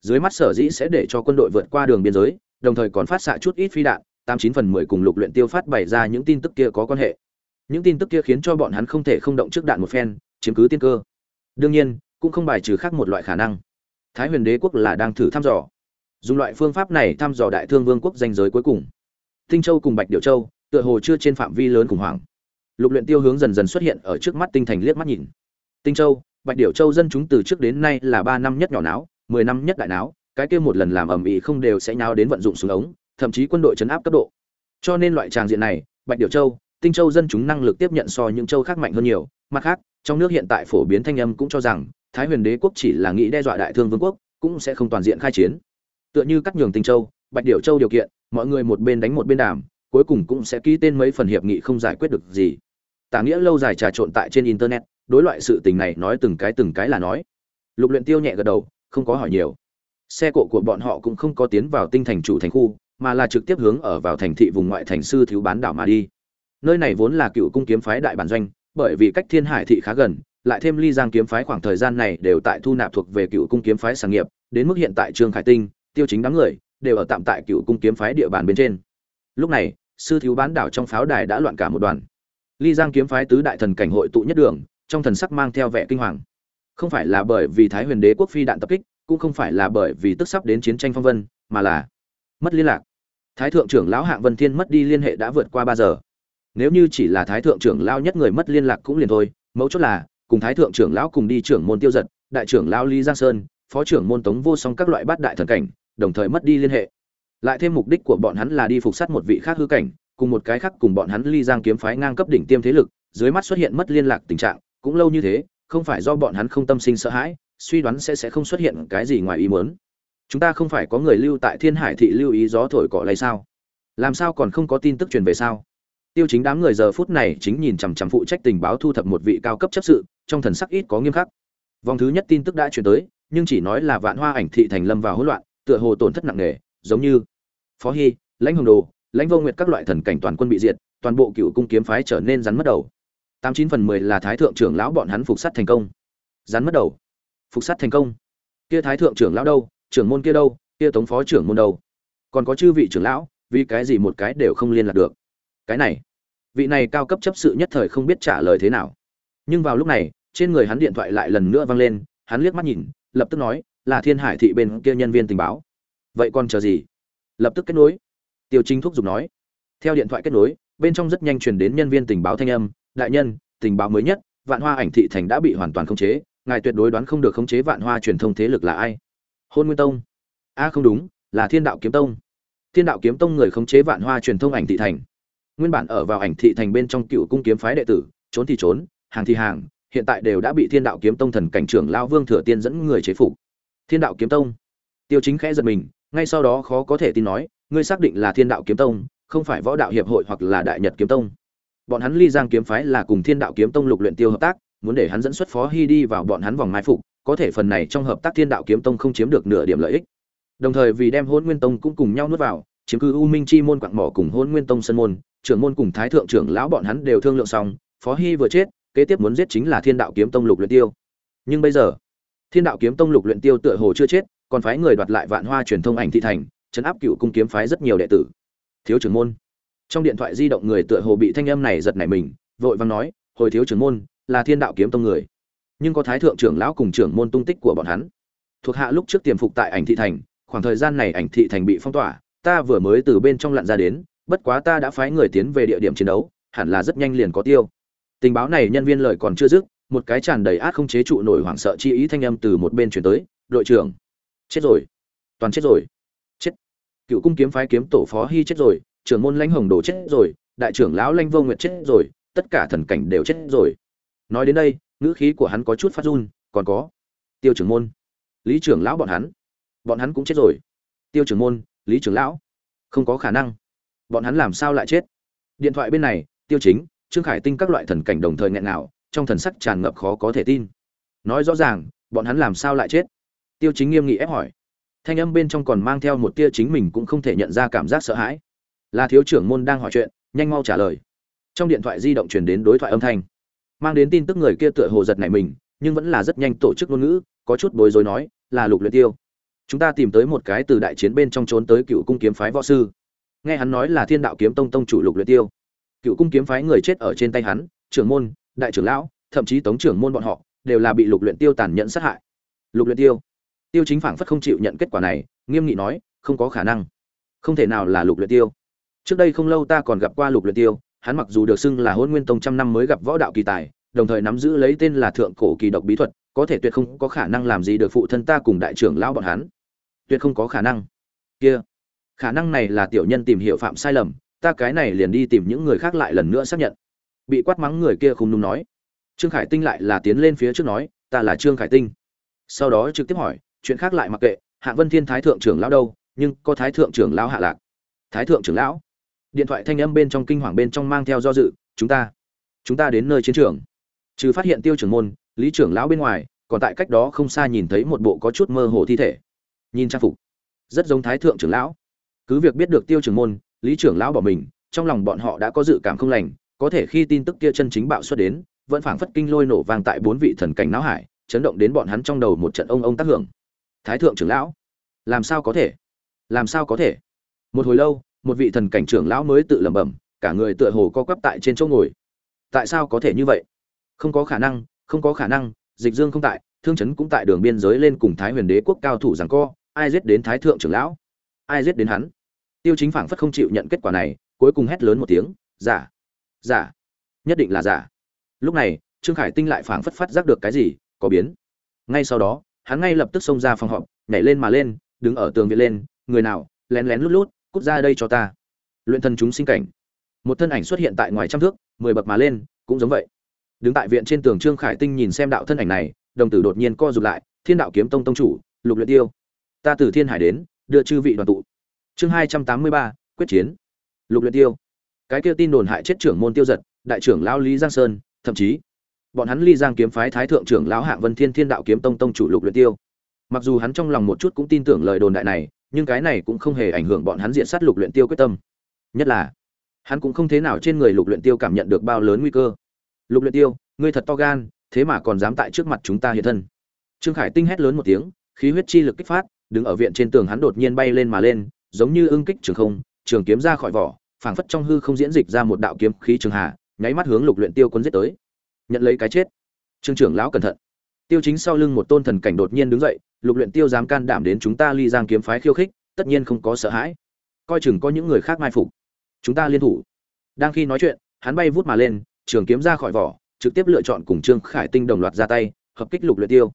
dưới mắt sở dĩ sẽ để cho quân đội vượt qua đường biên giới, đồng thời còn phát xạ chút ít phi đạn, tám chín phần mười cùng lục luyện tiêu phát bày ra những tin tức kia có quan hệ. Những tin tức kia khiến cho bọn hắn không thể không động trước đạn một phen, chiếm cứ tiên cơ. Đương nhiên, cũng không bài trừ khác một loại khả năng. Thái huyền đế quốc là đang thử thăm dò. Dùng loại phương pháp này thăm dò đại thương vương quốc danh giới cuối cùng. Tinh châu cùng bạch Điểu châu, tựa hồ chưa trên phạm vi lớn khủng hoảng. Lục luyện tiêu hướng dần dần xuất hiện ở trước mắt tinh thành liếc mắt nhìn. Tinh châu, bạch Điểu châu dân chúng từ trước đến nay là ba năm nhất nhỏ não mười năm nhất đại náo, cái kia một lần làm ầm ĩ không đều sẽ nháo đến vận dụng súng ống, thậm chí quân đội chấn áp cấp độ. Cho nên loại tràng diện này, bạch điểu châu, tinh châu dân chúng năng lực tiếp nhận so những châu khác mạnh hơn nhiều. Mặt khác, trong nước hiện tại phổ biến thanh âm cũng cho rằng, thái huyền đế quốc chỉ là nghĩ đe dọa đại thương vương quốc, cũng sẽ không toàn diện khai chiến. Tựa như cắt nhường tinh châu, bạch điểu châu điều kiện, mọi người một bên đánh một bên đàm, cuối cùng cũng sẽ ký tên mấy phần hiệp nghị không giải quyết được gì. Tả nghĩa lâu dài trà trộn tại trên internet, đối loại sự tình này nói từng cái từng cái là nói. Lục luyện tiêu nhẹ gật đầu không có hỏi nhiều. Xe cộ của bọn họ cũng không có tiến vào tinh thành chủ thành khu, mà là trực tiếp hướng ở vào thành thị vùng ngoại thành sư thiếu bán đảo mà đi. Nơi này vốn là cựu cung kiếm phái đại bản doanh, bởi vì cách thiên hải thị khá gần, lại thêm ly giang kiếm phái khoảng thời gian này đều tại thu nạp thuộc về cựu cung kiếm phái sản nghiệp, đến mức hiện tại trương khải tinh, tiêu chính đám người, đều ở tạm tại cựu cung kiếm phái địa bàn bên trên. Lúc này, sư thiếu bán đảo trong pháo đài đã loạn cả một đoàn. Ly giang kiếm phái tứ đại thần cảnh hội tụ nhất đường, trong thần sắc mang theo vẻ kinh hoàng không phải là bởi vì thái huyền đế quốc phi đạn tập kích, cũng không phải là bởi vì tức sắp đến chiến tranh phong vân, mà là mất liên lạc. Thái thượng trưởng lão hạng vân thiên mất đi liên hệ đã vượt qua ba giờ. Nếu như chỉ là thái thượng trưởng lão nhất người mất liên lạc cũng liền thôi, mấu chốt là, cùng thái thượng trưởng lão cùng đi trưởng môn tiêu giật, đại trưởng lão lý giang sơn, phó trưởng môn tống vô song các loại bát đại thần cảnh, đồng thời mất đi liên hệ. Lại thêm mục đích của bọn hắn là đi phục sát một vị khác hư cảnh, cùng một cái khác cùng bọn hắn ly giang kiếm phái ngang cấp đỉnh tiêm thế lực, dưới mắt xuất hiện mất liên lạc tình trạng, cũng lâu như thế không phải do bọn hắn không tâm sinh sợ hãi, suy đoán sẽ sẽ không xuất hiện cái gì ngoài ý muốn. Chúng ta không phải có người lưu tại thiên hải thị lưu ý gió thổi cỏ lay sao? Làm sao còn không có tin tức truyền về sao? Tiêu chính đám người giờ phút này chính nhìn chằm chằm phụ trách tình báo thu thập một vị cao cấp chấp sự, trong thần sắc ít có nghiêm khắc. Vòng thứ nhất tin tức đã truyền tới, nhưng chỉ nói là vạn hoa ảnh thị thành lâm vào hỗn loạn, tựa hồ tổn thất nặng nề, giống như phó hy, lãnh hồng đồ, lãnh vô nguyệt các loại thần cảnh toàn quân bị diệt, toàn bộ cựu cung kiếm phái trở nên rắn mất đầu tám chín phần mười là thái thượng trưởng lão bọn hắn phục sát thành công. Rắn mất đầu. Phục sát thành công. Kia thái thượng trưởng lão đâu? Trưởng môn kia đâu? Kia tống phó trưởng môn đâu? Còn có chư vị trưởng lão, vì cái gì một cái đều không liên lạc được? Cái này, vị này cao cấp chấp sự nhất thời không biết trả lời thế nào. Nhưng vào lúc này, trên người hắn điện thoại lại lần nữa vang lên, hắn liếc mắt nhìn, lập tức nói, là thiên hải thị bên kia nhân viên tình báo. Vậy còn chờ gì? Lập tức kết nối. Tiêu chính thúc giục nói. Theo điện thoại kết nối, bên trong rất nhanh truyền đến nhân viên tình báo thanh âm đại nhân, tình báo mới nhất, vạn hoa ảnh thị thành đã bị hoàn toàn khống chế, ngài tuyệt đối đoán không được khống chế vạn hoa truyền thông thế lực là ai. Hôn nguyên tông. A, không đúng, là thiên đạo kiếm tông. Thiên đạo kiếm tông người khống chế vạn hoa truyền thông ảnh thị thành. Nguyên bản ở vào ảnh thị thành bên trong cựu cung kiếm phái đệ tử, trốn thì trốn, hàng thì hàng, hiện tại đều đã bị thiên đạo kiếm tông thần cảnh trưởng lao vương thừa tiên dẫn người chế phục. Thiên đạo kiếm tông. Tiêu chính khẽ giật mình, ngay sau đó khó có thể tin nói, ngươi xác định là thiên đạo kiếm tông, không phải võ đạo hiệp hội hoặc là đại nhật kiếm tông bọn hắn ly giang kiếm phái là cùng thiên đạo kiếm tông lục luyện tiêu hợp tác, muốn để hắn dẫn xuất phó hy đi vào bọn hắn vòng mai phục, có thể phần này trong hợp tác thiên đạo kiếm tông không chiếm được nửa điểm lợi ích. Đồng thời vì đem hôn nguyên tông cũng cùng nhau nuốt vào, chiếm cứ u minh chi môn quặng mỏ cùng hôn nguyên tông sân môn, trưởng môn cùng thái thượng trưởng lão bọn hắn đều thương lượng xong, phó hy vừa chết, kế tiếp muốn giết chính là thiên đạo kiếm tông lục luyện tiêu. Nhưng bây giờ, thiên đạo kiếm tông lục luyện tiêu tựa hồ chưa chết, còn phái người đoạt lại vạn hoa truyền thông ảnh thị thành chấn áp cựu cung kiếm phái rất nhiều đệ tử. Thiếu trưởng môn trong điện thoại di động người tựa hồ bị thanh âm này giật nảy mình, vội vàng nói, hồi thiếu trưởng môn, là thiên đạo kiếm tông người. Nhưng có thái thượng trưởng lão cùng trưởng môn tung tích của bọn hắn. Thuộc hạ lúc trước tiềm phục tại ảnh thị thành, khoảng thời gian này ảnh thị thành bị phong tỏa, ta vừa mới từ bên trong lặn ra đến, bất quá ta đã phái người tiến về địa điểm chiến đấu, hẳn là rất nhanh liền có tiêu. Tình báo này nhân viên lời còn chưa dứt, một cái tràn đầy át không chế trụ nổi hoảng sợ chi ý thanh âm từ một bên chuyển tới, đội trưởng. Chết rồi. Toàn chết rồi. Chết. Cựu cung kiếm phái kiếm tổ phó hy chết rồi trưởng môn lãnh hồng đồ chết rồi, đại trưởng lão lãnh vô nguyệt chết rồi, tất cả thần cảnh đều chết rồi. Nói đến đây, ngữ khí của hắn có chút phát run, còn có tiêu trưởng môn, lý trưởng lão bọn hắn bọn hắn cũng chết rồi. Tiêu trưởng môn, lý trưởng lão, không có khả năng. Bọn hắn làm sao lại chết? Điện thoại bên này, tiêu chính, trương khải tinh các loại thần cảnh đồng thời nghẹn nào trong thần sắc tràn ngập khó có thể tin. Nói rõ ràng, bọn hắn làm sao lại chết? Tiêu chính nghiêm nghị ép hỏi. Thanh âm bên trong còn mang theo một tia chính mình cũng không thể nhận ra cảm giác sợ hãi là thiếu trưởng môn đang hỏi chuyện, nhanh mau trả lời. Trong điện thoại di động truyền đến đối thoại âm thanh. Mang đến tin tức người kia tựa hồ giật này mình, nhưng vẫn là rất nhanh tổ chức ngôn ngữ, có chút bối rối nói, là lục luyện tiêu. Chúng ta tìm tới một cái từ đại chiến bên trong trốn tới cựu cung kiếm phái võ sư. Nghe hắn nói là thiên đạo kiếm tông tông chủ lục luyện tiêu. Cựu cung kiếm phái người chết ở trên tay hắn, trưởng môn, đại trưởng lão, thậm chí tống trưởng môn bọn họ, đều là bị lục luyện tiêu tàn nhẫn sát hại. Lục luyện tiêu. Tiêu chính phảng phất không chịu nhận kết quả này, nghiêm nghị nói, không có khả năng. Không thể nào là lục luyện tiêu trước đây không lâu ta còn gặp qua lục luyện tiêu, hắn mặc dù được xưng là hôn nguyên tông trăm năm mới gặp võ đạo kỳ tài, đồng thời nắm giữ lấy tên là thượng cổ kỳ độc bí thuật, có thể tuyệt không có khả năng làm gì được phụ thân ta cùng đại trưởng lão bọn hắn. Tuyệt không có khả năng. Kia, khả năng này là tiểu nhân tìm hiểu phạm sai lầm, ta cái này liền đi tìm những người khác lại lần nữa xác nhận. Bị quát mắng người kia không đúng nói. Trương khải tinh lại là tiến lên phía trước nói, ta là trương khải tinh. Sau đó trực tiếp hỏi, chuyện khác lại mặc kệ, hạ vân thiên thái thượng trưởng lão đâu, nhưng có thái thượng trưởng lão hạ lạc? Thái thượng trưởng lão? Điện thoại thanh âm bên trong kinh hoàng bên trong mang theo do dự, chúng ta chúng ta đến nơi chiến trường. Trừ phát hiện tiêu trưởng môn, lý trưởng lão bên ngoài, còn tại cách đó không xa nhìn thấy một bộ có chút mơ hồ thi thể. Nhìn trang phục, rất giống thái thượng trưởng lão. Cứ việc biết được tiêu trưởng môn, lý trưởng lão bỏ mình, trong lòng bọn họ đã có dự cảm không lành, có thể khi tin tức kia chân chính bạo xuất đến, vẫn phảng phất kinh lôi nổ vang tại bốn vị thần cảnh não hải, chấn động đến bọn hắn trong đầu một trận ông ông tác hưởng. Thái thượng trưởng lão, làm sao có thể? Làm sao có thể? Một hồi lâu một vị thần cảnh trưởng lão mới tự lẩm bẩm, cả người tựa hồ co quắp tại trên chỗ ngồi. Tại sao có thể như vậy? Không có khả năng, không có khả năng, dịch dương không tại, thương chấn cũng tại đường biên giới lên cùng thái huyền đế quốc cao thủ rằng co, ai giết đến thái thượng trưởng lão? Ai giết đến hắn? Tiêu chính phảng phất không chịu nhận kết quả này, cuối cùng hét lớn một tiếng, giả giả, nhất định là giả. Lúc này, trương khải tinh lại phảng phất phát giác được cái gì, có biến. Ngay sau đó, hắn ngay lập tức xông ra phòng họp, nhảy lên mà lên, đứng ở tường viện lên, người nào, lén lén lút lút cút ra đây cho ta. Luyện thần chúng sinh cảnh. Một thân ảnh xuất hiện tại ngoài trăm thước, mười bậc mà lên, cũng giống vậy. Đứng tại viện trên tường trương khải tinh nhìn xem đạo thân ảnh này, đồng tử đột nhiên co rụt lại, thiên đạo kiếm tông tông chủ, lục luyện tiêu. Ta từ thiên hải đến, đưa chư vị đoàn tụ. Chương hai trăm tám mươi ba, quyết chiến. Lục luyện tiêu. Cái kia tin đồn hại chết trưởng môn tiêu giật, đại trưởng lão lý giang sơn, thậm chí, bọn hắn ly giang kiếm phái thái thượng trưởng lão hạng vân thiên thiên đạo kiếm tông tông chủ lục luyện tiêu. Mặc dù hắn trong lòng một chút cũng tin tưởng lời đồn đại này nhưng cái này cũng không hề ảnh hưởng bọn hắn diện sát lục luyện tiêu quyết tâm. Nhất là, hắn cũng không thế nào trên người lục luyện tiêu cảm nhận được bao lớn nguy cơ. Lục luyện tiêu, ngươi thật to gan, thế mà còn dám tại trước mặt chúng ta hiện thân. Trương khải tinh hét lớn một tiếng, khí huyết chi lực kích phát, đứng ở viện trên tường hắn đột nhiên bay lên mà lên, giống như ưng kích trường không, trường kiếm ra khỏi vỏ, phảng phất trong hư không diễn dịch ra một đạo kiếm khí trường hà, nháy mắt hướng lục luyện tiêu cuốn giết tới. Nhận lấy cái chết. Trương trưởng lão cẩn thận tiêu chính sau lưng một tôn thần cảnh đột nhiên đứng dậy, lục luyện tiêu dám can đảm đến chúng ta ly giang kiếm phái khiêu khích, tất nhiên không có sợ hãi. Coi chừng có những người khác mai phục. Chúng ta liên thủ. Đang khi nói chuyện, hắn bay vút mà lên, trường kiếm ra khỏi vỏ, trực tiếp lựa chọn cùng trương khải tinh đồng loạt ra tay, hợp kích lục luyện tiêu.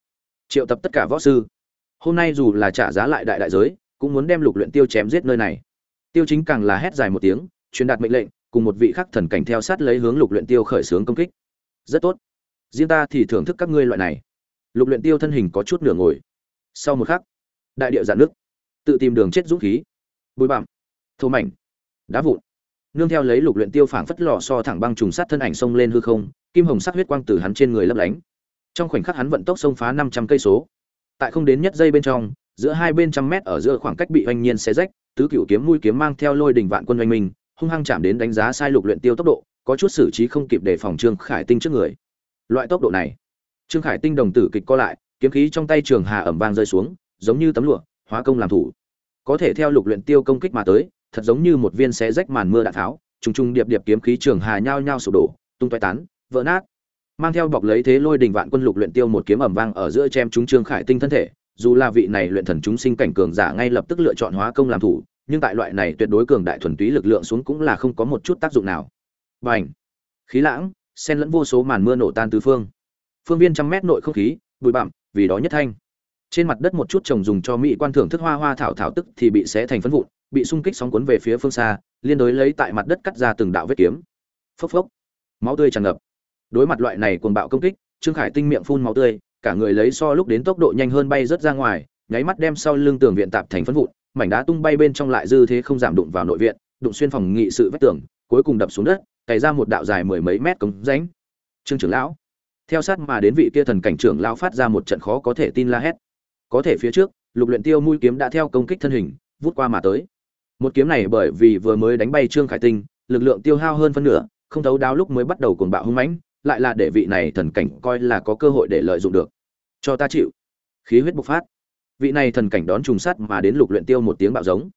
Triệu tập tất cả võ sư. Hôm nay dù là trả giá lại đại đại giới, cũng muốn đem lục luyện tiêu chém giết nơi này. Tiêu chính càng là hét dài một tiếng, truyền đạt mệnh lệnh, cùng một vị khắc thần cảnh theo sát lấy hướng lục luyện tiêu khởi xướng công kích. Rất tốt. Riêng ta thì thưởng thức các ngươi loại này lục luyện tiêu thân hình có chút nửa ngồi. Sau một khắc, đại địa giãn nước, tự tìm đường chết dũng khí. Bụi bặm thô mảnh, đá vụn. Nương theo lấy lục luyện tiêu phảng phất lò so thẳng băng trùng sát thân ảnh sông lên hư không, kim hồng sắc huyết quang từ hắn trên người lấp lánh. Trong khoảnh khắc hắn vận tốc xông phá 500 cây số. Tại không đến nhất giây bên trong, giữa hai bên trăm mét ở giữa khoảng cách bị hoành nhiên xé rách, tứ cửu kiếm mũi kiếm mang theo lôi đỉnh vạn quân anh minh, hung hăng chạm đến đánh giá sai lục luyện tiêu tốc độ, có chút xử trí không kịp để phòng trương khải tinh trước người. Loại tốc độ này trương khải tinh đồng tử kịch co lại, kiếm khí trong tay trường hà ẩm vang rơi xuống, giống như tấm lụa, hóa công làm thủ. Có thể theo lục luyện tiêu công kích mà tới, thật giống như một viên xé rách màn mưa đạn tháo, trùng trùng điệp điệp kiếm khí trường hà nhao nhao sụp đổ, tung tóe tán, vỡ nát. Mang theo bọc lấy thế lôi đình vạn quân lục luyện tiêu một kiếm ẩm vang ở giữa chém chúng trương khải tinh thân thể, dù là vị này luyện thần chúng sinh cảnh cường giả ngay lập tức lựa chọn hóa công làm thủ, nhưng tại loại này tuyệt đối cường đại thuần túy lực lượng xuống cũng là không có một chút tác dụng nào. Bành! Khí lãng, xen lẫn vô số màn mưa nổ tan tứ phương phương viên trăm mét nội không khí, bụi bặm, vì đó nhất thanh. Trên mặt đất một chút trồng dùng cho mỹ quan thưởng thức hoa hoa thảo thảo tức thì bị xé thành phân vụn, bị xung kích sóng cuốn về phía phương xa, liên đối lấy tại mặt đất cắt ra từng đạo vết kiếm. Phốc phốc. Máu tươi tràn ngập. Đối mặt loại này cuồng bạo công kích, trương khải tinh miệng phun máu tươi, cả người lấy so lúc đến tốc độ nhanh hơn bay rớt ra ngoài, nháy mắt đem sau lưng tường viện tạp thành phân vụn, mảnh đá tung bay bên trong lại dư thế không giảm đụng vào nội viện, đụng xuyên phòng nghị sự vách tường, cuối cùng đập xuống đất, cày ra một đạo dài mười mấy mét cống rãnh. Trương trưởng lão theo sát mà đến vị kia thần cảnh trưởng lao phát ra một trận khó có thể tin la hét. Có thể phía trước, lục luyện tiêu mũi kiếm đã theo công kích thân hình, vút qua mà tới. Một kiếm này bởi vì vừa mới đánh bay trương khải tinh, lực lượng tiêu hao hơn phân nửa, không thấu đáo lúc mới bắt đầu cuồng bạo hung mãnh, lại là để vị này thần cảnh coi là có cơ hội để lợi dụng được. Cho ta chịu. Khí huyết bộc phát. Vị này thần cảnh đón trùng sát mà đến lục luyện tiêu một tiếng bạo giống.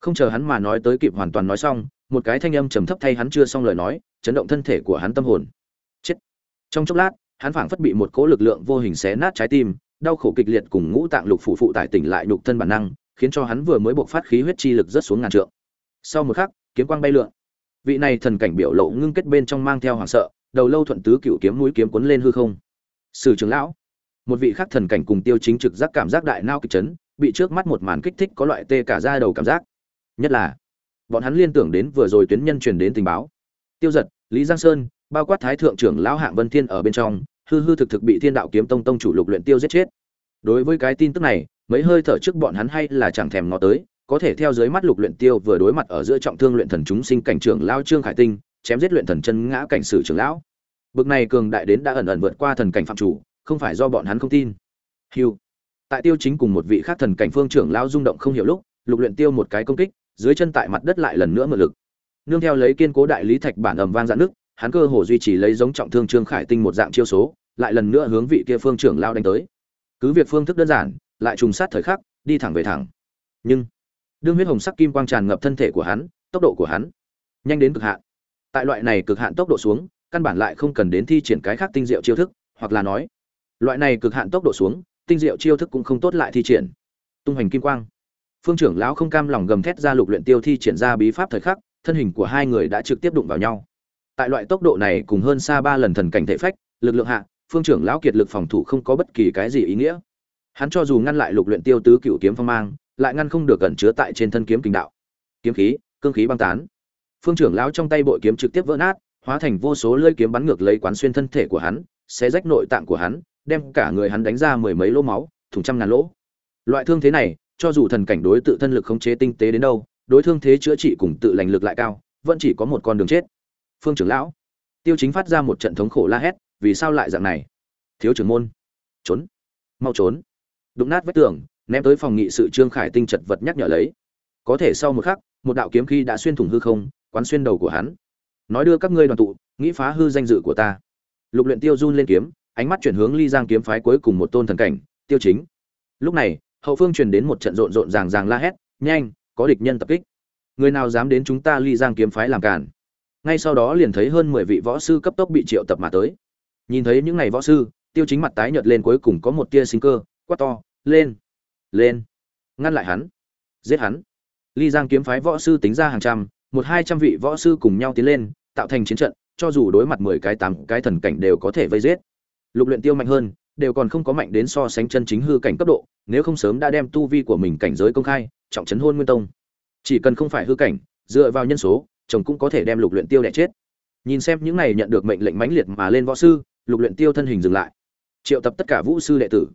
Không chờ hắn mà nói tới kịp hoàn toàn nói xong, một cái thanh âm trầm thấp thay hắn chưa xong lời nói, chấn động thân thể của hắn tâm hồn. Chết. Trong chốc lát hắn phảng phất bị một cỗ lực lượng vô hình xé nát trái tim, đau khổ kịch liệt cùng ngũ tạng lục phủ phụ tải tỉnh lại nhục thân bản năng, khiến cho hắn vừa mới bộc phát khí huyết chi lực rất xuống ngàn trượng. Sau một khắc, kiếm quang bay lượn. Vị này thần cảnh biểu lộ ngưng kết bên trong mang theo hoảng sợ, đầu lâu thuận tứ cựu kiếm mũi kiếm cuốn lên hư không. Sử trưởng lão, một vị khác thần cảnh cùng tiêu chính trực giác cảm giác đại nao kịch chấn, bị trước mắt một màn kích thích có loại tê cả da đầu cảm giác. Nhất là, bọn hắn liên tưởng đến vừa rồi tuyến nhân truyền đến tình báo. Tiêu giật, lý giang sơn bao quát thái thượng trưởng lão hạng vân thiên ở bên trong, hư hư thực thực bị thiên đạo kiếm tông tông chủ lục luyện tiêu giết chết. Đối với cái tin tức này, mấy hơi thở trước bọn hắn hay là chẳng thèm ngó tới, có thể theo dưới mắt lục luyện tiêu vừa đối mặt ở giữa trọng thương luyện thần chúng sinh cảnh trưởng lão trương khải tinh, chém giết luyện thần chân ngã cảnh sử trưởng lão. Bực này cường đại đến đã ẩn ẩn vượt qua thần cảnh phạm chủ, không phải do bọn hắn không tin. Hiu tại tiêu chính cùng một vị khác thần cảnh phương trưởng lão rung động không hiểu lúc, lục luyện tiêu một cái công kích, dưới chân tại mặt đất lại lần nữa mở lực. Nương theo lấy kiên cố đại lý thạch bản ầm vang dạn nước hắn cơ hồ duy trì lấy giống trọng thương trương khải tinh một dạng chiêu số, lại lần nữa hướng vị kia phương trưởng lao đánh tới. Cứ việc phương thức đơn giản, lại trùng sát thời khắc, đi thẳng về thẳng. Nhưng, đương huyết hồng sắc kim quang tràn ngập thân thể của hắn, tốc độ của hắn, nhanh đến cực hạn. Tại loại này cực hạn tốc độ xuống, căn bản lại không cần đến thi triển cái khác tinh diệu chiêu thức, hoặc là nói, loại này cực hạn tốc độ xuống, tinh diệu chiêu thức cũng không tốt lại thi triển. Tung hành kim quang. Phương trưởng lão không cam lòng gầm thét ra lục luyện tiêu thi triển ra bí pháp thời khắc, thân hình của hai người đã trực tiếp đụng vào nhau tại loại tốc độ này cùng hơn xa ba lần thần cảnh thể phách, lực lượng hạ, phương trưởng lão kiệt lực phòng thủ không có bất kỳ cái gì ý nghĩa. Hắn cho dù ngăn lại lục luyện tiêu tứ cửu kiếm phong mang, lại ngăn không được gần chứa tại trên thân kiếm kinh đạo. Kiếm khí, cương khí băng tán. Phương trưởng lão trong tay bội kiếm trực tiếp vỡ nát, hóa thành vô số lưỡi kiếm bắn ngược lấy quán xuyên thân thể của hắn, xé rách nội tạng của hắn, đem cả người hắn đánh ra mười mấy lỗ máu, thủng trăm ngàn lỗ. Loại thương thế này, cho dù thần cảnh đối tự thân lực khống chế tinh tế đến đâu, đối thương thế chữa trị cùng tự lành lực lại cao, vẫn chỉ có một con đường chết phương trưởng lão. Tiêu chính phát ra một trận thống khổ la hét, vì sao lại dạng này? Thiếu trưởng môn. Trốn. Mau trốn. Đụng nát vách tường, ném tới phòng nghị sự trương khải tinh chật vật nhắc nhở lấy. Có thể sau một khắc, một đạo kiếm khí đã xuyên thủng hư không, quán xuyên đầu của hắn. Nói đưa các ngươi đoàn tụ, nghĩ phá hư danh dự của ta. Lục luyện tiêu run lên kiếm, ánh mắt chuyển hướng ly giang kiếm phái cuối cùng một tôn thần cảnh, tiêu chính. Lúc này, hậu phương truyền đến một trận rộn rộn ràng ràng la hét, nhanh, có địch nhân tập kích. Người nào dám đến chúng ta ly giang kiếm phái làm cản ngay sau đó liền thấy hơn mười vị võ sư cấp tốc bị triệu tập mà tới. Nhìn thấy những ngày võ sư, tiêu chính mặt tái nhợt lên cuối cùng có một tia sinh cơ, quát to, lên! Lên! Ngăn lại hắn! Giết hắn! Ly giang kiếm phái võ sư tính ra hàng trăm, một hai trăm vị võ sư cùng nhau tiến lên, tạo thành chiến trận, cho dù đối mặt mười cái, tám cái thần cảnh đều có thể vây giết. Lục luyện tiêu mạnh hơn, đều còn không có mạnh đến so sánh chân chính hư cảnh cấp độ, nếu không sớm đã đem tu vi của mình cảnh giới công khai, trọng trấn hôn nguyên tông. Chỉ cần không phải hư cảnh, dựa vào nhân số chồng cũng có thể đem lục luyện tiêu đẻ chết. Nhìn xem những này nhận được mệnh lệnh mãnh liệt mà lên võ sư, lục luyện tiêu thân hình dừng lại. Triệu tập tất cả vũ sư đệ tử.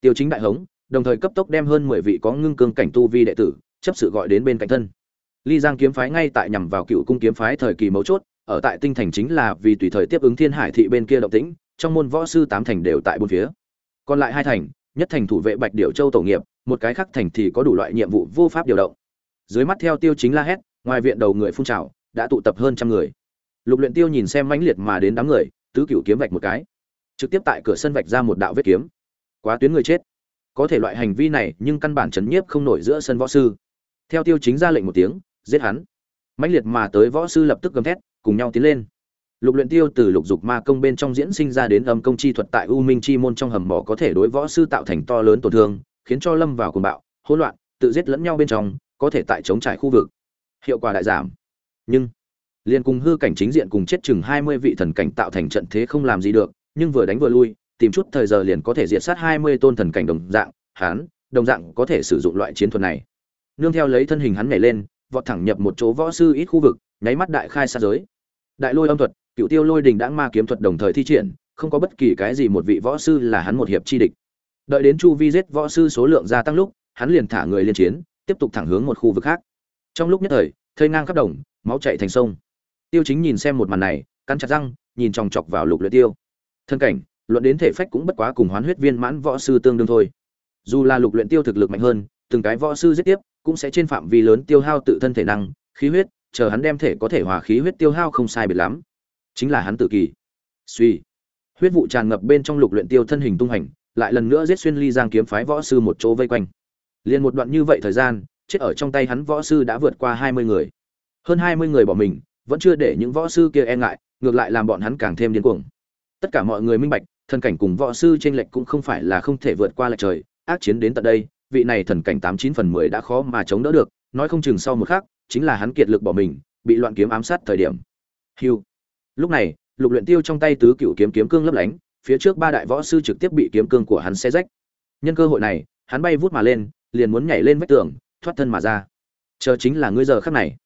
Tiêu chính đại hống, đồng thời cấp tốc đem hơn mười vị có ngưng cương cảnh tu vi đệ tử, chấp sự gọi đến bên cạnh thân. Ly giang kiếm phái ngay tại nhằm vào cựu cung kiếm phái thời kỳ mấu chốt, ở tại tinh thành chính là vì tùy thời tiếp ứng thiên hải thị bên kia động tĩnh, trong môn võ sư tám thành đều tại bốn phía. Còn lại hai thành, nhất thành thủ vệ bạch điểu châu tổ nghiệp, một cái khác thành thì có đủ loại nhiệm vụ vô pháp điều động. Dưới mắt theo tiêu chính la hét ngoài viện đầu người phun trào, đã tụ tập hơn trăm người. Lục luyện tiêu nhìn xem mãnh liệt mà đến đám người, tứ cửu kiếm vạch một cái. Trực tiếp tại cửa sân vạch ra một đạo vết kiếm. Quá tuyến người chết. Có thể loại hành vi này, nhưng căn bản chấn nhiếp không nổi giữa sân võ sư. Theo tiêu chính ra lệnh một tiếng, giết hắn. Mãnh liệt mà tới võ sư lập tức gầm thét, cùng nhau tiến lên. Lục luyện tiêu từ lục dục ma công bên trong diễn sinh ra đến âm công chi thuật tại u minh chi môn trong hầm mỏ có thể đối võ sư tạo thành to lớn tổn thương, khiến cho lâm vào cuồng bạo, hỗn loạn, tự giết lẫn nhau bên trong, có thể tại chống trải khu vực hiệu quả đại giảm. Nhưng, liên cùng hư cảnh chính diện cùng chết chừng hai mươi vị thần cảnh tạo thành trận thế không làm gì được, nhưng vừa đánh vừa lui, tìm chút thời giờ liền có thể diệt sát hai mươi tôn thần cảnh đồng dạng, hắn, đồng dạng có thể sử dụng loại chiến thuật này. Nương theo lấy thân hình hắn nhảy lên, vọt thẳng nhập một chỗ võ sư ít khu vực, nháy mắt đại khai sát giới. Đại lôi âm thuật, cựu tiêu lôi đình đãng ma kiếm thuật đồng thời thi triển, không có bất kỳ cái gì một vị võ sư là hắn một hiệp chi địch. Đợi đến chu vi giết võ sư số lượng gia tăng lúc, hắn liền thả người liên chiến, tiếp tục thẳng hướng một khu vực khác trong lúc nhất thời, thây ngang khắp đồng, máu chạy thành sông. Tiêu chính nhìn xem một màn này, cắn chặt răng, nhìn chòng chọc vào lục luyện tiêu. Thân cảnh, luận đến thể phách cũng bất quá cùng hoán huyết viên mãn võ sư tương đương thôi. Dù là lục luyện tiêu thực lực mạnh hơn, từng cái võ sư giết tiếp, cũng sẽ trên phạm vi lớn tiêu hao tự thân thể năng, khí huyết, chờ hắn đem thể có thể hòa khí huyết tiêu hao không sai biệt lắm. Chính là hắn tự kỳ. Suy. Huyết vụ tràn ngập bên trong lục luyện tiêu thân hình tung hành lại lần nữa giết xuyên ly giang kiếm phái võ sư một chỗ vây quanh. Liền một đoạn như vậy thời gian chết ở trong tay hắn võ sư đã vượt qua hai mươi người. Hơn hai mươi người bỏ mình, vẫn chưa để những võ sư kia e ngại, ngược lại làm bọn hắn càng thêm điên cuồng. Tất cả mọi người minh bạch, thần cảnh cùng võ sư trên lệch cũng không phải là không thể vượt qua lệch trời, ác chiến đến tận đây, vị này thần cảnh tám chín phần mười đã khó mà chống đỡ được, nói không chừng sau một khắc, chính là hắn kiệt lực bỏ mình, bị loạn kiếm ám sát thời điểm. Hưu. lúc này, lục luyện tiêu trong tay tứ cựu kiếm kiếm cương lấp lánh, phía trước ba đại võ sư trực tiếp bị kiếm cương của hắn xé rách. Nhân cơ hội này, hắn bay vút mà lên, liền muốn nhảy lên vách tường thoát thân mà ra. Chờ chính là ngươi giờ khắc này.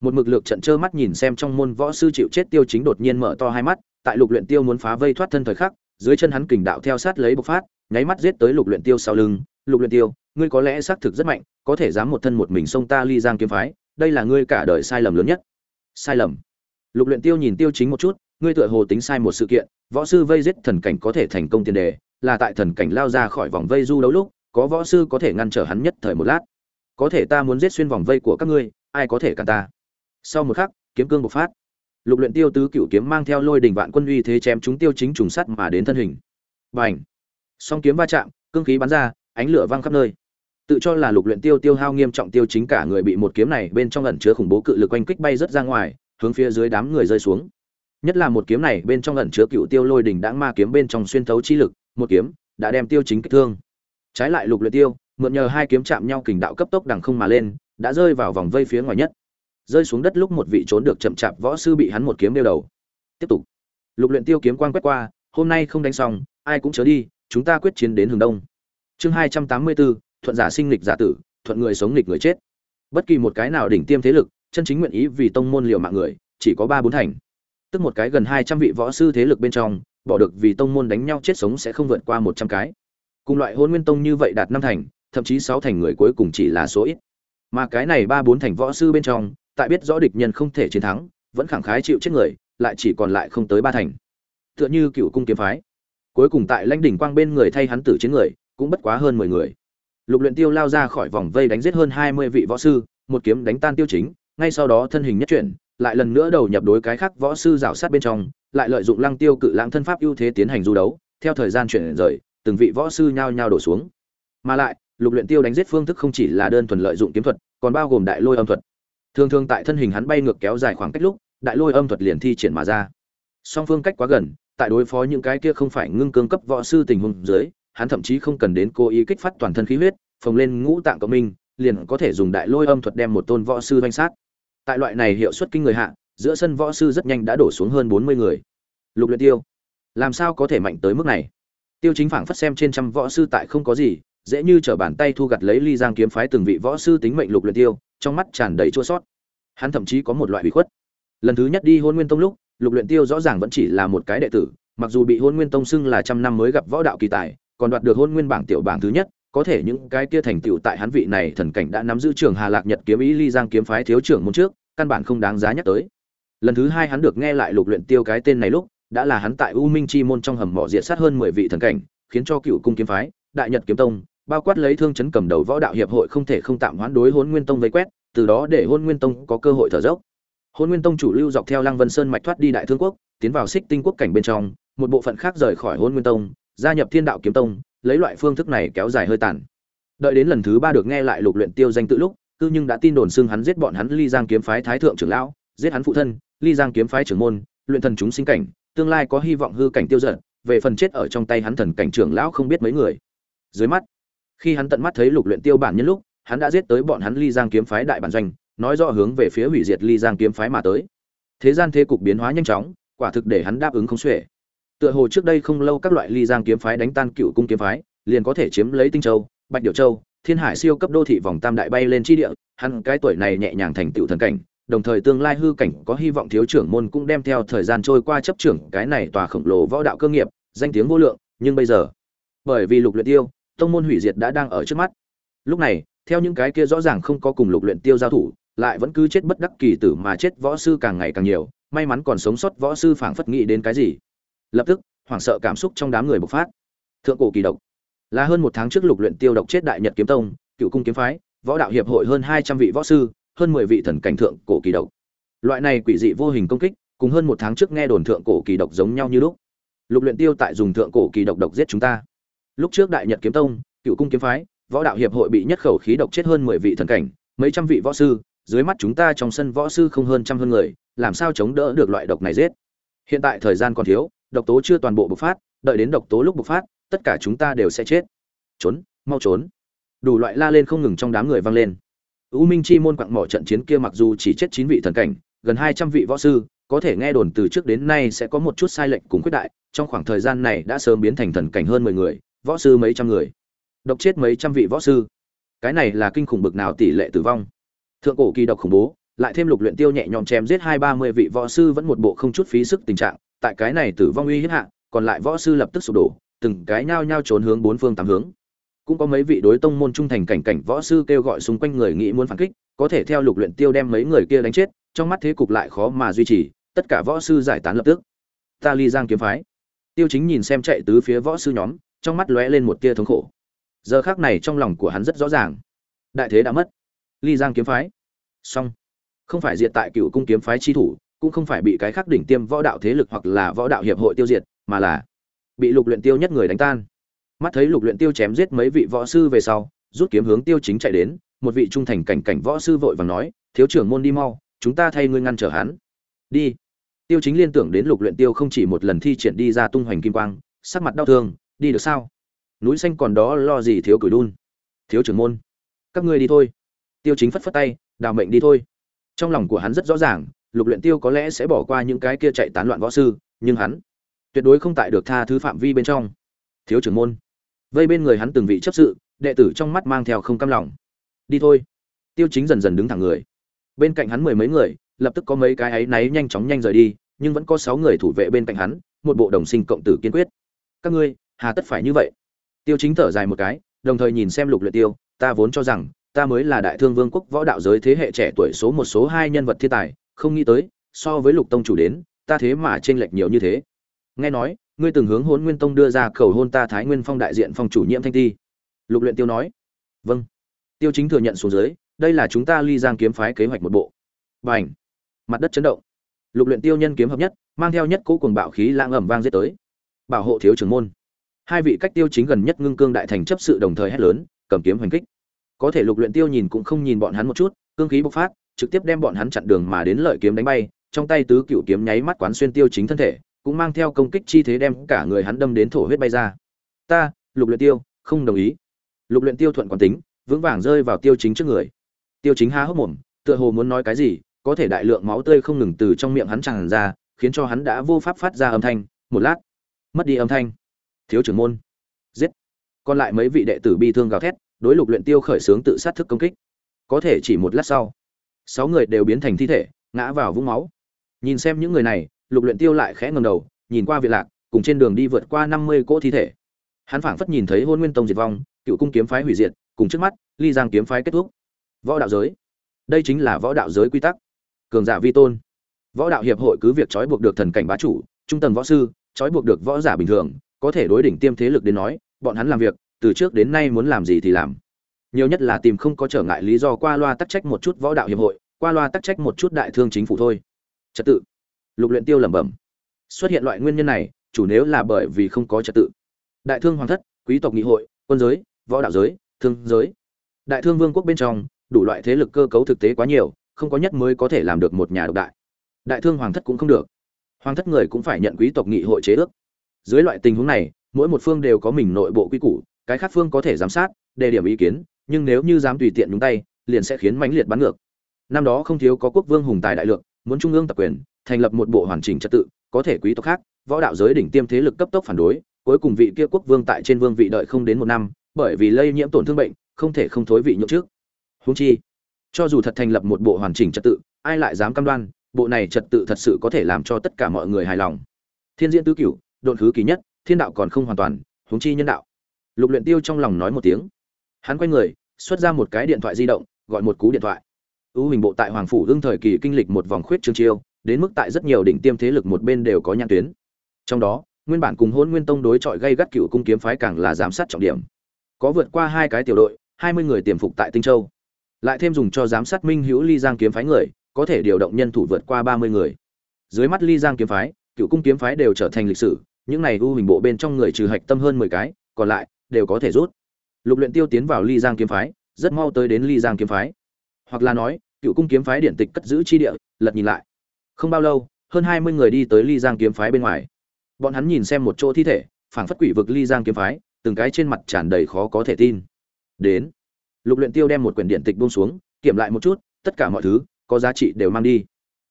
Một mực lược trận trơ mắt nhìn xem trong môn võ sư chịu chết tiêu chính đột nhiên mở to hai mắt, tại lục luyện tiêu muốn phá vây thoát thân thời khắc, dưới chân hắn kình đạo theo sát lấy bộc phát, nháy mắt giết tới lục luyện tiêu sau lưng. Lục luyện tiêu, ngươi có lẽ xác thực rất mạnh, có thể dám một thân một mình xông ta ly giang kiếm phái, đây là ngươi cả đời sai lầm lớn nhất. Sai lầm. Lục luyện tiêu nhìn tiêu chính một chút, ngươi tựa hồ tính sai một sự kiện, võ sư vây giết thần cảnh có thể thành công tiền đề, là tại thần cảnh lao ra khỏi vòng vây du đấu lúc, có võ sư có thể ngăn trở hắn nhất thời một lát có thể ta muốn giết xuyên vòng vây của các ngươi, ai có thể cản ta? Sau một khắc, kiếm cương bộc phát. Lục luyện tiêu tứ cửu kiếm mang theo lôi đỉnh vạn quân uy thế chém chúng tiêu chính trùng sắt mà đến thân hình. Bành! Song kiếm va chạm, cương khí bắn ra, ánh lửa vang khắp nơi. Tự cho là lục luyện tiêu tiêu hao nghiêm trọng tiêu chính cả người bị một kiếm này bên trong ẩn chứa khủng bố cự lực quanh kích bay rất ra ngoài, hướng phía dưới đám người rơi xuống. Nhất là một kiếm này bên trong ẩn chứa cựu tiêu lôi đỉnh đãng ma kiếm bên trong xuyên thấu chi lực, một kiếm đã đem tiêu chính kích thương. Trái lại lục luyện tiêu mượn nhờ hai kiếm chạm nhau kình đạo cấp tốc đằng không mà lên, đã rơi vào vòng vây phía ngoài nhất. Rơi xuống đất lúc một vị trốn được chậm chạp võ sư bị hắn một kiếm đeo đầu. Tiếp tục. Lục luyện tiêu kiếm quang quét qua, hôm nay không đánh xong, ai cũng chớ đi, chúng ta quyết chiến đến hướng đông. Chương hai trăm tám mươi bốn thuận giả sinh lịch giả tử, thuận người sống lịch người chết. Bất kỳ một cái nào đỉnh tiêm thế lực, chân chính nguyện ý vì tông môn liều mạng người, chỉ có ba bốn thành. Tức một cái gần hai trăm vị võ sư thế lực bên trong, bỏ được vì tông môn đánh nhau chết sống sẽ không vượt qua một trăm cái. Cùng loại Hỗn nguyên tông như vậy đạt năm thành thậm chí sáu thành người cuối cùng chỉ là số ít. Mà cái này ba bốn thành võ sư bên trong, tại biết rõ địch nhân không thể chiến thắng, vẫn khẳng khái chịu chết người, lại chỉ còn lại không tới ba thành. Tựa như cựu cung kiếm phái. Cuối cùng tại lãnh đỉnh quang bên người thay hắn tử chiến người, cũng bất quá hơn mười người. Lục luyện tiêu lao ra khỏi vòng vây đánh giết hơn hai mươi vị võ sư, một kiếm đánh tan tiêu chính, ngay sau đó thân hình nhất chuyển, lại lần nữa đầu nhập đối cái khác võ sư rào sát bên trong, lại lợi dụng lăng tiêu cự lãng thân pháp ưu thế tiến hành du đấu, theo thời gian chuyển rời, từng vị võ sư nhao nhao đổ xuống. Mà lại lục luyện tiêu đánh giết phương thức không chỉ là đơn thuần lợi dụng kiếm thuật, còn bao gồm đại lôi âm thuật. Thường thường tại thân hình hắn bay ngược kéo dài khoảng cách lúc, đại lôi âm thuật liền thi triển mà ra. Song phương cách quá gần, tại đối phó những cái kia không phải ngưng cương cấp võ sư tình huống dưới, hắn thậm chí không cần đến cố ý kích phát toàn thân khí huyết, phồng lên ngũ tạng cộng minh, liền có thể dùng đại lôi âm thuật đem một tôn võ sư vây sát. Tại loại này hiệu suất kinh người hạ, giữa sân võ sư rất nhanh đã đổ xuống hơn bốn mươi người. Lục luyện tiêu, làm sao có thể mạnh tới mức này? Tiêu chính phảng phất xem trên trăm võ sư tại không có gì dễ như trở bàn tay thu gặt lấy ly giang kiếm phái từng vị võ sư tính mệnh lục luyện tiêu trong mắt tràn đầy chua sót hắn thậm chí có một loại bị khuất lần thứ nhất đi hôn nguyên tông lúc lục luyện tiêu rõ ràng vẫn chỉ là một cái đệ tử mặc dù bị hôn nguyên tông xưng là trăm năm mới gặp võ đạo kỳ tài còn đoạt được hôn nguyên bảng tiểu bảng thứ nhất có thể những cái kia thành tựu tại hắn vị này thần cảnh đã nắm giữ trường Hà Lạc Nhật kiếm ý ly giang kiếm phái thiếu trưởng môn trước, căn bản không đáng giá nhắc tới. Lần thứ hai hắn được nghe lại Lục Luyện Tiêu cái tên này lúc, đã là hắn tại U Minh Chi môn trong hầm mỏ diệt sát hơn 10 vị thần cảnh, khiến cho cựu cung kiếm phái, Đại Nhật kiếm tông, bao quát lấy thương chấn cầm đầu võ đạo hiệp hội không thể không tạm hoãn đối hôn Nguyên tông vây quét, từ đó để hôn Nguyên tông có cơ hội thở dốc. hôn Nguyên tông chủ lưu dọc theo Lăng Vân Sơn mạch thoát đi Đại Thương quốc, tiến vào Xích Tinh quốc cảnh bên trong, một bộ phận khác rời khỏi hôn Nguyên tông, gia nhập Thiên Đạo kiếm tông, lấy loại phương thức này kéo dài hơi tàn đợi đến lần thứ ba được nghe lại lục luyện tiêu danh tự lúc cư nhưng đã tin đồn xưng hắn giết bọn hắn ly giang kiếm phái thái thượng trưởng lão giết hắn phụ thân ly giang kiếm phái trưởng môn luyện thần chúng sinh cảnh tương lai có hy vọng hư cảnh tiêu dần về phần chết ở trong tay hắn thần cảnh trưởng lão không biết mấy người dưới mắt khi hắn tận mắt thấy lục luyện tiêu bản nhân lúc, hắn đã giết tới bọn hắn ly giang kiếm phái đại bản doanh, nói rõ hướng về phía hủy diệt ly giang kiếm phái mà tới. Thế gian thế cục biến hóa nhanh chóng, quả thực để hắn đáp ứng không xuể. Tựa hồ trước đây không lâu các loại ly giang kiếm phái đánh tan cựu cung kiếm phái, liền có thể chiếm lấy tinh châu, bạch Diệu châu, thiên hải siêu cấp đô thị vòng tam đại bay lên chi địa, hắn cái tuổi này nhẹ nhàng thành tựu thần cảnh, đồng thời tương lai hư cảnh có hy vọng thiếu trưởng môn cũng đem theo thời gian trôi qua chấp trưởng cái này tòa khổng lồ võ đạo cơ nghiệp, danh tiếng vô lượng, nhưng bây giờ, bởi vì lục luyện tiêu tông môn hủy diệt đã đang ở trước mắt. Lúc này, theo những cái kia rõ ràng không có cùng lục luyện tiêu giao thủ, lại vẫn cứ chết bất đắc kỳ tử mà chết võ sư càng ngày càng nhiều, may mắn còn sống sót võ sư phảng phất nghĩ đến cái gì. Lập tức, hoảng sợ cảm xúc trong đám người bộc phát. Thượng cổ kỳ độc. Là hơn một tháng trước lục luyện tiêu độc chết đại nhật kiếm tông, cựu cung kiếm phái, võ đạo hiệp hội hơn hai trăm vị võ sư, hơn mười vị thần cảnh thượng cổ kỳ độc. Loại này quỷ dị vô hình công kích, cùng hơn một tháng trước nghe đồn thượng cổ kỳ độc giống nhau như lúc. Lục luyện tiêu tại dùng thượng cổ kỳ độc độc giết chúng ta lúc trước đại nhật kiếm tông, cựu cung kiếm phái, võ đạo hiệp hội bị nhất khẩu khí độc chết hơn mười vị thần cảnh, mấy trăm vị võ sư, dưới mắt chúng ta trong sân võ sư không hơn trăm hơn người, làm sao chống đỡ được loại độc này giết? Hiện tại thời gian còn thiếu, độc tố chưa toàn bộ bộc phát, đợi đến độc tố lúc bộc phát, tất cả chúng ta đều sẽ chết. Trốn, mau trốn. Đủ loại la lên không ngừng trong đám người vang lên. U minh chi môn quặng mỏ trận chiến kia mặc dù chỉ chết chín vị thần cảnh, gần hai trăm vị võ sư, có thể nghe đồn từ trước đến nay sẽ có một chút sai lệch cùng quyết đại, trong khoảng thời gian này đã sớm biến thành thần cảnh hơn mười người võ sư mấy trăm người. Độc chết mấy trăm vị võ sư. Cái này là kinh khủng bực nào tỷ lệ tử vong. Thượng cổ kỳ độc khủng bố, lại thêm lục luyện tiêu nhẹ nhõm chém giết hai ba mươi vị võ sư vẫn một bộ không chút phí sức tình trạng. Tại cái này tử vong uy hiếp hạ, còn lại võ sư lập tức sụp đổ, từng cái nhao nhao trốn hướng bốn phương tám hướng. Cũng có mấy vị đối tông môn trung thành cảnh cảnh võ sư kêu gọi xung quanh người nghĩ muốn phản kích, có thể theo lục luyện tiêu đem mấy người kia đánh chết, trong mắt thế cục lại khó mà duy trì, tất cả võ sư giải tán lập tức. Ta ly giang kiếm phái. Tiêu chính nhìn xem chạy tứ phía võ sư nhóm trong mắt lóe lên một tia thống khổ. Giờ khắc này trong lòng của hắn rất rõ ràng. Đại thế đã mất. Ly giang kiếm phái. Song không phải diệt tại cựu cung kiếm phái chi thủ, cũng không phải bị cái khác đỉnh tiêm võ đạo thế lực hoặc là võ đạo hiệp hội tiêu diệt, mà là bị lục luyện tiêu nhất người đánh tan. Mắt thấy lục luyện tiêu chém giết mấy vị võ sư về sau, rút kiếm hướng tiêu chính chạy đến, một vị trung thành cảnh cảnh võ sư vội vàng nói, thiếu trưởng môn đi mau, chúng ta thay ngươi ngăn trở hắn. Đi. Tiêu chính liên tưởng đến lục luyện tiêu không chỉ một lần thi triển đi ra tung hoành kim quang, sắc mặt đau thương đi được sao? Núi xanh còn đó lo gì thiếu cửi đun? Thiếu trưởng môn. Các ngươi đi thôi. Tiêu chính phất phất tay, đào mệnh đi thôi. Trong lòng của hắn rất rõ ràng, lục luyện tiêu có lẽ sẽ bỏ qua những cái kia chạy tán loạn võ sư, nhưng hắn tuyệt đối không tại được tha thứ phạm vi bên trong. Thiếu trưởng môn. Vây bên người hắn từng vị chấp sự, đệ tử trong mắt mang theo không cam lòng. Đi thôi. Tiêu chính dần dần đứng thẳng người. Bên cạnh hắn mười mấy người, lập tức có mấy cái ấy náy nhanh chóng nhanh rời đi, nhưng vẫn có sáu người thủ vệ bên cạnh hắn, một bộ đồng sinh cộng tử kiên quyết. Các ngươi hà tất phải như vậy. Tiêu chính thở dài một cái, đồng thời nhìn xem lục luyện tiêu, ta vốn cho rằng, ta mới là đại thương vương quốc võ đạo giới thế hệ trẻ tuổi số một số hai nhân vật thiên tài, không nghĩ tới, so với lục tông chủ đến, ta thế mà chênh lệch nhiều như thế. Nghe nói, ngươi từng hướng hôn nguyên tông đưa ra cầu hôn ta thái nguyên phong đại diện phong chủ nhiệm thanh ti. Lục luyện tiêu nói vâng. Tiêu chính thừa nhận xuống dưới, đây là chúng ta ly giang kiếm phái kế hoạch một bộ. Bành! Mặt đất chấn động. Lục luyện tiêu nhân kiếm hợp nhất, mang theo nhất cỗ cuồng bạo khí lãng ẩm vang giết tới. Bảo hộ thiếu trưởng môn hai vị cách tiêu chính gần nhất ngưng cương đại thành chấp sự đồng thời hét lớn, cầm kiếm hoành kích. Có thể lục luyện tiêu nhìn cũng không nhìn bọn hắn một chút, cương khí bộc phát, trực tiếp đem bọn hắn chặn đường mà đến lợi kiếm đánh bay, trong tay tứ cựu kiếm nháy mắt quán xuyên tiêu chính thân thể, cũng mang theo công kích chi thế đem cả người hắn đâm đến thổ huyết bay ra. Ta, lục luyện tiêu, không đồng ý. Lục luyện tiêu thuận quán tính, vững vàng rơi vào tiêu chính trước người. Tiêu chính há hốc mồm, tựa hồ muốn nói cái gì, có thể đại lượng máu tươi không ngừng từ trong miệng hắn tràn ra, khiến cho hắn đã vô pháp phát ra âm thanh. Một lát, mất đi âm thanh thiếu trưởng môn. Giết. Còn lại mấy vị đệ tử bi thương gào thét, đối lục luyện tiêu khởi sướng tự sát thức công kích. Có thể chỉ một lát sau, sáu người đều biến thành thi thể, ngã vào vũng máu. Nhìn xem những người này, lục luyện tiêu lại khẽ ngẩng đầu, nhìn qua viện lạc, cùng trên đường đi vượt qua năm mươi cỗ thi thể. Hắn phảng phất nhìn thấy hôn nguyên tông diệt vong, cựu cung kiếm phái hủy diệt, cùng trước mắt, ly giang kiếm phái kết thúc. Võ đạo giới. Đây chính là võ đạo giới quy tắc. Cường giả vi tôn. Võ đạo hiệp hội cứ việc trói buộc được thần cảnh bá chủ, trung tầng võ sư, trói buộc được võ giả bình thường có thể đối đỉnh tiêm thế lực đến nói, bọn hắn làm việc, từ trước đến nay muốn làm gì thì làm. Nhiều nhất là tìm không có trở ngại lý do qua loa tắc trách một chút võ đạo hiệp hội, qua loa tắc trách một chút đại thương chính phủ thôi. Trật tự. Lục luyện tiêu lẩm bẩm. Xuất hiện loại nguyên nhân này, chủ nếu là bởi vì không có trật tự. Đại thương hoàng thất, quý tộc nghị hội, quân giới, võ đạo giới, thương giới. Đại thương vương quốc bên trong, đủ loại thế lực cơ cấu thực tế quá nhiều, không có nhất mới có thể làm được một nhà độc đại. Đại thương hoàng thất cũng không được. Hoàng thất người cũng phải nhận quý tộc nghị hội chế ước dưới loại tình huống này, mỗi một phương đều có mình nội bộ quy củ, cái khác phương có thể giám sát, đề điểm ý kiến, nhưng nếu như dám tùy tiện nhúng tay, liền sẽ khiến mãnh liệt bắn ngược. Năm đó không thiếu có quốc vương hùng tài đại lượng, muốn trung ương tập quyền, thành lập một bộ hoàn chỉnh trật tự, có thể quý tộc khác, võ đạo giới đỉnh tiêm thế lực cấp tốc phản đối, cuối cùng vị kia quốc vương tại trên vương vị đợi không đến một năm, bởi vì lây nhiễm tổn thương bệnh, không thể không thối vị nhượng trước. Húng chi, cho dù thật thành lập một bộ hoàn chỉnh trật tự, ai lại dám cam đoan, bộ này trật tự thật sự có thể làm cho tất cả mọi người hài lòng. Thiên diễn tứ cửu độn khứ kỳ nhất, thiên đạo còn không hoàn toàn, huống chi nhân đạo. Lục luyện tiêu trong lòng nói một tiếng. Hắn quay người, xuất ra một cái điện thoại di động, gọi một cú điện thoại. Ưu hình bộ tại hoàng phủ đương thời kỳ kinh lịch một vòng khuyết trương chiêu, đến mức tại rất nhiều đỉnh tiêm thế lực một bên đều có nhãn tuyến. Trong đó, nguyên bản cùng Hỗn nguyên tông đối chọi gây gắt cựu cung kiếm phái càng là giám sát trọng điểm. Có vượt qua hai cái tiểu đội, hai mươi người tiềm phục tại tinh châu. Lại thêm dùng cho giám sát minh hữu ly giang kiếm phái người, có thể điều động nhân thủ vượt qua ba mươi người. Dưới mắt ly giang kiếm phái, cựu cung kiếm phái đều trở thành lịch sử những này u hình bộ bên trong người trừ hạch tâm hơn mười cái, còn lại đều có thể rút. Lục luyện tiêu tiến vào ly giang kiếm phái, rất mau tới đến ly giang kiếm phái. Hoặc là nói, cựu cung kiếm phái điện tịch cất giữ chi địa, lật nhìn lại. Không bao lâu, hơn hai mươi người đi tới ly giang kiếm phái bên ngoài. Bọn hắn nhìn xem một chỗ thi thể, phảng phất quỷ vực ly giang kiếm phái, từng cái trên mặt tràn đầy khó có thể tin. Đến, lục luyện tiêu đem một quyển điện tịch buông xuống, kiểm lại một chút, tất cả mọi thứ, có giá trị đều mang đi.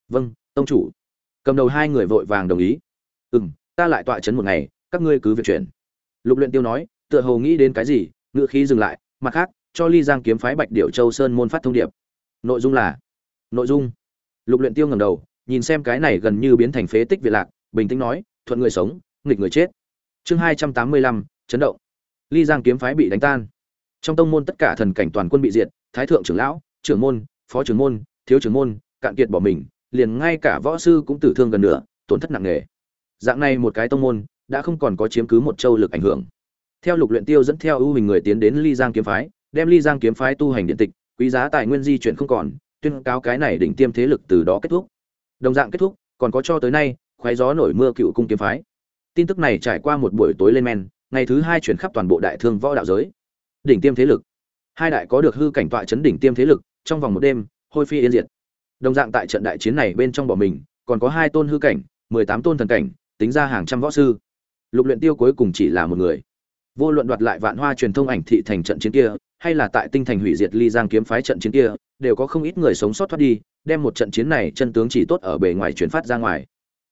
Vâng tông chủ. Cầm đầu hai người vội vàng đồng ý. Ừm ta lại tọa chấn một ngày, các ngươi cứ việc chuyển. Lục luyện tiêu nói, tựa hồ nghĩ đến cái gì ngựa khí dừng lại, mặt khác, cho ly giang kiếm phái bạch điểu châu sơn môn phát thông điệp. Nội dung là, nội dung. Lục luyện tiêu ngẩng đầu, nhìn xem cái này gần như biến thành phế tích việt lạc, bình tĩnh nói, thuận người sống, nghịch người chết. Chương hai trăm tám mươi lăm, chấn động. Ly giang kiếm phái bị đánh tan. Trong tông môn tất cả thần cảnh toàn quân bị diệt, thái thượng trưởng lão, trưởng môn, phó trưởng môn, thiếu trưởng môn, cạn kiệt bỏ mình, liền ngay cả võ sư cũng tử thương gần nửa, tổn thất nặng nề dạng này một cái tông môn, đã không còn có chiếm cứ một châu lực ảnh hưởng. Theo lục luyện tiêu dẫn theo ưu hình người tiến đến ly giang kiếm phái, đem ly giang kiếm phái tu hành điện tịch, quý giá tài nguyên di chuyển không còn, tuyên cáo cái này đỉnh tiêm thế lực từ đó kết thúc. Đồng dạng kết thúc, còn có cho tới nay, khoái gió nổi mưa cựu cung kiếm phái. Tin tức này trải qua một buổi tối lên men, ngày thứ hai chuyển khắp toàn bộ đại thương võ đạo giới. Đỉnh tiêm thế lực. Hai đại có được hư cảnh tọa chấn đỉnh tiêm thế lực, trong vòng một đêm, hôi phi yên diệt. Đồng dạng tại trận đại chiến này bên trong bỏ mình, còn có hai tôn hư cảnh, mười tám tôn thần cảnh tính ra hàng trăm võ sư. Lục luyện tiêu cuối cùng chỉ là một người. Vô luận đoạt lại vạn hoa truyền thông ảnh thị thành trận chiến kia, hay là tại tinh thành hủy diệt ly giang kiếm phái trận chiến kia, đều có không ít người sống sót thoát đi, đem một trận chiến này chân tướng chỉ tốt ở bề ngoài truyền phát ra ngoài.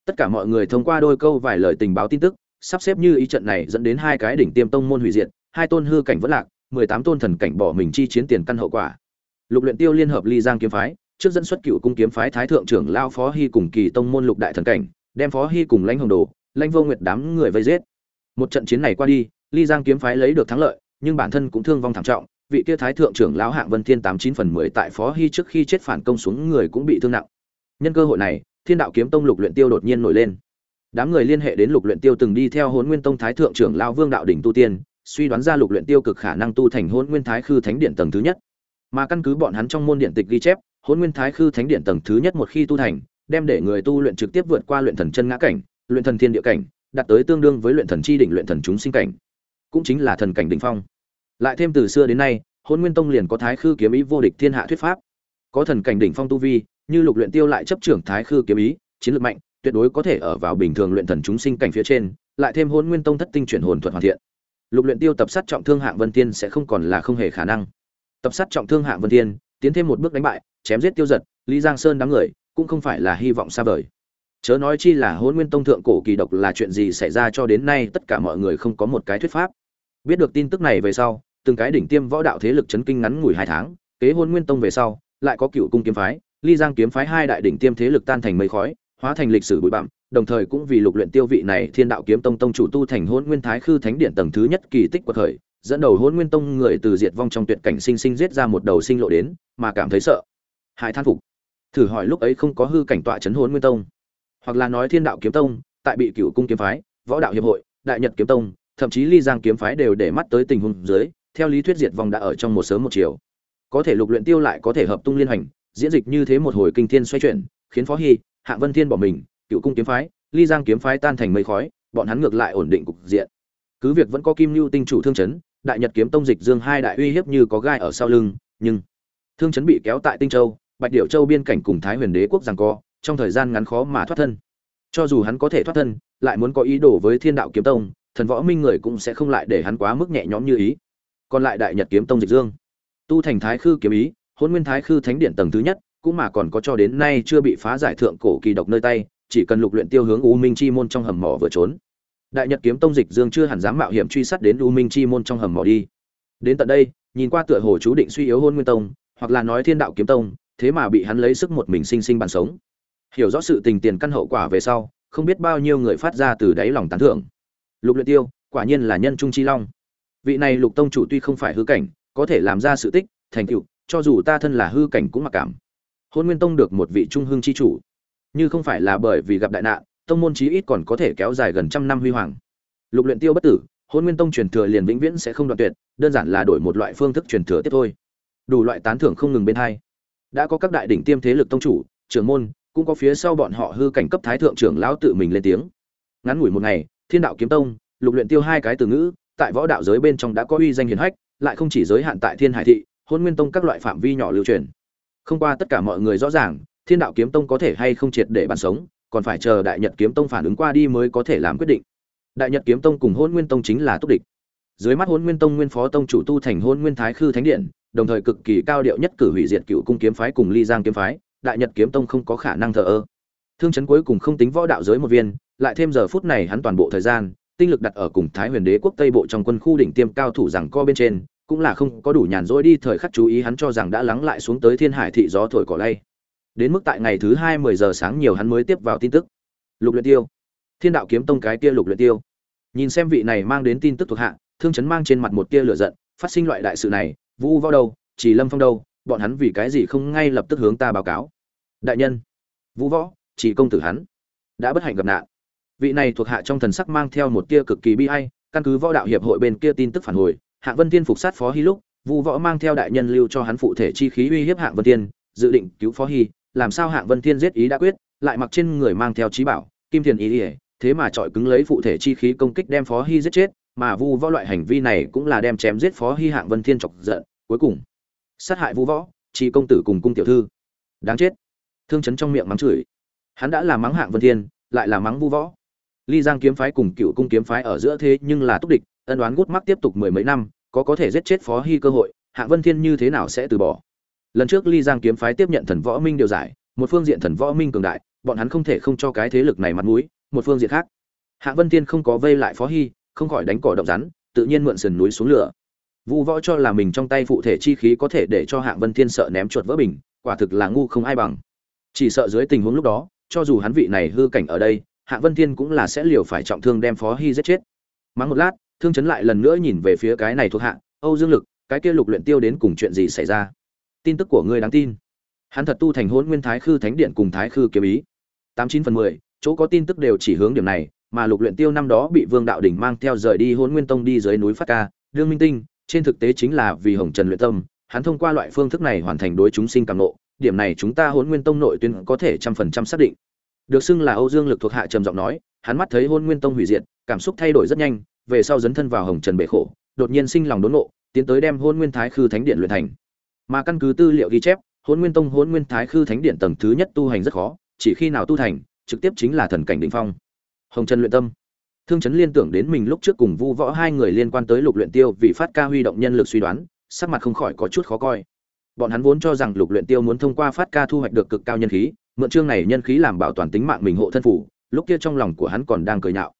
Tất cả mọi người thông qua đôi câu vài lời tình báo tin tức, sắp xếp như ý trận này dẫn đến hai cái đỉnh tiêm tông môn hủy diệt, hai tôn hư cảnh vẫn lạc, mười tám tôn thần cảnh bỏ mình chi chiến tiền căn hậu quả. Lục luyện tiêu liên hợp ly giang kiếm phái, trước dẫn xuất cựu cung kiếm phái thái thượng trưởng lao phó hy cùng kỳ tông môn lục đại thần cảnh đem phó hy cùng lãnh hồng đồ, lãnh vô nguyệt đám người vây giết. Một trận chiến này qua đi, ly giang kiếm phái lấy được thắng lợi, nhưng bản thân cũng thương vong thảm trọng, vị kia thái thượng trưởng lão hạng vân thiên tám chín phần mười tại phó hy trước khi chết phản công xuống người cũng bị thương nặng. Nhân cơ hội này, thiên đạo kiếm tông lục luyện tiêu đột nhiên nổi lên. Đám người liên hệ đến lục luyện tiêu từng đi theo hồn nguyên tông thái thượng trưởng lão vương đạo đỉnh tu tiên, suy đoán ra lục luyện tiêu cực khả năng tu thành hồn nguyên thái khư thánh điện tầng thứ nhất. Mà căn cứ bọn hắn trong môn điện tịch ghi chép hồn nguyên thái khư thánh điện tầng thứ nhất một khi tu thành đem để người tu luyện trực tiếp vượt qua luyện thần chân ngã cảnh, luyện thần thiên địa cảnh, đạt tới tương đương với luyện thần chi đỉnh, luyện thần chúng sinh cảnh. Cũng chính là thần cảnh đỉnh phong. Lại thêm từ xưa đến nay, Hỗn nguyên tông liền có thái khư kiếm ý vô địch thiên hạ thuyết pháp. Có thần cảnh đỉnh phong tu vi, như lục luyện tiêu lại chấp trưởng thái khư kiếm ý, chiến lược mạnh, tuyệt đối có thể ở vào bình thường luyện thần chúng sinh cảnh phía trên, lại thêm Hỗn nguyên tông thất tinh chuyển hồn thuật hoàn thiện. Lục luyện tiêu tập sát trọng thương hạng vân tiên sẽ không còn là không hề khả năng. Tập sát trọng thương hạng vân tiên tiến thêm một bước đánh bại, chém giết tiêu giật, lý giang sơn đám người cũng không phải là hy vọng xa vời. Chớ nói chi là hôn nguyên tông thượng cổ kỳ độc là chuyện gì xảy ra cho đến nay tất cả mọi người không có một cái thuyết pháp. Biết được tin tức này về sau, từng cái đỉnh tiêm võ đạo thế lực chấn kinh ngắn ngủi hai tháng, kế hôn nguyên tông về sau, lại có cựu cung kiếm phái, ly giang kiếm phái hai đại đỉnh tiêm thế lực tan thành mây khói, hóa thành lịch sử bụi bặm, đồng thời cũng vì lục luyện tiêu vị này thiên đạo kiếm tông tông chủ tu thành hôn nguyên thái khư thánh điện tầng thứ nhất kỳ tích của thời dẫn đầu hôn nguyên tông người từ diệt vong trong tuyệt cảnh sinh sinh giết ra một đầu sinh lộ đến, mà cảm thấy sợ. Hại than phục thử hỏi lúc ấy không có hư cảnh tọa chấn hồn nguyên tông, hoặc là nói thiên đạo kiếm tông, tại bị cựu cung kiếm phái, võ đạo hiệp hội, đại nhật kiếm tông, thậm chí ly giang kiếm phái đều để mắt tới tình huống dưới, theo lý thuyết diệt vong đã ở trong một sớm một chiều. Có thể lục luyện tiêu lại có thể hợp tung liên hành diễn dịch như thế một hồi kinh thiên xoay chuyển, khiến phó hy hạng vân thiên bỏ mình cựu cung kiếm phái, ly giang kiếm phái tan thành mây khói, bọn hắn ngược lại ổn định cục diện. Cứ việc vẫn có kim lưu tinh chủ thương chấn, đại nhật kiếm tông dịch dương hai đại uy hiếp như có gai ở sau lưng, nhưng thương chấn bị kéo tại tinh châu bạch điệu châu biên cảnh cùng thái huyền đế quốc giằng co, trong thời gian ngắn khó mà thoát thân. Cho dù hắn có thể thoát thân, lại muốn có ý đồ với thiên đạo kiếm tông, thần võ minh người cũng sẽ không lại để hắn quá mức nhẹ nhõm như ý. Còn lại đại nhật kiếm tông dịch dương, tu thành thái khư kiếm ý hôn nguyên thái khư thánh điện tầng thứ nhất, cũng mà còn có cho đến nay chưa bị phá giải thượng cổ kỳ độc nơi tay, chỉ cần lục luyện tiêu hướng u minh chi môn trong hầm mỏ vừa trốn. Đại nhật kiếm tông dịch dương chưa hẳn dám mạo hiểm truy sát đến u minh chi môn trong hầm mỏ đi. Đến tận đây, nhìn qua tựa hồ chú định suy yếu hôn nguyên tông, hoặc là nói thiên đạo kiếm tông thế mà bị hắn lấy sức một mình sinh sinh bàn sống. Hiểu rõ sự tình tiền căn hậu quả về sau, không biết bao nhiêu người phát ra từ đáy lòng tán thưởng. Lục luyện tiêu, quả nhiên là nhân trung chi long. Vị này lục tông chủ tuy không phải hư cảnh, có thể làm ra sự tích, thành tựu, cho dù ta thân là hư cảnh cũng mặc cảm. Hôn nguyên tông được một vị trung hương chi chủ. Như không phải là bởi vì gặp đại nạn, tông môn chí ít còn có thể kéo dài gần trăm năm huy hoàng. Lục luyện tiêu bất tử, hôn nguyên tông truyền thừa liền vĩnh viễn sẽ không đoạn tuyệt, đơn giản là đổi một loại phương thức truyền thừa tiếp thôi. Đủ loại tán thưởng không ngừng bên hai đã có các đại đỉnh tiêm thế lực tông chủ, trưởng môn, cũng có phía sau bọn họ hư cảnh cấp thái thượng trưởng lão tự mình lên tiếng. Ngắn ngủi một ngày, thiên đạo kiếm tông, lục luyện tiêu hai cái từ ngữ, tại võ đạo giới bên trong đã có uy danh hiển hách, lại không chỉ giới hạn tại thiên hải thị, hôn nguyên tông các loại phạm vi nhỏ lưu truyền. Không qua tất cả mọi người rõ ràng, thiên đạo kiếm tông có thể hay không triệt để bàn sống, còn phải chờ đại nhật kiếm tông phản ứng qua đi mới có thể làm quyết định. Đại nhật kiếm tông cùng hôn nguyên tông chính là túc địch. Dưới mắt hôn nguyên tông nguyên phó tông chủ tu thành hôn nguyên thái khư thánh điện đồng thời cực kỳ cao điệu nhất cử hủy diệt cựu cung kiếm phái cùng ly giang kiếm phái, đại nhật kiếm tông không có khả năng thờ ơ. Thương chấn cuối cùng không tính võ đạo giới một viên, lại thêm giờ phút này hắn toàn bộ thời gian, tinh lực đặt ở cùng thái huyền đế quốc tây bộ trong quân khu đỉnh tiêm cao thủ rằng co bên trên, cũng là không có đủ nhàn rỗi đi thời khắc chú ý hắn cho rằng đã lắng lại xuống tới thiên hải thị gió thổi cỏ lay. Đến mức tại ngày thứ hai mười giờ sáng nhiều hắn mới tiếp vào tin tức. Lục luyện tiêu. Thiên đạo kiếm tông cái kia lục luyện tiêu. Nhìn xem vị này mang đến tin tức thuộc hạ, thương chấn mang trên mặt một tia lửa giận, phát sinh loại đại sự này vu vào đâu, chỉ lâm phong đâu, bọn hắn vì cái gì không ngay lập tức hướng ta báo cáo? Đại nhân, vũ võ, chỉ công tử hắn, đã bất hạnh gặp nạn. Vị này thuộc hạ trong thần sắc mang theo một tia cực kỳ bi ai, căn cứ võ đạo hiệp hội bên kia tin tức phản hồi hạng vân thiên phục sát phó hy lúc vu võ mang theo đại nhân lưu cho hắn phụ thể chi khí uy hiếp hạng vân thiên, dự định cứu phó hy, làm sao hạng vân thiên giết ý đã quyết, lại mặc trên người mang theo trí bảo, kim thiền ý ỉa thế mà trọi cứng lấy phụ thể chi khí công kích đem phó hy giết chết, mà vu võ loại hành vi này cũng là đem chém giết phó hy hạng vân thiên chọc giận cuối cùng, sát hại vu võ, chi công tử cùng cung tiểu thư. Đáng chết. Thương chấn trong miệng mắng chửi. Hắn đã là mắng hạng vân thiên, lại là mắng vu võ. Ly giang kiếm phái cùng cựu cung kiếm phái ở giữa thế nhưng là túc địch, ân đoán gút mắt tiếp tục mười mấy năm, có có thể giết chết phó hy cơ hội, hạng vân thiên như thế nào sẽ từ bỏ? Lần trước ly giang kiếm phái tiếp nhận thần võ minh điều giải, một phương diện thần võ minh cường đại, bọn hắn không thể không cho cái thế lực này mặt mũi, một phương diện khác. Hạng vân thiên không có vây lại phó hy, không khỏi đánh cỏ động rắn, tự nhiên mượn sườn núi xuống lửa vu võ cho là mình trong tay phụ thể chi khí có thể để cho hạng vân thiên sợ ném chuột vỡ bình, quả thực là ngu không ai bằng. Chỉ sợ dưới tình huống lúc đó, cho dù hắn vị này hư cảnh ở đây, hạng vân thiên cũng là sẽ liều phải trọng thương đem phó hy giết chết. Mắng một lát, thương chấn lại lần nữa nhìn về phía cái này thuộc hạ, âu dương lực, cái kia lục luyện tiêu đến cùng chuyện gì xảy ra? Tin tức của ngươi đáng tin. Hắn thật tu thành Hỗn nguyên thái khư thánh điện cùng thái khư kiếm ý. Tám chín phần mười, chỗ có tin tức đều chỉ hướng điểm này, mà lục luyện tiêu năm đó bị vương đạo đỉnh mang theo rời đi Hỗn nguyên tông đi dưới núi phát ca, đương minh tinh trên thực tế chính là vì hồng trần luyện tâm, hắn thông qua loại phương thức này hoàn thành đối chúng sinh cảm nộ điểm này chúng ta Hỗn nguyên tông nội tuyên có thể trăm phần trăm xác định. Được xưng là âu dương lực thuộc hạ trầm giọng nói, hắn mắt thấy Hỗn nguyên tông hủy diệt, cảm xúc thay đổi rất nhanh, về sau dấn thân vào hồng trần bể khổ, đột nhiên sinh lòng đốn nộ tiến tới đem Hỗn nguyên thái khư thánh điện luyện thành. Mà căn cứ tư liệu ghi chép, Hỗn nguyên tông, Hỗn nguyên thái khư thánh điện tầng thứ nhất tu hành rất khó, chỉ khi nào tu thành, trực tiếp chính là thần cảnh đỉnh phong. Hồng trần luyện tâm thương chấn liên tưởng đến mình lúc trước cùng vu võ hai người liên quan tới lục luyện tiêu vì phát ca huy động nhân lực suy đoán, sắc mặt không khỏi có chút khó coi. Bọn hắn vốn cho rằng lục luyện tiêu muốn thông qua phát ca thu hoạch được cực cao nhân khí, mượn chương này nhân khí làm bảo toàn tính mạng mình hộ thân phủ, lúc kia trong lòng của hắn còn đang cười nhạo.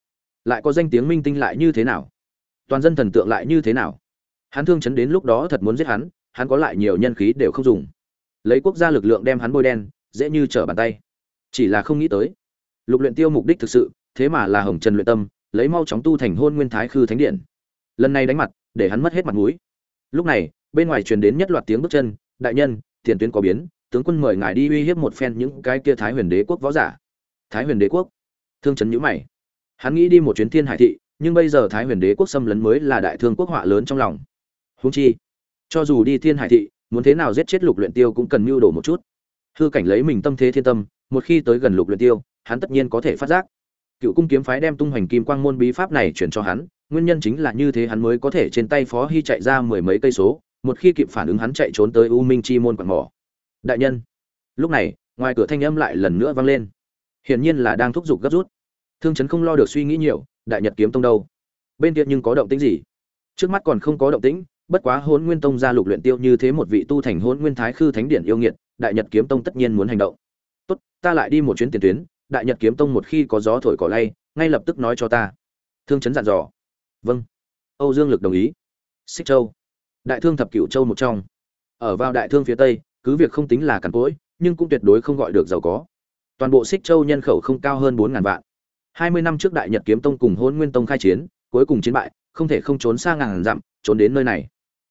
Lại có danh tiếng minh tinh lại như thế nào? Toàn dân thần tượng lại như thế nào? Hắn thương chấn đến lúc đó thật muốn giết hắn hắn có lại nhiều nhân khí đều không dùng. Lấy quốc gia lực lượng đem hắn bôi đen, dễ như trở bàn tay. Chỉ là không nghĩ tới, lục luyện tiêu mục đích thực sự, thế mà là hồng trần luyện tâm lấy mau chóng tu thành hôn nguyên thái khư thánh điện. Lần này đánh mặt, để hắn mất hết mặt mũi. Lúc này, bên ngoài truyền đến nhất loạt tiếng bước chân, đại nhân, tiền tuyến có biến, tướng quân mời ngài đi uy hiếp một phen những cái kia thái huyền đế quốc võ giả. Thái huyền đế quốc? Thương trấn nhữ mày. Hắn nghĩ đi một chuyến thiên hải thị, nhưng bây giờ thái huyền đế quốc xâm lấn mới là đại thương quốc họa lớn trong lòng. Húng chi, cho dù đi thiên hải thị, muốn thế nào giết chết lục luyện tiêu cũng cần mưu đồ một chút. Hư cảnh lấy mình tâm thế thiên tâm, một khi tới gần lục luyện tiêu, hắn tất nhiên có thể phát giác cựu cung kiếm phái đem tung hoành kim quang môn bí pháp này chuyển cho hắn, nguyên nhân chính là như thế hắn mới có thể trên tay phó hy chạy ra mười mấy cây số, một khi kịp phản ứng hắn chạy trốn tới u minh chi môn quạt mỏ. Đại nhân, lúc này, ngoài cửa thanh âm lại lần nữa vang lên. Hiển nhiên là đang thúc giục gấp rút. Thương chấn không lo được suy nghĩ nhiều, đại nhật kiếm tông đâu? Bên kia nhưng có động tĩnh gì? Trước mắt còn không có động tĩnh, bất quá hôn nguyên tông ra lục luyện tiêu như thế một vị tu thành hôn nguyên thái khư thánh điển yêu nghiệt, đại nhật kiếm tông tất nhiên muốn hành động. Tốt, ta lại đi một chuyến tiền tuyến đại nhật kiếm tông một khi có gió thổi cỏ lay, ngay lập tức nói cho ta. Thương chấn dặn dò. Vâng. Âu dương lực đồng ý. Xích châu. Đại thương thập cửu châu một trong. Ở vào đại thương phía tây, cứ việc không tính là cằn cỗi, nhưng cũng tuyệt đối không gọi được giàu có. Toàn bộ xích châu nhân khẩu không cao hơn bốn ngàn vạn. Hai mươi năm trước đại nhật kiếm tông cùng hôn nguyên tông khai chiến, cuối cùng chiến bại, không thể không trốn xa ngàn dặm, trốn đến nơi này.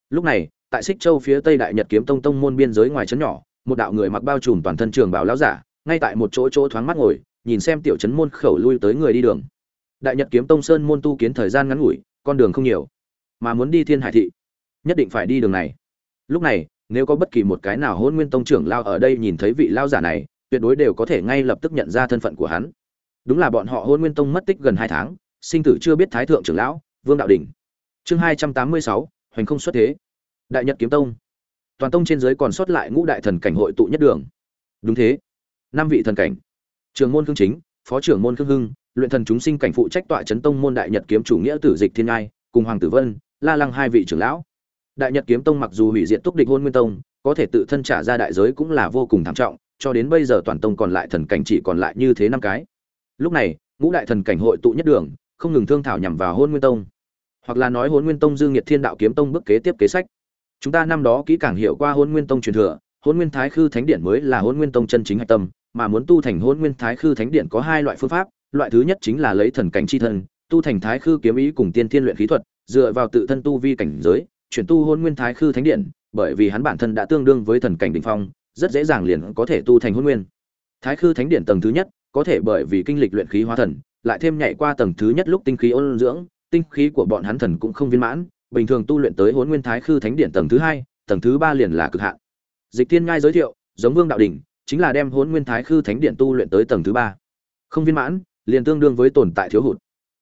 Lúc này, tại xích châu phía tây đại nhật kiếm tông tông môn biên giới ngoài trấn nhỏ, một đạo người mặc bao trùm toàn thân trường bảo lão giả, ngay tại một chỗ chỗ thoáng mắt ngồi nhìn xem tiểu trấn môn khẩu lui tới người đi đường. Đại nhật kiếm tông sơn môn tu kiến thời gian ngắn ngủi, con đường không nhiều, mà muốn đi thiên hải thị, nhất định phải đi đường này. Lúc này, nếu có bất kỳ một cái nào hôn nguyên tông trưởng lao ở đây nhìn thấy vị lao giả này, tuyệt đối đều có thể ngay lập tức nhận ra thân phận của hắn. Đúng là bọn họ hôn nguyên tông mất tích gần hai tháng, sinh tử chưa biết thái thượng trưởng lão, vương đạo đình chương hai trăm tám mươi sáu, hoành không xuất thế. Đại nhật kiếm tông. Toàn tông trên dưới còn sót lại ngũ đại thần cảnh hội tụ nhất đường. Đúng thế. Năm vị thần cảnh trường môn khương chính, phó trưởng môn khương hưng, luyện thần chúng sinh cảnh phụ trách tọa chấn tông môn đại nhật kiếm chủ nghĩa tử dịch thiên ngai, cùng hoàng tử vân, la lăng hai vị trưởng lão. Đại nhật kiếm tông mặc dù hủy diệt túc địch hôn nguyên tông, có thể tự thân trả ra đại giới cũng là vô cùng thảm trọng, cho đến bây giờ toàn tông còn lại thần cảnh chỉ còn lại như thế năm cái. Lúc này, ngũ đại thần cảnh hội tụ nhất đường, không ngừng thương thảo nhằm vào hôn nguyên tông. Hoặc là nói hôn nguyên tông dương nhiệt thiên đạo kiếm tông bước kế tiếp kế sách. Chúng ta năm đó kỹ càng hiểu qua hôn nguyên tông truyền thừa hôn nguyên thái khư thánh điện mới là hôn nguyên tông chân chính hạch tâm, mà muốn tu thành hôn nguyên thái khư thánh điện có hai loại phương pháp. Loại thứ nhất chính là lấy thần cảnh chi thân, tu thành thái khư kiếm ý cùng tiên thiên luyện khí thuật, dựa vào tự thân tu vi cảnh giới, chuyển tu hôn nguyên thái khư thánh điện, bởi vì hắn bản thân đã tương đương với thần cảnh đỉnh phong, rất dễ dàng liền có thể tu thành hôn nguyên. Thái khư thánh điện tầng thứ nhất, có thể bởi vì kinh lịch luyện khí hóa thần, lại thêm nhảy qua tầng thứ nhất lúc tinh khí ôn dưỡng, tinh khí của bọn hắn thần cũng không viên mãn, bình thường tu luyện tới hôn nguyên thái khư thánh điện tầng thứ hai, tầng thứ ba liền là cực hạn dịch thiên ngai giới thiệu, giống vương đạo đỉnh chính là đem Hỗn nguyên thái khư thánh điện tu luyện tới tầng thứ ba. Không viên mãn, liền tương đương với tồn tại thiếu hụt.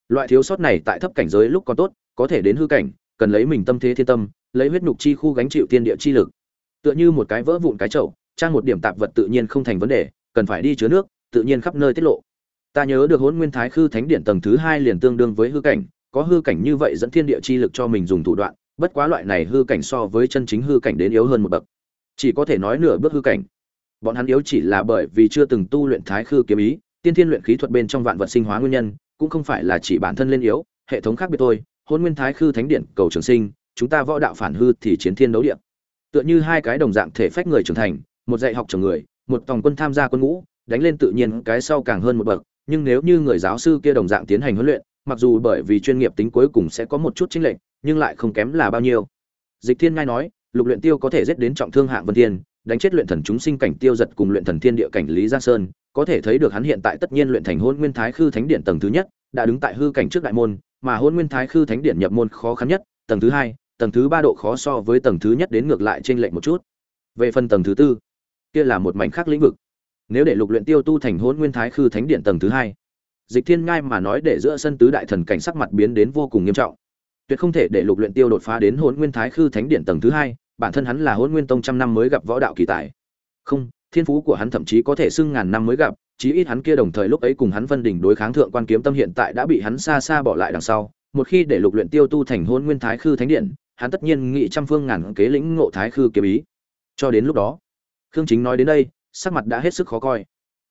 Loại thiếu sót này tại thấp cảnh giới lúc còn tốt, có thể đến hư cảnh, cần lấy mình tâm thế thiên tâm, lấy huyết nhục chi khu gánh chịu tiên địa chi lực. Tựa như một cái vỡ vụn cái chậu, trang một điểm tạp vật tự nhiên không thành vấn đề, cần phải đi chứa nước, tự nhiên khắp nơi tiết lộ. Ta nhớ được Hỗn nguyên thái khư thánh điện tầng thứ hai liền tương đương với hư cảnh, có hư cảnh như vậy dẫn thiên địa chi lực cho mình dùng thủ đoạn, bất quá loại này hư cảnh so với chân chính hư cảnh đến yếu hơn một bậc chỉ có thể nói nửa bước hư cảnh. Bọn hắn yếu chỉ là bởi vì chưa từng tu luyện thái khư kiếm ý, tiên thiên luyện khí thuật bên trong vạn vật sinh hóa nguyên nhân, cũng không phải là chỉ bản thân lên yếu, hệ thống khác biệt thôi. Hôn nguyên thái khư thánh điện, cầu trường sinh, chúng ta võ đạo phản hư thì chiến thiên đấu điện tựa như hai cái đồng dạng thể phách người trưởng thành, một dạy học trường người, một tòng quân tham gia quân ngũ, đánh lên tự nhiên cái sau càng hơn một bậc. Nhưng nếu như người giáo sư kia đồng dạng tiến hành huấn luyện, mặc dù bởi vì chuyên nghiệp tính cuối cùng sẽ có một chút chính lệnh nhưng lại không kém là bao nhiêu. Dịch thiên ngai nói lục luyện tiêu có thể giết đến trọng thương hạng vân thiên, đánh chết luyện thần chúng sinh cảnh tiêu giật cùng luyện thần thiên địa cảnh lý giang sơn, có thể thấy được hắn hiện tại tất nhiên luyện thành hôn nguyên thái khư thánh điện tầng thứ nhất, đã đứng tại hư cảnh trước đại môn, mà hôn nguyên thái khư thánh điện nhập môn khó khăn nhất, tầng thứ hai, tầng thứ ba độ khó so với tầng thứ nhất đến ngược lại trên lệnh một chút. Về phần tầng thứ tư, kia là một mảnh khác lĩnh vực. Nếu để lục luyện tiêu tu thành hôn nguyên thái khư thánh điện tầng thứ hai, dịch thiên ngai mà nói để giữa sân tứ đại thần cảnh sắc mặt biến đến vô cùng nghiêm trọng. Tuyệt không thể để lục luyện tiêu đột phá đến hôn nguyên thái khư thánh điện tầng thứ hai bản thân hắn là hôn nguyên tông trăm năm mới gặp võ đạo kỳ tài. Không, thiên phú của hắn thậm chí có thể xưng ngàn năm mới gặp, chí ít hắn kia đồng thời lúc ấy cùng hắn phân đỉnh đối kháng thượng quan kiếm tâm hiện tại đã bị hắn xa xa bỏ lại đằng sau. Một khi để lục luyện tiêu tu thành hôn nguyên thái khư thánh điện, hắn tất nhiên nghị trăm phương ngàn kế lĩnh ngộ thái khư kiếm ý. Cho đến lúc đó, khương chính nói đến đây, sắc mặt đã hết sức khó coi.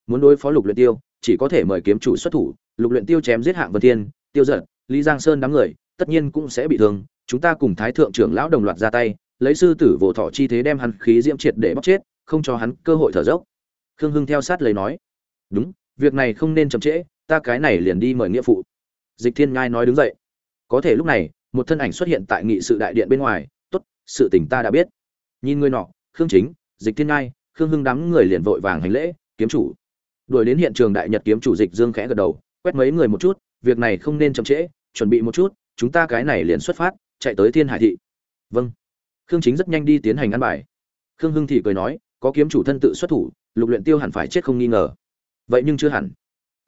Muốn đối phó lục luyện tiêu, chỉ có thể mời kiếm chủ xuất thủ. Lục luyện tiêu chém giết hạng vân thiên, tiêu giật, lý giang sơn đám người, tất nhiên cũng sẽ bị thương. Chúng ta cùng thái thượng trưởng lão đồng loạt ra tay lấy sư tử vỗ thọ chi thế đem hắn khí diễm triệt để bóc chết, không cho hắn cơ hội thở dốc. Khương hưng theo sát lấy nói, đúng, việc này không nên chậm trễ, ta cái này liền đi mời nghĩa phụ. Dịch thiên ngai nói đứng dậy. Có thể lúc này, một thân ảnh xuất hiện tại nghị sự đại điện bên ngoài, tốt, sự tình ta đã biết. Nhìn người nọ, khương chính, dịch thiên ngai, khương hưng đám người liền vội vàng hành lễ, kiếm chủ. Đuổi đến hiện trường đại nhật kiếm chủ dịch dương khẽ gật đầu, quét mấy người một chút, việc này không nên chậm trễ, chuẩn bị một chút, chúng ta cái này liền xuất phát, chạy tới thiên hải thị. Vâng khương chính rất nhanh đi tiến hành ăn bài. Khương hưng thì cười nói, có kiếm chủ thân tự xuất thủ, lục luyện tiêu hẳn phải chết không nghi ngờ. Vậy nhưng chưa hẳn.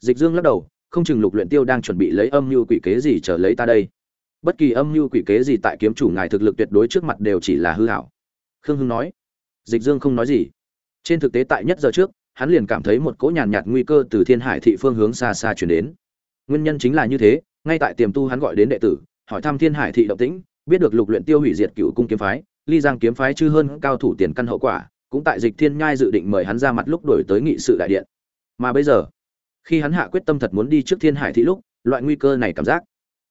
Dịch dương lắc đầu, không chừng lục luyện tiêu đang chuẩn bị lấy âm mưu quỷ kế gì trở lấy ta đây. Bất kỳ âm mưu quỷ kế gì tại kiếm chủ ngài thực lực tuyệt đối trước mặt đều chỉ là hư hảo. Khương hưng nói. Dịch dương không nói gì. Trên thực tế tại nhất giờ trước, hắn liền cảm thấy một cỗ nhàn nhạt nguy cơ từ thiên hải thị phương hướng xa xa chuyển đến. Nguyên nhân chính là như thế, ngay tại tiềm tu hắn gọi đến đệ tử, hỏi thăm thiên hải thị động tĩnh biết được lục luyện tiêu hủy diệt cựu cung kiếm phái, ly giang kiếm phái chư hơn cao thủ tiền căn hậu quả, cũng tại dịch thiên nhai dự định mời hắn ra mặt lúc đổi tới nghị sự đại điện. Mà bây giờ, khi hắn hạ quyết tâm thật muốn đi trước thiên hải thị lúc, loại nguy cơ này cảm giác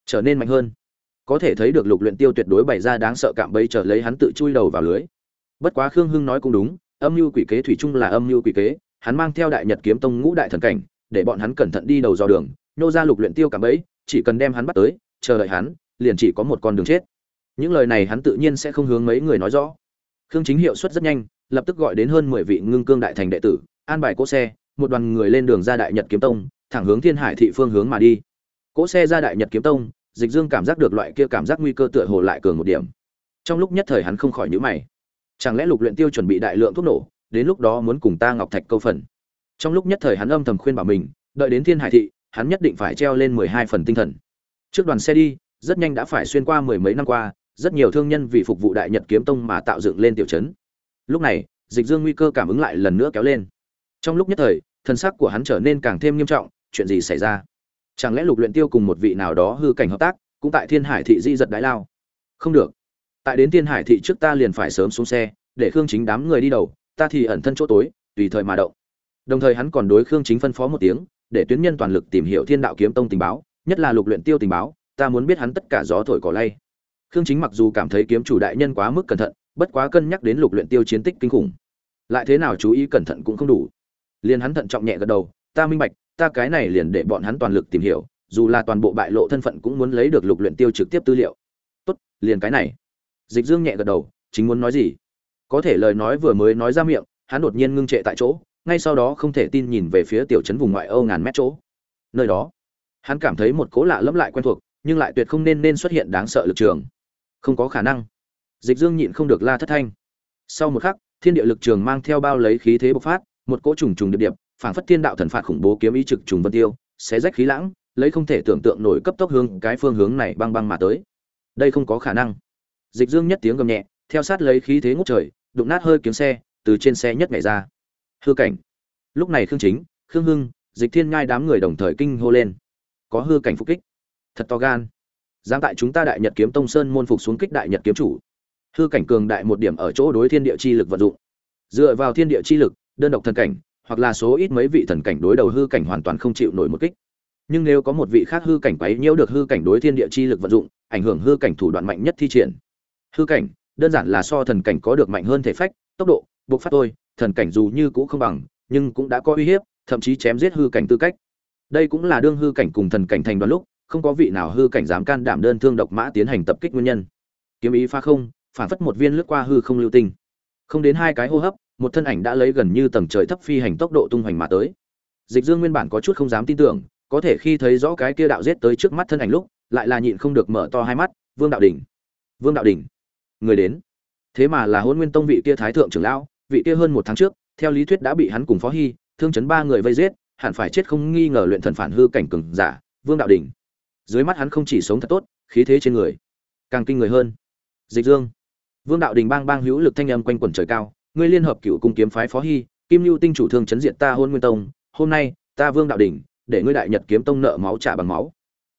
trở nên mạnh hơn. Có thể thấy được lục luyện tiêu tuyệt đối bày ra đáng sợ cạm bẫy chờ lấy hắn tự chui đầu vào lưới. Bất quá khương hưng nói cũng đúng, âm mưu quỷ kế thủy chung là âm mưu quỷ kế, hắn mang theo đại nhật kiếm tông ngũ đại thần cảnh, để bọn hắn cẩn thận đi đầu dò đường, nô ra lục luyện tiêu cạm bẫy, chỉ cần đem hắn bắt tới, chờ đợi hắn, liền chỉ có một con đường chết những lời này hắn tự nhiên sẽ không hướng mấy người nói rõ. Khương chính hiệu suất rất nhanh, lập tức gọi đến hơn mười vị ngưng cương đại thành đệ tử, an bài cỗ xe, một đoàn người lên đường ra đại nhật kiếm tông, thẳng hướng thiên hải thị phương hướng mà đi. Cỗ xe ra đại nhật kiếm tông, dịch dương cảm giác được loại kia cảm giác nguy cơ tựa hồ lại cường một điểm. Trong lúc nhất thời hắn không khỏi nhíu mày. Chẳng lẽ lục luyện tiêu chuẩn bị đại lượng thuốc nổ, đến lúc đó muốn cùng ta ngọc thạch câu phần? Trong lúc nhất thời hắn âm thầm khuyên bảo mình, đợi đến thiên hải thị, hắn nhất định phải treo lên mười hai phần tinh thần. Trước đoàn xe đi, rất nhanh đã phải xuyên qua mười mấy năm qua rất nhiều thương nhân vì phục vụ đại nhật kiếm tông mà tạo dựng lên tiểu trấn. Lúc này, dịch dương nguy cơ cảm ứng lại lần nữa kéo lên. Trong lúc nhất thời, thân xác của hắn trở nên càng thêm nghiêm trọng, chuyện gì xảy ra? Chẳng lẽ lục luyện tiêu cùng một vị nào đó hư cảnh hợp tác, cũng tại thiên hải thị di giật đái lao? Không được. Tại đến thiên hải thị trước ta liền phải sớm xuống xe, để khương chính đám người đi đầu, ta thì ẩn thân chỗ tối, tùy thời mà động. Đồng thời hắn còn đối khương chính phân phó một tiếng, để tuyến nhân toàn lực tìm hiểu thiên đạo kiếm tông tình báo, nhất là lục luyện tiêu tình báo, ta muốn biết hắn tất cả gió thổi cỏ lay khương chính mặc dù cảm thấy kiếm chủ đại nhân quá mức cẩn thận, bất quá cân nhắc đến lục luyện tiêu chiến tích kinh khủng. Lại thế nào chú ý cẩn thận cũng không đủ. Liền hắn thận trọng nhẹ gật đầu, ta minh bạch, ta cái này liền để bọn hắn toàn lực tìm hiểu, dù là toàn bộ bại lộ thân phận cũng muốn lấy được lục luyện tiêu trực tiếp tư liệu. Tốt, liền cái này. Dịch dương nhẹ gật đầu, chính muốn nói gì? Có thể lời nói vừa mới nói ra miệng, hắn đột nhiên ngưng trệ tại chỗ, ngay sau đó không thể tin nhìn về phía tiểu trấn vùng ngoại âu ngàn mét chỗ. Nơi đó, hắn cảm thấy một cố lạ lẫm lại quen thuộc, nhưng lại tuyệt không nên nên xuất hiện đáng sợ lực trường không có khả năng. Dịch dương nhịn không được la thất thanh. Sau một khắc, thiên địa lực trường mang theo bao lấy khí thế bộc phát, một cỗ trùng trùng điệp điệp, phảng phất thiên đạo thần phạt khủng bố kiếm ý trực trùng vân tiêu, xé rách khí lãng, lấy không thể tưởng tượng nổi cấp tốc hướng cái phương hướng này băng băng mà tới. Đây không có khả năng. Dịch dương nhất tiếng gầm nhẹ, theo sát lấy khí thế ngút trời, đụng nát hơi kiếm xe, từ trên xe nhất nhảy ra. Hư cảnh. Lúc này khương chính, khương hưng, dịch thiên ngai đám người đồng thời kinh hô lên. Có hư cảnh phục kích. Thật to gan dám tại chúng ta đại nhật kiếm tông sơn môn phục xuống kích đại nhật kiếm chủ. Hư cảnh cường đại một điểm ở chỗ đối thiên địa chi lực vận dụng. Dựa vào thiên địa chi lực, đơn độc thần cảnh, hoặc là số ít mấy vị thần cảnh đối đầu hư cảnh hoàn toàn không chịu nổi một kích. Nhưng nếu có một vị khác hư cảnh quấy nhiễu được hư cảnh đối thiên địa chi lực vận dụng, ảnh hưởng hư cảnh thủ đoạn mạnh nhất thi triển. Hư cảnh, đơn giản là so thần cảnh có được mạnh hơn thể phách, tốc độ buộc phát tôi thần cảnh dù như cũ không bằng, nhưng cũng đã có uy hiếp, thậm chí chém giết hư cảnh tư cách. Đây cũng là đương hư cảnh cùng thần cảnh thành đoàn lúc không có vị nào hư cảnh dám can đảm đơn thương độc mã tiến hành tập kích nguyên nhân. Kiếm ý pha không, phản phất một viên lướt qua hư không lưu tinh. Không đến hai cái hô hấp, một thân ảnh đã lấy gần như tầng trời thấp phi hành tốc độ tung hoành mà tới. Dịch dương nguyên bản có chút không dám tin tưởng, có thể khi thấy rõ cái kia đạo giết tới trước mắt thân ảnh lúc, lại là nhịn không được mở to hai mắt, vương đạo đỉnh, vương đạo đỉnh, người đến. Thế mà là hôn nguyên tông vị kia thái thượng trưởng lão, vị kia hơn một tháng trước, theo lý thuyết đã bị hắn cùng phó hy, thương chấn ba người vây giết, hẳn phải chết không nghi ngờ luyện thần phản hư cảnh cường giả, vương đạo đỉnh dưới mắt hắn không chỉ sống thật tốt, khí thế trên người càng kinh người hơn. Dịch dương, vương đạo đình bang bang hữu lực thanh âm quanh quẩn trời cao, ngươi liên hợp cựu cung kiếm phái phó hy, kim lưu tinh chủ thương chấn diện ta hôn nguyên tông, hôm nay, ta vương đạo đình, để ngươi đại nhật kiếm tông nợ máu trả bằng máu.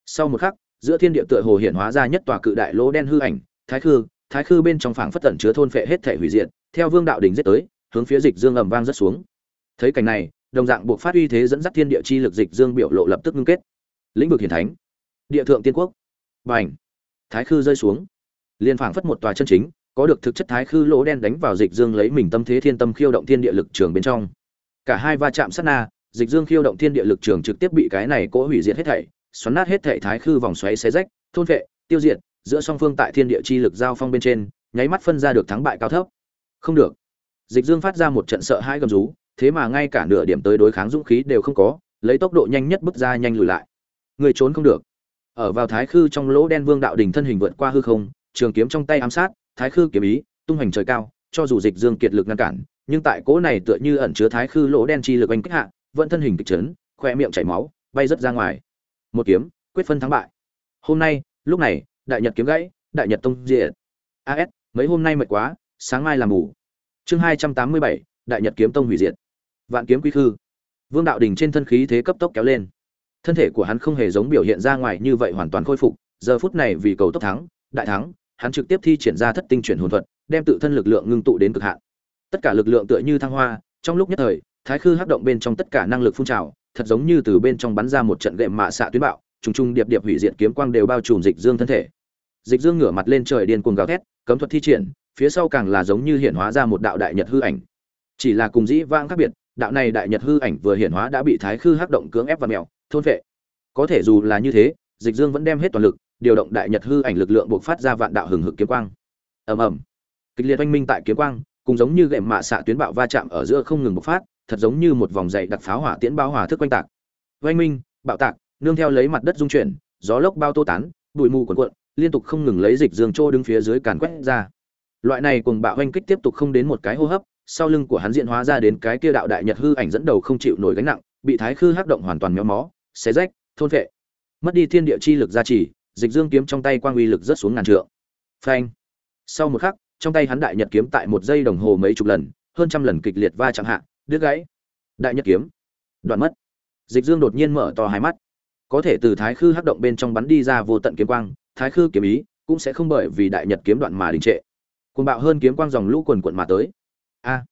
Sau một khắc, giữa thiên địa tựa hồ hiện hóa ra nhất tòa cự đại lỗ đen hư ảnh, thái khư thái khư bên trong phảng phất tẩn chứa thôn phệ hết thể hủy diệt, theo vương đạo đình giết tới, hướng phía dịch dương ầm vang rất xuống. Thấy cảnh này, đồng dạng buộc phát uy thế dẫn dắt thiên địa chi lực dịch dương biểu lộ lập tức ngưng kết. Lĩnh vực hiển thánh địa thượng tiên quốc. Bành. Thái khư rơi xuống. Liên phảng phất một tòa chân chính, có được thực chất thái khư lỗ đen đánh vào dịch dương lấy mình tâm thế thiên tâm khiêu động thiên địa lực trường bên trong. Cả hai va chạm sát na, dịch dương khiêu động thiên địa lực trường trực tiếp bị cái này cỗ hủy diệt hết thảy, xoắn nát hết thảy thái khư vòng xoáy xé rách, thôn vệ, tiêu diệt, giữa song phương tại thiên địa chi lực giao phong bên trên, nháy mắt phân ra được thắng bại cao thấp. Không được. Dịch dương phát ra một trận sợ hãi gầm rú, thế mà ngay cả nửa điểm tới đối kháng dũng khí đều không có, lấy tốc độ nhanh nhất bước ra nhanh lùi lại. Người trốn không được ở vào thái khư trong lỗ đen vương đạo đình thân hình vượt qua hư không, trường kiếm trong tay ám sát, thái khư kiếm ý, tung hoành trời cao, cho dù dịch dương kiệt lực ngăn cản, nhưng tại cỗ này tựa như ẩn chứa thái khư lỗ đen chi lực anh kích hạ, vẫn thân hình kịch trấn khoe miệng chảy máu, bay rất ra ngoài. Một kiếm, quyết phân thắng bại. Hôm nay, lúc này, đại nhật kiếm gãy, đại nhật tông diệt. As mấy hôm nay mệt quá, sáng mai làm ngủ chương hai trăm tám mươi bảy, đại nhật kiếm tông hủy diệt. Vạn kiếm quy khư. Vương đạo đình trên thân khí thế cấp tốc kéo lên thân thể của hắn không hề giống biểu hiện ra ngoài như vậy hoàn toàn khôi phục, giờ phút này vì cầu tốc thắng, đại thắng, hắn trực tiếp thi triển ra thất tinh chuyển hồn thuật, đem tự thân lực lượng ngưng tụ đến cực hạn. Tất cả lực lượng tựa như thăng hoa, trong lúc nhất thời, thái khư hắc động bên trong tất cả năng lực phun trào, thật giống như từ bên trong bắn ra một trận gệm mạ xạ tuyến bạo, trùng trùng điệp điệp hủy diệt kiếm quang đều bao trùm dịch dương thân thể. Dịch dương ngửa mặt lên trời điên cuồng gào thét, cấm thuật thi triển, phía sau càng là giống như hiện hóa ra một đạo đại nhật hư ảnh. Chỉ là cùng dĩ vãng khác biệt đạo này đại nhật hư ảnh vừa hiện hóa đã bị thái khư hắc động cưỡng ép và mèo thôn vệ có thể dù là như thế, dịch dương vẫn đem hết toàn lực, điều động đại nhật hư ảnh lực lượng buộc phát ra vạn đạo hừng hực kiếm quang. Ầm ầm. Kịch liệt oanh minh tại kiếm quang, cùng giống như gệm mạ xạ tuyến bạo va chạm ở giữa không ngừng bộc phát, thật giống như một vòng dày đặc pháo hỏa tiễn bao hỏa thức quanh tạc. Oanh minh, bạo tạc, nương theo lấy mặt đất dung chuyển, gió lốc bao tô tán, bụi mù cuộn cuộn, liên tục không ngừng lấy dịch dương trô đứng phía dưới càn quét ra. Loại này cùng bạo oanh kích tiếp tục không đến một cái hô hấp sau lưng của hắn diện hóa ra đến cái kia đạo đại nhật hư ảnh dẫn đầu không chịu nổi gánh nặng, bị thái khư hắc động hoàn toàn méo mó, xé rách, thôn vệ mất đi thiên địa chi lực gia trì, dịch dương kiếm trong tay quang uy lực rất xuống ngàn trượng. Phanh. Sau một khắc, trong tay hắn đại nhật kiếm tại một giây đồng hồ mấy chục lần, hơn trăm lần kịch liệt va chạm hạ, đứt gãy. Đại nhật kiếm. Đoạn mất. Dịch dương đột nhiên mở to hai mắt. Có thể từ thái khư hắc động bên trong bắn đi ra vô tận kiếm quang, thái khư kiếm ý cũng sẽ không bởi vì đại nhật kiếm đoạn mà đình trệ. Cuồng bạo hơn kiếm quang dòng lũ quần quận mà tới a.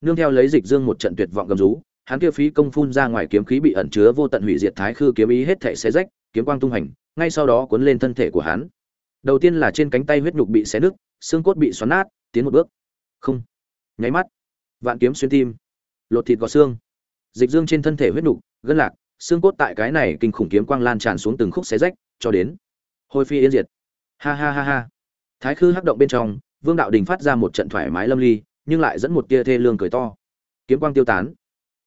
Nương theo lấy dịch dương một trận tuyệt vọng gầm rú, hắn kia phí công phun ra ngoài kiếm khí bị ẩn chứa vô tận hủy diệt thái khư kiếm ý hết thảy xé rách, kiếm quang tung hành, ngay sau đó cuốn lên thân thể của hắn. Đầu tiên là trên cánh tay huyết nhục bị xé nứt, xương cốt bị xoắn nát, tiến một bước. Không. Nháy mắt. Vạn kiếm xuyên tim. Lột thịt gọt xương. Dịch dương trên thân thể huyết nhục, gân lạc, xương cốt tại cái này kinh khủng kiếm quang lan tràn xuống từng khúc xé rách, cho đến hồi phi yên diệt. Ha ha ha ha. Thái khư hắc động bên trong, vương đạo đình phát ra một trận thoải mái lâm ly nhưng lại dẫn một tia thê lương cười to. Kiếm quang tiêu tán.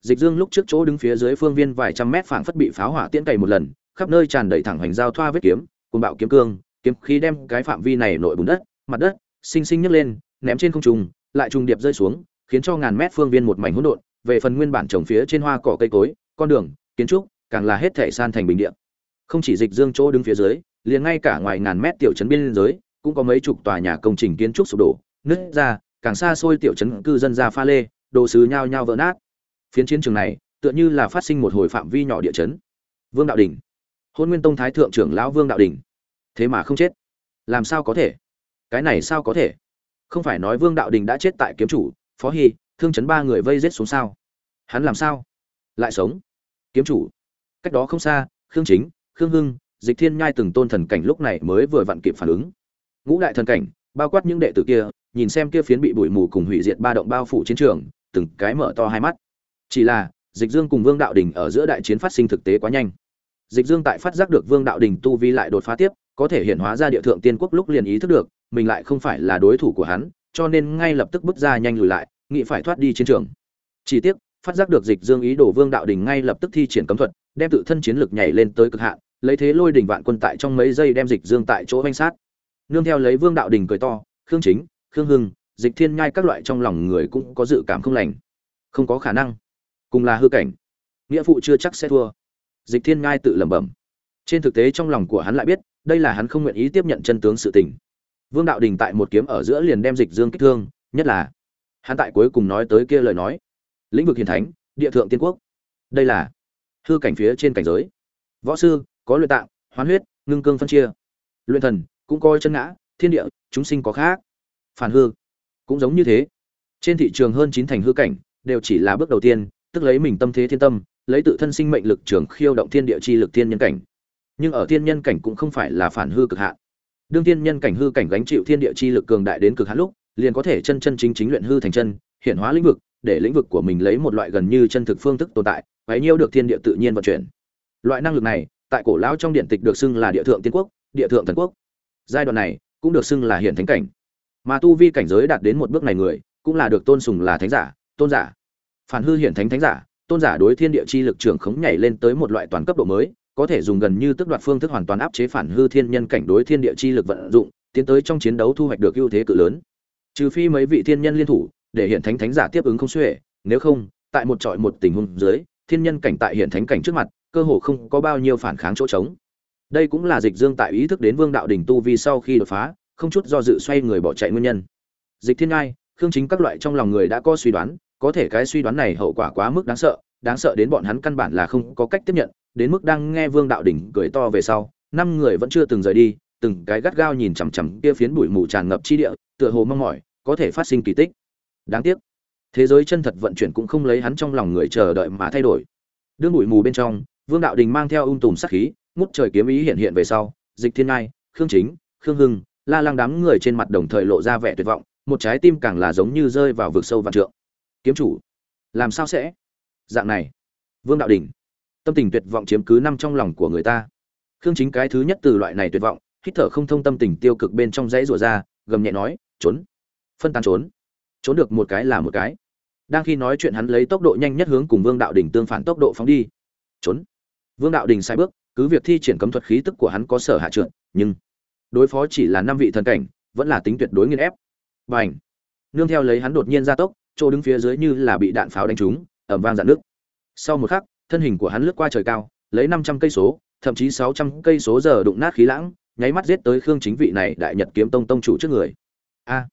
Dịch dương lúc trước chỗ đứng phía dưới phương viên vài trăm mét phảng phất bị pháo hỏa tiễn cày một lần, khắp nơi tràn đầy thẳng hoành giao thoa vết kiếm cùng bạo kiếm cương, kiếm khí đem cái phạm vi này nội bùn đất, mặt đất sinh sinh nhấc lên, ném trên không trung, lại trùng điệp rơi xuống, khiến cho ngàn mét phương viên một mảnh hỗn độn, về phần nguyên bản trồng phía trên hoa cỏ cây cối, con đường, kiến trúc, càng là hết thể san thành bình địa. Không chỉ dịch dương chỗ đứng phía dưới, liền ngay cả ngoài ngàn mét tiểu trấn biên giới, cũng có mấy chục tòa nhà công trình kiến trúc sụp đổ, nứt ra càng xa xôi tiểu trấn cư dân ra pha lê, đồ sứ nhao nhao vỡ nát. Phiến chiến trường này, tựa như là phát sinh một hồi phạm vi nhỏ địa chấn. Vương đạo đình. Hôn nguyên tông thái thượng trưởng lão vương đạo đình. Thế mà không chết. Làm sao có thể? Cái này sao có thể? Không phải nói vương đạo đình đã chết tại kiếm chủ, phó hy, thương chấn ba người vây rết xuống sao? Hắn làm sao? Lại sống? Kiếm chủ. Cách đó không xa, khương chính, khương hưng, dịch thiên nhai từng tôn thần cảnh lúc này mới vừa vặn kịp phản ứng. Ngũ đại thần cảnh, bao quát những đệ tử kia nhìn xem kia phiến bị bụi mù cùng hủy diệt ba động bao phủ chiến trường, từng cái mở to hai mắt. Chỉ là, dịch dương cùng vương đạo đình ở giữa đại chiến phát sinh thực tế quá nhanh. Dịch dương tại phát giác được vương đạo đình tu vi lại đột phá tiếp, có thể hiện hóa ra địa thượng tiên quốc lúc liền ý thức được, mình lại không phải là đối thủ của hắn, cho nên ngay lập tức bước ra nhanh lùi lại, nghĩ phải thoát đi chiến trường. Chỉ tiếc, phát giác được dịch dương ý đồ vương đạo đình ngay lập tức thi triển cấm thuật, đem tự thân chiến lực nhảy lên tới cực hạn, lấy thế lôi đỉnh vạn quân tại trong mấy giây đem dịch dương tại chỗ vây sát. Nương theo lấy vương đạo đình cười to, khương chính khương hưng, dịch thiên nhai các loại trong lòng người cũng có dự cảm không lành. Không có khả năng. Cùng là hư cảnh. Nghĩa phụ chưa chắc sẽ thua. Dịch thiên nhai tự lẩm bẩm. Trên thực tế trong lòng của hắn lại biết, đây là hắn không nguyện ý tiếp nhận chân tướng sự tình. Vương đạo đình tại một kiếm ở giữa liền đem dịch dương kích thương, nhất là hắn tại cuối cùng nói tới kia lời nói. Lĩnh vực hiền thánh, địa thượng tiên quốc. Đây là hư cảnh phía trên cảnh giới. Võ sư, có luyện tạng, hoán huyết, ngưng cương phân chia. Luyện thần, cũng coi chân ngã, thiên địa, chúng sinh có khác phản hư. Cũng giống như thế. Trên thị trường hơn chín thành hư cảnh, đều chỉ là bước đầu tiên, tức lấy mình tâm thế thiên tâm, lấy tự thân sinh mệnh lực trường khiêu động thiên địa chi lực thiên nhân cảnh. Nhưng ở thiên nhân cảnh cũng không phải là phản hư cực hạn. Đương thiên nhân cảnh hư cảnh gánh chịu thiên địa chi lực cường đại đến cực hạn lúc, liền có thể chân chân chính chính luyện hư thành chân hiện hóa lĩnh vực, để lĩnh vực của mình lấy một loại gần như chân thực phương thức tồn tại bấy nhiêu được thiên địa tự nhiên vận chuyển. Loại năng lực này, tại cổ lão trong điện tịch được xưng là địa thượng tiên quốc, địa thượng thần quốc. Giai đoạn này, cũng được xưng là hiện thánh cảnh mà tu vi cảnh giới đạt đến một bước này người, cũng là được tôn sùng là thánh giả, tôn giả. Phản hư hiển thánh thánh giả, tôn giả đối thiên địa chi lực trưởng khống nhảy lên tới một loại toàn cấp độ mới, có thể dùng gần như tức đoạt phương thức hoàn toàn áp chế phản hư thiên nhân cảnh đối thiên địa chi lực vận dụng, tiến tới trong chiến đấu thu hoạch được ưu thế cự lớn. Trừ phi mấy vị thiên nhân liên thủ, để hiện thánh thánh giả tiếp ứng không xuể, nếu không, tại một trọi một tình huống dưới, thiên nhân cảnh tại hiện thánh cảnh trước mặt, cơ hồ không có bao nhiêu phản kháng chỗ trống. Đây cũng là dịch dương tại ý thức đến vương đạo đỉnh tu vì sau khi đột phá không chút do dự xoay người bỏ chạy nguyên nhân. Dịch thiên ngai, khương chính các loại trong lòng người đã có suy đoán, có thể cái suy đoán này hậu quả quá mức đáng sợ đáng sợ đến bọn hắn căn bản là không có cách tiếp nhận, đến mức đang nghe vương đạo đỉnh cười to về sau, năm người vẫn chưa từng rời đi, từng cái gắt gao nhìn chằm chằm kia phiến bụi mù tràn ngập chi địa, tựa hồ mong mỏi, có thể phát sinh kỳ tích. Đáng tiếc, thế giới chân thật vận chuyển cũng không lấy hắn trong lòng người chờ đợi mà thay đổi. Đương bụi mù bên trong, vương đạo đình mang theo ung tùm sắc khí, ngút trời kiếm ý hiện hiện về sau, dịch thiên ngai, khương chính, khương hưng la lăng đám người trên mặt đồng thời lộ ra vẻ tuyệt vọng, một trái tim càng là giống như rơi vào vực sâu vạn trượng. Kiếm chủ, làm sao sẽ? Dạng này. Vương đạo đình tâm tình tuyệt vọng chiếm cứ năm trong lòng của người ta. Khương chính cái thứ nhất từ loại này tuyệt vọng, hít thở không thông tâm tình tiêu cực bên trong dãy rủa ra, gầm nhẹ nói, trốn. Phân tán trốn. Trốn được một cái là một cái. Đang khi nói chuyện hắn lấy tốc độ nhanh nhất hướng cùng vương đạo đình tương phản tốc độ phóng đi. Trốn. Vương đạo đình sai bước, cứ việc thi triển cấm thuật khí tức của hắn có sở hạ trượt nhưng đối phó chỉ là năm vị thần cảnh vẫn là tính tuyệt đối nghiên ép. Và ảnh nương theo lấy hắn đột nhiên ra tốc chỗ đứng phía dưới như là bị đạn pháo đánh trúng, ầm vang dạn nước. Sau một khắc, thân hình của hắn lướt qua trời cao, lấy 500 cây số, thậm chí 600 cây số giờ đụng nát khí lãng, nháy mắt giết tới khương chính vị này đại nhật kiếm tông tông chủ trước người. A!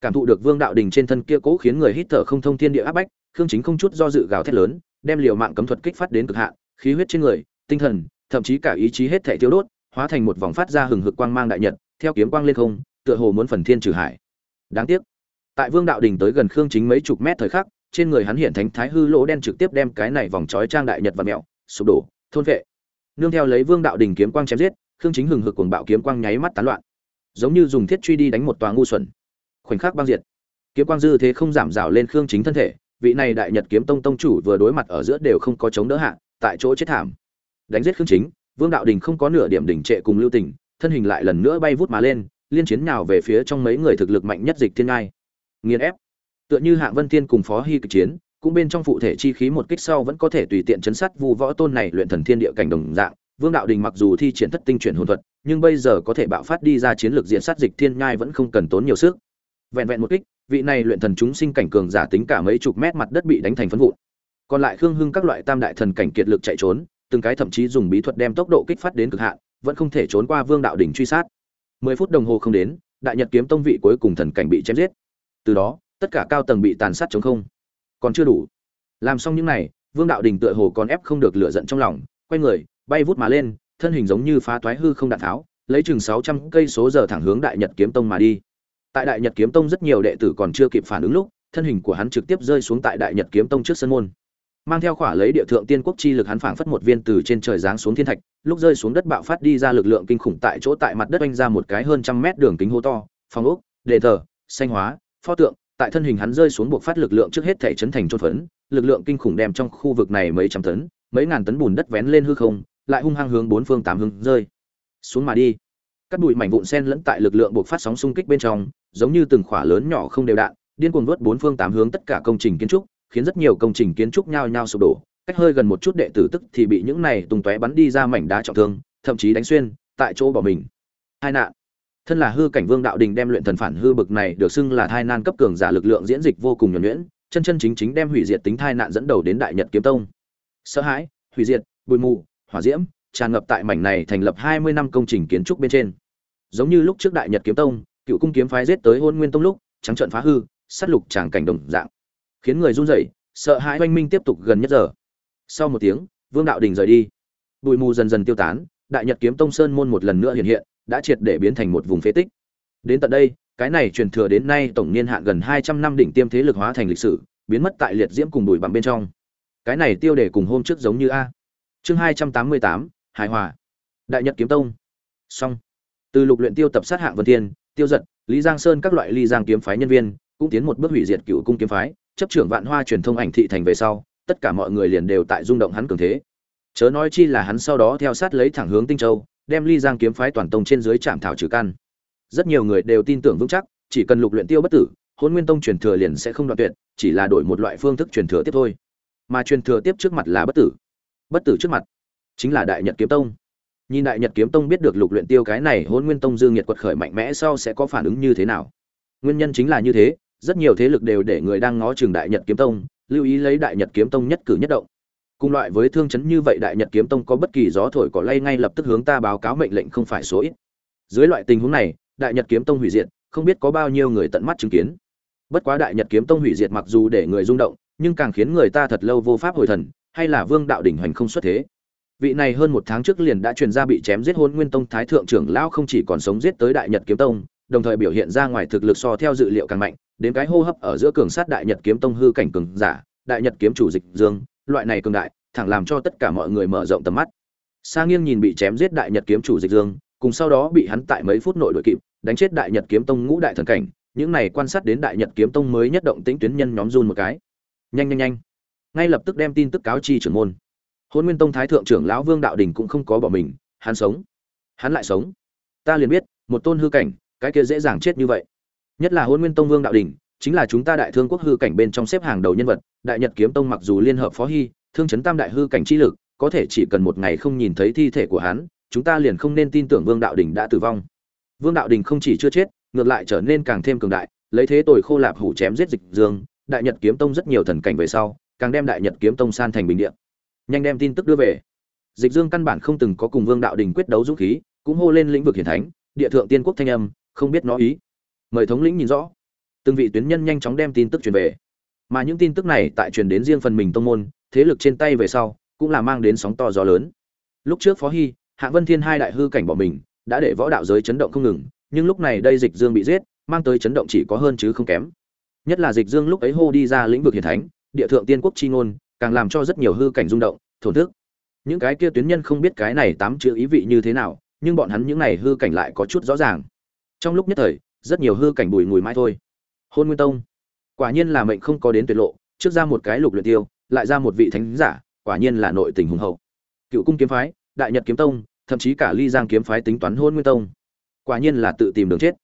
Cảm thụ được vương đạo đình trên thân kia cố khiến người hít thở không thông thiên địa áp bách khương chính không chút do dự gào thét lớn đem liều mạng cấm thuật kích phát đến cực hạn khí huyết trên người tinh thần thậm chí cả ý chí hết thể thiếu đốt hóa thành một vòng phát ra hừng hực quang mang đại nhật, theo kiếm quang lên không, tựa hồ muốn phần thiên trừ hải. Đáng tiếc, tại vương đạo đình tới gần khương chính mấy chục mét thời khắc, trên người hắn hiện thánh thái hư lỗ đen trực tiếp đem cái này vòng trói trang đại nhật và mẹo, sụp đổ, thôn vệ. Nương theo lấy vương đạo đình kiếm quang chém giết, khương chính hừng hực cuồng bạo kiếm quang nháy mắt tán loạn. Giống như dùng thiết truy đi đánh một tòa ngu xuẩn. Khoảnh khắc băng diệt. Kiếm quang dư thế không giảm rào lên khương chính thân thể, vị này đại nhật kiếm tông tông chủ vừa đối mặt ở giữa đều không có chống đỡ hạ, tại chỗ chết thảm. Đánh giết khương chính vương đạo đình không có nửa điểm đỉnh trệ cùng lưu tình, thân hình lại lần nữa bay vút mà lên, liên chiến nào về phía trong mấy người thực lực mạnh nhất dịch thiên ngai. Nghiền ép. Tựa như hạng vân thiên cùng phó Hi kịch chiến, cũng bên trong phụ thể chi khí một kích sau vẫn có thể tùy tiện chấn sát vu võ tôn này luyện thần thiên địa cảnh đồng dạng. Vương đạo đình mặc dù thi triển thất tinh chuyển hồn thuật, nhưng bây giờ có thể bạo phát đi ra chiến lược diện sát dịch thiên nhai vẫn không cần tốn nhiều sức. Vẹn vẹn một kích, vị này luyện thần chúng sinh cảnh cường giả tính cả mấy chục mét mặt đất bị đánh thành phấn vụn. Còn lại khương hưng các loại tam đại thần cảnh kiệt lực chạy trốn từng cái thậm chí dùng bí thuật đem tốc độ kích phát đến cực hạn, vẫn không thể trốn qua vương đạo Đỉnh truy sát. Mười phút đồng hồ không đến, đại nhật kiếm tông vị cuối cùng thần cảnh bị chém giết. Từ đó, tất cả cao tầng bị tàn sát trống không. Còn chưa đủ. Làm xong những này, vương đạo Đỉnh tựa hồ còn ép không được lửa giận trong lòng, quay người, bay vút mà lên, thân hình giống như phá toái hư không đạn tháo, lấy chừng sáu trăm cây số giờ thẳng hướng đại nhật kiếm tông mà đi. Tại đại nhật kiếm tông rất nhiều đệ tử còn chưa kịp phản ứng lúc, thân hình của hắn trực tiếp rơi xuống tại đại nhật kiếm tông trước sân môn mang theo khỏa lấy địa thượng tiên quốc chi lực hắn phảng phất một viên từ trên trời giáng xuống thiên thạch, lúc rơi xuống đất bạo phát đi ra lực lượng kinh khủng tại chỗ tại mặt đất oanh ra một cái hơn trăm mét đường kính hô to, phòng ốc đề thờ, xanh hóa, pho tượng, tại thân hình hắn rơi xuống buộc phát lực lượng trước hết thể chấn thành trôn phấn, lực lượng kinh khủng đem trong khu vực này mấy trăm tấn, mấy ngàn tấn bùn đất vén lên hư không, lại hung hăng hướng bốn phương tám hướng rơi. Xuống mà đi. Các bụi mảnh vụn sen lẫn tại lực lượng buộc phát sóng xung kích bên trong, giống như từng khỏa lớn nhỏ không đều đạn, điên cuồng vớt bốn phương tám hướng tất cả công trình kiến trúc khiến rất nhiều công trình kiến trúc nhao nhao sụp đổ, cách hơi gần một chút đệ tử tức thì bị những này tung tóe bắn đi ra mảnh đá trọng thương, thậm chí đánh xuyên, tại chỗ bỏ mình. Hai nạn. Thân là hư cảnh vương đạo đình đem luyện thần phản hư bực này được xưng là thai nan cấp cường giả lực lượng diễn dịch vô cùng nhuẩn nhuyễn, chân chân chính chính đem hủy diệt tính thai nạn dẫn đầu đến đại nhật kiếm tông. Sợ hãi, hủy diệt, bụi mù, hỏa diễm, tràn ngập tại mảnh này thành lập hai mươi năm công trình kiến trúc bên trên. Giống như lúc trước đại nhật kiếm tông, cựu cung kiếm phái giết tới hôn nguyên tông lúc, trắng trận phá hư, sát lục tràng cảnh đồng dạng khiến người run rẩy, sợ hãi oanh minh tiếp tục gần nhất giờ. Sau một tiếng, vương đạo đình rời đi. Bụi mù dần dần tiêu tán, đại nhật kiếm tông sơn môn một lần nữa hiện hiện, đã triệt để biến thành một vùng phế tích. Đến tận đây, cái này truyền thừa đến nay tổng niên hạn gần hai trăm năm đỉnh tiêm thế lực hóa thành lịch sử, biến mất tại liệt diễm cùng bụi bặm bên trong. Cái này tiêu đề cùng hôm trước giống như a. Chương hai trăm tám mươi tám, hài hòa. Đại nhật kiếm tông. Xong. Từ lục luyện tiêu tập sát hạng vân thiên, tiêu giật, lý giang sơn các loại ly giang kiếm phái nhân viên, cũng tiến một bước hủy diệt cựu cung kiếm phái chấp trưởng vạn hoa truyền thông ảnh thị thành về sau, tất cả mọi người liền đều tại rung động hắn cường thế. Chớ nói chi là hắn sau đó theo sát lấy thẳng hướng tinh châu, đem ly giang kiếm phái toàn tông trên dưới trạm thảo trừ căn. Rất nhiều người đều tin tưởng vững chắc, chỉ cần lục luyện tiêu bất tử hôn nguyên tông truyền thừa liền sẽ không đoạn tuyệt, chỉ là đổi một loại phương thức truyền thừa tiếp thôi. Mà truyền thừa tiếp trước mặt là bất tử. Bất tử trước mặt chính là đại nhật kiếm tông. Nhìn đại nhật kiếm tông biết được lục luyện tiêu cái này hôn nguyên tông dương nhiệt quật khởi mạnh mẽ sau sẽ có phản ứng như thế nào? Nguyên nhân chính là như thế rất nhiều thế lực đều để người đang ngó trường đại nhật kiếm tông, lưu ý lấy đại nhật kiếm tông nhất cử nhất động. Cùng loại với thương chấn như vậy đại nhật kiếm tông có bất kỳ gió thổi cỏ lay ngay lập tức hướng ta báo cáo mệnh lệnh không phải số ít. Dưới loại tình huống này, đại nhật kiếm tông hủy diệt, không biết có bao nhiêu người tận mắt chứng kiến. Bất quá đại nhật kiếm tông hủy diệt mặc dù để người rung động, nhưng càng khiến người ta thật lâu vô pháp hồi thần, hay là vương đạo đỉnh hoành không xuất thế. Vị này hơn một tháng trước liền đã truyền ra bị chém giết hôn nguyên tông thái thượng trưởng lão không chỉ còn sống giết tới đại nhật kiếm tông, đồng thời biểu hiện ra ngoài thực lực so theo dự liệu càng mạnh đến cái hô hấp ở giữa cường sát đại nhật kiếm tông hư cảnh cường giả, đại nhật kiếm chủ dịch dương, loại này cường đại, thẳng làm cho tất cả mọi người mở rộng tầm mắt. Sa nghiêng nhìn bị chém giết đại nhật kiếm chủ dịch dương, cùng sau đó bị hắn tại mấy phút nội đội kịp, đánh chết đại nhật kiếm tông ngũ đại thần cảnh, những này quan sát đến đại nhật kiếm tông mới nhất động tĩnh tuyến nhân nhóm run một cái. Nhanh nhanh nhanh. Ngay lập tức đem tin tức cáo chi trưởng môn. Hôn nguyên tông thái thượng trưởng lão vương đạo đình cũng không có bỏ mình, hắn sống. Hắn lại sống. Ta liền biết, một tôn hư cảnh, cái kia dễ dàng chết như vậy nhất là hôn nguyên tông vương đạo đình, chính là chúng ta đại thương quốc hư cảnh bên trong xếp hàng đầu nhân vật, đại nhật kiếm tông mặc dù liên hợp phó hy, thương chấn tam đại hư cảnh chi lực, có thể chỉ cần một ngày không nhìn thấy thi thể của hắn, chúng ta liền không nên tin tưởng vương đạo đình đã tử vong. Vương đạo đình không chỉ chưa chết, ngược lại trở nên càng thêm cường đại, lấy thế tội khô lạp hủ chém giết dịch dương, đại nhật kiếm tông rất nhiều thần cảnh về sau, càng đem đại nhật kiếm tông san thành bình địa. Nhanh đem tin tức đưa về. Dịch dương căn bản không từng có cùng vương đạo đình quyết đấu dũng khí, cũng hô lên lĩnh vực hiển thánh, địa thượng tiên quốc thanh âm, không biết nó ý mời thống lĩnh nhìn rõ. Từng vị tuyến nhân nhanh chóng đem tin tức truyền về. Mà những tin tức này tại truyền đến riêng phần mình tông môn, thế lực trên tay về sau, cũng là mang đến sóng to gió lớn. Lúc trước phó hy, hạ vân thiên hai đại hư cảnh bỏ mình, đã để võ đạo giới chấn động không ngừng, nhưng lúc này đây dịch dương bị giết, mang tới chấn động chỉ có hơn chứ không kém. Nhất là dịch dương lúc ấy hô đi ra lĩnh vực hiển thánh, địa thượng tiên quốc chi ngôn, càng làm cho rất nhiều hư cảnh rung động, thổn thức. Những cái kia tuyến nhân không biết cái này tám chữ ý vị như thế nào, nhưng bọn hắn những này hư cảnh lại có chút rõ ràng. Trong lúc nhất thời rất nhiều hư cảnh bùi ngùi mãi thôi. Hôn nguyên tông. Quả nhiên là mệnh không có đến tuyệt lộ, trước ra một cái lục luyện tiêu, lại ra một vị thánh giả, quả nhiên là nội tình hùng hậu. Cựu cung kiếm phái, đại nhật kiếm tông, thậm chí cả ly giang kiếm phái tính toán hôn nguyên tông. Quả nhiên là tự tìm đường chết.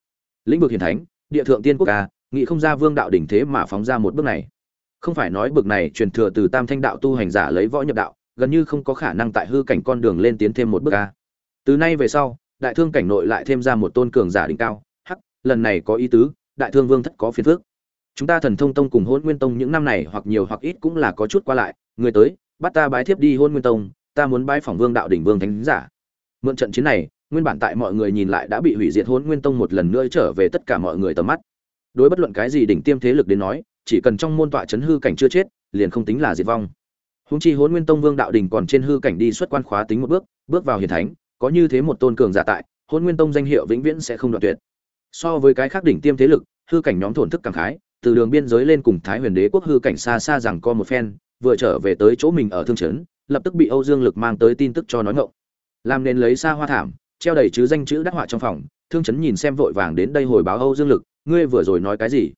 Lĩnh vực hiển thánh, địa thượng tiên quốc ca nghị không ra vương đạo đỉnh thế mà phóng ra một bước này. Không phải nói bực này truyền thừa từ tam thanh đạo tu hành giả lấy võ nhập đạo, gần như không có khả năng tại hư cảnh con đường lên tiến thêm một bước ca từ nay về sau, đại thương cảnh nội lại thêm ra một tôn cường giả đỉnh cao lần này có ý tứ, đại thương vương thất có phiền phước chúng ta thần thông tông cùng hôn nguyên tông những năm này hoặc nhiều hoặc ít cũng là có chút qua lại, người tới, bắt ta bái thiếp đi hôn nguyên tông, ta muốn bái phỏng vương đạo đỉnh vương thánh giả. Mượn trận chiến này, nguyên bản tại mọi người nhìn lại đã bị hủy diệt hôn nguyên tông một lần nữa trở về tất cả mọi người tầm mắt. Đối bất luận cái gì đỉnh tiêm thế lực đến nói, chỉ cần trong môn tọa chấn hư cảnh chưa chết, liền không tính là diệt vong. Húng chi hôn nguyên tông vương đạo đỉnh còn trên hư cảnh đi xuất quan khóa tính một bước bước vào hiền thánh, có như thế một tôn cường giả tại hôn nguyên tông danh hiệu vĩnh viễn sẽ không đoạn tuyệt so với cái khác đỉnh tiêm thế lực, hư cảnh nhóm thổn thức cảm khái, từ đường biên giới lên cùng thái huyền đế quốc hư cảnh xa xa rằng co một phen, vừa trở về tới chỗ mình ở thương trấn lập tức bị âu dương lực mang tới tin tức cho nói ngộng. Làm nên lấy xa hoa thảm, treo đầy chứ danh chữ đắc họa trong phòng, thương trấn nhìn xem vội vàng đến đây hồi báo âu dương lực, ngươi vừa rồi nói cái gì?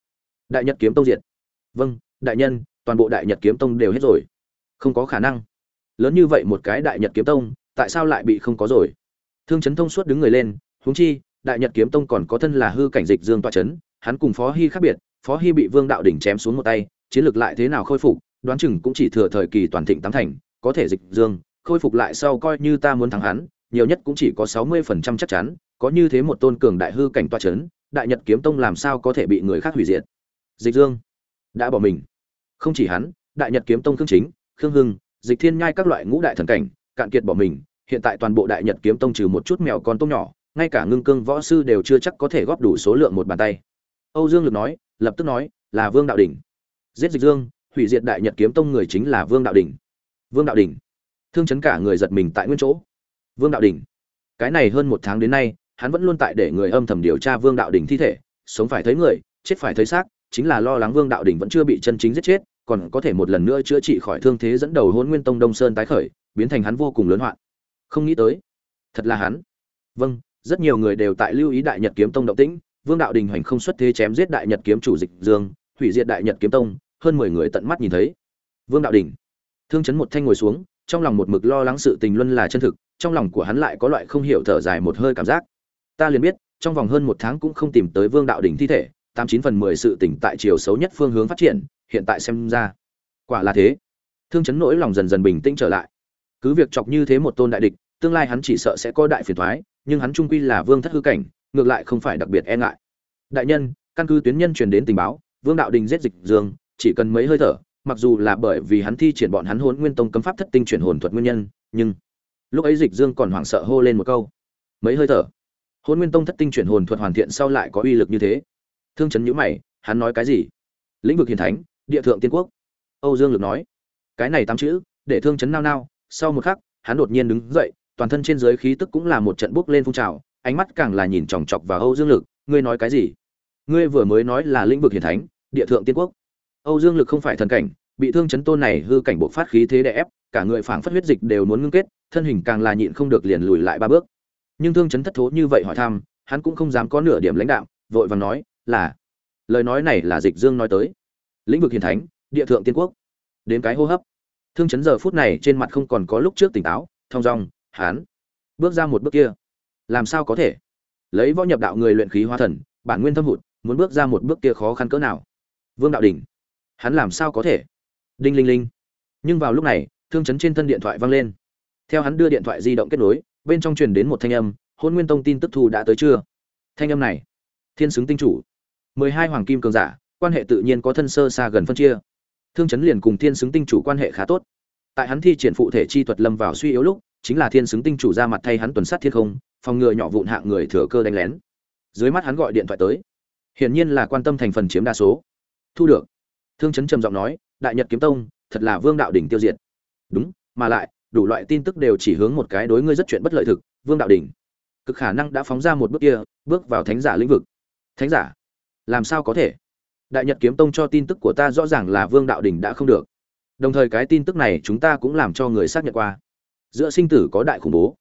Đại nhật kiếm tông diệt. Vâng đại nhân, toàn bộ đại nhật kiếm tông đều hết rồi. Không có khả năng. Lớn như vậy một cái đại nhật kiếm tông, tại sao lại bị không có rồi? Thương trấn thông suốt đứng người lên, huống chi đại nhật kiếm tông còn có thân là hư cảnh dịch dương toa chấn, hắn cùng phó hy khác biệt phó hy bị vương đạo đỉnh chém xuống một tay chiến lược lại thế nào khôi phục đoán chừng cũng chỉ thừa thời kỳ toàn thịnh tám thành có thể dịch dương khôi phục lại sau coi như ta muốn thắng hắn nhiều nhất cũng chỉ có sáu mươi phần trăm chắc chắn có như thế một tôn cường đại hư cảnh toa chấn đại nhật kiếm tông làm sao có thể bị người khác hủy diệt. Dịch dương đã bỏ mình. Không chỉ hắn đại nhật kiếm tông khương chính khương hưng dịch thiên nhai các loại ngũ đại thần cảnh cạn kiệt bỏ mình hiện tại toàn bộ đại nhật kiếm tông trừ một chút mèo con tôm nhỏ ngay cả ngưng cương võ sư đều chưa chắc có thể góp đủ số lượng một bàn tay. Âu dương lực nói, lập tức nói, là vương đạo đỉnh. Giết dịch dương, hủy diệt đại nhật kiếm tông người chính là vương đạo đỉnh. Vương đạo đỉnh. Thương chấn cả người giật mình tại nguyên chỗ. Vương đạo đỉnh. Cái này hơn một tháng đến nay, hắn vẫn luôn tại để người âm thầm điều tra vương đạo đỉnh thi thể, sống phải thấy người, chết phải thấy xác, chính là lo lắng vương đạo đỉnh vẫn chưa bị chân chính giết chết, còn có thể một lần nữa chữa trị khỏi thương thế dẫn đầu hôn nguyên tông đông sơn tái khởi, biến thành hắn vô cùng lớn hoạn. Không nghĩ tới. Thật là hắn. Vâng rất nhiều người đều tại lưu ý đại nhật kiếm tông động tĩnh, vương đạo đình hoành không xuất thế chém giết đại nhật kiếm chủ dịch dương, hủy diệt đại nhật kiếm tông, hơn mười người tận mắt nhìn thấy. Vương đạo đình. Thương chấn một thanh ngồi xuống, trong lòng một mực lo lắng sự tình luân là chân thực, trong lòng của hắn lại có loại không hiểu thở dài một hơi cảm giác. Ta liền biết, trong vòng hơn một tháng cũng không tìm tới vương đạo đình thi thể, tám chín phần mười sự tỉnh tại chiều xấu nhất phương hướng phát triển, hiện tại xem ra, quả là thế. Thương chấn nỗi lòng dần dần bình tĩnh trở lại. Cứ việc chọc như thế một tôn đại địch, tương lai hắn chỉ sợ sẽ có đại phiền thoái nhưng hắn trung quy là vương thất hư cảnh, ngược lại không phải đặc biệt e ngại. Đại nhân, căn cứ tuyến nhân truyền đến tình báo, vương đạo đình giết dịch dương, chỉ cần mấy hơi thở, mặc dù là bởi vì hắn thi triển bọn hắn hôn nguyên tông cấm pháp thất tinh chuyển hồn thuật nguyên nhân, nhưng lúc ấy dịch dương còn hoảng sợ hô lên một câu. Mấy hơi thở. Hôn nguyên tông thất tinh chuyển hồn thuật hoàn thiện sau lại có uy lực như thế. Thương chấn nhữ mày, hắn nói cái gì? Lĩnh vực hiền thánh, địa thượng tiên quốc. Âu dương lực nói, cái này tám chữ, để thương chấn nao nao, sau một khắc, hắn đột nhiên đứng dậy toàn thân trên dưới khí tức cũng là một trận bốc lên phun trào, ánh mắt càng là nhìn chòng chọc vào âu dương lực, ngươi nói cái gì? Ngươi vừa mới nói là lĩnh vực hiền thánh, địa thượng tiên quốc. Âu dương lực không phải thần cảnh, bị thương chấn tôn này hư cảnh bộ phát khí thế đè ép, cả người phảng phất huyết dịch đều muốn ngưng kết, thân hình càng là nhịn không được liền lùi lại ba bước. Nhưng thương chấn thất thố như vậy hỏi thăm, hắn cũng không dám có nửa điểm lãnh đạo, vội vàng nói, là, lời nói này là dịch dương nói tới. Lĩnh vực hiền thánh, địa thượng tiên quốc. Đến cái hô hấp. Thương chấn giờ phút này trên mặt không còn có lúc trước tỉnh táo, thong dong hắn bước ra một bước kia. Làm sao có thể? Lấy võ nhập đạo người luyện khí hóa thần, bản nguyên thâm hụt, muốn bước ra một bước kia khó khăn cỡ nào? Vương đạo đỉnh hắn làm sao có thể? Đinh linh linh. Nhưng vào lúc này, thương chấn trên thân điện thoại vang lên. Theo hắn đưa điện thoại di động kết nối, bên trong truyền đến một thanh âm, hôn nguyên tông tin tức thu đã tới chưa? Thanh âm này. Thiên xứng tinh chủ. Mười hai hoàng kim cường giả, quan hệ tự nhiên có thân sơ xa gần phân chia. Thương chấn liền cùng thiên xứng tinh chủ quan hệ khá tốt. Tại hắn thi triển phụ thể chi thuật lâm vào suy yếu lúc chính là thiên xứng tinh chủ ra mặt thay hắn tuần sát thiên không, phòng ngừa nhỏ vụn hạng người thừa cơ đánh lén. Dưới mắt hắn gọi điện thoại tới. Hiển nhiên là quan tâm thành phần chiếm đa số. Thu được. Thương chấn trầm giọng nói, đại nhật kiếm tông, thật là vương đạo đỉnh tiêu diệt. Đúng, mà lại, đủ loại tin tức đều chỉ hướng một cái đối ngươi rất chuyện bất lợi thực, vương đạo đỉnh. Cực khả năng đã phóng ra một bước kia, bước vào thánh giả lĩnh vực. Thánh giả? Làm sao có thể? Đại nhật kiếm tông cho tin tức của ta rõ ràng là vương đạo đỉnh đã không được. Đồng thời cái tin tức này chúng ta cũng làm cho người xác nhận qua giữa sinh tử có đại khủng bố.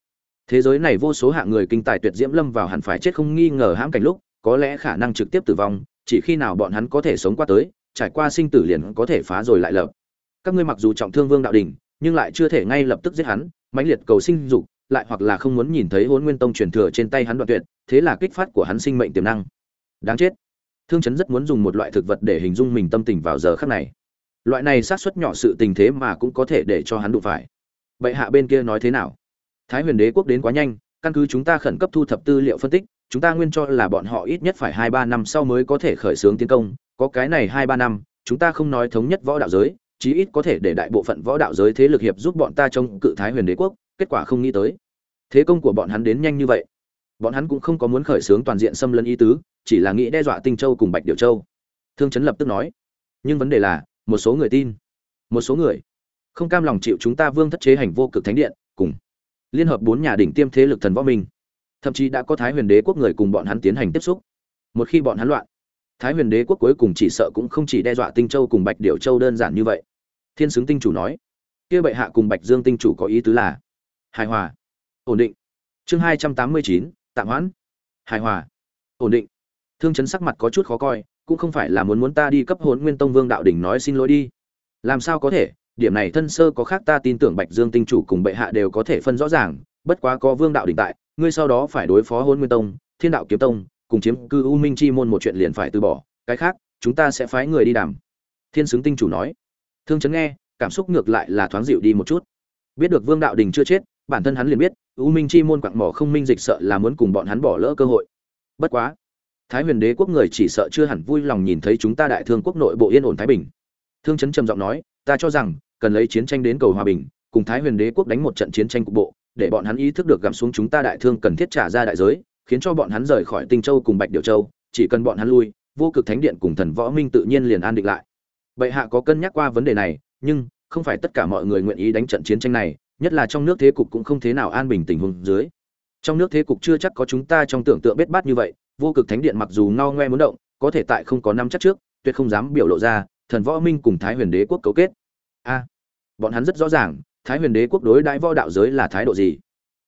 Thế giới này vô số hạng người kinh tài tuyệt diễm lâm vào hẳn phải chết không nghi ngờ hãm cảnh lúc, có lẽ khả năng trực tiếp tử vong, chỉ khi nào bọn hắn có thể sống qua tới, trải qua sinh tử liền có thể phá rồi lại lập. Các ngươi mặc dù trọng thương vương đạo đình nhưng lại chưa thể ngay lập tức giết hắn, mãnh liệt cầu sinh dục, lại hoặc là không muốn nhìn thấy hôn nguyên tông truyền thừa trên tay hắn đoạn tuyệt, thế là kích phát của hắn sinh mệnh tiềm năng. Đáng chết. Thương chấn rất muốn dùng một loại thực vật để hình dung mình tâm tình vào giờ khắc này. Loại này sát xuất nhỏ sự tình thế mà cũng có thể để cho hắn đụng phải bệ hạ bên kia nói thế nào? Thái huyền đế quốc đến quá nhanh, căn cứ chúng ta khẩn cấp thu thập tư liệu phân tích, chúng ta nguyên cho là bọn họ ít nhất phải hai ba năm sau mới có thể khởi xướng tiến công. Có cái này hai ba năm, chúng ta không nói thống nhất võ đạo giới, chí ít có thể để đại bộ phận võ đạo giới thế lực hiệp giúp bọn ta trong cự thái huyền đế quốc, kết quả không nghĩ tới. Thế công của bọn hắn đến nhanh như vậy. Bọn hắn cũng không có muốn khởi xướng toàn diện xâm lấn ý tứ, chỉ là nghĩ đe dọa tinh châu cùng bạch điệu châu. Thương chấn lập tức nói. Nhưng vấn đề là, một số người tin, một số người không cam lòng chịu chúng ta vương thất chế hành vô cực thánh điện, cùng liên hợp bốn nhà đỉnh tiêm thế lực thần võ minh. Thậm chí đã có thái huyền đế quốc người cùng bọn hắn tiến hành tiếp xúc. Một khi bọn hắn loạn, thái huyền đế quốc cuối cùng chỉ sợ cũng không chỉ đe dọa tinh châu cùng bạch điệu châu đơn giản như vậy. Thiên xứng tinh chủ nói, kia bệ hạ cùng bạch dương tinh chủ có ý tứ là hài hòa, ổn định. Chương hai trăm tám mươi chín, tạm hoãn. Hài hòa, ổn định. Thương chấn sắc mặt có chút khó coi, cũng không phải là muốn muốn ta đi cấp hồn nguyên tông vương đạo đỉnh nói xin lỗi đi. Làm sao có thể? Điểm này thân sơ có khác ta tin tưởng bạch dương tinh chủ cùng bệ hạ đều có thể phân rõ ràng, bất quá có vương đạo đỉnh tại, ngươi sau đó phải đối phó hôn nguyên tông, thiên đạo kiếm tông, cùng chiếm cư u minh chi môn một chuyện liền phải từ bỏ, cái khác, chúng ta sẽ phái người đi đàm. Thiên xứng tinh chủ nói. Thương chấn nghe, cảm xúc ngược lại là thoáng dịu đi một chút. Biết được vương đạo đình chưa chết, bản thân hắn liền biết, u minh chi môn quặng mỏ không minh dịch sợ là muốn cùng bọn hắn bỏ lỡ cơ hội. Bất quá, thái huyền đế quốc người chỉ sợ chưa hẳn vui lòng nhìn thấy chúng ta đại thương quốc nội bộ yên ổn thái bình. Thương chấn trầm giọng nói ta cho rằng, cần lấy chiến tranh đến cầu hòa bình, cùng thái huyền đế quốc đánh một trận chiến tranh cục bộ, để bọn hắn ý thức được gặm xuống chúng ta đại thương cần thiết trả ra đại giới, khiến cho bọn hắn rời khỏi tinh châu cùng bạch điệu châu, chỉ cần bọn hắn lui, vô cực thánh điện cùng thần võ minh tự nhiên liền an định lại. Bệ hạ có cân nhắc qua vấn đề này, nhưng không phải tất cả mọi người nguyện ý đánh trận chiến tranh này, nhất là trong nước thế cục cũng không thế nào an bình tình huống dưới. Trong nước thế cục chưa chắc có chúng ta trong tưởng tượng bết bát như vậy, vô cực thánh điện mặc dù ngao ngoe muốn động, có thể tại không có năm chắc trước, tuyệt không dám biểu lộ ra thần võ minh cùng thái huyền đế quốc cấu kết. A, bọn hắn rất rõ ràng, thái huyền đế quốc đối đãi võ đạo giới là thái độ gì.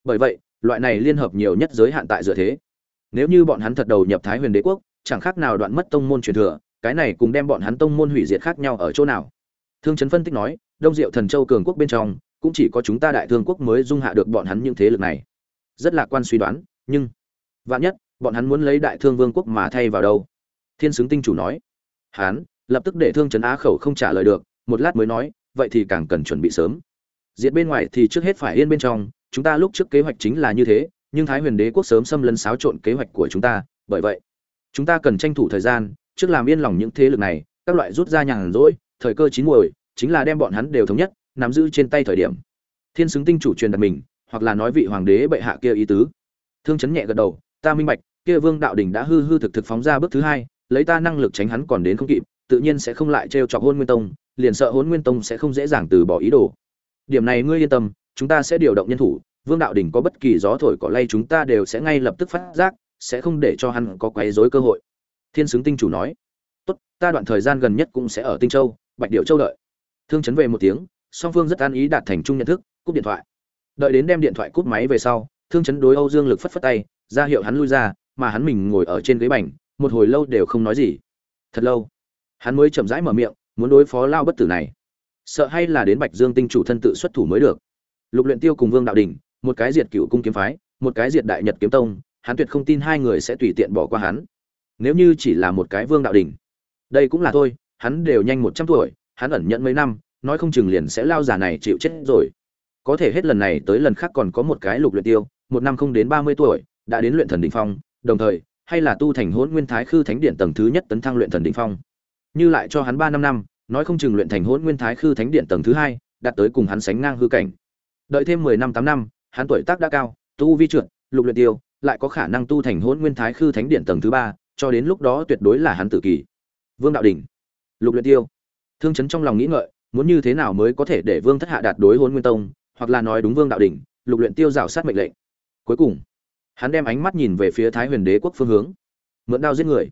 Bởi vậy, loại này liên hợp nhiều nhất giới hạn tại dựa thế. Nếu như bọn hắn thật đầu nhập thái huyền đế quốc, chẳng khác nào đoạn mất tông môn truyền thừa, cái này cùng đem bọn hắn tông môn hủy diệt khác nhau ở chỗ nào. Thương trấn phân tích nói, đông diệu thần châu cường quốc bên trong, cũng chỉ có chúng ta đại thương quốc mới dung hạ được bọn hắn những thế lực này. Rất lạc quan suy đoán, nhưng vạn nhất, bọn hắn muốn lấy đại thương vương quốc mà thay vào đâu? Thiên xứng tinh chủ nói. Hắn lập tức để thương trấn á khẩu không trả lời được, một lát mới nói, vậy thì càng cần chuẩn bị sớm. Diệt bên ngoài thì trước hết phải yên bên trong, chúng ta lúc trước kế hoạch chính là như thế, nhưng thái huyền đế quốc sớm xâm lấn xáo trộn kế hoạch của chúng ta, bởi vậy, chúng ta cần tranh thủ thời gian, trước làm yên lòng những thế lực này, các loại rút ra nhàn rỗi, thời cơ chín muồi, chính là đem bọn hắn đều thống nhất, nắm giữ trên tay thời điểm. Thiên xứng tinh chủ truyền đặt mình, hoặc là nói vị hoàng đế bệ hạ kia ý tứ. Thương chấn nhẹ gật đầu, ta minh bạch, kia vương đạo đình đã hư hư thực thực phóng ra bước thứ hai, lấy ta năng lực tránh hắn còn đến không kịp tự nhiên sẽ không lại trêu chọc hôn nguyên tông, liền sợ hôn nguyên tông sẽ không dễ dàng từ bỏ ý đồ. Điểm này ngươi yên tâm, chúng ta sẽ điều động nhân thủ, vương đạo Đỉnh có bất kỳ gió thổi cỏ lay chúng ta đều sẽ ngay lập tức phát giác, sẽ không để cho hắn có quấy rối cơ hội. Thiên xứng tinh chủ nói. Tốt, ta đoạn thời gian gần nhất cũng sẽ ở tinh châu, bạch điệu châu đợi. Thương chấn về một tiếng, song phương rất an ý đạt thành chung nhận thức, cúp điện thoại. Đợi đến đem điện thoại cúp máy về sau, thương chấn đối âu dương lực phất phất tay, ra hiệu hắn lui ra, mà hắn mình ngồi ở trên ghế bành, một hồi lâu đều không nói gì. Thật lâu hắn mới chậm rãi mở miệng, muốn đối phó lao bất tử này. Sợ hay là đến bạch dương tinh chủ thân tự xuất thủ mới được. Lục luyện tiêu cùng vương đạo đình, một cái diệt cựu cung kiếm phái, một cái diệt đại nhật kiếm tông, hắn tuyệt không tin hai người sẽ tùy tiện bỏ qua hắn. Nếu như chỉ là một cái vương đạo đình, đây cũng là thôi, hắn đều nhanh một trăm tuổi, hắn ẩn nhận mấy năm, nói không chừng liền sẽ lao giả này chịu chết rồi. Có thể hết lần này tới lần khác còn có một cái lục luyện tiêu, một năm không đến ba mươi tuổi, đã đến luyện thần đỉnh phong, đồng thời, hay là tu thành hỗn nguyên thái khư thánh điện tầng thứ nhất tấn thăng luyện thần đỉnh phong như lại cho hắn ba năm năm, nói không chừng luyện thành hỗn nguyên thái khư thánh điện tầng thứ hai, đạt tới cùng hắn sánh ngang hư cảnh. Đợi thêm mười năm tám năm, hắn tuổi tác đã cao, tu vi trượt, lục luyện tiêu, lại có khả năng tu thành hỗn nguyên thái khư thánh điện tầng thứ ba, cho đến lúc đó tuyệt đối là hắn tử kỳ vương đạo đỉnh lục luyện tiêu. Thương chấn trong lòng nghĩ ngợi, muốn như thế nào mới có thể để vương thất hạ đạt đối hỗn nguyên tông, hoặc là nói đúng vương đạo đỉnh lục luyện tiêu rào sát mệnh lệnh. Cuối cùng, hắn đem ánh mắt nhìn về phía thái huyền đế quốc phương hướng. Mượn đao giết người.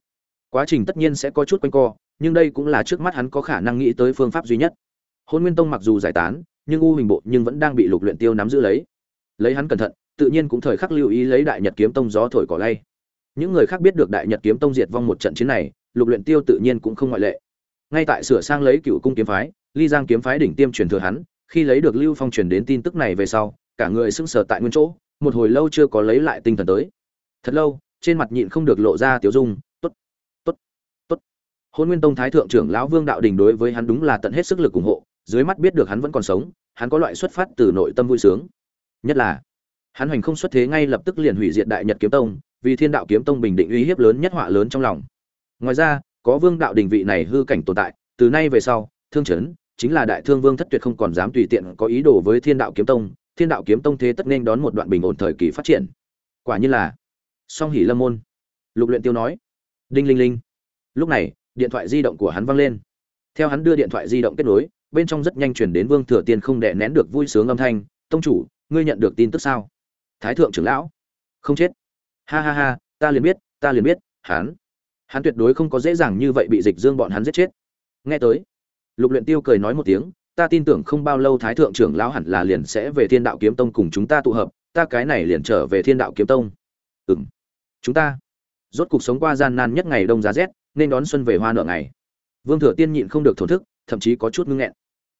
Quá trình tất nhiên sẽ có chút quanh co nhưng đây cũng là trước mắt hắn có khả năng nghĩ tới phương pháp duy nhất. Hôn nguyên tông mặc dù giải tán, nhưng u hình bộ nhưng vẫn đang bị lục luyện tiêu nắm giữ lấy. Lấy hắn cẩn thận, tự nhiên cũng thời khắc lưu ý lấy đại nhật kiếm tông gió thổi cỏ lay. Những người khác biết được đại nhật kiếm tông diệt vong một trận chiến này, lục luyện tiêu tự nhiên cũng không ngoại lệ. Ngay tại sửa sang lấy cựu cung kiếm phái, ly giang kiếm phái đỉnh tiêm truyền thừa hắn, khi lấy được lưu phong truyền đến tin tức này về sau, cả người sững sờ tại nguyên chỗ, một hồi lâu chưa có lấy lại tinh thần tới. Thật lâu, trên mặt nhịn không được lộ ra tiểu dung hôn nguyên tông thái thượng trưởng lão vương đạo đình đối với hắn đúng là tận hết sức lực ủng hộ, dưới mắt biết được hắn vẫn còn sống, hắn có loại xuất phát từ nội tâm vui sướng. Nhất là, hắn hoành không xuất thế ngay lập tức liền hủy diệt đại nhật kiếm tông, vì thiên đạo kiếm tông bình định uy hiếp lớn nhất họa lớn trong lòng. Ngoài ra, có vương đạo đình vị này hư cảnh tồn tại, từ nay về sau, thương chấn chính là đại thương vương thất tuyệt không còn dám tùy tiện có ý đồ với thiên đạo kiếm tông, thiên đạo kiếm tông thế tất nên đón một đoạn bình ổn thời kỳ phát triển. Quả như là, song hỉ lâm môn. Lục luyện tiêu nói, đinh linh linh. Lúc này điện thoại di động của hắn vang lên. Theo hắn đưa điện thoại di động kết nối, bên trong rất nhanh chuyển đến vương thừa tiên không đè nén được vui sướng âm thanh, tông chủ, ngươi nhận được tin tức sao? Thái thượng trưởng lão. Không chết. Ha ha ha, ta liền biết, ta liền biết, hắn. Hắn tuyệt đối không có dễ dàng như vậy bị dịch dương bọn hắn giết chết. Nghe tới. Lục luyện tiêu cười nói một tiếng, ta tin tưởng không bao lâu thái thượng trưởng lão hẳn là liền sẽ về thiên đạo kiếm tông cùng chúng ta tụ hợp, ta cái này liền trở về thiên đạo kiếm tông. Ừm, chúng ta. Rốt cuộc sống qua gian nan nhất ngày đông giá rét nên đón xuân về hoa nở ngày. Vương thừa tiên nhịn không được thổn thức, thậm chí có chút ngưng nghẹn.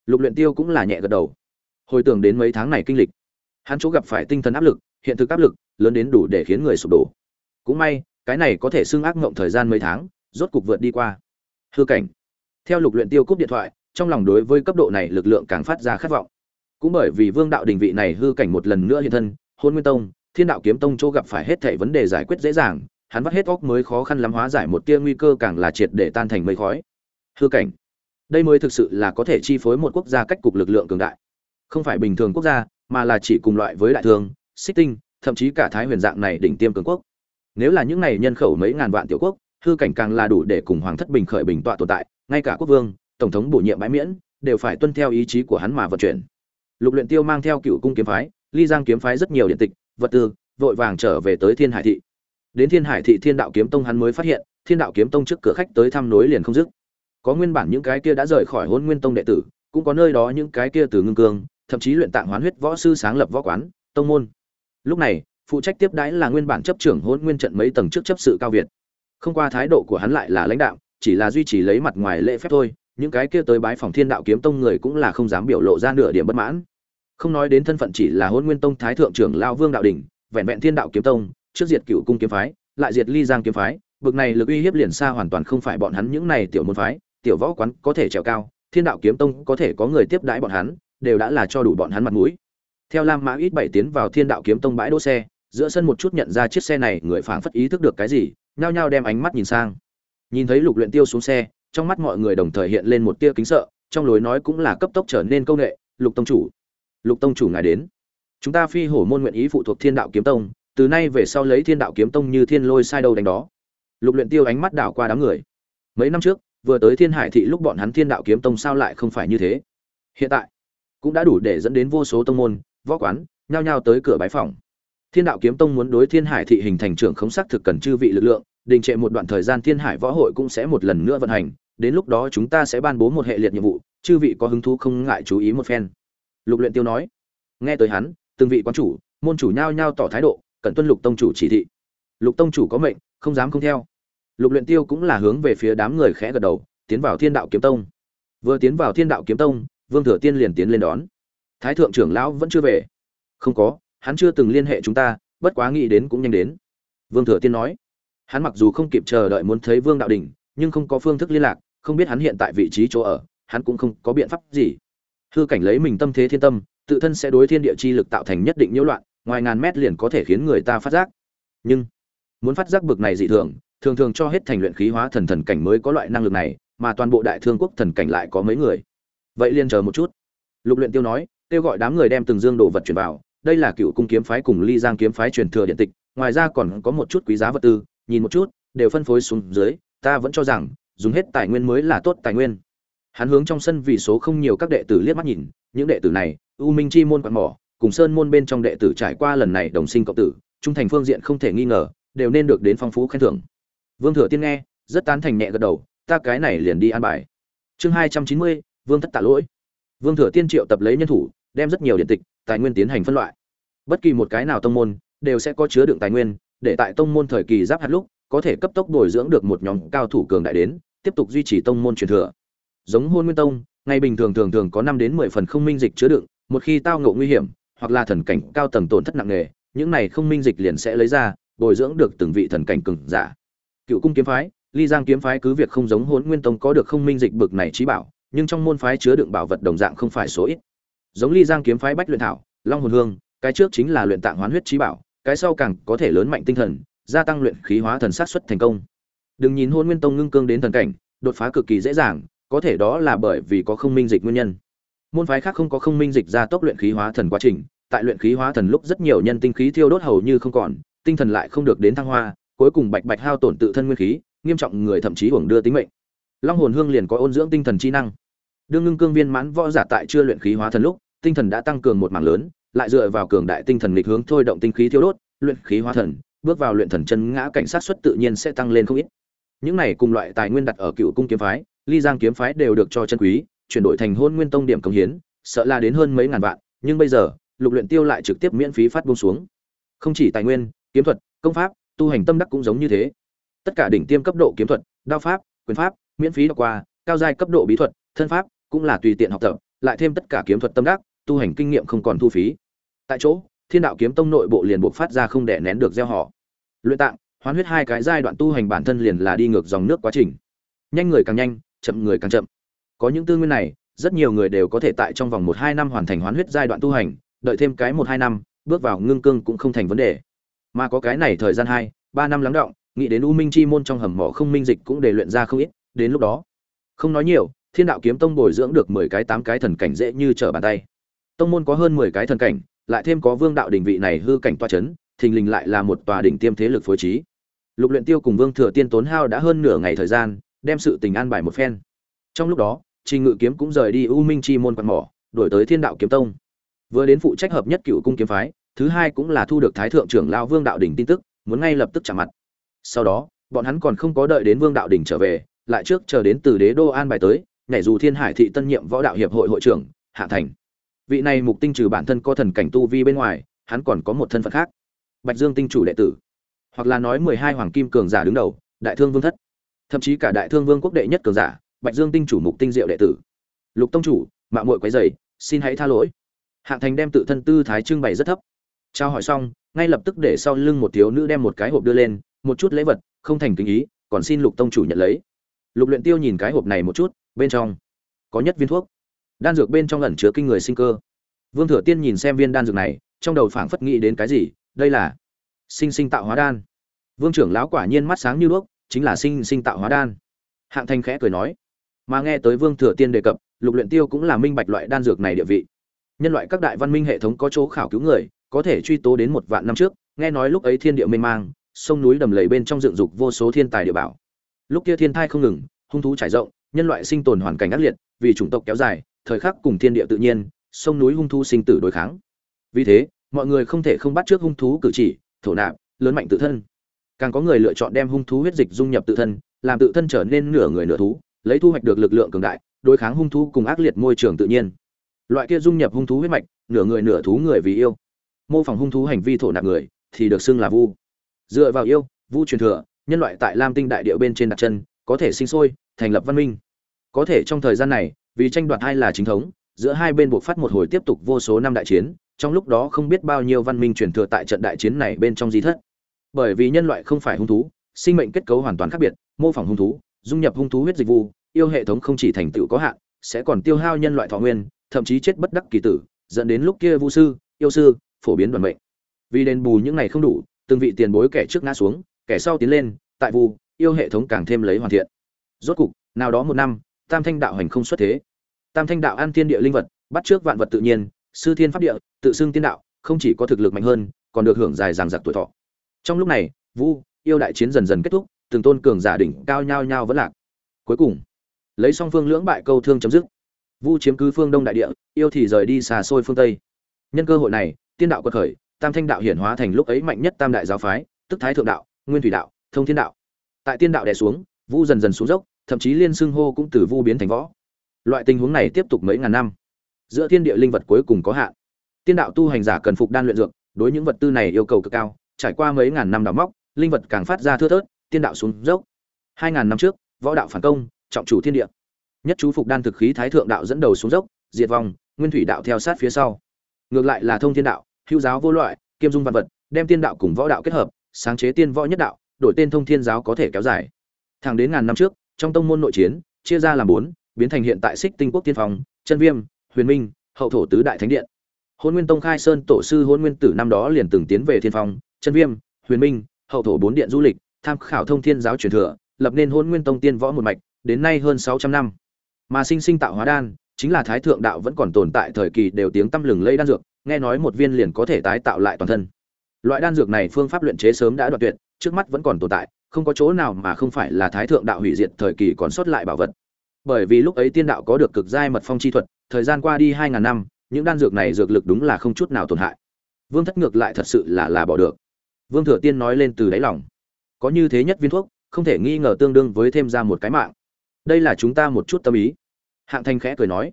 Lục luyện tiêu cũng là nhẹ gật đầu. Hồi tưởng đến mấy tháng này kinh lịch, hắn chỗ gặp phải tinh thần áp lực, hiện thực áp lực, lớn đến đủ để khiến người sụp đổ. Cũng may, cái này có thể xưng ác ngộng thời gian mấy tháng, rốt cục vượt đi qua. Hư cảnh. Theo lục luyện tiêu cúp điện thoại, trong lòng đối với cấp độ này lực lượng càng phát ra khát vọng. Cũng bởi vì vương đạo đình vị này hư cảnh một lần nữa hiện thân, hôn nguyên tông, thiên đạo kiếm tông chỗ gặp phải hết thảy vấn đề giải quyết dễ dàng hắn vắt hết óc mới khó khăn lắm hóa giải một tia nguy cơ càng là triệt để tan thành mây khói. Hư cảnh. Đây mới thực sự là có thể chi phối một quốc gia cách cục lực lượng cường đại. Không phải bình thường quốc gia, mà là chỉ cùng loại với đại thương, xích tinh, thậm chí cả thái huyền dạng này đỉnh tiêm cường quốc. Nếu là những này nhân khẩu mấy ngàn vạn tiểu quốc, hư cảnh càng là đủ để cùng hoàng thất bình khởi bình tọa tồn tại, ngay cả quốc vương, tổng thống bổ nhiệm bãi miễn, đều phải tuân theo ý chí của hắn mà vận chuyển. Lục luyện tiêu mang theo cựu cung kiếm phái, ly giang kiếm phái rất nhiều điện tịch, vật tư, vội vàng trở về tới thiên hải thị đến thiên hải thị thiên đạo kiếm tông hắn mới phát hiện, thiên đạo kiếm tông trước cửa khách tới thăm nối liền không dứt. Có nguyên bản những cái kia đã rời khỏi hôn nguyên tông đệ tử, cũng có nơi đó những cái kia từ ngưng cương, thậm chí luyện tạng hoán huyết võ sư sáng lập võ quán, tông môn. Lúc này, phụ trách tiếp đãi là nguyên bản chấp trưởng hôn nguyên trận mấy tầng trước chấp sự cao việt. Không qua thái độ của hắn lại là lãnh đạo chỉ là duy trì lấy mặt ngoài lễ phép thôi, những cái kia tới bái phòng thiên đạo kiếm tông người cũng là không dám biểu lộ ra nửa điểm bất mãn. Không nói đến thân phận chỉ là hôn nguyên tông thái thượng trưởng lao vương đạo đình vẹn vẹn thiên đạo kiếm tông trước diệt cựu cung kiếm phái, lại diệt ly giang kiếm phái, bực này lực uy hiếp liền xa hoàn toàn không phải bọn hắn những này tiểu môn phái, tiểu võ quán có thể trèo cao, thiên đạo kiếm tông có thể có người tiếp đãi bọn hắn, đều đã là cho đủ bọn hắn mặt mũi. Theo lam mã ít bảy tiến vào thiên đạo kiếm tông bãi đỗ xe, giữa sân một chút nhận ra chiếc xe này, người phảng phất ý thức được cái gì, nhao nhao đem ánh mắt nhìn sang. Nhìn thấy lục luyện tiêu xuống xe, trong mắt mọi người đồng thời hiện lên một tia kính sợ, trong lối nói cũng là cấp tốc trở nên câu nệ lục tông chủ, lục tông chủ ngài đến. Chúng ta phi hổ môn nguyện ý phụ thuộc thiên đạo kiếm tông từ nay về sau lấy thiên đạo kiếm tông như thiên lôi sai đầu đánh đó. Lục luyện tiêu ánh mắt đảo qua đám người. Mấy năm trước, vừa tới thiên hải thị lúc bọn hắn thiên đạo kiếm tông sao lại không phải như thế? Hiện tại, cũng đã đủ để dẫn đến vô số tông môn, võ quán, nhao nhao tới cửa bái phòng thiên đạo kiếm tông muốn đối thiên hải thị hình thành trưởng khống sắc thực cần chư vị lực lượng, đình trệ một đoạn thời gian thiên hải võ hội cũng sẽ một lần nữa vận hành, đến lúc đó chúng ta sẽ ban bố một hệ liệt nhiệm vụ, chư vị có hứng thú không ngại chú ý một phen. Lục luyện tiêu nói. Nghe tới hắn, từng vị quan chủ, môn chủ nhao nhao tỏ thái độ cần tuân lục tông chủ chỉ thị. Lục tông chủ có mệnh, không dám không theo. Lục luyện tiêu cũng là hướng về phía đám người khẽ gật đầu, tiến vào thiên đạo kiếm tông. Vừa tiến vào thiên đạo kiếm tông, vương thừa tiên liền tiến lên đón. Thái thượng trưởng lão vẫn chưa về. Không có, hắn chưa từng liên hệ chúng ta, bất quá nghĩ đến cũng nhanh đến. Vương thừa tiên nói. Hắn mặc dù không kịp chờ đợi muốn thấy vương đạo đình, nhưng không có phương thức liên lạc, không biết hắn hiện tại vị trí chỗ ở, hắn cũng không có biện pháp gì. Hư cảnh lấy mình tâm thế thiên tâm, tự thân sẽ đối thiên địa chi lực tạo thành nhất định nhiễu loạn ngoài ngàn mét liền có thể khiến người ta phát giác. Nhưng, muốn phát giác bực này dị thường thường thường cho hết thành luyện khí hóa thần thần cảnh mới có loại năng lực này, mà toàn bộ đại thương quốc thần cảnh lại có mấy người. Vậy liền chờ một chút. Lục luyện tiêu nói, kêu gọi đám người đem từng dương đồ vật chuyển vào. Đây là cựu cung kiếm phái cùng ly giang kiếm phái truyền thừa điện tịch, ngoài ra còn có một chút quý giá vật tư, nhìn một chút, đều phân phối xuống dưới, ta vẫn cho rằng, dùng hết tài nguyên mới là tốt tài nguyên. Hắn hướng trong sân vì số không nhiều các đệ tử liếc mắt nhìn, những đệ tử này, u minh chi môn quạt mỏ cùng sơn môn bên trong đệ tử trải qua lần này đồng sinh cộng tử, trung thành phương diện không thể nghi ngờ, đều nên được đến phong phú khen thưởng. Vương thừa tiên nghe, rất tán thành nhẹ gật đầu, ta cái này liền đi an bài. Chương hai trăm chín mươi, vương thất tạ lỗi. Vương thừa tiên triệu tập lấy nhân thủ, đem rất nhiều điện tịch, tài nguyên tiến hành phân loại. Bất kỳ một cái nào tông môn, đều sẽ có chứa đựng tài nguyên, để tại tông môn thời kỳ giáp hạt lúc, có thể cấp tốc bồi dưỡng được một nhóm cao thủ cường đại đến, tiếp tục duy trì tông môn truyền thừa. Giống hôn nguyên tông, ngày bình thường thường thường có năm đến mười phần không minh dịch chứa đựng, một khi tao ngộ nguy hiểm hoặc là thần cảnh cao tầng tổn thất nặng nề, những này không minh dịch liền sẽ lấy ra, bồi dưỡng được từng vị thần cảnh cường giả. Cựu cung kiếm phái, ly giang kiếm phái cứ việc không giống hôn nguyên tông có được không minh dịch bực này trí bảo, nhưng trong môn phái chứa đựng bảo vật đồng dạng không phải số ít. Giống ly giang kiếm phái bách luyện thảo, long hồn hương, cái trước chính là luyện tạng hoán huyết trí bảo, cái sau càng có thể lớn mạnh tinh thần, gia tăng luyện khí hóa thần sát xuất thành công. Đừng nhìn hôn nguyên tông ngưng cương đến thần cảnh, đột phá cực kỳ dễ dàng, có thể đó là bởi vì có không minh dịch nguyên nhân môn phái khác không có không minh dịch ra tốc luyện khí hóa thần quá trình, tại luyện khí hóa thần lúc rất nhiều nhân tinh khí thiêu đốt hầu như không còn, tinh thần lại không được đến thăng hoa, cuối cùng bạch bạch hao tổn tự thân nguyên khí, nghiêm trọng người thậm chí hưởng đưa tính mệnh. Long hồn hương liền có ôn dưỡng tinh thần chi năng. Đương ngưng cương viên mãn võ giả tại chưa luyện khí hóa thần lúc, tinh thần đã tăng cường một mảng lớn, lại dựa vào cường đại tinh thần lịch hướng thôi động tinh khí thiêu đốt, luyện khí hóa thần, bước vào luyện thần chân ngã cảnh sát xuất tự nhiên sẽ tăng lên không ít. Những này cùng loại tài nguyên đặt ở cựu cung kiếm phái, ly giang kiếm phái đều được cho chân quý chuyển đổi thành hôn nguyên tông điểm công hiến, sợ là đến hơn mấy ngàn vạn, nhưng bây giờ, lục luyện tiêu lại trực tiếp miễn phí phát buông xuống. Không chỉ tài nguyên, kiếm thuật, công pháp, tu hành tâm đắc cũng giống như thế. Tất cả đỉnh tiêm cấp độ kiếm thuật, đao pháp, quyền pháp, miễn phí đọc qua, cao giai cấp độ bí thuật, thân pháp, cũng là tùy tiện học tập, lại thêm tất cả kiếm thuật tâm đắc, tu hành kinh nghiệm không còn thu phí. Tại chỗ, thiên đạo kiếm tông nội bộ liền buộc phát ra không để nén được gieo họ. Luyện tạng, hoán huyết hai cái giai đoạn tu hành bản thân liền là đi ngược dòng nước quá trình. Nhanh người càng nhanh, chậm người càng chậm có những tư nguyên này, rất nhiều người đều có thể tại trong vòng một hai năm hoàn thành hoán huyết giai đoạn tu hành, đợi thêm cái một hai năm, bước vào ngưng cương cũng không thành vấn đề. Mà có cái này thời gian hai, ba năm lắng động, nghĩ đến u minh chi môn trong hầm mỏ không minh dịch cũng để luyện ra không ít, đến lúc đó, không nói nhiều, thiên đạo kiếm tông bồi dưỡng được mười cái tám cái thần cảnh dễ như trở bàn tay. Tông môn có hơn mười cái thần cảnh, lại thêm có vương đạo đình vị này hư cảnh toa c h ấ n thình lình lại là một tòa đỉnh tiêm thế lực phối trí. Lục luyện tiêu cùng vương thừa tiên tốn hao đã hơn nửa ngày thời gian, đem sự tình an bài một phen. Trong lúc đó trình ngự kiếm cũng rời đi u minh chi môn quan mỏ, đổi tới thiên đạo kiếm tông. Vừa đến phụ trách hợp nhất cựu cung kiếm phái, thứ hai cũng là thu được thái thượng trưởng Lão vương đạo đỉnh tin tức, muốn ngay lập tức trả mặt. Sau đó, bọn hắn còn không có đợi đến vương đạo đỉnh trở về, lại trước chờ đến từ đế đô an bài tới, nhảy dù thiên hải thị tân nhiệm võ đạo hiệp hội hội trưởng, hạ thành. Vị này mục tinh trừ bản thân có thần cảnh tu vi bên ngoài, hắn còn có một thân phận khác. Bạch dương tinh chủ đệ tử. Hoặc là nói mười hai hoàng kim cường giả đứng đầu, đại thương vương thất. Thậm chí cả đại thương vương quốc đệ nhất cường giả bạch dương tinh chủ mục tinh diệu đệ tử. Lục tông chủ mạng mội quấy dày xin hãy tha lỗi. Hạng thành đem tự thân tư thái trưng bày rất thấp. Trao hỏi xong, ngay lập tức để sau lưng một thiếu nữ đem một cái hộp đưa lên, một chút lễ vật, không thành kính ý, còn xin lục tông chủ nhận lấy. Lục luyện tiêu nhìn cái hộp này một chút, bên trong có nhất viên thuốc. Đan dược bên trong ẩn chứa kinh người sinh cơ. Vương thừa tiên nhìn xem viên đan dược này, trong đầu phảng phất nghĩ đến cái gì, đây là sinh sinh tạo hóa đan. Vương trưởng lão quả nhiên mắt sáng như đuốc, chính là sinh sinh tạo hóa đan. Hạng thanh khẽ cười nói mà nghe tới vương thừa tiên đề cập, lục luyện tiêu cũng là minh bạch loại đan dược này địa vị. Nhân loại các đại văn minh hệ thống có chỗ khảo cứu người, có thể truy tố đến một vạn năm trước, nghe nói lúc ấy thiên địa mênh mang, sông núi đầm lầy bên trong dựng dục vô số thiên tài địa bảo. Lúc kia thiên thai không ngừng, hung thú trải rộng, nhân loại sinh tồn hoàn cảnh ác liệt, vì chủng tộc kéo dài, thời khắc cùng thiên địa tự nhiên, sông núi hung thú sinh tử đối kháng. Vì thế, mọi người không thể không bắt trước hung thú cử chỉ, thổ nạp, lớn mạnh tự thân. Càng có người lựa chọn đem hung thú huyết dịch dung nhập tự thân, làm tự thân trở nên nửa người nửa thú lấy thu hoạch được lực lượng cường đại, đối kháng hung thú cùng ác liệt môi trường tự nhiên. Loại kia dung nhập hung thú huyết mạch, nửa người nửa thú người vì yêu. Mô phỏng hung thú hành vi thổ nạp người, thì được xưng là vu. Dựa vào yêu, vu truyền thừa, nhân loại tại lam tinh đại địa bên trên đặt chân, có thể sinh sôi, thành lập văn minh. Có thể trong thời gian này, vì tranh đoạt hai là chính thống, giữa hai bên buộc phát một hồi tiếp tục vô số năm đại chiến, trong lúc đó không biết bao nhiêu văn minh truyền thừa tại trận đại chiến này bên trong di thất. Bởi vì nhân loại không phải hung thú, sinh mệnh kết cấu hoàn toàn khác biệt, mô phỏng hung thú dung nhập hung thú huyết dịch vụ, yêu hệ thống không chỉ thành tựu có hạn sẽ còn tiêu hao nhân loại thọ nguyên thậm chí chết bất đắc kỳ tử dẫn đến lúc kia vu sư yêu sư phổ biến đoàn mệnh. Vì đền bù những này không đủ từng vị tiền bối kẻ trước ngã xuống kẻ sau tiến lên tại vu yêu hệ thống càng thêm lấy hoàn thiện. Rốt cục nào đó một năm tam thanh đạo hành không xuất thế. Tam thanh đạo an thiên địa linh vật bắt trước vạn vật tự nhiên sư thiên pháp địa tự xưng tiên đạo không chỉ có thực lực mạnh hơn còn được hưởng dài dằng dặc tuổi thọ. Trong lúc này vu yêu đại chiến dần dần kết thúc từng tôn cường giả đỉnh cao nhau nhau vẫn lạc. Cuối cùng, lấy song phương lưỡng bại câu thương chấm dứt. Vu chiếm cứ phương đông đại địa, yêu thì rời đi xa xôi phương tây. Nhân cơ hội này, tiên đạo quật khởi, tam thanh đạo hiển hóa thành lúc ấy mạnh nhất tam đại giáo phái, tức thái thượng đạo, nguyên thủy đạo, thông thiên đạo. Tại tiên đạo đè xuống, vu dần dần xuống dốc, thậm chí liên xưng hô cũng từ vu biến thành võ. Loại tình huống này tiếp tục mấy ngàn năm. Giữa thiên địa linh vật cuối cùng có hạn. Tiên đạo tu hành giả cần phục đan luyện dược, đối những vật tư này yêu cầu cực cao, trải qua mấy ngàn năm đào móc, linh vật càng phát ra thưa thớt tiên đạo xuống dốc. Hai ngàn năm trước, võ đạo phản công, trọng chủ thiên địa. Nhất chú phục đan thực khí thái thượng đạo dẫn đầu xuống dốc, diệt vong, nguyên thủy đạo theo sát phía sau. Ngược lại là thông thiên đạo, hữu giáo vô loại, kiêm dung văn vật, đem tiên đạo cùng võ đạo kết hợp, sáng chế tiên võ nhất đạo, đổi tên thông thiên giáo có thể kéo dài. Thẳng đến ngàn năm trước, trong tông môn nội chiến, chia ra làm bốn, biến thành hiện tại xích tinh quốc tiên phong, chân viêm, huyền minh, hậu thổ tứ đại thánh điện. Hôn nguyên tông khai sơn tổ sư hôn nguyên tử năm đó liền từng tiến về thiên phong, chân viêm, huyền minh, hậu thổ bốn điện du lịch tham khảo thông thiên giáo truyền thừa, lập nên Hỗn nguyên tông tiên võ một mạch, đến nay hơn sáu trăm năm. Mà sinh sinh tạo hóa đan, chính là thái thượng đạo vẫn còn tồn tại thời kỳ đều tiếng tăm lừng lây đan dược, nghe nói một viên liền có thể tái tạo lại toàn thân. Loại đan dược này phương pháp luyện chế sớm đã đoạn tuyệt, trước mắt vẫn còn tồn tại, không có chỗ nào mà không phải là thái thượng đạo hủy diệt thời kỳ còn sót lại bảo vật. Bởi vì lúc ấy tiên đạo có được cực giai mật phong chi thuật, thời gian qua đi hai ngàn năm, những đan dược này dược lực đúng là không chút nào tổn hại. Vương thất ngược lại thật sự là là bỏ được. Vương thừa tiên nói lên từ đáy lòng có như thế nhất viên thuốc, không thể nghi ngờ tương đương với thêm ra một cái mạng. Đây là chúng ta một chút tâm ý. Hạng thành khẽ cười nói.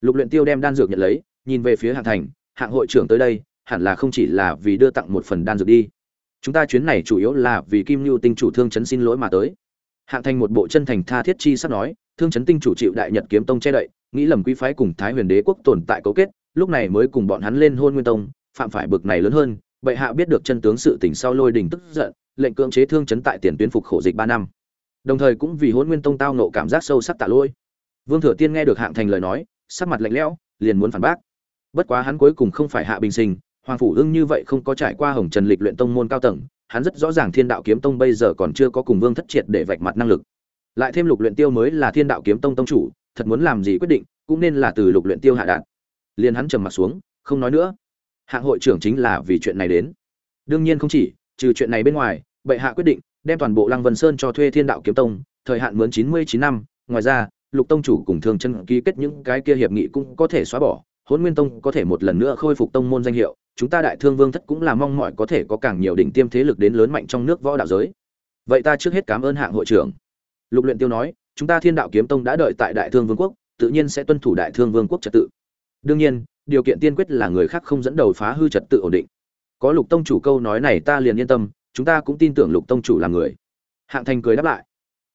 Lục luyện tiêu đem đan dược nhận lấy, nhìn về phía hạng thành, hạng hội trưởng tới đây, hẳn là không chỉ là vì đưa tặng một phần đan dược đi. Chúng ta chuyến này chủ yếu là vì kim lưu tinh chủ thương chấn xin lỗi mà tới. Hạng thành một bộ chân thành tha thiết chi sắp nói, thương chấn tinh chủ chịu đại nhật kiếm tông che đậy, nghĩ lầm quý phái cùng thái huyền đế quốc tồn tại cấu kết, lúc này mới cùng bọn hắn lên hôn nguyên tông, phạm phải bực này lớn hơn, bệ hạ biết được chân tướng sự tình sau lôi đình tức giận lệnh cưỡng chế thương chấn tại tiền tuyến phục khổ dịch ba năm. Đồng thời cũng vì hôn nguyên tông tao nộ cảm giác sâu sắc tạ lỗi. Vương thừa tiên nghe được hạng thành lời nói, sắc mặt lạnh lẽo, liền muốn phản bác. Bất quá hắn cuối cùng không phải hạ bình sinh, hoàng phủ ưng như vậy không có trải qua hồng trần lịch luyện tông môn cao tầng, hắn rất rõ ràng thiên đạo kiếm tông bây giờ còn chưa có cùng vương thất triệt để vạch mặt năng lực. Lại thêm lục luyện tiêu mới là thiên đạo kiếm tông tông chủ, thật muốn làm gì quyết định, cũng nên là từ lục luyện tiêu hạ đạn liền hắn trầm mặt xuống, không nói nữa. Hạng hội trưởng chính là vì chuyện này đến. Đương nhiên không chỉ, trừ chuyện này bên ngoài bệ hạ quyết định, đem toàn bộ lăng vân sơn cho thuê thiên đạo kiếm tông, thời hạn mướn chín mươi chín năm. Ngoài ra, lục tông chủ cùng thường chân ký kết những cái kia hiệp nghị cũng có thể xóa bỏ. Hôn nguyên tông có thể một lần nữa khôi phục tông môn danh hiệu. Chúng ta đại thương vương thất cũng là mong mọi có thể có càng nhiều đỉnh tiêm thế lực đến lớn mạnh trong nước võ đạo giới. Vậy ta trước hết cảm ơn hạng hội trưởng. Lục luyện tiêu nói, chúng ta thiên đạo kiếm tông đã đợi tại đại thương vương quốc, tự nhiên sẽ tuân thủ đại thương vương quốc trật tự. Đương nhiên, điều kiện tiên quyết là người khác không dẫn đầu phá hư trật tự ổn định. Có lục tông chủ câu nói này ta liền yên tâm chúng ta cũng tin tưởng lục tông chủ là người. Hạng thành cười đáp lại.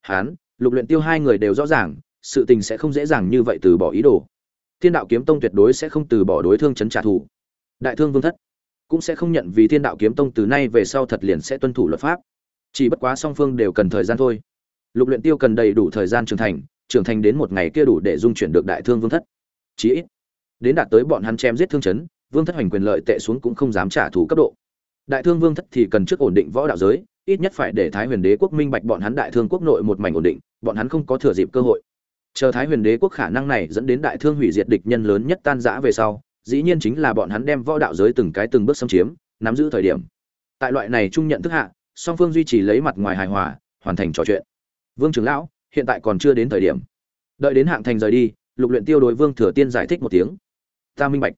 Hán, lục luyện tiêu hai người đều rõ ràng, sự tình sẽ không dễ dàng như vậy từ bỏ ý đồ. Thiên đạo kiếm tông tuyệt đối sẽ không từ bỏ đối thương chấn trả thù. Đại thương vương thất cũng sẽ không nhận vì thiên đạo kiếm tông từ nay về sau thật liền sẽ tuân thủ luật pháp. Chỉ bất quá song phương đều cần thời gian thôi. Lục luyện tiêu cần đầy đủ thời gian trưởng thành trưởng thành đến một ngày kia đủ để dung chuyển được đại thương vương thất. Chí ít, đến đạt tới bọn hắn chém giết thương chấn, vương thất hoành quyền lợi tệ xuống cũng không dám trả thù cấp độ đại thương vương thất thì cần trước ổn định võ đạo giới, ít nhất phải để thái huyền đế quốc minh bạch bọn hắn đại thương quốc nội một mảnh ổn định, bọn hắn không có thừa dịp cơ hội. Chờ thái huyền đế quốc khả năng này dẫn đến đại thương hủy diệt địch nhân lớn nhất tan rã về sau, dĩ nhiên chính là bọn hắn đem võ đạo giới từng cái từng bước xâm chiếm, nắm giữ thời điểm. Tại loại này trung nhận thức hạ, song phương duy trì lấy mặt ngoài hài hòa, hoàn thành trò chuyện. Vương trưởng lão, hiện tại còn chưa đến thời điểm. Đợi đến hạng thành rời đi, lục luyện tiêu đối vương thừa tiên giải thích một tiếng. Ta minh bạch.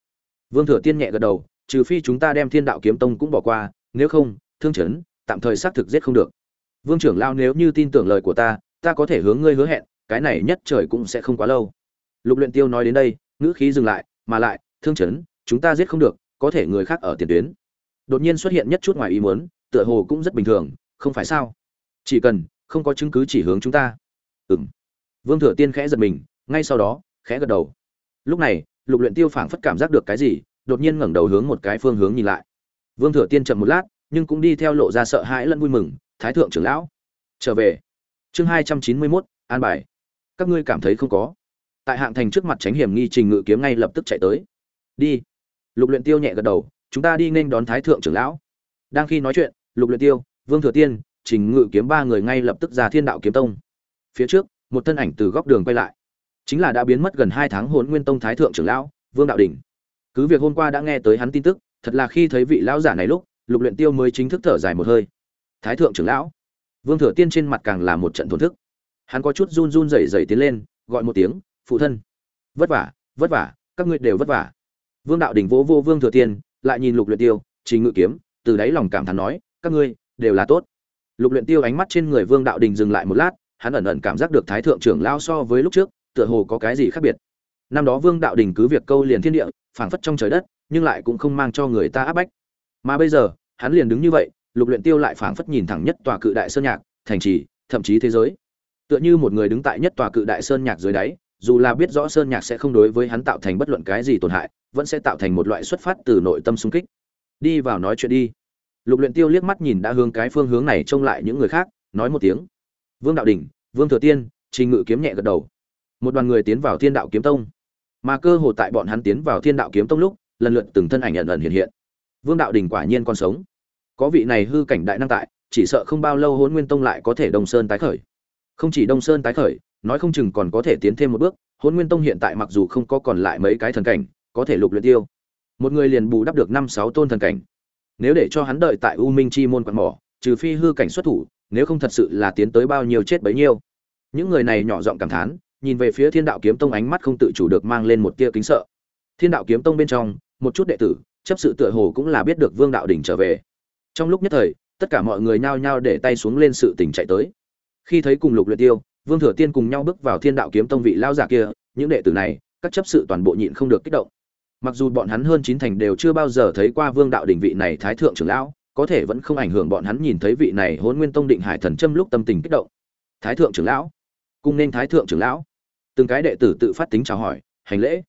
Vương thừa tiên nhẹ gật đầu trừ phi chúng ta đem thiên đạo kiếm tông cũng bỏ qua, nếu không, thương chấn, tạm thời xác thực giết không được. Vương trưởng lao nếu như tin tưởng lời của ta ta có thể hướng ngươi hứa hẹn, cái này nhất trời cũng sẽ không quá lâu. Lục luyện tiêu nói đến đây, ngữ khí dừng lại, mà lại, thương chấn, chúng ta giết không được, có thể người khác ở tiền tuyến. Đột nhiên xuất hiện nhất chút ngoài ý muốn, tựa hồ cũng rất bình thường, không phải sao? Chỉ cần, không có chứng cứ chỉ hướng chúng ta. Ừm. Vương thừa tiên khẽ giật mình, ngay sau đó, khẽ gật đầu. Lúc này, lục luyện tiêu phảng phất cảm giác được cái gì đột nhiên ngẩng đầu hướng một cái phương hướng nhìn lại. Vương thừa tiên chậm một lát nhưng cũng đi theo lộ ra sợ hãi lẫn vui mừng thái thượng trưởng lão trở về. Chương hai trăm chín mươi 291, an bài. Các ngươi cảm thấy không có. Tại hạng thành trước mặt tránh hiểm nghi trình ngự kiếm ngay lập tức chạy tới. Đi. Lục luyện tiêu nhẹ gật đầu chúng ta đi nên đón thái thượng trưởng lão. Đang khi nói chuyện lục luyện tiêu vương thừa tiên trình ngự kiếm ba người ngay lập tức ra thiên đạo kiếm tông. Phía trước một thân ảnh từ góc đường quay lại. Chính là đã biến mất gần hai tháng hồn nguyên tông thái thượng trưởng lão vương đạo đình cứ việc hôm qua đã nghe tới hắn tin tức, thật là khi thấy vị lão giả này lúc, lục luyện tiêu mới chính thức thở dài một hơi. Thái thượng trưởng lão, vương thừa tiên trên mặt càng là một trận thổn thức. Hắn có chút run run rẩy rẩy tiến lên, gọi một tiếng, phụ thân, vất vả vất vả, các ngươi đều vất vả. Vương đạo đỉnh vỗ vô vương thừa tiên, lại nhìn lục luyện tiêu trình ngự kiếm, từ đáy lòng cảm thán nói, các ngươi đều là tốt. Lục luyện tiêu ánh mắt trên người vương đạo đình dừng lại một lát, hắn ẩn ẩn cảm giác được thái thượng trưởng lão so với lúc trước, tựa hồ có cái gì khác biệt năm đó vương đạo đình cứ việc câu liền thiên địa, phảng phất trong trời đất, nhưng lại cũng không mang cho người ta áp bách. Mà bây giờ, hắn liền đứng như vậy, lục luyện tiêu lại phảng phất nhìn thẳng nhất tòa cự đại sơn nhạc, thành trì, thậm chí thế giới. Tựa như một người đứng tại nhất tòa cự đại sơn nhạc dưới đáy, dù là biết rõ sơn nhạc sẽ không đối với hắn tạo thành bất luận cái gì tổn hại, vẫn sẽ tạo thành một loại xuất phát từ nội tâm xung kích. Đi vào nói chuyện đi. Lục luyện tiêu liếc mắt nhìn đã hướng cái phương hướng này trông lại những người khác, nói một tiếng. Vương đạo đỉnh vương thừa tiên, trình ngự kiếm nhẹ gật đầu. Một đoàn người tiến vào thiên đạo kiếm tông mà cơ hồ tại bọn hắn tiến vào thiên đạo kiếm tông lúc, lần lượt từng thân ảnh ẩn ẩn hiện hiện. Vương đạo Đình quả nhiên còn sống. Có vị này hư cảnh đại năng tại, chỉ sợ không bao lâu hôn nguyên tông lại có thể đông sơn tái khởi. Không chỉ đông sơn tái khởi, nói không chừng còn có thể tiến thêm một bước hôn nguyên tông hiện tại mặc dù không có còn lại mấy cái thần cảnh, có thể lục luyện tiêu. Một người liền bù đắp được năm sáu tôn thần cảnh. Nếu để cho hắn đợi tại u minh chi môn quạt mỏ, trừ phi hư cảnh xuất thủ, nếu không thật sự là tiến tới bao nhiêu chết bấy nhiêu. Những người này nhỏ giọng cảm thán nhìn về phía thiên đạo kiếm tông ánh mắt không tự chủ được mang lên một tia kính sợ. Thiên đạo kiếm tông bên trong, một chút đệ tử, chấp sự tựa hồ cũng là biết được vương đạo đỉnh trở về. Trong lúc nhất thời, tất cả mọi người nhao nhao để tay xuống lên sự tình chạy tới. Khi thấy cùng lục luyện tiêu, vương thừa tiên cùng nhau bước vào thiên đạo kiếm tông vị lao giả kia, những đệ tử này, các chấp sự toàn bộ nhịn không được kích động. Mặc dù bọn hắn hơn chín thành đều chưa bao giờ thấy qua vương đạo đỉnh vị này thái thượng trưởng lão, có thể vẫn không ảnh hưởng bọn hắn nhìn thấy vị này Hỗn nguyên tông định hải thần châm lúc tâm tình kích động. Thái thượng trưởng lão? Cung nên thái thượng trưởng lão? Từng cái đệ tử tự phát tính chào hỏi, hành lễ.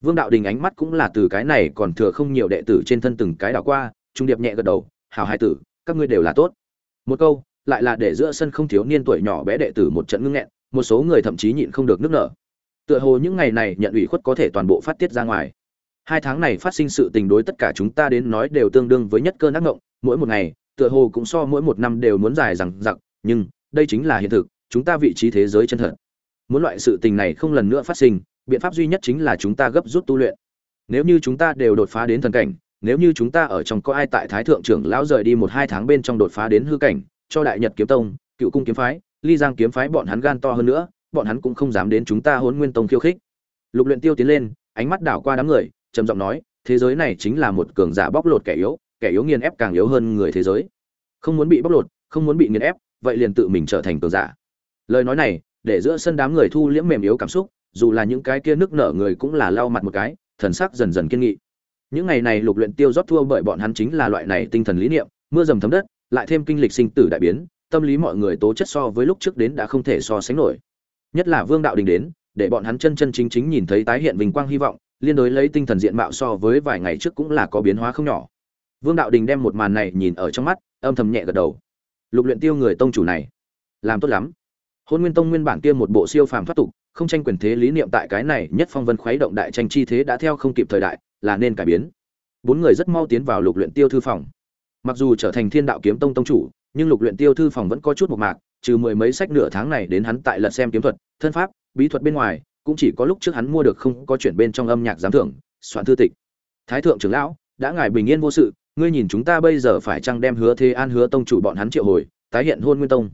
Vương đạo đình ánh mắt cũng là từ cái này còn thừa không nhiều đệ tử trên thân từng cái đảo qua, trung điệp nhẹ gật đầu hào hai tử, các ngươi đều là tốt. Một câu, lại là để giữa sân không thiếu niên tuổi nhỏ bé đệ tử một trận ngưng nghẹn, một số người thậm chí nhịn không được nước nở. Tựa hồ những ngày này nhận ủy khuất có thể toàn bộ phát tiết ra ngoài. Hai tháng này phát sinh sự tình đối tất cả chúng ta đến nói đều tương đương với nhất cơn ác ngộng mỗi một ngày, tựa hồ cũng so mỗi một năm đều muốn dài rằng giặc nhưng đây chính là hiện thực, chúng ta vị trí thế giới chân thật muốn loại sự tình này không lần nữa phát sinh, biện pháp duy nhất chính là chúng ta gấp rút tu luyện. Nếu như chúng ta đều đột phá đến thần cảnh, nếu như chúng ta ở trong có ai tại thái thượng trưởng lão rời đi một hai tháng bên trong đột phá đến hư cảnh, cho đại nhật kiếm tông, cựu cung kiếm phái, ly giang kiếm phái bọn hắn gan to hơn nữa, bọn hắn cũng không dám đến chúng ta hôn nguyên tông khiêu khích. Lục luyện tiêu tiến lên, ánh mắt đảo qua đám người, trầm giọng nói, thế giới này chính là một cường giả bóc lột kẻ yếu kẻ yếu nghiền ép càng yếu hơn người thế giới. Không muốn bị bóc lột, không muốn bị nghiền ép, vậy liền tự mình trở thành cường giả. Lời nói này để giữa sân đám người thu liễm mềm yếu cảm xúc, dù là những cái kia nước nở người cũng là lau mặt một cái, thần sắc dần dần kiên nghị. Những ngày này lục luyện tiêu rót thua bởi bọn hắn chính là loại này tinh thần lý niệm, mưa dầm thấm đất, lại thêm kinh lịch sinh tử đại biến, tâm lý mọi người tố chất so với lúc trước đến đã không thể so sánh nổi. Nhất là vương đạo đình đến, để bọn hắn chân chân chính chính nhìn thấy tái hiện vinh quang hy vọng, liên đối lấy tinh thần diện mạo so với vài ngày trước cũng là có biến hóa không nhỏ. Vương đạo đình đem một màn này nhìn ở trong mắt, âm thầm nhẹ gật đầu. Lục luyện tiêu người tông chủ này, làm tốt lắm hôn nguyên tông nguyên bản kia một bộ siêu phàm thoát tục, không tranh quyền thế lý niệm tại cái này nhất phong vân khuấy động đại tranh chi thế đã theo không kịp thời đại, là nên cải biến. Bốn người rất mau tiến vào lục luyện tiêu thư phòng. Mặc dù trở thành thiên đạo kiếm tông tông chủ, nhưng lục luyện tiêu thư phòng vẫn có chút một mạc, trừ mười mấy sách nửa tháng này đến hắn tại lật xem kiếm thuật, thân pháp, bí thuật bên ngoài, cũng chỉ có lúc trước hắn mua được không có chuyển bên trong âm nhạc giám thưởng, soạn thư tịch. Thái thượng trưởng lão, đã ngài bình yên vô sự, ngươi nhìn chúng ta bây giờ phải chăng đem hứa thế an hứa tông chủ bọn hắn triệu hồi, tái hiện hôn nguyên tông?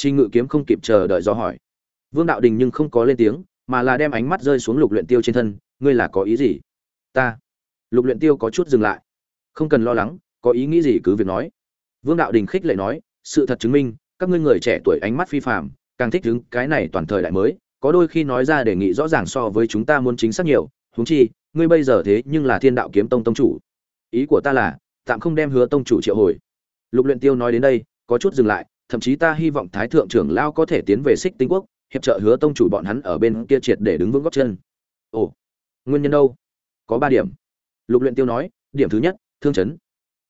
Trình Ngự Kiếm không kịp chờ đợi do hỏi. Vương Đạo Đình nhưng không có lên tiếng, mà là đem ánh mắt rơi xuống Lục Luyện Tiêu trên thân, ngươi là có ý gì? Ta. Lục Luyện Tiêu có chút dừng lại. Không cần lo lắng, có ý nghĩ gì cứ việc nói. Vương Đạo Đình khích lệ nói, sự thật chứng minh, các ngươi người trẻ tuổi ánh mắt phi phàm, càng thích hứng cái này toàn thời đại mới, có đôi khi nói ra đề nghị rõ ràng so với chúng ta muốn chính xác nhiều, huống chi, ngươi bây giờ thế nhưng là Thiên Đạo Kiếm Tông tông chủ. Ý của ta là, tạm không đem Hứa tông chủ triệu hồi. Lục Luyện Tiêu nói đến đây, có chút dừng lại, thậm chí ta hy vọng thái thượng trưởng lao có thể tiến về xích tinh quốc, hiệp trợ hứa tông chủ bọn hắn ở bên kia triệt để đứng vững góc chân. Ồ, nguyên nhân đâu? Có ba điểm. Lục luyện tiêu nói, điểm thứ nhất, thương chấn.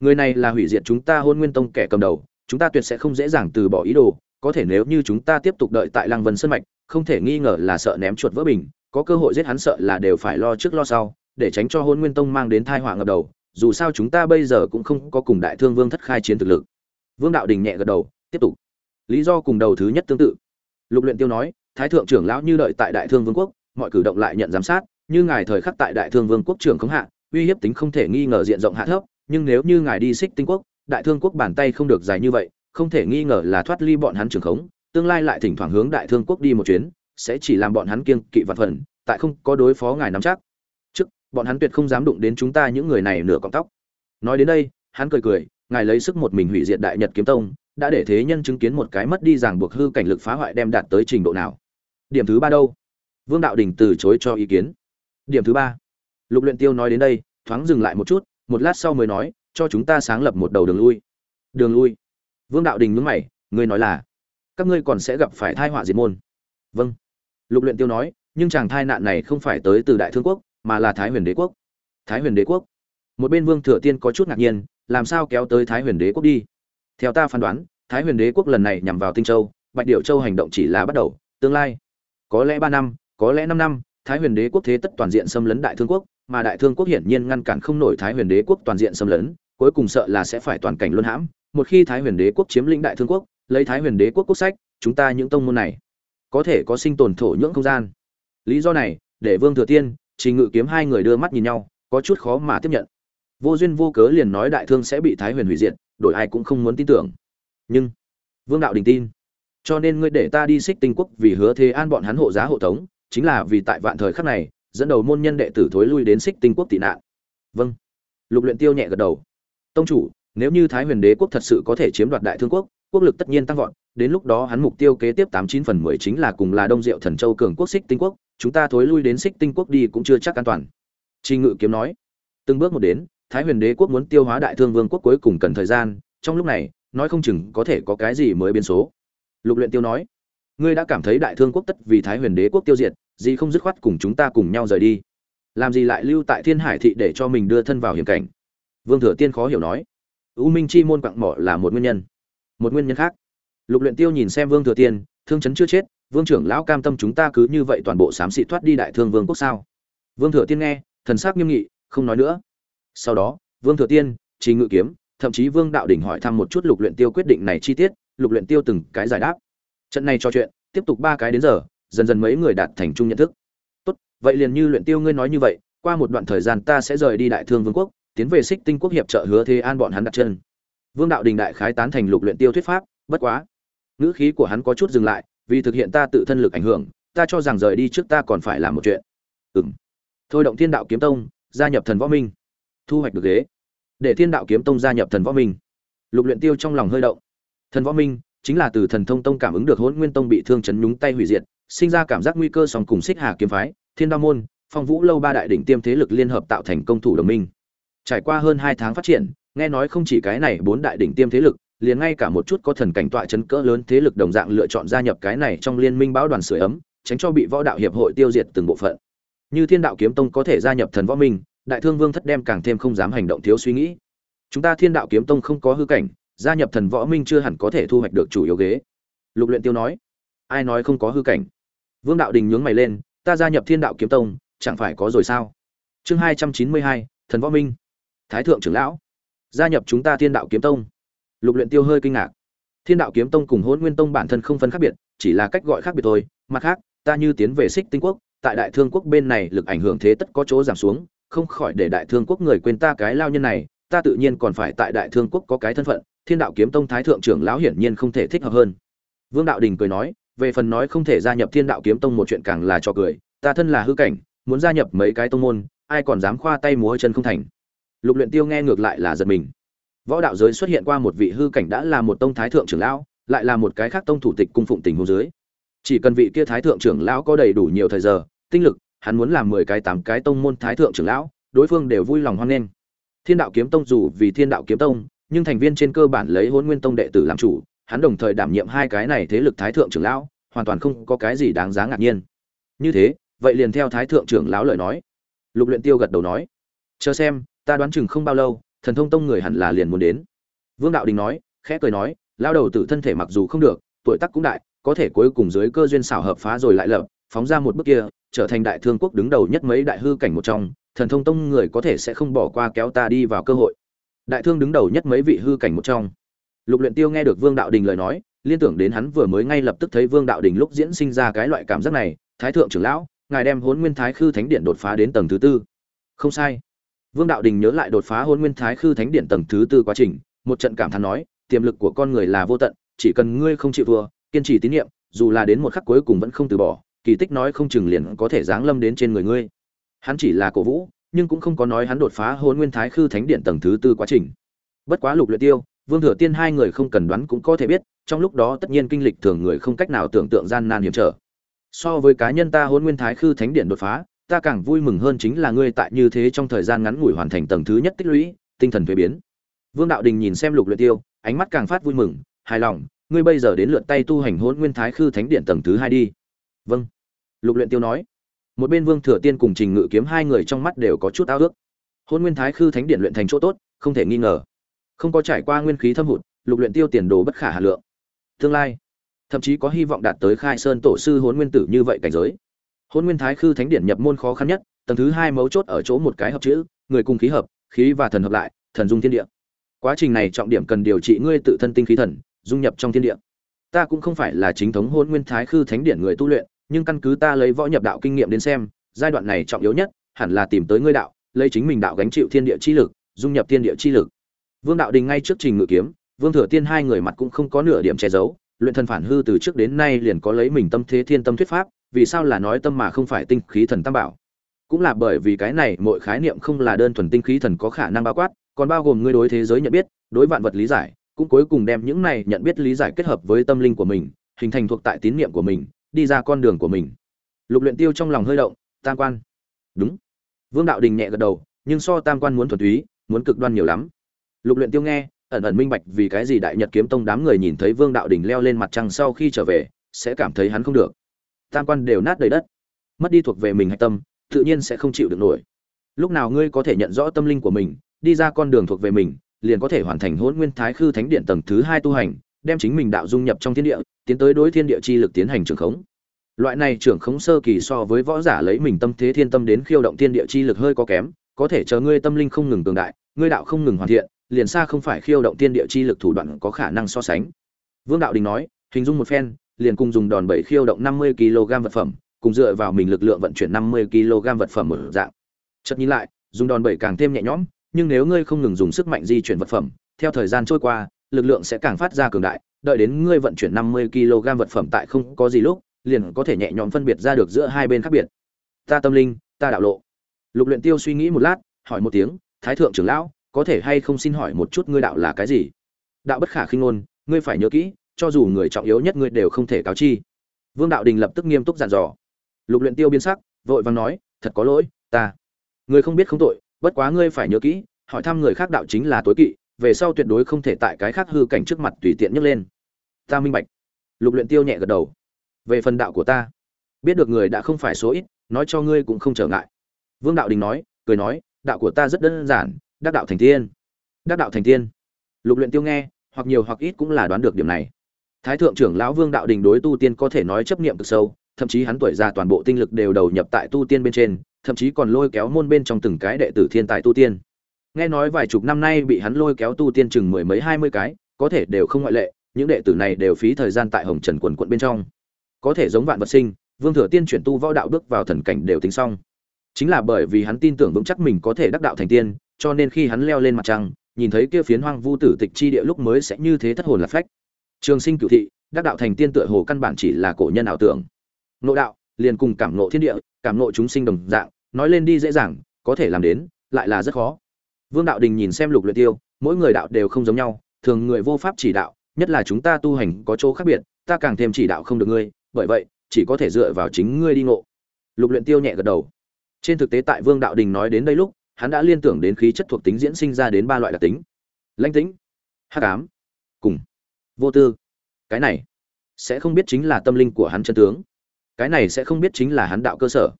Người này là hủy diệt chúng ta hôn nguyên tông kẻ cầm đầu, chúng ta tuyệt sẽ không dễ dàng từ bỏ ý đồ, có thể nếu như chúng ta tiếp tục đợi tại lăng vân sơn mạch, không thể nghi ngờ là sợ ném chuột vỡ bình, có cơ hội giết hắn sợ là đều phải lo trước lo sau, để tránh cho hôn nguyên tông mang đến tai họa ngập đầu, dù sao chúng ta bây giờ cũng không có cùng đại thương vương thất khai chiến thực lực. Vương đạo đình nhẹ gật đầu tiếp tục. Lý do cùng đầu thứ nhất tương tự. Lục luyện tiêu nói, thái thượng trưởng lão như đợi tại đại thương vương quốc, mọi cử động lại nhận giám sát, như ngài thời khắc tại đại thương vương quốc trưởng không hạ, uy hiếp tính không thể nghi ngờ diện rộng hạ thấp, nhưng nếu như ngài đi xích tinh quốc, đại thương quốc bàn tay không được dài như vậy, không thể nghi ngờ là thoát ly bọn hắn trưởng khống, tương lai lại thỉnh thoảng hướng đại thương quốc đi một chuyến, sẽ chỉ làm bọn hắn kiêng kỵ vạn phần, tại không có đối phó ngài nắm chắc. Trước, bọn hắn tuyệt không dám đụng đến chúng ta những người này nửa cọng tóc. Nói đến đây, hắn cười cười, ngài lấy sức một mình hủy diệt đại nhật kiếm tông đã để thế nhân chứng kiến một cái mất đi ràng buộc hư cảnh lực phá hoại đem đạt tới trình độ nào. Điểm thứ ba đâu? Vương đạo đình từ chối cho ý kiến. Điểm thứ ba. Lục luyện tiêu nói đến đây, thoáng dừng lại một chút, một lát sau mới nói, cho chúng ta sáng lập một đầu đường lui. Đường lui? Vương đạo đình nhướng mày, ngươi nói là, các ngươi còn sẽ gặp phải tai họa diệt môn. Vâng. Lục luyện tiêu nói, nhưng chàng tai nạn này không phải tới từ đại thương quốc, mà là thái huyền đế quốc. Thái huyền đế quốc. Một bên vương thừa tiên có chút ngạc nhiên, làm sao kéo tới thái huyền đế quốc đi? Theo ta phán đoán, thái huyền đế quốc lần này nhằm vào tinh châu, bạch điệu châu hành động chỉ là bắt đầu, tương lai. Có lẽ ba năm, có lẽ năm năm, thái huyền đế quốc thế tất toàn diện xâm lấn đại thương quốc, mà đại thương quốc hiển nhiên ngăn cản không nổi thái huyền đế quốc toàn diện xâm lấn, cuối cùng sợ là sẽ phải toàn cảnh luân hãm. Một khi thái huyền đế quốc chiếm lĩnh đại thương quốc, lấy thái huyền đế quốc quốc sách, chúng ta những tông môn này có thể có sinh tồn thổ nhưỡng không gian. Lý do này, để vương thừa tiên, trình ngự kiếm hai người đưa mắt nhìn nhau, có chút khó mà tiếp nhận. Vô duyên vô cớ liền nói đại thương sẽ bị thái huyền hủy diệt đổi ai cũng không muốn tin tưởng. Nhưng vương đạo đình tin. Cho nên ngươi để ta đi xích tinh quốc vì hứa thế an bọn hắn hộ giá hộ tống chính là vì tại vạn thời khắc này dẫn đầu môn nhân đệ tử thối lui đến xích tinh quốc tị nạn. Vâng. Lục luyện tiêu nhẹ gật đầu. Tông chủ nếu như thái huyền đế quốc thật sự có thể chiếm đoạt đại thương quốc quốc lực tất nhiên tăng vọt đến lúc đó hắn mục tiêu kế tiếp tám chín phần mười chính là cùng là đông diệu thần châu cường quốc xích tinh quốc chúng ta thối lui đến xích tinh quốc đi cũng chưa chắc an toàn. Trình Ngự kiếm nói, từng bước một đến, Thái Huyền Đế quốc muốn tiêu hóa Đại Thương Vương quốc cuối cùng cần thời gian, trong lúc này, nói không chừng có thể có cái gì mới biến số. Lục Luyện Tiêu nói, ngươi đã cảm thấy Đại Thương quốc tất vì Thái Huyền Đế quốc tiêu diệt, gì không dứt khoát cùng chúng ta cùng nhau rời đi. Làm gì lại lưu tại Thiên Hải thị để cho mình đưa thân vào hiểm cảnh? Vương Thừa Tiên khó hiểu nói, U Minh chi môn quặng mỏ là một nguyên nhân. Một nguyên nhân khác. Lục Luyện Tiêu nhìn xem Vương Thừa Tiên, thương chấn chưa chết, Vương trưởng lão cam tâm chúng ta cứ như vậy toàn bộ xám xịt thoát đi Đại Thương Vương quốc sao? Vương Thừa Tiên nghe, thần sắc nghiêm nghị không nói nữa sau đó, vương thừa tiên trí ngự kiếm, thậm chí vương đạo đỉnh hỏi thăm một chút lục luyện tiêu quyết định này chi tiết, lục luyện tiêu từng cái giải đáp. Trận này trò chuyện, tiếp tục ba cái đến giờ, dần dần mấy người đạt thành chung nhận thức. Tốt, vậy liền như luyện tiêu ngươi nói như vậy, qua một đoạn thời gian ta sẽ rời đi đại thương vương quốc, tiến về xích tinh quốc hiệp trợ hứa thế an bọn hắn đặt chân. Vương đạo đình đại khái tán thành lục luyện tiêu thuyết pháp, bất quá, ngữ khí của hắn có chút dừng lại, vì thực hiện ta tự thân lực ảnh hưởng, ta cho rằng rời đi trước ta còn phải làm một chuyện. Ừm. Thôi động thiên đạo kiếm tông, gia nhập thần võ minh thu hoạch được ghế. Để thiên đạo kiếm tông gia nhập thần võ minh. Lục luyện tiêu trong lòng hơi động. Thần võ minh chính là từ thần thông tông cảm ứng được hỗn nguyên tông bị thương chấn nhúng tay hủy diệt, sinh ra cảm giác nguy cơ song cùng xích hà kiếm phái, thiên đao môn, phong vũ lâu ba đại đỉnh tiêm thế lực liên hợp tạo thành công thủ đồng minh. Trải qua hơn hai tháng phát triển, nghe nói không chỉ cái này bốn đại đỉnh tiêm thế lực, liền ngay cả một chút có thần cảnh tọa chấn cỡ lớn thế lực đồng dạng lựa chọn gia nhập cái này trong liên minh báo đoàn sưởi ấm, tránh cho bị võ đạo hiệp hội tiêu diệt từng bộ phận. Như thiên đạo kiếm tông có thể gia nhập thần võ minh đại thương vương thất đem càng thêm không dám hành động thiếu suy nghĩ. Chúng ta thiên đạo kiếm tông không có hư cảnh, gia nhập thần võ minh chưa hẳn có thể thu hoạch được chủ yếu ghế. Lục luyện tiêu nói, ai nói không có hư cảnh? Vương đạo đình nhướng mày lên, ta gia nhập thiên đạo kiếm tông, chẳng phải có rồi sao? Chương hai trăm chín mươi hai, thần võ minh. Thái thượng trưởng lão, gia nhập chúng ta thiên đạo kiếm tông. Lục luyện tiêu hơi kinh ngạc. Thiên đạo kiếm tông cùng hỗn nguyên tông bản thân không phân khác biệt, chỉ là cách gọi khác biệt thôi. Mặt khác, ta như tiến về xích tinh quốc, tại đại thương quốc bên này lực ảnh hưởng thế tất có chỗ giảm xuống không khỏi để đại thương quốc người quên ta cái lao nhân này, ta tự nhiên còn phải tại đại thương quốc có cái thân phận, thiên đạo kiếm tông thái thượng trưởng lão hiển nhiên không thể thích hợp hơn. Vương đạo đình cười nói, về phần nói không thể gia nhập thiên đạo kiếm tông một chuyện càng là cho cười, ta thân là hư cảnh, muốn gia nhập mấy cái tông môn, ai còn dám khoa tay múa chân không thành. Lục luyện tiêu nghe ngược lại là giật mình. Võ đạo giới xuất hiện qua một vị hư cảnh đã là một tông thái thượng trưởng lão, lại là một cái khác tông thủ tịch cung phụng tình hồ dưới. Chỉ cần vị kia thái thượng trưởng lão có đầy đủ nhiều thời giờ, tinh lực hắn muốn làm mười cái tám cái tông môn thái thượng trưởng lão đối phương đều vui lòng hoan nghênh. Thiên đạo kiếm tông dù vì thiên đạo kiếm tông nhưng thành viên trên cơ bản lấy hôn nguyên tông đệ tử làm chủ hắn đồng thời đảm nhiệm hai cái này thế lực thái thượng trưởng lão hoàn toàn không có cái gì đáng giá ngạc nhiên. Như thế vậy liền theo thái thượng trưởng lão lời nói. Lục luyện tiêu gật đầu nói chờ xem ta đoán chừng không bao lâu thần thông tông người hẳn là liền muốn đến. Vương đạo đình nói khẽ cười nói lao đầu tử thân thể mặc dù không được tuổi tác cũng đại có thể cuối cùng dưới cơ duyên xảo hợp phá rồi lại lập, phóng ra một bước kia, trở thành đại thương quốc đứng đầu nhất mấy đại hư cảnh một trong, thần thông tông người có thể sẽ không bỏ qua kéo ta đi vào cơ hội. Đại thương đứng đầu nhất mấy vị hư cảnh một trong. Lục Luyện Tiêu nghe được Vương Đạo Đình lời nói, liên tưởng đến hắn vừa mới ngay lập tức thấy Vương Đạo Đình lúc diễn sinh ra cái loại cảm giác này, Thái thượng trưởng lão, ngài đem hồn Nguyên Thái Khư Thánh Điện đột phá đến tầng thứ tư. Không sai. vương đạo đình nhớ lại đột phá hồn nguyên thái khư thánh điện tầng thứ tư quá trình một trận cảm thán nói tiềm lực của con người là vô tận chỉ cần ngươi không chịu thua kiên trì tín nhiệm dù là đến một khắc cuối cùng vẫn không từ bỏ kỳ tích nói không chừng liền có thể giáng lâm đến trên người ngươi. Hắn chỉ là cổ vũ, nhưng cũng không có nói hắn đột phá hôn nguyên thái khư thánh điện tầng thứ tư quá trình. Bất quá lục luyện tiêu, vương thừa tiên hai người không cần đoán cũng có thể biết, trong lúc đó tất nhiên kinh lịch thường người không cách nào tưởng tượng gian nan hiểm trở. So với cá nhân ta hôn nguyên thái khư thánh điện đột phá, ta càng vui mừng hơn chính là ngươi tại như thế trong thời gian ngắn ngủi hoàn thành tầng thứ nhất tích lũy, tinh thần thuế biến. Vương đạo đình nhìn xem lục luyện tiêu, ánh mắt càng phát vui mừng, hài lòng, ngươi bây giờ đến lượt tay tu hành hôn nguyên thái khư thánh điện tầng thứ hai đi. Vâng lục luyện tiêu nói, một bên vương thừa tiên cùng trình ngự kiếm hai người trong mắt đều có chút ao ước. Hôn nguyên thái khư thánh điện luyện thành chỗ tốt, không thể nghi ngờ. Không có trải qua nguyên khí thâm hụt, lục luyện tiêu tiền đồ bất khả hà lượng. Tương lai, thậm chí có hy vọng đạt tới khai sơn tổ sư hôn nguyên tử như vậy cảnh giới. Hôn nguyên thái khư thánh điện nhập môn khó khăn nhất, tầng thứ hai mấu chốt ở chỗ một cái hợp chữ, người cùng khí hợp, khí và thần hợp lại, thần dung thiên địa. Quá trình này trọng điểm cần điều trị ngươi tự thân tinh khí thần, dung nhập trong thiên địa. Ta cũng không phải là chính thống hôn nguyên thái khư thánh điện người tu luyện nhưng căn cứ ta lấy võ nhập đạo kinh nghiệm đến xem, giai đoạn này trọng yếu nhất hẳn là tìm tới ngươi đạo, lấy chính mình đạo gánh chịu thiên địa chi lực, dung nhập thiên địa chi lực. Vương đạo đình ngay trước trình ngự kiếm, vương thừa tiên hai người mặt cũng không có nửa điểm che giấu, luyện thần phản hư từ trước đến nay liền có lấy mình tâm thế thiên tâm thuyết pháp, vì sao là nói tâm mà không phải tinh khí thần tam bảo? Cũng là bởi vì cái này mỗi khái niệm không là đơn thuần tinh khí thần có khả năng bao quát, còn bao gồm ngươi đối thế giới nhận biết, đối vạn vật lý giải, cũng cuối cùng đem những này nhận biết lý giải kết hợp với tâm linh của mình, hình thành thuộc tại tín niệm của mình đi ra con đường của mình. Lục luyện tiêu trong lòng hơi động, tam quan. Đúng. Vương đạo đình nhẹ gật đầu, nhưng so tam quan muốn thuần túy, muốn cực đoan nhiều lắm. Lục luyện tiêu nghe, ẩn ẩn minh bạch vì cái gì đại nhật kiếm tông đám người nhìn thấy vương đạo đình leo lên mặt trăng sau khi trở về, sẽ cảm thấy hắn không được. Tam quan đều nát đầy đất. Mất đi thuộc về mình hạch tâm, tự nhiên sẽ không chịu được nổi. Lúc nào ngươi có thể nhận rõ tâm linh của mình, đi ra con đường thuộc về mình, liền có thể hoàn thành hỗn nguyên thái khư thánh điện tầng thứ hai tu hành, đem chính mình đạo dung nhập trong thiên địa tiến tới đối thiên địa chi lực tiến hành trường khống. Loại này trưởng khống sơ kỳ so với võ giả lấy mình tâm thế thiên tâm đến khiêu động thiên địa chi lực hơi có kém, có thể chờ ngươi tâm linh không ngừng cường đại, ngươi đạo không ngừng hoàn thiện, liền xa không phải khiêu động thiên địa chi lực thủ đoạn có khả năng so sánh. Vương đạo đình nói, hình dung một phen, liền cùng dùng đòn bẩy khiêu động 50 kg vật phẩm, cùng dựa vào mình lực lượng vận chuyển 50 kg vật phẩm một dạng. Chợt nhìn lại, dùng đòn bẩy càng thêm nhẹ nhõm, nhưng nếu ngươi không ngừng dùng sức mạnh di chuyển vật phẩm, theo thời gian trôi qua, lực lượng sẽ càng phát ra cường đại đợi đến ngươi vận chuyển 50 kg vật phẩm tại không có gì lúc, liền có thể nhẹ nhõm phân biệt ra được giữa hai bên khác biệt. Ta tâm linh, ta đạo lộ. Lục luyện tiêu suy nghĩ một lát, hỏi một tiếng, thái thượng trưởng lão, có thể hay không xin hỏi một chút ngươi đạo là cái gì? Đạo bất khả khinh ngôn, ngươi phải nhớ kỹ, cho dù người trọng yếu nhất ngươi đều không thể cáo chi. Vương đạo đình lập tức nghiêm túc dặn dò. Lục luyện tiêu biến sắc, vội vàng nói, thật có lỗi, ta. Ngươi không biết không tội, bất quá ngươi phải nhớ kỹ, hỏi thăm người khác đạo chính là tối kỵ về sau tuyệt đối không thể tại cái khác hư cảnh trước mặt tùy tiện nhấc lên. Ta minh bạch. Lục luyện tiêu nhẹ gật đầu. Về phần đạo của ta, biết được người đã không phải số ít, nói cho ngươi cũng không trở ngại. Vương đạo đình nói, cười nói, đạo của ta rất đơn giản, đắc đạo thành tiên. Đắc đạo thành tiên. Lục luyện tiêu nghe, hoặc nhiều hoặc ít cũng là đoán được điểm này. Thái thượng trưởng lão vương đạo đình đối tu tiên có thể nói chấp niệm cực sâu, thậm chí hắn tuổi già toàn bộ tinh lực đều đầu nhập tại tu tiên bên trên, thậm chí còn lôi kéo môn bên trong từng cái đệ tử thiên tài tu tiên nghe nói vài chục năm nay bị hắn lôi kéo tu tiên chừng mười mấy hai mươi cái, có thể đều không ngoại lệ, những đệ tử này đều phí thời gian tại hồng trần quần quận bên trong. Có thể giống vạn vật sinh, vương thừa tiên chuyển tu võ đạo bước vào thần cảnh đều tính xong. Chính là bởi vì hắn tin tưởng vững chắc mình có thể đắc đạo thành tiên, cho nên khi hắn leo lên mặt trăng, nhìn thấy kia phiến hoang vu tử tịch chi địa lúc mới sẽ như thế thất hồn lạc phách. Trường sinh cửu thị, đắc đạo thành tiên tựa hồ căn bản chỉ là cổ nhân ảo tưởng. Nộ đạo, liền cùng cảm nộ thiên địa, cảm nộ chúng sinh đồng dạng, nói lên đi dễ dàng, có thể làm đến, lại là rất khó vương đạo đình nhìn xem lục luyện tiêu, mỗi người đạo đều không giống nhau, thường người vô pháp chỉ đạo, nhất là chúng ta tu hành có chỗ khác biệt, ta càng thêm chỉ đạo không được ngươi, bởi vậy, chỉ có thể dựa vào chính ngươi đi ngộ. Lục luyện tiêu nhẹ gật đầu. Trên thực tế tại vương đạo đình nói đến đây lúc, hắn đã liên tưởng đến khí chất thuộc tính diễn sinh ra đến ba loại đặc tính. Lãnh tĩnh, hắc ám, cùng vô tư. Cái này sẽ không biết chính là tâm linh của hắn chân tướng. Cái này sẽ không biết chính là hắn đạo cơ sở.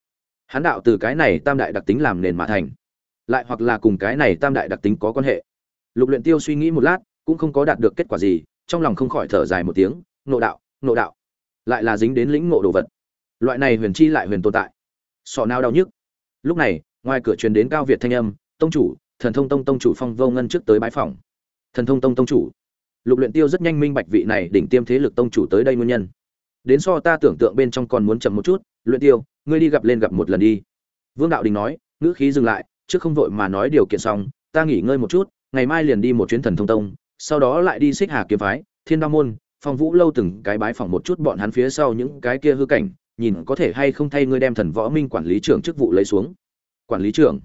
Hắn đạo từ cái này tam đại đặc tính làm nền mà thành lại hoặc là cùng cái này tam đại đặc tính có quan hệ. Lục luyện tiêu suy nghĩ một lát, cũng không có đạt được kết quả gì, trong lòng không khỏi thở dài một tiếng nộ đạo nộ đạo. Lại là dính đến lĩnh ngộ đồ vật. Loại này huyền chi lại huyền tồn tại. Sọ nào đau nhức. Lúc này, ngoài cửa truyền đến cao việt thanh âm, tông chủ, thần thông tông tông chủ phong vô ngân trước tới bãi phòng thần thông tông tông chủ. Lục luyện tiêu rất nhanh minh bạch vị này đỉnh tiêm thế lực tông chủ tới đây nguyên nhân. Đến so ta tưởng tượng bên trong còn muốn chậm một chút, luyện tiêu, ngươi đi gặp lên gặp một lần đi. Vương đạo đình nói, ngữ khí dừng lại chứ không vội mà nói điều kiện xong, ta nghỉ ngơi một chút, ngày mai liền đi một chuyến thần thông tông, sau đó lại đi xích hà kiếm phái, thiên đao môn, phong vũ lâu từng cái bái phỏng một chút bọn hắn phía sau những cái kia hư cảnh, nhìn có thể hay không thay ngươi đem thần võ minh quản lý trưởng chức vụ lấy xuống. Quản lý trưởng?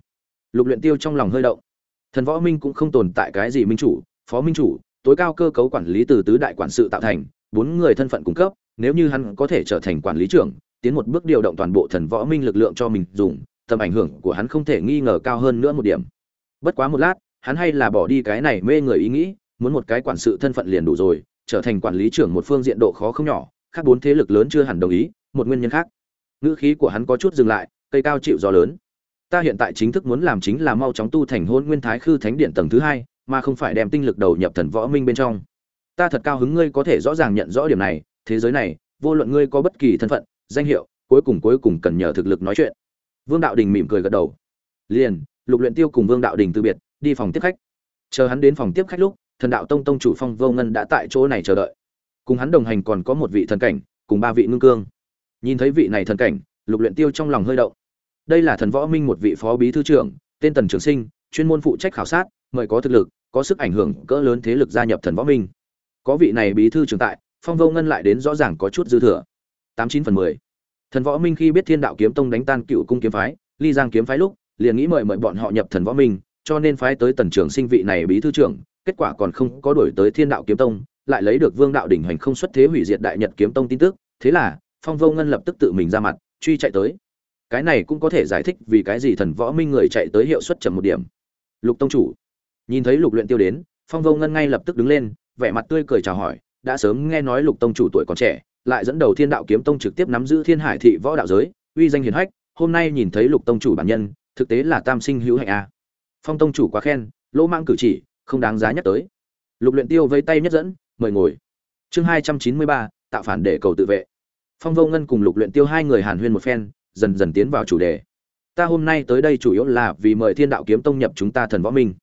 Lục luyện tiêu trong lòng hơi động. Thần võ minh cũng không tồn tại cái gì minh chủ, phó minh chủ, tối cao cơ cấu quản lý từ tứ đại quản sự tạo thành, bốn người thân phận cung cấp, nếu như hắn có thể trở thành quản lý trưởng, tiến một bước điều động toàn bộ thần võ minh lực lượng cho mình dùng tầm ảnh hưởng của hắn không thể nghi ngờ cao hơn nữa một điểm. Bất quá một lát, hắn hay là bỏ đi cái này mê người ý nghĩ, muốn một cái quản sự thân phận liền đủ rồi, trở thành quản lý trưởng một phương diện độ khó không nhỏ, khác bốn thế lực lớn chưa hẳn đồng ý, một nguyên nhân khác. Ngữ khí của hắn có chút dừng lại, cây cao chịu gió lớn. Ta hiện tại chính thức muốn làm chính là mau chóng tu thành hôn nguyên thái khư thánh điện tầng thứ hai, mà không phải đem tinh lực đầu nhập thần võ minh bên trong. Ta thật cao hứng ngươi có thể rõ ràng nhận rõ điểm này, thế giới này, vô luận ngươi có bất kỳ thân phận, danh hiệu, cuối cùng cuối cùng cần nhờ thực lực nói chuyện vương đạo đình mỉm cười gật đầu. Liền, lục luyện tiêu cùng vương đạo đình từ biệt, đi phòng tiếp khách. Chờ hắn đến phòng tiếp khách lúc, thần đạo tông tông chủ phong vô ngân đã tại chỗ này chờ đợi. Cùng hắn đồng hành còn có một vị thần cảnh, cùng ba vị ngưng cương. Nhìn thấy vị này thần cảnh, lục luyện tiêu trong lòng hơi động. Đây là thần võ minh một vị phó bí thư trưởng, tên tần trường sinh, chuyên môn phụ trách khảo sát, mời có thực lực, có sức ảnh hưởng, cỡ lớn thế lực gia nhập thần võ minh. Có vị này bí thư trưởng tại, phong vô ngân lại đến rõ ràng có chút dư thừa. Tám chín phần mười thần võ minh khi biết thiên đạo kiếm tông đánh tan cựu cung kiếm phái, ly giang kiếm phái lúc, liền nghĩ mời mời bọn họ nhập thần võ minh, cho nên phái tới tần trưởng sinh vị này bí thư trưởng, kết quả còn không có đổi tới thiên đạo kiếm tông, lại lấy được vương đạo đỉnh hành không xuất thế hủy diệt đại nhật kiếm tông tin tức, thế là, phong vô ngân lập tức tự mình ra mặt, truy chạy tới. Cái này cũng có thể giải thích vì cái gì thần võ minh người chạy tới hiệu suất chậm một điểm. Lục tông chủ, nhìn thấy lục luyện tiêu đến, phong vô ngân ngay lập tức đứng lên, vẻ mặt tươi cười chào hỏi, đã sớm nghe nói lục tông chủ tuổi còn trẻ lại dẫn đầu thiên đạo kiếm tông trực tiếp nắm giữ thiên hải thị võ đạo giới, uy danh hiển hách, hôm nay nhìn thấy lục tông chủ bản nhân, thực tế là tam sinh hữu hạnh a. Phong tông chủ quá khen, lỗ mãng cử chỉ, không đáng giá nhắc tới. Lục luyện tiêu vây tay nhất dẫn, mời ngồi. Chương hai trăm chín mươi ba, tạo phản để cầu tự vệ. Phong vô ngân cùng lục luyện tiêu hai người hàn huyên một phen, dần dần tiến vào chủ đề. Ta hôm nay tới đây chủ yếu là vì mời thiên đạo kiếm tông nhập chúng ta thần võ minh.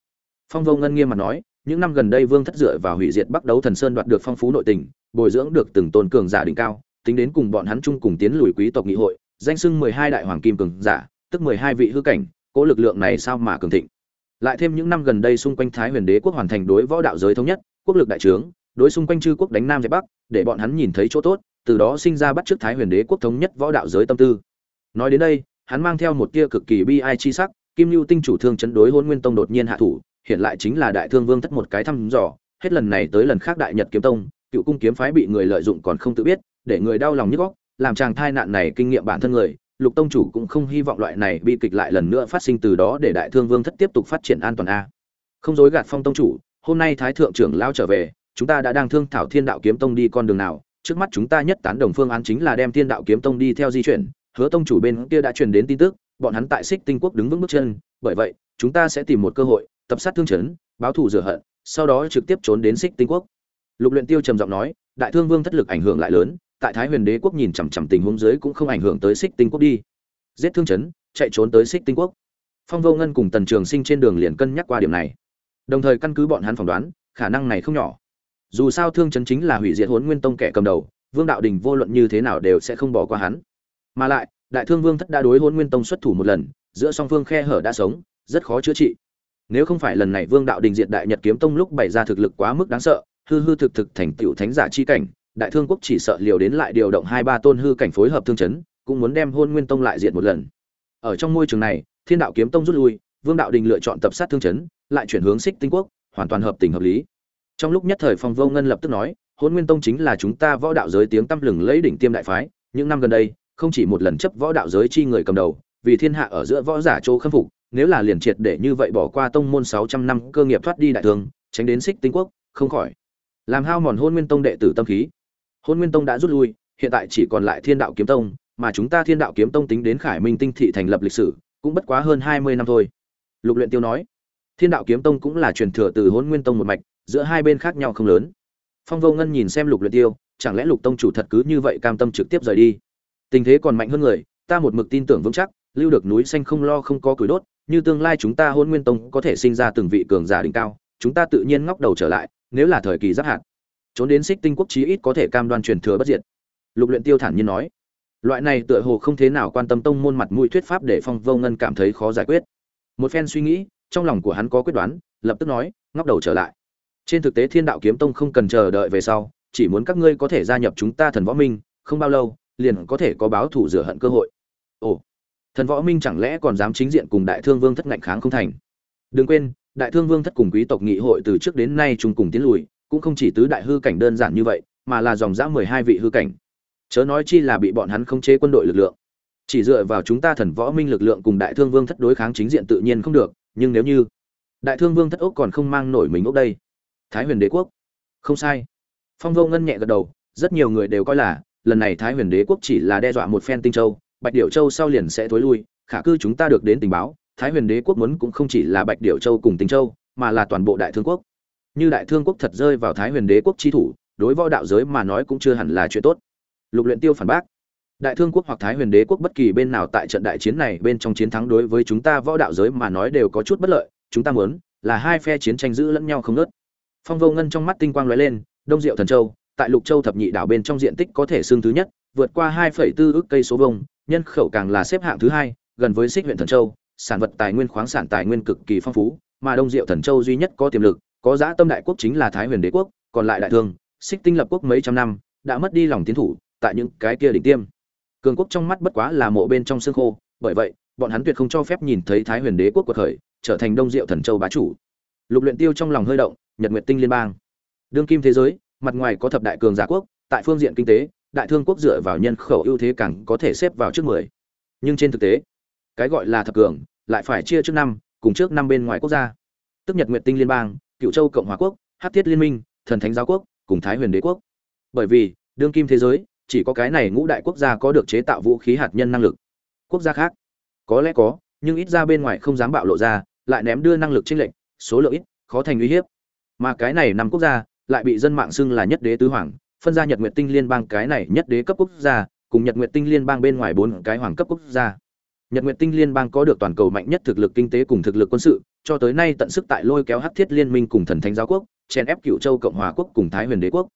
Phong vô ngân nghiêm mặt nói những năm gần đây vương thất dựa vào hủy diệt bắc đấu thần sơn đoạt được phong phú nội tình, bồi dưỡng được từng tôn cường giả đỉnh cao, tính đến cùng bọn hắn chung cùng tiến lùi quý tộc nghị hội, danh sưng mười hai đại hoàng kim cường giả, tức mười hai vị hư cảnh cỗ lực lượng này sao mà cường thịnh. Lại thêm những năm gần đây xung quanh thái huyền đế quốc hoàn thành đối võ đạo giới thống nhất, quốc lực đại trướng, đối xung quanh chư quốc đánh nam giải bắc, để bọn hắn nhìn thấy chỗ tốt, từ đó sinh ra bắt chước thái huyền đế quốc thống nhất võ đạo giới tâm tư. Nói đến đây, hắn mang theo một tia cực kỳ bi ai chi sắc, kim lưu tinh chủ thương chấn đối hôn nguyên tông đột nhiên hạ thủ hiện lại chính là đại thương vương thất một cái thăm dò, hết lần này tới lần khác đại nhật kiếm tông, cựu cung kiếm phái bị người lợi dụng còn không tự biết, để người đau lòng nhức góc làm chàng thai nạn này kinh nghiệm bản thân người, lục tông chủ cũng không hy vọng loại này bi kịch lại lần nữa phát sinh từ đó để đại thương vương thất tiếp tục phát triển an toàn a. Không dối gạt phong tông chủ, hôm nay thái thượng trưởng lao trở về, chúng ta đã đang thương thảo thiên đạo kiếm tông đi con đường nào, trước mắt chúng ta nhất tán đồng phương án chính là đem thiên đạo kiếm tông đi theo di chuyển, hứa tông chủ bên kia đã truyền đến tin tức, bọn hắn tại xích tinh quốc đứng vững bước chân, bởi vậy, chúng ta sẽ tìm một cơ hội tập sát thương chấn, báo thù rửa hận, sau đó trực tiếp trốn đến xích tinh quốc. Lục luyện tiêu trầm giọng nói, đại thương vương thất lực ảnh hưởng lại lớn, tại thái huyền đế quốc nhìn chằm chằm tình huống dưới cũng không ảnh hưởng tới xích tinh quốc đi. Giết thương chấn, chạy trốn tới xích tinh quốc. Phong vô ngân cùng tần trường sinh trên đường liền cân nhắc qua điểm này. Đồng thời căn cứ bọn hắn phỏng đoán, khả năng này không nhỏ. Dù sao thương chấn chính là hủy diệt huấn nguyên tông kẻ cầm đầu, vương đạo đình vô luận như thế nào đều sẽ không bỏ qua hắn. Mà lại, đại thương vương thất đã đối huấn nguyên tông xuất thủ một lần, giữa song phương khe hở đã sống, rất khó chữa trị nếu không phải lần này vương đạo đình diện đại nhật kiếm tông lúc bày ra thực lực quá mức đáng sợ, hư hư thực thực thành tựu thánh giả chi cảnh, đại thương quốc chỉ sợ liều đến lại điều động hai ba tôn hư cảnh phối hợp thương chấn, cũng muốn đem hôn nguyên tông lại diện một lần. Ở trong môi trường này, thiên đạo kiếm tông rút lui, vương đạo đình lựa chọn tập sát thương chấn, lại chuyển hướng xích tinh quốc, hoàn toàn hợp tình hợp lý. Trong lúc nhất thời phong vô ngân lập tức nói, hôn nguyên tông chính là chúng ta võ đạo giới tiếng tăm lừng lấy đỉnh tiêm đại phái, những năm gần đây, không chỉ một lần chấp võ đạo giới chi người cầm đầu, vì thiên hạ ở giữa võ giả chỗ khâm phục nếu là liền triệt để như vậy bỏ qua tông môn sáu trăm năm cơ nghiệp thoát đi đại thương, tránh đến xích tinh quốc, không khỏi. Làm hao mòn hôn nguyên tông đệ tử tâm khí. Hôn nguyên tông đã rút lui, hiện tại chỉ còn lại thiên đạo kiếm tông, mà chúng ta thiên đạo kiếm tông tính đến khải minh tinh thị thành lập lịch sử, cũng bất quá hơn hai mươi năm thôi. Lục luyện tiêu nói, thiên đạo kiếm tông cũng là truyền thừa từ hôn nguyên tông một mạch, giữa hai bên khác nhau không lớn. Phong vô ngân nhìn xem lục luyện tiêu, chẳng lẽ lục tông chủ thật cứ như vậy cam tâm trực tiếp rời đi? Tình thế còn mạnh hơn người, ta một mực tin tưởng vững chắc, lưu được núi xanh không lo không có củi đốt như tương lai chúng ta hôn nguyên tông có thể sinh ra từng vị cường giả đỉnh cao, chúng ta tự nhiên ngóc đầu trở lại, nếu là thời kỳ giáp hạn trốn đến xích tinh quốc chí ít có thể cam đoan truyền thừa bất diệt. Lục luyện tiêu thản nhiên nói. Loại này tựa hồ không thế nào quan tâm tông môn mặt mũi thuyết pháp để phong vô ngân cảm thấy khó giải quyết. Một phen suy nghĩ, trong lòng của hắn có quyết đoán, lập tức nói, ngóc đầu trở lại. Trên thực tế thiên đạo kiếm tông không cần chờ đợi về sau, chỉ muốn các ngươi có thể gia nhập chúng ta thần võ minh, không bao lâu, liền có thể có báo thủ rửa hận cơ hội. Ồ thần võ minh chẳng lẽ còn dám chính diện cùng đại thương vương thất ngạnh kháng không thành? Đừng quên, đại thương vương thất cùng quý tộc nghị hội từ trước đến nay chung cùng tiến lùi, cũng không chỉ tứ đại hư cảnh đơn giản như vậy, mà là dòng dã mười hai vị hư cảnh. Chớ nói chi là bị bọn hắn khống chế quân đội lực lượng. Chỉ dựa vào chúng ta thần võ minh lực lượng cùng đại thương vương thất đối kháng chính diện tự nhiên không được, nhưng nếu như đại thương vương thất ốc còn không mang nổi mình ốc đây. Thái huyền đế quốc. Không sai. Phong vô ngân nhẹ gật đầu, rất nhiều người đều coi là, lần này thái huyền đế quốc chỉ là đe dọa một phen tinh châu bạch điệu châu sau liền sẽ thối lui khả cư chúng ta được đến tình báo thái huyền đế quốc muốn cũng không chỉ là bạch điệu châu cùng tinh châu mà là toàn bộ đại thương quốc. Như đại thương quốc thật rơi vào thái huyền đế quốc chi thủ đối võ đạo giới mà nói cũng chưa hẳn là chuyện tốt. Lục luyện tiêu phản bác đại thương quốc hoặc thái huyền đế quốc bất kỳ bên nào tại trận đại chiến này bên trong chiến thắng đối với chúng ta võ đạo giới mà nói đều có chút bất lợi chúng ta muốn là hai phe chiến tranh giữ lẫn nhau không nớt phong vô ngân trong mắt tinh quang lóe lên đông diệu thần châu tại lục châu thập nhị đảo bên trong diện tích có thể xương thứ nhất vượt qua 2,4 ước cây số vông nhân khẩu càng là xếp hạng thứ hai, gần với xích huyện thần châu, sản vật tài nguyên khoáng sản tài nguyên cực kỳ phong phú, mà đông diệu thần châu duy nhất có tiềm lực, có giá tâm đại quốc chính là thái huyền đế quốc, còn lại đại thương, xích tinh lập quốc mấy trăm năm, đã mất đi lòng tiến thủ, tại những cái kia đỉnh tiêm. Cường quốc trong mắt bất quá là mộ bên trong xương khô, bởi vậy, bọn hắn tuyệt không cho phép nhìn thấy thái huyền đế quốc cuộc khởi, trở thành đông diệu thần châu bá chủ. Lục luyện tiêu trong lòng hơi động, nhật nguyệt tinh liên bang. Đương kim thế giới, mặt ngoài có thập đại cường giả quốc, tại phương diện kinh tế đại thương quốc dựa vào nhân khẩu ưu thế càng có thể xếp vào trước mười. Nhưng trên thực tế, cái gọi là thập cường lại phải chia trước năm, cùng trước năm bên ngoài quốc gia. Tức nhật nguyệt tinh liên bang, cựu châu cộng hòa quốc hát thiết liên minh, thần thánh giáo quốc, cùng thái huyền đế quốc. Bởi vì, đương kim thế giới, chỉ có cái này ngũ đại quốc gia có được chế tạo vũ khí hạt nhân năng lực. Quốc gia khác, có lẽ có, nhưng ít ra bên ngoài không dám bạo lộ ra, lại ném đưa năng lực chênh lệnh số lượng ít, khó thành uy hiếp. Mà cái này năm quốc gia lại bị dân mạng xưng là nhất đế tứ hoàng phân ra nhật nguyệt tinh liên bang cái này nhất đế cấp quốc gia, cùng nhật nguyệt tinh liên bang bên ngoài bốn cái hoàng cấp quốc gia. Nhật nguyệt tinh liên bang có được toàn cầu mạnh nhất thực lực kinh tế cùng thực lực quân sự, cho tới nay tận sức tại lôi kéo hắc thiết liên minh cùng thần thánh giáo quốc, chèn ép cựu châu cộng hòa quốc cùng thái huyền đế quốc.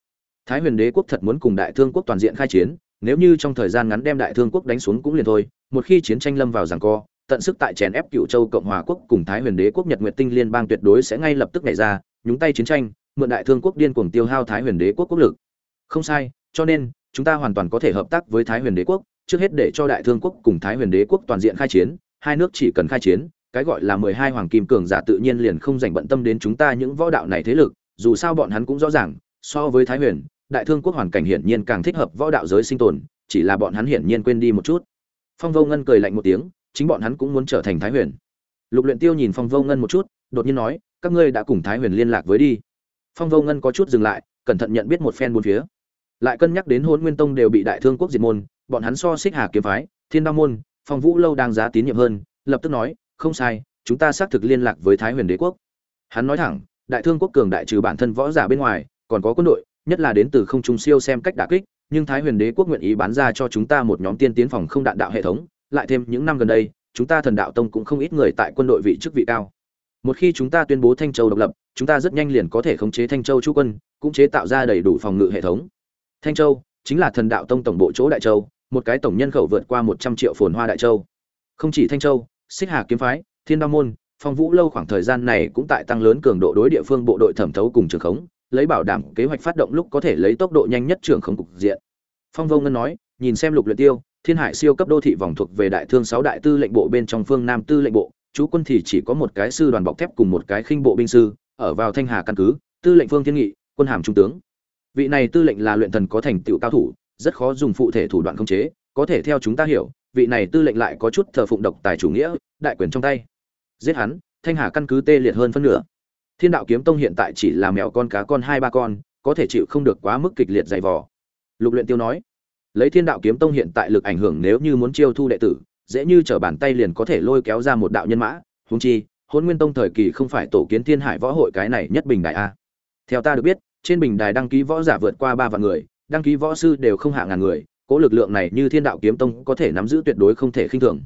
Thái huyền đế quốc thật muốn cùng đại thương quốc toàn diện khai chiến, nếu như trong thời gian ngắn đem đại thương quốc đánh xuống cũng liền thôi, một khi chiến tranh lâm vào giằng co, tận sức tại chèn ép cựu châu cộng hòa quốc cùng thái huyền đế quốc nhật nguyệt tinh liên bang tuyệt đối sẽ ngay lập tức nảy ra, nhúng tay chiến tranh, mượn đại thương quốc điên cuồng tiêu hao thái huyền đế quốc quốc lực không sai, cho nên, chúng ta hoàn toàn có thể hợp tác với thái huyền đế quốc, trước hết để cho đại thương quốc cùng thái huyền đế quốc toàn diện khai chiến, hai nước chỉ cần khai chiến, cái gọi là mười hai hoàng kim cường giả tự nhiên liền không dành bận tâm đến chúng ta những võ đạo này thế lực, dù sao bọn hắn cũng rõ ràng, so với thái huyền, đại thương quốc hoàn cảnh hiển nhiên càng thích hợp võ đạo giới sinh tồn, chỉ là bọn hắn hiển nhiên quên đi một chút. Phong vô ngân cười lạnh một tiếng, chính bọn hắn cũng muốn trở thành thái huyền. Lục luyện tiêu nhìn phong vô ngân một chút, đột nhiên nói, các ngươi đã cùng thái huyền liên lạc với đi. Phong vô ngân có chút dừng lại, cẩn thận nhận biết một phen bốn phía lại cân nhắc đến hôn nguyên tông đều bị đại thương quốc diệt môn, bọn hắn so xích hà kiếm phái, thiên đao môn, phong vũ lâu đang giá tín nhiệm hơn, lập tức nói, không sai, chúng ta xác thực liên lạc với thái huyền đế quốc. Hắn nói thẳng, đại thương quốc cường đại trừ bản thân võ giả bên ngoài, còn có quân đội, nhất là đến từ không trung siêu xem cách đả kích, nhưng thái huyền đế quốc nguyện ý bán ra cho chúng ta một nhóm tiên tiến phòng không đạn đạo hệ thống, lại thêm những năm gần đây, chúng ta thần đạo tông cũng không ít người tại quân đội vị chức vị cao. Một khi chúng ta tuyên bố thanh châu độc lập, chúng ta rất nhanh liền có thể khống chế thanh châu chú quân, cũng chế tạo ra đầy đủ phòng ngự hệ thống thanh châu, chính là thần đạo tông tổng bộ chỗ đại châu, một cái tổng nhân khẩu vượt qua một trăm triệu phồn hoa đại châu. Không chỉ thanh châu, xích hà kiếm phái, thiên đao môn, phong vũ lâu khoảng thời gian này cũng tại tăng lớn cường độ đối địa phương bộ đội thẩm thấu cùng trường khống, lấy bảo đảm kế hoạch phát động lúc có thể lấy tốc độ nhanh nhất trường khống cục diện. Phong vô ngân nói, nhìn xem lục luyện tiêu, thiên hải siêu cấp đô thị vòng thuộc về đại thương sáu đại tư lệnh bộ bên trong phương nam tư lệnh bộ, chú quân thì chỉ có một cái sư đoàn bọc thép cùng một cái khinh bộ binh sư, ở vào thanh hà căn cứ, tư lệnh phương thiên nghị, quân hàm trung tướng vị này tư lệnh là luyện thần có thành tựu cao thủ, rất khó dùng phụ thể thủ đoạn khống chế, có thể theo chúng ta hiểu, vị này tư lệnh lại có chút thờ phụng độc tài chủ nghĩa, đại quyền trong tay. Giết hắn, thanh hà căn cứ tê liệt hơn phân nửa. Thiên đạo kiếm tông hiện tại chỉ là mèo con cá con hai ba con, có thể chịu không được quá mức kịch liệt dày vò. Lục luyện tiêu nói, lấy thiên đạo kiếm tông hiện tại lực ảnh hưởng nếu như muốn chiêu thu đệ tử, dễ như trở bàn tay liền có thể lôi kéo ra một đạo nhân mã. Huống chi hôn nguyên tông thời kỳ không phải tổ kiến thiên hải võ hội cái này nhất bình đại a. Theo ta được biết trên bình đài đăng ký võ giả vượt qua ba vạn người, đăng ký võ sư đều không hạ ngàn người, cố lực lượng này như thiên đạo kiếm tông có thể nắm giữ tuyệt đối không thể khinh thường.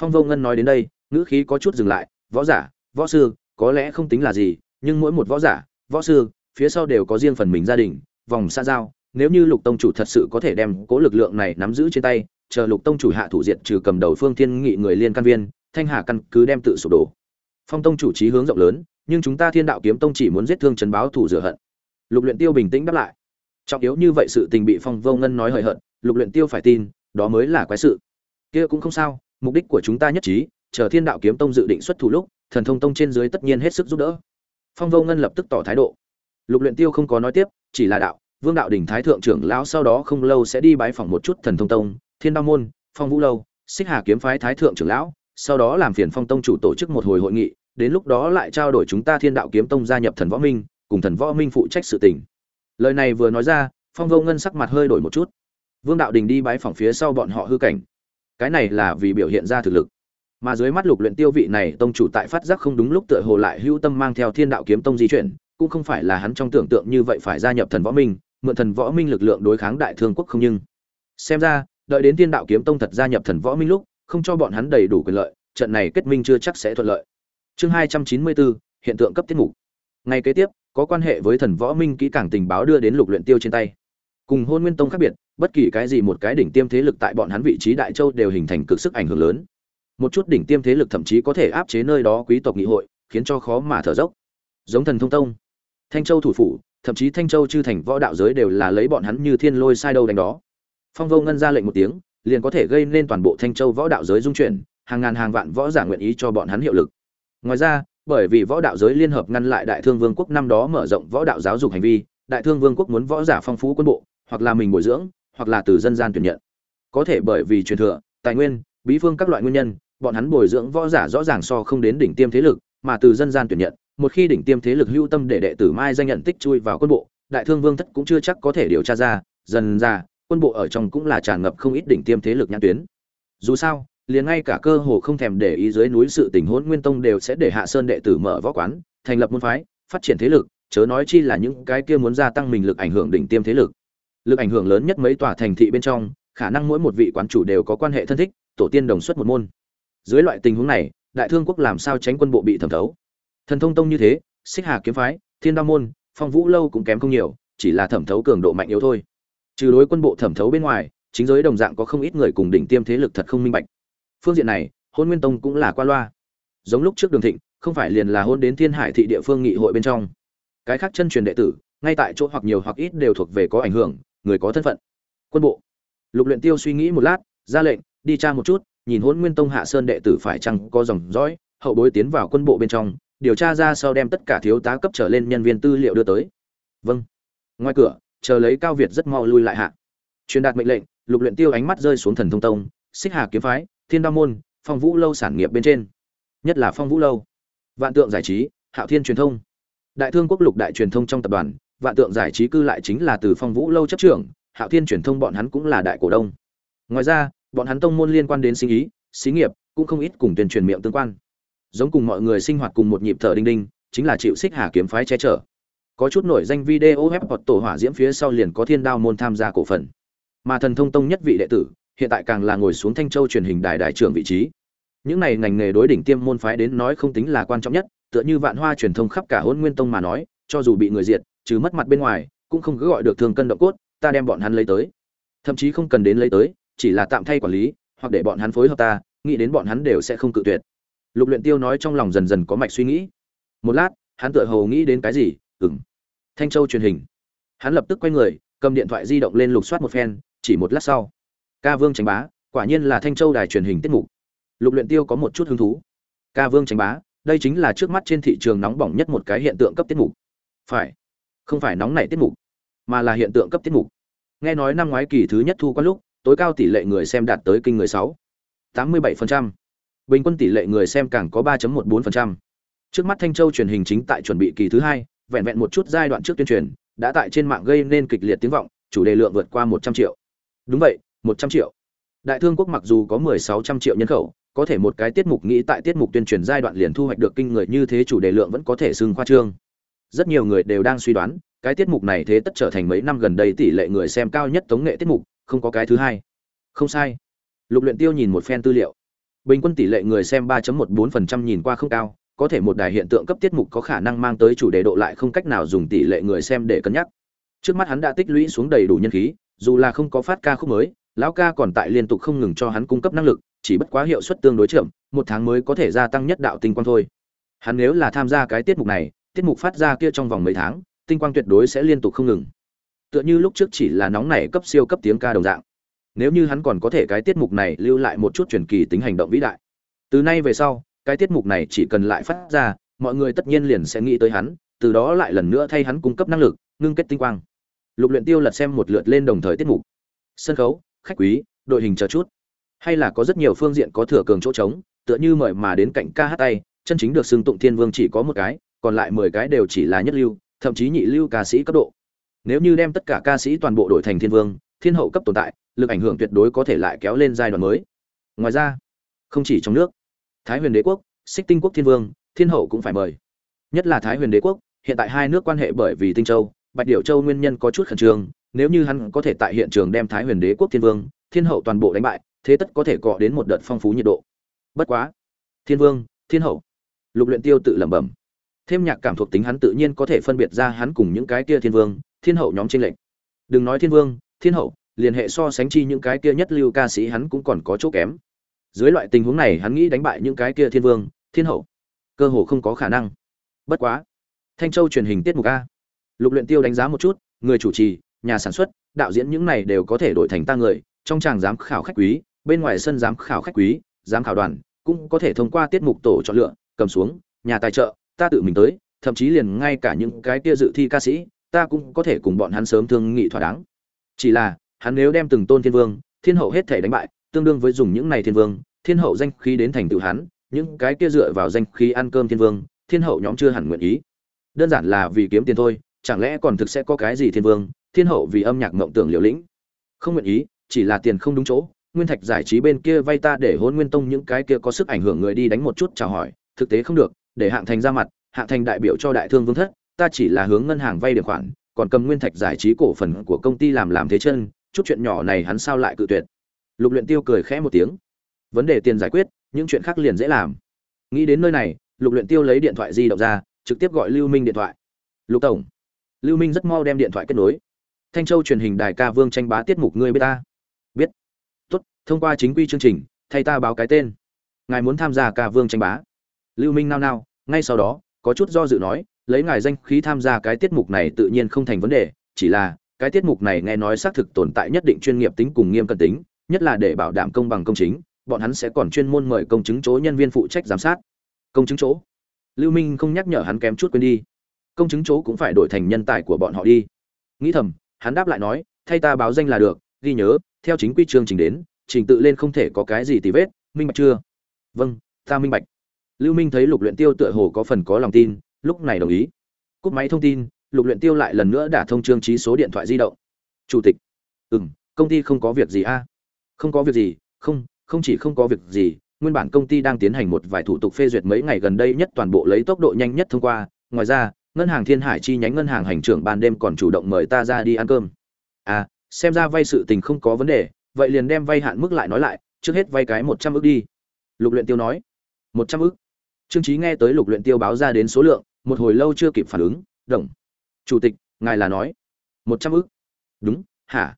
Phong vô ngân nói đến đây, ngữ khí có chút dừng lại, võ giả, võ sư, có lẽ không tính là gì, nhưng mỗi một võ giả, võ sư, phía sau đều có riêng phần mình gia đình, vòng xa giao. Nếu như lục tông chủ thật sự có thể đem cố lực lượng này nắm giữ trên tay, chờ lục tông chủ hạ thủ diệt trừ cầm đầu phương thiên nghị người liên căn viên, thanh hà căn cứ đem tự sụp đổ. Phong tông chủ trí hướng rộng lớn, nhưng chúng ta thiên đạo kiếm tông chỉ muốn giết thương trấn báo thủ rửa hận lục luyện tiêu bình tĩnh đáp lại. Trọng yếu như vậy sự tình bị phong vô ngân nói hời hợt, lục luyện tiêu phải tin, đó mới là quái sự. Kia cũng không sao, mục đích của chúng ta nhất trí, chờ thiên đạo kiếm tông dự định xuất thủ lúc, thần thông tông trên dưới tất nhiên hết sức giúp đỡ. Phong vô ngân lập tức tỏ thái độ. Lục luyện tiêu không có nói tiếp, chỉ là đạo, vương đạo đỉnh thái thượng trưởng lão sau đó không lâu sẽ đi bái phỏng một chút thần thông tông, thiên đao môn, phong vũ lâu, xích hà kiếm phái thái thượng trưởng lão, sau đó làm phiền phong tông chủ tổ chức một hồi hội nghị, đến lúc đó lại trao đổi chúng ta thiên đạo kiếm tông gia nhập thần võ minh cùng thần võ minh phụ trách sự tình. Lời này vừa nói ra, phong vô ngân sắc mặt hơi đổi một chút. Vương đạo đình đi bái phỏng phía sau bọn họ hư cảnh. Cái này là vì biểu hiện ra thực lực. Mà dưới mắt lục luyện tiêu vị này, tông chủ tại phát giác không đúng lúc tựa hồ lại hữu tâm mang theo thiên đạo kiếm tông di chuyển, cũng không phải là hắn trong tưởng tượng như vậy phải gia nhập thần võ minh, mượn thần võ minh lực lượng đối kháng đại thương quốc không nhưng. Xem ra, đợi đến thiên đạo kiếm tông thật gia nhập thần võ minh lúc, không cho bọn hắn đầy đủ quyền lợi, trận này kết minh chưa chắc sẽ thuận lợi. Chương hai trăm chín mươi bốn, hiện tượng cấp tiết mục. Ngay kế tiếp có quan hệ với thần võ minh kỹ càng tình báo đưa đến lục luyện tiêu trên tay. Cùng hôn nguyên tông khác biệt, bất kỳ cái gì một cái đỉnh tiêm thế lực tại bọn hắn vị trí đại châu đều hình thành cực sức ảnh hưởng lớn. Một chút đỉnh tiêm thế lực thậm chí có thể áp chế nơi đó quý tộc nghị hội, khiến cho khó mà thở dốc. Giống thần thông tông, thanh châu thủ phủ, thậm chí thanh châu chư thành võ đạo giới đều là lấy bọn hắn như thiên lôi sai đâu đánh đó. Phong vô ngân ra lệnh một tiếng, liền có thể gây nên toàn bộ thanh châu võ đạo giới dung chuyển, hàng ngàn hàng vạn võ giả nguyện ý cho bọn hắn hiệu lực. Ngoài ra bởi vì võ đạo giới liên hợp ngăn lại đại thương vương quốc năm đó mở rộng võ đạo giáo dục hành vi, đại thương vương quốc muốn võ giả phong phú quân bộ, hoặc là mình bồi dưỡng, hoặc là từ dân gian tuyển nhận. Có thể bởi vì truyền thừa, tài nguyên, bí phương các loại nguyên nhân, bọn hắn bồi dưỡng võ giả rõ ràng so không đến đỉnh tiêm thế lực, mà từ dân gian tuyển nhận, một khi đỉnh tiêm thế lực hưu tâm để đệ tử mai danh nhận tích chui vào quân bộ, đại thương vương thất cũng chưa chắc có thể điều tra ra, dần ra, quân bộ ở trong cũng là tràn ngập không ít đỉnh tiêm thế lực nhãn tuyến. Dù sao liền ngay cả cơ hồ không thèm để ý dưới núi sự tình hỗn nguyên tông đều sẽ để hạ sơn đệ tử mở võ quán, thành lập môn phái, phát triển thế lực, chớ nói chi là những cái kia muốn gia tăng mình lực ảnh hưởng đỉnh tiêm thế lực. Lực ảnh hưởng lớn nhất mấy tòa thành thị bên trong, khả năng mỗi một vị quán chủ đều có quan hệ thân thích, tổ tiên đồng xuất một môn. Dưới loại tình huống này, đại thương quốc làm sao tránh quân bộ bị thẩm thấu? Thần thông tông như thế, xích hà kiếm phái, thiên đao môn, phong vũ lâu cũng kém không nhiều, chỉ là thẩm thấu cường độ mạnh yếu thôi. Trừ đối quân bộ thẩm thấu bên ngoài, chính giới đồng dạng có không ít người cùng đỉnh tiêm thế lực thật không minh bạch phương diện này, hôn nguyên tông cũng là qua loa. Giống lúc trước đường thịnh, không phải liền là hôn đến thiên hải thị địa phương nghị hội bên trong. Cái khác chân truyền đệ tử, ngay tại chỗ hoặc nhiều hoặc ít đều thuộc về có ảnh hưởng, người có thân phận. Quân bộ. Lục luyện tiêu suy nghĩ một lát, ra lệnh, đi tra một chút, nhìn hôn nguyên tông hạ sơn đệ tử phải chăng có dòng dõi, hậu bối tiến vào quân bộ bên trong, điều tra ra sau đem tất cả thiếu tá cấp trở lên nhân viên tư liệu đưa tới. Vâng. Ngoài cửa, chờ lấy cao việt rất mau lui lại hạ. Truyền đạt mệnh lệnh, lục luyện tiêu ánh mắt rơi xuống thần thông tông, xích hà kiếm phái thiên đao môn, phong vũ lâu sản nghiệp bên trên. Nhất là phong vũ lâu. Vạn tượng giải trí, hạo thiên truyền thông. Đại thương quốc lục đại truyền thông trong tập đoàn, vạn tượng giải trí cư lại chính là từ phong vũ lâu chấp trưởng, hạo thiên truyền thông bọn hắn cũng là đại cổ đông. Ngoài ra, bọn hắn tông môn liên quan đến sinh ý, xí nghiệp, cũng không ít cùng tuyên truyền miệng tương quan. Giống cùng mọi người sinh hoạt cùng một nhịp thở đinh đinh, chính là chịu xích hà kiếm phái che chở. Có chút nổi danh video web hoặc tổ hỏa diễm phía sau liền có thiên đao môn tham gia cổ phần. Mà thần thông tông nhất vị đệ tử hiện tại càng là ngồi xuống thanh châu truyền hình đài đại trưởng vị trí. Những này ngành nghề đối đỉnh tiêm môn phái đến nói không tính là quan trọng nhất, tựa như vạn hoa truyền thông khắp cả hôn nguyên tông mà nói, cho dù bị người diệt, trừ mất mặt bên ngoài, cũng không cứ gọi được thương cân động cốt, ta đem bọn hắn lấy tới. Thậm chí không cần đến lấy tới, chỉ là tạm thay quản lý, hoặc để bọn hắn phối hợp ta, nghĩ đến bọn hắn đều sẽ không cự tuyệt. Lục luyện tiêu nói trong lòng dần dần có mạch suy nghĩ. Một lát, hắn tựa hồ nghĩ đến cái gì, ừm. Thanh châu truyền hình. Hắn lập tức quay người, cầm điện thoại di động lên lục soát một phen, chỉ một lát sau ca vương tránh bá quả nhiên là thanh châu đài truyền hình tiết mục. Lục luyện tiêu có một chút hứng thú. Ca vương tránh bá đây chính là trước mắt trên thị trường nóng bỏng nhất một cái hiện tượng cấp tiết mục. Phải không phải nóng nảy tiết mục mà là hiện tượng cấp tiết mục. Nghe nói năm ngoái kỳ thứ nhất thu quan lúc tối cao tỷ lệ người xem đạt tới kinh người sáu tám mươi bảy phần trăm. Bình quân tỷ lệ người xem càng có 3.14%. Trước mắt Thanh Châu truyền hình chính tại chuẩn bị kỳ thứ hai, vẹn vẹn một chút giai đoạn trước tuyên truyền, đã tại trên mạng gây nên kịch liệt tiếng vọng, chủ đề lượng vượt qua 100 triệu. Đúng vậy, 100 triệu. Đại thương quốc mặc dù có 1600 triệu nhân khẩu, có thể một cái tiết mục nghĩ tại tiết mục tuyên truyền giai đoạn liền thu hoạch được kinh người như thế chủ đề lượng vẫn có thể xưng khoa trương. Rất nhiều người đều đang suy đoán, cái tiết mục này thế tất trở thành mấy năm gần đây tỷ lệ người xem cao nhất tống nghệ tiết mục, không có cái thứ hai. Không sai. Lục Luyện Tiêu nhìn một phen tư liệu. Bình quân tỷ lệ người xem 3.14% nhìn qua không cao, có thể một đài hiện tượng cấp tiết mục có khả năng mang tới chủ đề độ lại không cách nào dùng tỷ lệ người xem để cân nhắc. Trước mắt hắn đã tích lũy xuống đầy đủ nhân khí, dù là không có phát ca khúc mới, lão ca còn tại liên tục không ngừng cho hắn cung cấp năng lực, chỉ bất quá hiệu suất tương đối chậm, một tháng mới có thể gia tăng nhất đạo tinh quang thôi. hắn nếu là tham gia cái tiết mục này tiết mục phát ra kia trong vòng mấy tháng tinh quang tuyệt đối sẽ liên tục không ngừng. Tựa như lúc trước chỉ là nóng nảy cấp siêu cấp tiếng ca đồng dạng. Nếu như hắn còn có thể cái tiết mục này lưu lại một chút truyền kỳ tính hành động vĩ đại. Từ nay về sau cái tiết mục này chỉ cần lại phát ra mọi người tất nhiên liền sẽ nghĩ tới hắn từ đó lại lần nữa thay hắn cung cấp năng lực ngưng kết tinh quang. Lục luyện tiêu lật xem một lượt lên đồng thời tiết mục. Sân khấu khách quý, đội hình chờ chút. Hay là có rất nhiều phương diện có thừa cường chỗ trống, tựa như mời mà đến cạnh ca hát tay, chân chính được xưng tụng thiên vương chỉ có một cái, còn lại mười cái đều chỉ là nhất lưu, thậm chí nhị lưu ca sĩ cấp độ. Nếu như đem tất cả ca sĩ toàn bộ đổi thành thiên vương, thiên hậu cấp tồn tại, lực ảnh hưởng tuyệt đối có thể lại kéo lên giai đoạn mới. Ngoài ra, không chỉ trong nước, thái huyền đế quốc, xích tinh quốc thiên vương, thiên hậu cũng phải mời. Nhất là thái huyền đế quốc, hiện tại hai nước quan hệ bởi vì tinh châu, bạch điệu châu nguyên nhân có chút khẩn trương nếu như hắn có thể tại hiện trường đem thái huyền đế quốc thiên vương, thiên hậu toàn bộ đánh bại, thế tất có thể cọ đến một đợt phong phú nhiệt độ. Bất quá, thiên vương, thiên hậu. Lục luyện tiêu tự lẩm bẩm. Thêm nhạc cảm thuộc tính hắn tự nhiên có thể phân biệt ra hắn cùng những cái kia thiên vương, thiên hậu nhóm trên lệnh đừng nói thiên vương, thiên hậu, liên hệ so sánh chi những cái kia nhất lưu ca sĩ hắn cũng còn có chỗ kém. Dưới loại tình huống này hắn nghĩ đánh bại những cái kia thiên vương, thiên hậu. Cơ hồ không có khả năng. Bất quá. Thanh châu truyền hình tiết mục a. Lục luyện tiêu đánh giá một chút, người chủ trì nhà sản xuất, đạo diễn những này đều có thể đổi thành ta người, trong tràng giám khảo khách quý, bên ngoài sân giám khảo khách quý, giám khảo đoàn, cũng có thể thông qua tiết mục tổ chọn lựa, cầm xuống, nhà tài trợ, ta tự mình tới, thậm chí liền ngay cả những cái kia dự thi ca sĩ, ta cũng có thể cùng bọn hắn sớm thương nghị thỏa đáng. Chỉ là, hắn nếu đem từng tôn thiên vương, thiên hậu hết thể đánh bại, tương đương với dùng những này thiên vương, thiên hậu danh khí đến thành tựu hắn, những cái kia dựa vào danh khí ăn cơm thiên vương, thiên hậu nhóm chưa hẳn nguyện ý. Đơn giản là vì kiếm tiền thôi, chẳng lẽ còn thực sẽ có cái gì thiên vương thiên hậu vì âm nhạc mộng tưởng liều lĩnh. Không nguyện ý, chỉ là tiền không đúng chỗ, nguyên thạch giải trí bên kia vay ta để hôn nguyên tông những cái kia có sức ảnh hưởng người đi đánh một chút chào hỏi, thực tế không được, để hạng thành ra mặt, hạng thành đại biểu cho đại thương vương thất, ta chỉ là hướng ngân hàng vay điều khoản, còn cầm nguyên thạch giải trí cổ phần của công ty làm làm thế chân, chút chuyện nhỏ này hắn sao lại cự tuyệt. Lục luyện tiêu cười khẽ một tiếng. Vấn đề tiền giải quyết, những chuyện khác liền dễ làm. Nghĩ đến nơi này, lục luyện tiêu lấy điện thoại di động ra, trực tiếp gọi lưu minh điện thoại. Lục tổng. Lưu minh rất mau đem điện thoại kết nối thanh châu truyền hình đài ca vương tranh bá tiết mục ngươi biết ta? Biết. Tốt, thông qua chính quy chương trình, thay ta báo cái tên. Ngài muốn tham gia ca vương tranh bá. Lưu minh nao nao, ngay sau đó, có chút do dự nói, lấy ngài danh khí tham gia cái tiết mục này tự nhiên không thành vấn đề, chỉ là, cái tiết mục này nghe nói xác thực tồn tại nhất định chuyên nghiệp tính cùng nghiêm cẩn tính, nhất là để bảo đảm công bằng công chính, bọn hắn sẽ còn chuyên môn mời công chứng chỗ nhân viên phụ trách giám sát. Công chứng chỗ. Lưu minh không nhắc nhở hắn kém chút quên đi. Công chứng chỗ cũng phải đổi thành nhân tài của bọn họ đi. Nghĩ thầm hắn đáp lại nói, thay ta báo danh là được, ghi nhớ, theo chính quy chương trình đến, trình tự lên không thể có cái gì tì vết, minh bạch chưa? Vâng ta minh bạch. Lưu minh thấy lục luyện tiêu tựa hồ có phần có lòng tin, lúc này đồng ý. Cúp máy thông tin, lục luyện tiêu lại lần nữa đả thông trương trí số điện thoại di động. Chủ tịch. Ừm, công ty không có việc gì a? Không có việc gì, không không chỉ không có việc gì, nguyên bản công ty đang tiến hành một vài thủ tục phê duyệt mấy ngày gần đây nhất toàn bộ lấy tốc độ nhanh nhất thông qua. Ngoài ra ngân hàng thiên hải chi nhánh ngân hàng hành trưởng ban đêm còn chủ động mời ta ra đi ăn cơm. À xem ra vay sự tình không có vấn đề, vậy liền đem vay hạn mức lại nói lại, trước hết vay cái một trăm ước đi. Lục luyện tiêu nói. Một trăm ước trương trí nghe tới lục luyện tiêu báo ra đến số lượng, một hồi lâu chưa kịp phản ứng, đồng, chủ tịch, ngài là nói, một trăm ước đúng, hả?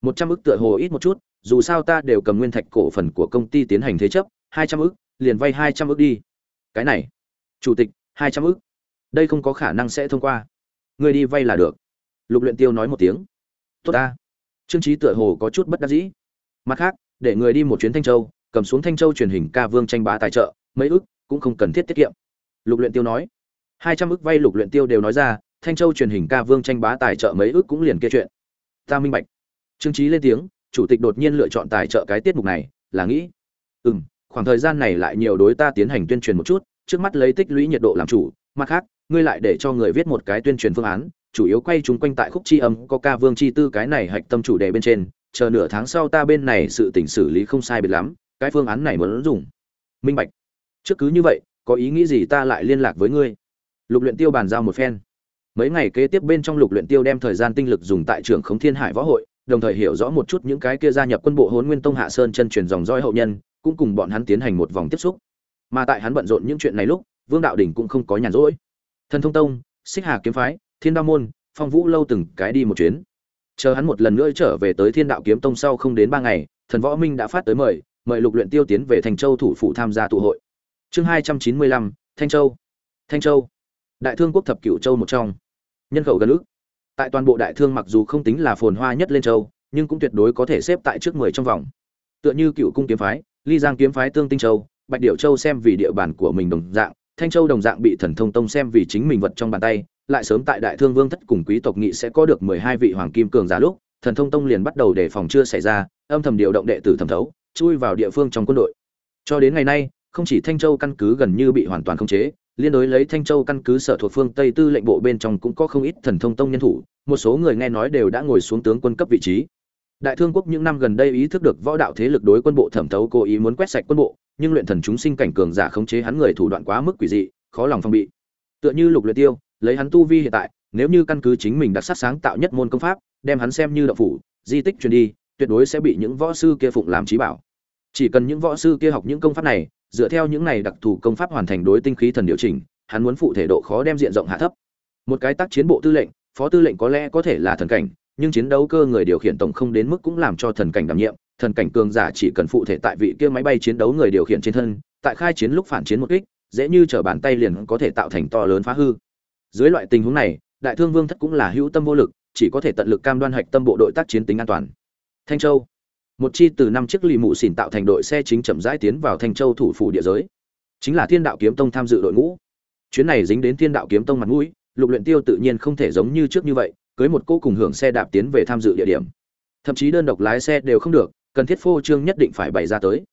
Một trăm ước tựa hồ ít một chút, dù sao ta đều cầm nguyên thạch cổ phần của công ty tiến hành thế chấp, hai trăm ước liền vay hai trăm ước đi. Cái này, chủ tịch, hai trăm ước đây không có khả năng sẽ thông qua. Người đi vay là được. Lục luyện tiêu nói một tiếng. Tốt ta. Trương trí tựa hồ có chút bất đắc dĩ. Mặt khác, để người đi một chuyến thanh châu, cầm xuống thanh châu truyền hình ca vương tranh bá tài trợ, mấy ức cũng không cần thiết tiết kiệm. Lục luyện tiêu nói. Hai trăm ức vay lục luyện tiêu đều nói ra, thanh châu truyền hình ca vương tranh bá tài trợ mấy ức cũng liền kia chuyện. Ta minh bạch. Trương trí lên tiếng, chủ tịch đột nhiên lựa chọn tài trợ cái tiết mục này, là nghĩ. Ừm, khoảng thời gian này lại nhiều đối ta tiến hành tuyên truyền một chút, trước mắt lấy tích lũy nhiệt độ làm chủ, mặt khác ngươi lại để cho người viết một cái tuyên truyền phương án, chủ yếu quay chúng quanh tại khúc chi âm, có ca vương chi tư cái này hạch tâm chủ đề bên trên, chờ nửa tháng sau ta bên này sự tỉnh xử lý không sai biệt lắm, cái phương án này muốn dùng. Minh bạch. Trước cứ như vậy, có ý nghĩ gì ta lại liên lạc với ngươi. Lục luyện tiêu bàn giao một phen. Mấy ngày kế tiếp bên trong lục luyện tiêu đem thời gian tinh lực dùng tại trường khống thiên hải võ hội, đồng thời hiểu rõ một chút những cái kia gia nhập quân bộ hồn nguyên tông hạ sơn chân truyền dòng roi hậu nhân, cũng cùng bọn hắn tiến hành một vòng tiếp xúc. Mà tại hắn bận rộn những chuyện này lúc, vương đạo đỉnh cũng không có nhàn rỗi thần thông tông, xích hà kiếm phái, thiên đao môn, phong vũ lâu từng cái đi một chuyến. Chờ hắn một lần nữa trở về tới thiên đạo kiếm tông sau không đến ba ngày, thần võ minh đã phát tới mời mời lục luyện tiêu tiến về thành châu thủ phủ tham gia tụ hội. Chương hai trăm chín mươi lăm, thanh châu. Thanh châu. Đại thương quốc thập cửu châu một trong. Nhân khẩu gần ước. Tại toàn bộ đại thương mặc dù không tính là phồn hoa nhất lên châu, nhưng cũng tuyệt đối có thể xếp tại trước mười trong vòng. Tựa như cựu cung kiếm phái, ly giang kiếm phái tương tinh châu, bạch điệu châu xem vì địa bàn của mình đồng dạng thanh châu đồng dạng bị thần thông tông xem vì chính mình vật trong bàn tay, lại sớm tại đại thương vương thất cùng quý tộc nghị sẽ có được mười hai vị hoàng kim cường giả lúc, thần thông tông liền bắt đầu đề phòng chưa xảy ra, âm thầm điều động đệ tử thẩm thấu, chui vào địa phương trong quân đội. Cho đến ngày nay, không chỉ thanh châu căn cứ gần như bị hoàn toàn khống chế, liên đối lấy thanh châu căn cứ sở thuộc phương tây tư lệnh bộ bên trong cũng có không ít thần thông tông nhân thủ, một số người nghe nói đều đã ngồi xuống tướng quân cấp vị trí. Đại thương quốc những năm gần đây ý thức được võ đạo thế lực đối quân bộ thẩm thấu cố ý muốn quét sạch quân bộ nhưng luyện thần chúng sinh cảnh cường giả khống chế hắn người thủ đoạn quá mức quỷ dị, khó lòng phòng bị. Tựa như lục luyện tiêu, lấy hắn tu vi hiện tại, nếu như căn cứ chính mình đặc sắc sáng tạo nhất môn công pháp, đem hắn xem như đạo phủ, di tích truyền đi, tuyệt đối sẽ bị những võ sư kia phụng làm trí bảo. Chỉ cần những võ sư kia học những công pháp này, dựa theo những này đặc thù công pháp hoàn thành đối tinh khí thần điều chỉnh, hắn muốn phụ thể độ khó đem diện rộng hạ thấp. Một cái tác chiến bộ tư lệnh, phó tư lệnh có lẽ có thể là thần cảnh, nhưng chiến đấu cơ người điều khiển tổng không đến mức cũng làm cho thần cảnh đảm nhiệm thần cảnh cường giả chỉ cần phụ thể tại vị kia máy bay chiến đấu người điều khiển trên thân, tại khai chiến lúc phản chiến một kích, dễ như trở bàn tay liền có thể tạo thành to lớn phá hư. Dưới loại tình huống này, đại thương vương thất cũng là hữu tâm vô lực, chỉ có thể tận lực cam đoan hạch tâm bộ đội tác chiến tính an toàn. Thanh châu. Một chi từ năm chiếc lì mụ xỉn tạo thành đội xe chính chậm rãi tiến vào thanh châu thủ phủ địa giới. Chính là thiên đạo kiếm tông tham dự đội ngũ. Chuyến này dính đến thiên đạo kiếm tông mặt mũi, lục luyện tiêu tự nhiên không thể giống như trước như vậy, cưới một cô cùng hưởng xe đạp tiến về tham dự địa điểm. Thậm chí đơn độc lái xe đều không được cần thiết phô trương nhất định phải bày ra tới.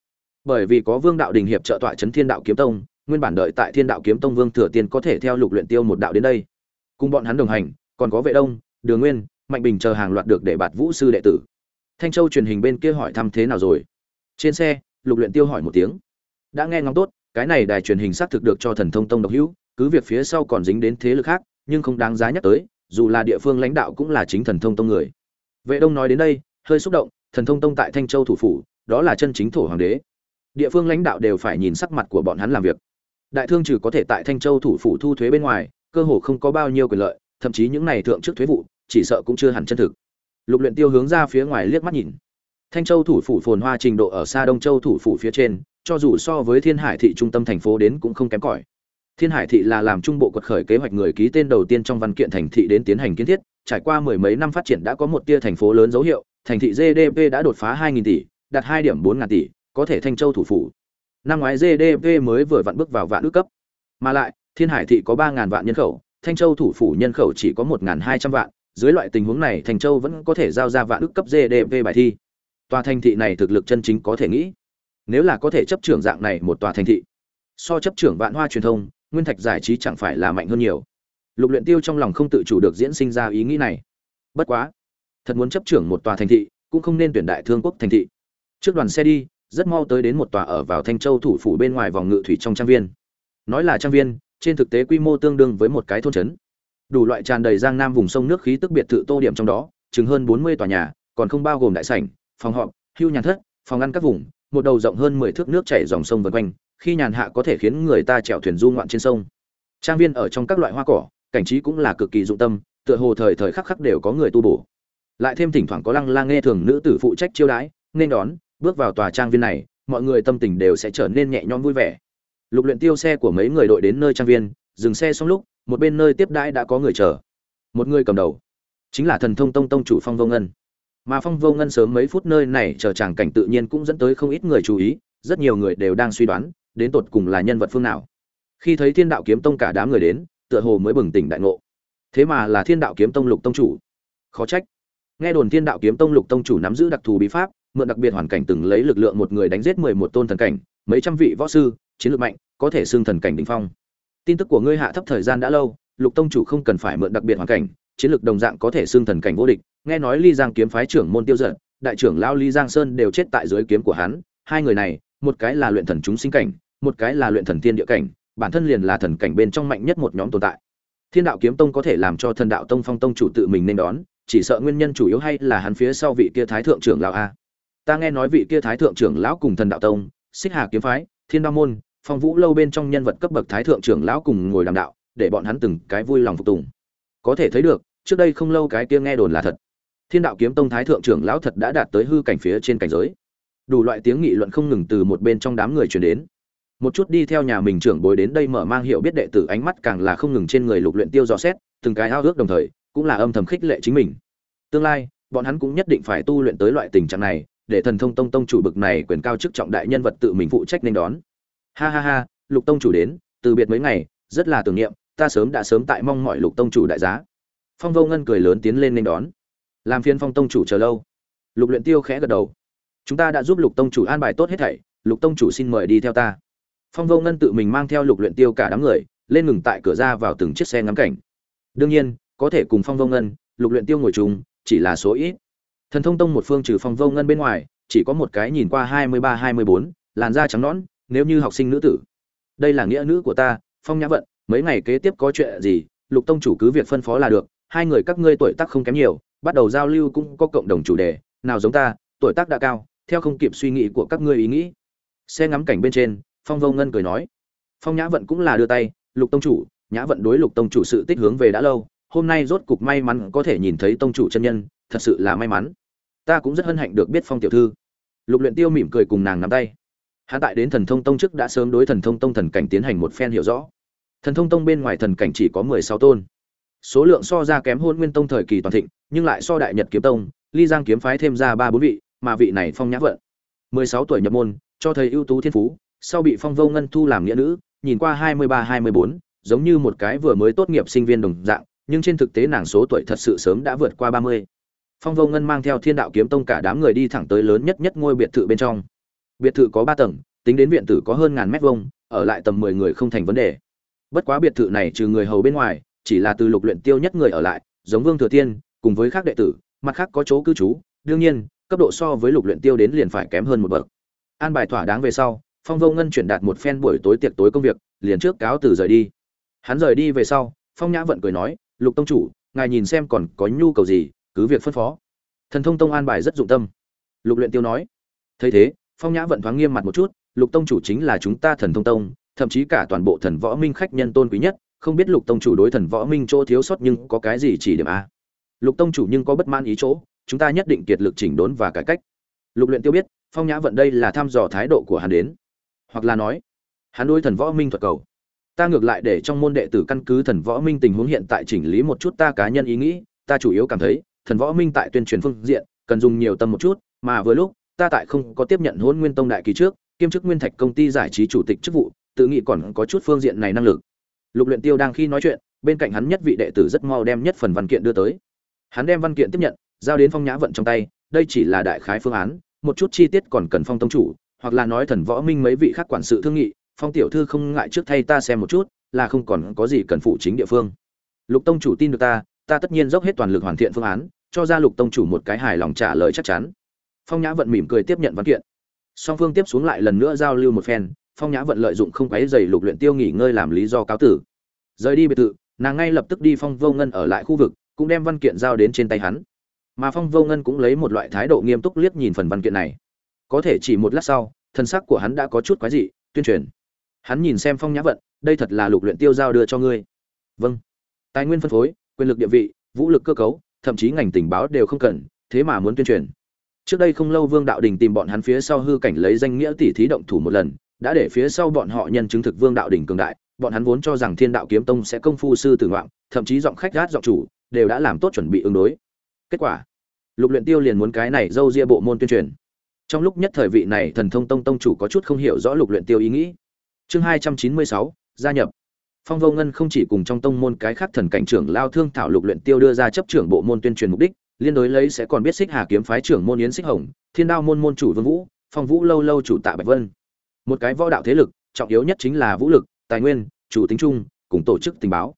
Bởi vì có vương đạo đình hiệp trợ tọa chấn thiên đạo kiếm tông, nguyên bản đợi tại thiên đạo kiếm tông vương thừa tiên có thể theo lục luyện tiêu một đạo đến đây. Cùng bọn hắn đồng hành, còn có vệ đông, đường nguyên, mạnh bình chờ hàng loạt được để bạt vũ sư đệ tử. Thanh châu truyền hình bên kia hỏi thăm thế nào rồi? Trên xe, lục luyện tiêu hỏi một tiếng. Đã nghe ngóng tốt, cái này đài truyền hình xác thực được cho thần thông tông độc hữu, cứ việc phía sau còn dính đến thế lực khác, nhưng không đáng giá nhắc tới, dù là địa phương lãnh đạo cũng là chính thần thông tông người. Vệ đông nói đến đây, hơi xúc động thần thông tông tại thanh châu thủ phủ, đó là chân chính thổ hoàng đế. Địa phương lãnh đạo đều phải nhìn sắc mặt của bọn hắn làm việc. Đại thương trừ có thể tại thanh châu thủ phủ thu thuế bên ngoài, cơ hồ không có bao nhiêu quyền lợi, thậm chí những này thượng chức thuế vụ, chỉ sợ cũng chưa hẳn chân thực. Lục luyện tiêu hướng ra phía ngoài liếc mắt nhìn. Thanh châu thủ phủ phồn hoa trình độ ở xa đông châu thủ phủ phía trên, cho dù so với thiên hải thị trung tâm thành phố đến cũng không kém cỏi. Thiên hải thị là làm trung bộ quật khởi kế hoạch người ký tên đầu tiên trong văn kiện thành thị đến tiến hành kiến thiết, trải qua mười mấy năm phát triển đã có một tia thành phố lớn dấu hiệu thành thị gdp đã đột phá 2.000 tỷ đạt 2 điểm 4 ngàn tỷ có thể thanh châu thủ phủ năm ngoái gdp mới vừa vặn bước vào vạn ước cấp mà lại thiên hải thị có 3.000 vạn nhân khẩu thanh châu thủ phủ nhân khẩu chỉ có 1.200 vạn dưới loại tình huống này Thanh Châu vẫn có thể giao ra vạn ước cấp GDP bài thi. Tòa thành thị này thực lực chân chính có thể nghĩ. Nếu là có thể chấp trưởng dạng này một tòa thành thị, so chấp trưởng Vạn Hoa truyền thông, Nguyên Thạch giải trí chẳng phải là mạnh hơn nhiều. Lục Luyện Tiêu trong lòng không tự chủ được diễn sinh ra ý nghĩ này. Bất quá, thật muốn chấp trưởng một tòa thành thị, cũng không nên tuyển đại thương quốc thành thị. Trước đoàn xe đi, rất mau tới đến một tòa ở vào Thanh Châu thủ phủ bên ngoài vòng ngự thủy trong trang viên. Nói là trang viên, trên thực tế quy mô tương đương với một cái thôn trấn đủ loại tràn đầy giang nam vùng sông nước khí tức biệt thự tô điểm trong đó chừng hơn bốn mươi tòa nhà còn không bao gồm đại sảnh phòng họp hưu nhàn thất phòng ăn các vùng một đầu rộng hơn mười thước nước chảy dòng sông vân quanh khi nhàn hạ có thể khiến người ta chèo thuyền du ngoạn trên sông trang viên ở trong các loại hoa cỏ cảnh trí cũng là cực kỳ dụng tâm tựa hồ thời thời khắc khắc đều có người tu bổ lại thêm thỉnh thoảng có lăng lang nghe thường nữ tử phụ trách chiêu đãi, nên đón, bước vào tòa trang viên này, mọi người tâm tình đều sẽ trở nên nhẹ nhõm vui vẻ. Lục luyện tiêu xe của mấy người đội đến nơi trang viên, dừng xe xong lúc, một bên nơi tiếp đãi đã có người chờ. Một người cầm đầu, chính là thần thông tông tông chủ phong vô ngân. Mà phong vô ngân sớm mấy phút nơi này chờ chàng cảnh tự nhiên cũng dẫn tới không ít người chú ý, rất nhiều người đều đang suy đoán, đến tột cùng là nhân vật phương nào. Khi thấy thiên đạo kiếm tông cả đám người đến, tựa hồ mới bừng tỉnh đại ngộ. Thế mà là thiên đạo kiếm tông lục tông chủ. Khó trách nghe đồn thiên đạo kiếm tông lục tông chủ nắm giữ đặc thù bí pháp, mượn đặc biệt hoàn cảnh từng lấy lực lượng một người đánh giết mười một tôn thần cảnh, mấy trăm vị võ sư, chiến lược mạnh, có thể xưng thần cảnh đỉnh phong. Tin tức của ngươi hạ thấp thời gian đã lâu, lục tông chủ không cần phải mượn đặc biệt hoàn cảnh, chiến lược đồng dạng có thể xưng thần cảnh vô địch. Nghe nói ly giang kiếm phái trưởng môn tiêu giận, đại trưởng lao ly giang sơn đều chết tại dưới kiếm của hắn. Hai người này, một cái là luyện thần chúng sinh cảnh, một cái là luyện thần tiên địa cảnh, bản thân liền là thần cảnh bên trong mạnh nhất một nhóm tồn tại. Thiên đạo kiếm tông có thể làm cho thần đạo tông phong tông chủ tự mình nên đón chỉ sợ nguyên nhân chủ yếu hay là hắn phía sau vị kia thái thượng trưởng lão a. Ta nghe nói vị kia thái thượng trưởng lão cùng thần đạo tông, xích hà kiếm phái, thiên đao môn, phong vũ lâu bên trong nhân vật cấp bậc thái thượng trưởng lão cùng ngồi đàm đạo, để bọn hắn từng cái vui lòng phục tùng. Có thể thấy được, trước đây không lâu cái kia nghe đồn là thật. Thiên đạo kiếm tông thái thượng trưởng lão thật đã đạt tới hư cảnh phía trên cảnh giới. Đủ loại tiếng nghị luận không ngừng từ một bên trong đám người truyền đến. Một chút đi theo nhà mình trưởng bối đến đây mở mang hiểu biết đệ tử ánh mắt càng là không ngừng trên người lục luyện tiêu dò xét, từng cái ao ước đồng thời cũng là âm thầm khích lệ chính mình. Tương lai, bọn hắn cũng nhất định phải tu luyện tới loại tình trạng này, để thần thông tông tông chủ bực này quyền cao chức trọng đại nhân vật tự mình phụ trách nên đón. Ha ha ha, lục tông chủ đến, từ biệt mấy ngày, rất là tưởng niệm, ta sớm đã sớm tại mong mọi lục tông chủ đại giá. Phong vô ngân cười lớn tiến lên nên đón. Làm phiên phong tông chủ chờ lâu. Lục luyện tiêu khẽ gật đầu. Chúng ta đã giúp lục tông chủ an bài tốt hết thảy, lục tông chủ xin mời đi theo ta. Phong vô ngân tự mình mang theo lục luyện tiêu cả đám người, lên ngừng tại cửa ra vào từng chiếc xe ngắm cảnh. Đương nhiên có thể cùng phong vô ngân, lục luyện tiêu ngồi chung, chỉ là số ít. Thần thông tông một phương trừ phong vô ngân bên ngoài, chỉ có một cái nhìn qua hai mươi ba, hai mươi bốn, làn da trắng nõn, nếu như học sinh nữ tử. Đây là nghĩa nữ của ta, phong nhã vận, mấy ngày kế tiếp có chuyện gì, lục tông chủ cứ việc phân phó là được, hai người các ngươi tuổi tác không kém nhiều, bắt đầu giao lưu cũng có cộng đồng chủ đề, nào giống ta, tuổi tác đã cao, theo không kịp suy nghĩ của các ngươi ý nghĩ. Xe ngắm cảnh bên trên, phong vô ngân cười nói. Phong nhã vận cũng là đưa tay, lục tông chủ, nhã vận đối lục tông chủ sự tích hướng về đã lâu hôm nay rốt cục may mắn có thể nhìn thấy tông chủ chân nhân, thật sự là may mắn. Ta cũng rất hân hạnh được biết phong tiểu thư. Lục luyện tiêu mỉm cười cùng nàng nắm tay. Hắn tại đến thần thông tông trước đã sớm đối thần thông tông thần cảnh tiến hành một phen hiểu rõ. Thần thông tông bên ngoài thần cảnh chỉ có mười sáu tôn. Số lượng so ra kém hôn nguyên tông thời kỳ toàn thịnh, nhưng lại so đại nhật kiếm tông, ly giang kiếm phái thêm ra ba bốn vị, mà vị này phong nhã vận. mười sáu tuổi nhập môn, cho thấy ưu tú thiên phú, sau bị phong vô ngân thu làm nghĩa nữ, nhìn qua hai mươi ba, hai mươi bốn, giống như một cái vừa mới tốt nghiệp sinh viên đồng dạng nhưng trên thực tế nàng số tuổi thật sự sớm đã vượt qua ba mươi. Phong vô ngân mang theo thiên đạo kiếm tông cả đám người đi thẳng tới lớn nhất nhất ngôi biệt thự bên trong. Biệt thự có ba tầng, tính đến viện tử có hơn ngàn mét vuông, ở lại tầm mười người không thành vấn đề. Bất quá biệt thự này trừ người hầu bên ngoài, chỉ là từ lục luyện tiêu nhất người ở lại, giống vương thừa tiên, cùng với các đệ tử, mặt khác có chỗ cư trú, đương nhiên, cấp độ so với lục luyện tiêu đến liền phải kém hơn một bậc. An bài thỏa đáng về sau, phong vô ngân chuyển đạt một phen buổi tối tiệc tối công việc, liền trước cáo từ rời đi. Hắn rời đi về sau, phong nhã vận cười nói lục tông chủ, ngài nhìn xem còn có nhu cầu gì, cứ việc phân phó. Thần thông tông an bài rất dụng tâm. Lục luyện tiêu nói. Thấy thế, phong nhã vận thoáng nghiêm mặt một chút, lục tông chủ chính là chúng ta thần thông tông, thậm chí cả toàn bộ thần võ minh khách nhân tôn quý nhất, không biết lục tông chủ đối thần võ minh chỗ thiếu sót nhưng có cái gì chỉ điểm a? Lục tông chủ nhưng có bất mãn ý chỗ, chúng ta nhất định kiệt lực chỉnh đốn và cải cách. Lục luyện tiêu biết, phong nhã vận đây là thăm dò thái độ của hắn đến. Hoặc là nói, hắn đối thần võ minh thuật cầu ta ngược lại để trong môn đệ tử căn cứ thần võ minh tình huống hiện tại chỉnh lý một chút ta cá nhân ý nghĩ, ta chủ yếu cảm thấy, thần võ minh tại tuyên truyền phương diện, cần dùng nhiều tâm một chút, mà vừa lúc, ta tại không có tiếp nhận hôn nguyên tông đại kỳ trước, kiêm chức nguyên thạch công ty giải trí chủ tịch chức vụ, tự nghĩ còn có chút phương diện này năng lực. Lục luyện tiêu đang khi nói chuyện, bên cạnh hắn nhất vị đệ tử rất mau đem nhất phần văn kiện đưa tới. Hắn đem văn kiện tiếp nhận, giao đến phong nhã vận trong tay, đây chỉ là đại khái phương án, một chút chi tiết còn cần phong tông chủ, hoặc là nói thần võ minh mấy vị khác quản sự thương nghị phong tiểu thư không ngại trước thay ta xem một chút, là không còn có gì cần phụ chính địa phương. Lục tông chủ tin được ta ta tất nhiên dốc hết toàn lực hoàn thiện phương án, cho ra lục tông chủ một cái hài lòng trả lời chắc chắn. Phong nhã vận mỉm cười tiếp nhận văn kiện. Song phương tiếp xuống lại lần nữa giao lưu một phen, phong nhã vận lợi dụng không quáy dày lục luyện tiêu nghỉ ngơi làm lý do cáo tử. Rời đi biệt thự, nàng ngay lập tức đi phong vô ngân ở lại khu vực, cũng đem văn kiện giao đến trên tay hắn. Mà phong vô ngân cũng lấy một loại thái độ nghiêm túc liếc nhìn phần văn kiện này. Có thể chỉ một lát sau, thân sắc của hắn đã có chút quái dị, tuyên truyền hắn nhìn xem phong nhã vận, đây thật là lục luyện tiêu giao đưa cho ngươi. Vâng. Tài nguyên phân phối, quyền lực địa vị, vũ lực cơ cấu, thậm chí ngành tình báo đều không cần, thế mà muốn tuyên truyền. Trước đây không lâu vương đạo đình tìm bọn hắn phía sau hư cảnh lấy danh nghĩa tỷ thí động thủ một lần, đã để phía sau bọn họ nhân chứng thực vương đạo đình cường đại, bọn hắn vốn cho rằng thiên đạo kiếm tông sẽ công phu sư tử ngoạm thậm chí giọng khách gát giọng chủ, đều đã làm tốt chuẩn bị ứng đối. Kết quả, lục luyện tiêu liền muốn cái này dâu ria bộ môn tuyên truyền. Trong lúc nhất thời vị này thần thông tông tông chủ có chút không hiểu rõ lục luyện tiêu ý nghĩ chương hai trăm chín mươi sáu, gia nhập. Phong vô ngân không chỉ cùng trong tông môn cái khác thần cảnh trưởng lao thương thảo lục luyện tiêu đưa ra chấp trưởng bộ môn tuyên truyền mục đích, liên đối lấy sẽ còn biết xích hà kiếm phái trưởng môn yến xích hồng, thiên đao môn môn chủ vương vũ, phong vũ lâu lâu chủ tạ bạch vân. Một cái võ đạo thế lực, trọng yếu nhất chính là vũ lực, tài nguyên, chủ tính chung, cùng tổ chức tình báo.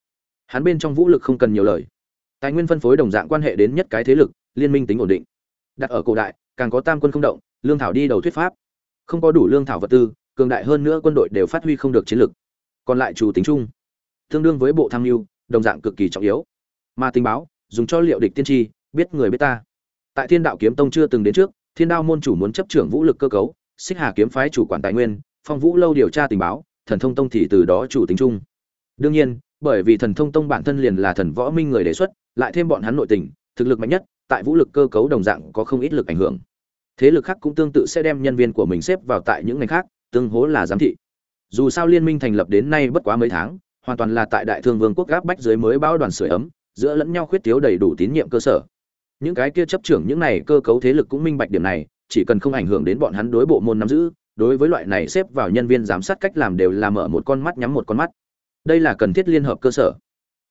Hắn bên trong vũ lực không cần nhiều lời. Tài nguyên phân phối đồng dạng quan hệ đến nhất cái thế lực, liên minh tính ổn định. Đặt ở cổ đại, càng có tam quân không động, lương thảo đi đầu thuyết pháp. Không có đủ lương thảo vật tư cường đại hơn nữa quân đội đều phát huy không được chiến lực. Còn lại chủ tính chung, tương đương với bộ tham mưu, đồng dạng cực kỳ trọng yếu. Mà tình báo, dùng cho liệu địch tiên tri, biết người biết ta. Tại thiên đạo kiếm tông chưa từng đến trước, thiên đao môn chủ muốn chấp trưởng vũ lực cơ cấu, xích hà kiếm phái chủ quản tài nguyên, phong vũ lâu điều tra tình báo, thần thông tông thì từ đó chủ tính chung. Đương nhiên, bởi vì thần thông tông bản thân liền là thần võ minh người đề xuất, lại thêm bọn hắn nội tình, thực lực mạnh nhất, tại vũ lực cơ cấu đồng dạng có không ít lực ảnh hưởng. Thế lực khác cũng tương tự sẽ đem nhân viên của mình xếp vào tại những ngành khác tương hố là giám thị. Dù sao liên minh thành lập đến nay bất quá mấy tháng, hoàn toàn là tại đại thương vương quốc gáp bách dưới mới bao đoàn sưởi ấm, giữa lẫn nhau khuyết thiếu đầy đủ tín nhiệm cơ sở. Những cái kia chấp trưởng những này cơ cấu thế lực cũng minh bạch điểm này, chỉ cần không ảnh hưởng đến bọn hắn đối bộ môn nắm giữ, đối với loại này xếp vào nhân viên giám sát cách làm đều là mở một con mắt nhắm một con mắt. Đây là cần thiết liên hợp cơ sở.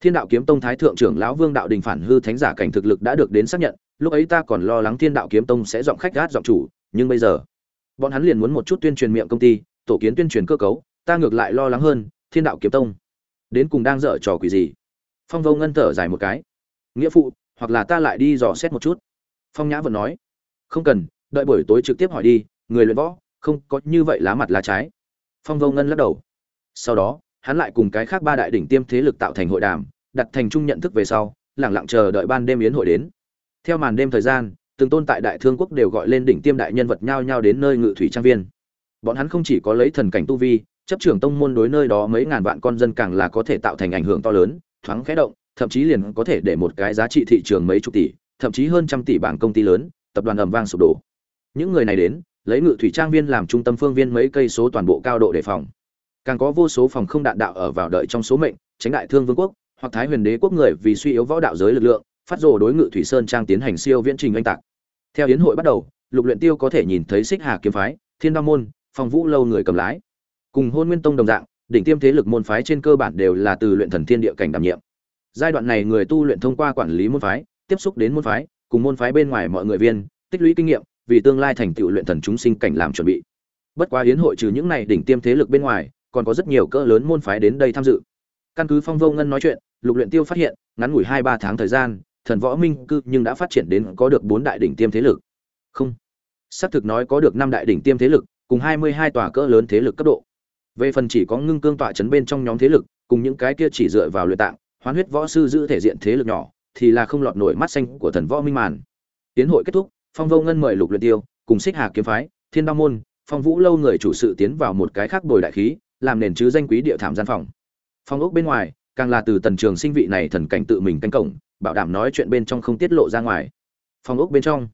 Thiên đạo kiếm tông thái thượng trưởng lão vương đạo đình phản hư thánh giả cảnh thực lực đã được đến xác nhận, lúc ấy ta còn lo lắng thiên đạo kiếm tông sẽ giọng khách gát giọng chủ, nhưng bây giờ bọn hắn liền muốn một chút tuyên truyền miệng công ty, tổ kiến tuyên truyền cơ cấu, ta ngược lại lo lắng hơn, thiên đạo kiếm tông. Đến cùng đang dở trò quỷ gì? Phong vô ngân thở dài một cái. Nghĩa phụ, hoặc là ta lại đi dò xét một chút. Phong nhã vẫn nói. Không cần, đợi buổi tối trực tiếp hỏi đi, người luyện võ, không có như vậy lá mặt lá trái. Phong vô ngân lắc đầu. Sau đó, hắn lại cùng cái khác ba đại đỉnh tiêm thế lực tạo thành hội đàm, đặt thành chung nhận thức về sau lẳng lặng chờ đợi ban đêm yến hội đến. Theo màn đêm thời gian từng tôn tại đại thương quốc đều gọi lên đỉnh tiêm đại nhân vật nhao nhao đến nơi ngự thủy trang viên. Bọn hắn không chỉ có lấy thần cảnh tu vi, chấp trưởng tông môn đối nơi đó mấy ngàn vạn con dân càng là có thể tạo thành ảnh hưởng to lớn, thoáng khẽ động, thậm chí liền có thể để một cái giá trị thị trường mấy chục tỷ, thậm chí hơn trăm tỷ bảng công ty lớn, tập đoàn ầm vang sụp đổ. Những người này đến, lấy ngự thủy trang viên làm trung tâm phương viên mấy cây số toàn bộ cao độ đề phòng. Càng có vô số phòng không đạn đạo ở vào đợi trong số mệnh, tránh đại thương vương quốc, hoặc thái huyền đế quốc người vì suy yếu võ đạo giới lực lượng phát rồ đối ngự thủy sơn trang tiến hành siêu viễn trình anh tạc. Theo yến hội bắt đầu, lục luyện tiêu có thể nhìn thấy xích hà kiếm phái, thiên đao môn, phong vũ lâu người cầm lái. Cùng hôn nguyên tông đồng dạng, đỉnh tiêm thế lực môn phái trên cơ bản đều là từ luyện thần thiên địa cảnh đảm nhiệm. Giai đoạn này người tu luyện thông qua quản lý môn phái, tiếp xúc đến môn phái, cùng môn phái bên ngoài mọi người viên, tích lũy kinh nghiệm, vì tương lai thành tựu luyện thần chúng sinh cảnh làm chuẩn bị. Bất quá yến hội trừ những này đỉnh tiêm thế lực bên ngoài, còn có rất nhiều cỡ lớn môn phái đến đây tham dự. Căn cứ phong vô ngân nói chuyện, lục luyện tiêu phát hiện, ngắn ngủi hai ba tháng thời gian thần võ minh cư nhưng đã phát triển đến có được bốn đại đỉnh tiêm thế lực. Không. Xác thực nói có được năm đại đỉnh tiêm thế lực, cùng hai mươi hai tòa cỡ lớn thế lực cấp độ. Về phần chỉ có ngưng cương tọa chấn bên trong nhóm thế lực, cùng những cái kia chỉ dựa vào luyện tạng, hoán huyết võ sư giữ thể diện thế lực nhỏ, thì là không lọt nổi mắt xanh của thần võ minh màn. Tiến hội kết thúc, phong vô ngân mời lục luyện tiêu, cùng xích hà kiếm phái, thiên đao môn, phong vũ lâu người chủ sự tiến vào một cái khác bồi đại khí, làm nền chứ danh quý địa thảm gian phòng. Phong ốc bên ngoài, càng là từ tần trường sinh vị này thần cảnh tự mình canh cổng bảo đảm nói chuyện bên trong không tiết lộ ra ngoài. Phong ốc bên trong,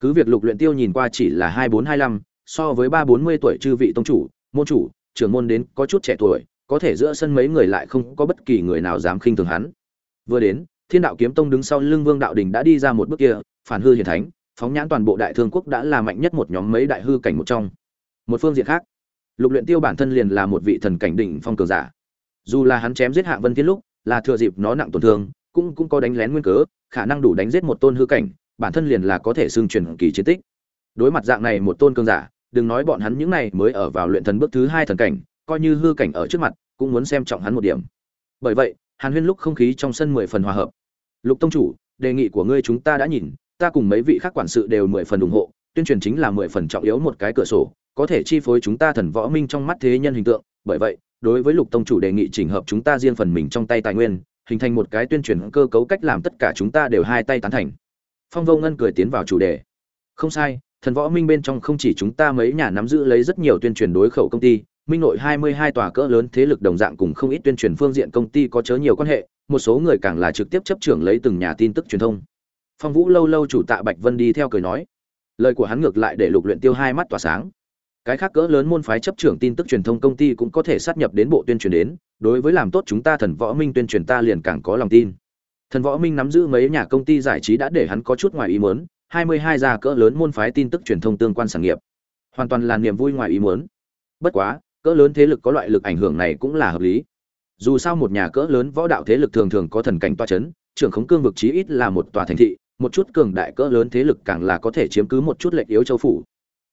cứ việc lục luyện tiêu nhìn qua chỉ là hai bốn hai lăm, so với ba bốn mươi tuổi chư vị tông chủ, môn chủ, trưởng môn đến có chút trẻ tuổi, có thể giữa sân mấy người lại không có bất kỳ người nào dám khinh thường hắn. Vừa đến, thiên đạo kiếm tông đứng sau lưng vương đạo đình đã đi ra một bước kia, phản hư hiển thánh, phóng nhãn toàn bộ đại thương quốc đã là mạnh nhất một nhóm mấy đại hư cảnh một trong. Một phương diện khác, lục luyện tiêu bản thân liền là một vị thần cảnh đỉnh phong cường giả. Dù là hắn chém giết hạ vân thiên lúc, là thừa dịp nó nặng tổn thương cũng cũng có đánh lén nguyên cớ, khả năng đủ đánh giết một tôn hư cảnh, bản thân liền là có thể xương truyền kỳ chiến tích. Đối mặt dạng này một tôn cường giả, đừng nói bọn hắn những này mới ở vào luyện thần bước thứ hai thần cảnh, coi như hư cảnh ở trước mặt, cũng muốn xem trọng hắn một điểm. Bởi vậy, hàn huyên lúc không khí trong sân mười phần hòa hợp. Lục tông chủ, đề nghị của ngươi chúng ta đã nhìn, ta cùng mấy vị khác quản sự đều mười phần ủng hộ, tuyên truyền chính là mười phần trọng yếu một cái cửa sổ, có thể chi phối chúng ta thần võ minh trong mắt thế nhân hình tượng. Bởi vậy, đối với lục tông chủ đề nghị chỉnh hợp chúng ta riêng phần mình trong tay tài nguyên hình thành một cái tuyên truyền cơ cấu cách làm tất cả chúng ta đều hai tay tán thành. Phong vô ngân cười tiến vào chủ đề. Không sai, thần võ minh bên trong không chỉ chúng ta mấy nhà nắm giữ lấy rất nhiều tuyên truyền đối khẩu công ty, minh nội hai mươi hai tòa cỡ lớn thế lực đồng dạng cùng không ít tuyên truyền phương diện công ty có chớ nhiều quan hệ, một số người càng là trực tiếp chấp trưởng lấy từng nhà tin tức truyền thông. Phong vũ lâu lâu chủ tạ bạch vân đi theo cười nói. Lời của hắn ngược lại để lục luyện tiêu hai mắt tỏa sáng. Cái khác cỡ lớn môn phái chấp trưởng tin tức truyền thông công ty cũng có thể sát nhập đến bộ tuyên truyền đến đối với làm tốt chúng ta thần võ minh tuyên truyền ta liền càng có lòng tin. Thần võ minh nắm giữ mấy nhà công ty giải trí đã để hắn có chút ngoài ý muốn, hai mươi hai gia cỡ lớn môn phái tin tức truyền thông tương quan sản nghiệp. Hoàn toàn là niềm vui ngoài ý muốn. Bất quá, cỡ lớn thế lực có loại lực ảnh hưởng này cũng là hợp lý. Dù sao một nhà cỡ lớn võ đạo thế lực thường thường có thần cảnh toa chấn, trưởng khống cương vực chí ít là một tòa thành thị, một chút cường đại cỡ lớn thế lực càng là có thể chiếm cứ một chút lệch yếu châu phủ.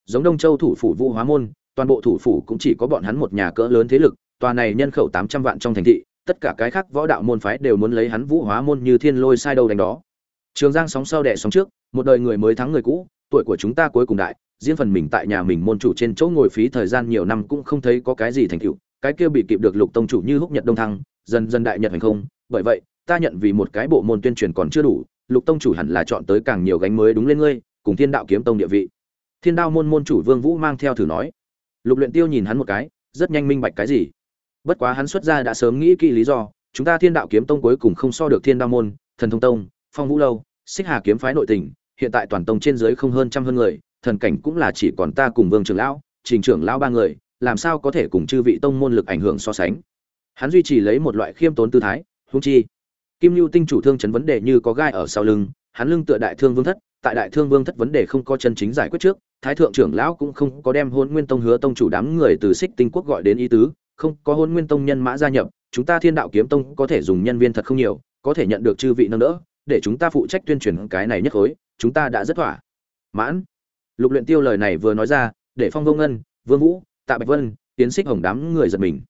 Giống đông châu thủ phủ vũ hóa môn, toàn bộ thủ phủ cũng chỉ có bọn hắn một nhà cỡ lớn thế lực tòa này nhân khẩu tám trăm vạn trong thành thị, tất cả cái khác võ đạo môn phái đều muốn lấy hắn vũ hóa môn như thiên lôi sai đầu đánh đó. Trường giang sóng sau đẻ sóng trước, một đời người mới thắng người cũ, tuổi của chúng ta cuối cùng đại, riêng phần mình tại nhà mình môn chủ trên chỗ ngồi phí thời gian nhiều năm cũng không thấy có cái gì thành tựu, cái kia bị kịp được lục tông chủ như húc nhật đông thăng, dần dần đại nhật hành không, bởi vậy, ta nhận vì một cái bộ môn tuyên truyền còn chưa đủ, lục tông chủ hẳn là chọn tới càng nhiều gánh mới đúng lên ngươi, cùng thiên đạo kiếm tông địa vị. Thiên đạo môn môn chủ vương vũ mang theo thử nói. Lục luyện tiêu nhìn hắn một cái, rất nhanh minh bạch cái gì? Bất quá hắn xuất ra đã sớm nghĩ kỹ lý do, chúng ta thiên đạo kiếm tông cuối cùng không so được thiên đao môn, thần thông tông, phong vũ lâu, xích hà kiếm phái nội tình, hiện tại toàn tông trên dưới không hơn trăm hơn người, thần cảnh cũng là chỉ còn ta cùng vương trưởng lão, trình trưởng lão ba người, làm sao có thể cùng chư vị tông môn lực ảnh hưởng so sánh? Hắn duy trì lấy một loại khiêm tốn tư thái hung chi, kim lưu tinh chủ thương chấn vấn đề như có gai ở sau lưng, hắn lưng tựa đại thương vương thất, tại đại thương vương thất vấn đề không có chân chính giải quyết trước, thái thượng trưởng lão cũng không có đem hôn nguyên tông hứa tông chủ đám người từ xích tinh quốc gọi đến ý tứ không có hôn nguyên tông nhân mã gia nhập, chúng ta thiên đạo kiếm tông có thể dùng nhân viên thật không nhiều, có thể nhận được chư vị nâng đỡ, để chúng ta phụ trách tuyên truyền cái này nhất khối chúng ta đã rất thỏa. Mãn. Lục luyện tiêu lời này vừa nói ra, để phong vô ngân, vương vũ, tạ bạch vân tiến xích hồng đám người giật mình.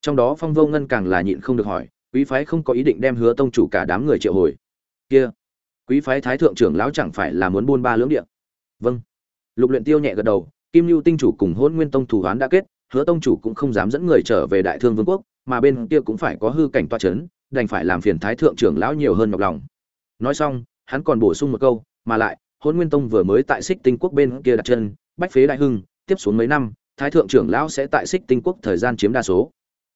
Trong đó phong vô ngân càng là nhịn không được hỏi, quý phái không có ý định đem hứa tông chủ cả đám người triệu hồi. Kia, quý phái thái thượng trưởng lão chẳng phải là muốn buôn ba lưỡng địa? Vâng. Lục luyện tiêu nhẹ gật đầu, kim lưu tinh chủ cùng hôn nguyên tông thủ hoán đã kết hứa tông chủ cũng không dám dẫn người trở về đại thương vương quốc, mà bên kia cũng phải có hư cảnh toa chấn, đành phải làm phiền thái thượng trưởng lão nhiều hơn nhọc lòng. Nói xong, hắn còn bổ sung một câu, mà lại, hôn nguyên tông vừa mới tại xích tinh quốc bên kia đặt chân, bách phế đại hưng, tiếp xuống mấy năm, thái thượng trưởng lão sẽ tại xích tinh quốc thời gian chiếm đa số.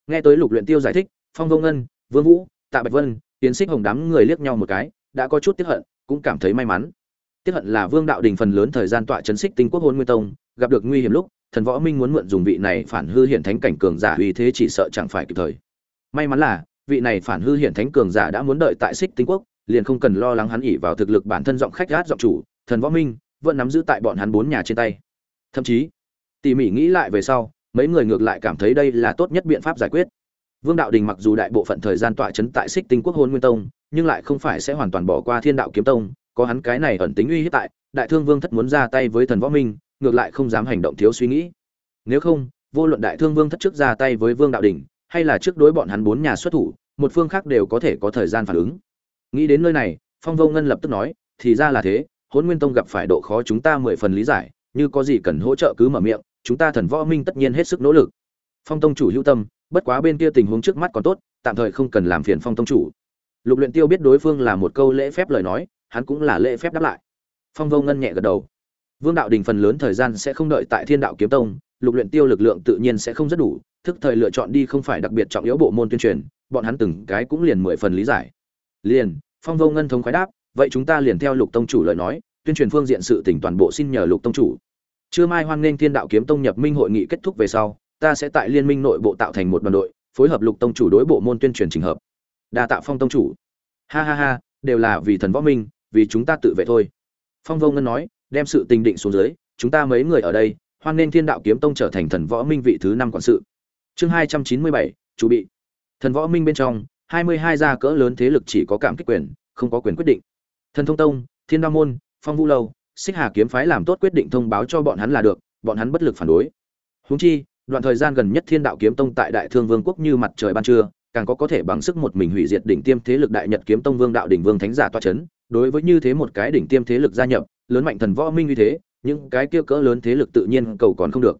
Nghe tới lục luyện tiêu giải thích, phong vô ngân, vương vũ, tạ bạch vân, tiến xích hồng đám người liếc nhau một cái, đã có chút tiếc hận, cũng cảm thấy may mắn. Tiếc hận là vương đạo đình phần lớn thời gian tọa chấn xích tinh quốc hôn nguyên tông gặp được nguy hiểm lúc, thần võ minh muốn mượn dùng vị này phản hư hiện thánh cảnh cường giả uy thế chỉ sợ chẳng phải kịp thời. May mắn là, vị này phản hư hiện thánh cường giả đã muốn đợi tại xích tinh quốc, liền không cần lo lắng hắn ỉ vào thực lực bản thân giọng khách gát giọng chủ, thần võ minh vẫn nắm giữ tại bọn hắn bốn nhà trên tay. Thậm chí, tỉ mỉ nghĩ lại về sau, mấy người ngược lại cảm thấy đây là tốt nhất biện pháp giải quyết. Vương đạo đình mặc dù đại bộ phận thời gian tọa chấn tại xích tinh quốc hôn nguyên tông, nhưng lại không phải sẽ hoàn toàn bỏ qua thiên đạo kiếm tông, có hắn cái này ẩn tính uy hiếp tại, đại thương vương thất muốn ra tay với thần võ minh ngược lại không dám hành động thiếu suy nghĩ. Nếu không, vô luận đại thương vương thất trước ra tay với vương đạo đình hay là trước đối bọn hắn bốn nhà xuất thủ, một phương khác đều có thể có thời gian phản ứng. Nghĩ đến nơi này, phong vô ngân lập tức nói, thì ra là thế hôn nguyên tông gặp phải độ khó chúng ta mười phần lý giải, như có gì cần hỗ trợ cứ mở miệng, chúng ta thần võ minh tất nhiên hết sức nỗ lực. Phong tông chủ hữu tâm, bất quá bên kia tình huống trước mắt còn tốt, tạm thời không cần làm phiền phong tông chủ. Lục luyện tiêu biết đối phương là một câu lễ phép lời nói, hắn cũng là lễ phép đáp lại. Phong vô ngân nhẹ gật đầu vương đạo đình phần lớn thời gian sẽ không đợi tại thiên đạo kiếm tông, lục luyện tiêu lực lượng tự nhiên sẽ không rất đủ, thức thời lựa chọn đi không phải đặc biệt trọng yếu bộ môn tuyên truyền, bọn hắn từng cái cũng liền mười phần lý giải. Liền, phong vô ngân thống khoái đáp, vậy chúng ta liền theo lục tông chủ lời nói, tuyên truyền phương diện sự tỉnh toàn bộ xin nhờ lục tông chủ. Trưa mai hoan nghênh thiên đạo kiếm tông nhập minh hội nghị kết thúc về sau, ta sẽ tại liên minh nội bộ tạo thành một đoàn đội, phối hợp lục tông chủ đối bộ môn tuyên truyền trình hợp. Đa tạ phong tông chủ. Ha ha ha, đều là vì thần võ minh, vì chúng ta tự vệ thôi. Phong vô ngân nói đem sự tình định xuống dưới, chúng ta mấy người ở đây, hoan nên thiên đạo kiếm tông trở thành thần võ minh vị thứ năm quản sự. Chương hai trăm chín mươi bảy, chủ bị. Thần võ minh bên trong, hai mươi hai gia cỡ lớn thế lực chỉ có cảm kích quyền, không có quyền quyết định. Thần thông tông, thiên đao môn, phong vũ lâu, xích hà kiếm phái làm tốt quyết định thông báo cho bọn hắn là được, bọn hắn bất lực phản đối. Húng chi, đoạn thời gian gần nhất thiên đạo kiếm tông tại đại thương vương quốc như mặt trời ban trưa, càng có có thể bằng sức một mình hủy diệt đỉnh tiêm thế lực đại nhật kiếm tông vương đạo đỉnh vương thánh giả toa chấn. Đối với như thế một cái đỉnh tiêm thế lực gia nhập lớn mạnh thần võ minh như thế, những cái kia cỡ lớn thế lực tự nhiên cầu còn không được.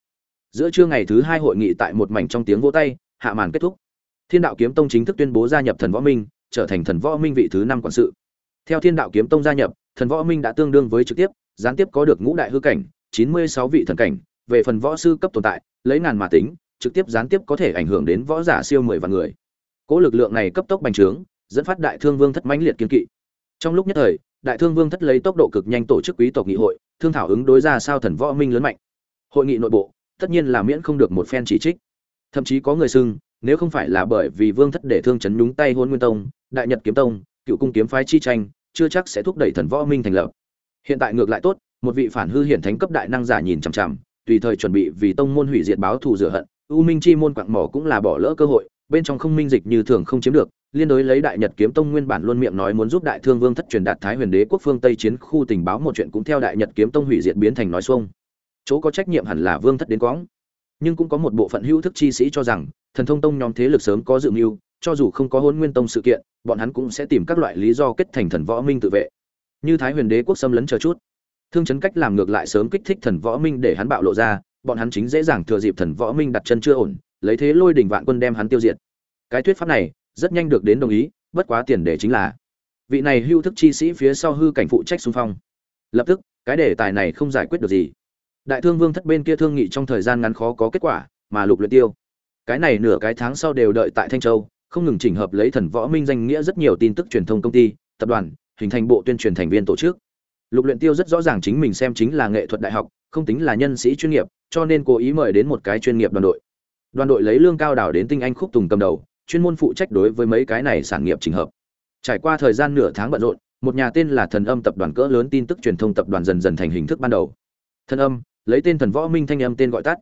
Giữa trưa ngày thứ hai hội nghị tại một mảnh trong tiếng vỗ tay, hạ màn kết thúc. Thiên đạo kiếm tông chính thức tuyên bố gia nhập thần võ minh, trở thành thần võ minh vị thứ năm quản sự. Theo thiên đạo kiếm tông gia nhập, thần võ minh đã tương đương với trực tiếp, gián tiếp có được ngũ đại hư cảnh, chín mươi sáu vị thần cảnh, về phần võ sư cấp tồn tại, lấy ngàn mà tính, trực tiếp gián tiếp có thể ảnh hưởng đến võ giả siêu mười vạn người. Cỗ lực lượng này cấp tốc bành trướng, dẫn phát đại thương vương thất mãnh liệt kiên kỵ. Trong lúc nhất thời đại thương vương thất lấy tốc độ cực nhanh tổ chức quý tộc nghị hội, thương thảo ứng đối ra sao thần võ minh lớn mạnh. Hội nghị nội bộ, tất nhiên là miễn không được một phen chỉ trích. Thậm chí có người xưng, nếu không phải là bởi vì vương thất để thương chấn nhúng tay hôn nguyên tông, đại nhật kiếm tông, cựu cung kiếm phái chi tranh, chưa chắc sẽ thúc đẩy thần võ minh thành lập. Hiện tại ngược lại tốt, một vị phản hư hiển thánh cấp đại năng giả nhìn chằm chằm, tùy thời chuẩn bị vì tông môn hủy diệt báo thù rửa hận, u minh chi môn quặng mỏ cũng là bỏ lỡ cơ hội, bên trong không minh dịch như thường không chiếm được liên đối lấy đại nhật kiếm tông nguyên bản luôn miệng nói muốn giúp đại thương vương thất truyền đạt thái huyền đế quốc phương tây chiến khu tình báo một chuyện cũng theo đại nhật kiếm tông hủy diệt biến thành nói xuông. Chỗ có trách nhiệm hẳn là vương thất đến quõng. Nhưng cũng có một bộ phận hữu thức chi sĩ cho rằng, thần thông tông nhóm thế lực sớm có dự mưu, cho dù không có hôn nguyên tông sự kiện, bọn hắn cũng sẽ tìm các loại lý do kết thành thần võ minh tự vệ. Như thái huyền đế quốc xâm lấn chờ chút. Thương chấn cách làm ngược lại sớm kích thích thần võ minh để hắn bạo lộ ra, bọn hắn chính dễ dàng thừa dịp thần võ minh đặt chân chưa ổn, lấy thế lôi đỉnh vạn quân đem hắn tiêu diệt. Cái thuyết pháp này rất nhanh được đến đồng ý, bất quá tiền đề chính là, vị này hưu thức chi sĩ phía sau hư cảnh phụ trách xung phong. Lập tức, cái đề tài này không giải quyết được gì. Đại thương vương thất bên kia thương nghị trong thời gian ngắn khó có kết quả, mà lục luyện tiêu. Cái này nửa cái tháng sau đều đợi tại thanh châu, không ngừng chỉnh hợp lấy thần võ minh danh nghĩa rất nhiều tin tức truyền thông công ty, tập đoàn, hình thành bộ tuyên truyền thành viên tổ chức. Lục luyện tiêu rất rõ ràng chính mình xem chính là nghệ thuật đại học, không tính là nhân sĩ chuyên nghiệp, cho nên cố ý mời đến một cái chuyên nghiệp đoàn đội. Đoàn đội lấy lương cao đảo đến tinh anh khúc tùng cầm đầu chuyên môn phụ trách đối với mấy cái này sản nghiệp trình hợp. Trải qua thời gian nửa tháng bận rộn, một nhà tên là thần âm tập đoàn cỡ lớn tin tức truyền thông tập đoàn dần dần thành hình thức ban đầu. Thần âm, lấy tên thần võ minh thanh âm tên gọi tắt.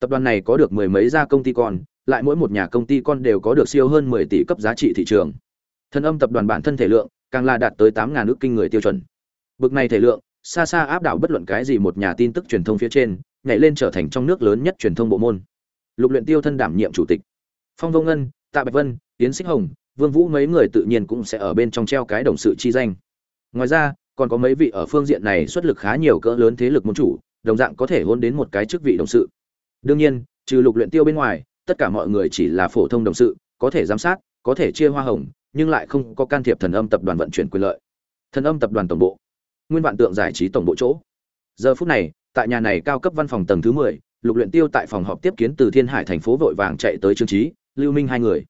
Tập đoàn này có được mười mấy gia công ty con, lại mỗi một nhà công ty con đều có được siêu hơn mười tỷ cấp giá trị thị trường. Thần âm tập đoàn bản thân thể lượng, càng là đạt tới tám ngàn kinh người tiêu chuẩn. Bực này thể lượng, xa xa áp đảo bất luận cái gì một nhà tin tức truyền thông phía trên, nhảy lên trở thành trong nước lớn nhất truyền thông bộ môn. Lục luyện tiêu thân đảm nhiệm chủ tịch. Phong vô ngân tạ bạch vân, Yến xích hồng, vương vũ mấy người tự nhiên cũng sẽ ở bên trong treo cái đồng sự chi danh. Ngoài ra, còn có mấy vị ở phương diện này xuất lực khá nhiều cỡ lớn thế lực môn chủ, đồng dạng có thể hôn đến một cái chức vị đồng sự. Đương nhiên, trừ lục luyện tiêu bên ngoài, tất cả mọi người chỉ là phổ thông đồng sự, có thể giám sát, có thể chia hoa hồng, nhưng lại không có can thiệp thần âm tập đoàn vận chuyển quyền lợi. Thần âm tập đoàn tổng bộ, nguyên vạn tượng giải trí tổng bộ chỗ. Giờ phút này, tại nhà này cao cấp văn phòng tầng thứ mười, lục luyện tiêu tại phòng họp tiếp kiến từ thiên hải thành phố vội vàng chạy tới trương trí lưu minh hai người.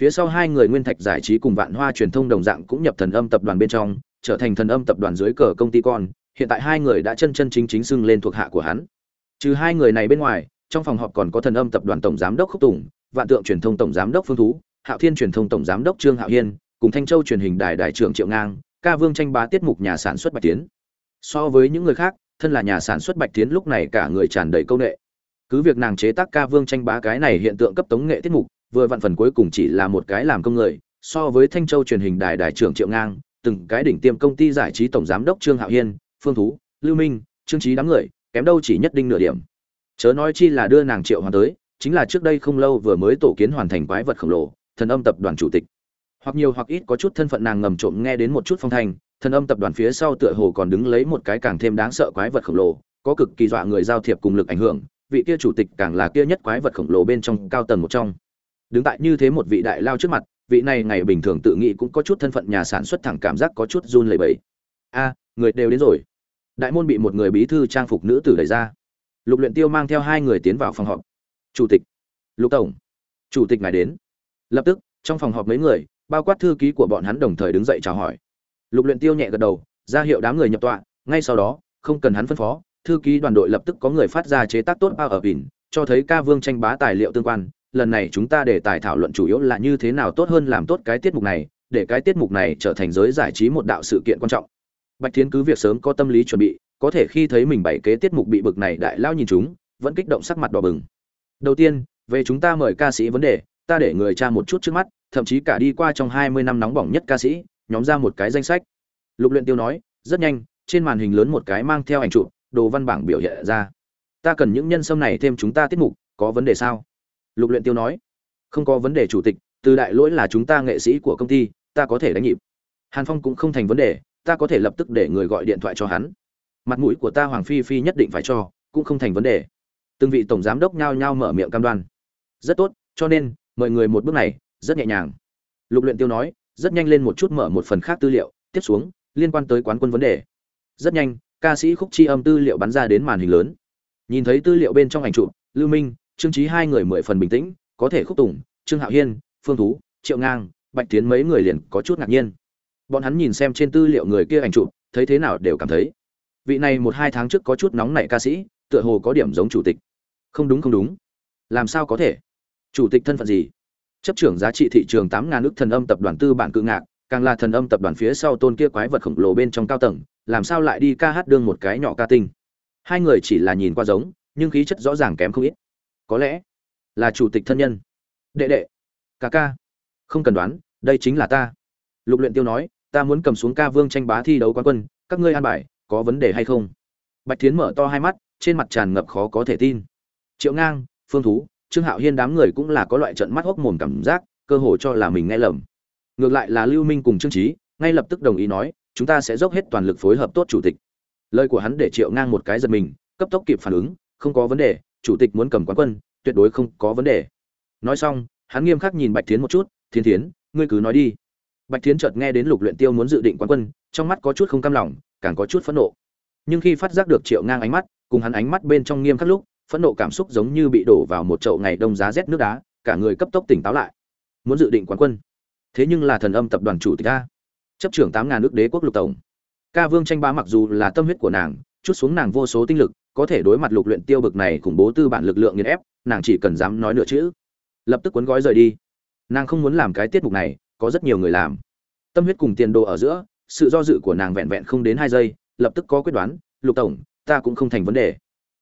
Phía sau hai người nguyên thạch giải trí cùng vạn hoa truyền thông đồng dạng cũng nhập thần âm tập đoàn bên trong, trở thành thần âm tập đoàn dưới cờ công ty con, hiện tại hai người đã chân chân chính chính xưng lên thuộc hạ của hắn. Trừ hai người này bên ngoài, trong phòng họp còn có thần âm tập đoàn tổng giám đốc khúc tùng, vạn tượng truyền thông tổng giám đốc phương thú, hạo thiên truyền thông tổng giám đốc trương hạo hiên, cùng thanh châu truyền hình đài đại trưởng triệu ngang, ca vương tranh bá tiết mục nhà sản xuất bạch tiến. So với những người khác, thân là nhà sản xuất bạch tiến lúc này cả người tràn đầy công nghệ cứ việc nàng chế tác ca vương tranh bá cái này hiện tượng cấp tống nghệ tiết mục vừa vặn phần cuối cùng chỉ là một cái làm công người, so với thanh châu truyền hình đài đại trưởng triệu ngang, từng cái đỉnh tiêm công ty giải trí tổng giám đốc trương hạo hiên, phương thú, lưu minh, trương trí đám người, kém đâu chỉ nhất định nửa điểm. Chớ nói chi là đưa nàng triệu hoàn tới, chính là trước đây không lâu vừa mới tổ kiến hoàn thành quái vật khổng lồ, thần âm tập đoàn chủ tịch. Hoặc nhiều hoặc ít có chút thân phận nàng ngầm trộm nghe đến một chút phong thanh, thần âm tập đoàn phía sau tựa hồ còn đứng lấy một cái càng thêm đáng sợ quái vật khổng lồ, có cực kỳ dọa người giao thiệp cùng lực ảnh hưởng, vị kia chủ tịch càng là kia nhất quái vật khổng lồ bên trong cao tầng một trong đứng tại như thế một vị đại lao trước mặt, vị này ngày bình thường tự nghĩ cũng có chút thân phận nhà sản xuất thẳng cảm giác có chút run lẩy bẩy. A, người đều đến rồi. Đại môn bị một người bí thư trang phục nữ tử đẩy ra. Lục luyện tiêu mang theo hai người tiến vào phòng họp. Chủ tịch. Lục tổng. Chủ tịch ngài đến. Lập tức, trong phòng họp mấy người, bao quát thư ký của bọn hắn đồng thời đứng dậy chào hỏi. Lục luyện tiêu nhẹ gật đầu, ra hiệu đám người nhập tọa, ngay sau đó, không cần hắn phân phó, thư ký đoàn đội lập tức có người phát ra chế tác tốt bao ở bình, cho thấy ca vương tranh bá tài liệu tương quan lần này chúng ta để tài thảo luận chủ yếu là như thế nào tốt hơn làm tốt cái tiết mục này, để cái tiết mục này trở thành giới giải trí một đạo sự kiện quan trọng. Bạch thiến cứ việc sớm có tâm lý chuẩn bị, có thể khi thấy mình bảy kế tiết mục bị bực này đại lao nhìn chúng, vẫn kích động sắc mặt đỏ bừng. Đầu tiên, về chúng ta mời ca sĩ vấn đề, ta để người cha một chút trước mắt, thậm chí cả đi qua trong hai mươi năm nóng bỏng nhất ca sĩ, nhóm ra một cái danh sách. Lục luyện tiêu nói, rất nhanh, trên màn hình lớn một cái mang theo ảnh chụp, đồ văn bảng biểu hiện ra. Ta cần những nhân sâm này thêm chúng ta tiết mục, có vấn đề sao? Lục luyện tiêu nói, không có vấn đề chủ tịch, từ đại lỗi là chúng ta nghệ sĩ của công ty, ta có thể đánh nhịp. Hàn phong cũng không thành vấn đề, ta có thể lập tức để người gọi điện thoại cho hắn. Mặt mũi của ta hoàng phi phi nhất định phải cho, cũng không thành vấn đề. Từng vị tổng giám đốc nhao nhao mở miệng cam đoan. Rất tốt, cho nên, mời người một bước này, rất nhẹ nhàng. Lục luyện tiêu nói, rất nhanh lên một chút mở một phần khác tư liệu, tiếp xuống, liên quan tới quán quân vấn đề. Rất nhanh, ca sĩ khúc chi âm tư liệu bắn ra đến màn hình lớn. Nhìn thấy tư liệu bên trong ảnh chụp, lưu minh trương trí hai người mười phần bình tĩnh, có thể khúc tùng, trương hạo hiên, phương thú, triệu ngang, bạch tiến mấy người liền có chút ngạc nhiên. Bọn hắn nhìn xem trên tư liệu người kia ảnh chụp, thấy thế nào đều cảm thấy. Vị này một hai tháng trước có chút nóng nảy ca sĩ, tựa hồ có điểm giống chủ tịch. Không đúng không đúng. Làm sao có thể? Chủ tịch thân phận gì? Chấp trưởng giá trị thị trường tám ngàn nước thần âm tập đoàn tư bản cự ngạc, càng là thần âm tập đoàn phía sau tôn kia quái vật khổng lồ bên trong cao tầng, làm sao lại đi ca hát đương một cái nhỏ ca tinh? Hai người chỉ là nhìn qua giống, nhưng khí chất rõ ràng kém không ít có lẽ là chủ tịch thân nhân. Đệ đệ, ca ca, không cần đoán, đây chính là ta. Lục luyện tiêu nói, ta muốn cầm xuống ca vương tranh bá thi đấu quán quân, các ngươi an bài, có vấn đề hay không? Bạch thiến mở to hai mắt, trên mặt tràn ngập khó có thể tin. Triệu ngang, phương thú, trương hạo hiên đám người cũng là có loại trận mắt hốc mồm cảm giác, cơ hồ cho là mình nghe lầm. Ngược lại là lưu minh cùng trương trí ngay lập tức đồng ý nói, chúng ta sẽ dốc hết toàn lực phối hợp tốt chủ tịch. Lời của hắn để triệu ngang một cái giật mình, cấp tốc kịp phản ứng, không có vấn đề chủ tịch muốn cầm quán quân, tuyệt đối không có vấn đề. Nói xong, hắn nghiêm khắc nhìn bạch thiến một chút thiên thiến, ngươi cứ nói đi. Bạch thiến chợt nghe đến lục luyện tiêu muốn dự định quán quân, trong mắt có chút không cam lòng, càng có chút phẫn nộ. Nhưng khi phát giác được triệu ngang ánh mắt, cùng hắn ánh mắt bên trong nghiêm khắc lúc, phẫn nộ cảm xúc giống như bị đổ vào một chậu ngày đông giá rét nước đá, cả người cấp tốc tỉnh táo lại. Muốn dự định quán quân. Thế nhưng là thần âm tập đoàn chủ tịch a. Chấp trưởng tám ngàn nước đế quốc lục tổng. Ca vương tranh bá mặc dù là tâm huyết của nàng, chút xuống nàng vô số tinh lực có thể đối mặt lục luyện tiêu bực này khủng bố tư bản lực lượng nghiền ép, nàng chỉ cần dám nói nửa chữ, lập tức cuốn gói rời đi. Nàng không muốn làm cái tiết mục này, có rất nhiều người làm. Tâm huyết cùng tiền đồ ở giữa, sự do dự của nàng vẹn vẹn không đến hai giây, lập tức có quyết đoán, lục tổng, ta cũng không thành vấn đề.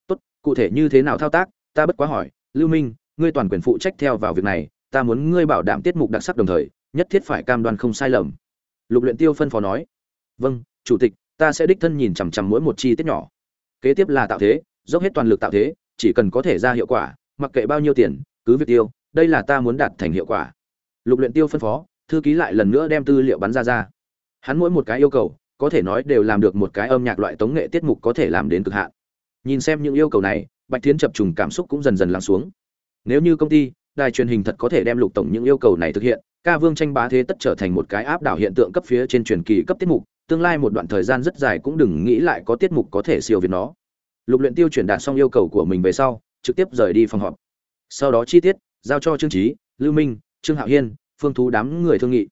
Tốt, cụ thể như thế nào thao tác, ta bất quá hỏi. Lưu minh, ngươi toàn quyền phụ trách theo vào việc này, ta muốn ngươi bảo đảm tiết mục đặc sắc đồng thời, nhất thiết phải cam đoan không sai lầm. Lục luyện tiêu phân phó nói. Vâng chủ tịch, ta sẽ đích thân nhìn chằm chằm mỗi một chi tiết nhỏ kế tiếp là tạo thế, dốc hết toàn lực tạo thế, chỉ cần có thể ra hiệu quả, mặc kệ bao nhiêu tiền, cứ việc tiêu, đây là ta muốn đạt thành hiệu quả. Lục luyện tiêu phân phó, thư ký lại lần nữa đem tư liệu bắn ra ra. Hắn mỗi một cái yêu cầu, có thể nói đều làm được một cái âm nhạc loại tống nghệ tiết mục có thể làm đến cực hạn. Nhìn xem những yêu cầu này, bạch thiến chập trùng cảm xúc cũng dần dần lắng xuống. Nếu như công ty, đài truyền hình thật có thể đem lục tổng những yêu cầu này thực hiện, ca vương tranh bá thế tất trở thành một cái áp đảo hiện tượng cấp phía trên truyền kỳ cấp tiết mục tương lai một đoạn thời gian rất dài cũng đừng nghĩ lại có tiết mục có thể siêu việt nó. Lục luyện tiêu chuyển đạt xong yêu cầu của mình về sau, trực tiếp rời đi phòng họp. Sau đó chi tiết, giao cho trương trí lưu minh, trương hạo hiên, phương thú đám người thương nghị.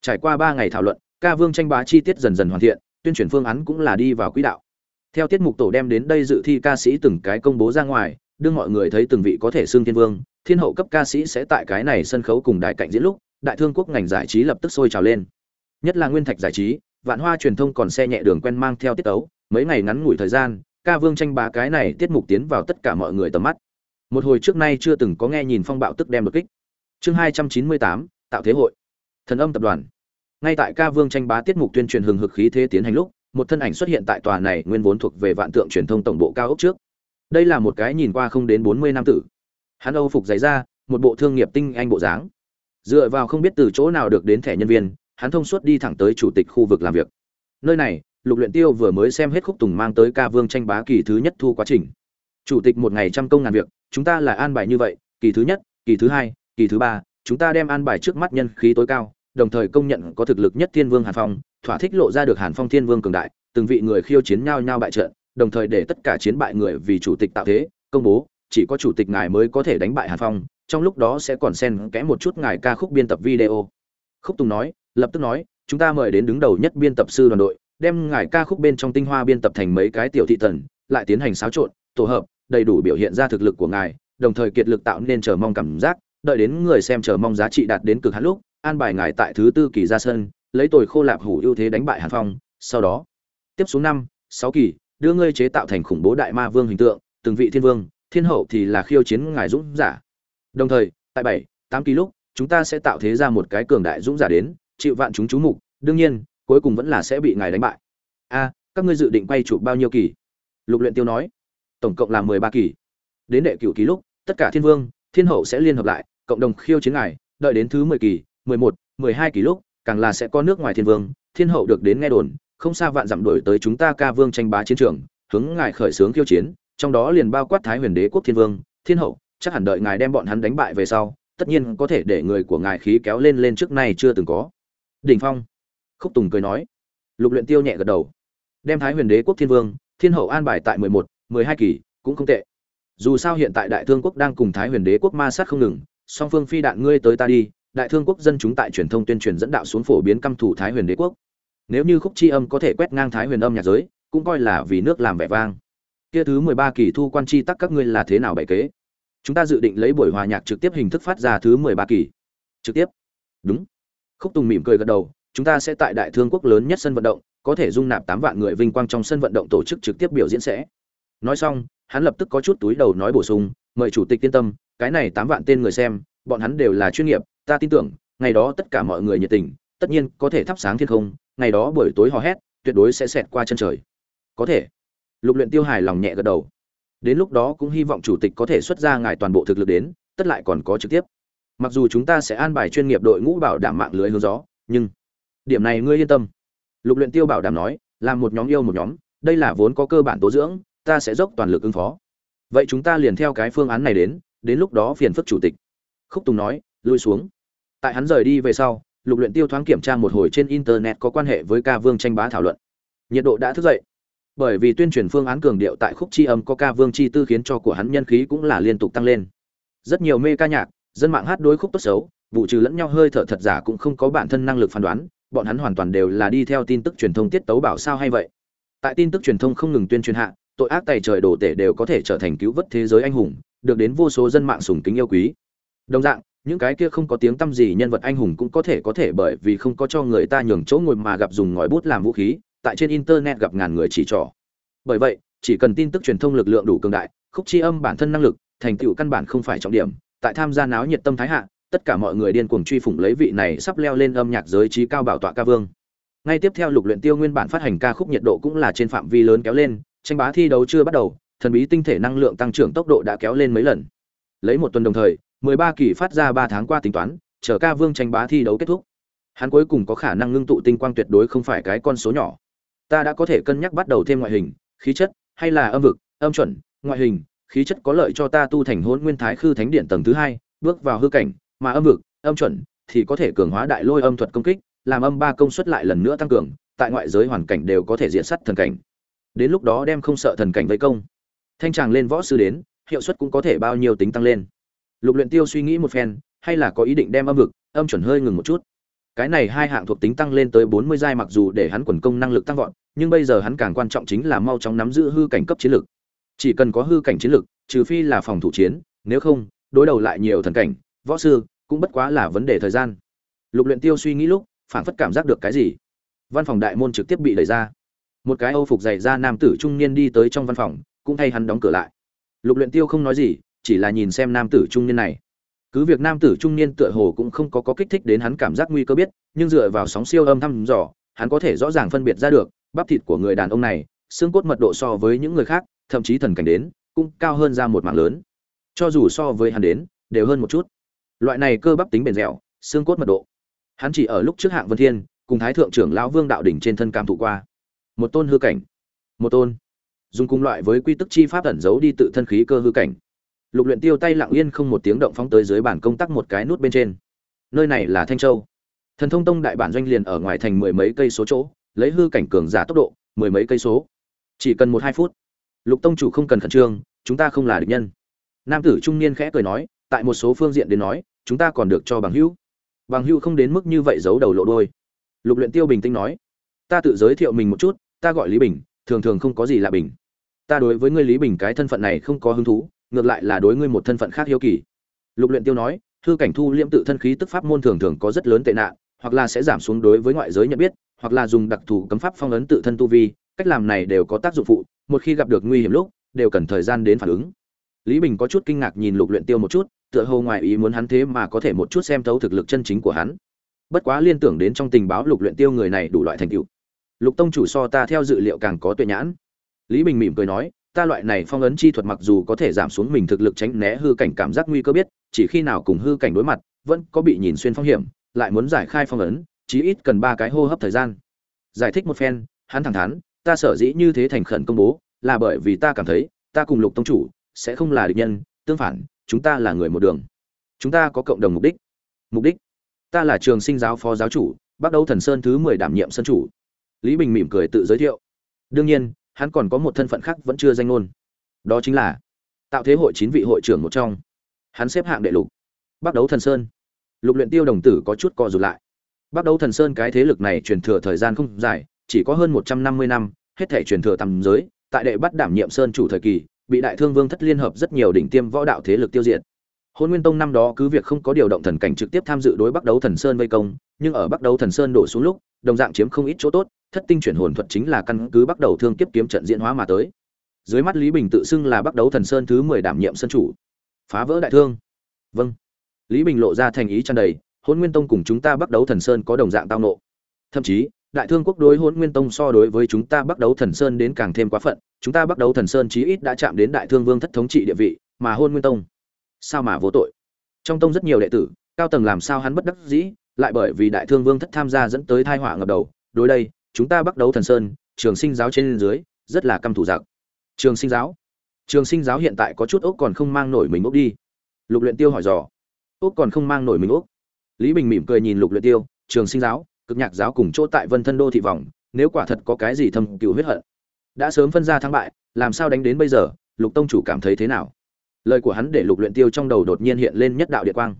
Trải qua ba ngày thảo luận, ca vương tranh bá chi tiết dần dần hoàn thiện, tuyên truyền phương án cũng là đi vào quỹ đạo. Theo tiết mục tổ đem đến đây dự thi ca sĩ từng cái công bố ra ngoài, đưa mọi người thấy từng vị có thể xưng thiên vương, thiên hậu cấp ca sĩ sẽ tại cái này sân khấu cùng đại cạnh diễn lúc, đại thương quốc ngành giải trí lập tức sôi trào lên. Nhất là nguyên thạch giải trí vạn hoa truyền thông còn xe nhẹ đường quen mang theo tiết tấu mấy ngày ngắn ngủi thời gian, ca vương tranh bá cái này tiết mục tiến vào tất cả mọi người tầm mắt. Một hồi trước nay chưa từng có nghe nhìn phong bạo tức đem đột kích. Chương hai trăm chín mươi tám, tạo thế hội. Thần âm tập đoàn. Ngay tại ca vương tranh bá tiết mục tuyên truyền hừng hực khí thế tiến hành lúc, một thân ảnh xuất hiện tại tòa này nguyên vốn thuộc về vạn tượng truyền thông tổng bộ cao ốc trước. Đây là một cái nhìn qua không đến bốn mươi năm tử. Hắn âu phục giày ra một bộ thương nghiệp tinh anh bộ dáng. Dựa vào không biết từ chỗ nào được đến thẻ nhân viên hắn thông suốt đi thẳng tới chủ tịch khu vực làm việc. Nơi này, lục luyện tiêu vừa mới xem hết khúc tùng mang tới ca vương tranh bá kỳ thứ nhất thu quá trình. Chủ tịch một ngày trăm công ngàn việc, chúng ta là an bài như vậy, kỳ thứ nhất, kỳ thứ hai, kỳ thứ ba, chúng ta đem an bài trước mắt nhân khí tối cao, đồng thời công nhận có thực lực nhất thiên vương hàn phong, thỏa thích lộ ra được hàn phong thiên vương cường đại, từng vị người khiêu chiến nhau nhau bại trận, đồng thời để tất cả chiến bại người vì chủ tịch tạo thế, công bố, chỉ có chủ tịch ngài mới có thể đánh bại hàn phong, trong lúc đó sẽ còn xen kẽ một chút ngài ca khúc biên tập video. Khúc tùng nói lập tức nói chúng ta mời đến đứng đầu nhất biên tập sư đoàn đội đem ngài ca khúc bên trong tinh hoa biên tập thành mấy cái tiểu thị thần, lại tiến hành xáo trộn tổ hợp đầy đủ biểu hiện ra thực lực của ngài đồng thời kiệt lực tạo nên chờ mong cảm giác đợi đến người xem chờ mong giá trị đạt đến cực hạn lúc an bài ngài tại thứ tư kỳ ra sân lấy tồi khô lạp hủ ưu thế đánh bại hàn phong sau đó tiếp xuống năm sáu kỳ đưa ngươi chế tạo thành khủng bố đại ma vương hình tượng từng vị thiên vương thiên hậu thì là khiêu chiến ngài dũng giả. Đồng thời tại bảy tám kỳ lúc chúng ta sẽ tạo thế ra một cái cường đại dũng giả đến chịu vạn chúng chú mục, đương nhiên, cuối cùng vẫn là sẽ bị ngài đánh bại. A, các ngươi dự định quay chụp bao nhiêu kỳ? Lục luyện tiêu nói. Tổng cộng là mười ba kỳ. Đến đệ cửu kỳ lúc, tất cả thiên vương, thiên hậu sẽ liên hợp lại, cộng đồng khiêu chiến ngài, đợi đến thứ mười kỳ, mười một, mười hai kỳ lúc, càng là sẽ có nước ngoài thiên vương, thiên hậu được đến nghe đồn, không xa vạn dặm đuổi tới chúng ta ca vương tranh bá chiến trường, hướng ngài khởi xướng khiêu chiến, trong đó liền bao quát thái huyền đế quốc thiên vương, thiên hậu, chắc hẳn đợi ngài đem bọn hắn đánh bại về sau, tất nhiên có thể để người của ngài khí kéo lên lên trước nay chưa từng có đỉnh phong. Khúc tùng cười nói. Lục luyện tiêu nhẹ gật đầu. Đem thái huyền đế quốc thiên vương, thiên hậu an bài tại mười một, mười hai kỳ, cũng không tệ. Dù sao hiện tại đại thương quốc đang cùng thái huyền đế quốc ma sát không ngừng, song phương phi đạn ngươi tới ta đi, đại thương quốc dân chúng tại truyền thông tuyên truyền dẫn đạo xuống phổ biến căm thủ thái huyền đế quốc. Nếu như khúc chi âm có thể quét ngang thái huyền âm nhạc giới, cũng coi là vì nước làm vẻ vang. Kia thứ mười ba kỳ thu quan chi tắc các ngươi là thế nào bày kế? Chúng ta dự định lấy buổi hòa nhạc trực tiếp hình thức phát ra thứ mười ba kỳ. Trực tiếp. Đúng khúc tùng mỉm cười gật đầu, chúng ta sẽ tại đại thương quốc lớn nhất sân vận động, có thể dung nạp tám vạn người vinh quang trong sân vận động tổ chức trực tiếp biểu diễn sẽ. Nói xong, hắn lập tức có chút túi đầu nói bổ sung, mời chủ tịch yên tâm, cái này tám vạn tên người xem, bọn hắn đều là chuyên nghiệp, ta tin tưởng, ngày đó tất cả mọi người nhiệt tình, tất nhiên có thể thắp sáng thiên không, ngày đó buổi tối hò hét, tuyệt đối sẽ xẹt qua chân trời. Có thể. Lục luyện tiêu hài lòng nhẹ gật đầu. Đến lúc đó cũng hy vọng chủ tịch có thể xuất ra ngài toàn bộ thực lực đến, tất lại còn có trực tiếp mặc dù chúng ta sẽ an bài chuyên nghiệp đội ngũ bảo đảm mạng lưới hướng gió, nhưng điểm này ngươi yên tâm. Lục luyện tiêu bảo đảm nói làm một nhóm yêu một nhóm, đây là vốn có cơ bản tố dưỡng, ta sẽ dốc toàn lực ứng phó. Vậy chúng ta liền theo cái phương án này đến đến lúc đó phiền phức chủ tịch. Khúc tùng nói, lui xuống. Tại hắn rời đi về sau, lục luyện tiêu thoáng kiểm tra một hồi trên internet có quan hệ với ca vương tranh bá thảo luận. Nhiệt độ đã thức dậy. Bởi vì tuyên truyền phương án cường điệu tại khúc chi âm có ca vương chi tư khiến cho của hắn nhân khí cũng là liên tục tăng lên. Rất nhiều mê ca nhạc dân mạng hát đối khúc tốt xấu, vụ trừ lẫn nhau hơi thở thật giả cũng không có bản thân năng lực phán đoán, bọn hắn hoàn toàn đều là đi theo tin tức truyền thông tiết tấu bảo sao hay vậy. Tại tin tức truyền thông không ngừng tuyên truyền hạ, tội ác tài trời đổ tể đều có thể trở thành cứu vớt thế giới anh hùng, được đến vô số dân mạng sùng kính yêu quý. Đồng dạng, những cái kia không có tiếng tăm gì nhân vật anh hùng cũng có thể có thể bởi vì không có cho người ta nhường chỗ ngồi mà gặp dùng ngòi bút làm vũ khí, tại trên internet gặp ngàn người chỉ trỏ. Bởi vậy, chỉ cần tin tức truyền thông lực lượng đủ cường đại, khúc chi âm bản thân năng lực, thành tựu căn bản không phải trọng điểm tại tham gia náo nhiệt tâm thái hạ, tất cả mọi người điên cuồng truy phủng lấy vị này sắp leo lên âm nhạc giới trí cao bảo tọa ca vương. Ngay tiếp theo lục luyện tiêu nguyên bản phát hành ca khúc nhiệt độ cũng là trên phạm vi lớn kéo lên, tranh bá thi đấu chưa bắt đầu, thần bí tinh thể năng lượng tăng trưởng tốc độ đã kéo lên mấy lần. Lấy một tuần đồng thời 13 kỳ phát ra 3 tháng qua tính toán, chờ ca vương tranh bá thi đấu kết thúc. Hắn cuối cùng có khả năng ngưng tụ tinh quang tuyệt đối không phải cái con số nhỏ. Ta đã có thể cân nhắc bắt đầu thêm ngoại hình, khí chất, hay là âm vực, âm chuẩn, ngoại hình khí chất có lợi cho ta tu thành hôn nguyên thái khư thánh điện tầng thứ hai, bước vào hư cảnh, mà âm vực, âm chuẩn, thì có thể cường hóa đại lôi âm thuật công kích, làm âm ba công suất lại lần nữa tăng cường, tại ngoại giới hoàn cảnh đều có thể diện sắt thần cảnh. Đến lúc đó đem không sợ thần cảnh vây công. Thanh tràng lên võ sư đến, hiệu suất cũng có thể bao nhiêu tính tăng lên. Lục luyện tiêu suy nghĩ một phen, hay là có ý định đem âm vực, âm chuẩn hơi ngừng một chút. Cái này hai hạng thuộc tính tăng lên tới 40 giai mặc dù để hắn quần công năng lực tăng vọt, nhưng bây giờ hắn càng quan trọng chính là mau chóng nắm giữ hư cảnh cấp chiến lực chỉ cần có hư cảnh chiến lực trừ phi là phòng thủ chiến, nếu không, đối đầu lại nhiều thần cảnh, võ sư, cũng bất quá là vấn đề thời gian. Lục luyện tiêu suy nghĩ lúc phản phất cảm giác được cái gì. Văn phòng đại môn trực tiếp bị đẩy ra. Một cái âu phục dày da nam tử trung niên đi tới trong văn phòng, cũng thay hắn đóng cửa lại. Lục luyện tiêu không nói gì, chỉ là nhìn xem nam tử trung niên này. Cứ việc nam tử trung niên tựa hồ cũng không có có kích thích đến hắn cảm giác nguy cơ biết, nhưng dựa vào sóng siêu âm thăm dò, hắn có thể rõ ràng phân biệt ra được, bắp thịt của người đàn ông này, xương cốt mật độ so với những người khác thậm chí thần cảnh đến, cũng cao hơn ra một mạng lớn. Cho dù so với hắn đến, đều hơn một chút. Loại này cơ bắp tính bền dẻo, xương cốt mật độ. Hắn chỉ ở lúc trước hạng vân thiên, cùng thái thượng trưởng lão vương đạo đỉnh trên thân cam thụ qua. Một tôn hư cảnh. Một tôn. Dùng cùng loại với quy tức chi pháp ẩn giấu đi tự thân khí cơ hư cảnh. Lục luyện tiêu tay lặng yên không một tiếng động phóng tới dưới bản công tác một cái nút bên trên. Nơi này là thanh châu. Thần thông tông đại bản doanh liền ở ngoài thành mười mấy cây số chỗ, lấy hư cảnh cường giả tốc độ, mười mấy cây số. Chỉ cần một hai phút lục tông chủ không cần khẩn trương, chúng ta không là địch nhân. Nam tử trung niên khẽ cười nói, tại một số phương diện đến nói, chúng ta còn được cho bằng hữu. Bằng hữu không đến mức như vậy giấu đầu lộ đôi lục luyện tiêu bình tĩnh nói, ta tự giới thiệu mình một chút, ta gọi lý bình, thường thường không có gì lạ bình. Ta đối với ngươi lý bình cái thân phận này không có hứng thú, ngược lại là đối ngươi một thân phận khác hiếu kỳ. Lục luyện tiêu nói thư cảnh thu liễm tự thân khí tức pháp môn thường thường có rất lớn tệ nạn, hoặc là sẽ giảm xuống đối với ngoại giới nhận biết, hoặc là dùng đặc thù cấm pháp phong ấn tự thân tu vi, cách làm này đều có tác dụng phụ một khi gặp được nguy hiểm lúc, đều cần thời gian đến phản ứng. Lý bình có chút kinh ngạc nhìn lục luyện tiêu một chút, tựa hồ ngoài ý muốn hắn thế mà có thể một chút xem thấu thực lực chân chính của hắn. Bất quá liên tưởng đến trong tình báo lục luyện tiêu người này đủ loại thành tựu. Lục tông chủ so ta theo dự liệu càng có tuệ nhãn. Lý bình mỉm cười nói, ta loại này phong ấn chi thuật mặc dù có thể giảm xuống mình thực lực tránh né hư cảnh cảm giác nguy cơ biết, chỉ khi nào cùng hư cảnh đối mặt, vẫn có bị nhìn xuyên phong hiểm, lại muốn giải khai phong ấn, chí ít cần ba cái hô hấp thời gian. Giải thích một phen, hắn thẳng thắn ta sở dĩ như thế thành khẩn công bố, là bởi vì ta cảm thấy, ta cùng lục tông chủ sẽ không là địch nhân, tương phản, chúng ta là người một đường. Chúng ta có cộng đồng mục đích. Mục đích? Ta là trường sinh giáo phó giáo chủ bắt đầu thần sơn thứ mười đảm nhiệm sân chủ. Lý bình mỉm cười tự giới thiệu. Đương nhiên, hắn còn có một thân phận khác vẫn chưa danh ngôn. Đó chính là tạo thế hội chín vị hội trưởng một trong. Hắn xếp hạng đệ lục. Bắt đầu thần sơn. Lục luyện tiêu đồng tử có chút co rụt lại. Bắt đầu thần sơn cái thế lực này truyền thừa thời gian không dài chỉ có hơn một trăm năm mươi năm, hết thể truyền thừa tầm giới, tại đệ bắt đảm nhiệm sơn chủ thời kỳ, bị đại thương vương thất liên hợp rất nhiều đỉnh tiêm võ đạo thế lực tiêu diệt. Hôn nguyên tông năm đó cứ việc không có điều động thần cảnh trực tiếp tham dự đối bắc đấu thần sơn vây công, nhưng ở bắc đấu thần sơn đổ xuống lúc, đồng dạng chiếm không ít chỗ tốt, thất tinh chuyển hồn thuật chính là căn cứ bắc đầu thương kiếp kiếm trận diễn hóa mà tới. Dưới mắt lý bình tự xưng là bắc đấu thần sơn thứ mười đảm nhiệm sơn chủ. Phá vỡ đại thương. Vâng. Lý bình lộ ra thành ý tràn đầy, hôn nguyên tông cùng chúng ta bắc đấu thần sơn có đồng dạng tao nộ. Thậm chí đại thương quốc đối hôn nguyên tông so đối với chúng ta bắc đấu thần sơn đến càng thêm quá phận, chúng ta bắc đấu thần sơn chí ít đã chạm đến đại thương vương thất thống trị địa vị, mà hôn nguyên tông sao mà vô tội? Trong tông rất nhiều đệ tử, cao tầng làm sao hắn bất đắc dĩ, lại bởi vì đại thương vương thất tham gia dẫn tới thai họa ngập đầu. Đối đây, chúng ta bắc đấu thần sơn, trường sinh giáo trên dưới, rất là căm thủ giặc. Trường sinh giáo? Trường sinh giáo hiện tại có chút ốc còn không mang nổi mình ốc đi. Lục luyện tiêu hỏi dò. Ốc còn không mang nổi mình ốc. Lý bình mỉm cười nhìn lục luyện tiêu, trường sinh giáo cực nhạc giáo cùng chỗ tại vân thân đô thị vòng, nếu quả thật có cái gì thâm cựu huyết hận, đã sớm phân ra thắng bại, làm sao đánh đến bây giờ, lục tông chủ cảm thấy thế nào? Lời của hắn để lục luyện tiêu trong đầu đột nhiên hiện lên nhất đạo địa quang.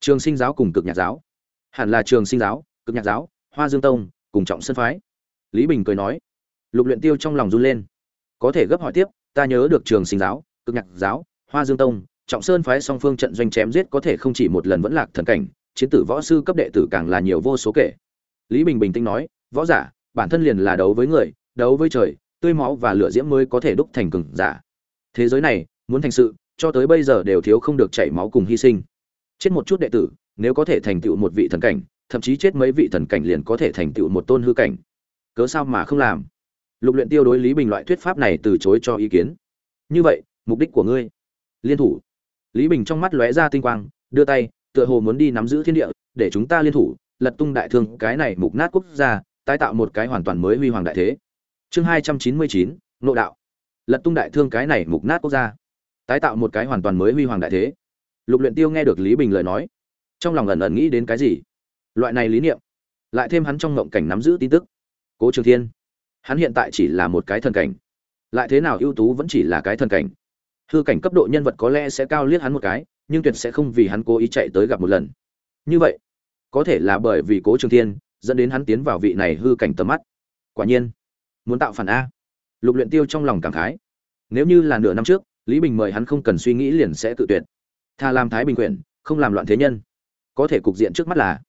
Trường sinh giáo cùng cực nhạc giáo. Hẳn là trường sinh giáo, cực nhạc giáo, hoa dương tông, cùng trọng sơn phái. Lý bình cười nói. Lục luyện tiêu trong lòng run lên. Có thể gấp hỏi tiếp, ta nhớ được trường sinh giáo, cực nhạc giáo, hoa dương tông, trọng sơn phái song phương trận doanh chém giết có thể không chỉ một lần vẫn lạc thần cảnh, chiến tử võ sư cấp đệ tử càng là nhiều vô số kể lý bình bình tĩnh nói, võ giả, bản thân liền là đấu với người, đấu với trời, tươi máu và lửa diễm mới có thể đúc thành cường giả. Thế giới này, muốn thành sự, cho tới bây giờ đều thiếu không được chảy máu cùng hy sinh. Chết một chút đệ tử, nếu có thể thành tựu một vị thần cảnh, thậm chí chết mấy vị thần cảnh liền có thể thành tựu một tôn hư cảnh. Cớ sao mà không làm? Lục luyện tiêu đối lý bình loại thuyết pháp này từ chối cho ý kiến. Như vậy, mục đích của ngươi? Liên thủ. Lý bình trong mắt lóe ra tinh quang, đưa tay, tựa hồ muốn đi nắm giữ thiên địa, để chúng ta liên thủ lật tung đại thương, cái này mục nát quốc gia, tái tạo một cái hoàn toàn mới huy hoàng đại thế. Chương hai trăm chín mươi chín nộ đạo. Lật tung đại thương cái này mục nát quốc gia, tái tạo một cái hoàn toàn mới huy hoàng đại thế. Lục luyện tiêu nghe được lý bình lời nói, trong lòng ẩn ẩn nghĩ đến cái gì? Loại này lý niệm, lại thêm hắn trong ngộng cảnh nắm giữ tin tức. Cố trường thiên, hắn hiện tại chỉ là một cái thần cảnh, lại thế nào ưu tú vẫn chỉ là cái thần cảnh. Hư cảnh cấp độ nhân vật có lẽ sẽ cao liếc hắn một cái, nhưng tuyệt sẽ không vì hắn cố ý chạy tới gặp một lần. Như vậy có thể là bởi vì cố trường thiên, dẫn đến hắn tiến vào vị này hư cảnh tầm mắt. Quả nhiên, muốn tạo phản a. Lục luyện tiêu trong lòng cảm khái. Nếu như là nửa năm trước, lý bình mời hắn không cần suy nghĩ liền sẽ tự tuyệt. Tha làm thái bình quyền không làm loạn thế nhân. Có thể cục diện trước mắt là,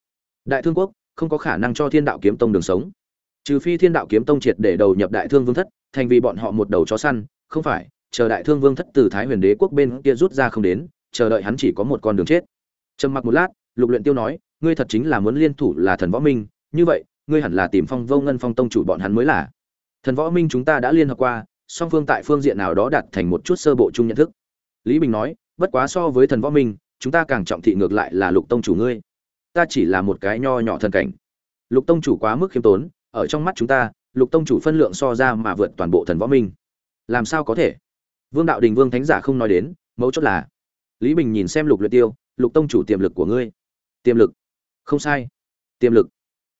đại thương quốc, không có khả năng cho thiên đạo kiếm tông đường sống. Trừ phi thiên đạo kiếm tông triệt để đầu nhập đại thương vương thất, thành vì bọn họ một đầu chó săn, không phải, chờ đại thương vương thất từ thái huyền đế quốc bên kia rút ra không đến, chờ đợi hắn chỉ có một con đường chết. Trầm mặc một lát, lục luyện tiêu nói ngươi thật chính là muốn liên thủ là thần võ minh, như vậy, ngươi hẳn là tìm phong vô ngân phong tông chủ bọn hắn mới là. Thần võ minh chúng ta đã liên hợp qua, song phương tại phương diện nào đó đạt thành một chút sơ bộ chung nhận thức. Lý bình nói, bất quá so với thần võ minh, chúng ta càng trọng thị ngược lại là lục tông chủ ngươi. Ta chỉ là một cái nho nhỏ thần cảnh. Lục tông chủ quá mức khiêm tốn, ở trong mắt chúng ta, lục tông chủ phân lượng so ra mà vượt toàn bộ thần võ minh. Làm sao có thể? Vương đạo đình vương thánh giả không nói đến, mấu chốt là, lý bình nhìn xem lục luyện tiêu, lục tông chủ tiềm lực của ngươi. Tiềm lực? Không sai. Tiềm lực.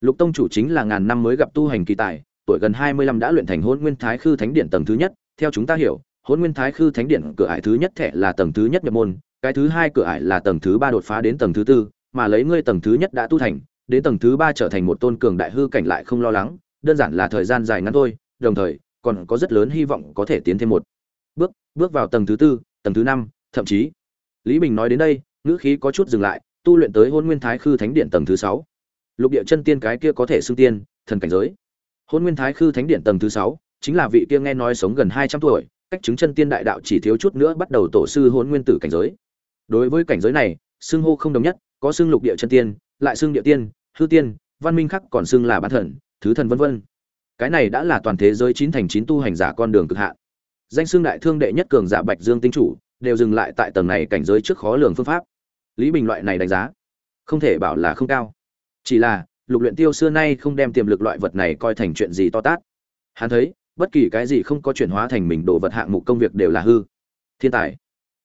Lục tông chủ chính là ngàn năm mới gặp tu hành kỳ tài, tuổi gần hai mươi lăm đã luyện thành Hỗn nguyên thái khư thánh điện tầng thứ nhất. Theo chúng ta hiểu, Hỗn nguyên thái khư thánh điện cửa ải thứ nhất thẻ là tầng thứ nhất nhập môn, cái thứ hai cửa ải là tầng thứ ba đột phá đến tầng thứ tư, mà lấy ngươi tầng thứ nhất đã tu thành, đến tầng thứ ba trở thành một tôn cường đại hư cảnh lại không lo lắng, đơn giản là thời gian dài ngắn thôi, đồng thời, còn có rất lớn hy vọng có thể tiến thêm một bước bước vào tầng thứ tư, tầng thứ năm, thậm chí. Lý bình nói đến đây, ngữ khí có chút dừng lại tu luyện tới hôn nguyên thái khư thánh điện tầng thứ sáu. Lục địa chân tiên cái kia có thể xưng tiên, thần cảnh giới. Hôn nguyên thái khư thánh điện tầng thứ sáu, chính là vị kia nghe nói sống gần hai trăm tuổi, cách chứng chân tiên đại đạo chỉ thiếu chút nữa bắt đầu tổ sư hôn nguyên tử cảnh giới. Đối với cảnh giới này, xưng hô không đồng nhất, có xưng lục địa chân tiên, lại xưng địa tiên, hư tiên, văn minh khắc còn xưng là bán thần, thứ thần vân vân. Cái này đã là toàn thế giới chín thành chín tu hành giả con đường cực hạn. Danh xưng đại thương đệ nhất cường giả bạch dương tinh chủ, đều dừng lại tại tầng này cảnh giới trước khó lường phương pháp lý bình loại này đánh giá, không thể bảo là không cao. Chỉ là, lục luyện tiêu xưa nay không đem tiềm lực loại vật này coi thành chuyện gì to tát. Hắn thấy, bất kỳ cái gì không có chuyển hóa thành mình đồ vật hạng mục công việc đều là hư. Thiên tài,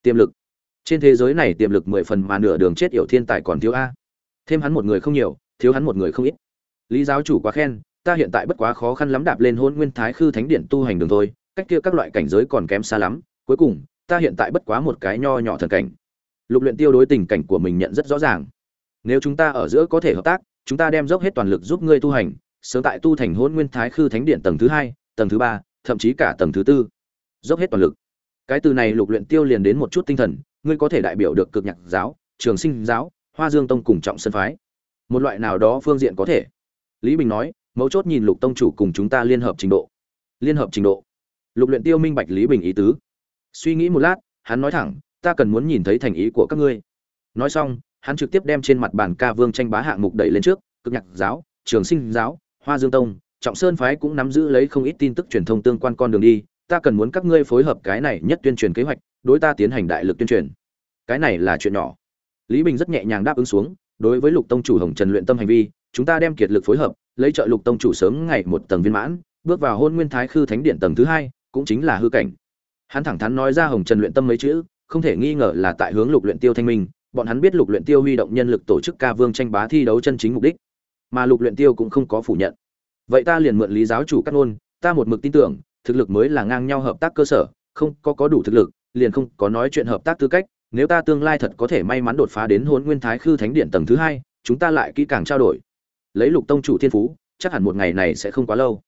tiềm lực. Trên thế giới này tiềm lực mười phần mà nửa đường chết yểu thiên tài còn thiếu a. Thêm hắn một người không nhiều, thiếu hắn một người không ít. Lý giáo chủ quá khen, ta hiện tại bất quá khó khăn lắm đạp lên hôn nguyên thái khư thánh điện tu hành đường thôi, cách kia các loại cảnh giới còn kém xa lắm. Cuối cùng, ta hiện tại bất quá một cái nho nhỏ thần cảnh lục luyện tiêu đối tình cảnh của mình nhận rất rõ ràng. Nếu chúng ta ở giữa có thể hợp tác, chúng ta đem dốc hết toàn lực giúp ngươi tu hành, sớm tại tu thành hôn nguyên thái khư thánh điện tầng thứ hai, tầng thứ ba, thậm chí cả tầng thứ tư. Dốc hết toàn lực. Cái từ này lục luyện tiêu liền đến một chút tinh thần, ngươi có thể đại biểu được cực nhạc giáo, trường sinh giáo, hoa dương tông cùng trọng sân phái. Một loại nào đó phương diện có thể. Lý bình nói, mấu chốt nhìn lục tông chủ cùng chúng ta liên hợp trình độ. Liên hợp trình độ. Lục luyện tiêu minh bạch lý bình ý tứ. Suy nghĩ một lát, hắn nói thẳng ta cần muốn nhìn thấy thành ý của các ngươi. Nói xong, hắn trực tiếp đem trên mặt bàn ca vương tranh bá hạng mục đẩy lên trước, cực nhạc giáo, trường sinh giáo, hoa dương tông, trọng sơn phái cũng nắm giữ lấy không ít tin tức truyền thông tương quan con đường đi, ta cần muốn các ngươi phối hợp cái này nhất tuyên truyền kế hoạch, đối ta tiến hành đại lực tuyên truyền. Cái này là chuyện nhỏ. Lý bình rất nhẹ nhàng đáp ứng xuống, đối với lục tông chủ hồng trần luyện tâm hành vi, chúng ta đem kiệt lực phối hợp, lấy trợ lục tông chủ sớm ngày một tầng viên mãn, bước vào hôn nguyên thái khư thánh điện tầng thứ hai, cũng chính là hư cảnh. Hắn thẳng thắn nói ra hồng trần luyện tâm mấy chữ không thể nghi ngờ là tại hướng lục luyện tiêu thanh minh, bọn hắn biết lục luyện tiêu huy động nhân lực tổ chức ca vương tranh bá thi đấu chân chính mục đích, mà lục luyện tiêu cũng không có phủ nhận. Vậy ta liền mượn lý giáo chủ cắt ngôn, ta một mực tin tưởng, thực lực mới là ngang nhau hợp tác cơ sở, không có có đủ thực lực, liền không có nói chuyện hợp tác tư cách, nếu ta tương lai thật có thể may mắn đột phá đến Huân nguyên thái khư thánh điện tầng thứ hai, chúng ta lại kỹ càng trao đổi. Lấy lục tông chủ thiên phú, chắc hẳn một ngày này sẽ không quá lâu.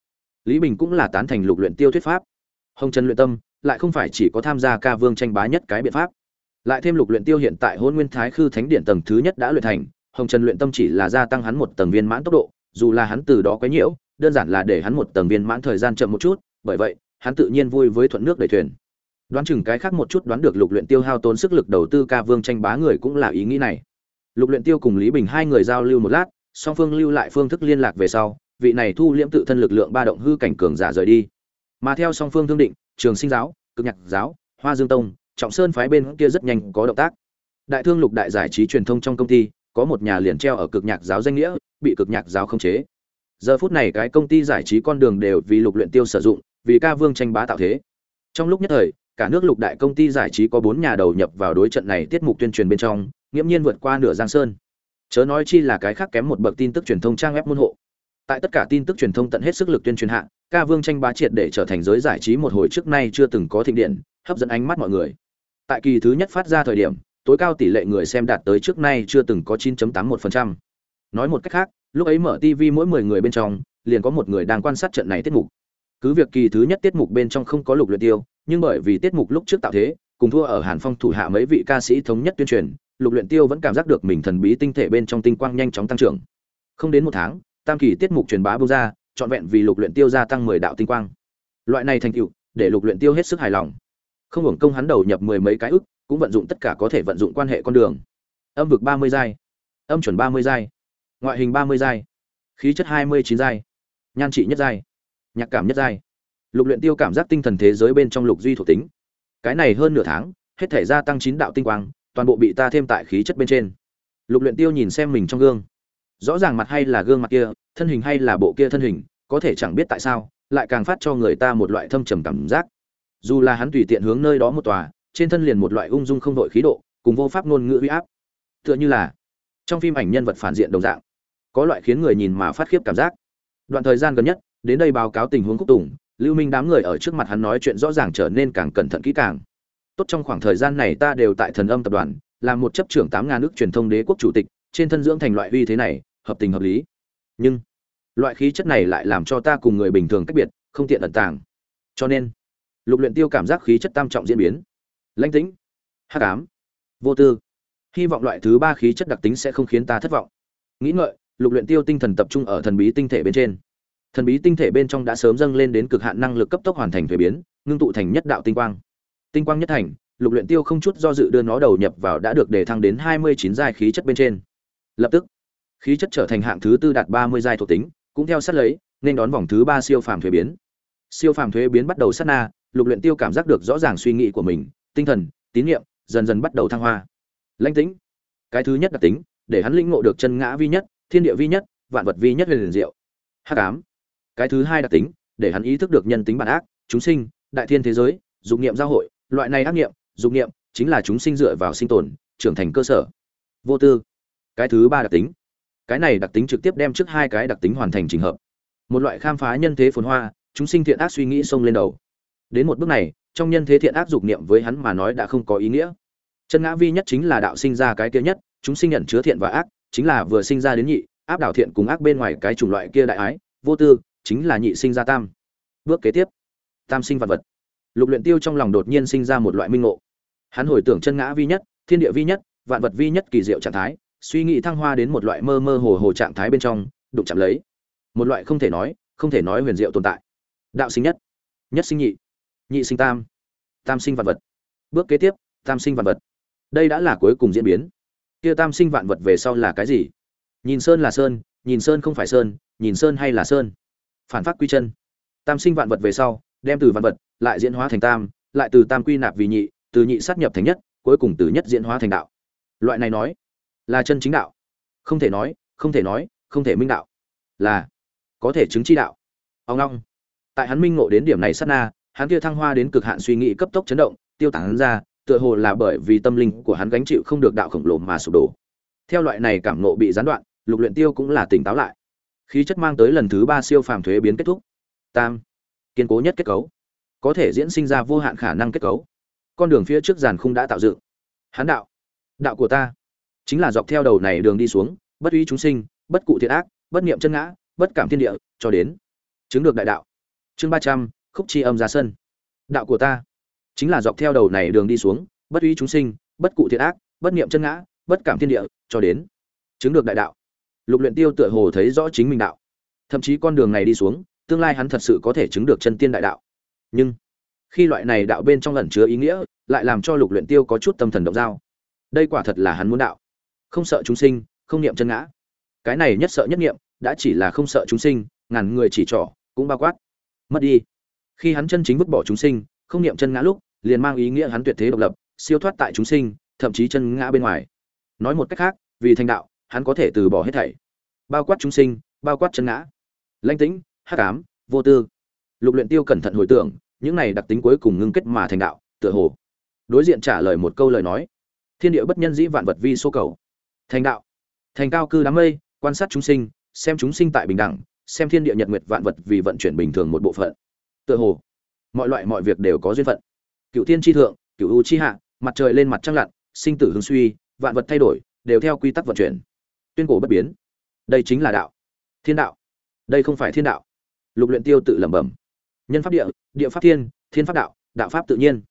Lý bình cũng là tán thành lục luyện tiêu thuyết pháp. Hồng trần luyện tâm lại không phải chỉ có tham gia ca vương tranh bá nhất cái biện pháp. Lại thêm lục luyện tiêu hiện tại hôn nguyên thái khư thánh điện tầng thứ nhất đã luyện thành, hồng trần luyện tâm chỉ là gia tăng hắn một tầng viên mãn tốc độ, dù là hắn từ đó quấy nhiễu, đơn giản là để hắn một tầng viên mãn thời gian chậm một chút, bởi vậy, hắn tự nhiên vui với thuận nước đẩy thuyền. Đoán chừng cái khác một chút đoán được lục luyện tiêu hao tốn sức lực đầu tư ca vương tranh bá người cũng là ý nghĩ này. Lục luyện tiêu cùng lý bình hai người giao lưu một lát, song phương lưu lại phương thức liên lạc về sau, vị này thu liễm tự thân lực lượng ba động hư cảnh cường giả rời đi. Mà theo song phương thương định trường sinh giáo, cực nhạc giáo, hoa dương tông, trọng sơn phái bên kia rất nhanh có động tác. Đại thương lục đại giải trí truyền thông trong công ty, có một nhà liền treo ở cực nhạc giáo danh nghĩa, bị cực nhạc giáo không chế. Giờ phút này cái công ty giải trí con đường đều vì lục luyện tiêu sử dụng, vì ca vương tranh bá tạo thế. Trong lúc nhất thời, cả nước lục đại công ty giải trí có bốn nhà đầu nhập vào đối trận này tiết mục tuyên truyền bên trong, nghiễm nhiên vượt qua nửa giang sơn. Chớ nói chi là cái khác kém một bậc tin tức truyền thông trang web môn hộ tại tất cả tin tức truyền thông tận hết sức lực tuyên truyền hạ, ca vương tranh bá triệt để trở thành giới giải trí một hồi trước nay chưa từng có thịnh điện, hấp dẫn ánh mắt mọi người. Tại kỳ thứ nhất phát ra thời điểm, tối cao tỷ lệ người xem đạt tới trước nay chưa từng có 9.81%. nói một cách khác, lúc ấy mở tv mỗi 10 người bên trong, liền có một người đang quan sát trận này tiết mục. Cứ việc kỳ thứ nhất tiết mục bên trong không có lục luyện tiêu, nhưng bởi vì tiết mục lúc trước tạo thế, cùng thua ở hàn phong thủ hạ mấy vị ca sĩ thống nhất tuyên truyền, lục luyện tiêu vẫn cảm giác được mình thần bí tinh thể bên trong tinh quang nhanh chóng tăng trưởng. Không đến một tháng tam kỳ tiết mục truyền bá bung ra, trọn vẹn vì lục luyện tiêu gia tăng 10 đạo tinh quang. Loại này thành tựu, để lục luyện tiêu hết sức hài lòng. Không hưởng công hắn đầu nhập mười mấy cái ức, cũng vận dụng tất cả có thể vận dụng quan hệ con đường. Âm vực 30 giai, âm chuẩn 30 giai, ngoại hình 30 giai, khí chất 29 giai, nhan trị nhất giai, nhạc cảm nhất giai. Lục luyện tiêu cảm giác tinh thần thế giới bên trong lục duy thuộc tính. Cái này hơn nửa tháng, hết thể gia tăng chín đạo tinh quang, toàn bộ bị ta thêm tại khí chất bên trên. Lục luyện tiêu nhìn xem mình trong gương rõ ràng mặt hay là gương mặt kia, thân hình hay là bộ kia thân hình, có thể chẳng biết tại sao, lại càng phát cho người ta một loại thâm trầm cảm giác. Dù là hắn tùy tiện hướng nơi đó một tòa, trên thân liền một loại ung dung không đội khí độ, cùng vô pháp ngôn ngữ huy áp. Tựa như là trong phim ảnh nhân vật phản diện đồng dạng, có loại khiến người nhìn mà phát khiếp cảm giác. Đoạn thời gian gần nhất, đến đây báo cáo tình huống khúc tùng, lưu minh đám người ở trước mặt hắn nói chuyện rõ ràng trở nên càng cẩn thận kỹ càng. Tốt trong khoảng thời gian này ta đều tại thần âm tập đoàn, làm một chấp trưởng tám ngàn nước truyền thông đế quốc chủ tịch, trên thân dưỡng thành loại uy thế này hợp tình hợp lý. Nhưng, loại khí chất này lại làm cho ta cùng người bình thường cách biệt, không tiện ẩn tàng. Cho nên, lục luyện tiêu cảm giác khí chất tam trọng diễn biến. Lãnh tĩnh, hắc ám, vô tư. Hy vọng loại thứ ba khí chất đặc tính sẽ không khiến ta thất vọng. Nghĩ ngợi, lục luyện tiêu tinh thần tập trung ở thần bí tinh thể bên trên. Thần bí tinh thể bên trong đã sớm dâng lên đến cực hạn năng lực cấp tốc hoàn thành thuế biến, ngưng tụ thành nhất đạo tinh quang. Tinh quang nhất thành, lục luyện tiêu không chút do dự đưa nó đầu nhập vào đã được đề thăng đến 29 giai khí chất bên trên. Lập tức khí chất trở thành hạng thứ tư đạt 30 giai thuộc tính, cũng theo sát lấy, nên đón vòng thứ ba siêu phàm thuế biến. Siêu phàm thuế biến bắt đầu sát na, lục luyện tiêu cảm giác được rõ ràng suy nghĩ của mình, tinh thần, tín niệm dần dần bắt đầu thăng hoa. Lãnh tĩnh, cái thứ nhất đặc tính, để hắn lĩnh ngộ được chân ngã vi nhất, thiên địa vi nhất, vạn vật vi nhất huyền liền diệu. Hắc ám, cái thứ hai đặc tính, để hắn ý thức được nhân tính bản ác, chúng sinh, đại thiên thế giới, dục niệm giao hội, loại này ác niệm, dục niệm chính là chúng sinh dựa vào sinh tồn, trưởng thành cơ sở. Vô tư, cái thứ ba đặc tính cái này đặc tính trực tiếp đem trước hai cái đặc tính hoàn thành trình hợp. Một loại khám phá nhân thế phồn hoa, chúng sinh thiện ác suy nghĩ xông lên đầu. Đến một bước này, trong nhân thế thiện ác dục niệm với hắn mà nói đã không có ý nghĩa. Chân ngã vi nhất chính là đạo sinh ra cái kia nhất, chúng sinh nhận chứa thiện và ác, chính là vừa sinh ra đến nhị, áp đảo thiện cùng ác bên ngoài cái chủng loại kia đại ái, vô tư, chính là nhị sinh ra tam. Bước kế tiếp, tam sinh vật vật. Lục luyện tiêu trong lòng đột nhiên sinh ra một loại minh ngộ. Hắn hồi tưởng chân ngã vi nhất, thiên địa vi nhất, vạn vật vi nhất kỳ diệu trạng thái suy nghĩ thăng hoa đến một loại mơ mơ hồ hồ trạng thái bên trong, đụng chạm lấy. Một loại không thể nói, không thể nói huyền diệu tồn tại. Đạo sinh nhất. Nhất sinh nhị. Nhị sinh tam. Tam sinh vạn vật. Bước kế tiếp, tam sinh vạn vật. Đây đã là cuối cùng diễn biến. Kia tam sinh vạn vật về sau là cái gì? Nhìn sơn là sơn, nhìn sơn không phải sơn, nhìn sơn hay là sơn? Phản phát quy chân. Tam sinh vạn vật về sau, đem từ vạn vật, lại diễn hóa thành tam, lại từ tam quy nạp vì nhị, từ nhị sát nhập thành nhất, cuối cùng từ nhất diễn hóa thành đạo. Loại này nói là chân chính đạo. Không thể nói, không thể nói, không thể minh đạo. Là, có thể chứng chi đạo. Ông long. Tại hắn minh ngộ đến điểm này sát na, hắn kia thăng hoa đến cực hạn suy nghĩ cấp tốc chấn động, tiêu tán ra, tựa hồ là bởi vì tâm linh của hắn gánh chịu không được đạo khổng lồ mà sụp đổ. Theo loại này cảm ngộ bị gián đoạn, lục luyện tiêu cũng là tỉnh táo lại. Khí chất mang tới lần thứ ba siêu phàm thuế biến kết thúc. Tam. Kiên cố nhất kết cấu. Có thể diễn sinh ra vô hạn khả năng kết cấu. Con đường phía trước giàn khung đã tạo dựng. Hắn đạo. Đạo của ta chính là dọc theo đầu này đường đi xuống, bất uy chúng sinh, bất cụ thiện ác, bất niệm chân ngã, bất cảm thiên địa, cho đến chứng được đại đạo. Chương ba trăm, khúc chi âm ra sân. Đạo của ta chính là dọc theo đầu này đường đi xuống, bất uy chúng sinh, bất cụ thiện ác, bất niệm chân ngã, bất cảm thiên địa, cho đến chứng được đại đạo. Lục luyện tiêu tựa hồ thấy rõ chính mình đạo. Thậm chí con đường này đi xuống, tương lai hắn thật sự có thể chứng được chân tiên đại đạo. Nhưng khi loại này đạo bên trong ẩn chứa ý nghĩa, lại làm cho lục luyện tiêu có chút tâm thần động dao đây quả thật là hắn muốn đạo không sợ chúng sinh, không niệm chân ngã. Cái này nhất sợ nhất niệm, đã chỉ là không sợ chúng sinh, ngàn người chỉ trỏ, cũng bao quát. Mất đi. Khi hắn chân chính vứt bỏ chúng sinh, không niệm chân ngã lúc, liền mang ý nghĩa hắn tuyệt thế độc lập, siêu thoát tại chúng sinh, thậm chí chân ngã bên ngoài. Nói một cách khác, vì thành đạo, hắn có thể từ bỏ hết thảy. Bao quát chúng sinh, bao quát chân ngã. Lãnh tĩnh, hắc ám, vô tư. Lục luyện tiêu cẩn thận hồi tưởng, những này đặc tính cuối cùng ngưng kết mà thành đạo, tựa hồ. Đối diện trả lời một câu lời nói. Thiên địa bất nhân dĩ vạn vật vi số cầu thành đạo. Thành cao cư đám mây, quan sát chúng sinh, xem chúng sinh tại bình đẳng, xem thiên địa nhật nguyệt vạn vật vì vận chuyển bình thường một bộ phận. Tựa hồ, mọi loại mọi việc đều có duyên phận. Cựu tiên tri thượng, cựu u chi hạ, mặt trời lên mặt trăng lặn, sinh tử hướng suy, vạn vật thay đổi, đều theo quy tắc vận chuyển. Tuyên cổ bất biến. Đây chính là đạo. Thiên đạo. Đây không phải thiên đạo. Lục luyện tiêu tự lẩm bẩm. Nhân pháp địa địa pháp thiên thiên pháp đạo đạo pháp tự nhiên.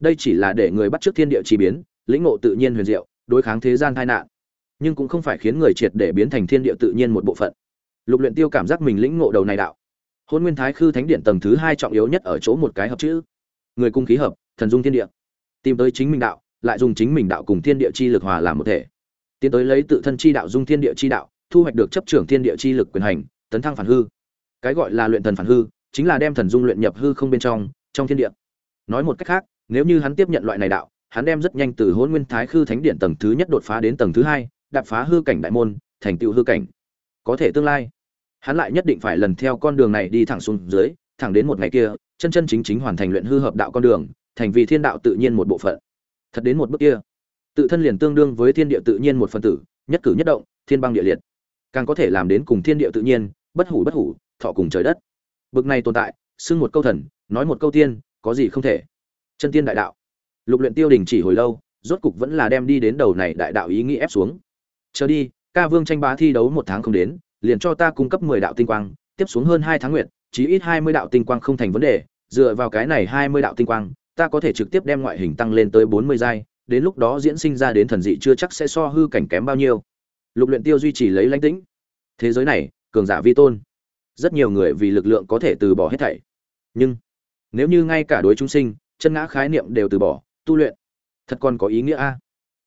Đây chỉ là để người bắt trước thiên địa chi biến, lĩnh ngộ tự nhiên huyền diệu, đối kháng thế gian tai nạn nhưng cũng không phải khiến người triệt để biến thành thiên địa tự nhiên một bộ phận. Lục luyện tiêu cảm giác mình lĩnh ngộ đầu này đạo. Hôn nguyên thái khư thánh điện tầng thứ hai trọng yếu nhất ở chỗ một cái hợp chữ. Người cung khí hợp, thần dung thiên địa. Tìm tới chính mình đạo, lại dùng chính mình đạo cùng thiên địa chi lực hòa làm một thể. Tiến tới lấy tự thân chi đạo dung thiên địa chi đạo, thu hoạch được chấp trưởng thiên địa chi lực quyền hành, tấn thăng phản hư. Cái gọi là luyện thần phản hư, chính là đem thần dung luyện nhập hư không bên trong trong thiên địa. Nói một cách khác, nếu như hắn tiếp nhận loại này đạo, hắn đem rất nhanh từ hôn nguyên thái khư thánh điện tầng thứ nhất đột phá đến tầng thứ hai đạp phá hư cảnh đại môn, thành tựu hư cảnh. Có thể tương lai, hắn lại nhất định phải lần theo con đường này đi thẳng xuống dưới, thẳng đến một ngày kia, chân chân chính chính hoàn thành luyện hư hợp đạo con đường, thành vì thiên đạo tự nhiên một bộ phận. Thật đến một bước kia, tự thân liền tương đương với thiên địa tự nhiên một phần tử, nhất cử nhất động, thiên băng địa liệt. Càng có thể làm đến cùng thiên địa tự nhiên, bất hủ bất hủ, thọ cùng trời đất. Bực này tồn tại, xưng một câu thần, nói một câu tiên, có gì không thể. Chân tiên đại đạo. Lục luyện tiêu đình chỉ hồi lâu, rốt cục vẫn là đem đi đến đầu này đại đạo ý nghĩ ép xuống chờ đi, ca vương tranh bá thi đấu một tháng không đến, liền cho ta cung cấp mười đạo tinh quang, tiếp xuống hơn hai tháng nguyện chí ít hai mươi đạo tinh quang không thành vấn đề, dựa vào cái này hai mươi đạo tinh quang, ta có thể trực tiếp đem ngoại hình tăng lên tới bốn mươi giai, đến lúc đó diễn sinh ra đến thần dị chưa chắc sẽ so hư cảnh kém bao nhiêu. Lục luyện tiêu duy trì lấy lãnh tĩnh. Thế giới này, cường giả vi tôn. Rất nhiều người vì lực lượng có thể từ bỏ hết thảy. Nhưng, nếu như ngay cả đối chúng sinh, chân ngã khái niệm đều từ bỏ, tu luyện, thật còn có ý nghĩa a.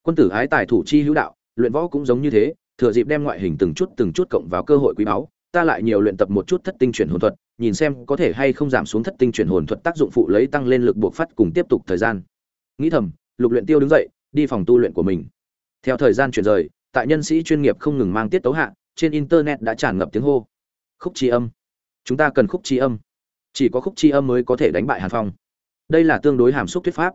Quân tử ái tài thủ chi hữu đạo luyện võ cũng giống như thế, thừa dịp đem ngoại hình từng chút từng chút cộng vào cơ hội quý báu, ta lại nhiều luyện tập một chút thất tinh chuyển hồn thuật, nhìn xem có thể hay không giảm xuống thất tinh chuyển hồn thuật tác dụng phụ lấy tăng lên lực buộc phát cùng tiếp tục thời gian. Nghĩ thầm, lục luyện tiêu đứng dậy, đi phòng tu luyện của mình. Theo thời gian chuyển rời, tại nhân sĩ chuyên nghiệp không ngừng mang tiết tấu hạ, trên internet đã tràn ngập tiếng hô. Khúc chi âm. Chúng ta cần khúc chi âm. Chỉ có khúc chi âm mới có thể đánh bại hàn phong. Đây là tương đối hàm xúc thuyết pháp.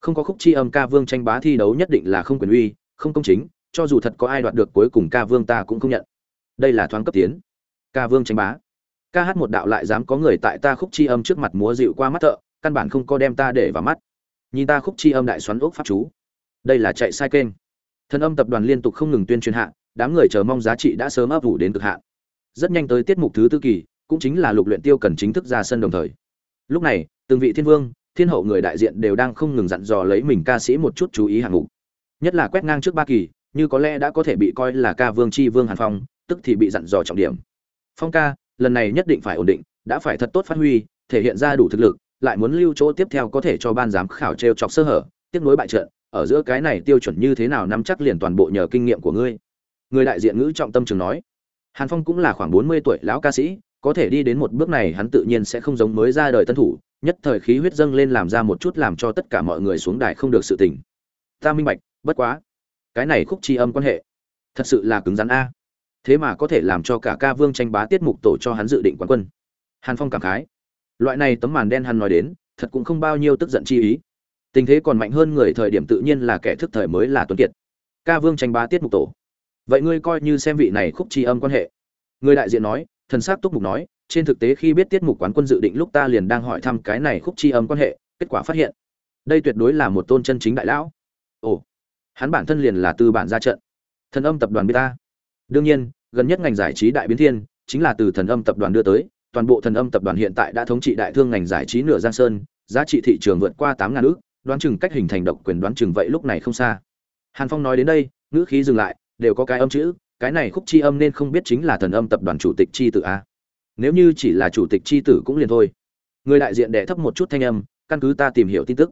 Không có khúc chi âm, ca vương tranh bá thi đấu nhất định là không quyền uy, không công chính cho dù thật có ai đoạt được cuối cùng ca vương ta cũng không nhận. Đây là thoáng cấp tiến. Ca vương tranh bá. Ca hát một đạo lại dám có người tại ta khúc chi âm trước mặt múa dịu qua mắt thợ, căn bản không có đem ta để vào mắt. Nhìn ta khúc chi âm đại xoắn ốc pháp chú. Đây là chạy sai kênh. Thân âm tập đoàn liên tục không ngừng tuyên truyền hạ, đám người chờ mong giá trị đã sớm ấp ủ đến cực hạn. Rất nhanh tới tiết mục thứ tư kỳ, cũng chính là lục luyện tiêu cần chính thức ra sân đồng thời. Lúc này, từng vị thiên vương, thiên hậu người đại diện đều đang không ngừng dặn dò lấy mình ca sĩ một chút chú ý hạng mục. Nhất là quét ngang trước ba kỳ như có lẽ đã có thể bị coi là ca vương chi vương hàn phong, tức thì bị dặn dò trọng điểm. Phong ca, lần này nhất định phải ổn định, đã phải thật tốt phát huy, thể hiện ra đủ thực lực, lại muốn lưu chỗ tiếp theo có thể cho ban giám khảo trêu chọc sơ hở tiếp nối bại trận, ở giữa cái này tiêu chuẩn như thế nào nắm chắc liền toàn bộ nhờ kinh nghiệm của ngươi. Người đại diện ngữ trọng tâm trường nói. Hàn phong cũng là khoảng bốn mươi tuổi lão ca sĩ, có thể đi đến một bước này hắn tự nhiên sẽ không giống mới ra đời tân thủ, nhất thời khí huyết dâng lên làm ra một chút làm cho tất cả mọi người xuống đài không được sự tỉnh ta minh bạch, bất quá cái này khúc tri âm quan hệ. Thật sự là cứng rắn a. Thế mà có thể làm cho cả ca vương tranh bá tiết mục tổ cho hắn dự định quán quân. Hàn phong cảm khái. Loại này tấm màn đen hắn nói đến, thật cũng không bao nhiêu tức giận chi ý. Tình thế còn mạnh hơn người thời điểm tự nhiên là kẻ thức thời mới là tuấn kiệt. Ca vương tranh bá tiết mục tổ. Vậy ngươi coi như xem vị này khúc tri âm quan hệ. Người đại diện nói, thần s á c túc mục nói, trên thực tế khi biết tiết mục quán quân dự định lúc ta liền đang hỏi thăm cái này khúc tri âm quan hệ, kết quả phát hiện. Đây tuyệt đối là một tôn chân chính đại lão. Ồ hắn bản thân liền là tư bản ra trận. Thần âm tập đoàn b ta đương nhiên, gần nhất ngành giải trí đại biến thiên, chính là từ thần âm tập đoàn đưa tới, toàn bộ thần âm tập đoàn hiện tại đã thống trị đại thương ngành giải trí nửa giang sơn, giá trị thị trường vượt qua tám ngàn ước, đoán chừng cách hình thành độc quyền đoán chừng vậy lúc này không xa. Hàn phong nói đến đây, ngữ khí dừng lại, đều có cái âm chữ, cái này khúc chi âm nên không biết chính là thần âm tập đoàn chủ tịch chi tử a. Nếu như chỉ là chủ tịch chi tử cũng liền thôi. Người đại diện đệ thấp một chút thanh âm, căn cứ ta tìm hiểu tin tức.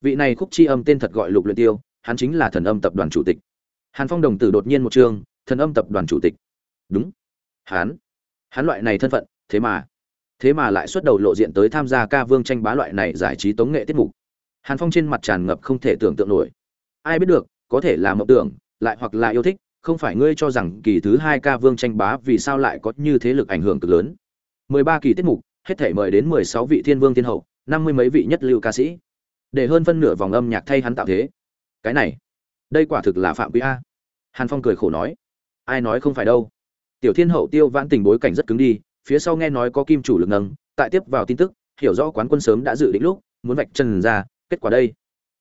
Vị này khúc chi âm tên thật gọi lục luyện tiêu hắn chính là thần âm tập đoàn chủ tịch. Hàn phong đồng tử đột nhiên một chương thần âm tập đoàn chủ tịch. Đúng. Hắn. Hắn loại này thân phận, thế mà. Thế mà lại xuất đầu lộ diện tới tham gia ca vương tranh bá loại này giải trí tống nghệ tiết mục. Hàn phong trên mặt tràn ngập không thể tưởng tượng nổi. Ai biết được, có thể là mộng tưởng, lại hoặc là yêu thích, không phải ngươi cho rằng kỳ thứ hai ca vương tranh bá vì sao lại có như thế lực ảnh hưởng cực lớn. Mười ba kỳ tiết mục, hết thể mời đến mười sáu vị thiên vương thiên hậu, năm mươi mấy vị nhất lưu ca sĩ. Để hơn phân nửa vòng âm nhạc thay hắn tạo thế cái này. Đây quả thực là phạm quy a. Hàn phong cười khổ nói. Ai nói không phải đâu. Tiểu thiên hậu tiêu vãn tình bối cảnh rất cứng đi, phía sau nghe nói có kim chủ lực nâng, tại tiếp vào tin tức, hiểu rõ quán quân sớm đã dự định lúc, muốn vạch chân ra, kết quả đây.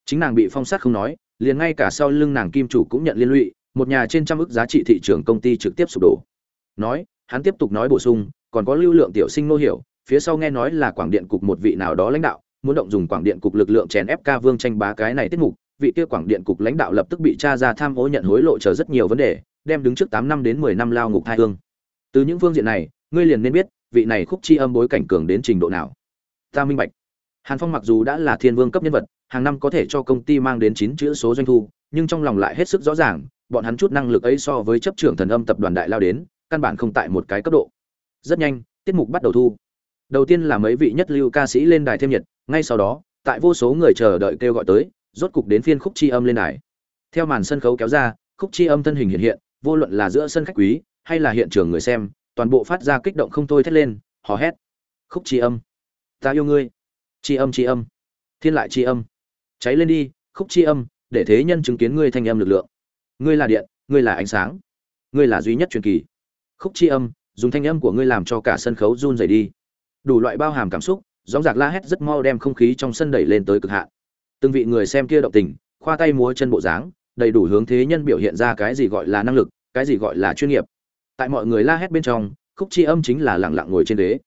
Chính nàng bị phong sát không nói, liền ngay cả sau lưng nàng kim chủ cũng nhận liên lụy, một nhà trên trăm ức giá trị thị trường công ty trực tiếp sụp đổ. Nói, hắn tiếp tục nói bổ sung, còn có lưu lượng tiểu sinh nô hiểu, phía sau nghe nói là quảng điện cục một vị nào đó lãnh đạo, muốn động dùng quảng điện cục lực lượng chèn ép ca vương tranh bá cái này tiết mục vị kia quảng điện cục lãnh đạo lập tức bị tra ra tham ô nhận hối lộ chờ rất nhiều vấn đề, đem đứng trước tám năm đến mười năm lao ngục thai hương. Từ những phương diện này, ngươi liền nên biết, vị này khúc chi âm bối cảnh cường đến trình độ nào. Ta minh bạch. Hàn phong mặc dù đã là thiên vương cấp nhân vật, hàng năm có thể cho công ty mang đến chín chữ số doanh thu, nhưng trong lòng lại hết sức rõ ràng, bọn hắn chút năng lực ấy so với chấp trưởng thần âm tập đoàn đại lao đến, căn bản không tại một cái cấp độ. Rất nhanh, tiết mục bắt đầu thu. Đầu tiên là mấy vị nhất lưu ca sĩ lên đài thêm nhiệt, ngay sau đó, tại vô số người chờ đợi kêu gọi tới rốt cục đến phiên khúc chi âm lên đài. Theo màn sân khấu kéo ra, khúc chi âm thân hình hiện hiện, vô luận là giữa sân khách quý, hay là hiện trường người xem, toàn bộ phát ra kích động không thôi thét lên, hò hét. Khúc chi âm. Ta yêu ngươi. Chi âm chi âm. Thiên lại chi âm. Cháy lên đi, khúc chi âm, để thế nhân chứng kiến ngươi thanh âm lực lượng. Ngươi là điện, ngươi là ánh sáng. Ngươi là duy nhất truyền kỳ. Khúc chi âm, dùng thanh âm của ngươi làm cho cả sân khấu run rẩy đi. Đủ loại bao hàm cảm xúc gióng giạc la hét rất mau đem không khí trong sân đẩy lên tới cực hạn từng vị người xem kia động tình khoa tay múa chân bộ dáng đầy đủ hướng thế nhân biểu hiện ra cái gì gọi là năng lực cái gì gọi là chuyên nghiệp. Tại mọi người la hét bên trong khúc chi âm chính là lẳng lặng ngồi trên đế.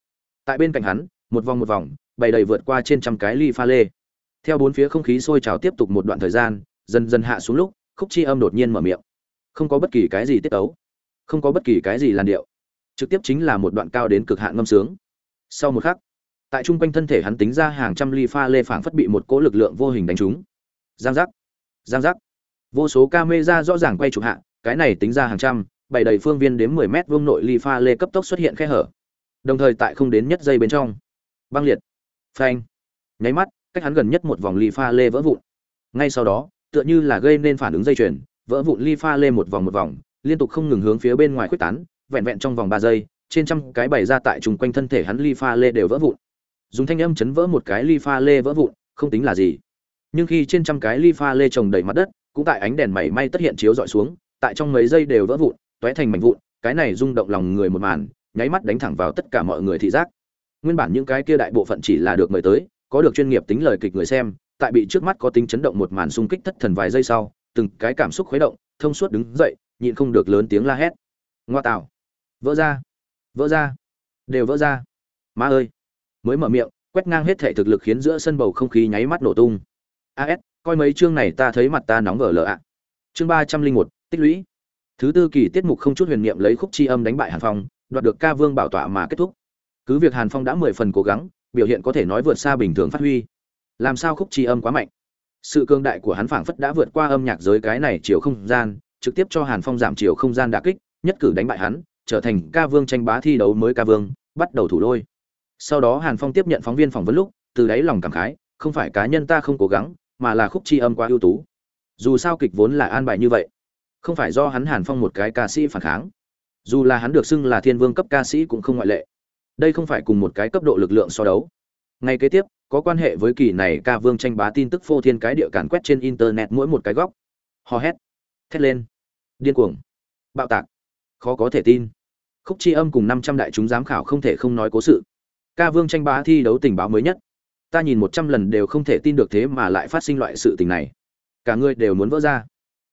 Tại bên cạnh hắn một vòng một vòng bày đầy vượt qua trên trăm cái ly pha lê. Theo bốn phía không khí sôi trào tiếp tục một đoạn thời gian dần dần hạ xuống lúc khúc chi âm đột nhiên mở miệng. Không có bất kỳ cái gì tiết tấu, không có bất kỳ cái gì làn điệu. Trực tiếp chính là một đoạn cao đến cực hạn ngâm sướng. Sau một khắc tại trung quanh thân thể hắn tính ra hàng trăm ly pha lê phảng phất bị một cỗ lực lượng vô hình đánh trúng. Giang giác giang giác. Vô số camera rõ ràng quay chụp hạ, cái này tính ra hàng trăm bảy đầy phương viên đến 10 mét vuông nội ly pha lê cấp tốc xuất hiện khe hở. Đồng thời tại không đến nhất giây bên trong, băng liệt. Phanh. Nháy mắt, cách hắn gần nhất một vòng ly pha lê vỡ vụn. Ngay sau đó, tựa như là gây nên phản ứng dây chuyền, vỡ vụn ly pha lê một vòng một vòng, liên tục không ngừng hướng phía bên ngoài khuếch tán, vẹn vẹn trong vòng ba giây, trên trăm cái bày ra tại chung quanh thân thể hắn ly pha lê đều vỡ vụn dùng thanh âm chấn vỡ một cái ly pha lê vỡ vụn, không tính là gì. Nhưng khi trên trăm cái ly pha lê trồng đầy mặt đất, cũng tại ánh đèn mảy may tất hiện chiếu dọi xuống, tại trong mấy giây đều vỡ vụn, tóe thành mảnh vụn, cái này rung động lòng người một màn, nháy mắt đánh thẳng vào tất cả mọi người thị giác. Nguyên bản những cái kia đại bộ phận chỉ là được mời tới, có được chuyên nghiệp tính lời kịch người xem, tại bị trước mắt có tính chấn động một màn xung kích thất thần vài giây sau, từng cái cảm xúc khuấy động, thông suốt đứng dậy, nhịn không được lớn tiếng la hét. Ngoa tạo. Vỡ ra. Vỡ ra. Đều vỡ ra. Má ơi mới mở miệng, quét ngang hết thể thực lực khiến giữa sân bầu không khí nháy mắt nổ tung. As coi mấy chương này ta thấy mặt ta nóng vở lợ ạ. Chương ba trăm linh một, tích lũy. Thứ tư kỳ tiết mục không chút huyền niệm lấy khúc chi âm đánh bại hàn phong, đoạt được ca vương bảo tọa mà kết thúc. Cứ việc hàn phong đã mười phần cố gắng, biểu hiện có thể nói vượt xa bình thường phát huy. Làm sao khúc chi âm quá mạnh? Sự cương đại của hắn phảng phất đã vượt qua âm nhạc giới cái này chiều không gian, trực tiếp cho hàn phong giảm chiều không gian đà kích, nhất cử đánh bại hắn, trở thành ca vương tranh bá thi đấu mới ca vương, bắt đầu thủ đôi sau đó hàn phong tiếp nhận phóng viên phỏng vấn lúc, từ đáy lòng cảm khái, không phải cá nhân ta không cố gắng, mà là khúc chi âm quá ưu tú. Dù sao kịch vốn là an bài như vậy, không phải do hắn hàn phong một cái ca sĩ phản kháng. Dù là hắn được xưng là thiên vương cấp ca sĩ cũng không ngoại lệ. Đây không phải cùng một cái cấp độ lực lượng so đấu. Ngay kế tiếp, có quan hệ với kỳ này ca vương tranh bá tin tức phô thiên cái địa càn quét trên internet mỗi một cái góc. Hò hét, thét lên, điên cuồng, bạo tạc, khó có thể tin. Khúc chi âm cùng năm trăm đại chúng giám khảo không thể không nói cố sự ca vương tranh bá thi đấu tình báo mới nhất. Ta nhìn một trăm lần đều không thể tin được thế mà lại phát sinh loại sự tình này. Cả người đều muốn vỡ ra.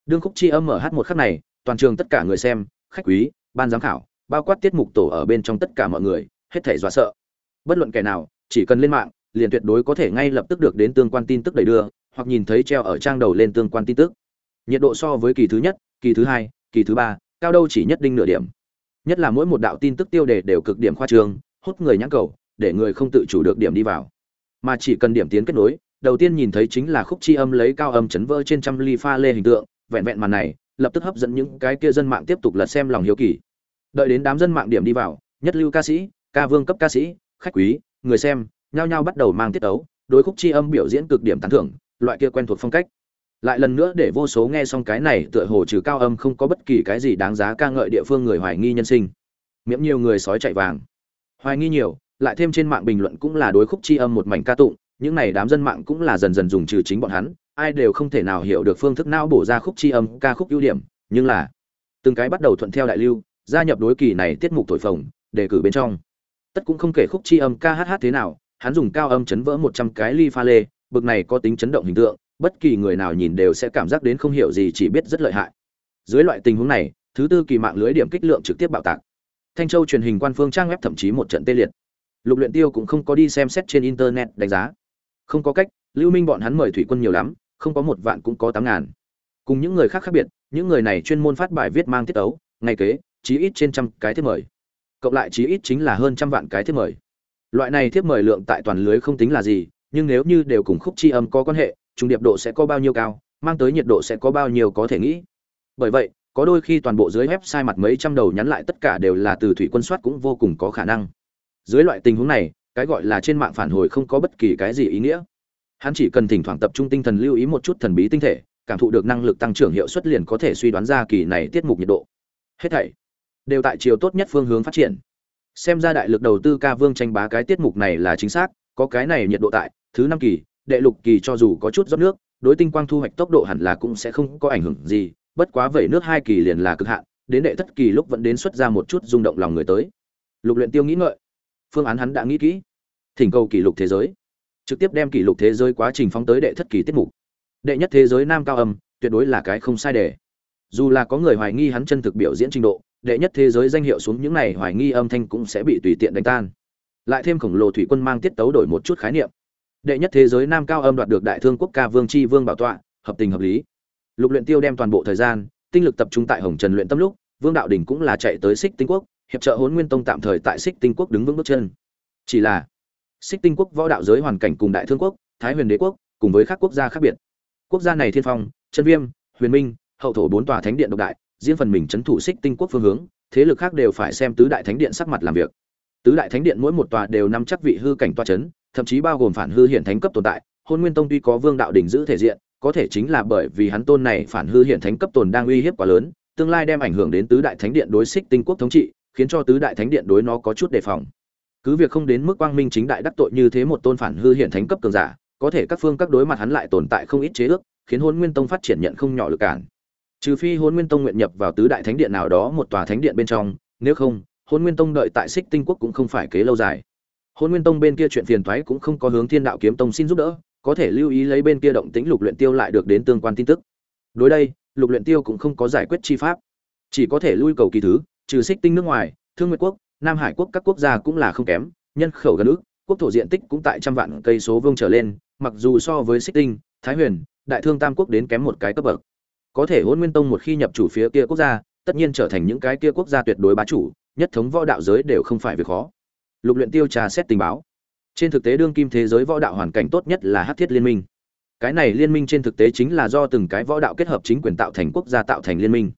Đương khúc chi âm ở hát một khắc này, toàn trường tất cả người xem, khách quý, ban giám khảo, bao quát tiết mục tổ ở bên trong tất cả mọi người, hết thể dọa sợ. Bất luận kẻ nào, chỉ cần lên mạng, liền tuyệt đối có thể ngay lập tức được đến tương quan tin tức đầy đưa, hoặc nhìn thấy treo ở trang đầu lên tương quan tin tức. Nhiệt độ so với kỳ thứ nhất, kỳ thứ hai, kỳ thứ ba, cao đâu chỉ nhất định nửa điểm. Nhất là mỗi một đạo tin tức tiêu đề đều cực điểm khoa trương hút người nhãn cầu để người không tự chủ được điểm đi vào. Mà chỉ cần điểm tiến kết nối, đầu tiên nhìn thấy chính là khúc chi âm lấy cao âm chấn vỡ trên trăm ly pha lê hình tượng, vẹn vẹn màn này, lập tức hấp dẫn những cái kia dân mạng tiếp tục lật xem lòng hiếu kỳ. Đợi đến đám dân mạng điểm đi vào, nhất lưu ca sĩ, ca vương cấp ca sĩ, khách quý, người xem, nhao nhao bắt đầu mang tiết tấu, đối khúc chi âm biểu diễn cực điểm tán thưởng, loại kia quen thuộc phong cách. Lại lần nữa để vô số nghe xong cái này tựa hồ trừ cao âm không có bất kỳ cái gì đáng giá ca ngợi địa phương người hoài nghi nhân sinh. Miệng nhiều người sói chạy vàng. Hoài nghi nhiều lại thêm trên mạng bình luận cũng là đối khúc chi âm một mảnh ca tụng, những này đám dân mạng cũng là dần dần dùng trừ chính bọn hắn, ai đều không thể nào hiểu được phương thức não bổ ra khúc chi âm, ca khúc ưu điểm, nhưng là từng cái bắt đầu thuận theo đại lưu, gia nhập đối kỳ này tiết mục thổi phồng, đề cử bên trong. Tất cũng không kể khúc chi âm, ca hát hát thế nào, hắn dùng cao âm chấn vỡ một trăm cái ly pha lê, bực này có tính chấn động hình tượng, bất kỳ người nào nhìn đều sẽ cảm giác đến không hiểu gì chỉ biết rất lợi hại. Dưới loại tình huống này, thứ tư kỳ mạng lưới điểm kích lượng trực tiếp bạo tạc. Thanh châu truyền hình quan phương trang web thậm chí một trận tê liệt lục luyện tiêu cũng không có đi xem xét trên internet đánh giá. Không có cách, lưu minh bọn hắn mời thủy quân nhiều lắm, không có một vạn cũng có tám ngàn. Cùng những người khác khác biệt, những người này chuyên môn phát bài viết mang tiết ấu, ngày kế, chí ít trên trăm cái thiết mời. Cộng lại chí ít chính là hơn trăm vạn cái thiết mời. Loại này thiết mời lượng tại toàn lưới không tính là gì, nhưng nếu như đều cùng khúc chi âm có quan hệ, trung điệp độ sẽ có bao nhiêu cao, mang tới nhiệt độ sẽ có bao nhiêu có thể nghĩ. Bởi vậy, có đôi khi toàn bộ dưới website mặt mấy trăm đầu nhắn lại tất cả đều là từ thủy quân soát cũng vô cùng có khả năng dưới loại tình huống này, cái gọi là trên mạng phản hồi không có bất kỳ cái gì ý nghĩa. Hắn chỉ cần thỉnh thoảng tập trung tinh thần lưu ý một chút thần bí tinh thể, cảm thụ được năng lực tăng trưởng hiệu suất liền có thể suy đoán ra kỳ này tiết mục nhiệt độ. Hết thảy đều tại chiều tốt nhất phương hướng phát triển. Xem ra đại lực đầu tư ca vương tranh bá cái tiết mục này là chính xác, có cái này nhiệt độ tại, thứ năm kỳ, đệ lục kỳ cho dù có chút rót nước, đối tinh quang thu hoạch tốc độ hẳn là cũng sẽ không có ảnh hưởng gì, bất quá vẩy nước hai kỳ liền là cực hạn, đến đệ thất kỳ lúc vẫn đến xuất ra một chút rung động lòng người tới. Lục luyện tiêu nghĩ ngợi phương án hắn đã nghĩ kỹ. Thỉnh cầu kỷ lục thế giới. Trực tiếp đem kỷ lục thế giới quá trình phóng tới đệ thất kỳ tiết mục. Đệ nhất thế giới nam cao âm, tuyệt đối là cái không sai đề. Dù là có người hoài nghi hắn chân thực biểu diễn trình độ, đệ nhất thế giới danh hiệu xuống những này hoài nghi âm thanh cũng sẽ bị tùy tiện đánh tan. Lại thêm khổng lồ thủy quân mang tiết tấu đổi một chút khái niệm. Đệ nhất thế giới nam cao âm đoạt được đại thương quốc ca vương tri vương bảo tọa, hợp tình hợp lý. Lục luyện tiêu đem toàn bộ thời gian, tinh lực tập trung tại hồng trần luyện tâm lúc, vương đạo đình cũng là chạy tới xích tinh quốc hiệp trợ Hỗn nguyên tông tạm thời tại xích tinh quốc đứng vững bước chân. Chỉ là, xích tinh quốc võ đạo giới hoàn cảnh cùng đại thương quốc, thái huyền đế quốc, cùng với các quốc gia khác biệt. Quốc gia này thiên phong, chân viêm, huyền minh, hậu thổ bốn tòa thánh điện độc đại, riêng phần mình chấn thủ xích tinh quốc phương hướng, thế lực khác đều phải xem tứ đại thánh điện sắc mặt làm việc. Tứ đại thánh điện mỗi một tòa đều nắm chắc vị hư cảnh tòa chấn, thậm chí bao gồm phản hư hiện thánh cấp tồn tại. Hôn nguyên tông tuy có vương đạo đỉnh giữ thể diện, có thể chính là bởi vì hắn tôn này phản hư hiện thánh cấp tồn đang uy hiếp quá lớn, tương lai đem ảnh hưởng đến tứ đại thánh điện đối xích tinh quốc thống trị khiến cho tứ đại thánh điện đối nó có chút đề phòng. Cứ việc không đến mức quang minh chính đại đắc tội như thế một tôn phản hư hiện thánh cấp cường giả, có thể các phương các đối mặt hắn lại tồn tại không ít chế ước, khiến hôn nguyên tông phát triển nhận không nhỏ lực cản. Trừ phi hôn nguyên tông nguyện nhập vào tứ đại thánh điện nào đó một tòa thánh điện bên trong, nếu không hôn nguyên tông đợi tại xích tinh quốc cũng không phải kế lâu dài. Hôn nguyên tông bên kia chuyện phiền thoái cũng không có hướng thiên đạo kiếm tông xin giúp đỡ, có thể lưu ý lấy bên kia động tĩnh lục luyện tiêu lại được đến tương quan tin tức. Đối đây, lục luyện tiêu cũng không có giải quyết chi pháp, chỉ có thể lui cầu kỳ thứ trừ xích tinh nước ngoài, thương nguyệt quốc, nam hải quốc các quốc gia cũng là không kém, nhân khẩu gần ước, quốc thổ diện tích cũng tại trăm vạn cây số vương trở lên, mặc dù so với xích tinh, thái huyền, đại thương tam quốc đến kém một cái cấp bậc. Có thể hôn nguyên tông một khi nhập chủ phía kia quốc gia, tất nhiên trở thành những cái kia quốc gia tuyệt đối bá chủ, nhất thống võ đạo giới đều không phải việc khó. Lục luyện tiêu trà xét tình báo. Trên thực tế đương kim thế giới võ đạo hoàn cảnh tốt nhất là hắc thiết liên minh. Cái này liên minh trên thực tế chính là do từng cái võ đạo kết hợp chính quyền tạo thành quốc gia tạo thành liên minh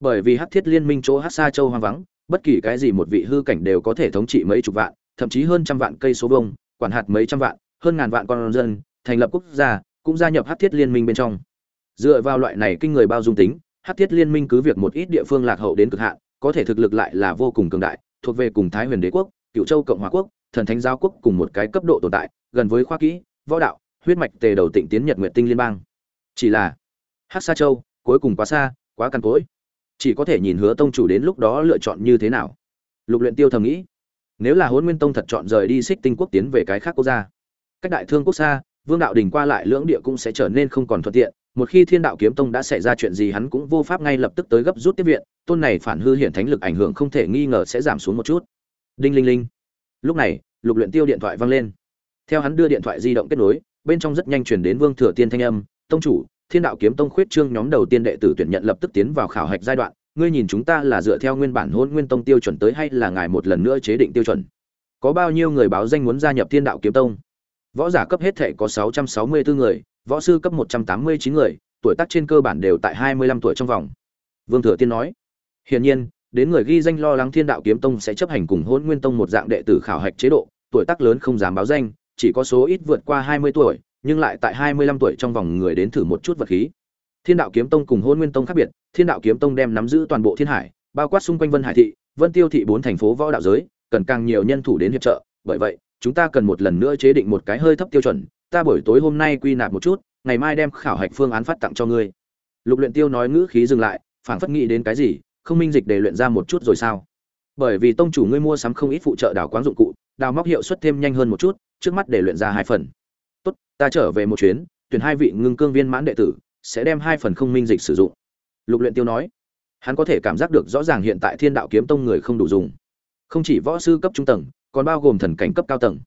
bởi vì hắc thiết liên minh chỗ hắc sa châu hoang vắng, bất kỳ cái gì một vị hư cảnh đều có thể thống trị mấy chục vạn, thậm chí hơn trăm vạn cây số vông quản hạt mấy trăm vạn, hơn ngàn vạn con dân, thành lập quốc gia, cũng gia nhập hắc thiết liên minh bên trong. Dựa vào loại này kinh người bao dung tính hắc thiết liên minh cứ việc một ít địa phương lạc hậu đến cực hạn, có thể thực lực lại là vô cùng cường đại, thuộc về cùng thái huyền đế quốc, cựu châu cộng hòa quốc, thần thánh giáo quốc cùng một cái cấp độ tồn tại, gần với khoa kỹ, võ đạo, huyết mạch tề đầu tịnh tiến nhật nguyện tinh liên bang. Chỉ là hắc sa châu, cuối cùng quá xa, quá căn cỗi chỉ có thể nhìn hứa tông chủ đến lúc đó lựa chọn như thế nào. Lục luyện tiêu thầm nghĩ, nếu là huấn nguyên tông thật chọn rời đi xích tinh quốc tiến về cái khác quốc gia, cách đại thương quốc gia vương đạo đình qua lại lưỡng địa cũng sẽ trở nên không còn thuận tiện, một khi thiên đạo kiếm tông đã xảy ra chuyện gì hắn cũng vô pháp ngay lập tức tới gấp rút tiếp viện, tôn này phản hư hiển thánh lực ảnh hưởng không thể nghi ngờ sẽ giảm xuống một chút. Đinh linh linh. Lúc này, lục luyện tiêu điện thoại vang lên. Theo hắn đưa điện thoại di động kết nối, bên trong rất nhanh truyền đến vương thừa tiên thanh âm, tông chủ thiên đạo kiếm tông khuyết trương nhóm đầu tiên đệ tử tuyển nhận lập tức tiến vào khảo hạch giai đoạn, ngươi nhìn chúng ta là dựa theo nguyên bản hôn nguyên tông tiêu chuẩn tới hay là ngài một lần nữa chế định tiêu chuẩn? Có bao nhiêu người báo danh muốn gia nhập thiên đạo kiếm tông? Võ giả cấp hết thể có 664 người, võ sư cấp 189 người, tuổi tác trên cơ bản đều tại 25 tuổi trong vòng. Vương thừa tiên nói, hiển nhiên, đến người ghi danh lo lắng thiên đạo kiếm tông sẽ chấp hành cùng hôn nguyên tông một dạng đệ tử khảo hạch chế độ, tuổi tác lớn không dám báo danh, chỉ có số ít vượt qua 20 tuổi nhưng lại tại 25 tuổi trong vòng người đến thử một chút vật khí. Thiên đạo kiếm tông cùng hôn nguyên tông khác biệt, thiên đạo kiếm tông đem nắm giữ toàn bộ thiên hải, bao quát xung quanh vân hải thị, vân tiêu thị bốn thành phố võ đạo giới, cần càng nhiều nhân thủ đến hiệp trợ. Bởi vậy, chúng ta cần một lần nữa chế định một cái hơi thấp tiêu chuẩn, ta buổi tối hôm nay quy nạp một chút, ngày mai đem khảo hạch phương án phát tặng cho ngươi. Lục luyện tiêu nói ngữ khí dừng lại, phảng phất nghĩ đến cái gì, không minh dịch để luyện ra một chút rồi sao? Bởi vì tông chủ ngươi mua sắm không ít phụ trợ đào quáng dụng cụ, đào móc hiệu suất thêm nhanh hơn một chút, trước mắt để luyện ra hai phần tốt, ta trở về một chuyến, tuyển hai vị ngưng cương viên mãn đệ tử, sẽ đem hai phần không minh dịch sử dụng. Lục luyện tiêu nói. Hắn có thể cảm giác được rõ ràng hiện tại thiên đạo kiếm tông người không đủ dùng. Không chỉ võ sư cấp trung tầng, còn bao gồm thần cảnh cấp cao tầng.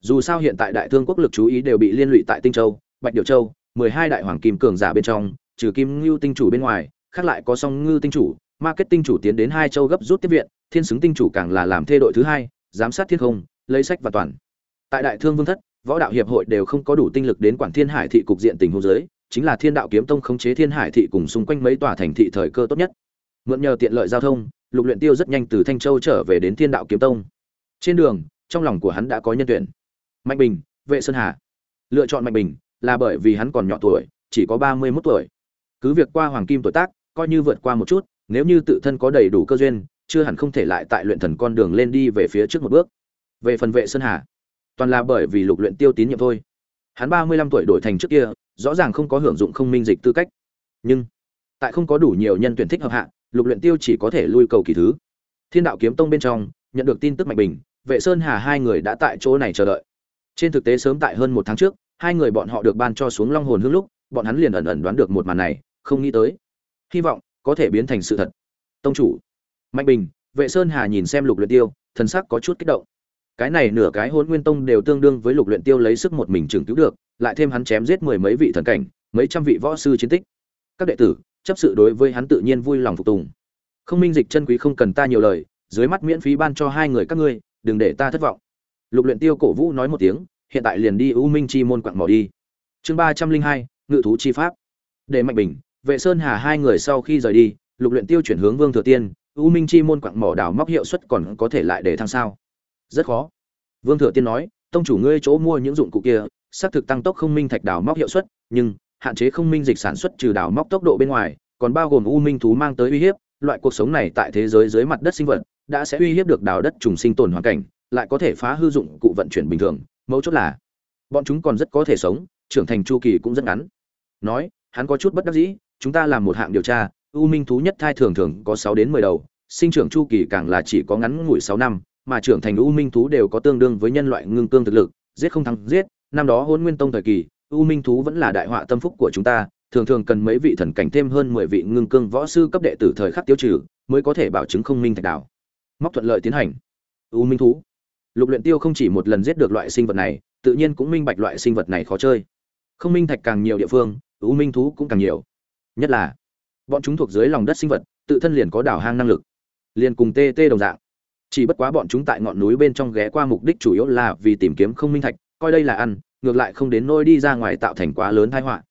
Dù sao hiện tại đại thương quốc lực chú ý đều bị liên lụy tại tinh châu, bạch diệu châu, mười hai đại hoàng kim cường giả bên trong, trừ kim ngưu tinh chủ bên ngoài, khác lại có song ngư tinh chủ marketing chủ tiến đến hai châu gấp rút tiếp viện, thiên xứng tinh chủ càng là làm thê đội thứ hai, giám sát thiên không, lấy sách và toàn. Tại đại thương vương thất võ đạo hiệp hội đều không có đủ tinh lực đến quản thiên hải thị cục diện tình huống giới, chính là thiên đạo kiếm tông khống chế thiên hải thị cùng xung quanh mấy tòa thành thị thời cơ tốt nhất. Mượn nhờ tiện lợi giao thông, lục luyện tiêu rất nhanh từ thanh châu trở về đến thiên đạo kiếm tông. Trên đường, trong lòng của hắn đã có nhân tuyển. Mạnh bình, vệ sơn hà. Lựa chọn mạnh bình là bởi vì hắn còn nhỏ tuổi, chỉ có ba mươi 31 tuổi. Cứ việc qua hoàng kim tuổi tác, coi như vượt qua một chút, nếu như tự thân có đầy đủ cơ duyên, chưa hẳn không thể lại tại luyện thần con đường lên đi về phía trước một bước. Về phần vệ sơn hà toàn là bởi vì lục luyện tiêu tín nhiệm thôi. Hắn ba mươi lăm tuổi đổi thành trước kia, rõ ràng không có hưởng dụng không minh dịch tư cách. Nhưng, tại không có đủ nhiều nhân tuyển thích hợp hạ, lục luyện tiêu chỉ có thể lui cầu kỳ thứ. Thiên đạo kiếm tông bên trong, nhận được tin tức mạnh bình, vệ sơn hà hai người đã tại chỗ này chờ đợi. Trên thực tế sớm tại hơn một tháng trước, hai người bọn họ được ban cho xuống long hồn hương lúc, bọn hắn liền ẩn ẩn đoán được một màn này, không nghĩ tới. Hy vọng, có thể biến thành sự thật. Tông chủ. Mạnh bình, vệ sơn hà nhìn xem lục luyện tiêu, thần sắc có chút kích động cái này nửa cái hôn nguyên tông đều tương đương với lục luyện tiêu lấy sức một mình trưởng cứu được, lại thêm hắn chém giết mười mấy vị thần cảnh, mấy trăm vị võ sư chiến tích. Các đệ tử, chấp sự đối với hắn tự nhiên vui lòng phục tùng. Không minh dịch chân quý không cần ta nhiều lời, dưới mắt miễn phí ban cho hai người các ngươi, đừng để ta thất vọng. Lục luyện tiêu cổ vũ nói một tiếng, hiện tại liền đi u minh chi môn quặng mỏ đi. Chương ba trăm linh hai, ngự thú chi pháp. Để mạnh bình, vệ sơn hà hai người sau khi rời đi, lục luyện tiêu chuyển hướng vương thừa tiên, u minh chi môn quặng mỏ đào móc hiệu suất còn có thể lại để thăng sao? Rất khó. Vương thừa tiên nói, tông chủ ngươi chỗ mua những dụng cụ kia, xác thực tăng tốc không minh thạch đào móc hiệu suất, nhưng hạn chế không minh dịch sản xuất trừ đào móc tốc độ bên ngoài, còn bao gồm u minh thú mang tới uy hiếp, loại cuộc sống này tại thế giới dưới mặt đất sinh vật, đã sẽ uy hiếp được đào đất trùng sinh tồn hoàn cảnh, lại có thể phá hư dụng cụ vận chuyển bình thường, mấu chốt là bọn chúng còn rất có thể sống, trưởng thành chu kỳ cũng rất ngắn. Nói, hắn có chút bất đắc dĩ, chúng ta làm một hạng điều tra, u minh thú nhất thai thường thường có sáu đến mười đầu, sinh trưởng chu kỳ càng là chỉ có ngắn ngủi sáu năm mà trưởng thành u minh thú đều có tương đương với nhân loại ngưng cương thực lực, giết không thắng giết, năm đó hôn nguyên tông thời kỳ, u minh thú vẫn là đại họa tâm phúc của chúng ta, thường thường cần mấy vị thần cảnh thêm hơn mười vị ngưng cương võ sư cấp đệ tử thời khắc tiêu trừ, mới có thể bảo chứng không minh thạch đảo móc thuận lợi tiến hành. U minh thú. Lục luyện tiêu không chỉ một lần giết được loại sinh vật này, tự nhiên cũng minh bạch loại sinh vật này khó chơi. Không minh thạch càng nhiều địa phương, u minh thú cũng càng nhiều. Nhất là, bọn chúng thuộc dưới lòng đất sinh vật, tự thân liền có đảo hang năng lực, liền cùng tê tê đồng dạng chỉ bất quá bọn chúng tại ngọn núi bên trong ghé qua mục đích chủ yếu là vì tìm kiếm không minh thạch, coi đây là ăn, ngược lại không đến nôi đi ra ngoài tạo thành quá lớn tai họa.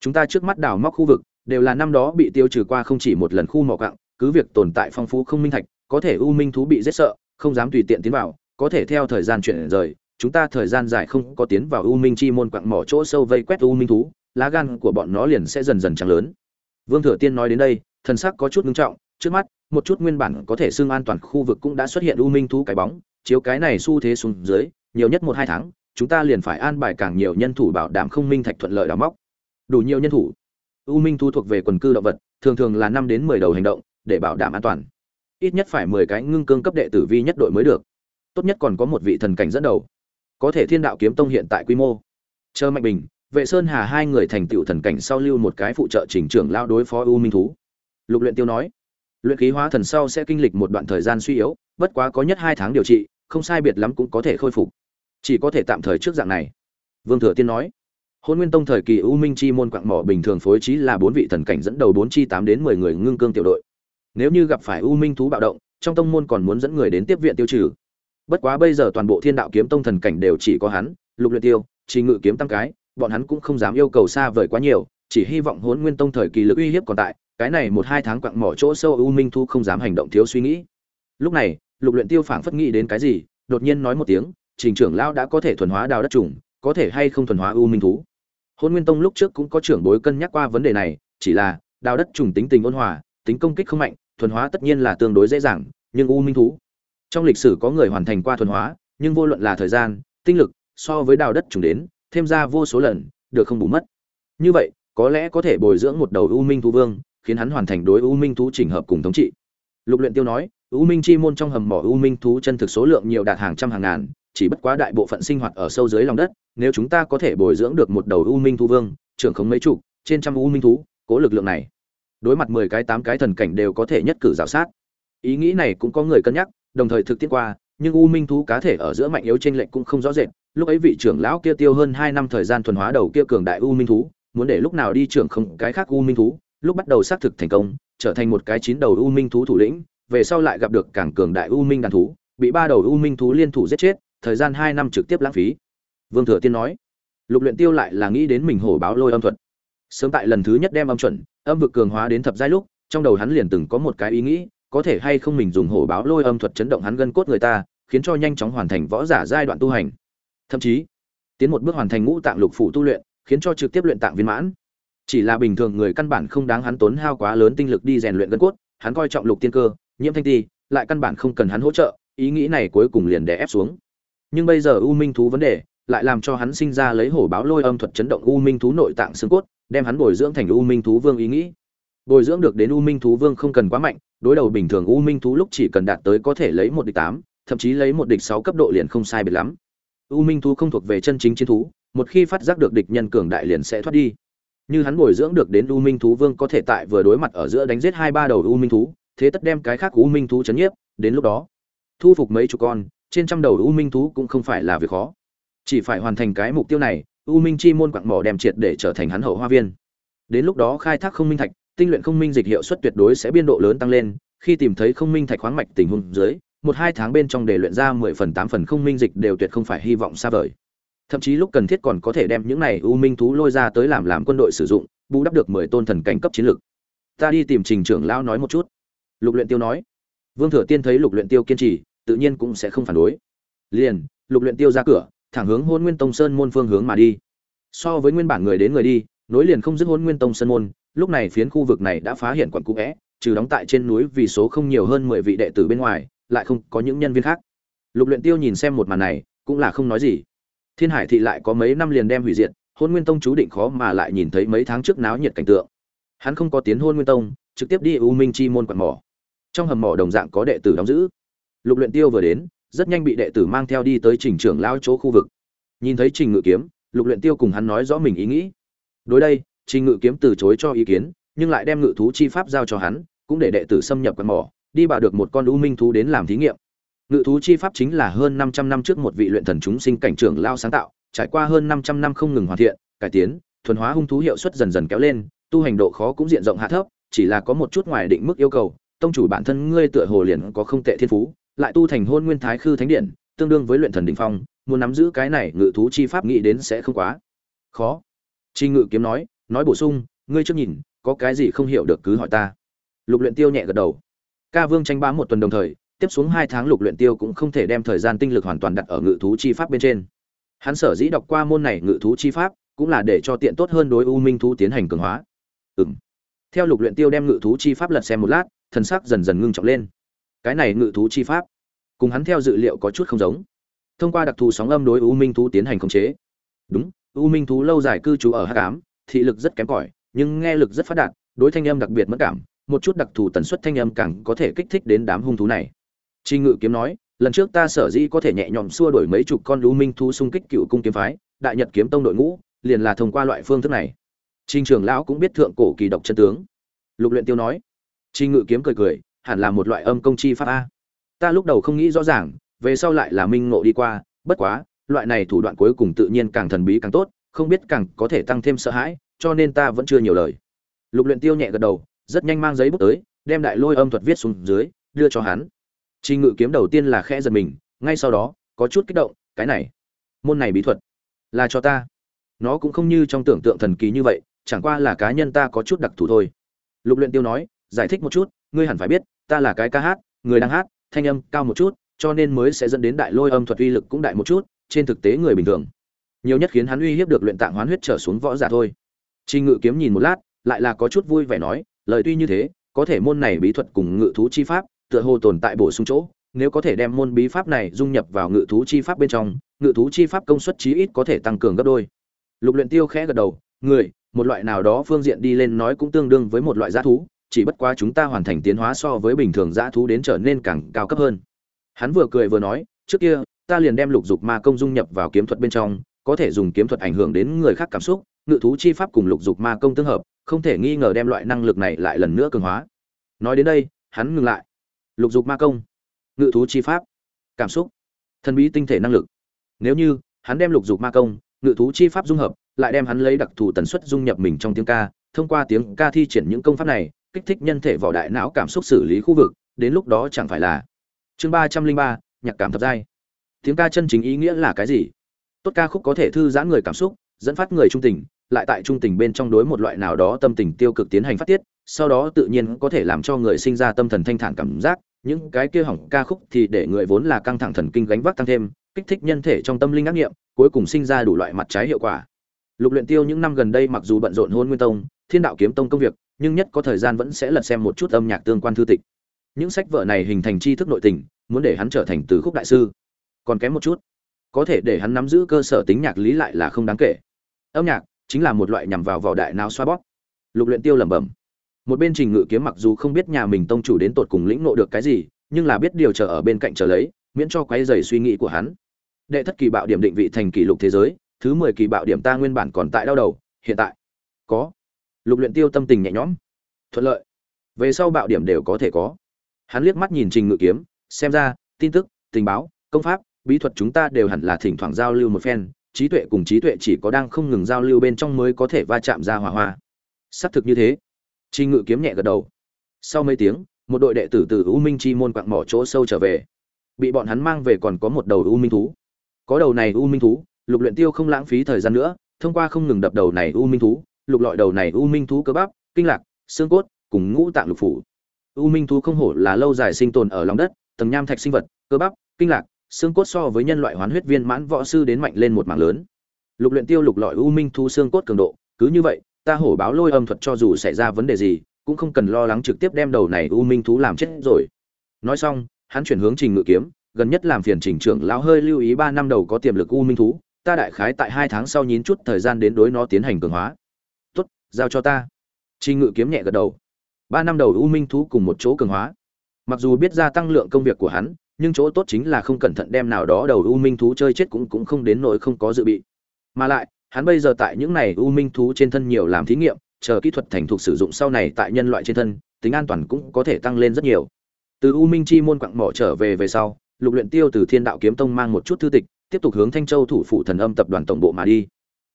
Chúng ta trước mắt đào móc khu vực, đều là năm đó bị tiêu trừ qua không chỉ một lần khu mỏ cặng cứ việc tồn tại phong phú không minh thạch, có thể u minh thú bị rất sợ, không dám tùy tiện tiến vào, có thể theo thời gian chuyển rời, chúng ta thời gian dài không có tiến vào u minh chi môn quặng mỏ chỗ sâu vây quét u minh thú, lá gan của bọn nó liền sẽ dần dần trắng lớn. Vương thừa tiên nói đến đây, thần sắc có chút ngưng trọng trước mắt, một chút nguyên bản có thể xưng an toàn khu vực cũng đã xuất hiện u minh thú cái bóng, chiếu cái này xu thế xuống dưới, nhiều nhất một hai tháng, chúng ta liền phải an bài càng nhiều nhân thủ bảo đảm không minh thạch thuận lợi đào móc. Đủ nhiều nhân thủ. U minh thú thuộc về quần cư động vật, thường thường là năm đến mười đầu hành động, để bảo đảm an toàn. Ít nhất phải mười cái ngưng cương cấp đệ tử vi nhất đội mới được. Tốt nhất còn có một vị thần cảnh dẫn đầu. Có thể thiên đạo kiếm tông hiện tại quy mô. Chờ mạnh bình, vệ sơn hà hai người thành tựu thần cảnh sau lưu một cái phụ trợ chỉnh trưởng lao đối phó u minh thú. Lục luyện tiêu nói luyện khí hóa thần sau sẽ kinh lịch một đoạn thời gian suy yếu, bất quá có nhất hai tháng điều trị, không sai biệt lắm cũng có thể khôi phục. Chỉ có thể tạm thời trước dạng này. Vương thừa tiên nói. Hôn nguyên tông thời kỳ u minh chi môn quạng mỏ bình thường phối trí là bốn vị thần cảnh dẫn đầu bốn chi tám đến mười người ngưng cương tiểu đội. Nếu như gặp phải u minh thú bạo động, trong tông môn còn muốn dẫn người đến tiếp viện tiêu trừ. Bất quá bây giờ toàn bộ thiên đạo kiếm tông thần cảnh đều chỉ có hắn, lục luyện tiêu chỉ ngự kiếm tăng cái, bọn hắn cũng không dám yêu cầu xa vời quá nhiều, chỉ hy vọng hôn nguyên tông thời kỳ lực uy hiếp còn tại cái này một hai tháng quặng mỏ chỗ sâu u minh thu không dám hành động thiếu suy nghĩ. Lúc này, lục luyện tiêu phảng phất nghĩ đến cái gì, đột nhiên nói một tiếng, trình trưởng lão đã có thể thuần hóa đào đất trùng, có thể hay không thuần hóa u minh thú hôn nguyên tông lúc trước cũng có trưởng bối cân nhắc qua vấn đề này, chỉ là, đào đất trùng tính tình ôn hòa, tính công kích không mạnh, thuần hóa tất nhiên là tương đối dễ dàng, nhưng u minh thú trong lịch sử có người hoàn thành qua thuần hóa, nhưng vô luận là thời gian, tinh lực, so với đào đất trùng đến, thêm ra vô số lần, được không bù mất. Như vậy, có lẽ có thể bồi dưỡng một đầu u minh thú vương khiến hắn hoàn thành đối u minh thú chỉnh hợp cùng thống trị. Lục luyện tiêu nói, u minh chi môn trong hầm mỏ u minh thú chân thực số lượng nhiều đạt hàng trăm hàng ngàn, chỉ bất quá đại bộ phận sinh hoạt ở sâu dưới lòng đất, nếu chúng ta có thể bồi dưỡng được một đầu u minh thú vương, trưởng không mấy chục, trên trăm u minh thú, cố lực lượng này, đối mặt mười cái, tám cái thần cảnh đều có thể nhất cử rào sát. Ý nghĩ này cũng có người cân nhắc, đồng thời thực tiễn qua, nhưng u minh thú cá thể ở giữa mạnh yếu trên lệnh cũng không rõ rệt. Lúc ấy vị trưởng lão kia tiêu hơn hai năm thời gian thuần hóa đầu kia cường đại u minh thú, muốn để lúc nào đi trưởng không cái khác u minh thú lúc bắt đầu xác thực thành công, trở thành một cái chín đầu u minh thú thủ lĩnh, về sau lại gặp được càng cường đại u minh đàn thú, bị ba đầu u minh thú liên thủ giết chết, thời gian hai năm trực tiếp lãng phí. Vương thừa tiên nói, lục luyện tiêu lại là nghĩ đến mình hổ báo lôi âm thuật. Sớm tại lần thứ nhất đem âm chuẩn, âm vực cường hóa đến thập giai lúc, trong đầu hắn liền từng có một cái ý nghĩ, có thể hay không mình dùng hổ báo lôi âm thuật chấn động hắn gân cốt người ta, khiến cho nhanh chóng hoàn thành võ giả giai đoạn tu hành. Thậm chí, tiến một bước hoàn thành ngũ tạng lục phủ tu luyện, khiến cho trực tiếp luyện tạng viên mãn chỉ là bình thường người căn bản không đáng hắn tốn hao quá lớn tinh lực đi rèn luyện gân cốt, hắn coi trọng lục tiên cơ, nhiễm thanh ti, lại căn bản không cần hắn hỗ trợ, ý nghĩ này cuối cùng liền đè ép xuống. Nhưng bây giờ u minh thú vấn đề lại làm cho hắn sinh ra lấy hổ báo lôi âm thuật chấn động u minh thú nội tạng xương cốt, đem hắn bồi dưỡng thành u minh thú vương ý nghĩ. Bồi dưỡng được đến u minh thú vương không cần quá mạnh, đối đầu bình thường u minh thú lúc chỉ cần đạt tới có thể lấy một địch tám, thậm chí lấy một địch sáu cấp độ liền không sai biệt lắm. U minh thú không thuộc về chân chính chiến thú, một khi phát giác được địch nhân cường đại liền sẽ thoát đi như hắn bồi dưỡng được đến u minh thú vương có thể tại vừa đối mặt ở giữa đánh giết hai ba đầu u minh thú, thế tất đem cái khác u minh thú chấn nhiếp, đến lúc đó, thu phục mấy chục con, trên trăm đầu u minh thú cũng không phải là việc khó. Chỉ phải hoàn thành cái mục tiêu này, u minh chi môn quặng mỏ đem triệt để trở thành hắn hậu hoa viên. Đến lúc đó khai thác không minh thạch, tinh luyện không minh dịch hiệu suất tuyệt đối sẽ biên độ lớn tăng lên, khi tìm thấy không minh thạch khoáng mạch tình huống dưới, một hai tháng bên trong để luyện ra mười phần tám phần không minh dịch đều tuyệt không phải hy vọng xa vời thậm chí lúc cần thiết còn có thể đem những này u minh thú lôi ra tới làm làm quân đội sử dụng, bù đắp được mười tôn thần cảnh cấp chiến lược ta đi tìm trình trưởng lão nói một chút. Lục luyện tiêu nói. Vương thừa tiên thấy lục luyện tiêu kiên trì, tự nhiên cũng sẽ không phản đối. Liền, lục luyện tiêu ra cửa, thẳng hướng hôn nguyên tông sơn môn phương hướng mà đi. So với nguyên bản người đến người đi, nối liền không dứt hôn nguyên tông sơn môn, lúc này phiến khu vực này đã phá hiện quận cũ vẽ trừ đóng tại trên núi vì số không nhiều hơn mười vị đệ tử bên ngoài, lại không có những nhân viên khác. Lục luyện tiêu nhìn xem một màn này, cũng là không nói gì thiên hải thị lại có mấy năm liền đem hủy diệt, hôn nguyên tông chú định khó mà lại nhìn thấy mấy tháng trước náo nhiệt cảnh tượng. Hắn không có tiến hôn nguyên tông, trực tiếp đi u minh chi môn quạt mỏ. Trong hầm mỏ đồng dạng có đệ tử đóng giữ. Lục luyện tiêu vừa đến, rất nhanh bị đệ tử mang theo đi tới trình trưởng lao chỗ khu vực. Nhìn thấy trình ngự kiếm, lục luyện tiêu cùng hắn nói rõ mình ý nghĩ. Đối đây, trình ngự kiếm từ chối cho ý kiến, nhưng lại đem ngự thú chi pháp giao cho hắn, cũng để đệ tử xâm nhập quạt mỏ, đi bảo được một con u minh thú đến làm thí nghiệm ngự thú chi pháp chính là hơn 500 năm trước một vị luyện thần chúng sinh cảnh trưởng lao sáng tạo, trải qua hơn 500 năm không ngừng hoàn thiện, cải tiến, thuần hóa hung thú hiệu suất dần dần kéo lên, tu hành độ khó cũng diện rộng hạ thấp, chỉ là có một chút ngoài định mức yêu cầu, tông chủ bản thân ngươi tựa hồ liền có không tệ thiên phú, lại tu thành hôn nguyên thái khư thánh điện, tương đương với luyện thần đỉnh phong, muốn nắm giữ cái này ngự thú chi pháp nghĩ đến sẽ không quá khó. Chi ngự kiếm nói nói bổ sung, ngươi trước nhìn, có cái gì không hiểu được cứ hỏi ta. Lục luyện tiêu nhẹ gật đầu. Ca vương tranh bá một tuần đồng thời tiếp xuống hai tháng lục luyện tiêu cũng không thể đem thời gian tinh lực hoàn toàn đặt ở ngự thú chi pháp bên trên. Hắn sở dĩ đọc qua môn này ngự thú chi pháp, cũng là để cho tiện tốt hơn đối u minh thú tiến hành cường hóa. Ừm. Theo lục luyện tiêu đem ngự thú chi pháp lật xem một lát, thần sắc dần dần ngưng trọng lên. Cái này ngự thú chi pháp, cùng hắn theo dự liệu có chút không giống. Thông qua đặc thù sóng âm đối u minh thú tiến hành khống chế. Đúng, u minh thú lâu dài cư trú ở hắc ám, thị lực rất kém cỏi, nhưng nghe lực rất phát đạt, đối thanh âm đặc biệt mẫn cảm, một chút đặc thù tần suất thanh âm càng có thể kích thích đến đám hung thú này. Trình Ngự kiếm nói, lần trước ta sở dĩ có thể nhẹ nhõm xua đuổi mấy chục con lũ minh thú xung kích cựu cung kiếm phái, đại nhật kiếm tông đội ngũ, liền là thông qua loại phương thức này. Trình trưởng lão cũng biết thượng cổ kỳ độc chân tướng. Lục luyện tiêu nói trình ngự kiếm cười cười hẳn là một loại âm công chi pháp a. Ta lúc đầu không nghĩ rõ ràng về sau lại là minh ngộ đi qua bất quá loại này thủ đoạn cuối cùng tự nhiên càng thần bí càng tốt không biết càng có thể tăng thêm sợ hãi cho nên ta vẫn chưa nhiều lời. Lục luyện tiêu nhẹ gật đầu rất nhanh mang giấy bút tới đem đại lôi âm thuật viết xuống dưới đưa cho hắn trình ngự kiếm đầu tiên là khẽ giật mình, ngay sau đó, có chút kích động, cái này, môn này bí thuật là cho ta. Nó cũng không như trong tưởng tượng thần kỳ như vậy, chẳng qua là cá nhân ta có chút đặc thù thôi. Lục luyện tiêu nói, giải thích một chút, ngươi hẳn phải biết, ta là cái ca hát, người đang hát, thanh âm cao một chút, cho nên mới sẽ dẫn đến đại lôi âm thuật uy lực cũng đại một chút, trên thực tế người bình thường. Nhiều nhất khiến hắn uy hiếp được luyện tạng hoán huyết trở xuống võ giả thôi. Trình ngự kiếm nhìn một lát, lại là có chút vui vẻ nói, lời tuy như thế, có thể môn này bí thuật cùng ngự thú chi pháp tựa hồ tồn tại bổ sung chỗ, nếu có thể đem môn bí pháp này dung nhập vào ngự thú chi pháp bên trong, ngự thú chi pháp công suất chí ít có thể tăng cường gấp đôi. Lục luyện tiêu khẽ gật đầu, người, một loại nào đó phương diện đi lên nói cũng tương đương với một loại giã thú, chỉ bất quá chúng ta hoàn thành tiến hóa so với bình thường giã thú đến trở nên càng cao cấp hơn. Hắn vừa cười vừa nói, trước kia, ta liền đem lục dục ma công dung nhập vào kiếm thuật bên trong, có thể dùng kiếm thuật ảnh hưởng đến người khác cảm xúc, ngự thú chi pháp cùng lục dục ma công tương hợp, không thể nghi ngờ đem loại năng lực này lại lần nữa cường hóa. Nói đến đây, hắn ngừng lại lục dục ma công, ngự thú chi pháp, cảm xúc, thần bí tinh thể năng lực. Nếu như hắn đem lục dục ma công, ngự thú chi pháp dung hợp, lại đem hắn lấy đặc thù tần suất dung nhập mình trong tiếng ca, thông qua tiếng ca thi triển những công pháp này, kích thích nhân thể vỏ đại não cảm xúc xử lý khu vực, đến lúc đó chẳng phải là chương ba trăm linh ba, nhạc cảm thập giai. Tiếng ca chân chính ý nghĩa là cái gì? Tốt ca khúc có thể thư giãn người cảm xúc, dẫn phát người trung tình, lại tại trung tình bên trong đối một loại nào đó tâm tình tiêu cực tiến hành phát tiết, sau đó tự nhiên có thể làm cho người sinh ra tâm thần thanh thản cảm giác những cái kia hỏng ca khúc thì để người vốn là căng thẳng thần kinh gánh vác tăng thêm, kích thích nhân thể trong tâm linh ác nghiệm, cuối cùng sinh ra đủ loại mặt trái hiệu quả. Lục luyện tiêu những năm gần đây mặc dù bận rộn hôn nguyên tông, thiên đạo kiếm tông công việc, nhưng nhất có thời gian vẫn sẽ lật xem một chút âm nhạc tương quan thư tịch. Những sách vở này hình thành tri thức nội tình, muốn để hắn trở thành từ khúc đại sư. Còn kém một chút, có thể để hắn nắm giữ cơ sở tính nhạc lý lại là không đáng kể. Âm nhạc chính là một loại nhằm vào vỏ đại não xoa bóp. Lục luyện tiêu lẩm bẩm một bên trình ngự kiếm mặc dù không biết nhà mình tông chủ đến tột cùng lĩnh ngộ được cái gì, nhưng là biết điều chờ ở bên cạnh chờ lấy, miễn cho quấy dày suy nghĩ của hắn. Đệ thất kỳ bạo điểm định vị thành kỷ lục thế giới, thứ mười kỳ bạo điểm ta nguyên bản còn tại đau đầu, hiện tại có. Lục luyện tiêu tâm tình nhẹ nhõm, thuận lợi. Về sau bạo điểm đều có thể có. Hắn liếc mắt nhìn trình ngự kiếm, xem ra, tin tức, tình báo, công pháp, bí thuật chúng ta đều hẳn là thỉnh thoảng giao lưu một phen, trí tuệ cùng trí tuệ chỉ có đang không ngừng giao lưu bên trong mới có thể va chạm ra hỏa hoa. Xác thực như thế trình ngự kiếm nhẹ gật đầu. Sau mấy tiếng, một đội đệ tử từ u minh chi môn quặng mỏ chỗ sâu trở về. Bị bọn hắn mang về còn có một đầu u minh thú. Có đầu này u minh thú, lục luyện tiêu không lãng phí thời gian nữa, thông qua không ngừng đập đầu này u minh thú, lục lọi đầu này u minh thú cơ bắp, kinh lạc, xương cốt, cùng ngũ tạng lục phủ. U minh thú không hổ là lâu dài sinh tồn ở lòng đất, tầng nham thạch sinh vật, cơ bắp, kinh lạc, xương cốt so với nhân loại hoán huyết viên mãn võ sư đến mạnh lên một mảng lớn. Lục luyện tiêu lục lọi u minh thú xương cốt cường độ, cứ như vậy ta hổ báo lôi âm thuật cho dù xảy ra vấn đề gì, cũng không cần lo lắng trực tiếp đem đầu này u minh thú làm chết rồi. Nói xong, hắn chuyển hướng trình ngự kiếm, gần nhất làm phiền trình trưởng lão hơi lưu ý ba năm đầu có tiềm lực u minh thú, ta đại khái tại hai tháng sau nhín chút thời gian đến đối nó tiến hành cường hóa. Tốt, giao cho ta. Trình ngự kiếm nhẹ gật đầu. Ba năm đầu u minh thú cùng một chỗ cường hóa. Mặc dù biết gia tăng lượng công việc của hắn, nhưng chỗ tốt chính là không cẩn thận đem nào đó đầu u minh thú chơi chết cũng cũng không đến nỗi không có dự bị. Mà lại hắn bây giờ tại những này u minh thú trên thân nhiều làm thí nghiệm, chờ kỹ thuật thành thục sử dụng sau này tại nhân loại trên thân, tính an toàn cũng có thể tăng lên rất nhiều. Từ u minh chi môn quặng mỏ trở về về sau, lục luyện tiêu từ thiên đạo kiếm tông mang một chút thư tịch, tiếp tục hướng thanh châu thủ phủ thần âm tập đoàn tổng bộ mà đi.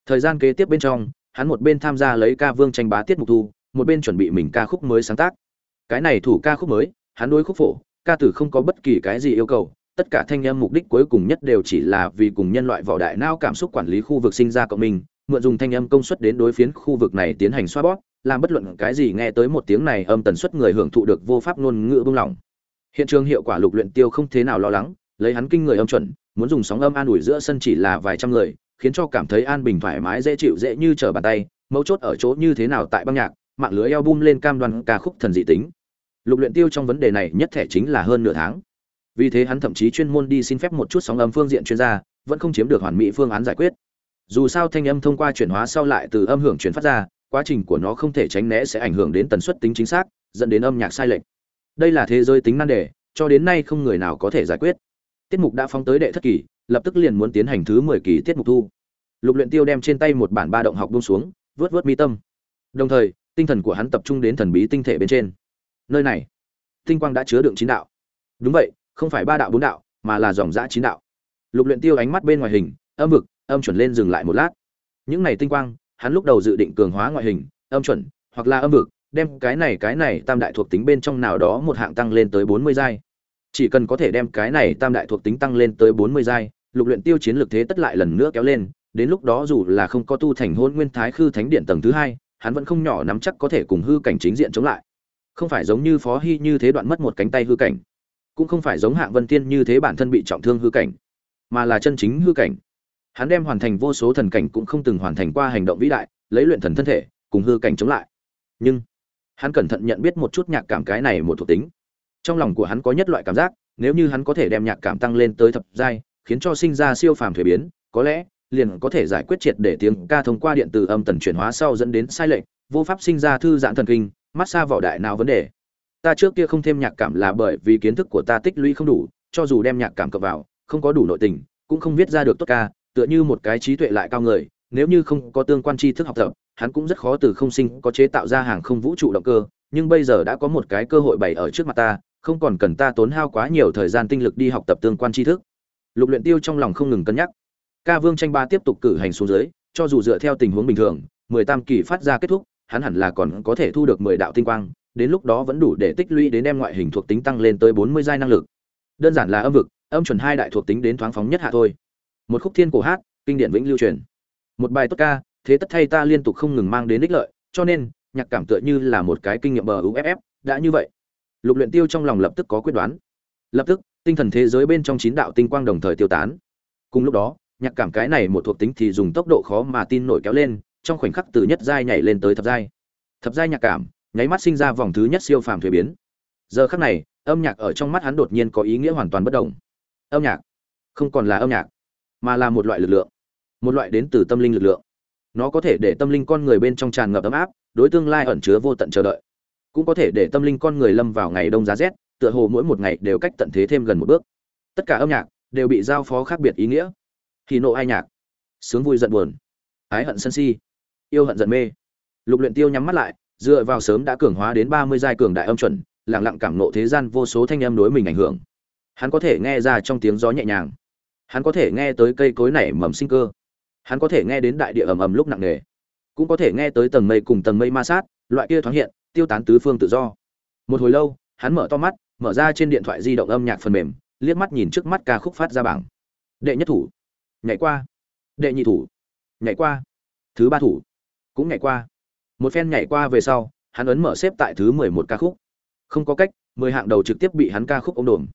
Thời gian kế tiếp bên trong, hắn một bên tham gia lấy ca vương tranh bá tiết mục thu, một bên chuẩn bị mình ca khúc mới sáng tác. Cái này thủ ca khúc mới, hắn đối khúc phổ, ca tử không có bất kỳ cái gì yêu cầu tất cả thanh âm mục đích cuối cùng nhất đều chỉ là vì cùng nhân loại vỏ đại não cảm xúc quản lý khu vực sinh ra cộng minh, mượn dùng thanh âm công suất đến đối phiến khu vực này tiến hành xoa bóp, làm bất luận cái gì nghe tới một tiếng này âm tần suất người hưởng thụ được vô pháp ngôn ngữ bung lỏng. Hiện trường hiệu quả lục luyện tiêu không thế nào lo lắng, lấy hắn kinh người âm chuẩn, muốn dùng sóng âm an ủi giữa sân chỉ là vài trăm người, khiến cho cảm thấy an bình thoải mái dễ chịu dễ như trở bàn tay, mấu chốt ở chỗ như thế nào tại băng nhạc, mạng lưới album lên cam đoan ca khúc thần dị tính. Lục luyện tiêu trong vấn đề này nhất thể chính là hơn nửa tháng vì thế hắn thậm chí chuyên môn đi xin phép một chút sóng âm phương diện chuyên gia, vẫn không chiếm được hoàn mỹ phương án giải quyết. Dù sao thanh âm thông qua chuyển hóa sau lại từ âm hưởng chuyển phát ra, quá trình của nó không thể tránh né sẽ ảnh hưởng đến tần suất tính chính xác, dẫn đến âm nhạc sai lệch. Đây là thế giới tính nan đề, cho đến nay không người nào có thể giải quyết. Tiết mục đã phóng tới đệ thất kỳ, lập tức liền muốn tiến hành thứ mười kỳ tiết mục thu. Lục luyện tiêu đem trên tay một bản ba động học buông xuống, vớt vớt mi tâm. Đồng thời, tinh thần của hắn tập trung đến thần bí tinh thể bên trên. Nơi này, tinh quang đã chứa đựng chín đạo. Đúng vậy không phải ba đạo bốn đạo, mà là dòng dã chín đạo. Lục luyện tiêu ánh mắt bên ngoài hình, âm vực, âm chuẩn lên dừng lại một lát. Những này tinh quang, hắn lúc đầu dự định cường hóa ngoại hình, âm chuẩn, hoặc là âm vực, đem cái này cái này tam đại thuộc tính bên trong nào đó một hạng tăng lên tới bốn mươi giai. Chỉ cần có thể đem cái này tam đại thuộc tính tăng lên tới bốn mươi giai, lục luyện tiêu chiến lược thế tất lại lần nữa kéo lên, đến lúc đó dù là không có tu thành hôn nguyên thái khư thánh điện tầng thứ hai, hắn vẫn không nhỏ nắm chắc có thể cùng hư cảnh chính diện chống lại. Không phải giống như phó hy như thế đoạn mất một cánh tay hư cảnh cũng không phải giống hạng vân tiên như thế bản thân bị trọng thương hư cảnh, mà là chân chính hư cảnh. Hắn đem hoàn thành vô số thần cảnh cũng không từng hoàn thành qua hành động vĩ đại, lấy luyện thần thân thể, cùng hư cảnh chống lại. Nhưng, hắn cẩn thận nhận biết một chút nhạc cảm cái này một thuộc tính. Trong lòng của hắn có nhất loại cảm giác, nếu như hắn có thể đem nhạc cảm tăng lên tới thập giai, khiến cho sinh ra siêu phàm thuế biến, có lẽ, liền có thể giải quyết triệt để tiếng ca thông qua điện từ âm tần chuyển hóa sau dẫn đến sai lệch, vô pháp sinh ra thư giãn thần kinh, mát xa vỏ đại nào vấn đề ta trước kia không thêm nhạc cảm là bởi vì kiến thức của ta tích lũy không đủ, cho dù đem nhạc cảm cập vào, không có đủ nội tình, cũng không viết ra được tốt ca, tựa như một cái trí tuệ lại cao người, nếu như không có tương quan tri thức học tập, hắn cũng rất khó từ không sinh có chế tạo ra hàng không vũ trụ động cơ, nhưng bây giờ đã có một cái cơ hội bày ở trước mặt ta, không còn cần ta tốn hao quá nhiều thời gian tinh lực đi học tập tương quan tri thức. Lục luyện tiêu trong lòng không ngừng cân nhắc. Ca vương tranh ba tiếp tục cử hành xuống dưới, cho dù dựa theo tình huống bình thường, mười tam kỳ phát ra kết thúc, hắn hẳn là còn có thể thu được mười đạo tinh quang đến lúc đó vẫn đủ để tích lũy đến đem ngoại hình thuộc tính tăng lên tới bốn mươi giai năng lực. Đơn giản là âm vực, âm chuẩn hai đại thuộc tính đến thoáng phóng nhất hạ thôi. Một khúc thiên cổ hát, kinh điển vĩnh lưu truyền. Một bài tốt ca, thế tất thay ta liên tục không ngừng mang đến ích lợi, cho nên, nhạc cảm tựa như là một cái kinh nghiệm bờ uff đã như vậy. Lục luyện tiêu trong lòng lập tức có quyết đoán. Lập tức, tinh thần thế giới bên trong chín đạo tinh quang đồng thời tiêu tán. Cùng lúc đó, nhạc cảm cái này một thuộc tính thì dùng tốc độ khó mà tin nổi kéo lên, trong khoảnh khắc từ nhất giai nhảy lên tới thập giai. Thập giai nhạc cảm nháy mắt sinh ra vòng thứ nhất siêu phàm thuế biến. Giờ khắc này, âm nhạc ở trong mắt hắn đột nhiên có ý nghĩa hoàn toàn bất đồng âm nhạc không còn là âm nhạc, mà là một loại lực lượng, một loại đến từ tâm linh lực lượng. Nó có thể để tâm linh con người bên trong tràn ngập ấm áp, đối tương lai ẩn chứa vô tận chờ đợi. Cũng có thể để tâm linh con người lâm vào ngày đông giá rét, tựa hồ mỗi một ngày đều cách tận thế thêm gần một bước. Tất cả âm nhạc đều bị giao phó khác biệt ý nghĩa. Thì nộ ai nhạc, sướng vui giận buồn, ái hận sân si, yêu hận giận mê. Lục luyện tiêu nhắm mắt lại dựa vào sớm đã cường hóa đến ba mươi giai cường đại âm chuẩn, lặng lặng cảm nộ thế gian vô số thanh âm đối mình ảnh hưởng. Hắn có thể nghe ra trong tiếng gió nhẹ nhàng. Hắn có thể nghe tới cây cối nảy mầm sinh cơ. Hắn có thể nghe đến đại địa ầm ầm lúc nặng nề. Cũng có thể nghe tới tầng mây cùng tầng mây ma sát, loại kia thoáng hiện, tiêu tán tứ phương tự do. Một hồi lâu, hắn mở to mắt, mở ra trên điện thoại di động âm nhạc phần mềm, liếc mắt nhìn trước mắt ca khúc phát ra bảng. Đệ nhất thủ. Nhảy qua. Đệ nhị thủ. Nhảy qua. Thứ ba thủ. Cũng nhảy qua một phen nhảy qua về sau, hắn ấn mở xếp tại thứ mười một ca khúc. Không có cách, mười hạng đầu trực tiếp bị hắn ca khúc ôm đồn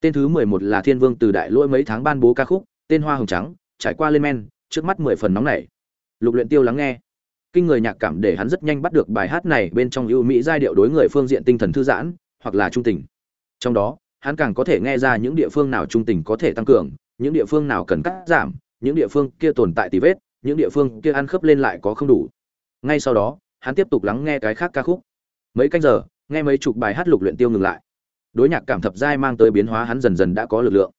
tên thứ mười một là thiên vương từ đại lỗi mấy tháng ban bố ca khúc, tên hoa hồng trắng, trải qua lên men, trước mắt mười phần nóng nảy. Lục luyện tiêu lắng nghe. Kinh người nhạc cảm để hắn rất nhanh bắt được bài hát này bên trong ưu mỹ giai điệu đối người phương diện tinh thần thư giãn, hoặc là trung tình. Trong đó, hắn càng có thể nghe ra những địa phương nào trung tình có thể tăng cường, những địa phương nào cần cắt giảm, những địa phương kia tồn tại tì vết, những địa phương kia ăn khớp lên lại có không đủ. Ngay sau đó hắn tiếp tục lắng nghe cái khác ca khúc. Mấy canh giờ, nghe mấy chục bài hát lục luyện tiêu ngừng lại. Đối nhạc cảm thập giai mang tới biến hóa hắn dần dần đã có lực lượng.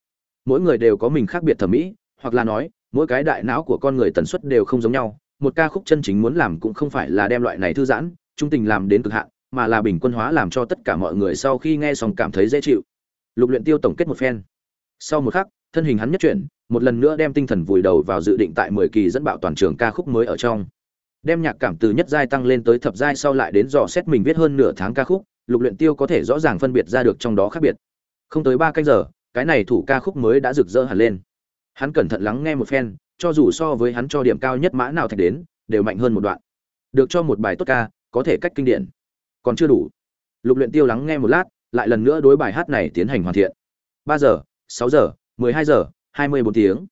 Mỗi người đều có mình khác biệt thẩm mỹ, hoặc là nói, mỗi cái đại não của con người tần suất đều không giống nhau. Một ca khúc chân chính muốn làm cũng không phải là đem loại này thư giãn, trung tình làm đến cực hạn, mà là bình quân hóa làm cho tất cả mọi người sau khi nghe xong cảm thấy dễ chịu. Lục luyện tiêu tổng kết một phen. Sau một khắc, thân hình hắn nhất chuyển, một lần nữa đem tinh thần vùi đầu vào dự định tại mười kỳ dẫn bạo toàn trường ca khúc mới ở trong đem nhạc cảm từ nhất giai tăng lên tới thập giai sau lại đến dò xét mình viết hơn nửa tháng ca khúc, lục luyện tiêu có thể rõ ràng phân biệt ra được trong đó khác biệt. Không tới ba canh giờ, cái này thủ ca khúc mới đã rực rỡ hẳn lên. Hắn cẩn thận lắng nghe một phen, cho dù so với hắn cho điểm cao nhất mã nào thạch đến, đều mạnh hơn một đoạn. Được cho một bài tốt ca, có thể cách kinh điển. Còn chưa đủ. Lục luyện tiêu lắng nghe một lát, lại lần nữa đối bài hát này tiến hành hoàn thiện. Ba giờ, sáu giờ, mười hai giờ, hai mươi bốn tiếng.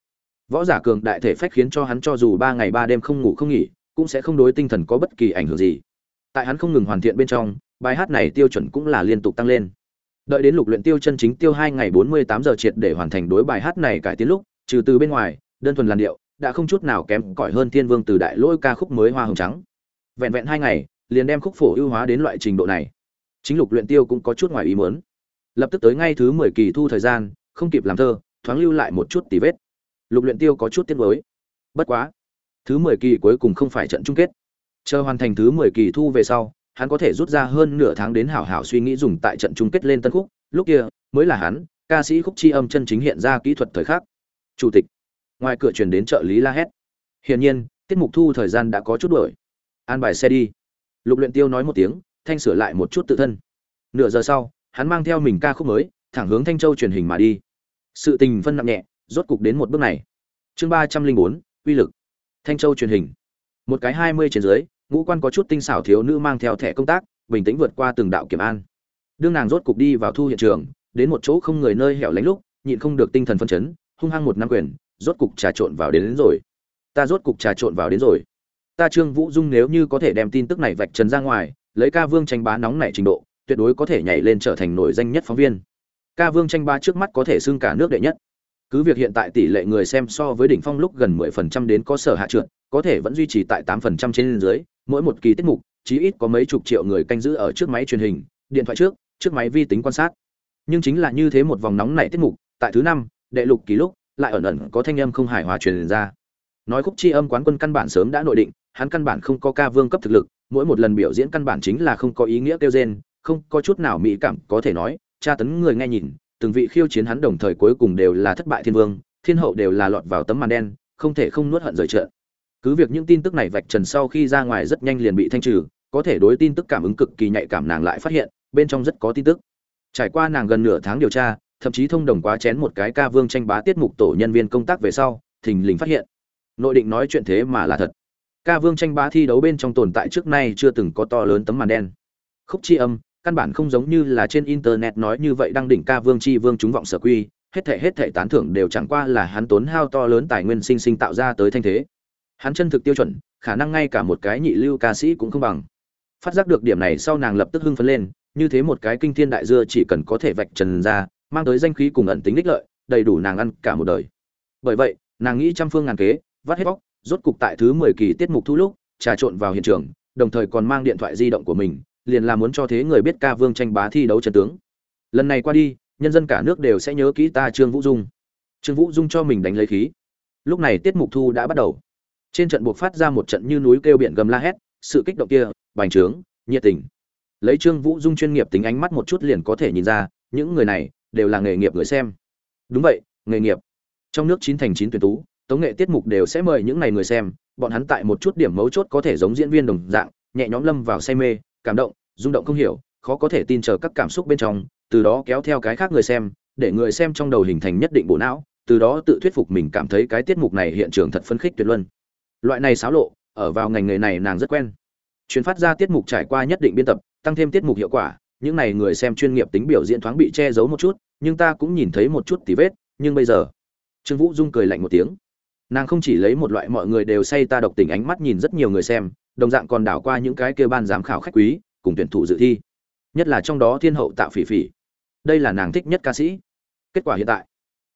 Võ giả cường đại thể phách khiến cho hắn cho dù ba ngày ba đêm không ngủ không nghỉ cũng sẽ không đối tinh thần có bất kỳ ảnh hưởng gì. Tại hắn không ngừng hoàn thiện bên trong, bài hát này tiêu chuẩn cũng là liên tục tăng lên. Đợi đến lục luyện tiêu chân chính tiêu hai ngày bốn mươi tám giờ triệt để hoàn thành đối bài hát này cải tiến lúc, trừ từ bên ngoài, đơn thuần làn điệu, đã không chút nào kém cỏi hơn thiên vương từ đại lỗi ca khúc mới hoa hồng trắng. Vẹn vẹn hai ngày, liền đem khúc phổ ưu hóa đến loại trình độ này. Chính lục luyện tiêu cũng có chút ngoài ý muốn. Lập tức tới ngay thứ mười kỳ thu thời gian, không kịp làm thơ, thoáng lưu lại một chút tỉ vết. Lục luyện tiêu có chút tiếc nuối. Bất quá Thứ 10 kỳ cuối cùng không phải trận chung kết. Chờ hoàn thành thứ 10 kỳ thu về sau, hắn có thể rút ra hơn nửa tháng đến hảo hảo suy nghĩ dùng tại trận chung kết lên tân khúc, lúc kia mới là hắn, ca sĩ khúc chi âm chân chính hiện ra kỹ thuật thời khắc. Chủ tịch. Ngoài cửa truyền đến trợ lý la hét. Hiển nhiên, tiết mục thu thời gian đã có chút đổi. An bài xe đi. Lục Luyện Tiêu nói một tiếng, thanh sửa lại một chút tự thân. Nửa giờ sau, hắn mang theo mình ca khúc mới, thẳng hướng Thanh Châu truyền hình mà đi. Sự tình phân nặng nhẹ, rốt cục đến một bước này. Chương ba trăm linh bốn, uy lực. Thanh Châu truyền hình. Một cái hai mươi trên dưới, ngũ quan có chút tinh xảo thiếu nữ mang theo thẻ công tác, bình tĩnh vượt qua từng đạo kiểm an. Đương nàng rốt cục đi vào thu hiện trường, đến một chỗ không người nơi hẻo lánh lúc, nhịn không được tinh thần phân chấn, hung hăng một năm quyền, rốt cục trà trộn vào đến, đến rồi. Ta rốt cục trà trộn vào đến rồi. Ta Trương Vũ Dung nếu như có thể đem tin tức này vạch trần ra ngoài, lấy ca vương tranh bá nóng nảy trình độ, tuyệt đối có thể nhảy lên trở thành nổi danh nhất phóng viên. Ca vương tranh bá trước mắt có thể xưng cả nước đệ nhất. Cứ việc hiện tại tỷ lệ người xem so với đỉnh phong lúc gần 10% đến có sở hạ trượt, có thể vẫn duy trì tại 8% trên dưới, mỗi một kỳ tiết mục, chí ít có mấy chục triệu người canh giữ ở trước máy truyền hình, điện thoại trước, trước máy vi tính quan sát. Nhưng chính là như thế một vòng nóng này tiết mục, tại thứ năm, đệ lục kỳ lúc, lại ẩn ẩn có thanh âm không hài hòa truyền ra. Nói khúc chi âm quán quân căn bản sớm đã nội định, hắn căn bản không có ca vương cấp thực lực, mỗi một lần biểu diễn căn bản chính là không có ý nghĩa kêu gen, không có chút nào mỹ cảm có thể nói, tra tấn người nghe nhìn, từng vị khiêu chiến hắn đồng thời cuối cùng đều là thất bại thiên vương, thiên hậu đều là lọt vào tấm màn đen, không thể không nuốt hận rời trận. Cứ việc những tin tức này vạch trần sau khi ra ngoài rất nhanh liền bị thanh trừ, có thể đối tin tức cảm ứng cực kỳ nhạy cảm nàng lại phát hiện, bên trong rất có tin tức. Trải qua nàng gần nửa tháng điều tra, thậm chí thông đồng quá chén một cái ca vương tranh bá tiết mục tổ nhân viên công tác về sau, thình lình phát hiện. Nội định nói chuyện thế mà là thật. Ca vương tranh bá thi đấu bên trong tồn tại trước nay chưa từng có to lớn tấm màn đen. Khúc chi âm, căn bản không giống như là trên internet nói như vậy đang đỉnh ca vương chi vương chúng vọng sở quy, hết thể hết thể tán thưởng đều chẳng qua là hắn tốn hao to lớn tài nguyên sinh sinh tạo ra tới thanh thế. Hắn chân thực tiêu chuẩn, khả năng ngay cả một cái nhị lưu ca sĩ cũng không bằng. Phát giác được điểm này sau nàng lập tức hưng phấn lên, như thế một cái kinh thiên đại dưa chỉ cần có thể vạch trần ra, mang tới danh khí cùng ẩn tính đích lợi, đầy đủ nàng ăn cả một đời. Bởi vậy, nàng nghĩ trăm phương ngàn kế, vắt hết bóc, rốt cục tại thứ 10 kỳ tiết mục thu lúc, trà trộn vào hiện trường, đồng thời còn mang điện thoại di động của mình, liền là muốn cho thế người biết ca vương tranh bá thi đấu trận tướng. Lần này qua đi, nhân dân cả nước đều sẽ nhớ kỹ ta Trương Vũ Dung. Trương Vũ Dung cho mình đánh lấy khí. Lúc này tiết mục thu đã bắt đầu. Trên trận buộc phát ra một trận như núi kêu biển gầm la hét, sự kích động kia, bành trướng, nhiệt tình. Lấy Trương Vũ Dung chuyên nghiệp tính ánh mắt một chút liền có thể nhìn ra, những người này đều là nghề nghiệp người xem. Đúng vậy, nghề nghiệp. Trong nước chín thành chín tuyển tú, tống nghệ tiết mục đều sẽ mời những này người xem, bọn hắn tại một chút điểm mấu chốt có thể giống diễn viên đồng dạng, nhẹ nhõm lâm vào say mê, cảm động, rung động không hiểu, khó có thể tin chờ các cảm xúc bên trong, từ đó kéo theo cái khác người xem, để người xem trong đầu hình thành nhất định bộ não, từ đó tự thuyết phục mình cảm thấy cái tiết mục này hiện trường thật phấn khích tuyệt luân. Loại này xáo lộ, ở vào ngành nghề này nàng rất quen. Truyền phát ra tiết mục trải qua nhất định biên tập, tăng thêm tiết mục hiệu quả, những này người xem chuyên nghiệp tính biểu diễn thoáng bị che giấu một chút, nhưng ta cũng nhìn thấy một chút tí vết, nhưng bây giờ, Trương Vũ Dung cười lạnh một tiếng. Nàng không chỉ lấy một loại mọi người đều say ta độc tình ánh mắt nhìn rất nhiều người xem, đồng dạng còn đảo qua những cái kia ban giám khảo khách quý, cùng tuyển thủ dự thi. Nhất là trong đó thiên hậu tạo phỉ phỉ. Đây là nàng thích nhất ca sĩ. Kết quả hiện tại,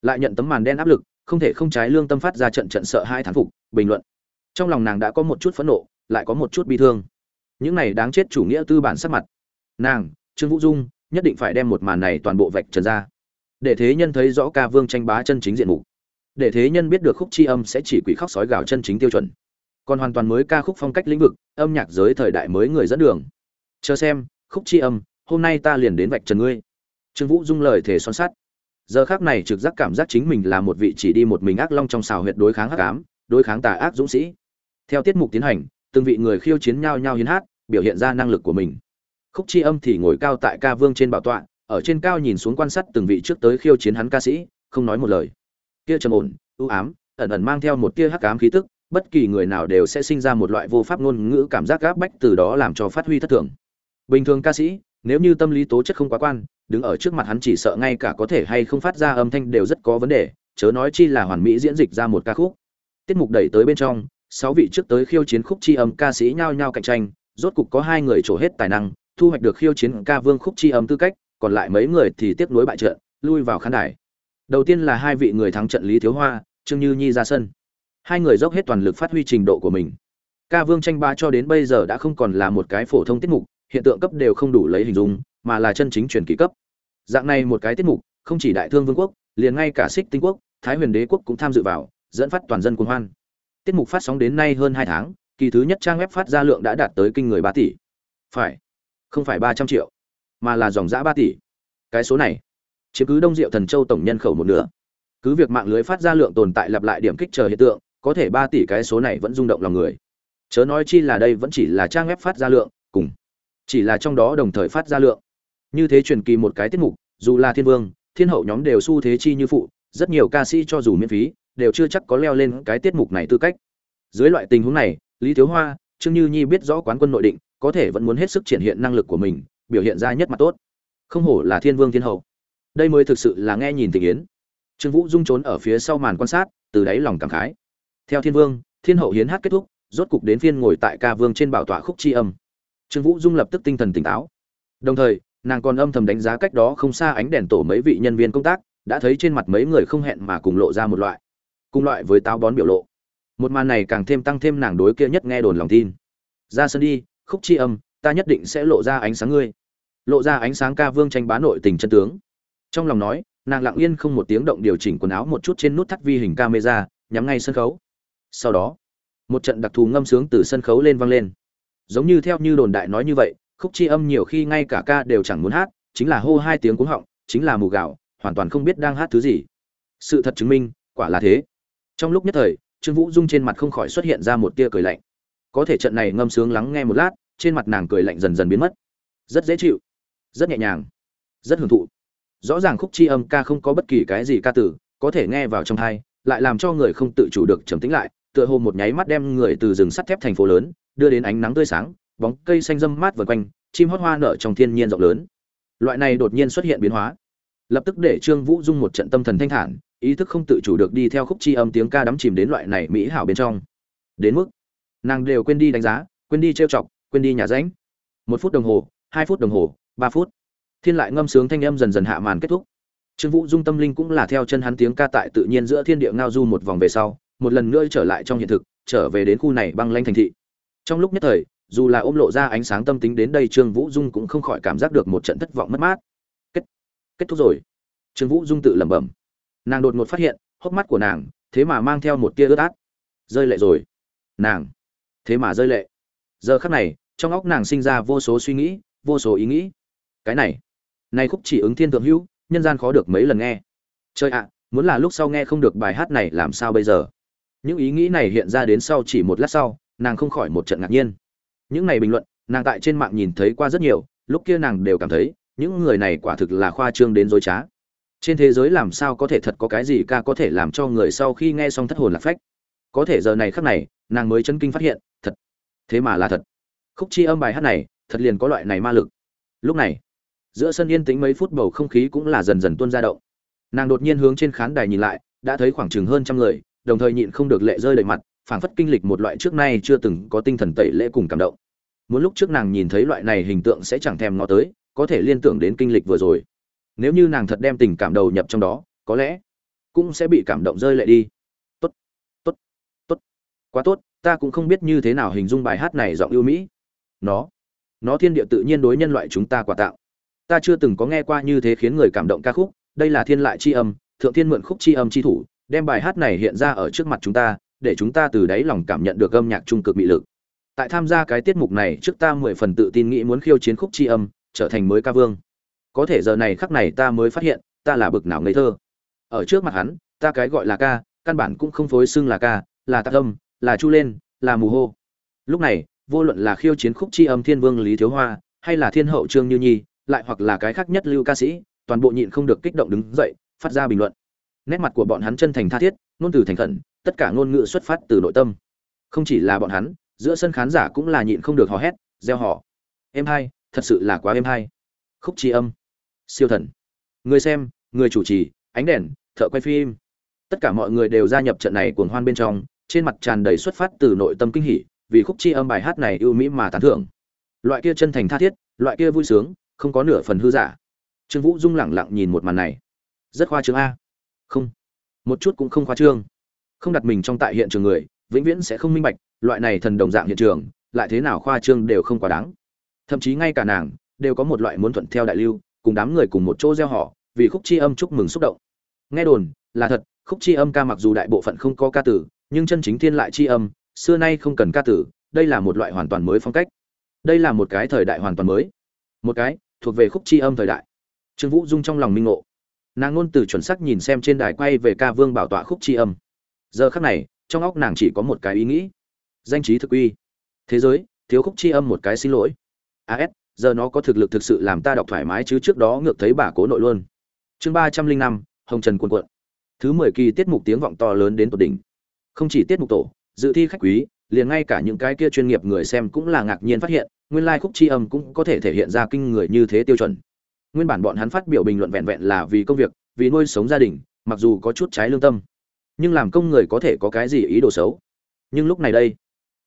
lại nhận tấm màn đen áp lực, không thể không trái lương tâm phát ra trận trận sợ hai thán phục, bình luận. Trong lòng nàng đã có một chút phẫn nộ, lại có một chút bi thương. Những này đáng chết chủ nghĩa tư bản sắc mặt. Nàng, trương vũ dung, nhất định phải đem một màn này toàn bộ vạch trần ra. Để thế nhân thấy rõ ca vương tranh bá chân chính diện mục. Để thế nhân biết được khúc chi âm sẽ chỉ quỷ khóc sói gào chân chính tiêu chuẩn. Còn hoàn toàn mới ca khúc phong cách lĩnh vực, âm nhạc giới thời đại mới người dẫn đường chờ xem, khúc chi âm, hôm nay ta liền đến vạch trần ngươi. Trương vũ dung lời thể son sắt. Giờ khác này trực giác cảm giác chính mình là một vị chỉ đi một mình ác long trong xào huyệt đối kháng hắc ám, đối kháng tà ác dũng sĩ. Theo tiết mục tiến hành, từng vị người khiêu chiến nhau nhau hiến hát, biểu hiện ra năng lực của mình. Khúc chi âm thì ngồi cao tại ca vương trên bảo tọa, ở trên cao nhìn xuống quan sát từng vị trước tới khiêu chiến hắn ca sĩ, không nói một lời. Kia trầm ổn ưu ám, ẩn ẩn mang theo một tia hắc ám khí tức, bất kỳ người nào đều sẽ sinh ra một loại vô pháp ngôn ngữ cảm giác gáp bách từ đó làm cho phát huy thất thường bình thường ca sĩ, nếu như tâm lý tố chất không quá quan, đứng ở trước mặt hắn chỉ sợ ngay cả có thể hay không phát ra âm thanh đều rất có vấn đề, chớ nói chi là hoàn mỹ diễn dịch ra một ca khúc. Tiết mục đẩy tới bên trong, sáu vị trước tới khiêu chiến khúc chi âm ca sĩ nhao nhao cạnh tranh, rốt cục có hai người trổ hết tài năng, thu hoạch được khiêu chiến ca vương khúc chi âm tư cách, còn lại mấy người thì tiếp nối bại trận, lui vào khán đài. Đầu tiên là hai vị người thắng trận lý thiếu hoa, trương như nhi ra sân. Hai người dốc hết toàn lực phát huy trình độ của mình. Ca vương tranh ba cho đến bây giờ đã không còn là một cái phổ thông tiết mục hiện tượng cấp đều không đủ lấy hình dung, mà là chân chính truyền kỳ cấp. Dạng này một cái tiết mục, không chỉ đại thương vương quốc, liền ngay cả Xích Tinh quốc, Thái Huyền Đế quốc cũng tham dự vào, dẫn phát toàn dân cuồng hoan. tiết mục phát sóng đến nay hơn hai tháng kỳ thứ nhất trang web phát ra lượng đã đạt tới kinh người ba tỷ phải không phải ba trăm triệu mà là dòng dã ba tỷ cái số này chiếm cứ đông diệu thần châu tổng nhân khẩu một nửa cứ việc mạng lưới phát ra lượng tồn tại lặp lại điểm kích chờ hiện tượng có thể ba tỷ cái số này vẫn rung động lòng người chớ nói chi là đây vẫn chỉ là trang web phát ra lượng cùng chỉ là trong đó đồng thời phát ra lượng. Như thế truyền kỳ một cái tiết mục, dù là thiên vương, thiên hậu nhóm đều xu thế chi như phụ, rất nhiều ca sĩ cho dù miễn phí, đều chưa chắc có leo lên cái tiết mục này tư cách. Dưới loại tình huống này, lý thiếu hoa, trương như nhi biết rõ quán quân nội định, có thể vẫn muốn hết sức triển hiện năng lực của mình, biểu hiện ra nhất mặt tốt. Không hổ là thiên vương thiên hậu. Đây mới thực sự là nghe nhìn tình yến. Trương vũ dung trốn ở phía sau màn quan sát, từ đáy lòng cảm khái. Theo thiên vương, thiên hậu hiến hát kết thúc, rốt cục đến phiên ngồi tại ca vương trên bảo tọa khúc chi âm trương vũ dung lập tức tinh thần tỉnh táo. Đồng thời, nàng còn âm thầm đánh giá cách đó không xa ánh đèn tổ mấy vị nhân viên công tác, đã thấy trên mặt mấy người không hẹn mà cùng lộ ra một loại, cùng loại với táo bón biểu lộ. Một màn này càng thêm tăng thêm nàng đối kia nhất nghe đồn lòng tin. Ra sân đi, khúc chi âm, ta nhất định sẽ lộ ra ánh sáng ngươi. Lộ ra ánh sáng ca vương tranh bá nội tình chân tướng. Trong lòng nói, nàng lặng yên không một tiếng động điều chỉnh quần áo một chút trên nút thắt vi hình camera, nhắm ngay sân khấu. Sau đó, một trận đặc thù ngâm sướng từ sân khấu lên vang lên giống như theo như đồn đại nói như vậy, khúc chi âm nhiều khi ngay cả ca đều chẳng muốn hát, chính là hô hai tiếng cuống họng, chính là mù gạo, hoàn toàn không biết đang hát thứ gì. Sự thật chứng minh, quả là thế. Trong lúc nhất thời, trương vũ dung trên mặt không khỏi xuất hiện ra một tia cười lạnh. Có thể trận này ngâm sướng lắng nghe một lát, trên mặt nàng cười lạnh dần dần biến mất. Rất dễ chịu, rất nhẹ nhàng, rất hưởng thụ. Rõ ràng khúc chi âm ca không có bất kỳ cái gì ca tử có thể nghe vào trong thai lại làm cho người không tự chủ được trầm tĩnh lại, tựa hồ một nháy mắt đem người từ rừng sắt thép thành phố lớn đưa đến ánh nắng tươi sáng, bóng cây xanh râm mát vần quanh, chim hót hoa nở trong thiên nhiên rộng lớn. Loại này đột nhiên xuất hiện biến hóa. Lập tức để trương vũ dung một trận tâm thần thanh thản, ý thức không tự chủ được đi theo khúc chi âm tiếng ca đắm chìm đến loại này mỹ hảo bên trong. Đến mức, nàng đều quên đi đánh giá, quên đi trêu chọc, quên đi nhà ránh. Một phút đồng hồ, hai phút đồng hồ, ba phút. Thiên lại ngâm sướng thanh âm dần dần hạ màn kết thúc. Trương vũ dung tâm linh cũng là theo chân hắn tiếng ca tại tự nhiên giữa thiên địa ngao du một vòng về sau, một lần nữa trở lại trong hiện thực, trở về đến khu này băng lanh thành thị trong lúc nhất thời, dù là ôm lộ ra ánh sáng tâm tính đến đây, trương vũ dung cũng không khỏi cảm giác được một trận thất vọng mất mát. Kết kết thúc rồi. Trương vũ dung tự lẩm bẩm. Nàng đột ngột phát hiện, hốc mắt của nàng, thế mà mang theo một tia ướt át. Rơi lệ rồi. Nàng, thế mà rơi lệ. Giờ khắc này, trong óc nàng sinh ra vô số suy nghĩ, vô số ý nghĩ. Cái này này khúc chỉ ứng thiên thượng hữu, nhân gian khó được mấy lần nghe. Chơi ạ, muốn là lúc sau nghe không được bài hát này làm sao bây giờ? Những ý nghĩ này hiện ra đến sau chỉ một lát sau nàng không khỏi một trận ngạc nhiên. Những này bình luận, nàng tại trên mạng nhìn thấy qua rất nhiều, lúc kia nàng đều cảm thấy, những người này quả thực là khoa trương đến dối trá. Trên thế giới làm sao có thể thật có cái gì ca có thể làm cho người sau khi nghe xong thất hồn lạc phách? Có thể giờ này khắc này, nàng mới chân kinh phát hiện, thật. Thế mà là thật. Khúc chi âm bài hát này, thật liền có loại này ma lực. Lúc này, giữa sân yên tĩnh mấy phút bầu không khí cũng là dần dần tuôn ra động. Nàng đột nhiên hướng trên khán đài nhìn lại, đã thấy khoảng chừng hơn trăm người, đồng thời nhịn không được lệ rơi đầy mặt phảng phất kinh lịch một loại trước nay chưa từng có tinh thần tẩy lễ cùng cảm động. Muốn lúc trước nàng nhìn thấy loại này hình tượng sẽ chẳng thèm ngó tới, có thể liên tưởng đến kinh lịch vừa rồi. Nếu như nàng thật đem tình cảm đầu nhập trong đó, có lẽ cũng sẽ bị cảm động rơi lệ đi. Tốt tốt tốt. Quá tốt, ta cũng không biết như thế nào hình dung bài hát này giọng yêu mỹ. Nó nó thiên địa tự nhiên đối nhân loại chúng ta quả tạo ta chưa từng có nghe qua như thế khiến người cảm động ca khúc. Đây là thiên lại c âm, thượng thiên mượn khúc c âm c thủ, đem bài hát này hiện ra ở trước mặt chúng ta để chúng ta từ đáy lòng cảm nhận được âm nhạc trung cực mị lực. Tại tham gia cái tiết mục này trước ta mười phần tự tin nghĩ muốn khiêu chiến khúc chi âm, trở thành mới ca vương. Có thể giờ này khắc này ta mới phát hiện, ta là bực nào ngây thơ. Ở trước mặt hắn, ta cái gọi là ca, căn bản cũng không phối xưng là ca, là tạc âm, là chu lên, là mù hô. Lúc này, vô luận là khiêu chiến khúc chi âm thiên vương lý thiếu hoa, hay là thiên hậu trương như nhi, lại hoặc là cái khác nhất lưu ca sĩ, toàn bộ nhịn không được kích động đứng dậy, phát ra bình luận. Nét mặt của bọn hắn chân thành tha thiết, ngôn từ thành khẩn tất cả ngôn ngữ xuất phát từ nội tâm. Không chỉ là bọn hắn, giữa sân khán giả cũng là nhịn không được hò hét gieo họ em hai, thật sự là quá em hai khúc tri âm. Siêu thần. Người xem, người chủ trì, ánh đèn, thợ quay phim. Tất cả mọi người đều gia nhập trận này cuồng hoan bên trong, trên mặt tràn đầy xuất phát từ nội tâm kinh hỉ, vì khúc tri âm bài hát này ưu mỹ mà tán thưởng. Loại kia chân thành tha thiết, loại kia vui sướng, không có nửa phần hư giả. Trương vũ dung lẳng lặng nhìn một màn này. Rất khoa trương a. Không. Một chút cũng không khoa trương không đặt mình trong tại hiện trường người, vĩnh viễn sẽ không minh bạch, loại này thần đồng dạng hiện trường, lại thế nào khoa trương đều không quá đáng. Thậm chí ngay cả nàng, đều có một loại muốn thuận theo đại lưu, cùng đám người cùng một chỗ gieo họ, vì khúc chi âm chúc mừng xúc động. Nghe đồn, là thật, khúc chi âm ca mặc dù đại bộ phận không có ca tử, nhưng chân chính thiên lại chi âm, xưa nay không cần ca tử, đây là một loại hoàn toàn mới phong cách. Đây là một cái thời đại hoàn toàn mới. Một cái, thuộc về khúc chi âm thời đại. Trương vũ dung trong lòng minh ngộ. Nàng ngôn từ chuẩn sắc nhìn xem trên đài quay về ca vương bảo tọa khúc chi âm giờ khắc này, trong óc nàng chỉ có một cái ý nghĩ. Danh trí thực uy. Thế giới, thiếu khúc chi âm một cái xin lỗi. As giờ nó có thực lực thực sự làm ta đọc thoải mái chứ trước đó ngược thấy bà cố nội luôn. Chương ba trăm linh năm, hồng trần cuồn cuộn thứ mười kỳ tiết mục tiếng vọng to lớn đến tột đỉnh. Không chỉ tiết mục tổ, dự thi khách quý, liền ngay cả những cái kia chuyên nghiệp người xem cũng là ngạc nhiên phát hiện, nguyên lai khúc chi âm cũng có thể thể hiện ra kinh người như thế tiêu chuẩn. Nguyên bản bọn hắn phát biểu bình luận vẹn vẹn là vì công việc, vì nuôi sống gia đình, mặc dù có chút trái lương tâm nhưng làm công người có thể có cái gì ý đồ xấu? Nhưng lúc này đây,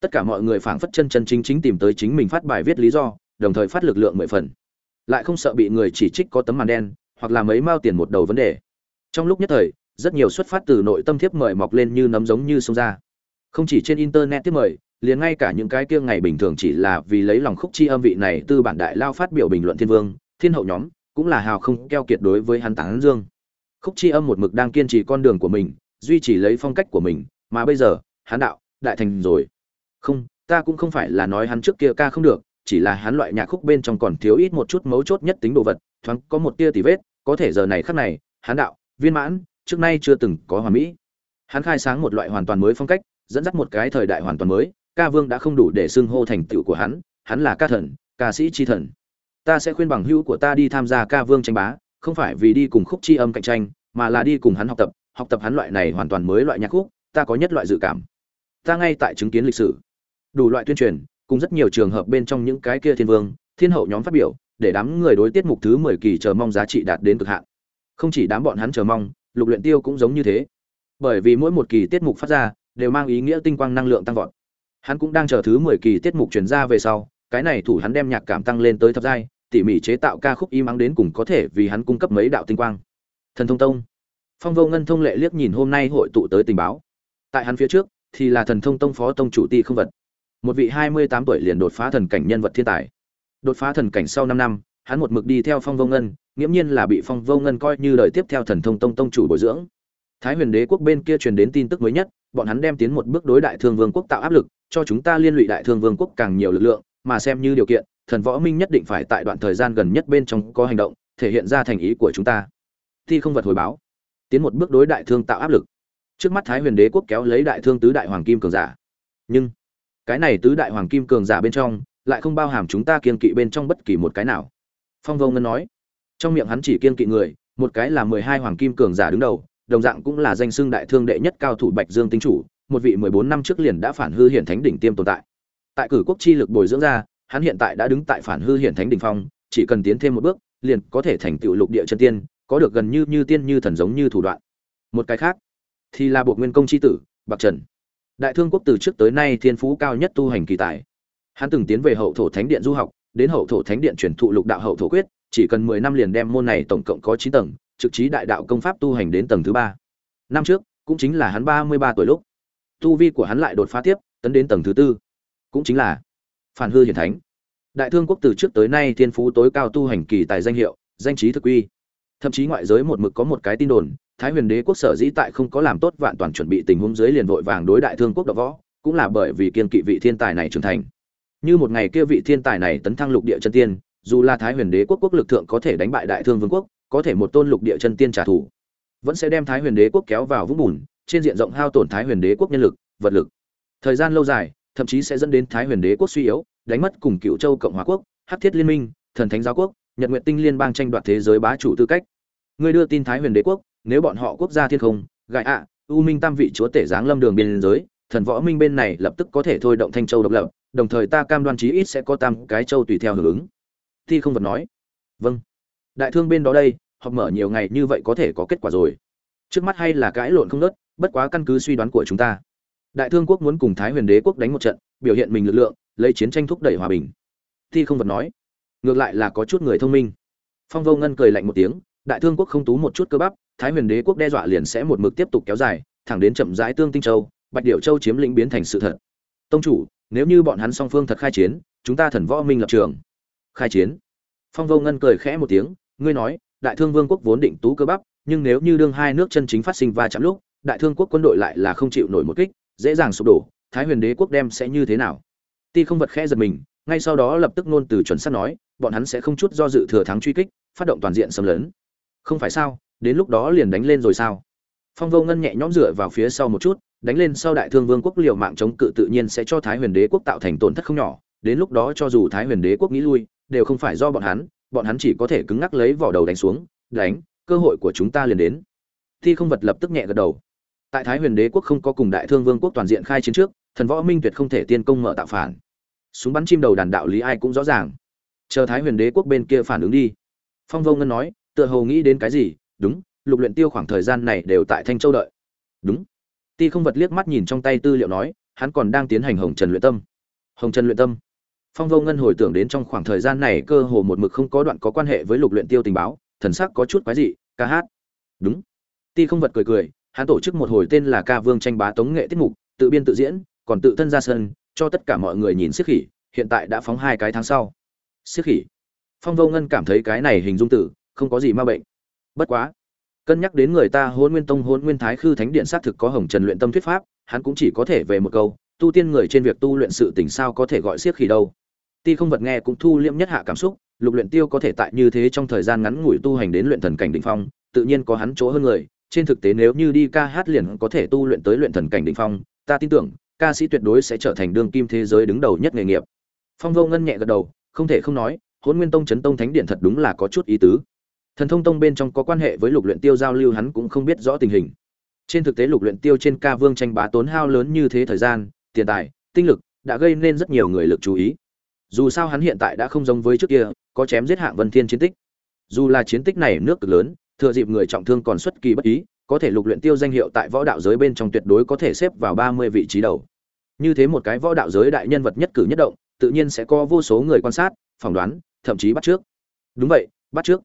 tất cả mọi người phảng phất chân chân chính chính tìm tới chính mình phát bài viết lý do, đồng thời phát lực lượng mười phần. Lại không sợ bị người chỉ trích có tấm màn đen, hoặc là mấy mao tiền một đầu vấn đề. Trong lúc nhất thời, rất nhiều xuất phát từ nội tâm thiếp mời mọc lên như nấm giống như sông ra. Không chỉ trên internet tiếp mời, liền ngay cả những cái kia ngày bình thường chỉ là vì lấy lòng khúc chi âm vị này tư bản đại lao phát biểu bình luận thiên vương, thiên hậu nhóm, cũng là hào không keo kiệt đối với hắn tán dương. Khúc chi âm một mực đang kiên trì con đường của mình duy trì lấy phong cách của mình, mà bây giờ, hắn đạo, đại thành rồi. Không, ta cũng không phải là nói hắn trước kia ca không được, chỉ là hắn loại nhạc khúc bên trong còn thiếu ít một chút mấu chốt nhất tính đồ vật, thoáng có một tia tỉ vết, có thể giờ này khắc này, hắn đạo, viên mãn, trước nay chưa từng có hoàn mỹ. Hắn khai sáng một loại hoàn toàn mới phong cách, dẫn dắt một cái thời đại hoàn toàn mới, ca vương đã không đủ để xưng hô thành tựu của hắn hắn là ca thần, ca sĩ tri thần. Ta sẽ khuyên bằng hữu của ta đi tham gia ca vương tranh bá, không phải vì đi cùng khúc tri âm cạnh tranh, mà là đi cùng hắn học tập học tập hắn loại này hoàn toàn mới loại nhạc khúc, ta có nhất loại dự cảm. Ta ngay tại chứng kiến lịch sử. Đủ loại tuyên truyền, cùng rất nhiều trường hợp bên trong những cái kia thiên vương, thiên hậu nhóm phát biểu, để đám người đối tiết mục thứ mười kỳ chờ mong giá trị đạt đến cực hạn. Không chỉ đám bọn hắn chờ mong, lục luyện tiêu cũng giống như thế. Bởi vì mỗi một kỳ tiết mục phát ra, đều mang ý nghĩa tinh quang năng lượng tăng vọt. Hắn cũng đang chờ thứ mười kỳ tiết mục truyền ra về sau, cái này thủ hắn đem nhạc cảm tăng lên tới thập giai, tỉ mỉ chế tạo ca khúc im ắng đến cùng có thể vì hắn cung cấp mấy đạo tinh quang. Thần thông tông phong vô ngân thông lệ liếc nhìn hôm nay hội tụ tới tình báo. Tại hắn phía trước, thì là thần thông tông phó tông chủ ti không vật. Một vị hai mươi tám tuổi liền đột phá thần cảnh nhân vật thiên tài. Đột phá thần cảnh sau năm năm, hắn một mực đi theo phong vô ngân, nghiễm nhiên là bị phong vô ngân coi như đời tiếp theo thần thông tông tông chủ bồi dưỡng. Thái huyền đế quốc bên kia truyền đến tin tức mới nhất, bọn hắn đem tiến một bước đối đại thương vương quốc tạo áp lực, cho chúng ta liên lụy đại thương vương quốc càng nhiều lực lượng, mà xem như điều kiện, thần võ minh nhất định phải tại đoạn thời gian gần nhất bên trong có hành động, thể hiện ra thành ý của chúng ta. Thi không vật hồi báo tiến một bước đối đại thương tạo áp lực. Trước mắt thái huyền đế quốc kéo lấy đại thương tứ đại hoàng kim cường giả. Nhưng, cái này tứ đại hoàng kim cường giả bên trong, lại không bao hàm chúng ta kiên kỵ bên trong bất kỳ một cái nào. Phong vô ngân nói, trong miệng hắn chỉ kiên kỵ người, một cái là mười hai hoàng kim cường giả đứng đầu, đồng dạng cũng là danh xưng đại thương đệ nhất cao thủ bạch dương tinh chủ, một vị mười bốn năm trước liền đã phản hư hiển thánh đỉnh tiêm tồn tại. Tại cử quốc chi lực bồi dưỡng ra, hắn hiện tại đã đứng tại phản hư hiển thánh đỉnh phong, chỉ cần tiến thêm một bước, liền có thể thành tựu lục địa chân tiên có được gần như như tiên như thần giống như thủ đoạn. Một cái khác, thì là buộc nguyên công chi tử, bạc trần. Đại thương quốc từ trước tới nay thiên phú cao nhất tu hành kỳ tài. Hắn từng tiến về hậu thổ thánh điện du học, đến hậu thổ thánh điện truyền thụ lục đạo hậu thổ quyết, chỉ cần mười năm liền đem môn này tổng cộng có chín tầng, trực trí đại đạo công pháp tu hành đến tầng thứ ba. Năm trước, cũng chính là hắn ba mươi ba tuổi lúc, tu vi của hắn lại đột phá tiếp, tấn đến tầng thứ tư. Cũng chính là phản hư hiển thánh. Đại thương quốc từ trước tới nay thiên phú tối cao tu hành kỳ tài danh hiệu, danh trí thực uy thậm chí ngoại giới một mực có một cái tin đồn, thái huyền đế quốc sở dĩ tại không có làm tốt vạn toàn chuẩn bị tình huống dưới liền vội vàng đối đại thương quốc đập võ, cũng là bởi vì kiên kỵ vị thiên tài này trưởng thành. Như một ngày kia vị thiên tài này tấn thăng lục địa chân tiên, dù là thái huyền đế quốc quốc lực thượng có thể đánh bại đại thương vương quốc, có thể một tôn lục địa chân tiên trả thù, vẫn sẽ đem thái huyền đế quốc kéo vào vũng bùn, trên diện rộng hao tổn thái huyền đế quốc nhân lực, vật lực. Thời gian lâu dài, thậm chí sẽ dẫn đến thái huyền đế quốc suy yếu, đánh mất cùng cựu châu cộng hòa quốc, hắc thiết liên minh, thần thánh giáo quốc, nhật nguyện tinh liên bang tranh đoạt thế giới bá chủ tư cách. Ngươi đưa tin thái huyền đế quốc, nếu bọn họ quốc gia thiên không gại ạ, u minh tam vị chúa tể giáng lâm đường biên giới, thần võ minh bên này lập tức có thể thôi động thanh châu độc lập, đồng thời ta cam đoan chí ít sẽ có tam cái châu tùy theo hưởng ứng. Thi không vật nói. Vâng. Đại thương bên đó đây, họp mở nhiều ngày như vậy có thể có kết quả rồi. Trước mắt hay là cãi lộn không nớt, bất quá căn cứ suy đoán của chúng ta. Đại thương quốc muốn cùng thái huyền đế quốc đánh một trận, biểu hiện mình lực lượng, lấy chiến tranh thúc đẩy hòa bình. Thi không vật nói. Ngược lại là có chút người thông minh. Phong vô ngân cười lạnh một tiếng đại thương quốc không tú một chút cơ bắp, thái huyền đế quốc đe dọa liền sẽ một mực tiếp tục kéo dài, thẳng đến chậm rãi tương tinh châu, bạch điệu châu chiếm lĩnh biến thành sự thật. Tông chủ, nếu như bọn hắn song phương thật khai chiến, chúng ta thần võ minh lập trường. Khai chiến. Phong vô ngân cười khẽ một tiếng, ngươi nói, đại thương vương quốc vốn định tú cơ bắp, nhưng nếu như đương hai nước chân chính phát sinh va chạm lúc, đại thương quốc quân đội lại là không chịu nổi một kích, dễ dàng sụp đổ, thái huyền đế quốc đem sẽ như thế nào? Ti không vật khẽ giật mình, ngay sau đó lập tức nôn từ chuẩn sắt nói, bọn hắn sẽ không chút do dự thừa thắng truy kích, phát động toàn diện xâm lấn không phải sao, đến lúc đó liền đánh lên rồi sao? Phong vô ngân nhẹ nhõm dựa vào phía sau một chút, đánh lên sau đại thương vương quốc liều mạng chống cự tự nhiên sẽ cho thái huyền đế quốc tạo thành tổn thất không nhỏ, đến lúc đó cho dù thái huyền đế quốc nghĩ lui, đều không phải do bọn hắn bọn hắn chỉ có thể cứng ngắc lấy vỏ đầu đánh xuống, đánh, cơ hội của chúng ta liền đến. Thi không vật lập tức nhẹ gật đầu. Tại thái huyền đế quốc không có cùng đại thương vương quốc toàn diện khai chiến trước, thần võ minh tuyệt không thể tiên công mở tạo phản. Súng bắn chim đầu đàn đạo lý ai cũng rõ ràng. Chờ thái huyền đế quốc bên kia phản ứng đi. Phong vô ngân nói tựa hồ nghĩ đến cái gì, đúng, lục luyện tiêu khoảng thời gian này đều tại thanh châu đợi. Đúng. Ti không vật liếc mắt nhìn trong tay tư liệu nói, hắn còn đang tiến hành hồng trần luyện tâm. Hồng trần luyện tâm. Phong vô ngân hồi tưởng đến trong khoảng thời gian này cơ hồ một mực không có đoạn có quan hệ với lục luyện tiêu tình báo, thần sắc có chút quái dị, ca hát. Đúng. Ti không vật cười cười, hắn tổ chức một hồi tên là ca vương tranh bá tống nghệ tiết mục, tự biên tự diễn, còn tự thân ra sân, cho tất cả mọi người nhìn siết khỉ, hiện tại đã phóng hai cái tháng sau. Siết khỉ. Phong vô ngân cảm thấy cái này hình dung tử không có gì ma bệnh. Bất quá, cân nhắc đến người ta hôn nguyên tông hôn nguyên thái khư thánh điện xác thực có hồng trần luyện tâm thuyết pháp, hắn cũng chỉ có thể về một câu, tu tiên người trên việc tu luyện sự tình sao có thể gọi siết khỉ đâu? Ti không vật nghe cũng thu liễm nhất hạ cảm xúc, lục luyện tiêu có thể tại như thế trong thời gian ngắn ngủi tu hành đến luyện thần cảnh đỉnh phong, tự nhiên có hắn chỗ hơn người. Trên thực tế nếu như đi ca hát liền có thể tu luyện tới luyện thần cảnh đỉnh phong, ta tin tưởng, ca sĩ tuyệt đối sẽ trở thành đương kim thế giới đứng đầu nhất nghề nghiệp. Phong vô ngân nhẹ gật đầu, không thể không nói hôn nguyên tông chấn tông thánh điện thật đúng là có chút ý tứ thần thông tông bên trong có quan hệ với lục luyện tiêu giao lưu, hắn cũng không biết rõ tình hình. Trên thực tế lục luyện tiêu trên ca vương tranh bá tốn hao lớn như thế thời gian, tiền tài, tinh lực đã gây nên rất nhiều người lực chú ý. Dù sao hắn hiện tại đã không giống với trước kia, có chém giết hạng vân thiên chiến tích. Dù là chiến tích này nước cực lớn, thừa dịp người trọng thương còn xuất kỳ bất ý, có thể lục luyện tiêu danh hiệu tại võ đạo giới bên trong tuyệt đối có thể xếp vào ba mươi vị trí đầu. Như thế một cái võ đạo giới đại nhân vật nhất cử nhất động, tự nhiên sẽ có vô số người quan sát, phỏng đoán, thậm chí bắt trước. Đúng vậy, bắt trước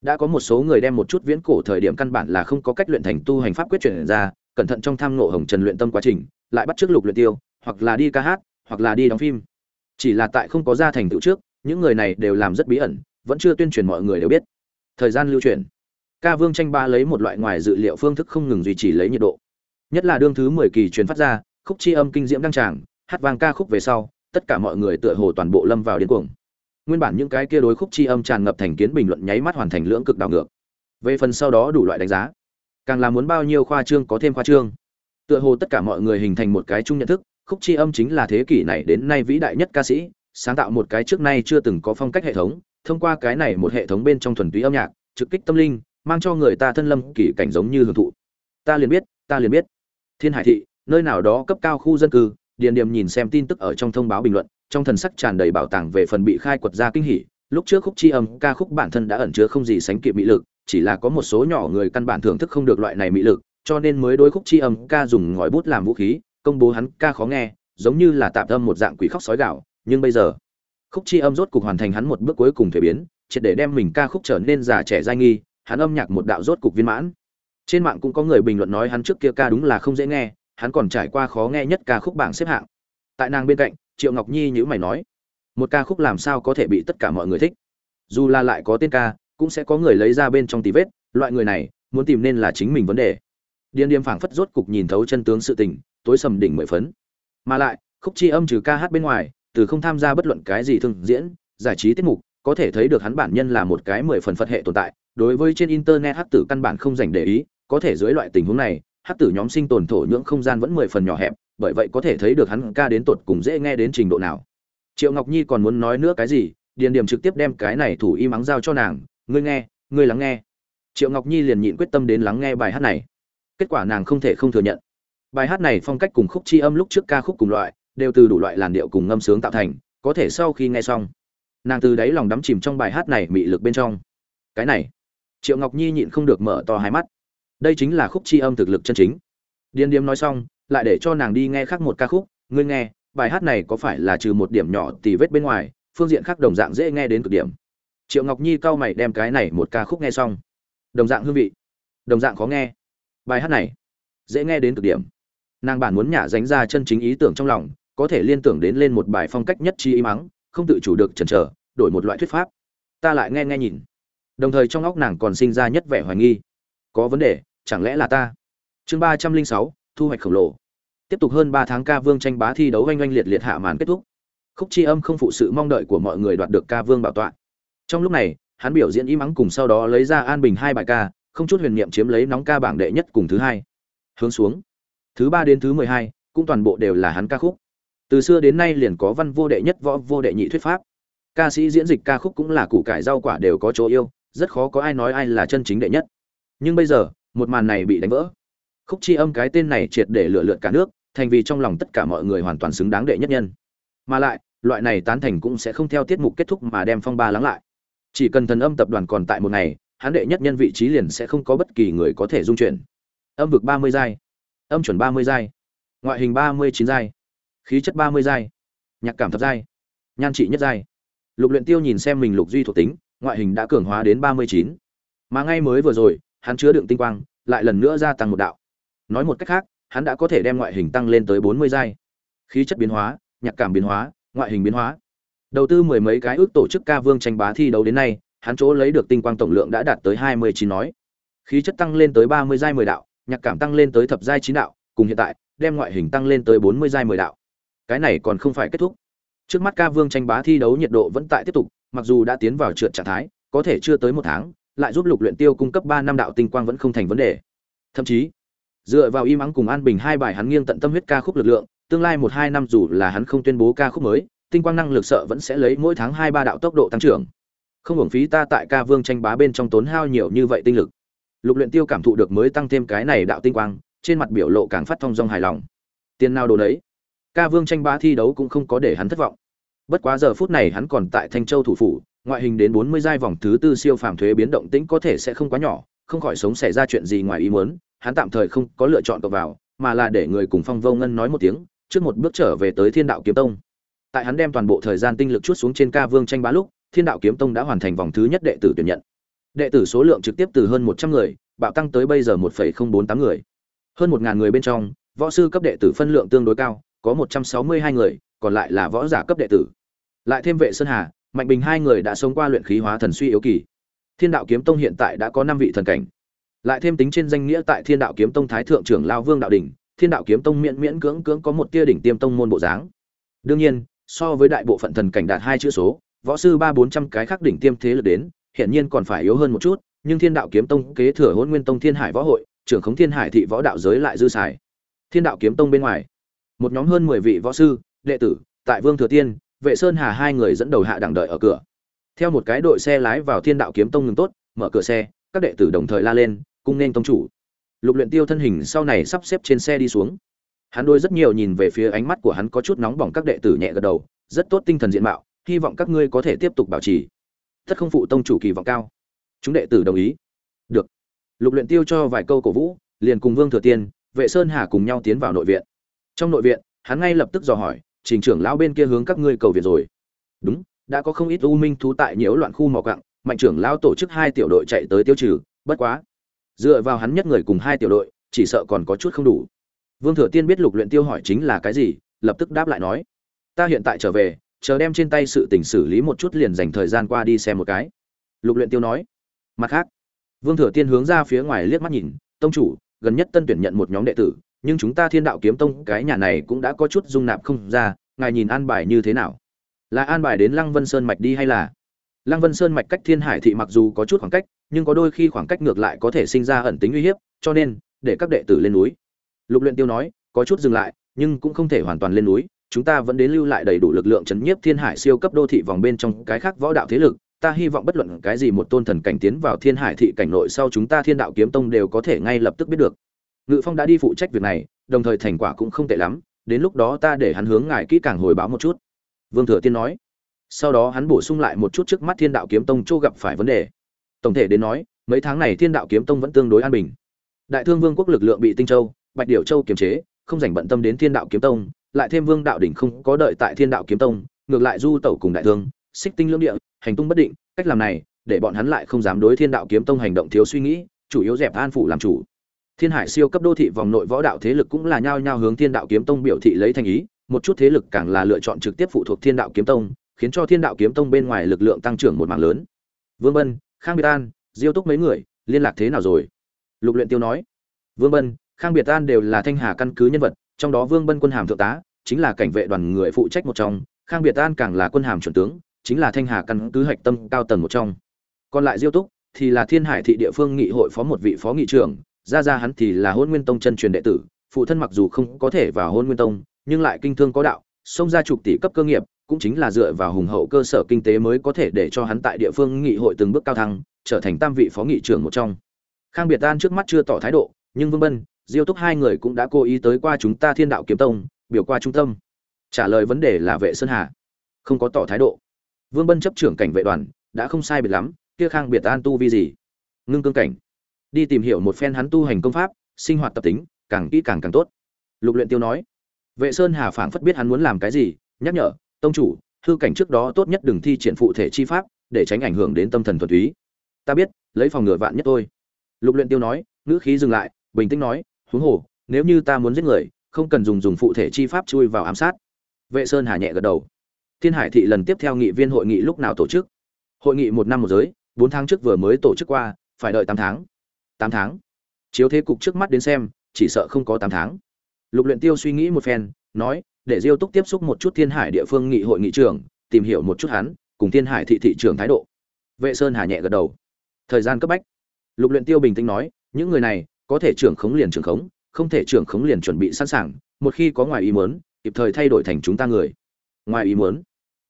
đã có một số người đem một chút viễn cổ thời điểm căn bản là không có cách luyện thành tu hành pháp quyết chuyển ra, cẩn thận trong tham ngộ hồng trần luyện tâm quá trình, lại bắt trước lục luyện tiêu, hoặc là đi ca hát, hoặc là đi đóng phim. Chỉ là tại không có ra thành tựu trước, những người này đều làm rất bí ẩn, vẫn chưa tuyên truyền mọi người đều biết. Thời gian lưu truyền. Ca vương tranh ba lấy một loại ngoài dự liệu phương thức không ngừng duy trì lấy nhiệt độ. Nhất là đương thứ mười kỳ truyền phát ra, khúc chi âm kinh diễm đăng tràng, hát vang ca khúc về sau, tất cả mọi người tựa hồ toàn bộ lâm vào điên cuồng nguyên bản những cái kia đối khúc chi âm tràn ngập thành kiến bình luận nháy mắt hoàn thành lưỡng cực đảo ngược. Về phần sau đó đủ loại đánh giá, càng là muốn bao nhiêu khoa trương có thêm khoa trương. Tựa hồ tất cả mọi người hình thành một cái chung nhận thức, khúc chi âm chính là thế kỷ này đến nay vĩ đại nhất ca sĩ, sáng tạo một cái trước nay chưa từng có phong cách hệ thống, thông qua cái này một hệ thống bên trong thuần túy âm nhạc, trực kích tâm linh, mang cho người ta thân lâm kỳ cảnh giống như hưởng thụ. Ta liền biết, ta liền biết. Thiên hải thị, nơi nào đó cấp cao khu dân cư, điền điềm nhìn xem tin tức ở trong thông báo bình luận trong thần sắc tràn đầy bảo tàng về phần bị khai quật ra kinh hỉ, lúc trước khúc chi âm, ca khúc bản thân đã ẩn chứa không gì sánh kịp mỹ lực, chỉ là có một số nhỏ người căn bản thưởng thức không được loại này mỹ lực, cho nên mới đối khúc chi âm, ca dùng ngòi bút làm vũ khí, công bố hắn ca khó nghe, giống như là tạm âm một dạng quỷ khóc sói gạo, nhưng bây giờ, khúc chi âm rốt cục hoàn thành hắn một bước cuối cùng thể biến, triệt để đem mình ca khúc trở nên già trẻ dai nghi, hắn âm nhạc một đạo rốt cục viên mãn. Trên mạng cũng có người bình luận nói hắn trước kia ca đúng là không dễ nghe, hắn còn trải qua khó nghe nhất ca khúc bảng xếp hạng. Tại nàng bên cạnh triệu ngọc nhi nhữ mày nói, một ca khúc làm sao có thể bị tất cả mọi người thích? Dù là lại có tên ca, cũng sẽ có người lấy ra bên trong tí vết, loại người này, muốn tìm nên là chính mình vấn đề. Điên điềm phảng phất rốt cục nhìn thấu chân tướng sự tình, tối sầm đỉnh mười phấn. Mà lại, khúc chi âm trừ ca hát bên ngoài, từ không tham gia bất luận cái gì thương diễn, giải trí tiết mục, có thể thấy được hắn bản nhân là một cái mười phần phật hệ tồn tại, đối với trên internet hát tử căn bản không dành để ý, có thể dưới loại tình huống này, hát tử nhóm sinh tồn thổ nhưỡng không gian vẫn mười phần nhỏ hẹp bởi vậy có thể thấy được hắn ca đến tột cùng dễ nghe đến trình độ nào. Triệu ngọc nhi còn muốn nói nữa cái gì, điền điểm trực tiếp đem cái này thủ y mắng giao cho nàng, ngươi nghe, ngươi lắng nghe. Triệu ngọc nhi liền nhịn quyết tâm đến lắng nghe bài hát này. Kết quả nàng không thể không thừa nhận. Bài hát này phong cách cùng khúc chi âm lúc trước ca khúc cùng loại, đều từ đủ loại làn điệu cùng ngâm sướng tạo thành, có thể sau khi nghe xong, nàng từ đáy lòng đắm chìm trong bài hát này mị lực bên trong. Cái này, triệu ngọc nhi nhịn không được mở to hai mắt. Đây chính là khúc chi âm thực lực chân chính. Điên điếm nói xong lại để cho nàng đi nghe khác một ca khúc. Ngươi nghe, bài hát này có phải là trừ một điểm nhỏ tì vết bên ngoài, phương diện khác đồng dạng dễ nghe đến cực điểm. Triệu ngọc nhi cau mày đem cái này một ca khúc nghe xong. Đồng dạng hương vị, đồng dạng khó nghe. Bài hát này, dễ nghe đến cực điểm. Nàng bản muốn nhả dánh ra chân chính ý tưởng trong lòng, có thể liên tưởng đến lên một bài phong cách nhất chi ý mắng, không tự chủ được chần chờ, đổi một loại thuyết pháp. Ta lại nghe nghe nhìn. Đồng thời trong óc nàng còn sinh ra nhất vẻ hoài nghi. Có vấn đề, chẳng lẽ là ta? Chương ba trăm linh sáu, thu hoạch khổng lồ tiếp tục hơn ba tháng ca vương tranh bá thi đấu oanh oanh liệt liệt hạ màn kết thúc. Khúc chi âm không phụ sự mong đợi của mọi người đoạt được ca vương bảo tọa. Trong lúc này, hắn biểu diễn im ắng cùng sau đó lấy ra an bình hai bài ca, không chút huyền niệm chiếm lấy nóng ca bảng đệ nhất cùng thứ hai. Hướng xuống. Thứ ba đến thứ mười hai, cũng toàn bộ đều là hắn ca khúc. Từ xưa đến nay liền có văn vô đệ nhất, võ vô đệ nhị thuyết pháp. Ca sĩ diễn dịch ca khúc cũng là củ cải rau quả đều có chỗ yêu, rất khó có ai nói ai là chân chính đệ nhất. Nhưng bây giờ, một màn này bị đánh vỡ. Khúc chi âm cái tên này triệt để lựa lượn cả nước thành vì trong lòng tất cả mọi người hoàn toàn xứng đáng đệ nhất nhân. Mà lại, loại này tán thành cũng sẽ không theo tiết mục kết thúc mà đem phong ba lắng lại. Chỉ cần thần âm tập đoàn còn tại một ngày, hắn đệ nhất nhân vị trí liền sẽ không có bất kỳ người có thể dung chuyển. Âm vực ba mươi giai. Âm chuẩn ba mươi giai. Ngoại hình ba mươi chín giai. Khí chất ba mươi giai. Nhạc cảm thập giai. Nhan trị nhất giai. Lục luyện tiêu nhìn xem mình lục duy thuộc tính, ngoại hình đã cường hóa đến ba mươi chín. Mà ngay mới vừa rồi, hắn chứa đựng tinh quang, lại lần nữa gia tăng một đạo. Nói một cách khác hắn đã có thể đem ngoại hình tăng lên tới bốn mươi giai. Khí chất biến hóa, nhạc cảm biến hóa, ngoại hình biến hóa. Đầu tư mười mấy cái ước tổ chức ca vương tranh bá thi đấu đến nay, hắn chỗ lấy được tinh quang tổng lượng đã đạt tới hai mươi chín nói. Khí chất tăng lên tới ba mươi giai mười đạo, nhạc cảm tăng lên tới thập giai chín đạo, cùng hiện tại, đem ngoại hình tăng lên tới bốn mươi giai mười đạo. Cái này còn không phải kết thúc. Trước mắt ca vương tranh bá thi đấu nhiệt độ vẫn tại tiếp tục, mặc dù đã tiến vào trượt trạng thái, có thể chưa tới một tháng, lại giúp lục luyện tiêu cung cấp ba năm đạo tinh quang vẫn không thành vấn đề. Thậm chí dựa vào im ắng cùng an bình hai bài hắn nghiêng tận tâm huyết ca khúc lực lượng, tương lai một hai năm dù là hắn không tuyên bố ca khúc mới, tinh quang năng lực sợ vẫn sẽ lấy mỗi tháng hai ba đạo tốc độ tăng trưởng. Không hưởng phí ta tại ca vương tranh bá bên trong tốn hao nhiều như vậy tinh lực. Lục luyện tiêu cảm thụ được mới tăng thêm cái này đạo tinh quang, trên mặt biểu lộ càng phát thông dong hài lòng. Tiền nào đồ đấy ca vương tranh bá thi đấu cũng không có để hắn thất vọng. Bất quá giờ phút này hắn còn tại thanh châu thủ phủ, ngoại hình đến bốn mươi giai vòng thứ tư siêu phàm thuế biến động tĩnh có thể sẽ không quá nhỏ, không khỏi sống xảy ra chuyện gì ngoài ý muốn hắn tạm thời không có lựa chọn cậu vào, mà là để người cùng phong vô ngân nói một tiếng, trước một bước trở về tới thiên đạo kiếm tông. Tại hắn đem toàn bộ thời gian tinh lực chút xuống trên ca vương tranh bá lúc, thiên đạo kiếm tông đã hoàn thành vòng thứ nhất đệ tử tuyển nhận. Đệ tử số lượng trực tiếp từ hơn một trăm người, bạo tăng tới bây giờ một bốn tám người. Hơn một ngàn người bên trong, võ sư cấp đệ tử phân lượng tương đối cao, có một trăm sáu mươi hai người, còn lại là võ giả cấp đệ tử. Lại thêm vệ sơn hà, mạnh bình hai người đã sống qua luyện khí hóa thần suy yếu kỳ. Thiên đạo kiếm tông hiện tại đã có năm vị thần cảnh lại thêm tính trên danh nghĩa tại thiên đạo kiếm tông thái thượng trưởng lao vương đạo Đình thiên đạo kiếm tông miễn miễn cưỡng cưỡng có một tia đỉnh tiêm tông môn bộ dáng. Đương nhiên, so với đại bộ phận thần cảnh đạt hai chữ số, võ sư ba bốn trăm cái khác đỉnh tiêm thế lực đến hiện nhiên còn phải yếu hơn một chút, nhưng thiên đạo kiếm tông kế thừa hôn nguyên tông thiên hải võ hội, trưởng khống thiên hải thị võ đạo giới lại dư xài. Thiên đạo kiếm tông bên ngoài, một nhóm hơn mười vị võ sư, đệ tử, tại vương thừa tiên, vệ sơn hà hai người dẫn đầu hạ đẳng đợi ở cửa. Theo một cái đội xe lái vào thiên đạo kiếm tông ngừng tốt, mở cửa xe, các đệ tử đồng thời la lên cung nên tông chủ. Lục luyện tiêu thân hình sau này sắp xếp trên xe đi xuống. Hắn đôi rất nhiều nhìn về phía ánh mắt của hắn có chút nóng bỏng các đệ tử nhẹ gật đầu, rất tốt tinh thần diện mạo, hy vọng các ngươi có thể tiếp tục bảo trì. Tất không phụ tông chủ kỳ vọng cao. Chúng đệ tử đồng ý. Được. Lục luyện tiêu cho vài câu cổ vũ, liền cùng vương thừa tiên, vệ sơn hà cùng nhau tiến vào nội viện. Trong nội viện, hắn ngay lập tức dò hỏi, trình trưởng lão bên kia hướng các ngươi cầu viện rồi. Đúng, đã có không ít u minh thú tại nhiễu loạn khu mỏ cặng mạnh trưởng lão tổ chức hai tiểu đội chạy tới tiêu trừ, bất quá dựa vào hắn nhất người cùng hai tiểu đội, chỉ sợ còn có chút không đủ. Vương thừa tiên biết lục luyện tiêu hỏi chính là cái gì, lập tức đáp lại nói, ta hiện tại trở về, chờ đem trên tay sự tình xử lý một chút liền dành thời gian qua đi xem một cái. Lục luyện tiêu nói, mặt khác. Vương thừa tiên hướng ra phía ngoài liếc mắt nhìn, tông chủ, gần nhất tân tuyển nhận một nhóm đệ tử, nhưng chúng ta thiên đạo kiếm tông, cái nhà này cũng đã có chút dung nạp không ra, ngài nhìn an bài như thế nào? Là an bài đến lăng vân sơn mạch đi hay là? Lăng vân sơn mạch cách thiên hải thị mặc dù có chút khoảng cách nhưng có đôi khi khoảng cách ngược lại có thể sinh ra ẩn tính uy hiếp, cho nên, để các đệ tử lên núi. Lục luyện tiêu nói, có chút dừng lại, nhưng cũng không thể hoàn toàn lên núi, chúng ta vẫn đến lưu lại đầy đủ lực lượng chấn nhiếp thiên hải siêu cấp đô thị vòng bên trong cái khác võ đạo thế lực. Ta hy vọng bất luận cái gì một tôn thần cảnh tiến vào thiên hải thị cảnh nội sau chúng ta thiên đạo kiếm tông đều có thể ngay lập tức biết được. Ngự phong đã đi phụ trách việc này, đồng thời thành quả cũng không tệ lắm, đến lúc đó ta để hắn hướng ngài kỹ càng hồi báo một chút. Vương thừa tiên nói. Sau đó hắn bổ sung lại một chút trước mắt thiên đạo kiếm tông châu gặp phải vấn đề tổng thể đến nói, mấy tháng này thiên đạo kiếm tông vẫn tương đối an bình. Đại thương vương quốc lực lượng bị tinh châu, bạch điểu châu kiềm chế, không dành bận tâm đến thiên đạo kiếm tông, lại thêm vương đạo đỉnh không có đợi tại thiên đạo kiếm tông, ngược lại du tẩu cùng đại thương, xích tinh lưỡng địa, hành tung bất định, cách làm này, để bọn hắn lại không dám đối thiên đạo kiếm tông hành động thiếu suy nghĩ, chủ yếu dẹp an phủ làm chủ. Thiên hải siêu cấp đô thị vòng nội võ đạo thế lực cũng là nhao nhao hướng thiên đạo kiếm tông biểu thị lấy thành ý, một chút thế lực càng là lựa chọn trực tiếp phụ thuộc thiên đạo kiếm tông, khiến cho thiên đạo kiếm tông bên ngoài lực lượng tăng trưởng một mảng lớn. Vương bân khang biệt an, diêu túc mấy người, liên lạc thế nào rồi? Lục luyện tiêu nói. Vương bân, khang biệt an đều là thanh hà căn cứ nhân vật, trong đó vương bân quân hàm thượng tá, chính là cảnh vệ đoàn người phụ trách một trong. Khang biệt an càng là quân hàm chuẩn tướng, chính là thanh hà căn cứ hạch tâm cao tầng một trong. Còn lại diêu túc thì là thiên hải thị địa phương nghị hội phó một vị phó nghị trưởng, ra ra hắn thì là hôn nguyên tông chân truyền đệ tử, phụ thân mặc dù không có thể vào hôn nguyên tông, nhưng lại kinh thương có đạo xông ra chục tỷ cấp cơ nghiệp, cũng chính là dựa vào hùng hậu cơ sở kinh tế mới có thể để cho hắn tại địa phương nghị hội từng bước cao thăng, trở thành tam vị phó nghị trưởng một trong. Khang biệt an trước mắt chưa tỏ thái độ, nhưng vương bân, diêu túc hai người cũng đã cố ý tới qua chúng ta thiên đạo kiếm tông, biểu qua trung tâm. Trả lời vấn đề là vệ sơn hà. Không có tỏ thái độ. Vương bân chấp trưởng cảnh vệ đoàn, đã không sai biệt lắm, kia khang biệt an tu vi gì? Ngưng cương cảnh. Đi tìm hiểu một phen hắn tu hành công pháp, sinh hoạt tập tính, càng kỹ càng càng tốt. Lục luyện tiêu nói vệ sơn hà phảng phất biết hắn muốn làm cái gì, nhắc nhở, tông chủ, hư cảnh trước đó tốt nhất đừng thi triển phụ thể chi pháp, để tránh ảnh hưởng đến tâm thần thuần túy. Ta biết, lấy phòng ngừa vạn nhất thôi. Lục luyện tiêu nói, ngữ khí dừng lại, bình tĩnh nói, huống hồ, nếu như ta muốn giết người, không cần dùng dùng phụ thể chi pháp chui vào ám sát. Vệ sơn hà nhẹ gật đầu. Thiên hải thị lần tiếp theo nghị viên hội nghị lúc nào tổ chức? Hội nghị một năm một giới, bốn tháng trước vừa mới tổ chức qua, phải đợi tám tháng. Tám tháng. Chiếu thế cục trước mắt đến xem, chỉ sợ không có tám tháng lục luyện tiêu suy nghĩ một phen, nói, để diêu túc tiếp xúc một chút thiên hải địa phương nghị hội nghị trưởng, tìm hiểu một chút hắn, cùng thiên hải thị thị trưởng thái độ. Vệ sơn hà nhẹ gật đầu. Thời gian cấp bách. Lục luyện tiêu bình tĩnh nói, những người này, có thể trưởng khống liền trưởng khống, không thể trưởng khống liền chuẩn bị sẵn sàng, một khi có ngoài ý muốn, kịp thời thay đổi thành chúng ta người. Ngoài ý muốn.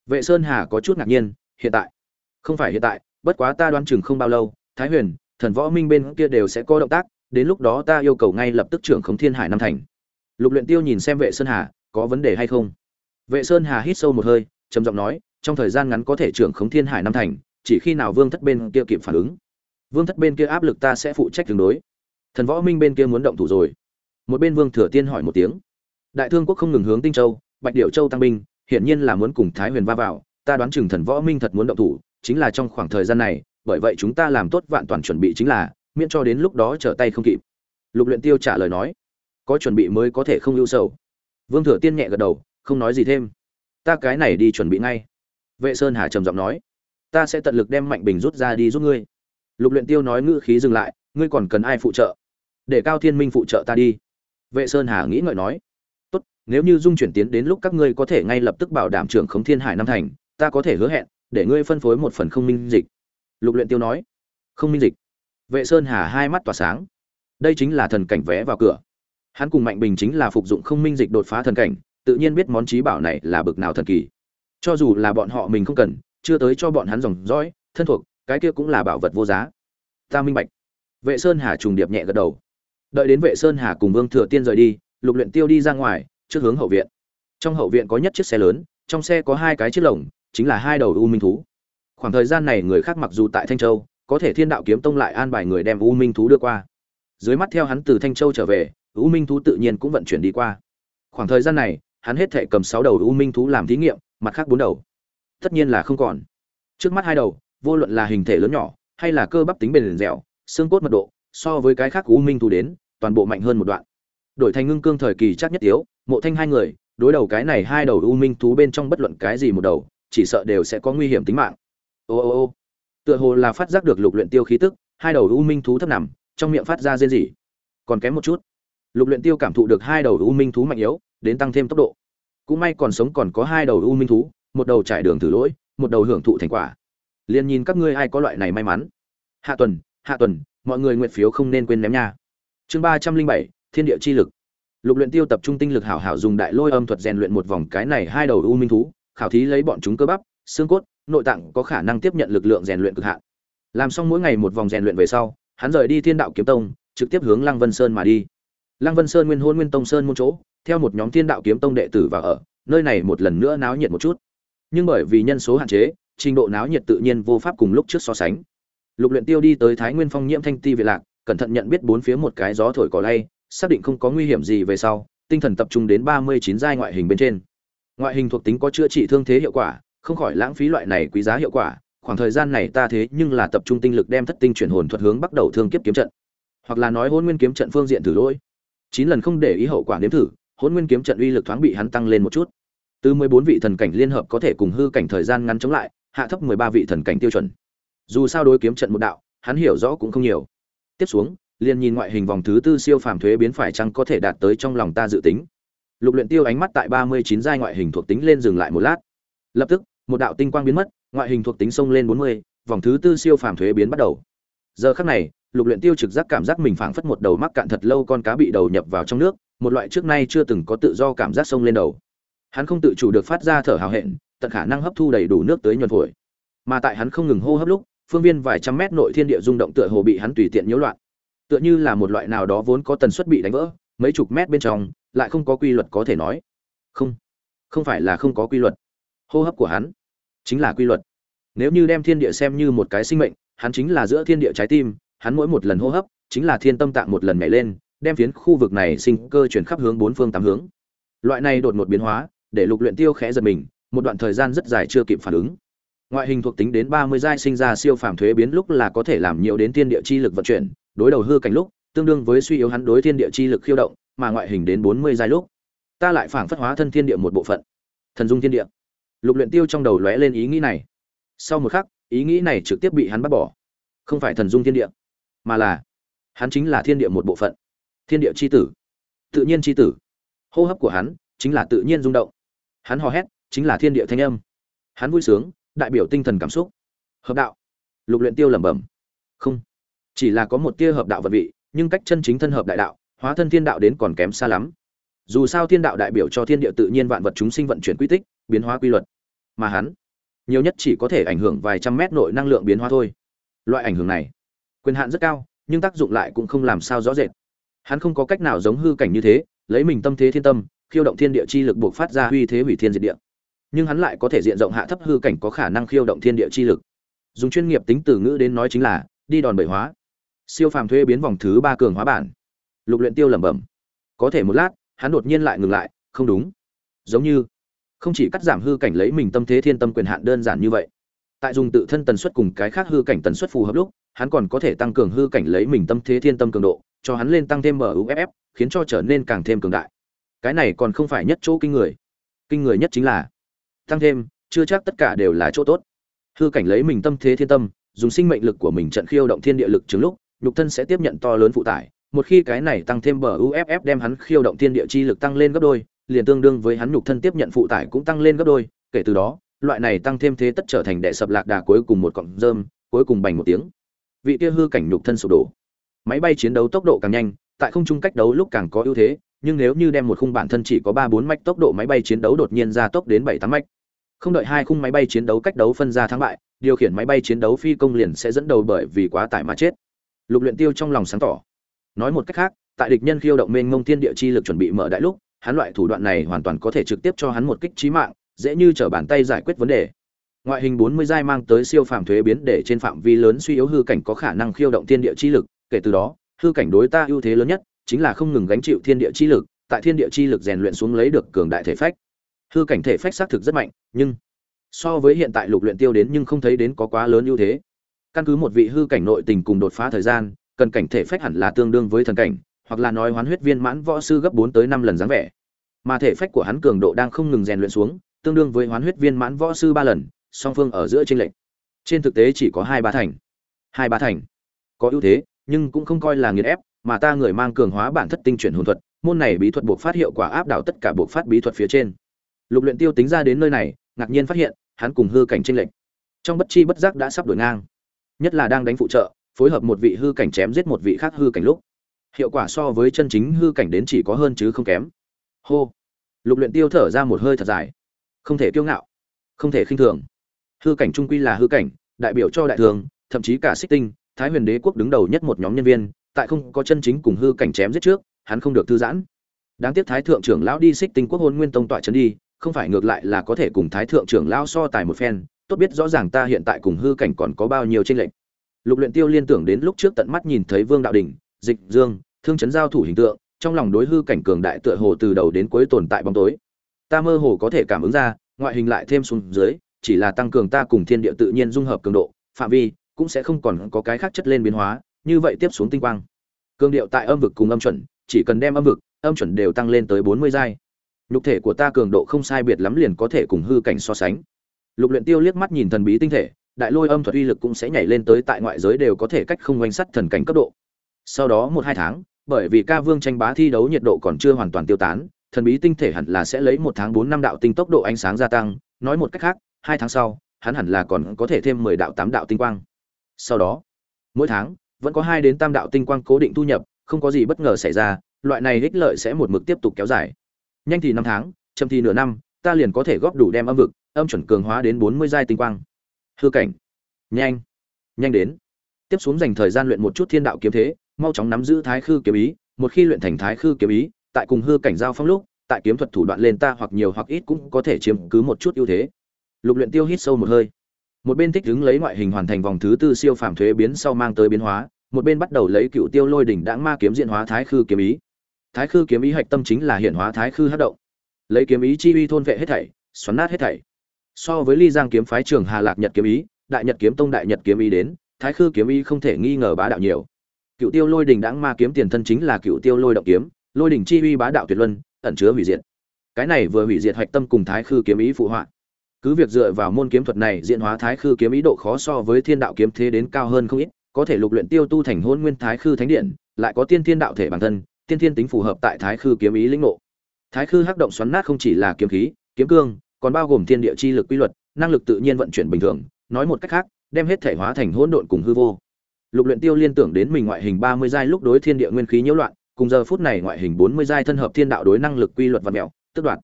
Vệ sơn hà có chút ngạc nhiên, hiện tại. Không phải hiện tại, bất quá ta đoán chừng không bao lâu, thái huyền, thần võ minh bên kia đều sẽ có động tác, đến lúc đó ta yêu cầu ngay lập tức trưởng khống thiên hải năm thành lục luyện tiêu nhìn xem vệ sơn hà, có vấn đề hay không? Vệ sơn hà hít sâu một hơi, trầm giọng nói, trong thời gian ngắn có thể trưởng khống thiên hải năm thành, chỉ khi nào vương thất bên kia kịp phản ứng. Vương thất bên kia áp lực ta sẽ phụ trách tương đối. Thần võ minh bên kia muốn động thủ rồi. Một bên vương thừa tiên hỏi một tiếng. Đại thương quốc không ngừng hướng tinh châu, bạch điệu châu tăng binh, hiển nhiên là muốn cùng thái huyền va vào, ta đoán chừng thần võ minh thật muốn động thủ, chính là trong khoảng thời gian này, bởi vậy chúng ta làm tốt vạn toàn chuẩn bị chính là, miễn cho đến lúc đó trở tay không kịp. Lục luyện tiêu trả lời nói có chuẩn bị mới có thể không ưu sầu. Vương thừa tiên nhẹ gật đầu, không nói gì thêm. Ta cái này đi chuẩn bị ngay. Vệ sơn hà trầm giọng nói, ta sẽ tận lực đem mạnh bình rút ra đi giúp ngươi. Lục luyện tiêu nói ngữ khí dừng lại, ngươi còn cần ai phụ trợ? Để cao thiên minh phụ trợ ta đi. Vệ sơn hà nghĩ ngợi nói, tốt, nếu như dung chuyển tiến đến lúc các ngươi có thể ngay lập tức bảo đảm trưởng khống thiên hải năm thành, ta có thể hứa hẹn, để ngươi phân phối một phần không minh dịch. Lục luyện tiêu nói, không minh dịch. Vệ sơn hà hai mắt tỏa sáng. Đây chính là thần cảnh vé vào cửa hắn cùng mạnh bình chính là phục dụng không minh dịch đột phá thần cảnh, tự nhiên biết món trí bảo này là bực nào thần kỳ. Cho dù là bọn họ mình không cần, chưa tới cho bọn hắn dòng dõi, thân thuộc, cái kia cũng là bảo vật vô giá. Ta minh bạch. Vệ sơn hà trùng điệp nhẹ gật đầu. Đợi đến vệ sơn hà cùng vương thừa tiên rời đi, lục luyện tiêu đi ra ngoài, trước hướng hậu viện. Trong hậu viện có nhất chiếc xe lớn, trong xe có hai cái chiếc lồng, chính là hai đầu u minh thú. Khoảng thời gian này người khác mặc dù tại thanh châu, có thể thiên đạo kiếm tông lại an bài người đem u minh thú đưa qua. Dưới mắt theo hắn từ thanh châu trở về u minh thú tự nhiên cũng vận chuyển đi qua. Khoảng thời gian này, hắn hết thể cầm sáu đầu u minh thú làm thí nghiệm, mặt khác bốn đầu. Tất nhiên là không còn. Trước mắt hai đầu, vô luận là hình thể lớn nhỏ, hay là cơ bắp tính bền dẻo, xương cốt mật độ, so với cái khác u minh thú đến, toàn bộ mạnh hơn một đoạn. Đổi thành ngưng cương thời kỳ chắc nhất yếu, mộ thanh hai người, đối đầu cái này hai đầu u minh thú bên trong bất luận cái gì một đầu, chỉ sợ đều sẽ có nguy hiểm tính mạng. Ô ô ô. Tựa hồ là phát giác được lục luyện tiêu khí tức, hai đầu u minh thú thấp nằm, trong miệng phát ra rên rỉ. Còn kém một chút lục luyện tiêu cảm thụ được hai đầu u minh thú mạnh yếu, đến tăng thêm tốc độ. Cũng may còn sống còn có hai đầu u minh thú, một đầu trải đường thử lỗi, một đầu hưởng thụ thành quả. Liền nhìn các ngươi ai có loại này may mắn. Hạ tuần hạ tuần, mọi người nguyện phiếu không nên quên ném nha. Chương ba trăm linh bảy, thiên địa chi lực. Lục luyện tiêu tập trung tinh lực hảo hảo dùng đại lôi âm thuật rèn luyện một vòng cái này hai đầu u minh thú, khảo thí lấy bọn chúng cơ bắp, xương cốt, nội tạng có khả năng tiếp nhận lực lượng rèn luyện cực hạn. Làm xong mỗi ngày một vòng rèn luyện về sau, hắn rời đi thiên đạo kiếm tông, trực tiếp hướng lăng vân sơn mà đi lăng vân sơn nguyên hôn nguyên tông sơn môn chỗ, theo một nhóm thiên đạo kiếm tông đệ tử vào ở, nơi này một lần nữa náo nhiệt một chút. Nhưng bởi vì nhân số hạn chế, trình độ náo nhiệt tự nhiên vô pháp cùng lúc trước so sánh. Lục luyện tiêu đi tới thái nguyên phong nhiễm thanh ti về lạc, cẩn thận nhận biết bốn phía một cái gió thổi cỏ lay, xác định không có nguy hiểm gì về sau, tinh thần tập trung đến ba mươi chín giai ngoại hình bên trên. Ngoại hình thuộc tính có chữa trị thương thế hiệu quả, không khỏi lãng phí loại này quý giá hiệu quả, khoảng thời gian này ta thế nhưng là tập trung tinh lực đem thất tinh chuyển hồn thuật hướng bắt đầu thương kiếp kiếm trận. Hoặc là nói hôn nguyên kiếm trận phương diện thử lỗi chín lần không để ý hậu quả nếm thử hôn nguyên kiếm trận uy lực thoáng bị hắn tăng lên một chút. Từ mười bốn vị thần cảnh liên hợp có thể cùng hư cảnh thời gian ngắn chống lại, hạ thấp mười ba vị thần cảnh tiêu chuẩn. Dù sao đối kiếm trận một đạo, hắn hiểu rõ cũng không nhiều. Tiếp xuống, liền nhìn ngoại hình vòng thứ tư siêu phàm thuế biến phải chăng có thể đạt tới trong lòng ta dự tính. Lục luyện tiêu ánh mắt tại ba mươi chín giai ngoại hình thuộc tính lên dừng lại một lát. Lập tức, một đạo tinh quang biến mất, ngoại hình thuộc tính xông lên bốn mươi, vòng thứ tư siêu phàm thuế biến bắt đầu. Giờ khắc này lục luyện tiêu trực giác cảm giác mình phảng phất một đầu mắc cạn thật lâu con cá bị đầu nhập vào trong nước, một loại trước nay chưa từng có tự do cảm giác sông lên đầu. Hắn không tự chủ được phát ra thở hào hẹn, tận khả năng hấp thu đầy đủ nước tới nhuần phổi. Mà tại hắn không ngừng hô hấp lúc, phương viên vài trăm mét nội thiên địa rung động tựa hồ bị hắn tùy tiện nhiễu loạn. Tựa như là một loại nào đó vốn có tần suất bị đánh vỡ, mấy chục mét bên trong, lại không có quy luật có thể nói. Không không phải là không có quy luật. Hô hấp của hắn chính là quy luật. Nếu như đem thiên địa xem như một cái sinh mệnh, hắn chính là giữa thiên địa trái tim hắn mỗi một lần hô hấp chính là thiên tâm tạng một lần nhảy lên, đem phiến khu vực này sinh cơ chuyển khắp hướng bốn phương tám hướng. Loại này đột ngột biến hóa, để lục luyện tiêu khẽ giật mình, một đoạn thời gian rất dài chưa kịp phản ứng. Ngoại hình thuộc tính đến ba mươi giai sinh ra siêu phàm thuế biến lúc là có thể làm nhiều đến thiên địa chi lực vận chuyển, đối đầu hư cảnh lúc, tương đương với suy yếu hắn đối thiên địa chi lực khiêu động, mà ngoại hình đến bốn mươi giai lúc, ta lại phảng phất hóa thân thiên địa một bộ phận. Thần dung thiên địa. Lục luyện tiêu trong đầu lóe lên ý nghĩ này. Sau một khắc, ý nghĩ này trực tiếp bị hắn bắt bỏ. Không phải thần dung thiên địa mà là hắn chính là thiên địa một bộ phận, thiên địa chi tử, tự nhiên chi tử. Hô hấp của hắn chính là tự nhiên rung động. Hắn hò hét chính là thiên địa thanh âm. Hắn vui sướng, đại biểu tinh thần cảm xúc. Hợp đạo. Lục luyện tiêu lẩm bẩm. Không. Chỉ là có một tia hợp đạo vật vị, nhưng cách chân chính thân hợp đại đạo, hóa thân thiên đạo đến còn kém xa lắm. Dù sao thiên đạo đại biểu cho thiên địa tự nhiên vạn vật chúng sinh vận chuyển quy tích, biến hóa quy luật. Mà hắn, nhiều nhất chỉ có thể ảnh hưởng vài trăm mét nội năng lượng biến hóa thôi. Loại ảnh hưởng này quyền hạn rất cao, nhưng tác dụng lại cũng không làm sao rõ rệt. Hắn không có cách nào giống hư cảnh như thế, lấy mình tâm thế thiên tâm, khiêu động thiên địa chi lực buộc phát ra uy thế hủy thiên diệt địa. Nhưng hắn lại có thể diện rộng hạ thấp hư cảnh có khả năng khiêu động thiên địa chi lực. Dùng chuyên nghiệp tính từ ngữ đến nói chính là, đi đòn bẩy hóa. Siêu phàm thuê biến vòng thứ ba cường hóa bản. Lục luyện tiêu lẩm bẩm. Có thể một lát, hắn đột nhiên lại ngừng lại, không đúng. Giống như, không chỉ cắt giảm hư cảnh lấy mình tâm thế thiên tâm quyền hạn đơn giản như vậy, tại dùng tự thân tần suất cùng cái khác hư cảnh tần suất phù hợp lúc hắn còn có thể tăng cường hư cảnh lấy mình tâm thế thiên tâm cường độ, cho hắn lên tăng thêm muff khiến cho trở nên càng thêm cường đại. Cái này còn không phải nhất chỗ kinh người. Kinh người nhất chính là tăng thêm, chưa chắc tất cả đều là chỗ tốt. Hư cảnh lấy mình tâm thế thiên tâm, dùng sinh mệnh lực của mình trận khiêu động thiên địa lực chứng lúc, nhục thân sẽ tiếp nhận to lớn phụ tải. Một khi cái này tăng thêm MUFF đem hắn khiêu động thiên địa chi lực tăng lên gấp đôi, liền tương đương với hắn nhục thân tiếp nhận phụ tải cũng tăng lên gấp đôi. Kể từ đó, loại này tăng thêm thế tất trở thành đệ sập lạc đà cuối cùng một cọng rơm, cuối cùng bành một tiếng vị kia hư cảnh nhục thân sụp đổ. Máy bay chiến đấu tốc độ càng nhanh, tại không trung cách đấu lúc càng có ưu thế, nhưng nếu như đem một khung bản thân chỉ có ba bốn mạch tốc độ máy bay chiến đấu đột nhiên ra tốc đến bảy tám mạch. Không đợi hai khung máy bay chiến đấu cách đấu phân ra thắng bại, điều khiển máy bay chiến đấu phi công liền sẽ dẫn đầu bởi vì quá tải mà chết. Lục luyện tiêu trong lòng sáng tỏ. Nói một cách khác, tại địch nhân khiêu động mênh mông thiên địa chi lực chuẩn bị mở đại lúc, hắn loại thủ đoạn này hoàn toàn có thể trực tiếp cho hắn một kích chí mạng, dễ như trở bàn tay giải quyết vấn đề ngoại hình 40 giai mang tới siêu phàm thuế biến để trên phạm vi lớn suy yếu hư cảnh có khả năng khiêu động thiên địa chi lực, kể từ đó, hư cảnh đối ta ưu thế lớn nhất chính là không ngừng gánh chịu thiên địa chi lực, tại thiên địa chi lực rèn luyện xuống lấy được cường đại thể phách. Hư cảnh thể phách xác thực rất mạnh, nhưng so với hiện tại lục luyện tiêu đến nhưng không thấy đến có quá lớn ưu thế. Căn cứ một vị hư cảnh nội tình cùng đột phá thời gian, cần cảnh thể phách hẳn là tương đương với thần cảnh, hoặc là nói hoán huyết viên mãn võ sư gấp 4 tới 5 lần dáng vẻ. Mà thể phách của hắn cường độ đang không ngừng rèn luyện xuống, tương đương với hoán huyết viên mãn võ sư ba lần song phương ở giữa chênh lệnh trên thực tế chỉ có hai ba thành. Hai ba thành. Có ưu thế, nhưng cũng không coi là nghiền ép, mà ta người mang cường hóa bản thất tinh chuyển hồn thuật, môn này bí thuật buộc phát hiệu quả áp đảo tất cả buộc phát bí thuật phía trên. Lục luyện tiêu tính ra đến nơi này, ngạc nhiên phát hiện, hắn cùng hư cảnh chênh lệnh trong bất chi bất giác đã sắp đổi ngang. Nhất là đang đánh phụ trợ, phối hợp một vị hư cảnh chém giết một vị khác hư cảnh lúc. Hiệu quả so với chân chính hư cảnh đến chỉ có hơn chứ không kém. Hô. Lục luyện tiêu thở ra một hơi thật dài. Không thể kiêu ngạo. Không thể khinh thường hư cảnh trung quy là hư cảnh, đại biểu cho đại thường, thậm chí cả xích tinh, thái huyền đế quốc đứng đầu nhất một nhóm nhân viên, tại không có chân chính cùng hư cảnh chém giết trước, hắn không được thư giãn. Đáng tiếc thái thượng trưởng lão đi xích tinh quốc hôn nguyên tông tọa trấn đi, không phải ngược lại là có thể cùng thái thượng trưởng lão so tài một phen, tốt biết rõ ràng ta hiện tại cùng hư cảnh còn có bao nhiêu tranh lệch. Lục luyện tiêu liên tưởng đến lúc trước tận mắt nhìn thấy vương đạo đình, dịch dương, thương chấn giao thủ hình tượng, trong lòng đối hư cảnh cường đại tựa hồ từ đầu đến cuối tồn tại bóng tối. Ta mơ hồ có thể cảm ứng ra, ngoại hình lại thêm xuống dưới chỉ là tăng cường ta cùng thiên địa tự nhiên dung hợp cường độ, phạm vi cũng sẽ không còn có cái khác chất lên biến hóa, như vậy tiếp xuống tinh quang. Cường điệu tại âm vực cùng âm chuẩn, chỉ cần đem âm vực, âm chuẩn đều tăng lên tới bốn mươi giai. Lục thể của ta cường độ không sai biệt lắm liền có thể cùng hư cảnh so sánh. Lục luyện tiêu liếc mắt nhìn thần bí tinh thể, đại lôi âm thuật uy lực cũng sẽ nhảy lên tới tại ngoại giới đều có thể cách không oanh sắt thần cảnh cấp độ. Sau đó một hai tháng, bởi vì ca vương tranh bá thi đấu nhiệt độ còn chưa hoàn toàn tiêu tán, thần bí tinh thể hẳn là sẽ lấy một tháng bốn năm đạo tinh tốc độ ánh sáng gia tăng, nói một cách khác hai tháng sau, hắn hẳn là còn có thể thêm mười đạo tám đạo tinh quang. Sau đó, mỗi tháng, vẫn có hai đến tam đạo tinh quang cố định thu nhập, không có gì bất ngờ xảy ra, loại này ích lợi sẽ một mực tiếp tục kéo dài. Nhanh thì năm tháng, chậm thì nửa năm, ta liền có thể góp đủ đem âm vực, âm chuẩn cường hóa đến bốn mươi giai tinh quang. Hư cảnh. Nhanh. Nhanh đến. Tiếp xuống dành thời gian luyện một chút thiên đạo kiếm thế, mau chóng nắm giữ thái khư kiếm ý, một khi luyện thành thái khư kiếm ý, tại cùng hư cảnh giao phong lúc, tại kiếm thuật thủ đoạn lên ta hoặc nhiều hoặc ít cũng có thể chiếm cứ một chút ưu thế lục luyện tiêu hít sâu một hơi. Một bên thích đứng lấy ngoại hình hoàn thành vòng thứ tư siêu phàm thuế biến sau mang tới biến hóa, một bên bắt đầu lấy cựu tiêu lôi đỉnh đãng ma kiếm diện hóa thái khư kiếm ý. Thái khư kiếm ý hạch tâm chính là hiện hóa thái khư hất động. Lấy kiếm ý chi uy thôn vệ hết thảy, xoắn nát hết thảy. So với ly giang kiếm phái trường hà lạc nhật kiếm ý, đại nhật kiếm tông đại nhật kiếm ý đến, thái khư kiếm ý không thể nghi ngờ bá đạo nhiều. Cựu tiêu lôi đỉnh đãng ma kiếm tiền thân chính là cựu tiêu lôi động kiếm, lôi đỉnh chi uy bá đạo tuyệt luân, ẩn chứa hủy diệt. Cái này vừa hủy diệt hạch tâm cùng thái khư kiếm ý phụ họa cứ việc dựa vào môn kiếm thuật này diễn hóa thái khư kiếm ý độ khó so với thiên đạo kiếm thế đến cao hơn không ít, có thể lục luyện tiêu tu thành hôn nguyên thái khư thánh điện, lại có tiên thiên đạo thể bản thân, tiên thiên tính phù hợp tại thái khư kiếm ý lĩnh ngộ thái khư hắc động xoắn nát không chỉ là kiếm khí, kiếm cương, còn bao gồm thiên địa chi lực quy luật, năng lực tự nhiên vận chuyển bình thường, nói một cách khác, đem hết thể hóa thành hỗn độn cùng hư vô lục luyện tiêu liên tưởng đến mình ngoại hình ba mươi giai lúc đối thiên địa nguyên khí nhiễu loạn, cùng giờ phút này ngoại hình bốn mươi giai thân hợp thiên đạo đối năng lực quy luật vật mèo tức đoạn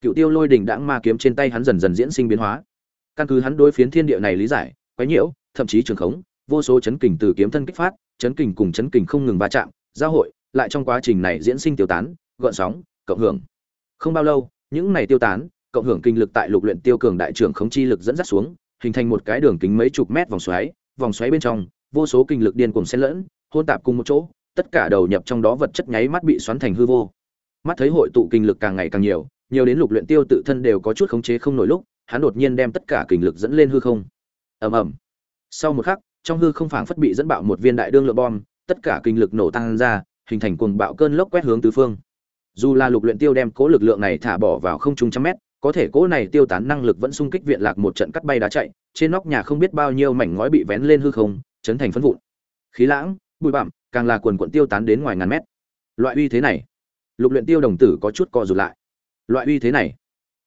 cựu tiêu lôi đỉnh đãng ma kiếm trên tay hắn dần dần diễn sinh biến hóa. Căn cứ hắn đối phiến thiên địa này lý giải quấy nhiễu, thậm chí trường khống, vô số chấn kình từ kiếm thân kích phát, chấn kình cùng chấn kình không ngừng va chạm, giao hội, lại trong quá trình này diễn sinh tiêu tán, gợn sóng, cộng hưởng. Không bao lâu, những này tiêu tán, cộng hưởng kinh lực tại lục luyện tiêu cường đại trưởng khống chi lực dẫn dắt xuống, hình thành một cái đường kính mấy chục mét vòng xoáy vòng xoáy bên trong, vô số kinh lực điên cuồng xen lẫn, hôn tạp cùng một chỗ, tất cả đầu nhập trong đó vật chất nháy mắt bị xoắn thành hư vô. Mắt thấy hội tụ kinh lực càng ngày càng nhiều nhiều đến lục luyện tiêu tự thân đều có chút khống chế không nổi lúc, hắn đột nhiên đem tất cả kinh lực dẫn lên hư không. Ầm ầm. Sau một khắc, trong hư không phảng phất bị dẫn bạo một viên đại đương lượng bom, tất cả kinh lực nổ tăng ra, hình thành cuồng bạo cơn lốc quét hướng tứ phương. Dù là lục luyện tiêu đem cố lực lượng này thả bỏ vào không trung trăm mét, có thể cố này tiêu tán năng lực vẫn xung kích viện lạc một trận cắt bay đá chạy, trên nóc nhà không biết bao nhiêu mảnh ngói bị vén lên hư không, chấn thành phân vụn. Khí lãng, bụi bặm, càng là quần cuộn tiêu tán đến ngoài ngàn mét. Loại uy thế này, lục luyện tiêu đồng tử có chút co rụt lại loại uy thế này,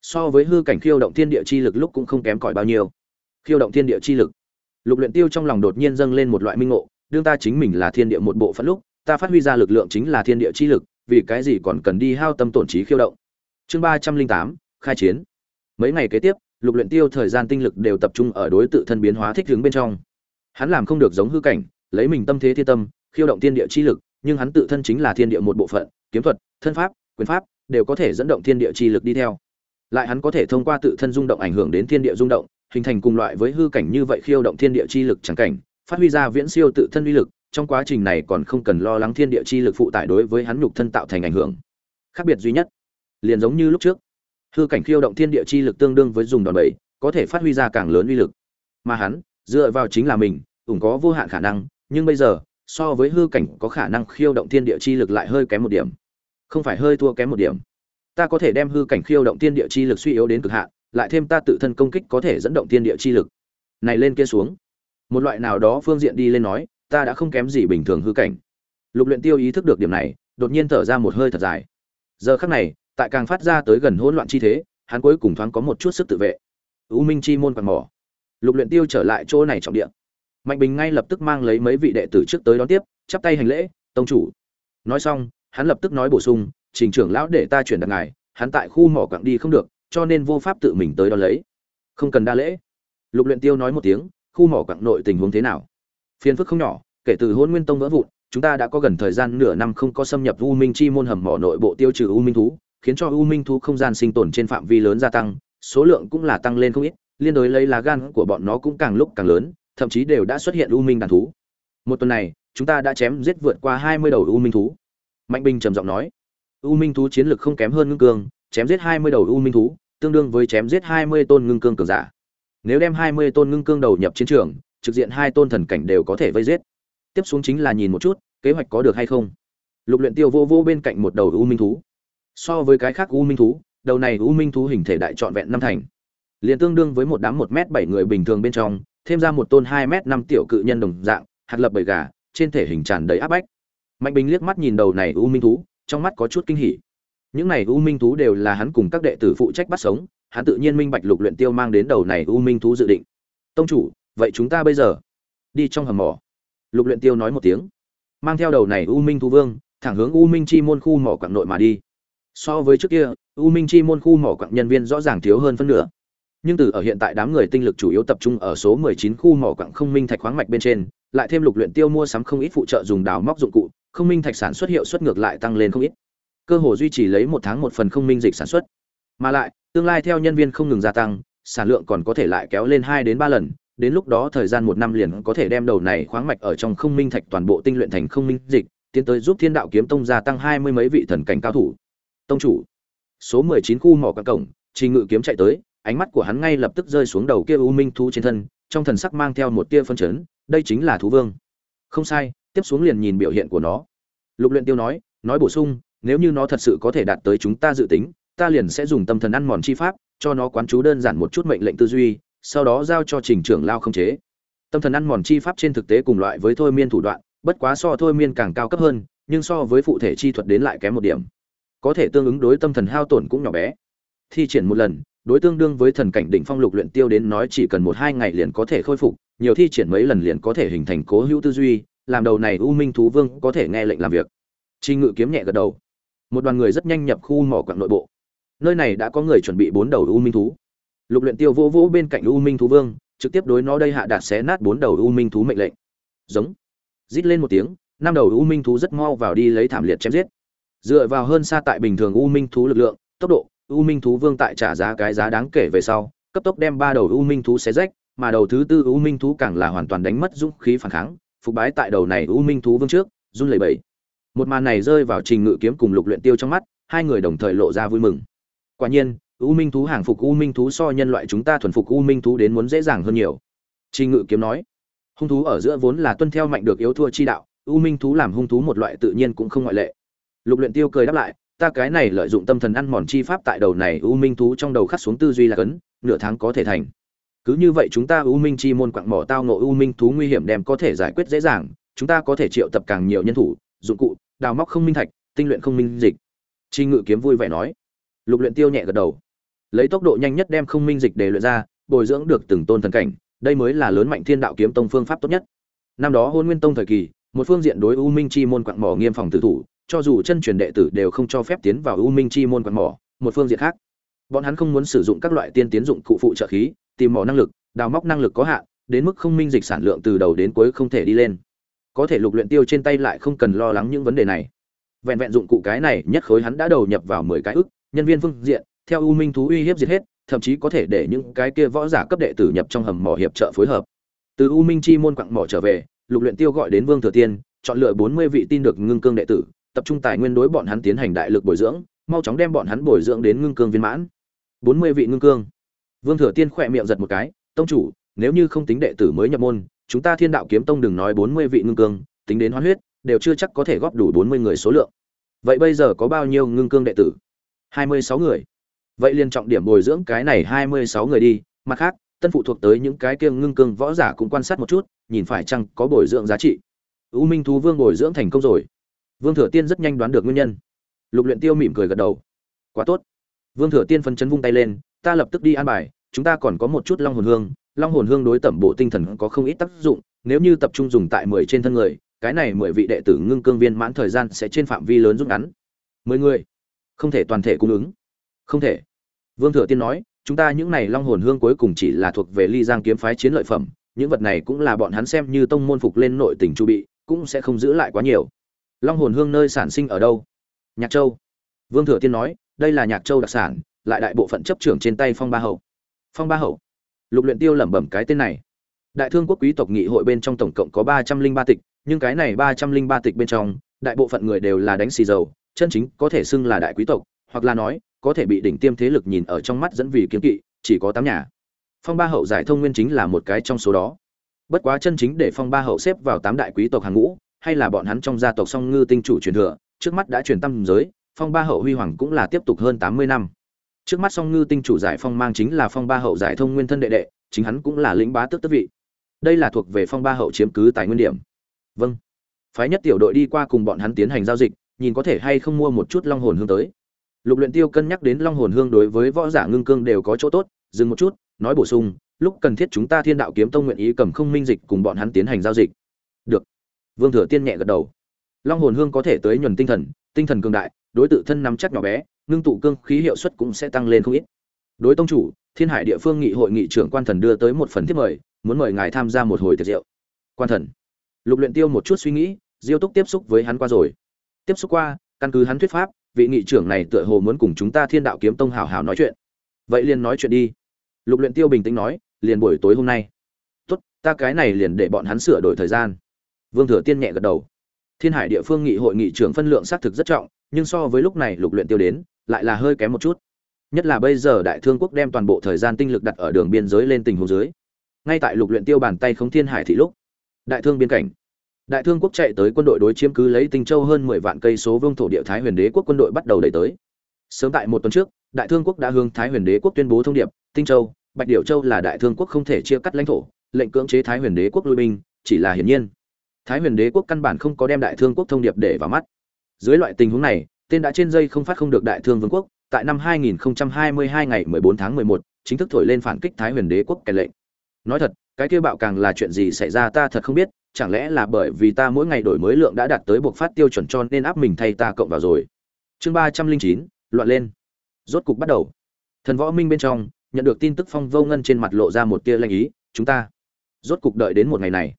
so với hư cảnh khiêu động thiên địa chi lực lúc cũng không kém cỏi bao nhiêu. Khiêu động thiên địa chi lực. Lục luyện tiêu trong lòng đột nhiên dâng lên một loại minh ngộ, đương ta chính mình là thiên địa một bộ phận lúc, ta phát huy ra lực lượng chính là thiên địa chi lực, vì cái gì còn cần đi hao tâm tổn trí khiêu động? Chương ba trăm linh tám, khai chiến. Mấy ngày kế tiếp, lục luyện tiêu thời gian tinh lực đều tập trung ở đối tự thân biến hóa thích ứng bên trong. Hắn làm không được giống hư cảnh, lấy mình tâm thế thiên tâm, khiêu động thiên địa chi lực, nhưng hắn tự thân chính là thiên địa một bộ phận, kiếm thuật, thân pháp, quyền pháp đều có thể dẫn động thiên địa chi lực đi theo. Lại hắn có thể thông qua tự thân rung động ảnh hưởng đến thiên địa rung động, hình thành cùng loại với hư cảnh như vậy khiêu động thiên địa chi lực chẳng cảnh, phát huy ra viễn siêu tự thân uy lực, trong quá trình này còn không cần lo lắng thiên địa chi lực phụ tải đối với hắn nhục thân tạo thành ảnh hưởng. Khác biệt duy nhất, liền giống như lúc trước, hư cảnh khiêu động thiên địa chi lực tương đương với dùng đòn bẩy, có thể phát huy ra càng lớn uy lực. Mà hắn, dựa vào chính là mình, cũng có vô hạn khả năng, nhưng bây giờ, so với hư cảnh có khả năng khiêu động thiên địa chi lực lại hơi kém một điểm không phải hơi thua kém một điểm. Ta có thể đem hư cảnh khiêu động tiên địa chi lực suy yếu đến cực hạn, lại thêm ta tự thân công kích có thể dẫn động tiên địa chi lực. Này lên kia xuống. Một loại nào đó phương diện đi lên nói, ta đã không kém gì bình thường hư cảnh. Lục luyện tiêu ý thức được điểm này, đột nhiên thở ra một hơi thật dài. Giờ khắc này, tại càng phát ra tới gần hỗn loạn chi thế, hắn cuối cùng thoáng có một chút sức tự vệ. U minh chi môn quạt mỏ. Lục luyện tiêu trở lại chỗ này trọng địa. Mạnh bình ngay lập tức mang lấy mấy vị đệ tử trước tới đón tiếp, chắp tay hành lễ, tông chủ. Nói xong hắn lập tức nói bổ sung, trình trưởng lão để ta chuyển đặt ngài, hắn tại khu mỏ quặng đi không được, cho nên vô pháp tự mình tới đo lấy. Không cần đa lễ. Lục luyện tiêu nói một tiếng, khu mỏ quặng nội tình huống thế nào? Phiền phức không nhỏ, kể từ hôn nguyên tông vỡ vụn, chúng ta đã có gần thời gian nửa năm không có xâm nhập u minh chi môn hầm mỏ nội bộ tiêu trừ u minh thú, khiến cho u minh thú không gian sinh tồn trên phạm vi lớn gia tăng, số lượng cũng là tăng lên không ít, liên đối lấy lá gan của bọn nó cũng càng lúc càng lớn, thậm chí đều đã xuất hiện u minh đàn thú. Một tuần này, chúng ta đã chém giết vượt qua hai mươi đầu u minh thú mạnh bình trầm giọng nói, u minh thú chiến lực không kém hơn ngưng cương, chém giết hai mươi đầu u minh thú, tương đương với chém giết hai mươi tôn ngưng cương cường giả. Nếu đem hai mươi tôn ngưng cương đầu nhập chiến trường, trực diện hai tôn thần cảnh đều có thể vây giết. Tiếp xuống chính là nhìn một chút, kế hoạch có được hay không. Lục luyện tiêu vô vô bên cạnh một đầu u minh thú. So với cái khác u minh thú, đầu này u minh thú hình thể đại trọn vẹn năm thành. Liền tương đương với một đám một m bảy người bình thường bên trong, thêm ra một tôn hai m năm tiểu cự nhân đồng dạng, hạt lập bầy gà, trên thể hình tràn đầy áp bách mạnh bình liếc mắt nhìn đầu này u minh thú, trong mắt có chút kinh hỉ. Những này u minh thú đều là hắn cùng các đệ tử phụ trách bắt sống, hắn tự nhiên minh bạch lục luyện tiêu mang đến đầu này u minh thú dự định. Tông chủ, vậy chúng ta bây giờ đi trong hầm mỏ. Lục luyện tiêu nói một tiếng. Mang theo đầu này u minh thú vương, thẳng hướng u minh chi môn khu mỏ quảng nội mà đi. So với trước kia, u minh chi môn khu mỏ quảng nhân viên rõ ràng thiếu hơn phân nửa nhưng từ ở hiện tại đám người tinh lực chủ yếu tập trung ở số 19 khu mỏ quặng không minh thạch khoáng mạch bên trên, lại thêm lục luyện tiêu mua sắm không ít phụ trợ dùng đào móc dụng cụ, không minh thạch sản xuất hiệu suất ngược lại tăng lên không ít. Cơ hồ duy trì lấy một tháng một phần không minh dịch sản xuất. Mà lại, tương lai theo nhân viên không ngừng gia tăng, sản lượng còn có thể lại kéo lên hai đến ba lần, đến lúc đó thời gian một năm liền có thể đem đầu này khoáng mạch ở trong không minh thạch toàn bộ tinh luyện thành không minh dịch, tiến tới giúp thiên đạo kiếm tông gia tăng hai mươi mấy vị thần cảnh cao thủ. Tông chủ, số mười chín khu mỏ quặng cổng trình ngự kiếm chạy tới ánh mắt của hắn ngay lập tức rơi xuống đầu kia u minh thú trên thân, trong thần sắc mang theo một tia phân chấn, đây chính là thú vương. Không sai, tiếp xuống liền nhìn biểu hiện của nó. Lục luyện tiêu nói nói bổ sung, nếu như nó thật sự có thể đạt tới chúng ta dự tính, ta liền sẽ dùng tâm thần ăn mòn chi pháp, cho nó quán chú đơn giản một chút mệnh lệnh tư duy, sau đó giao cho trình trưởng lao không chế. Tâm thần ăn mòn chi pháp trên thực tế cùng loại với thôi miên thủ đoạn, bất quá so thôi miên càng cao cấp hơn, nhưng so với phụ thể chi thuật đến lại kém một điểm. Có thể tương ứng đối tâm thần hao tổn cũng nhỏ bé. Thi triển một lần đối tương đương với thần cảnh đỉnh phong lục luyện tiêu đến nói chỉ cần một hai ngày liền có thể khôi phục, nhiều thi triển mấy lần liền có thể hình thành cố hữu tư duy, làm đầu này u minh thú vương có thể nghe lệnh làm việc. Trình ngự kiếm nhẹ gật đầu. Một đoàn người rất nhanh nhập khu mỏ quặng nội bộ. Nơi này đã có người chuẩn bị bốn đầu u minh thú. Lục luyện tiêu vỗ vỗ bên cạnh u minh thú vương, trực tiếp đối nó đây hạ đạt xé nát bốn đầu u minh thú mệnh lệnh. Giống. Rít lên một tiếng, năm đầu u minh thú rất mau vào đi lấy thảm liệt chém giết. Dựa vào hơn xa tại bình thường u minh thú lực lượng, tốc độ u minh thú vương tại trả giá cái giá đáng kể về sau, cấp tốc đem ba đầu u minh thú xé rách, mà đầu thứ tư u minh thú càng là hoàn toàn đánh mất dũng khí phản kháng, phục bái tại đầu này u minh thú vương trước, run lẩy bẩy. Một màn này rơi vào trình ngự kiếm cùng lục luyện tiêu trong mắt, hai người đồng thời lộ ra vui mừng. Quả nhiên, u minh thú hàng phục u minh thú so nhân loại chúng ta thuần phục u minh thú đến muốn dễ dàng hơn nhiều. Trình ngự kiếm nói, hung thú ở giữa vốn là tuân theo mạnh được yếu thua chi đạo, u minh thú làm hung thú một loại tự nhiên cũng không ngoại lệ. Lục luyện tiêu cười đáp lại ta cái này lợi dụng tâm thần ăn mòn chi pháp tại đầu này u minh thú trong đầu khắc xuống tư duy là cấn, nửa tháng có thể thành. Cứ như vậy chúng ta u minh chi môn quặng mỏ tao ngộ u minh thú nguy hiểm đem có thể giải quyết dễ dàng, chúng ta có thể triệu tập càng nhiều nhân thủ, dụng cụ, đào móc không minh thạch, tinh luyện không minh dịch. Chi ngự kiếm vui vẻ nói. Lục luyện tiêu nhẹ gật đầu. Lấy tốc độ nhanh nhất đem không minh dịch để luyện ra, bồi dưỡng được từng tôn thần cảnh, đây mới là lớn mạnh thiên đạo kiếm tông phương pháp tốt nhất. Năm đó hôn nguyên tông thời kỳ, một phương diện đối u minh chi môn quặng mỏ nghiêm phòng tử thủ cho dù chân truyền đệ tử đều không cho phép tiến vào u minh chi môn quặng mỏ, một phương diện khác. Bọn hắn không muốn sử dụng các loại tiên tiến dụng cụ phụ trợ khí, tìm mỏ năng lực, đào móc năng lực có hạn, đến mức không minh dịch sản lượng từ đầu đến cuối không thể đi lên. Có thể lục luyện tiêu trên tay lại không cần lo lắng những vấn đề này. Vẹn vẹn dụng cụ cái này, nhất khối hắn đã đầu nhập vào mười cái ức, nhân viên phương diện, theo u minh thú uy hiếp diệt hết, thậm chí có thể để những cái kia võ giả cấp đệ tử nhập trong hầm mỏ hiệp trợ phối hợp. Từ u minh chi môn quặng mỏ trở về, lục luyện tiêu gọi đến vương thừa tiên, chọn lựa bốn mươi vị tin được ngưng cương đệ tử tập trung tài nguyên đối bọn hắn tiến hành đại lực bồi dưỡng, mau chóng đem bọn hắn bồi dưỡng đến ngưng cương viên mãn. Bốn mươi vị ngưng cương. Vương thừa tiên khẽ miệng giật một cái, tông chủ, nếu như không tính đệ tử mới nhập môn, chúng ta thiên đạo kiếm tông đừng nói bốn mươi vị ngưng cương, tính đến hoán huyết, đều chưa chắc có thể góp đủ bốn mươi người số lượng. Vậy bây giờ có bao nhiêu ngưng cương đệ tử? Hai mươi sáu người. Vậy liền trọng điểm bồi dưỡng cái này hai mươi sáu người đi, mặt khác, tân phụ thuộc tới những cái kia ngưng cương võ giả cũng quan sát một chút, nhìn phải chăng có bồi dưỡng giá trị. U minh thú vương bồi dưỡng thành công rồi vương thừa tiên rất nhanh đoán được nguyên nhân. Lục luyện tiêu mỉm cười gật đầu. Quá tốt. Vương thừa tiên phân chấn vung tay lên, ta lập tức đi an bài, chúng ta còn có một chút long hồn hương. Long hồn hương đối tẩm bộ tinh thần có không ít tác dụng, nếu như tập trung dùng tại mười trên thân người, cái này mười vị đệ tử ngưng cương viên mãn thời gian sẽ trên phạm vi lớn rút ngắn. Mười người? Không thể toàn thể cung ứng. Không thể. Vương thừa tiên nói, chúng ta những này long hồn hương cuối cùng chỉ là thuộc về ly giang kiếm phái chiến lợi phẩm, những vật này cũng là bọn hắn xem như tông môn phục lên nội tình chu bị, cũng sẽ không giữ lại quá nhiều long hồn hương nơi sản sinh ở đâu? Nhạc châu. Vương thừa tiên nói, đây là nhạc châu đặc sản, lại đại bộ phận chấp trưởng trên tay phong ba hậu. Phong ba hậu. Lục luyện tiêu lẩm bẩm cái tên này. Đại thương quốc quý tộc nghị hội bên trong tổng cộng có ba trăm linh ba tịch, nhưng cái này ba trăm linh ba tịch bên trong, đại bộ phận người đều là đánh xì dầu, chân chính có thể xưng là đại quý tộc, hoặc là nói, có thể bị đỉnh tiêm thế lực nhìn ở trong mắt dẫn vì kiếm kỵ, chỉ có tám nhà. Phong ba hậu giải thông nguyên chính là một cái trong số đó. Bất quá chân chính để phong ba hậu xếp vào tám đại quý tộc hàng ngũ hay là bọn hắn trong gia tộc song ngư tinh chủ truyền thừa, trước mắt đã truyền tâm giới, phong ba hậu huy hoàng cũng là tiếp tục hơn tám mươi năm. Trước mắt song ngư tinh chủ giải phong mang chính là phong ba hậu giải thông nguyên thân đệ đệ, chính hắn cũng là lĩnh bá tước tước vị. Đây là thuộc về phong ba hậu chiếm cứ tài nguyên điểm. Vâng. Phái nhất tiểu đội đi qua cùng bọn hắn tiến hành giao dịch, nhìn có thể hay không mua một chút long hồn hương tới. Lục luyện tiêu cân nhắc đến long hồn hương đối với võ giả ngưng cương đều có chỗ tốt, dừng một chút, nói bổ sung, lúc cần thiết chúng ta thiên đạo kiếm tông nguyện ý cầm không minh dịch cùng bọn hắn tiến hành giao dịch. Được vương thừa tiên nhẹ gật đầu. Long hồn hương có thể tới nhuần tinh thần tinh thần cường đại, đối tự thân nắm chắc nhỏ bé, ngưng tụ cương khí hiệu suất cũng sẽ tăng lên không ít. Đối tông chủ, thiên hải địa phương nghị hội nghị trưởng quan thần đưa tới một phần thiết mời, muốn mời ngài tham gia một hồi tiệc rượu. Quan thần. Lục luyện tiêu một chút suy nghĩ, diêu túc tiếp xúc với hắn qua rồi. Tiếp xúc qua, căn cứ hắn thuyết pháp, vị nghị trưởng này tựa hồ muốn cùng chúng ta thiên đạo kiếm tông hảo hảo nói chuyện. Vậy liền nói chuyện đi. Lục luyện tiêu bình tĩnh nói, liền buổi tối hôm nay. Tốt, ta cái này liền để bọn hắn sửa đổi thời gian vương thừa tiên nhẹ gật đầu. Thiên hải địa phương nghị hội nghị trưởng phân lượng xác thực rất trọng, nhưng so với lúc này lục luyện tiêu đến, lại là hơi kém một chút. Nhất là bây giờ đại thương quốc đem toàn bộ thời gian tinh lực đặt ở đường biên giới lên tình huống dưới. Ngay tại lục luyện tiêu bàn tay không thiên hải thị lúc, đại thương biên cảnh. Đại thương quốc chạy tới quân đội đối chiếm cứ lấy tinh châu hơn mười vạn cây số vương thổ địa thái huyền đế quốc quân đội bắt đầu đẩy tới. Sớm tại một tuần trước, đại thương quốc đã hướng thái huyền đế quốc tuyên bố thông điệp, tinh châu, bạch điểu châu là đại thương quốc không thể chia cắt lãnh thổ, lệnh cưỡng chế thái huyền đế quốc lui binh, chỉ là hiển nhiên thái huyền đế quốc căn bản không có đem đại thương quốc thông điệp để vào mắt. Dưới loại tình huống này tên đã trên dây không phát không được đại thương vương quốc tại năm 2022 ngày 14 tháng 11, chính thức thổi lên phản kích thái huyền đế quốc kẻ lệnh. Nói thật cái kia bạo càng là chuyện gì xảy ra ta thật không biết chẳng lẽ là bởi vì ta mỗi ngày đổi mới lượng đã đạt tới buộc phát tiêu chuẩn cho nên áp mình thay ta cộng vào rồi. Chương ba trăm linh chín loạn lên. Rốt cục bắt đầu. Thần võ minh bên trong nhận được tin tức phong vô ngân trên mặt lộ ra một tia lanh ý chúng ta rốt cục đợi đến một ngày này.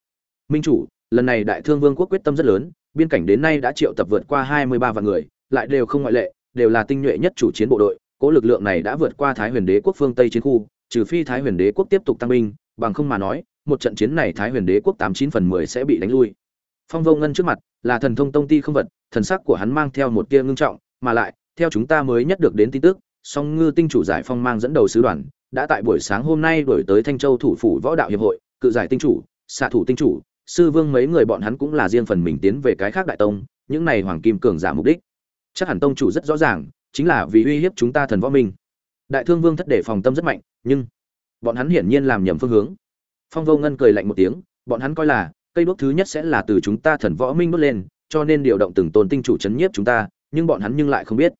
Minh chủ lần này đại thương vương quốc quyết tâm rất lớn, biên cảnh đến nay đã triệu tập vượt qua hai mươi ba vạn người, lại đều không ngoại lệ, đều là tinh nhuệ nhất chủ chiến bộ đội cỗ lực lượng này đã vượt qua thái huyền đế quốc phương tây chiến khu, trừ phi thái huyền đế quốc tiếp tục tăng binh, bằng không mà nói, một trận chiến này thái huyền đế quốc tám chín phần mười sẽ bị đánh lui. Phong vô ngân trước mặt là thần thông tông ti không vật, thần sắc của hắn mang theo một tia ngưng trọng, mà lại, theo chúng ta mới nhất được đến tin tức, song ngư tinh chủ giải phong mang dẫn đầu sứ đoàn, đã tại buổi sáng hôm nay đổi tới thanh châu thủ phủ võ đạo hiệp hội, cự giải tinh chủ, xạ thủ tinh chủ sư vương mấy người bọn hắn cũng là riêng phần mình tiến về cái khác đại tông, những này hoàng kim cường giả mục đích. Chắc hẳn tông chủ rất rõ ràng, chính là vì uy hiếp chúng ta thần võ minh. Đại thương vương thất để phòng tâm rất mạnh, nhưng bọn hắn hiển nhiên làm nhầm phương hướng. Phong vô ngân cười lạnh một tiếng, bọn hắn coi là cây đuốc thứ nhất sẽ là từ chúng ta thần võ minh đốt lên, cho nên điều động từng tôn tinh chủ chấn nhiếp chúng ta, nhưng bọn hắn nhưng lại không biết.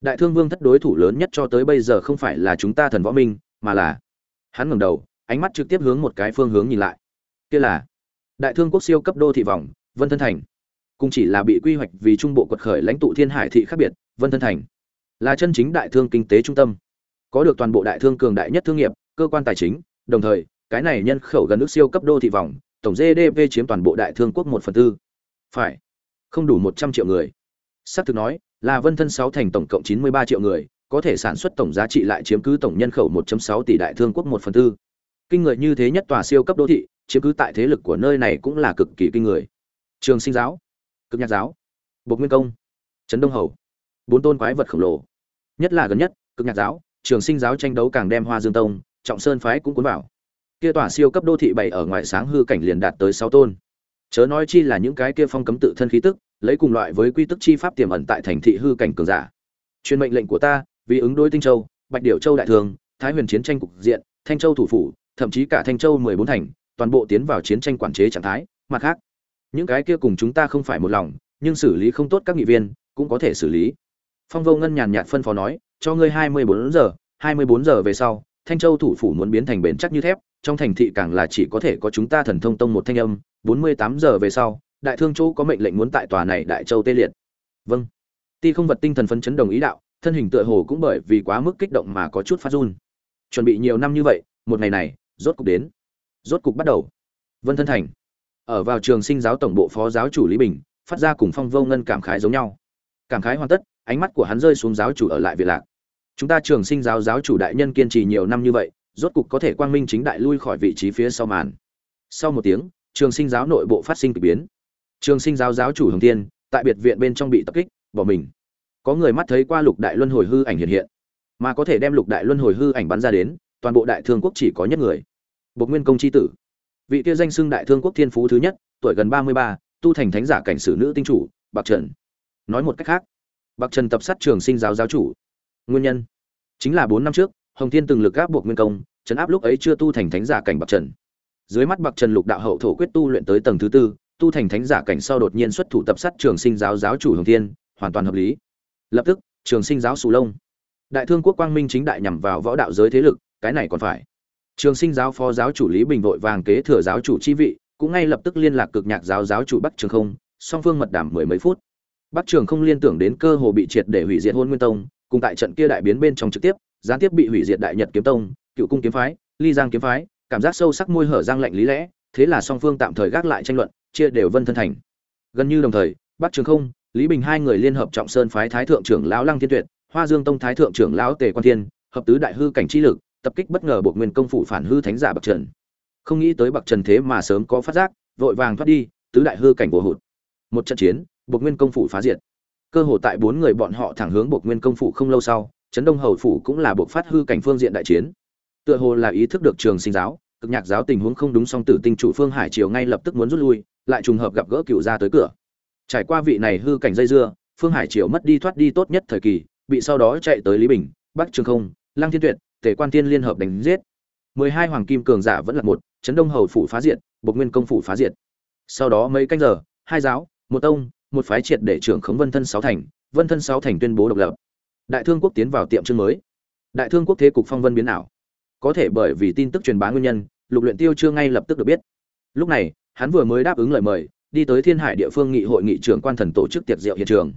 Đại thương vương thất đối thủ lớn nhất cho tới bây giờ không phải là chúng ta thần võ minh, mà là hắn ngẩng đầu, ánh mắt trực tiếp hướng một cái phương hướng nhìn lại. Kia là đại thương quốc siêu cấp đô thị vòng, vân thân thành. Cũng chỉ là bị quy hoạch vì trung bộ quật khởi lãnh tụ thiên hải thị khác biệt, vân thân thành. Là chân chính đại thương kinh tế trung tâm. Có được toàn bộ đại thương cường đại nhất thương nghiệp, cơ quan tài chính, đồng thời, cái này nhân khẩu gần nước siêu cấp đô thị vòng, tổng gdp chiếm toàn bộ đại thương quốc một phần tư. Phải, không đủ một trăm triệu người. Xác thực nói, là vân thân sáu thành tổng cộng chín mươi ba triệu người, có thể sản xuất tổng giá trị lại chiếm cứ tổng nhân khẩu 1.6 tỷ đại thương quốc một phần tư. Kinh người như thế nhất tòa siêu cấp đô thị chiếm cứ tại thế lực của nơi này cũng là cực kỳ kinh người. Trường sinh giáo, cực nhạc giáo, bộc nguyên công, trấn đông hầu, bốn tôn quái vật khổng lồ. Nhất là gần nhất, cực nhạc giáo, trường sinh giáo tranh đấu càng đem hoa dương tông, trọng sơn phái cũng cuốn vào. Kia tòa siêu cấp đô thị bảy ở ngoài sáng hư cảnh liền đạt tới sáu tôn. Chớ nói chi là những cái kia phong cấm tự thân khí tức, lấy cùng loại với quy tức chi pháp tiềm ẩn tại thành thị hư cảnh cường giả. Truyền mệnh lệnh của ta, vì ứng đối tinh châu, bạch điểu châu đại thường, thái huyền chiến tranh cục diện, thanh châu thủ phủ, thậm chí cả thanh châu mười bốn thành toàn bộ tiến vào chiến tranh quản chế trạng thái. Mặt khác, những cái kia cùng chúng ta không phải một lòng, nhưng xử lý không tốt các nghị viên cũng có thể xử lý. Phong vô ngân nhàn nhạt phân phó nói, cho ngươi hai mươi bốn giờ, hai mươi bốn giờ về sau, thanh châu thủ phủ muốn biến thành bền chắc như thép, trong thành thị càng là chỉ có thể có chúng ta thần thông tông một thanh âm, bốn mươi tám giờ về sau, đại thương châu có mệnh lệnh muốn tại tòa này đại châu tê liệt. Vâng. Ti không vật tinh thần phấn chấn đồng ý đạo, thân hình tựa hồ cũng bởi vì quá mức kích động mà có chút phát run. Chuẩn bị nhiều năm như vậy, một ngày này, rốt cục đến rốt cục bắt đầu. Vân thân thành. Ở vào trường sinh giáo tổng bộ phó giáo chủ lý bình, phát ra cùng phong vô ngân cảm khái giống nhau. Cảm khái hoàn tất, ánh mắt của hắn rơi xuống giáo chủ ở lại việt lạc. Chúng ta trường sinh giáo giáo chủ đại nhân kiên trì nhiều năm như vậy, rốt cục có thể quang minh chính đại lui khỏi vị trí phía sau màn. Sau một tiếng, trường sinh giáo nội bộ phát sinh k ỳ biến. Trường sinh giáo giáo chủ hồng tiên tại biệt viện bên trong bị tập kích, bỏ mình. Có người mắt thấy qua lục đại luân hồi hư ảnh hiện hiện, mà có thể đem lục đại luân hồi hư ảnh bắn ra đến, toàn bộ đại thương quốc chỉ có nhất người bộc nguyên công chi tử. Vị kia danh xưng đại thương quốc thiên phú thứ nhất, tuổi gần ba mươi ba, tu thành thánh giả cảnh sử nữ tinh chủ, bạc trần. Nói một cách khác, bạc trần tập sát trường sinh giáo giáo chủ. Nguyên nhân? Chính là bốn năm trước, hồng thiên từng lực gáp buộc nguyên công, trấn áp lúc ấy chưa tu thành thánh giả cảnh bạc trần. Dưới mắt bạc trần lục đạo hậu thổ quyết tu luyện tới tầng thứ tư, tu thành thánh giả cảnh sau đột nhiên xuất thủ tập sát trường sinh giáo giáo chủ hồng thiên, hoàn toàn hợp lý. Lập tức, trường sinh giáo sù lông. Đại thương quốc quang minh chính đại nhằm vào võ đạo giới thế lực, cái này còn phải trường sinh giáo phó giáo chủ lý bình vội vàng kế thừa giáo chủ chi vị, cũng ngay lập tức liên lạc cực nhạc giáo giáo chủ bắc trường không, song phương mật đảm mười mấy phút. Bắc trường không liên tưởng đến cơ hồ bị triệt để hủy diệt hôn nguyên tông, cùng tại trận kia đại biến bên trong trực tiếp, gián tiếp bị hủy diệt đại nhật kiếm tông, cựu cung kiếm phái, ly giang kiếm phái, cảm giác sâu sắc môi hở giang lạnh lý lẽ, thế là song phương tạm thời gác lại tranh luận, chia đều vân thân thành. Gần như đồng thời, bắc trường không, lý bình hai người liên hợp trọng sơn phái thái thượng trưởng lão lăng thiên tuyệt, hoa dương tông thái thượng trưởng lão tề quan thiên, hợp tứ đại hư cảnh chi lực tập kích bất ngờ buộc nguyên công phủ phản hư thánh giả bậc trần. Không nghĩ tới bậc trần thế mà sớm có phát giác, vội vàng thoát đi, tứ đại hư cảnh bổ hụt. Một trận chiến, buộc nguyên công phủ phá diệt. Cơ hồ tại bốn người bọn họ thẳng hướng buộc nguyên công phủ không lâu sau, trấn đông hầu phủ cũng là buộc phát hư cảnh phương diện đại chiến. Tựa hồ là ý thức được trường sinh giáo, cực nhạc giáo tình huống không đúng song tử tinh chủ phương hải triều ngay lập tức muốn rút lui, lại trùng hợp gặp gỡ cựu gia tới cửa. Trải qua vị này hư cảnh dây dưa, phương hải triều mất đi thoát đi tốt nhất thời kỳ, bị sau đó chạy tới lý bình, bắc trường không, lăng thiên tuyệt tề quan thiên liên hợp đánh giết. mười hai hoàng kim cường giả vẫn là một, trấn đông hầu phủ phá diệt, bộc nguyên công phủ phá diệt. Sau đó mấy canh giờ, hai giáo, một tông, một phái triệt để trưởng khống vân thân sáu thành, vân thân sáu thành tuyên bố độc lập. Đại thương quốc tiến vào tiệm chương mới. Đại thương quốc thế cục phong vân biến ảo. Có thể bởi vì tin tức truyền bá nguyên nhân, lục luyện tiêu chưa ngay lập tức được biết. Lúc này, hắn vừa mới đáp ứng lời mời, đi tới thiên hải địa phương nghị hội nghị trưởng quan thần tổ chức tiệc rượu hiện trường.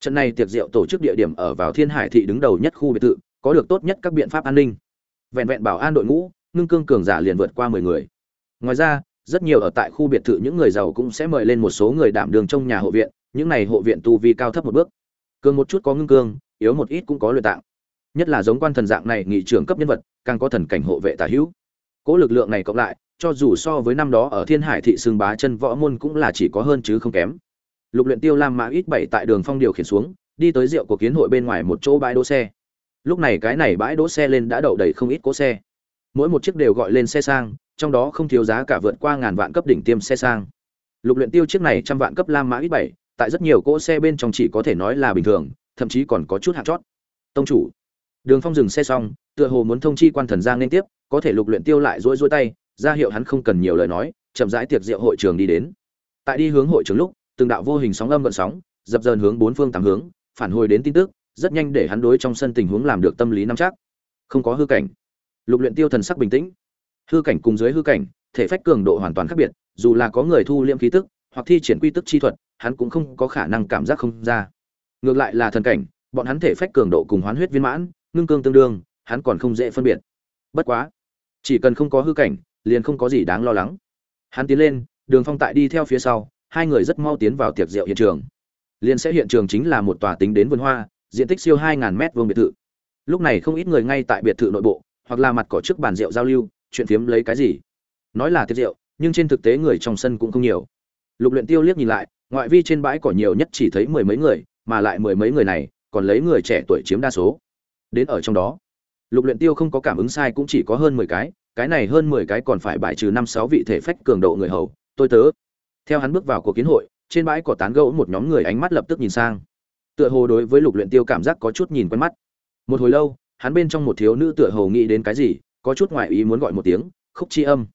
Trận này tiệc rượu tổ chức địa điểm ở vào thiên hải thị đứng đầu nhất khu biệt thự có được tốt nhất các biện pháp an ninh. Vẹn vẹn bảo an đội ngũ, ngưng cương cường giả liền vượt qua mười người. Ngoài ra, rất nhiều ở tại khu biệt thự những người giàu cũng sẽ mời lên một số người đảm đường trong nhà hộ viện, những này hộ viện tu vi cao thấp một bước. Cường một chút có ngưng cương, yếu một ít cũng có luyện tạng. Nhất là giống quan thần dạng này nghị trưởng cấp nhân vật, càng có thần cảnh hộ vệ tả hữu. Cỗ lực lượng này cộng lại, cho dù so với năm đó ở thiên hải thị xương bá chân võ môn cũng là chỉ có hơn chứ không kém. Lục luyện tiêu lam mã ít bảy tại đường phong điều khiển xuống, đi tới rượu của kiến hội bên ngoài một chỗ bãi đỗ xe lúc này cái này bãi đỗ xe lên đã đậu đầy không ít cỗ xe. Mỗi một chiếc đều gọi lên xe sang, trong đó không thiếu giá cả vượt qua ngàn vạn cấp đỉnh tiêm xe sang. Lục luyện tiêu chiếc này trăm vạn cấp lam mã ít bảy, tại rất nhiều cỗ xe bên trong chỉ có thể nói là bình thường, thậm chí còn có chút hạng chót. Tông chủ. Đường phong dừng xe xong, tựa hồ muốn thông chi quan thần giang liên tiếp, có thể lục luyện tiêu lại rối rối tay, ra hiệu hắn không cần nhiều lời nói, chậm rãi tiệc rượu hội trường đi đến. Tại đi hướng hội trường lúc, từng đạo vô hình sóng âm gợn sóng, dập dờn hướng bốn phương tám hướng, phản hồi đến tin tức rất nhanh để hắn đối trong sân tình huống làm được tâm lý nắm chắc. Không có hư cảnh. Lục luyện tiêu thần sắc bình tĩnh. Hư cảnh cùng dưới hư cảnh, thể phách cường độ hoàn toàn khác biệt, dù là có người thu liễm khí tức, hoặc thi triển quy tức chi thuật, hắn cũng không có khả năng cảm giác không ra. Ngược lại là thần cảnh, bọn hắn thể phách cường độ cùng hoán huyết viên mãn, ngưng cương tương đương, hắn còn không dễ phân biệt. Bất quá, chỉ cần không có hư cảnh, liền không có gì đáng lo lắng. Hắn tiến lên, đường phong tại đi theo phía sau, hai người rất mau tiến vào tiệc rượu hiện trường. Liền sẽ hiện trường chính là một tòa tính đến vườn hoa diện tích siêu 2000 mét vuông biệt thự. Lúc này không ít người ngay tại biệt thự nội bộ, hoặc là mặt cỏ trước bàn rượu giao lưu, chuyện phiếm lấy cái gì. Nói là tiệc rượu, nhưng trên thực tế người trong sân cũng không nhiều. Lục luyện tiêu liếc nhìn lại, ngoại vi trên bãi cỏ nhiều nhất chỉ thấy mười mấy người, mà lại mười mấy người này còn lấy người trẻ tuổi chiếm đa số. Đến ở trong đó, lục luyện tiêu không có cảm ứng sai cũng chỉ có hơn mười cái cái này hơn mười cái còn phải bài trừ năm sáu vị thể phách cường độ người hầu. Tôi tớ. Theo hắn bước vào cuộc kiến hội, trên bãi cỏ tán gẫu một nhóm người ánh mắt lập tức nhìn sang tựa hồ đối với lục luyện tiêu cảm giác có chút nhìn quen mắt. Một hồi lâu, hắn bên trong một thiếu nữ tựa hồ nghĩ đến cái gì, có chút ngoại ý muốn gọi một tiếng, khúc chi âm.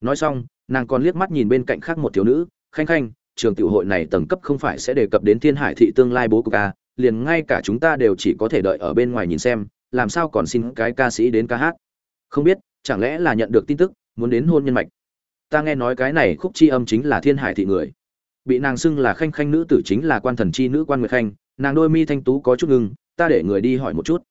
Nói xong, nàng còn liếc mắt nhìn bên cạnh khác một thiếu nữ, khanh khanh, trường tiểu hội này tầng cấp không phải sẽ đề cập đến thiên hải thị tương lai bố của ca à, liền ngay cả chúng ta đều chỉ có thể đợi ở bên ngoài nhìn xem, làm sao còn xin cái ca sĩ đến ca hát? Không biết, chẳng lẽ là nhận được tin tức, muốn đến hôn nhân mạch? Ta nghe nói cái này khúc chi âm chính là thiên hải thị người. Bị nàng xưng là khanh khanh nữ tử chính là quan thần chi nữ quan nguyệt khanh nàng đôi mi thanh tú có chút ngưng, ta để người đi hỏi một chút.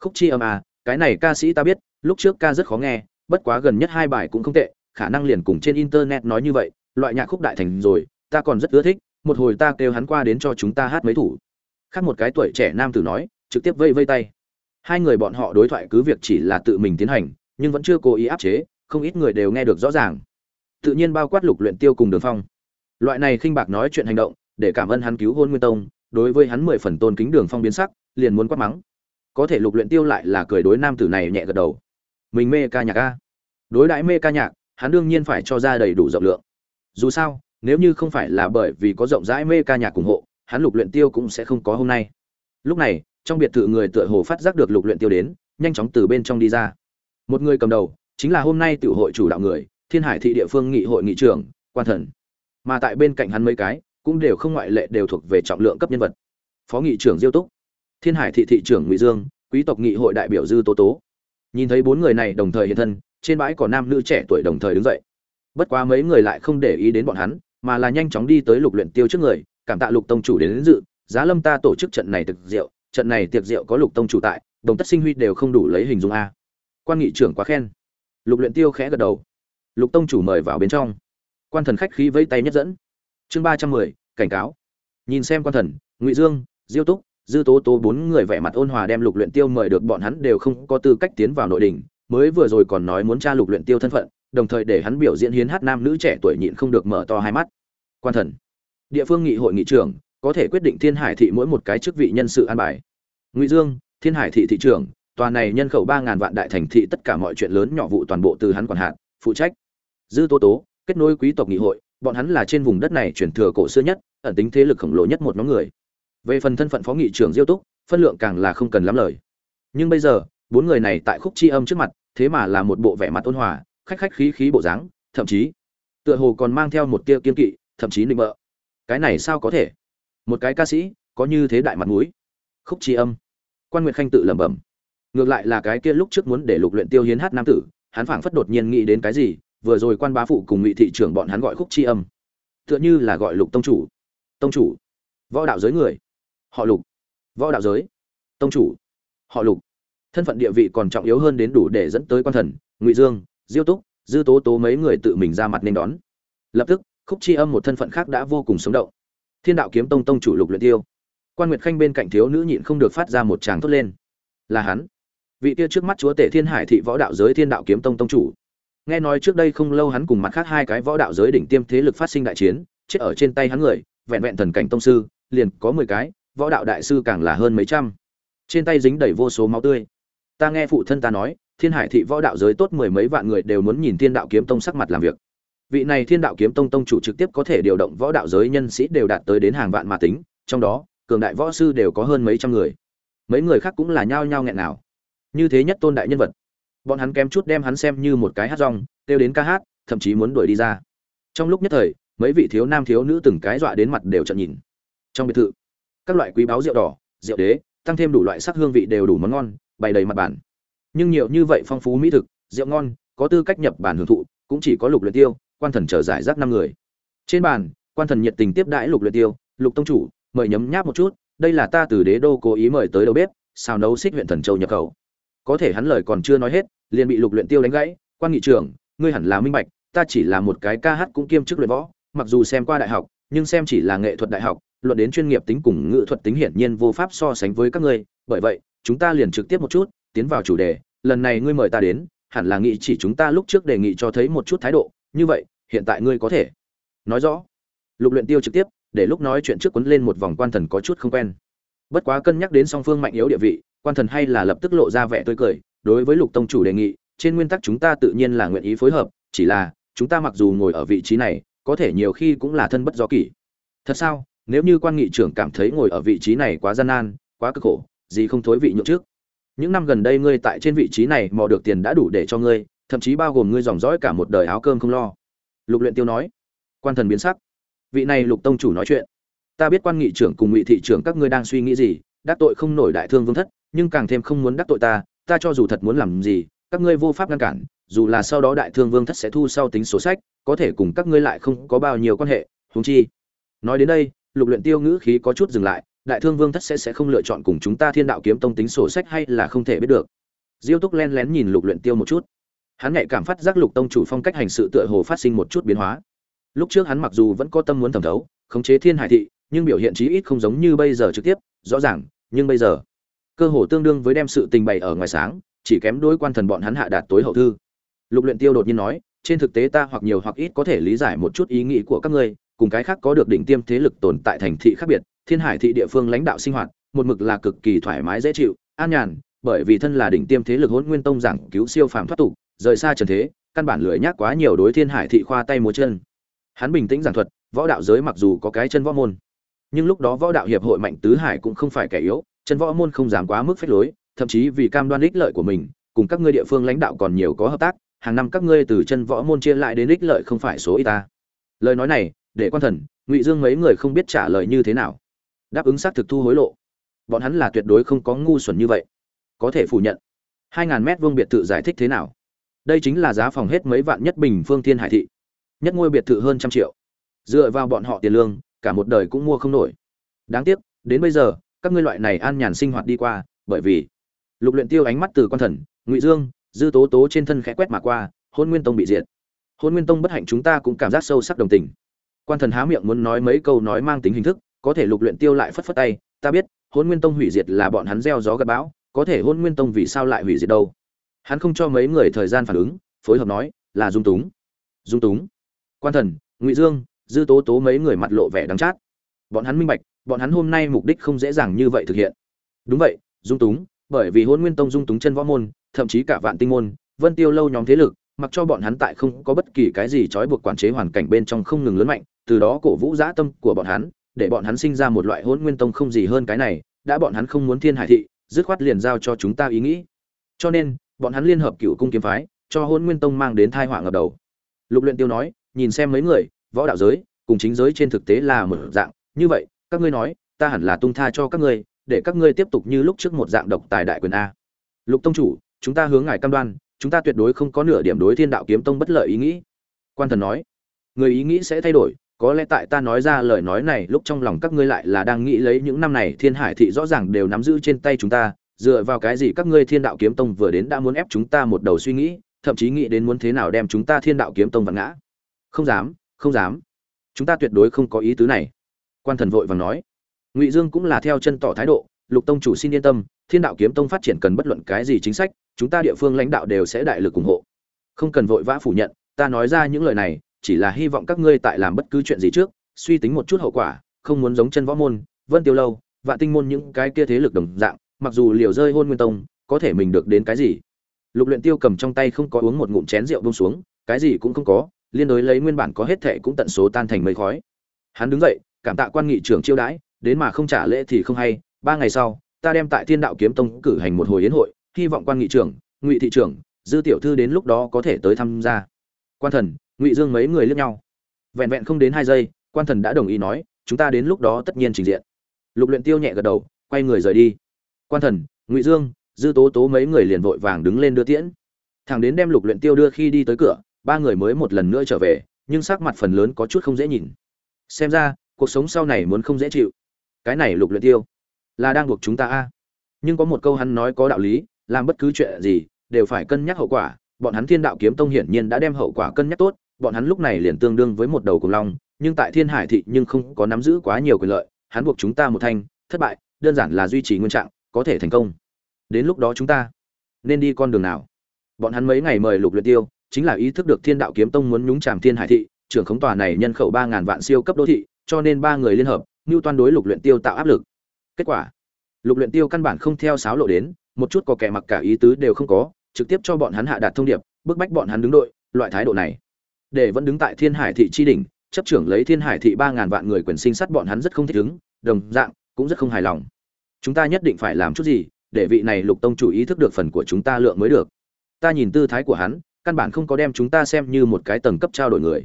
Khúc chi âm à cái này ca sĩ ta biết, lúc trước ca rất khó nghe, bất quá gần nhất hai bài cũng không tệ, khả năng liền cùng trên internet nói như vậy, loại nhạc khúc đại thành rồi, ta còn rất ưa thích, một hồi ta kêu hắn qua đến cho chúng ta hát mấy thủ. Khác một cái tuổi trẻ nam tử nói, trực tiếp vây vây tay. Hai người bọn họ đối thoại cứ việc chỉ là tự mình tiến hành, nhưng vẫn chưa cố ý áp chế, không ít người đều nghe được rõ ràng. Tự nhiên bao quát lục luyện tiêu cùng đường phong. Loại này khinh bạc nói chuyện hành động, để cảm ơn hắn cứu hôn nguyên tông đối với hắn mười phần tôn kính đường phong biến sắc, liền muốn quát mắng. Có thể lục luyện tiêu lại là cười đối nam tử này nhẹ gật đầu. Mình mê ca nhạc a. Đối đãi mê ca nhạc, hắn đương nhiên phải cho ra đầy đủ rộng lượng. Dù sao, nếu như không phải là bởi vì có rộng rãi mê ca nhạc ủng hộ, hắn lục luyện tiêu cũng sẽ không có hôm nay. Lúc này, trong biệt thự người tựa hồ phát giác được lục luyện tiêu đến, nhanh chóng từ bên trong đi ra. Một người cầm đầu, chính là hôm nay tiểu hội chủ đạo người, thiên hải thị địa phương nghị hội nghị trưởng, quan thần. Mà tại bên cạnh hắn mấy cái cũng đều không ngoại lệ đều thuộc về trọng lượng cấp nhân vật. Phó nghị trưởng diêu túc thiên hải thị thị trưởng ngụy dương quý tộc nghị hội đại biểu dư tố tố. Nhìn thấy bốn người này đồng thời hiện thân trên bãi có nam nữ trẻ tuổi đồng thời đứng dậy. Bất quá mấy người lại không để ý đến bọn hắn mà là nhanh chóng đi tới lục luyện tiêu trước người cảm tạ lục tông chủ đến, đến dự giá lâm ta tổ chức trận này thực rượu trận này tiệc rượu có lục tông chủ tại đồng tất sinh huy đều không đủ lấy hình dung a. Quan nghị trưởng quá khen. Lục luyện tiêu khẽ gật đầu. Lục tông chủ mời vào bên trong. Quan thần khách khí vẫy tay nhất dẫn. Chương ba trăm mười cảnh cáo. Nhìn xem quan thần, ngụy dương, diêu túc, dư tố tố bốn người vẻ mặt ôn hòa đem lục luyện tiêu mời được bọn hắn đều không có tư cách tiến vào nội đình, mới vừa rồi còn nói muốn tra lục luyện tiêu thân phận, đồng thời để hắn biểu diễn hiến hát nam nữ trẻ tuổi nhịn không được mở to hai mắt. Quan thần, địa phương nghị hội nghị trưởng có thể quyết định thiên hải thị mỗi một cái chức vị nhân sự an bài. Ngụy dương, thiên hải thị thị trưởng, tòa này nhân khẩu ba ngàn vạn đại thành thị tất cả mọi chuyện lớn nhỏ vụ toàn bộ từ hắn quản hạt, phụ trách. Dư tố tố, kết nối quý tộc nghị hội bọn hắn là trên vùng đất này chuyển thừa cổ xưa nhất, ẩn tính thế lực khổng lồ nhất một nhóm người. Về phần thân phận phó nghị trưởng diêu túc, phân lượng càng là không cần lắm lời. Nhưng bây giờ, bốn người này tại khúc chi âm trước mặt, thế mà là một bộ vẻ mặt ôn hòa, khách khách khí khí bộ dáng, thậm chí, tựa hồ còn mang theo một tia kiên kỵ, thậm chí nịnh bợ. Cái này sao có thể? Một cái ca sĩ, có như thế đại mặt mũi. Khúc chi âm. Quan nguyệt khanh tự lẩm bẩm. Ngược lại là cái kia lúc trước muốn để lục luyện tiêu hiến hát nam tử, hắn phảng phất đột nhiên nghĩ đến cái gì vừa rồi quan bá phụ cùng ngụy thị trưởng bọn hắn gọi khúc chi âm. Tựa như là gọi lục tông chủ. Tông chủ. Võ đạo giới người. Họ lục. Võ đạo giới. Tông chủ. Họ lục. Thân phận địa vị còn trọng yếu hơn đến đủ để dẫn tới quan thần, ngụy dương, diêu túc, dư tố tố mấy người tự mình ra mặt nên đón. Lập tức, khúc chi âm một thân phận khác đã vô cùng sống động. Thiên đạo kiếm tông tông chủ lục luyện tiêu. Quan nguyệt khanh bên cạnh thiếu nữ nhịn không được phát ra một tràng thốt lên. Là hắn. Vị kia trước mắt chúa tể thiên hải thị võ đạo giới thiên đạo kiếm tông tông chủ nghe nói trước đây không lâu hắn cùng mặt khác hai cái võ đạo giới đỉnh tiêm thế lực phát sinh đại chiến, chết ở trên tay hắn người, vẹn vẹn thần cảnh tông sư, liền có mười cái, võ đạo đại sư càng là hơn mấy trăm. Trên tay dính đầy vô số máu tươi. Ta nghe phụ thân ta nói, thiên hải thị võ đạo giới tốt mười mấy vạn người đều muốn nhìn thiên đạo kiếm tông sắc mặt làm việc. Vị này thiên đạo kiếm tông tông chủ trực tiếp có thể điều động võ đạo giới nhân sĩ đều đạt tới đến hàng vạn mà tính, trong đó, cường đại võ sư đều có hơn mấy trăm người. Mấy người khác cũng là nhao nhao nghẹn nào. Như thế nhất tôn đại nhân vật bọn hắn kém chút đem hắn xem như một cái hát rong, kêu đến ca hát, thậm chí muốn đuổi đi ra. Trong lúc nhất thời, mấy vị thiếu nam thiếu nữ từng cái dọa đến mặt đều trận nhìn. Trong biệt thự, các loại quý báo rượu đỏ, rượu đế, tăng thêm đủ loại sắc hương vị đều đủ món ngon, bày đầy mặt bàn. Nhưng nhiều như vậy phong phú mỹ thực, rượu ngon, có tư cách nhập bản hưởng thụ, cũng chỉ có lục luyện tiêu, quan thần chờ giải rác năm người. Trên bàn, quan thần nhiệt tình tiếp đãi lục luyện tiêu, lục tông chủ, mời nhấm nháp một chút, đây là ta từ đế đô cố ý mời tới đầu bếp, xào nấu xích huyện thần châu nhập khẩu có thể hắn lời còn chưa nói hết, liền bị lục luyện tiêu đánh gãy. Quan nghị trưởng, ngươi hẳn là minh bạch, ta chỉ là một cái ca hát cũng kiêm chức luyện võ, mặc dù xem qua đại học, nhưng xem chỉ là nghệ thuật đại học, luận đến chuyên nghiệp tính cùng ngữ thuật tính hiển nhiên vô pháp so sánh với các ngươi. Bởi vậy, chúng ta liền trực tiếp một chút, tiến vào chủ đề. Lần này ngươi mời ta đến, hẳn là nghị chỉ chúng ta lúc trước đề nghị cho thấy một chút thái độ. Như vậy, hiện tại ngươi có thể nói rõ. Lục luyện tiêu trực tiếp, để lúc nói chuyện trước quấn lên một vòng quan thần có chút không quen. Bất quá cân nhắc đến song phương mạnh yếu địa vị quan thần hay là lập tức lộ ra vẻ tươi cười, đối với lục tông chủ đề nghị, trên nguyên tắc chúng ta tự nhiên là nguyện ý phối hợp, chỉ là, chúng ta mặc dù ngồi ở vị trí này, có thể nhiều khi cũng là thân bất do kỷ. Thật sao? Nếu như quan nghị trưởng cảm thấy ngồi ở vị trí này quá gian nan, quá cực khổ, gì không thối vị nhượng trước? Những năm gần đây ngươi tại trên vị trí này mò được tiền đã đủ để cho ngươi, thậm chí bao gồm ngươi dòng dõi cả một đời áo cơm không lo. Lục luyện tiêu nói. Quan thần biến sắc. Vị này lục tông chủ nói chuyện. Ta biết quan nghị trưởng cùng ngụy thị trưởng các ngươi đang suy nghĩ gì, đắc tội không nổi đại thương vương thất nhưng càng thêm không muốn đắc tội ta ta cho dù thật muốn làm gì, các ngươi vô pháp ngăn cản, dù là sau đó đại thương vương thất sẽ thu sau tính sổ sách, có thể cùng các ngươi lại không có bao nhiêu quan hệ, huống chi. Nói đến đây, lục luyện tiêu ngữ khí có chút dừng lại, đại thương vương thất sẽ sẽ không lựa chọn cùng chúng ta thiên đạo kiếm tông tính sổ sách hay là không thể biết được. Diêu túc len lén nhìn lục luyện tiêu một chút. Hắn nhạy cảm phát giác lục tông chủ phong cách hành sự tựa hồ phát sinh một chút biến hóa. Lúc trước hắn mặc dù vẫn có tâm muốn thẩm thấu, khống chế thiên hải thị, nhưng biểu hiện chí ít không giống như bây giờ trực tiếp, rõ ràng, nhưng bây giờ cơ hồ tương đương với đem sự tình bày ở ngoài sáng, chỉ kém đối quan thần bọn hắn hạ đạt tối hậu thư. Lục luyện tiêu đột nhiên nói, trên thực tế ta hoặc nhiều hoặc ít có thể lý giải một chút ý nghĩ của các ngươi, cùng cái khác có được đỉnh tiêm thế lực tồn tại thành thị khác biệt, thiên hải thị địa phương lãnh đạo sinh hoạt, một mực là cực kỳ thoải mái dễ chịu, an nhàn, bởi vì thân là đỉnh tiêm thế lực hỗn nguyên tông giảng cứu siêu phàm thoát tục, rời xa trần thế, căn bản lười nhác quá nhiều đối thiên hải thị khoa tay múa chân. Hắn bình tĩnh giảng thuật, võ đạo giới mặc dù có cái chân võ môn, nhưng lúc đó võ đạo hiệp hội mạnh tứ hải cũng không phải kẻ yếu chân võ môn không dám quá mức phép lối, thậm chí vì cam đoan ích lợi của mình, cùng các ngươi địa phương lãnh đạo còn nhiều có hợp tác, hàng năm các ngươi từ chân võ môn chia lại đến ích lợi không phải số ít ta. Lời nói này, để quan thần, ngụy dương mấy người không biết trả lời như thế nào. Đáp ứng xác thực thu hối lộ. Bọn hắn là tuyệt đối không có ngu xuẩn như vậy. Có thể phủ nhận, hai ngàn mét vuông biệt thự giải thích thế nào? Đây chính là giá phòng hết mấy vạn nhất bình phương thiên hải thị. Nhất ngôi biệt thự hơn trăm triệu. Dựa vào bọn họ tiền lương, cả một đời cũng mua không nổi. Đáng tiếc, đến bây giờ các ngươi loại này an nhàn sinh hoạt đi qua, bởi vì lục luyện tiêu ánh mắt từ quan thần, ngụy dương, dư tố tố trên thân khẽ quét mà qua, hôn nguyên tông bị diệt. Hôn nguyên tông bất hạnh chúng ta cũng cảm giác sâu sắc đồng tình. Quan thần há miệng muốn nói mấy câu nói mang tính hình thức, có thể lục luyện tiêu lại phất phất tay, ta biết, hôn nguyên tông hủy diệt là bọn hắn gieo gió gặt bão, có thể hôn nguyên tông vì sao lại hủy diệt đâu? Hắn không cho mấy người thời gian phản ứng, phối hợp nói, là dung túng. Dung túng. Quan thần, ngụy dương, dư tố tố mấy người mặt lộ vẻ đắng chát. Bọn hắn minh bạch bọn hắn hôm nay mục đích không dễ dàng như vậy thực hiện. Đúng vậy, dung túng, bởi vì hôn nguyên tông dung túng chân võ môn, thậm chí cả vạn tinh môn, vân tiêu lâu nhóm thế lực, mặc cho bọn hắn tại không có bất kỳ cái gì trói buộc quản chế hoàn cảnh bên trong không ngừng lớn mạnh, từ đó cổ vũ dã tâm của bọn hắn, để bọn hắn sinh ra một loại hôn nguyên tông không gì hơn cái này, đã bọn hắn không muốn thiên hải thị, dứt khoát liền giao cho chúng ta ý nghĩ. Cho nên, bọn hắn liên hợp cựu cung kiếm phái, cho hôn nguyên tông mang đến thai họa ngập đầu. Lục luyện tiêu nói, nhìn xem mấy người, võ đạo giới, cùng chính giới trên thực tế là một dạng, như vậy các ngươi nói, ta hẳn là tung tha cho các ngươi, để các ngươi tiếp tục như lúc trước một dạng độc tài đại quyền a. Lục tông chủ, chúng ta hướng ngài cam đoan, chúng ta tuyệt đối không có nửa điểm đối thiên đạo kiếm tông bất lợi ý nghĩ. Quan thần nói, người ý nghĩ sẽ thay đổi, có lẽ tại ta nói ra lời nói này lúc trong lòng các ngươi lại là đang nghĩ lấy những năm này thiên hải thị rõ ràng đều nắm giữ trên tay chúng ta, dựa vào cái gì các ngươi thiên đạo kiếm tông vừa đến đã muốn ép chúng ta một đầu suy nghĩ, thậm chí nghĩ đến muốn thế nào đem chúng ta thiên đạo kiếm tông vặn ngã. Không dám không dám. Chúng ta tuyệt đối không có ý tứ này quan thần vội vàng nói. Ngụy dương cũng là theo chân tỏ thái độ, lục tông chủ xin yên tâm, thiên đạo kiếm tông phát triển cần bất luận cái gì chính sách, chúng ta địa phương lãnh đạo đều sẽ đại lực ủng hộ. Không cần vội vã phủ nhận, ta nói ra những lời này, chỉ là hy vọng các ngươi tại làm bất cứ chuyện gì trước, suy tính một chút hậu quả, không muốn giống chân võ môn, vân tiêu lâu và tinh môn những cái kia thế lực đồng dạng, mặc dù liều rơi hôn nguyên tông, có thể mình được đến cái gì? Lục luyện tiêu cầm trong tay không có uống một ngụm chén rượu buông xuống, cái gì cũng không có, liên đối lấy nguyên bản có hết thệ cũng tận số tan thành mây khói. Hắn đứng dậy cảm tạ quan nghị trưởng chiêu đãi, đến mà không trả lễ thì không hay. Ba ngày sau, ta đem tại thiên đạo kiếm tông cử hành một hồi yến hội, hy vọng quan nghị trưởng, ngụy thị trưởng, dư tiểu thư đến lúc đó có thể tới tham gia. Quan thần, ngụy dương mấy người liếc nhau. Vẹn vẹn không đến hai giây, quan thần đã đồng ý nói, chúng ta đến lúc đó tất nhiên trình diện. Lục luyện tiêu nhẹ gật đầu, quay người rời đi. Quan thần, ngụy dương, dư tố tố mấy người liền vội vàng đứng lên đưa tiễn. Thằng đến đem lục luyện tiêu đưa khi đi tới cửa, ba người mới một lần nữa trở về, nhưng sắc mặt phần lớn có chút không dễ nhìn. Xem ra cuộc sống sau này muốn không dễ chịu. Cái này lục luyện tiêu, là đang buộc chúng ta a. Nhưng có một câu hắn nói có đạo lý, làm bất cứ chuyện gì, đều phải cân nhắc hậu quả. Bọn hắn thiên đạo kiếm tông hiển nhiên đã đem hậu quả cân nhắc tốt, bọn hắn lúc này liền tương đương với một đầu cùng long, nhưng tại thiên hải thị nhưng không có nắm giữ quá nhiều quyền lợi, hắn buộc chúng ta một thanh, thất bại, đơn giản là duy trì nguyên trạng, có thể thành công. Đến lúc đó chúng ta nên đi con đường nào? Bọn hắn mấy ngày mời lục luyện tiêu, chính là ý thức được thiên đạo kiếm tông muốn nhúng chàm thiên hải thị, trưởng khống tòa này nhân khẩu ba ngàn vạn siêu cấp đô thị cho nên ba người liên hợp Niu toan đối lục luyện tiêu tạo áp lực. Kết quả, lục luyện tiêu căn bản không theo sáo lộ đến, một chút có kẻ mặc cả ý tứ đều không có, trực tiếp cho bọn hắn hạ đạt thông điệp, bức bách bọn hắn đứng đội, loại thái độ này. Để vẫn đứng tại thiên hải thị chi đỉnh, chấp trưởng lấy thiên hải thị ba ngàn vạn người quyền sinh sát bọn hắn rất không thích ứng, đồng dạng, cũng rất không hài lòng. Chúng ta nhất định phải làm chút gì, để vị này lục tông chủ ý thức được phần của chúng ta lượng mới được. Ta nhìn tư thái của hắn, căn bản không có đem chúng ta xem như một cái tầng cấp trao đổi người.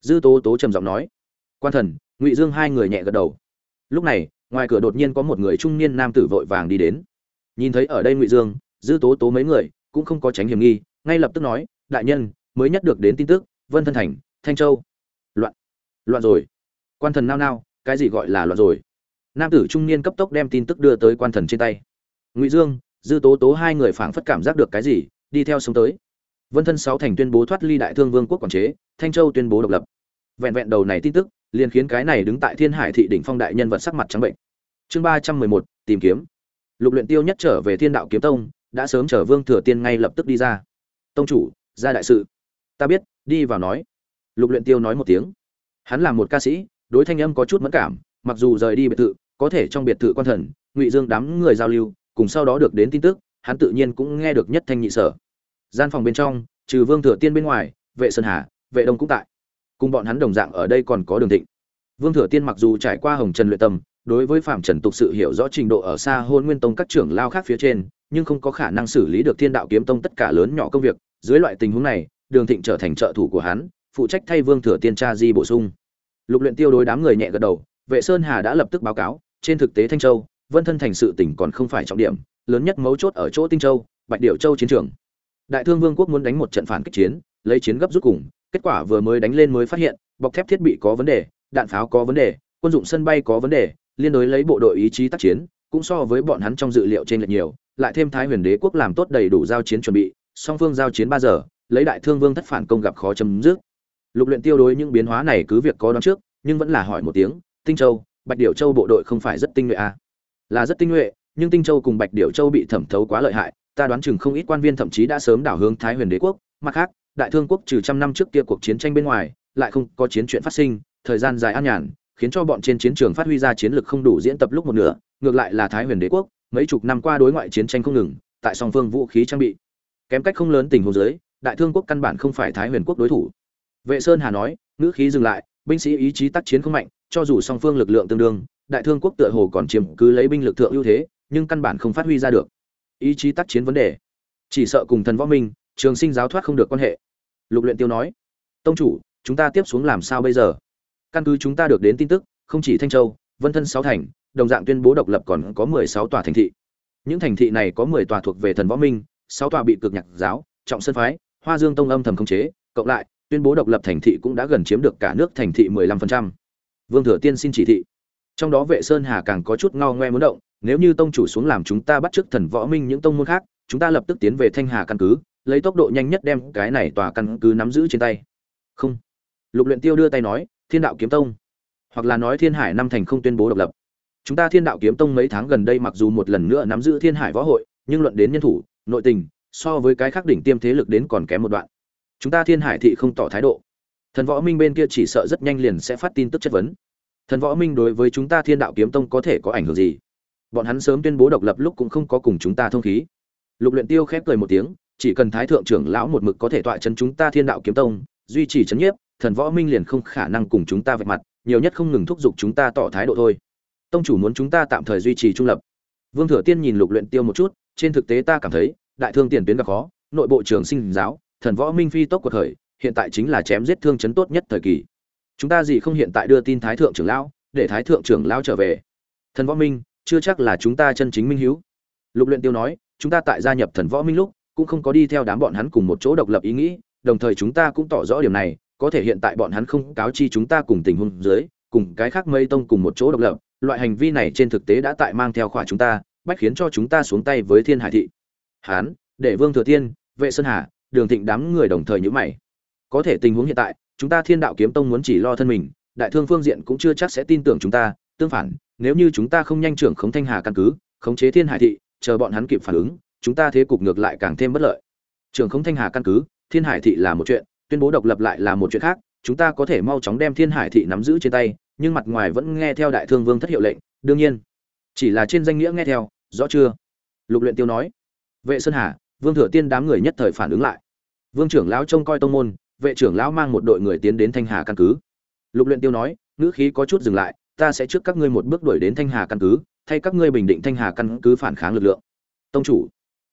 Dư tố tố trầm giọng nói, quan thần ngụy dương hai người nhẹ gật đầu lúc này ngoài cửa đột nhiên có một người trung niên nam tử vội vàng đi đến nhìn thấy ở đây ngụy dương dư tố tố mấy người cũng không có tránh hiểm nghi ngay lập tức nói đại nhân mới nhất được đến tin tức vân thân thành thanh châu loạn loạn rồi quan thần nao nao cái gì gọi là loạn rồi nam tử trung niên cấp tốc đem tin tức đưa tới quan thần trên tay ngụy dương dư tố tố hai người phảng phất cảm giác được cái gì đi theo sống tới vân thân sáu thành tuyên bố thoát ly đại thương vương quốc quản chế thanh châu tuyên bố độc lập vẹn vẹn đầu này tin tức liền khiến cái này đứng tại thiên hải thị đỉnh phong đại nhân vật sắc mặt trắng bệnh. Chương ba trăm mười một, tìm kiếm. Lục luyện tiêu nhất trở về thiên đạo kiếm tông, đã sớm chở vương thừa tiên ngay lập tức đi ra. Tông chủ, ra đại sự. Ta biết, đi vào nói. Lục luyện tiêu nói một tiếng. Hắn là một ca sĩ, đối thanh âm có chút mẫn cảm, mặc dù rời đi biệt thự, có thể trong biệt thự quan thần, ngụy dương đám người giao lưu, cùng sau đó được đến tin tức, hắn tự nhiên cũng nghe được nhất thanh nhị sở. Gian phòng bên trong, trừ vương thừa tiên bên ngoài, vệ sơn hà, vệ đông cũng tại cùng bọn hắn đồng dạng ở đây còn có đường thịnh. Vương thừa tiên mặc dù trải qua hồng trần luyện tâm, đối với phạm trần tục sự hiểu rõ trình độ ở xa hôn nguyên tông các trưởng lao khác phía trên, nhưng không có khả năng xử lý được thiên đạo kiếm tông tất cả lớn nhỏ công việc. Dưới loại tình huống này, đường thịnh trở thành trợ thủ của hắn, phụ trách thay vương thừa tiên tra di bổ sung. Lục luyện tiêu đối đám người nhẹ gật đầu, vệ sơn hà đã lập tức báo cáo, trên thực tế thanh châu, vân thân thành sự tỉnh còn không phải trọng điểm, lớn nhất mấu chốt ở chỗ tinh châu, bạch điệu châu chiến trường. Đại thương vương quốc muốn đánh một trận phản kích chiến, lấy chiến gấp rút cùng kết quả vừa mới đánh lên mới phát hiện, bọc thép thiết bị có vấn đề, đạn pháo có vấn đề, quân dụng sân bay có vấn đề, liên đối lấy bộ đội ý chí tác chiến, cũng so với bọn hắn trong dự liệu trên lệch nhiều, lại thêm thái huyền đế quốc làm tốt đầy đủ giao chiến chuẩn bị, song phương giao chiến ba giờ, lấy đại thương vương thất phản công gặp khó chấm dứt lục luyện tiêu đối những biến hóa này cứ việc có đoán trước, nhưng vẫn là hỏi một tiếng, tinh châu, bạch điểu châu bộ đội không phải rất tinh nhuệ à? là rất tinh nhuệ, nhưng tinh châu cùng bạch điểu châu bị thẩm thấu quá lợi hại, ta đoán chừng không ít quan viên thậm chí đã sớm đảo hướng thái huyền đế quốc, mặt khác đại thương quốc trừ trăm năm trước kia cuộc chiến tranh bên ngoài lại không có chiến chuyện phát sinh thời gian dài an nhàn khiến cho bọn trên chiến trường phát huy ra chiến lực không đủ diễn tập lúc một nửa ngược lại là thái huyền đế quốc mấy chục năm qua đối ngoại chiến tranh không ngừng tại song phương vũ khí trang bị kém cách không lớn tình huống giới, đại thương quốc căn bản không phải thái huyền quốc đối thủ. Vệ sơn hà nói ngữ khí dừng lại binh sĩ ý chí tác chiến không mạnh cho dù song phương lực lượng tương đương đại thương quốc tựa hồ còn chiếm cứ lấy binh lực thượng ưu thế nhưng căn bản không phát huy ra được ý chí tác chiến vấn đề. Chỉ sợ cùng thần võ minh trường sinh giáo thoát không được quan hệ. Lục luyện tiêu nói, tông chủ, chúng ta tiếp xuống làm sao bây giờ? Căn cứ chúng ta được đến tin tức, không chỉ thanh châu, vân thân sáu thành, đồng dạng tuyên bố độc lập còn có mười sáu tòa thành thị. Những thành thị này có mười tòa thuộc về thần võ minh, sáu tòa bị cực nhạc giáo, trọng sơn phái, hoa dương tông âm thầm khống chế, cộng lại, tuyên bố độc lập thành thị cũng đã gần chiếm được cả nước thành thị mười lăm phần trăm. Vương thừa tiên xin chỉ thị. Trong đó vệ sơn hà càng có chút ngao ngoe muốn động, nếu như tông chủ xuống làm chúng ta bắt trước thần võ minh những tông môn khác, chúng ta lập tức tiến về thanh hà căn cứ lấy tốc độ nhanh nhất đem cái này tòa căn cứ nắm giữ trên tay. Không. Lục luyện tiêu đưa tay nói, thiên đạo kiếm tông, hoặc là nói thiên hải năm thành không tuyên bố độc lập. Chúng ta thiên đạo kiếm tông mấy tháng gần đây mặc dù một lần nữa nắm giữ thiên hải võ hội, nhưng luận đến nhân thủ, nội tình, so với cái khác đỉnh tiêm thế lực đến còn kém một đoạn. Chúng ta thiên hải thị không tỏ thái độ. Thần võ minh bên kia chỉ sợ rất nhanh liền sẽ phát tin tức chất vấn. Thần võ minh đối với chúng ta thiên đạo kiếm tông có thể có ảnh hưởng gì? Bọn hắn sớm tuyên bố độc lập lúc cũng không có cùng chúng ta thông khí. Lục luyện tiêu khép cười một tiếng chỉ cần thái thượng trưởng lão một mực có thể tọa chân chúng ta thiên đạo kiếm tông, duy trì chấn nhiếp, thần võ minh liền không khả năng cùng chúng ta vạch mặt, nhiều nhất không ngừng thúc giục chúng ta tỏ thái độ thôi. Tông chủ muốn chúng ta tạm thời duy trì trung lập. Vương thừa tiên nhìn lục luyện tiêu một chút, trên thực tế ta cảm thấy, đại thương tiền tuyến gặp khó, nội bộ trường sinh giáo, thần võ minh phi tốc của thời hiện tại chính là chém giết thương chấn tốt nhất thời kỳ. Chúng ta gì không hiện tại đưa tin thái thượng trưởng lão, để thái thượng trưởng lão trở về. Thần võ minh, chưa chắc là chúng ta chân chính minh hiếu lục luyện tiêu nói, chúng ta tại gia nhập thần võ minh lúc cũng không có đi theo đám bọn hắn cùng một chỗ độc lập ý nghĩ đồng thời chúng ta cũng tỏ rõ điểm này có thể hiện tại bọn hắn không cáo chi chúng ta cùng tình huống dưới cùng cái khác mây tông cùng một chỗ độc lập loại hành vi này trên thực tế đã tại mang theo khỏa chúng ta bách khiến cho chúng ta xuống tay với thiên hải thị. Hán để vương thừa Thiên, vệ sơn hà đường thịnh đám người đồng thời nhữ mày. Có thể tình huống hiện tại chúng ta thiên đạo kiếm tông muốn chỉ lo thân mình đại thương phương diện cũng chưa chắc sẽ tin tưởng chúng ta tương phản nếu như chúng ta không nhanh trưởng khống thanh hà căn cứ khống chế thiên hải thị chờ bọn hắn kịp phản ứng chúng ta thế cục ngược lại càng thêm bất lợi. Trường không thanh hà căn cứ, thiên hải thị là một chuyện, tuyên bố độc lập lại là một chuyện khác, chúng ta có thể mau chóng đem thiên hải thị nắm giữ trên tay, nhưng mặt ngoài vẫn nghe theo đại thương vương thất hiệu lệnh, đương nhiên. Chỉ là trên danh nghĩa nghe theo, rõ chưa? Lục luyện tiêu nói. Vệ sơn hà, vương thừa tiên đám người nhất thời phản ứng lại. Vương trưởng lão trông coi tông môn, vệ trưởng lão mang một đội người tiến đến thanh hà căn cứ. Lục luyện tiêu nói, ngữ khí có chút dừng lại, ta sẽ trước các ngươi một bước đuổi đến thanh hà căn cứ, thay các ngươi bình định thanh hà căn cứ phản kháng lực lượng. Tông chủ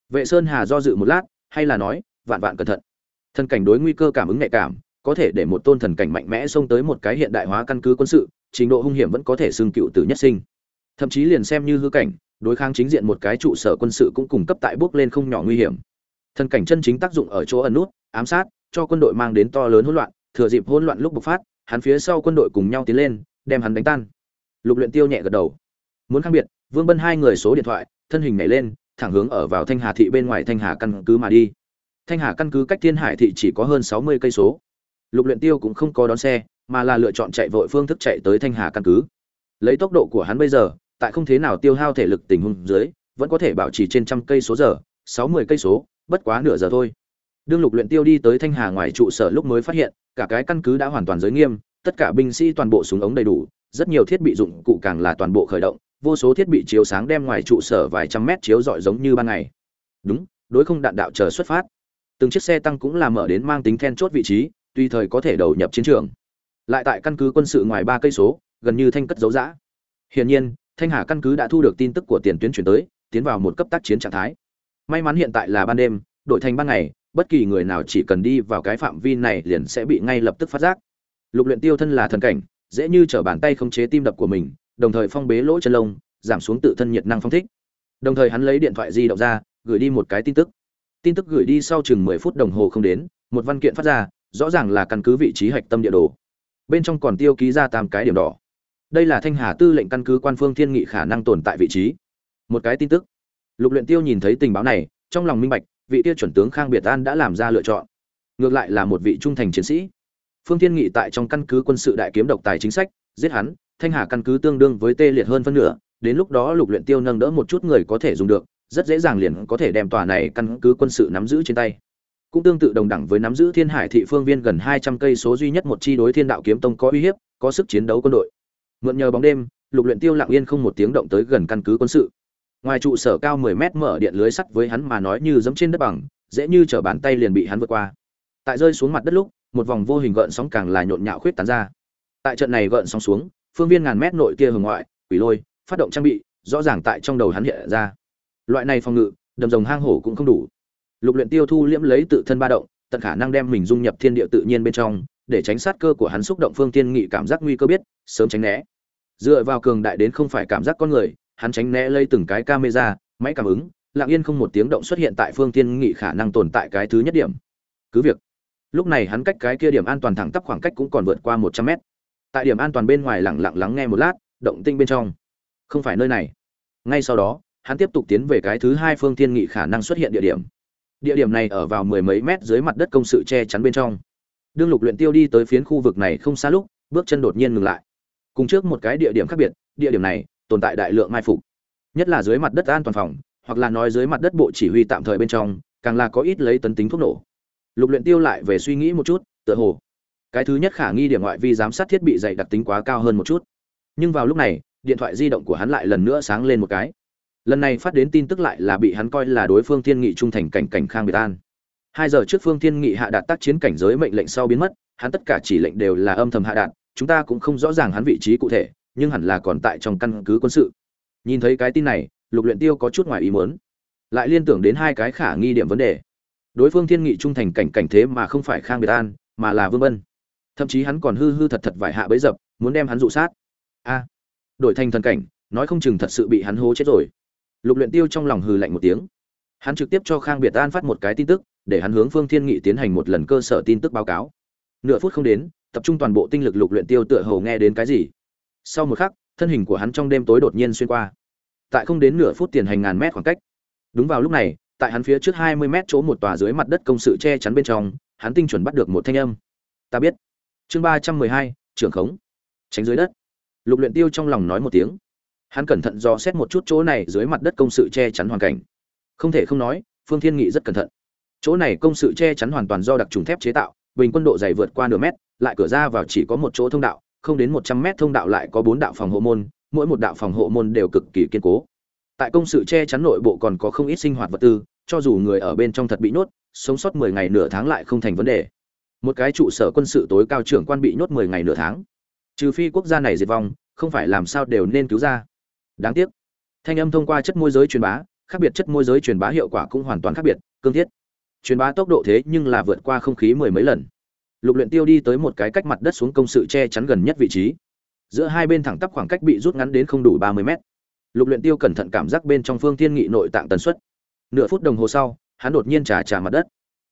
vệ sơn hà do dự một lát, hay là nói, vạn vạn cẩn thận. Thần cảnh đối nguy cơ cảm ứng nhạy cảm, có thể để một tôn thần cảnh mạnh mẽ xông tới một cái hiện đại hóa căn cứ quân sự, trình độ hung hiểm vẫn có thể xưng cựu tử nhất sinh. Thậm chí liền xem như hư cảnh, đối kháng chính diện một cái trụ sở quân sự cũng cung cấp tại bước lên không nhỏ nguy hiểm. Thần cảnh chân chính tác dụng ở chỗ ẩn nút, ám sát, cho quân đội mang đến to lớn hỗn loạn, thừa dịp hỗn loạn lúc bộc phát, hắn phía sau quân đội cùng nhau tiến lên, đem hắn đánh tan. Lục luyện tiêu nhẹ gật đầu. Muốn khác biệt, vương bân hai người số điện thoại, thân hình nhảy lên thẳng hướng ở vào thanh hà thị bên ngoài thanh hà căn cứ mà đi. Thanh hà căn cứ cách thiên hải thị chỉ có hơn sáu mươi cây số. Lục luyện tiêu cũng không có đón xe, mà là lựa chọn chạy vội phương thức chạy tới thanh hà căn cứ. Lấy tốc độ của hắn bây giờ, tại không thế nào tiêu hao thể lực tình huống dưới, vẫn có thể bảo trì trên trăm cây số giờ, sáu mươi cây số, bất quá nửa giờ thôi. Đương lục luyện tiêu đi tới thanh hà ngoài trụ sở lúc mới phát hiện, cả cái căn cứ đã hoàn toàn giới nghiêm, tất cả binh sĩ toàn bộ súng ống đầy đủ, rất nhiều thiết bị dụng cụ càng là toàn bộ khởi động vô số thiết bị chiếu sáng đem ngoài trụ sở vài trăm mét chiếu rọi giống như ban ngày. Đúng, đối không đạn đạo chờ xuất phát. Từng chiếc xe tăng cũng là mở đến mang tính then chốt vị trí tùy thời có thể đầu nhập chiến trường. Lại tại căn cứ quân sự ngoài ba cây số, gần như thanh cất dấu giã hiển nhiên, thanh hà căn cứ đã thu được tin tức của tiền tuyến chuyển tới, tiến vào một cấp tác chiến trạng thái. May mắn hiện tại là ban đêm, đổi thành ban ngày, bất kỳ người nào chỉ cần đi vào cái phạm vi này liền sẽ bị ngay lập tức phát giác. Lục luyện tiêu thân là thần cảnh, dễ như trở bàn tay khống chế tim đập của mình đồng thời phong bế lỗ chân lông, giảm xuống tự thân nhiệt năng phong thích. Đồng thời hắn lấy điện thoại di động ra, gửi đi một cái tin tức. Tin tức gửi đi sau chừng mười phút đồng hồ không đến, một văn kiện phát ra, rõ ràng là căn cứ vị trí hạch tâm địa đồ. Bên trong còn tiêu ký ra tam cái điểm đỏ. Đây là thanh hà tư lệnh căn cứ quan phương thiên nghị khả năng tồn tại vị trí. Một cái tin tức. Lục luyện tiêu nhìn thấy tình báo này, trong lòng minh bạch, vị tiêu chuẩn tướng khang biệt an đã làm ra lựa chọn. Ngược lại là một vị trung thành chiến sĩ. Phương thiên nghị tại trong căn cứ quân sự đại kiếm độc tài chính sách, giết hắn thanh hà căn cứ tương đương với tê liệt hơn phân nửa, đến lúc đó lục luyện tiêu nâng đỡ một chút người có thể dùng được, rất dễ dàng liền có thể đem tòa này căn cứ quân sự nắm giữ trên tay. Cũng tương tự đồng đẳng với nắm giữ thiên hải thị phương viên gần 200 cây số duy nhất một chi đối thiên đạo kiếm tông có uy hiếp, có sức chiến đấu quân đội. Mượn nhờ bóng đêm, lục luyện tiêu lặng yên không một tiếng động tới gần căn cứ quân sự. Ngoài trụ sở cao 10 mét mở điện lưới sắt với hắn mà nói như giẫm trên đất bằng, dễ như trở bàn tay liền bị hắn vượt qua. Tại rơi xuống mặt đất lúc, một vòng vô hình gợn sóng càng là nhộn nhạo khuyết tán ra. Tại trận này gợn sóng xuống phương viên ngàn mét nội kia hồng ngoại, quỷ lôi, phát động trang bị, rõ ràng tại trong đầu hắn hiện ra. Loại này phòng ngự, đầm rồng hang hổ cũng không đủ. Lục luyện tiêu thu liễm lấy tự thân ba động, tận khả năng đem mình dung nhập thiên địa tự nhiên bên trong, để tránh sát cơ của hắn xúc động phương tiên nghị cảm giác nguy cơ biết, sớm tránh né. Dựa vào cường đại đến không phải cảm giác con người, hắn tránh né lấy từng cái camera, máy cảm ứng, lặng yên không một tiếng động xuất hiện tại phương tiên nghị khả năng tồn tại cái thứ nhất điểm. Cứ việc, lúc này hắn cách cái kia điểm an toàn thẳng tắp khoảng cách cũng còn vượt qua một trăm mét tại điểm an toàn bên ngoài lặng lặng lắng nghe một lát, động tinh bên trong. Không phải nơi này. Ngay sau đó, hắn tiếp tục tiến về cái thứ hai phương thiên nghị khả năng xuất hiện địa điểm. Địa điểm này ở vào mười mấy mét dưới mặt đất công sự che chắn bên trong. Đương lục luyện tiêu đi tới phiến khu vực này không xa lúc, bước chân đột nhiên ngừng lại. Cùng trước một cái địa điểm khác biệt, địa điểm này tồn tại đại lượng mai phục. Nhất là dưới mặt đất an toàn phòng, hoặc là nói dưới mặt đất bộ chỉ huy tạm thời bên trong, càng là có ít lấy tấn tính thuốc nổ. Lục luyện tiêu lại về suy nghĩ một chút, tựa hồ cái thứ nhất khả nghi điểm ngoại vi giám sát thiết bị dày đặc tính quá cao hơn một chút. Nhưng vào lúc này, điện thoại di động của hắn lại lần nữa sáng lên một cái. Lần này phát đến tin tức lại là bị hắn coi là đối phương thiên nghị trung thành cảnh cảnh khang biệt an. Hai giờ trước phương thiên nghị hạ đạt tác chiến cảnh giới mệnh lệnh sau biến mất, hắn tất cả chỉ lệnh đều là âm thầm hạ đạt, chúng ta cũng không rõ ràng hắn vị trí cụ thể, nhưng hẳn là còn tại trong căn cứ quân sự. Nhìn thấy cái tin này, lục luyện tiêu có chút ngoài ý muốn. Lại liên tưởng đến hai cái khả nghi điểm vấn đề. Đối phương thiên nghị trung thành cảnh cảnh thế mà không phải khang biệt an, mà là vương bân thậm chí hắn còn hư hư thật thật vải hạ bấy dập, muốn đem hắn dụ sát. A, đổi thành thần cảnh, nói không chừng thật sự bị hắn hố chết rồi. Lục luyện tiêu trong lòng hừ lạnh một tiếng. Hắn trực tiếp cho khang biệt an phát một cái tin tức, để hắn hướng phương thiên nghị tiến hành một lần cơ sở tin tức báo cáo. Nửa phút không đến, tập trung toàn bộ tinh lực lục luyện tiêu tựa hồ nghe đến cái gì. Sau một khắc, thân hình của hắn trong đêm tối đột nhiên xuyên qua. Tại không đến nửa phút tiền hành ngàn mét khoảng cách. Đúng vào lúc này, tại hắn phía trước 20 mét chỗ một tòa dưới mặt đất công sự che chắn bên trong, hắn tinh chuẩn bắt được một thanh âm. Ta biết chương 312, trưởng khống. Tránh dưới đất. Lục luyện tiêu trong lòng nói một tiếng. Hắn cẩn thận dò xét một chút chỗ này dưới mặt đất công sự che chắn hoàn cảnh. Không thể không nói phương thiên nghị rất cẩn thận. Chỗ này công sự che chắn hoàn toàn do đặc trùng thép chế tạo bình quân độ dày vượt qua nửa mét lại cửa ra vào chỉ có một chỗ thông đạo không đến một trăm mét thông đạo lại có bốn đạo phòng hộ môn mỗi một đạo phòng hộ môn đều cực kỳ kiên cố. Tại công sự che chắn nội bộ còn có không ít sinh hoạt vật tư cho dù người ở bên trong thật bị nhốt sống sót mười ngày nửa tháng lại không thành vấn đề một cái trụ sở quân sự tối cao trưởng quan bị nhốt mười ngày nửa tháng. Trừ phi quốc gia này diệt vong, không phải làm sao đều nên cứu ra. Đáng tiếc. Thanh âm thông qua chất môi giới truyền bá, khác biệt chất môi giới truyền bá hiệu quả cũng hoàn toàn khác biệt, cương thiết. Truyền bá tốc độ thế nhưng là vượt qua không khí mười mấy lần. Lục luyện tiêu đi tới một cái cách mặt đất xuống công sự che chắn gần nhất vị trí. Giữa hai bên thẳng tắp khoảng cách bị rút ngắn đến không đủ ba mươi mét. Lục luyện tiêu cẩn thận cảm giác bên trong phương thiên nghị nội tạng tần suất. Nửa phút đồng hồ sau, hắn đột nhiên trà trà mặt đất.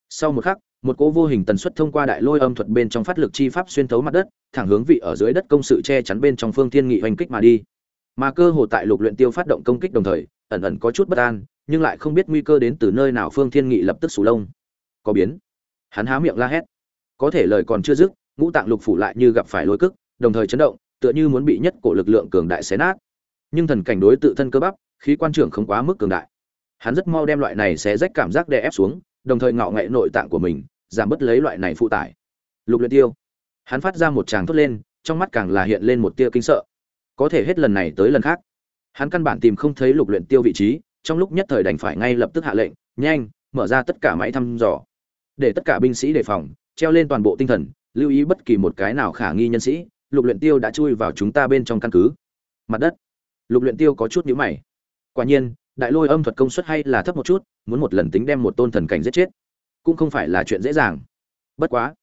Sau một khắc một cỗ vô hình tần suất thông qua đại lôi âm thuật bên trong phát lực chi pháp xuyên thấu mặt đất, thẳng hướng vị ở dưới đất công sự che chắn bên trong phương thiên nghị hoành kích mà đi. Mà cơ hồ tại lục luyện tiêu phát động công kích đồng thời, ẩn ẩn có chút bất an, nhưng lại không biết nguy cơ đến từ nơi nào phương thiên nghị lập tức sù lông. Có biến. Hắn há miệng la hét. Có thể lời còn chưa dứt, ngũ tạng lục phủ lại như gặp phải lôi cức đồng thời chấn động, tựa như muốn bị nhất cổ lực lượng cường đại xé nát. Nhưng thần cảnh đối tự thân cơ bắp, khí quan trưởng không quá mức cường đại. Hắn rất mau đem loại này xé rách cảm giác đè ép xuống, đồng thời ngạo nghệ nội tạng của mình giảm bớt lấy loại này phụ tải. Lục luyện tiêu, hắn phát ra một tràng thốt lên, trong mắt càng là hiện lên một tia kinh sợ. Có thể hết lần này tới lần khác, hắn căn bản tìm không thấy lục luyện tiêu vị trí, trong lúc nhất thời đành phải ngay lập tức hạ lệnh, nhanh, mở ra tất cả máy thăm dò. Để tất cả binh sĩ đề phòng, treo lên toàn bộ tinh thần, lưu ý bất kỳ một cái nào khả nghi nhân sĩ, lục luyện tiêu đã chui vào chúng ta bên trong căn cứ. Mặt đất. Lục luyện tiêu có chút nhíu mày. Quả nhiên, đại lôi âm thuật công suất hay là thấp một chút, muốn một lần tính đem một tôn thần cảnh giết chết cũng không phải là chuyện dễ dàng. Bất quá,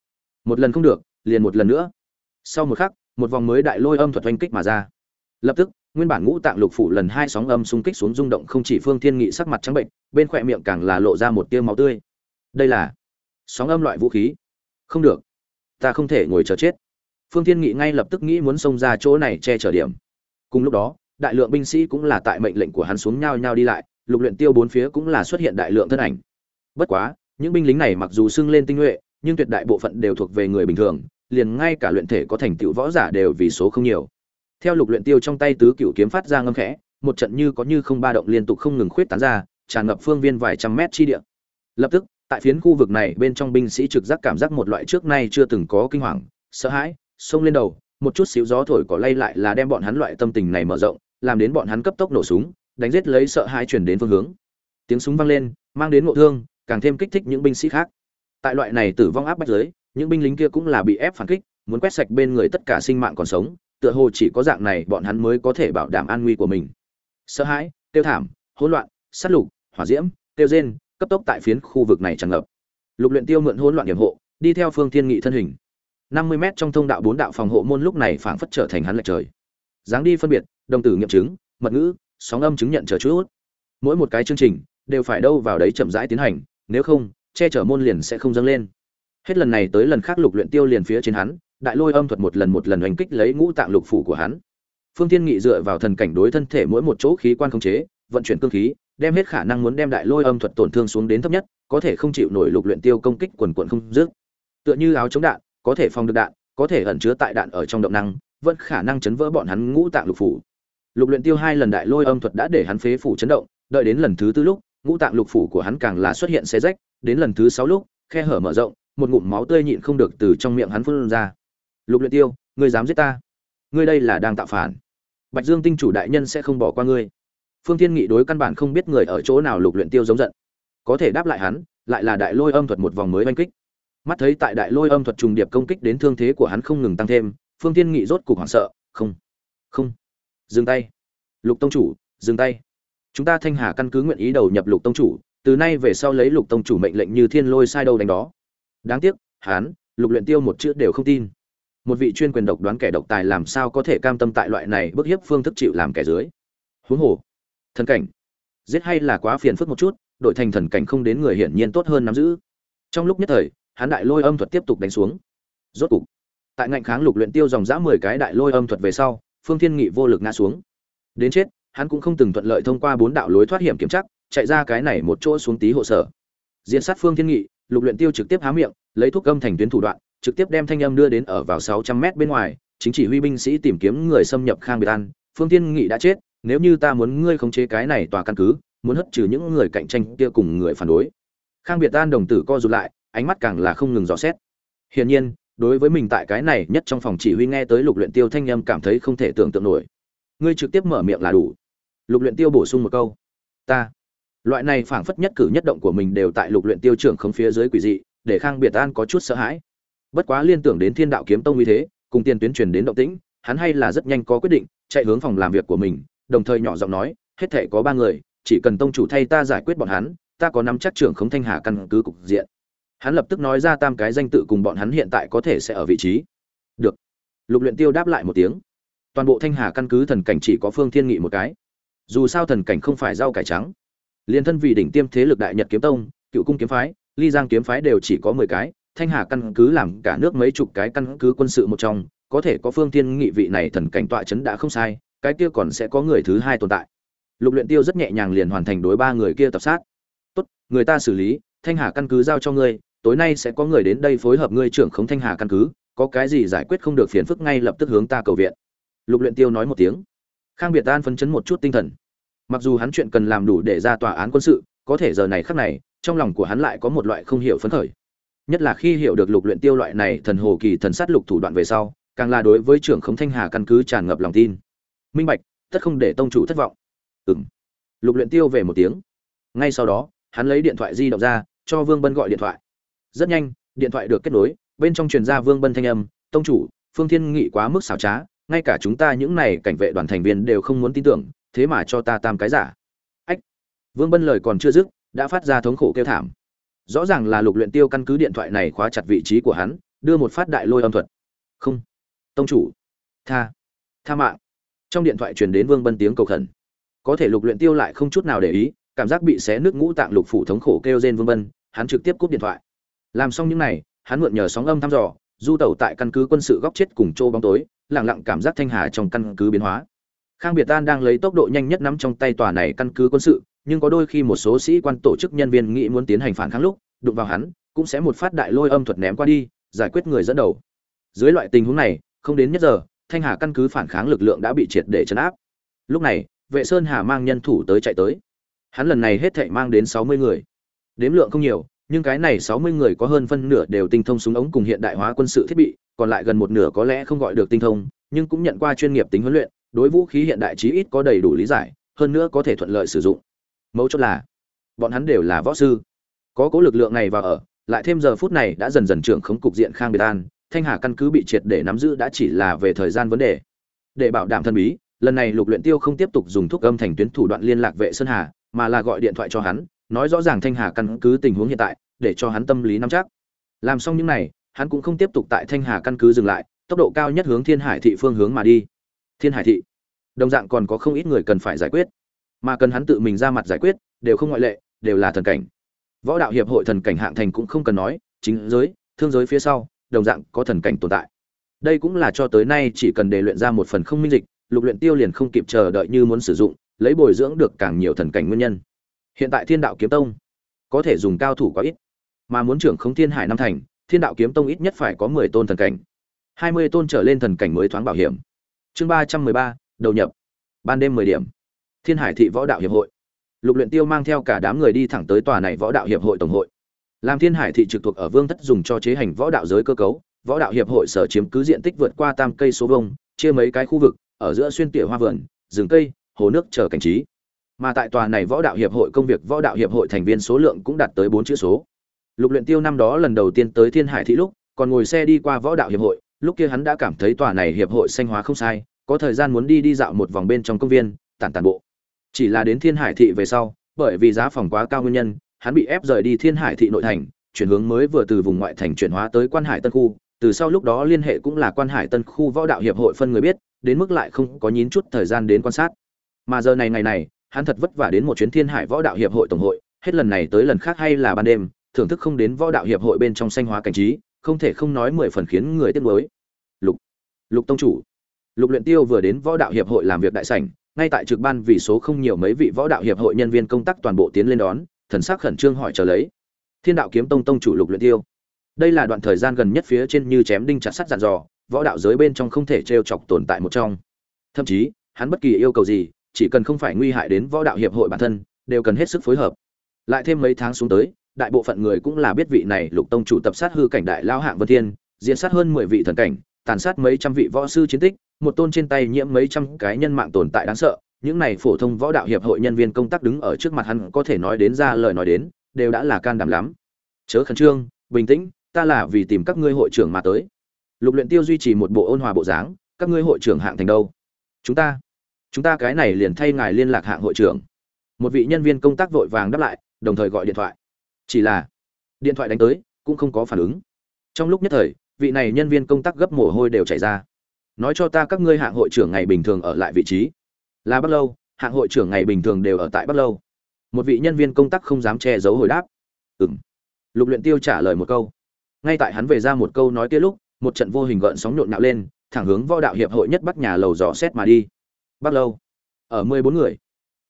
một lần không được, liền một lần nữa. Sau một khắc, một vòng mới đại lôi âm thuật oanh kích mà ra. Lập tức, nguyên bản ngũ tạng lục phủ lần hai sóng âm xung kích xuống rung động không chỉ phương thiên nghị sắc mặt trắng bệnh, bên khỏe miệng càng là lộ ra một tia máu tươi. Đây là sóng âm loại vũ khí. Không được. Ta không thể ngồi chờ chết. Phương thiên nghị ngay lập tức nghĩ muốn xông ra chỗ này che chở điểm. Cùng lúc đó, đại lượng binh sĩ cũng là tại mệnh lệnh của hắn xuống nhau nhau đi lại, lục luyện tiêu bốn phía cũng là xuất hiện đại lượng thân ảnh. Bất quá những binh lính này mặc dù xưng lên tinh nhuệ, nhưng tuyệt đại bộ phận đều thuộc về người bình thường, liền ngay cả luyện thể có thành tựu võ giả đều vì số không nhiều. Theo lục luyện tiêu trong tay tứ cửu kiếm phát ra ngâm khẽ, một trận như có như không ba động liên tục không ngừng khuyết tán ra, tràn ngập phương viên vài trăm mét chi địa. Lập tức, tại phiến khu vực này, bên trong binh sĩ trực giác cảm giác một loại trước nay chưa từng có kinh hoàng, sợ hãi, xông lên đầu, một chút xíu gió thổi cỏ lay lại là đem bọn hắn loại tâm tình này mở rộng, làm đến bọn hắn cấp tốc nổ súng, đánh giết lấy sợ hãi chuyển đến phương hướng. Tiếng súng vang lên, mang đến ngộ thương càng thêm kích thích những binh sĩ khác. Tại loại này tử vong áp bách giới những binh lính kia cũng là bị ép phản kích, muốn quét sạch bên người tất cả sinh mạng còn sống, tựa hồ chỉ có dạng này bọn hắn mới có thể bảo đảm an nguy của mình. Sợ hãi, tiêu thảm, hỗn loạn, sát lục, hỏa diễm, tiêu rên cấp tốc tại phiến khu vực này tràn ngập. Lục luyện tiêu mượn hỗn loạn điểm hộ, đi theo phương thiên nghị thân hình. 50 mét trong thông đạo bốn đạo phòng hộ môn lúc này phảng phất trở thành hắn lệch trời. Dáng đi phân biệt, đồng tử nghiệm chứng, mật ngữ, sóng âm chứng nhận chờ chút. Mỗi một cái chương trình đều phải đâu vào đấy chậm rãi tiến hành nếu không, che chở môn liền sẽ không dâng lên. Hết lần này tới lần khác lục luyện tiêu liền phía trên hắn, đại lôi âm thuật một lần một lần oanh kích lấy ngũ tạng lục phủ của hắn. Phương thiên nghị dựa vào thần cảnh đối thân thể mỗi một chỗ khí quan khống chế, vận chuyển cương khí, đem hết khả năng muốn đem đại lôi âm thuật tổn thương xuống đến thấp nhất, có thể không chịu nổi lục luyện tiêu công kích quần quần không dứt. Tựa như áo chống đạn, có thể phòng được đạn, có thể ẩn chứa tại đạn ở trong động năng, vẫn khả năng chấn vỡ bọn hắn ngũ tạng lục phủ. Lục luyện tiêu hai lần đại lôi âm thuật đã để hắn phế phủ chấn động, đợi đến lần thứ tư lúc ngũ tạng lục phủ của hắn càng là xuất hiện xé rách, đến lần thứ sáu lúc, khe hở mở rộng, một ngụm máu tươi nhịn không được từ trong miệng hắn phun ra. Lục luyện tiêu, ngươi dám giết ta? Ngươi đây là đang tạo phản. Bạch dương tinh chủ đại nhân sẽ không bỏ qua ngươi. Phương thiên nghị đối căn bản không biết người ở chỗ nào lục luyện tiêu giống giận. Có thể đáp lại hắn, lại là đại lôi âm thuật một vòng mới oanh kích. Mắt thấy tại đại lôi âm thuật trùng điệp công kích đến thương thế của hắn không ngừng tăng thêm, phương thiên nghị rốt cục hoảng sợ, không không, dừng tay. Lục tông chủ, dừng tay chúng ta thanh hà căn cứ nguyện ý đầu nhập lục tông chủ, từ nay về sau lấy lục tông chủ mệnh lệnh như thiên lôi sai đâu đánh đó. Đáng tiếc hắn lục luyện tiêu một chữ đều không tin. Một vị chuyên quyền độc đoán kẻ độc tài làm sao có thể cam tâm tại loại này bức hiếp phương thức chịu làm kẻ dưới? Huống hồ, thần cảnh. Giết hay là quá phiền phức một chút đội thành thần cảnh không đến người hiển nhiên tốt hơn nắm giữ. Trong lúc nhất thời hắn đại lôi âm thuật tiếp tục đánh xuống. Rốt cục, tại ngạnh kháng lục luyện tiêu dòng dã mười cái đại lôi âm thuật về sau, phương thiên nghị vô lực ngã xuống. Đến chết hắn cũng không từng thuận lợi thông qua bốn đạo lối thoát hiểm kiểm chắc chạy ra cái này một chỗ xuống tí hộ sở. Diễn sát phương thiên nghị, lục luyện tiêu trực tiếp há miệng, lấy thuốc âm thành tuyến thủ đoạn, trực tiếp đem thanh âm đưa đến ở vào 600 mét bên ngoài, chính chỉ huy binh sĩ tìm kiếm người xâm nhập khang biệt an. Phương thiên nghị đã chết, nếu như ta muốn ngươi khống chế cái này tòa căn cứ, muốn hất trừ những người cạnh tranh kia cùng người phản đối. Khang biệt an đồng tử co rụt lại, ánh mắt càng là không ngừng dò xét. Hiển nhiên, đối với mình tại cái này nhất trong phòng chỉ huy nghe tới lục luyện tiêu thanh âm cảm thấy không thể tưởng tượng nổi. Ngươi trực tiếp mở miệng là đủ lục luyện tiêu bổ sung một câu. Ta. Loại này phảng phất nhất cử nhất động của mình đều tại lục luyện tiêu trưởng không phía dưới quỷ dị, để khang biệt an có chút sợ hãi. Bất quá liên tưởng đến thiên đạo kiếm tông như thế, cùng tiền tuyến truyền đến động tĩnh, hắn hay là rất nhanh có quyết định, chạy hướng phòng làm việc của mình, đồng thời nhỏ giọng nói, hết thể có ba người, chỉ cần tông chủ thay ta giải quyết bọn hắn, ta có nắm chắc trưởng không thanh hà căn cứ cục diện. Hắn lập tức nói ra tam cái danh tự cùng bọn hắn hiện tại có thể sẽ ở vị trí. Được. Lục luyện tiêu đáp lại một tiếng. Toàn bộ thanh hà căn cứ thần cảnh chỉ có phương thiên nghị một cái dù sao thần cảnh không phải rau cải trắng. Liên thân vì đỉnh tiêm thế lực đại nhật kiếm tông, cựu cung kiếm phái, ly giang kiếm phái đều chỉ có mười cái, thanh hà căn cứ làm cả nước mấy chục cái căn cứ quân sự một trong, có thể có phương thiên nghị vị này thần cảnh tọa chấn đã không sai, cái kia còn sẽ có người thứ hai tồn tại. Lục luyện tiêu rất nhẹ nhàng liền hoàn thành đối ba người kia tập sát. Tốt, người ta xử lý, thanh hà căn cứ giao cho ngươi, tối nay sẽ có người đến đây phối hợp ngươi trưởng khống thanh hà căn cứ, có cái gì giải quyết không được phiền phức ngay lập tức hướng ta cầu viện. Lục luyện tiêu nói một tiếng. Khang biệt an phấn chấn một chút tinh thần mặc dù hắn chuyện cần làm đủ để ra tòa án quân sự, có thể giờ này khắc này, trong lòng của hắn lại có một loại không hiểu phấn khởi. Nhất là khi hiểu được lục luyện tiêu loại này thần hồ kỳ thần sát lục thủ đoạn về sau, càng là đối với trưởng khống thanh hà căn cứ tràn ngập lòng tin. Minh bạch, tất không để tông chủ thất vọng. Ừm. Lục luyện tiêu về một tiếng. Ngay sau đó, hắn lấy điện thoại di động ra, cho vương bân gọi điện thoại. Rất nhanh, điện thoại được kết nối, bên trong truyền ra vương bân thanh âm, tông chủ, phương thiên nghị quá mức xảo trá, ngay cả chúng ta những này cảnh vệ đoàn thành viên đều không muốn tin tưởng thế mà cho ta tam cái giả. Ách, vương bân lời còn chưa dứt, đã phát ra thống khổ kêu thảm. Rõ ràng là lục luyện tiêu căn cứ điện thoại này khóa chặt vị trí của hắn, đưa một phát đại lôi âm thuật. Không, tông chủ, tha tha mạng. Trong điện thoại truyền đến vương bân tiếng cầu khẩn. Có thể lục luyện tiêu lại không chút nào để ý, cảm giác bị xé nước ngũ tạng lục phủ thống khổ kêu rên vương bân, hắn trực tiếp cúp điện thoại. Làm xong những này, hắn mượn nhờ sóng âm thăm dò, du tẩu tại căn cứ quân sự góc chết cùng châu bóng tối, lặng lặng cảm giác thanh hà trong căn cứ biến hóa khang biệt an đang lấy tốc độ nhanh nhất nắm trong tay tòa này căn cứ quân sự, nhưng có đôi khi một số sĩ quan tổ chức nhân viên nghĩ muốn tiến hành phản kháng lúc, đụng vào hắn, cũng sẽ một phát đại lôi âm thuật ném qua đi, giải quyết người dẫn đầu. Dưới loại tình huống này, không đến nhất giờ, thanh hà căn cứ phản kháng lực lượng đã bị triệt để chấn áp. Lúc này, vệ sơn hà mang nhân thủ tới chạy tới. Hắn lần này hết thảy mang đến sáu mươi người. Đếm lượng không nhiều, nhưng cái này sáu mươi người có hơn phân nửa đều tinh thông súng ống cùng hiện đại hóa quân sự thiết bị, còn lại gần một nửa có lẽ không gọi được tinh thông nhưng cũng nhận qua chuyên nghiệp tính huấn luyện, đối vũ khí hiện đại chí ít có đầy đủ lý giải, hơn nữa có thể thuận lợi sử dụng. Mấu chốt là, bọn hắn đều là võ sư. Có cố lực lượng này vào ở, lại thêm giờ phút này đã dần dần trưởng khống cục diện khang biệt an, thanh hà căn cứ bị triệt để nắm giữ đã chỉ là về thời gian vấn đề. Để bảo đảm thân bí, lần này lục luyện tiêu không tiếp tục dùng thuốc âm thành tuyến thủ đoạn liên lạc vệ sơn hà, mà là gọi điện thoại cho hắn, nói rõ ràng thanh hà căn cứ tình huống hiện tại, để cho hắn tâm lý nắm chắc. Làm xong những này, hắn cũng không tiếp tục tại thanh hà căn cứ dừng lại tốc độ cao nhất hướng thiên hải thị phương hướng mà đi. Thiên hải thị. Đồng dạng còn có không ít người cần phải giải quyết. Mà cần hắn tự mình ra mặt giải quyết, đều không ngoại lệ, đều là thần cảnh. Võ đạo hiệp hội thần cảnh hạng thành cũng không cần nói, chính giới, thương giới phía sau, đồng dạng có thần cảnh tồn tại. Đây cũng là cho tới nay chỉ cần để luyện ra một phần không minh dịch, lục luyện tiêu liền không kịp chờ đợi như muốn sử dụng, lấy bồi dưỡng được càng nhiều thần cảnh nguyên nhân. Hiện tại thiên đạo kiếm tông có thể dùng cao thủ quá ít, mà muốn trưởng không thiên hải năm thành, thiên đạo kiếm tông ít nhất phải có mười tôn thần cảnh hai mươi tôn trở lên thần cảnh mới thoáng bảo hiểm. Chương ba trăm mười ba, đầu nhập. Ban đêm mười điểm. Thiên hải thị võ đạo hiệp hội. Lục luyện tiêu mang theo cả đám người đi thẳng tới tòa này võ đạo hiệp hội tổng hội. Làm thiên hải thị trực thuộc ở vương thất dùng cho chế hành võ đạo giới cơ cấu, võ đạo hiệp hội sở chiếm cứ diện tích vượt qua tam cây số vông chia mấy cái khu vực, ở giữa xuyên tỉa hoa vườn, rừng cây, hồ nước chờ cảnh trí. Mà tại tòa này võ đạo hiệp hội công việc, võ đạo hiệp hội thành viên số lượng cũng đạt tới bốn chữ số. Lục luyện tiêu năm đó lần đầu tiên tới thiên hải thị lúc, còn ngồi xe đi qua võ đạo hiệp hội lúc kia hắn đã cảm thấy tòa này hiệp hội xanh hóa không sai, có thời gian muốn đi đi dạo một vòng bên trong công viên, tản tản bộ. Chỉ là đến thiên hải thị về sau, bởi vì giá phòng quá cao nguyên nhân, hắn bị ép rời đi thiên hải thị nội thành, chuyển hướng mới vừa từ vùng ngoại thành chuyển hóa tới quan hải tân khu. Từ sau lúc đó liên hệ cũng là quan hải tân khu võ đạo hiệp hội phân người biết, đến mức lại không có nhín chút thời gian đến quan sát. Mà giờ này ngày này, hắn thật vất vả đến một chuyến thiên hải võ đạo hiệp hội tổng hội, hết lần này tới lần khác hay là ban đêm, thưởng thức không đến võ đạo hiệp hội bên trong xanh hóa cảnh trí không thể không nói mười phần khiến người tiếc nuối. Lục lục tông chủ. Lục luyện tiêu vừa đến võ đạo hiệp hội làm việc đại sảnh, ngay tại trực ban vì số không nhiều mấy vị võ đạo hiệp hội nhân viên công tác toàn bộ tiến lên đón, thần sắc khẩn trương hỏi chờ lấy. Thiên đạo kiếm tông tông chủ lục luyện tiêu. Đây là đoạn thời gian gần nhất phía trên như chém đinh chặt sắt dặn dò, võ đạo giới bên trong không thể trêu chọc tồn tại một trong. Thậm chí, hắn bất kỳ yêu cầu gì, chỉ cần không phải nguy hại đến võ đạo hiệp hội bản thân, đều cần hết sức phối hợp. Lại thêm mấy tháng xuống tới đại bộ phận người cũng là biết vị này lục tông chủ tập sát hư cảnh đại lao hạng vân thiên diễn sát hơn mười vị thần cảnh, tàn sát mấy trăm vị võ sư chiến tích, một tôn trên tay nhiễm mấy trăm cái nhân mạng tồn tại đáng sợ, những này phổ thông võ đạo hiệp hội nhân viên công tác đứng ở trước mặt hắn có thể nói đến ra lời nói đến, đều đã là can đảm lắm. Chớ khẩn trương, bình tĩnh, ta là vì tìm các ngươi hội trưởng mà tới. Lục luyện tiêu duy trì một bộ ôn hòa bộ dáng, các ngươi hội trưởng hạng thành đâu? Chúng ta chúng ta cái này liền thay ngài liên lạc hạng hội trưởng. Một vị nhân viên công tác vội vàng đáp lại, đồng thời gọi điện thoại chỉ là, điện thoại đánh tới, cũng không có phản ứng. Trong lúc nhất thời, vị này nhân viên công tác gấp mồ hôi đều chảy ra. Nói cho ta các ngươi hạng hội trưởng ngày bình thường ở lại vị trí. Là bắc lâu, hạng hội trưởng ngày bình thường đều ở tại bắc lâu. Một vị nhân viên công tác không dám che giấu hồi đáp. Ừng lục luyện tiêu trả lời một câu. Ngay tại hắn về ra một câu nói kia lúc, một trận vô hình gợn sóng nhộn nhạo lên, thẳng hướng võ đạo hiệp hội nhất bắc nhà lầu dò xét mà đi. Bắc lâu. Ở mười bốn người.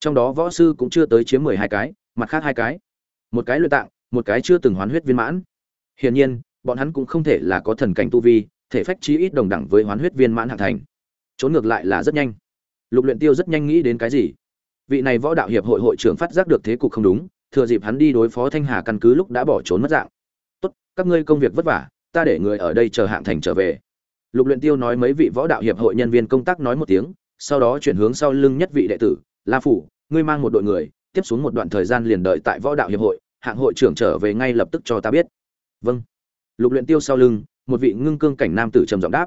Trong đó võ sư cũng chưa tới chiếm mười hai cái, mặt khác hai cái một cái luyện tạng, một cái chưa từng hoán huyết viên mãn. Hiển nhiên, bọn hắn cũng không thể là có thần cảnh tu vi, thể phách chí ít đồng đẳng với hoán huyết viên mãn hạng thành. Trốn ngược lại là rất nhanh. Lục luyện tiêu rất nhanh nghĩ đến cái gì? Vị này võ đạo hiệp hội hội trưởng phát giác được thế cục không đúng, thừa dịp hắn đi đối phó thanh hà căn cứ lúc đã bỏ trốn mất dạng. Tốt, các ngươi công việc vất vả, ta để người ở đây chờ hạng thành trở về. Lục luyện tiêu nói mấy vị võ đạo hiệp hội nhân viên công tác nói một tiếng, sau đó chuyển hướng sau lưng nhất vị đệ tử, la phủ, ngươi mang một đội người tiếp xuống một đoạn thời gian liền đợi tại võ đạo hiệp hội, hạng hội trưởng trở về ngay lập tức cho ta biết. Vâng. Lục luyện tiêu sau lưng, một vị ngưng cương cảnh nam tử trầm giọng đáp.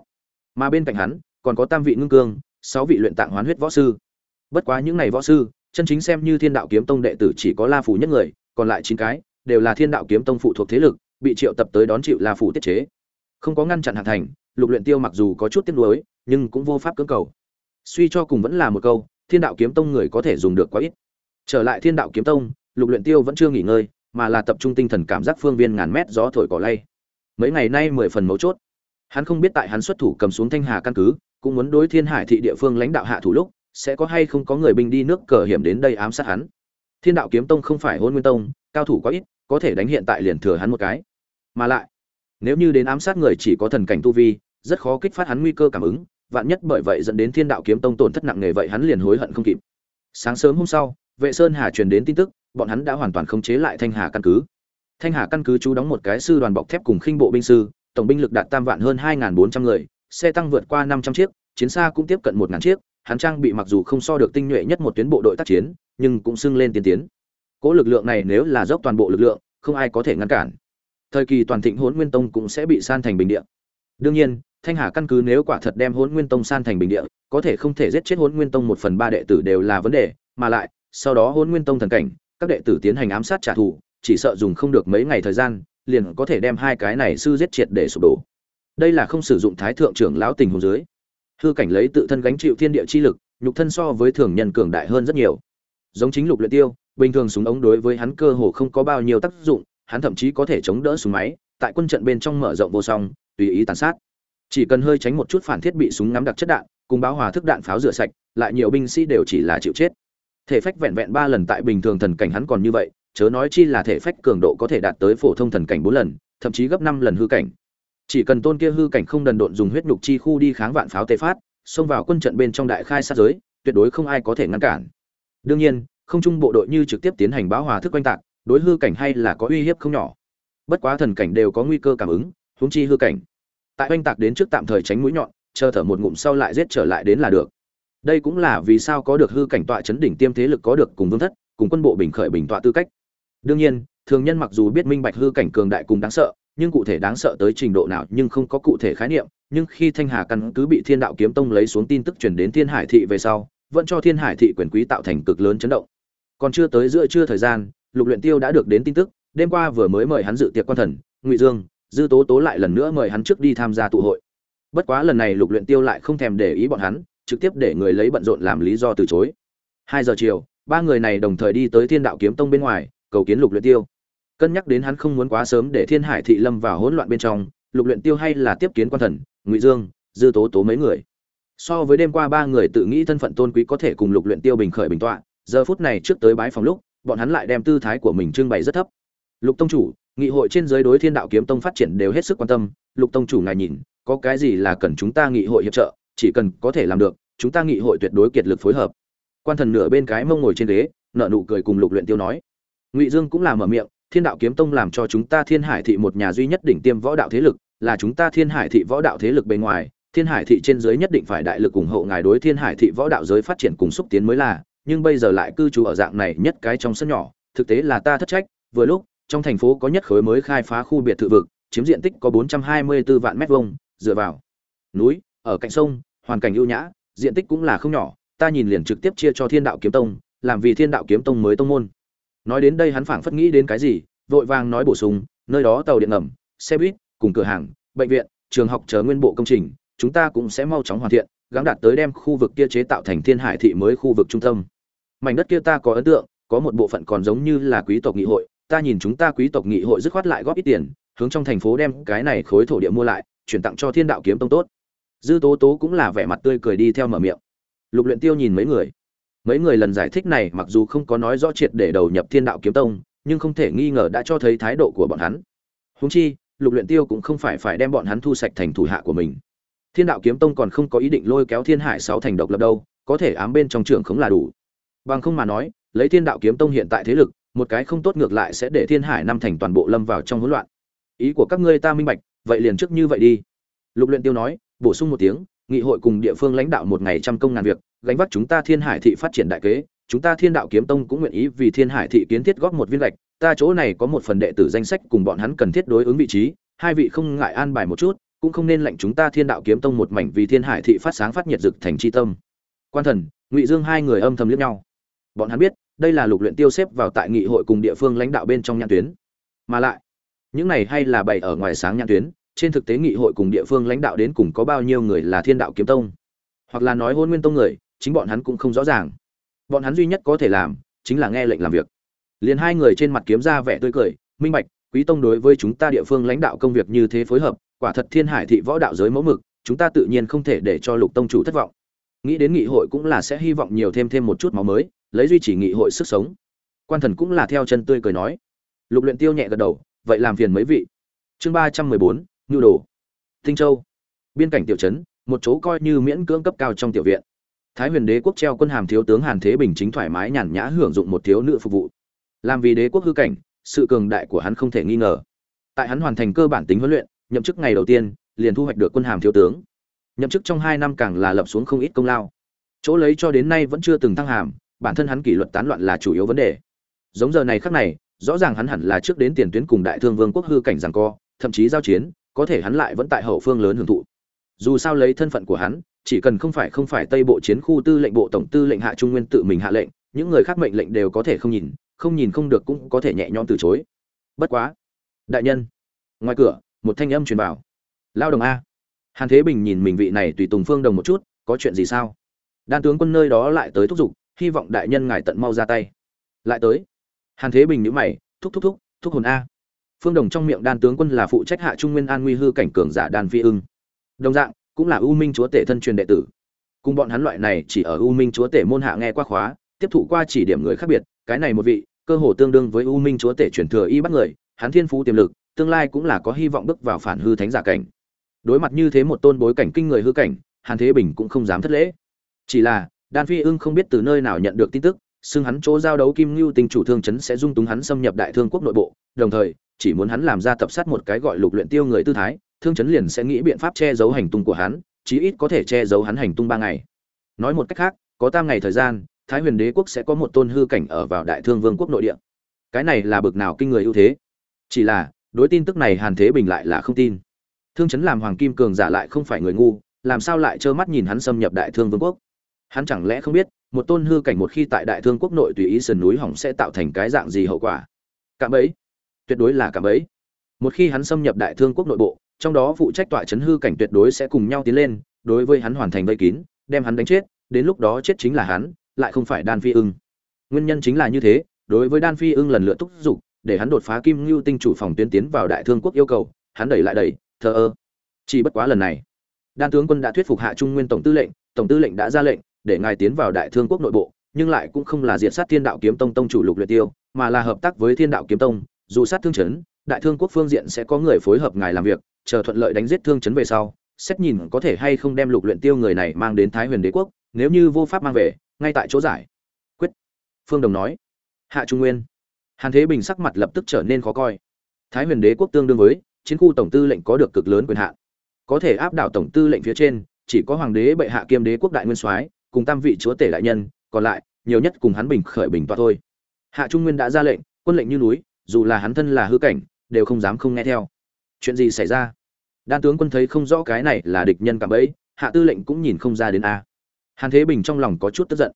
Mà bên cạnh hắn, còn có tam vị ngưng cương, sáu vị luyện tạng hoán huyết võ sư. Bất quá những này võ sư, chân chính xem như thiên đạo kiếm tông đệ tử chỉ có la phủ nhất người, còn lại chín cái đều là thiên đạo kiếm tông phụ thuộc thế lực, bị triệu tập tới đón chịu la phủ tiết chế. Không có ngăn chặn hạng thành, lục luyện tiêu mặc dù có chút tiếc nuối, nhưng cũng vô pháp cưỡng cầu. Suy cho cùng vẫn là một câu, thiên đạo kiếm tông người có thể dùng được quá ít trở lại thiên đạo kiếm tông, lục luyện tiêu vẫn chưa nghỉ ngơi, mà là tập trung tinh thần cảm giác phương viên ngàn mét gió thổi cỏ lay. Mấy ngày nay mười phần mấu chốt. Hắn không biết tại hắn xuất thủ cầm xuống thanh hà căn cứ, cũng muốn đối thiên hải thị địa phương lãnh đạo hạ thủ lúc, sẽ có hay không có người binh đi nước cờ hiểm đến đây ám sát hắn. Thiên đạo kiếm tông không phải hôn nguyên tông, cao thủ quá ít, có thể đánh hiện tại liền thừa hắn một cái. Mà lại, nếu như đến ám sát người chỉ có thần cảnh tu vi, rất khó kích phát hắn nguy cơ cảm ứng, vạn nhất bởi vậy dẫn đến thiên đạo kiếm tông tổn thất nặng nề vậy hắn liền hối hận không kịp. Sáng sớm hôm sau vệ sơn hà truyền đến tin tức, bọn hắn đã hoàn toàn khống chế lại thanh hà căn cứ. Thanh hà căn cứ chú đóng một cái sư đoàn bọc thép cùng khinh bộ binh sư, tổng binh lực đạt tam vạn hơn hai bốn trăm người, xe tăng vượt qua năm trăm chiếc, chiến xa cũng tiếp cận một ngàn chiếc, hắn trang bị mặc dù không so được tinh nhuệ nhất một tuyến bộ đội tác chiến, nhưng cũng xưng lên tiên tiến. Cỗ lực lượng này nếu là dốc toàn bộ lực lượng, không ai có thể ngăn cản. Thời kỳ toàn thịnh hỗn nguyên tông cũng sẽ bị san thành bình địa. Đương nhiên, thanh hà căn cứ nếu quả thật đem hỗn nguyên tông san thành bình địa, có thể không thể giết chết hỗn nguyên tông một phần ba đệ tử đều là vấn đề, mà lại sau đó hôn nguyên tông thần cảnh, các đệ tử tiến hành ám sát trả thù, chỉ sợ dùng không được mấy ngày thời gian, liền có thể đem hai cái này sư giết triệt để sụp đổ. Đây là không sử dụng thái thượng trưởng lão tình hồ dưới. Hư cảnh lấy tự thân gánh chịu thiên địa chi lực, nhục thân so với thường nhân cường đại hơn rất nhiều. Giống chính lục luyện tiêu, bình thường súng ống đối với hắn cơ hồ không có bao nhiêu tác dụng, hắn thậm chí có thể chống đỡ súng máy, tại quân trận bên trong mở rộng vô song, tùy ý tàn sát. Chỉ cần hơi tránh một chút phản thiết bị súng ngắm đặc chất đạn, cùng báo hòa thức đạn pháo rửa sạch, lại nhiều binh sĩ đều chỉ là chịu chết thể phách vẹn vẹn ba lần tại bình thường thần cảnh hắn còn như vậy, chớ nói chi là thể phách cường độ có thể đạt tới phổ thông thần cảnh bốn lần, thậm chí gấp năm lần hư cảnh. Chỉ cần tôn kia hư cảnh không đần độn dùng huyết nhục chi khu đi kháng vạn pháo tê phát, xông vào quân trận bên trong đại khai sát giới, tuyệt đối không ai có thể ngăn cản. Đương nhiên, không trung bộ đội như trực tiếp tiến hành báo hòa thức oanh tạc, đối hư cảnh hay là có uy hiếp không nhỏ. Bất quá thần cảnh đều có nguy cơ cảm ứng, huống chi hư cảnh. Tại oanh tạc đến trước tạm thời tránh mũi nhọn, chờ thở một ngụm sau lại giết trở lại đến là được đây cũng là vì sao có được hư cảnh tọa chấn đỉnh tiêm thế lực có được cùng vương thất, cùng quân bộ bình khởi bình tọa tư cách. Đương nhiên, thường nhân mặc dù biết minh bạch hư cảnh cường đại cùng đáng sợ, nhưng cụ thể đáng sợ tới trình độ nào nhưng không có cụ thể khái niệm, nhưng khi thanh hà căn cứ bị thiên đạo kiếm tông lấy xuống tin tức truyền đến thiên hải thị về sau, vẫn cho thiên hải thị quyền quý tạo thành cực lớn chấn động. Còn chưa tới giữa trưa thời gian, lục luyện tiêu đã được đến tin tức, đêm qua vừa mới mời hắn dự tiệc quan thần, ngụy dương, dư tố tố lại lần nữa mời hắn trước đi tham gia tụ hội. Bất quá lần này lục luyện tiêu lại không thèm để ý bọn hắn trực tiếp để người lấy bận rộn làm lý do từ chối. Hai giờ chiều, ba người này đồng thời đi tới thiên đạo kiếm tông bên ngoài, cầu kiến lục luyện tiêu. Cân nhắc đến hắn không muốn quá sớm để thiên hải thị lâm vào hỗn loạn bên trong, lục luyện tiêu hay là tiếp kiến quan thần, ngụy dương, dư tố tố mấy người. So với đêm qua ba người tự nghĩ thân phận tôn quý có thể cùng lục luyện tiêu bình khởi bình tọa, giờ phút này trước tới bái phòng lúc, bọn hắn lại đem tư thái của mình trưng bày rất thấp. Lục tông chủ, nghị hội trên giới đối thiên đạo kiếm tông phát triển đều hết sức quan tâm. Lục tông chủ ngài nhìn, có cái gì là cần chúng ta nghị hội hiệp trợ? Chỉ cần có thể làm được, chúng ta nghị hội tuyệt đối kiệt lực phối hợp. Quan thần nửa bên cái mông ngồi trên ghế nợ nụ cười cùng lục luyện tiêu nói. Ngụy dương cũng là mở miệng, thiên đạo kiếm tông làm cho chúng ta thiên hải thị một nhà duy nhất đỉnh tiêm võ đạo thế lực, là chúng ta thiên hải thị võ đạo thế lực bên ngoài, thiên hải thị trên dưới nhất định phải đại lực ủng hộ ngài đối thiên hải thị võ đạo giới phát triển cùng xúc tiến mới là, nhưng bây giờ lại cư trú ở dạng này nhất cái trong sân nhỏ, thực tế là ta thất trách, vừa lúc, trong thành phố có nhất khối mới khai phá khu biệt thự vực, chiếm diện tích có 424 vạn mét vuông, dựa vào núi ở cạnh sông, hoàn cảnh ưu nhã, diện tích cũng là không nhỏ, ta nhìn liền trực tiếp chia cho thiên đạo kiếm tông, làm vì thiên đạo kiếm tông mới tông môn. Nói đến đây hắn phảng phất nghĩ đến cái gì, vội vàng nói bổ sung, nơi đó tàu điện ngầm, xe buýt, cùng cửa hàng, bệnh viện, trường học chờ nguyên bộ công trình, chúng ta cũng sẽ mau chóng hoàn thiện, gắng đạt tới đem khu vực kia chế tạo thành thiên hải thị mới khu vực trung tâm. Mảnh đất kia ta có ấn tượng, có một bộ phận còn giống như là quý tộc nghị hội, ta nhìn chúng ta quý tộc nghị hội dứt khoát lại góp ít tiền, hướng trong thành phố đem cái này khối thổ địa mua lại, chuyển tặng cho thiên đạo kiếm tông tốt dư tố tố cũng là vẻ mặt tươi cười đi theo mở miệng. Lục luyện tiêu nhìn mấy người. Mấy người lần giải thích này mặc dù không có nói rõ triệt để đầu nhập thiên đạo kiếm tông, nhưng không thể nghi ngờ đã cho thấy thái độ của bọn hắn. Huống chi, lục luyện tiêu cũng không phải phải đem bọn hắn thu sạch thành thủ hạ của mình. Thiên đạo kiếm tông còn không có ý định lôi kéo thiên hải sáu thành độc lập đâu, có thể ám bên trong trường không là đủ. Bằng không mà nói, lấy thiên đạo kiếm tông hiện tại thế lực, một cái không tốt ngược lại sẽ để thiên hải năm thành toàn bộ lâm vào trong hỗn loạn. Ý của các ngươi ta minh bạch, vậy liền trước như vậy đi. Lục luyện tiêu nói bổ sung một tiếng, nghị hội cùng địa phương lãnh đạo một ngày trăm công ngàn việc, gánh vác chúng ta thiên hải thị phát triển đại kế, chúng ta thiên đạo kiếm tông cũng nguyện ý vì thiên hải thị kiến thiết góp một viên gạch, ta chỗ này có một phần đệ tử danh sách cùng bọn hắn cần thiết đối ứng vị trí, hai vị không ngại an bài một chút, cũng không nên lệnh chúng ta thiên đạo kiếm tông một mảnh vì thiên hải thị phát sáng phát nhiệt dực thành chi tâm. Quan thần, ngụy dương hai người âm thầm liếc nhau. Bọn hắn biết, đây là lục luyện tiêu xếp vào tại nghị hội cùng địa phương lãnh đạo bên trong nhãn tuyến. Mà lại, những này hay là bày ở ngoài sáng nhãn tuyến trên thực tế nghị hội cùng địa phương lãnh đạo đến cùng có bao nhiêu người là thiên đạo kiếm tông? Hoặc là nói hôn nguyên tông người, chính bọn hắn cũng không rõ ràng. Bọn hắn duy nhất có thể làm, chính là nghe lệnh làm việc. Liền hai người trên mặt kiếm ra vẻ tươi cười, minh bạch, quý tông đối với chúng ta địa phương lãnh đạo công việc như thế phối hợp, quả thật thiên hải thị võ đạo giới mẫu mực, chúng ta tự nhiên không thể để cho lục tông chủ thất vọng. Nghĩ đến nghị hội cũng là sẽ hy vọng nhiều thêm thêm một chút máu mới, lấy duy trì nghị hội sức sống. Quan thần cũng là theo chân tươi cười nói. Lục luyện tiêu nhẹ gật đầu, vậy làm phiền mấy vị. Chương ba trăm mười bốn nhu đồ. Tinh châu. Biên cảnh tiểu trấn, một chỗ coi như miễn cưỡng cấp cao trong tiểu viện. Thái huyền đế quốc treo quân hàm thiếu tướng hàn thế bình chính thoải mái nhàn nhã hưởng dụng một thiếu nữ phục vụ. Làm vì đế quốc hư cảnh, sự cường đại của hắn không thể nghi ngờ. Tại hắn hoàn thành cơ bản tính huấn luyện, nhậm chức ngày đầu tiên, liền thu hoạch được quân hàm thiếu tướng. Nhậm chức trong hai năm càng là lập xuống không ít công lao. Chỗ lấy cho đến nay vẫn chưa từng thăng hàm, bản thân hắn kỷ luật tán loạn là chủ yếu vấn đề. Giống giờ này khắc này, rõ ràng hắn hẳn là trước đến tiền tuyến cùng đại thương vương quốc hư cảnh giằng co, thậm chí giao chiến có thể hắn lại vẫn tại hậu phương lớn hưởng thụ. Dù sao lấy thân phận của hắn, chỉ cần không phải không phải tây bộ chiến khu tư lệnh bộ tổng tư lệnh hạ trung nguyên tự mình hạ lệnh, những người khác mệnh lệnh đều có thể không nhìn không nhìn không được cũng có thể nhẹ nhõm từ chối. Bất quá, đại nhân, ngoài cửa, một thanh âm truyền vào. Lao đồng a. Hàn thế bình nhìn mình vị này tùy tùng phương đồng một chút, có chuyện gì sao? Đan tướng quân nơi đó lại tới thúc giục, hy vọng đại nhân ngài tận mau ra tay. Lại tới. Hàn thế bình nhíu mày, thúc thúc thúc thúc hồn a phương đồng trong miệng đan tướng quân là phụ trách hạ trung nguyên an nguy hư cảnh cường giả đan phi ưng. Đồng dạng, cũng là u minh chúa tể thân truyền đệ tử. Cùng bọn hắn loại này chỉ ở u minh chúa tể môn hạ nghe qua khóa, tiếp thụ qua chỉ điểm người khác biệt, cái này một vị, cơ hồ tương đương với u minh chúa tể truyền thừa y bắt người, hắn thiên phú tiềm lực, tương lai cũng là có hy vọng bước vào phản hư thánh giả cảnh. Đối mặt như thế một tôn bối cảnh kinh người hư cảnh, hàn thế bình cũng không dám thất lễ. Chỉ là, đan phi ưng không biết từ nơi nào nhận được tin tức xưng hắn chỗ giao đấu kim ngưu tinh chủ thương chấn sẽ dung túng hắn xâm nhập đại thương quốc nội bộ, đồng thời, chỉ muốn hắn làm ra tập sát một cái gọi lục luyện tiêu người tư thái, thương chấn liền sẽ nghĩ biện pháp che giấu hành tung của hắn, chí ít có thể che giấu hắn hành tung ba ngày. Nói một cách khác, có tam ngày thời gian, thái huyền đế quốc sẽ có một tôn hư cảnh ở vào đại thương vương quốc nội địa. Cái này là bực nào kinh người ưu thế? Chỉ là, đối tin tức này hàn thế bình lại là không tin. Thương chấn làm hoàng kim cường giả lại không phải người ngu, làm sao lại trơ mắt nhìn hắn xâm nhập đại thương vương quốc? Hắn chẳng lẽ không biết một tôn hư cảnh một khi tại đại thương quốc nội tùy ý sườn núi hỏng sẽ tạo thành cái dạng gì hậu quả? Cạm ấy tuyệt đối là cạm ấy một khi hắn xâm nhập đại thương quốc nội bộ, trong đó phụ trách tọa chấn hư cảnh tuyệt đối sẽ cùng nhau tiến lên, đối với hắn hoàn thành vây kín, đem hắn đánh chết, đến lúc đó chết chính là hắn, lại không phải đan phi ưng. Nguyên nhân chính là như thế, đối với đan phi ưng lần lượt thúc giục để hắn đột phá kim ngưu tinh chủ phòng tuyến tiến vào đại thương quốc yêu cầu, hắn đẩy lại đẩy, thờ ơ. Chỉ bất quá lần này, đan tướng quân đã thuyết phục hạ trung nguyên tổng tư lệnh, tổng tư lệnh đã ra lệnh để ngài tiến vào đại thương quốc nội bộ, nhưng lại cũng không là diệt sát thiên đạo kiếm tông tông chủ lục luyện tiêu, mà là hợp tác với thiên đạo kiếm tông. Dù sát thương chấn, đại thương quốc phương diện sẽ có người phối hợp ngài làm việc, chờ thuận lợi đánh giết thương chấn về sau, xét nhìn có thể hay không đem lục luyện tiêu người này mang đến thái huyền đế quốc, nếu như vô pháp mang về, ngay tại chỗ giải. Quyết. Phương đồng nói. Hạ trung nguyên. Hàn thế bình sắc mặt lập tức trở nên khó coi. Thái huyền đế quốc tương đương với, chiến khu tổng tư lệnh có được cực lớn quyền hạn. Có thể áp đảo tổng tư lệnh phía trên, chỉ có hoàng đế bệ hạ kiêm đế quốc đại nguyên soái cùng tam vị chúa tể đại nhân, còn lại, nhiều nhất cùng hắn bình khởi bình toa thôi. Hạ trung nguyên đã ra lệnh, quân lệnh như núi, dù là hắn thân là hư cảnh, đều không dám không nghe theo. Chuyện gì xảy ra? Đan tướng quân thấy không rõ cái này là địch nhân cả ấy hạ tư lệnh cũng nhìn không ra đến a. Hàn thế bình trong lòng có chút tức giận.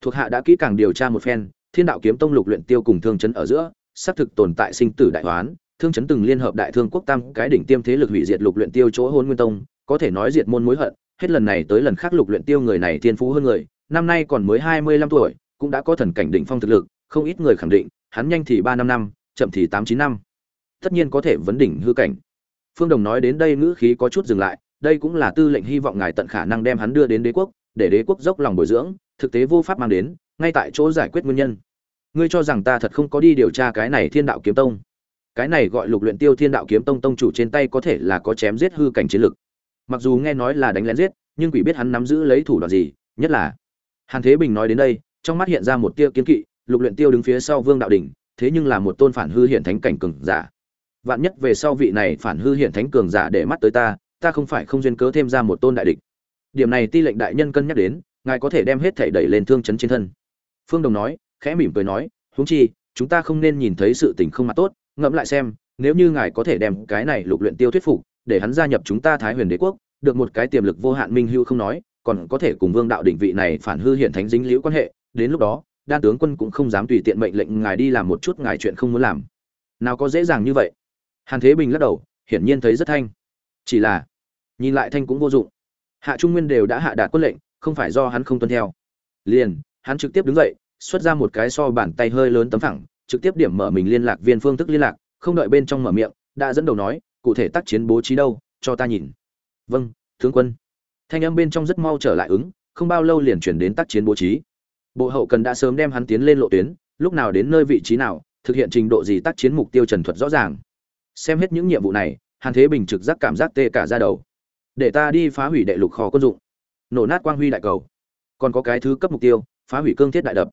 Thuộc hạ đã kỹ càng điều tra một phen, thiên đạo kiếm tông lục luyện tiêu cùng thương chấn ở giữa, xác thực tồn tại sinh tử đại hoán, thương chấn từng liên hợp đại thương quốc tam cái đỉnh tiêm thế lực hủy diệt lục luyện tiêu chỗ hôn nguyên tông, có thể nói diệt môn mối hận hết lần này tới lần khác lục luyện tiêu người này thiên phú hơn người, năm nay còn mới hai mươi lăm tuổi, cũng đã có thần cảnh đỉnh phong thực lực, không ít người khẳng định, hắn nhanh thì ba năm năm, chậm thì tám chín năm. Tất nhiên có thể vấn đỉnh hư cảnh. Phương đồng nói đến đây ngữ khí có chút dừng lại, đây cũng là tư lệnh hy vọng ngài tận khả năng đem hắn đưa đến đế quốc, để đế quốc dốc lòng bồi dưỡng, thực tế vô pháp mang đến, ngay tại chỗ giải quyết nguyên nhân. Ngươi cho rằng ta thật không có đi điều tra cái này thiên đạo kiếm tông? Cái này gọi lục luyện tiêu thiên đạo kiếm tông tông chủ trên tay có thể là có chém giết hư cảnh chiến lực mặc dù nghe nói là đánh lén giết, nhưng quỷ biết hắn nắm giữ lấy thủ đoạn gì, nhất là. Hàn thế bình nói đến đây, trong mắt hiện ra một tia kiến kỵ, lục luyện tiêu đứng phía sau vương đạo đỉnh thế nhưng là một tôn phản hư hiện thánh cảnh cường giả. Vạn nhất về sau vị này phản hư hiện thánh cường giả để mắt tới ta ta không phải không duyên cớ thêm ra một tôn đại địch. Điểm này ti lệnh đại nhân cân nhắc đến, ngài có thể đem hết thảy đẩy lên thương chấn trên thân. Phương đồng nói, khẽ mỉm cười nói, huống chi, chúng ta không nên nhìn thấy sự tình không mặt tốt, ngẫm lại xem, nếu như ngài có thể đem cái này lục luyện tiêu thuyết phục để hắn gia nhập chúng ta thái huyền đế quốc, được một cái tiềm lực vô hạn minh hữu không nói, còn có thể cùng vương đạo đỉnh vị này phản hư hiện thánh dính liễu quan hệ, đến lúc đó, đan tướng quân cũng không dám tùy tiện mệnh lệnh ngài đi làm một chút ngài chuyện không muốn làm. Nào có dễ dàng như vậy? Hàn thế bình lắc đầu, hiển nhiên thấy rất thanh. Chỉ là, nhìn lại thanh cũng vô dụng. Hạ trung nguyên đều đã hạ đạt quân lệnh, không phải do hắn không tuân theo. Liền, hắn trực tiếp đứng dậy, xuất ra một cái so bàn tay hơi lớn tấm phẳng, trực tiếp điểm mở mình liên lạc viên phương thức liên lạc, không đợi bên trong mở miệng, đã dẫn đầu nói cụ thể tác chiến bố trí đâu, cho ta nhìn. Vâng tướng quân. Thanh âm bên trong rất mau trở lại ứng, không bao lâu liền chuyển đến tác chiến bố trí. Bộ hậu cần đã sớm đem hắn tiến lên lộ tuyến, lúc nào đến nơi vị trí nào, thực hiện trình độ gì tác chiến mục tiêu trần thuật rõ ràng. Xem hết những nhiệm vụ này, hàn thế bình trực giác cảm giác tê cả ra đầu. Để ta đi phá hủy đệ lục kho quân dụng. Nổ nát quang huy đại cầu. Còn có cái thứ cấp mục tiêu, phá hủy cương thiết đại đập.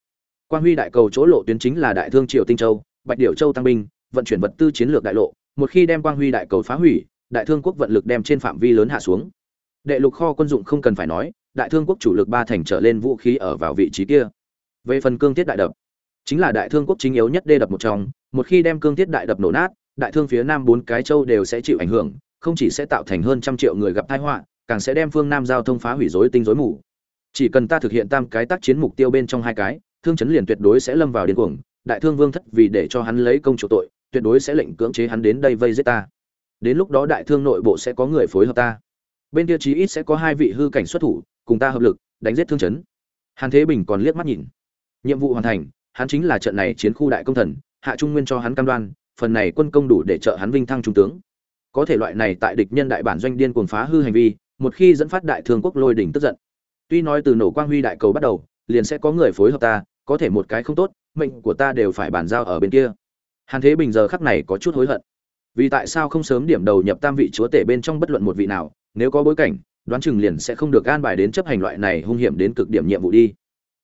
Quang huy đại cầu chỗ lộ tuyến chính là đại thương triều tinh châu, bạch điệu châu tăng binh, vận chuyển vật tư chiến lược đại lộ một khi đem quang huy đại cầu phá hủy, đại thương quốc vận lực đem trên phạm vi lớn hạ xuống. Đệ lục kho quân dụng không cần phải nói, đại thương quốc chủ lực ba thành trở lên vũ khí ở vào vị trí kia. Về phần cương thiết đại đập, chính là đại thương quốc chính yếu nhất đê đập một trong, một khi đem cương thiết đại đập nổ nát, đại thương phía nam bốn cái châu đều sẽ chịu ảnh hưởng, không chỉ sẽ tạo thành hơn trăm triệu người gặp tai họa, càng sẽ đem phương nam giao thông phá hủy rối tinh rối mù. Chỉ cần ta thực hiện tam cái tác chiến mục tiêu bên trong hai cái, thương chấn liền tuyệt đối sẽ lâm vào điên cuồng, đại thương vương thất vì để cho hắn lấy công chủ tội tuyệt đối sẽ lệnh cưỡng chế hắn đến đây vây giết ta. Đến lúc đó đại thương nội bộ sẽ có người phối hợp ta. Bên kia chí ít sẽ có hai vị hư cảnh xuất thủ, cùng ta hợp lực, đánh giết thương chấn. Hàn thế bình còn liếc mắt nhìn. Nhiệm vụ hoàn thành, hắn chính là trận này chiến khu đại công thần, hạ trung nguyên cho hắn cam đoan, phần này quân công đủ để trợ hắn vinh thăng trung tướng. Có thể loại này tại địch nhân đại bản doanh điên cuồng phá hư hành vi, một khi dẫn phát đại thương quốc lôi đỉnh tức giận. Tuy nói từ nổ quang huy đại cầu bắt đầu, liền sẽ có người phối hợp ta, có thể một cái không tốt, mệnh của ta đều phải bàn giao ở bên kia hàn thế bình giờ khắc này có chút hối hận. Vì tại sao không sớm điểm đầu nhập tam vị chúa tể bên trong bất luận một vị nào, nếu có bối cảnh, đoán chừng liền sẽ không được an bài đến chấp hành loại này hung hiểm đến cực điểm nhiệm vụ đi.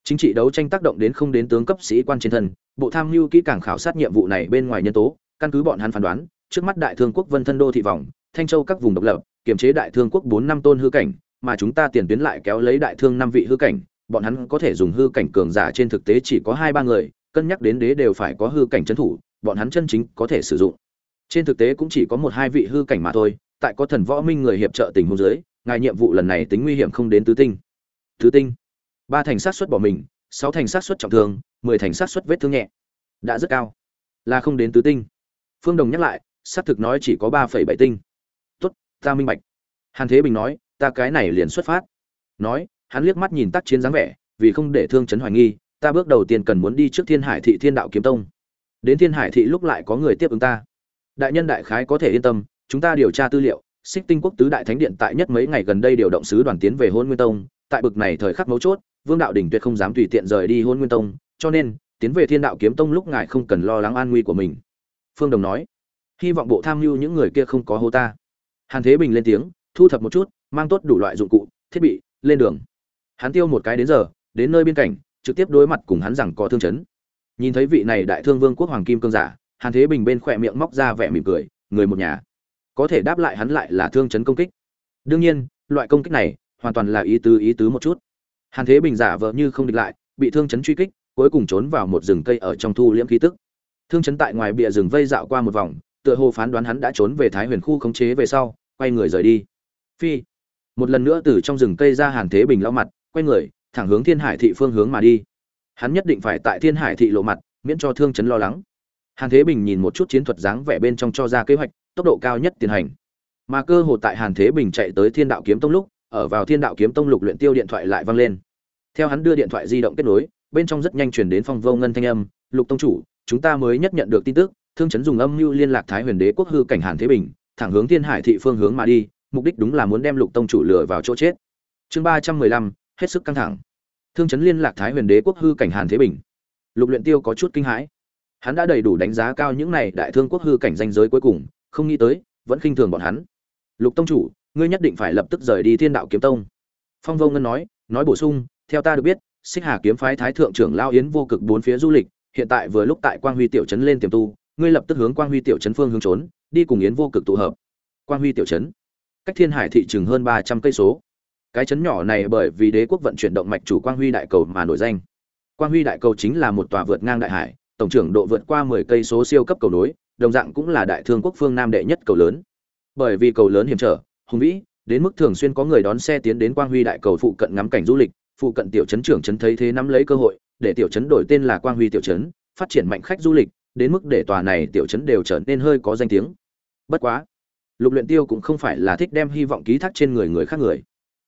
Chính trị đấu tranh tác động đến không đến tướng cấp sĩ quan trên thân, bộ tham mưu kỹ càng khảo sát nhiệm vụ này bên ngoài nhân tố, căn cứ bọn hắn phán đoán, trước mắt đại thương quốc vân thân đô thị vòng, thanh châu các vùng độc lập, kiềm chế đại thương quốc bốn năm tôn hư cảnh, mà chúng ta tiền tuyến lại kéo lấy đại thương năm vị hư cảnh, bọn hắn có thể dùng hư cảnh cường giả trên thực tế chỉ có hai ba người, cân nhắc đến đế đều phải có hư cảnh trấn thủ bọn hắn chân chính có thể sử dụng. Trên thực tế cũng chỉ có một hai vị hư cảnh mà thôi, tại có thần võ minh người hiệp trợ tình huống dưới, ngài nhiệm vụ lần này tính nguy hiểm không đến tứ tinh. Tứ tinh. Ba thành sát suất bỏ mình, sáu thành sát suất trọng thương, mười thành sát suất vết thương nhẹ. Đã rất cao. Là không đến tứ tinh. Phương đồng nhắc lại, xác thực nói chỉ có ba phẩy bảy tinh. Tốt, ta minh bạch. Hàn thế bình nói, ta cái này liền xuất phát. Nói, hắn liếc mắt nhìn tác chiến dáng vẻ, vì không để thương chấn hoài nghi, ta bước đầu tiên cần muốn đi trước thiên hải thị thiên đạo kiếm tông đến thiên hải thị lúc lại có người tiếp ứng ta. Đại nhân đại khái có thể yên tâm, chúng ta điều tra tư liệu, xích tinh quốc tứ đại thánh điện tại nhất mấy ngày gần đây điều động sứ đoàn tiến về hôn nguyên tông, tại bực này thời khắc mấu chốt, vương đạo đình tuyệt không dám tùy tiện rời đi hôn nguyên tông, cho nên, tiến về thiên đạo kiếm tông lúc ngài không cần lo lắng an nguy của mình. Phương đồng nói. Hy vọng bộ tham mưu những người kia không có hô ta. Hàn thế bình lên tiếng, thu thập một chút, mang tốt đủ loại dụng cụ, thiết bị, lên đường. Hắn tiêu một cái đến giờ, đến nơi biên cảnh trực tiếp đối mặt cùng hắn rằng có thương chấn nhìn thấy vị này đại thương vương quốc hoàng kim cương giả, hàn thế bình bên khỏe miệng móc ra vẻ mỉm cười, người một nhà. Có thể đáp lại hắn lại là thương chấn công kích. Đương nhiên, loại công kích này hoàn toàn là ý tứ ý tứ một chút. Hàn thế bình giả vờ như không địch lại, bị thương chấn truy kích, cuối cùng trốn vào một rừng cây ở trong thu liễm khí tức. Thương chấn tại ngoài bìa rừng vây dạo qua một vòng, tựa hồ phán đoán hắn đã trốn về thái huyền khu khống chế về sau, quay người rời đi. Phi. Một lần nữa từ trong rừng cây ra hàn thế bình lau mặt, quay người, thẳng hướng thiên hải thị phương hướng mà đi hắn nhất định phải tại thiên hải thị lộ mặt, miễn cho thương chấn lo lắng. Hàn thế bình nhìn một chút chiến thuật dáng vẻ bên trong cho ra kế hoạch, tốc độ cao nhất tiến hành. Mà cơ hội tại hàn thế bình chạy tới thiên đạo kiếm tông lúc, ở vào thiên đạo kiếm tông lục luyện tiêu điện thoại lại vang lên. Theo hắn đưa điện thoại di động kết nối, bên trong rất nhanh truyền đến phong vô ngân thanh âm, lục tông chủ, chúng ta mới nhất nhận được tin tức, thương chấn dùng âm mưu liên lạc thái huyền đế quốc hư cảnh hàn thế bình, thẳng hướng thiên hải thị phương hướng mà đi, mục đích đúng là muốn đem lục tông chủ lừa vào chỗ chết. Chương ba trăm mười lăm, hết sức căng thẳng thương chấn liên lạc thái huyền đế quốc hư cảnh hàn thế bình. Lục luyện tiêu có chút kinh hãi. Hắn đã đầy đủ đánh giá cao những này đại thương quốc hư cảnh danh giới cuối cùng, không nghĩ tới, vẫn khinh thường bọn hắn. Lục tông chủ, ngươi nhất định phải lập tức rời đi thiên đạo kiếm tông. Phong vô ngân nói nói bổ sung, theo ta được biết, xích hà kiếm phái thái thượng trưởng lao yến vô cực bốn phía du lịch, hiện tại vừa lúc tại quang huy tiểu trấn lên tiềm tu, ngươi lập tức hướng quang huy tiểu trấn phương hướng trốn, đi cùng yến vô cực tụ hợp. Quang huy tiểu trấn, cách thiên hải thị Trường hơn ba trăm cây số cái trấn nhỏ này bởi vì đế quốc vận chuyển động mạch chủ quang huy đại cầu mà nổi danh. Quang huy đại cầu chính là một tòa vượt ngang đại hải, tổng trưởng độ vượt qua mười cây số siêu cấp cầu nối, đồng dạng cũng là đại thương quốc phương nam đệ nhất cầu lớn. Bởi vì cầu lớn hiểm trở, hùng vĩ, đến mức thường xuyên có người đón xe tiến đến quang huy đại cầu phụ cận ngắm cảnh du lịch, phụ cận tiểu trấn trưởng trấn thấy thế nắm lấy cơ hội, để tiểu trấn đổi tên là quang huy tiểu trấn phát triển mạnh khách du lịch, đến mức để tòa này tiểu trấn đều trở nên hơi có danh tiếng. Bất quá, lục luyện tiêu cũng không phải là thích đem hy vọng ký thác trên người người khác người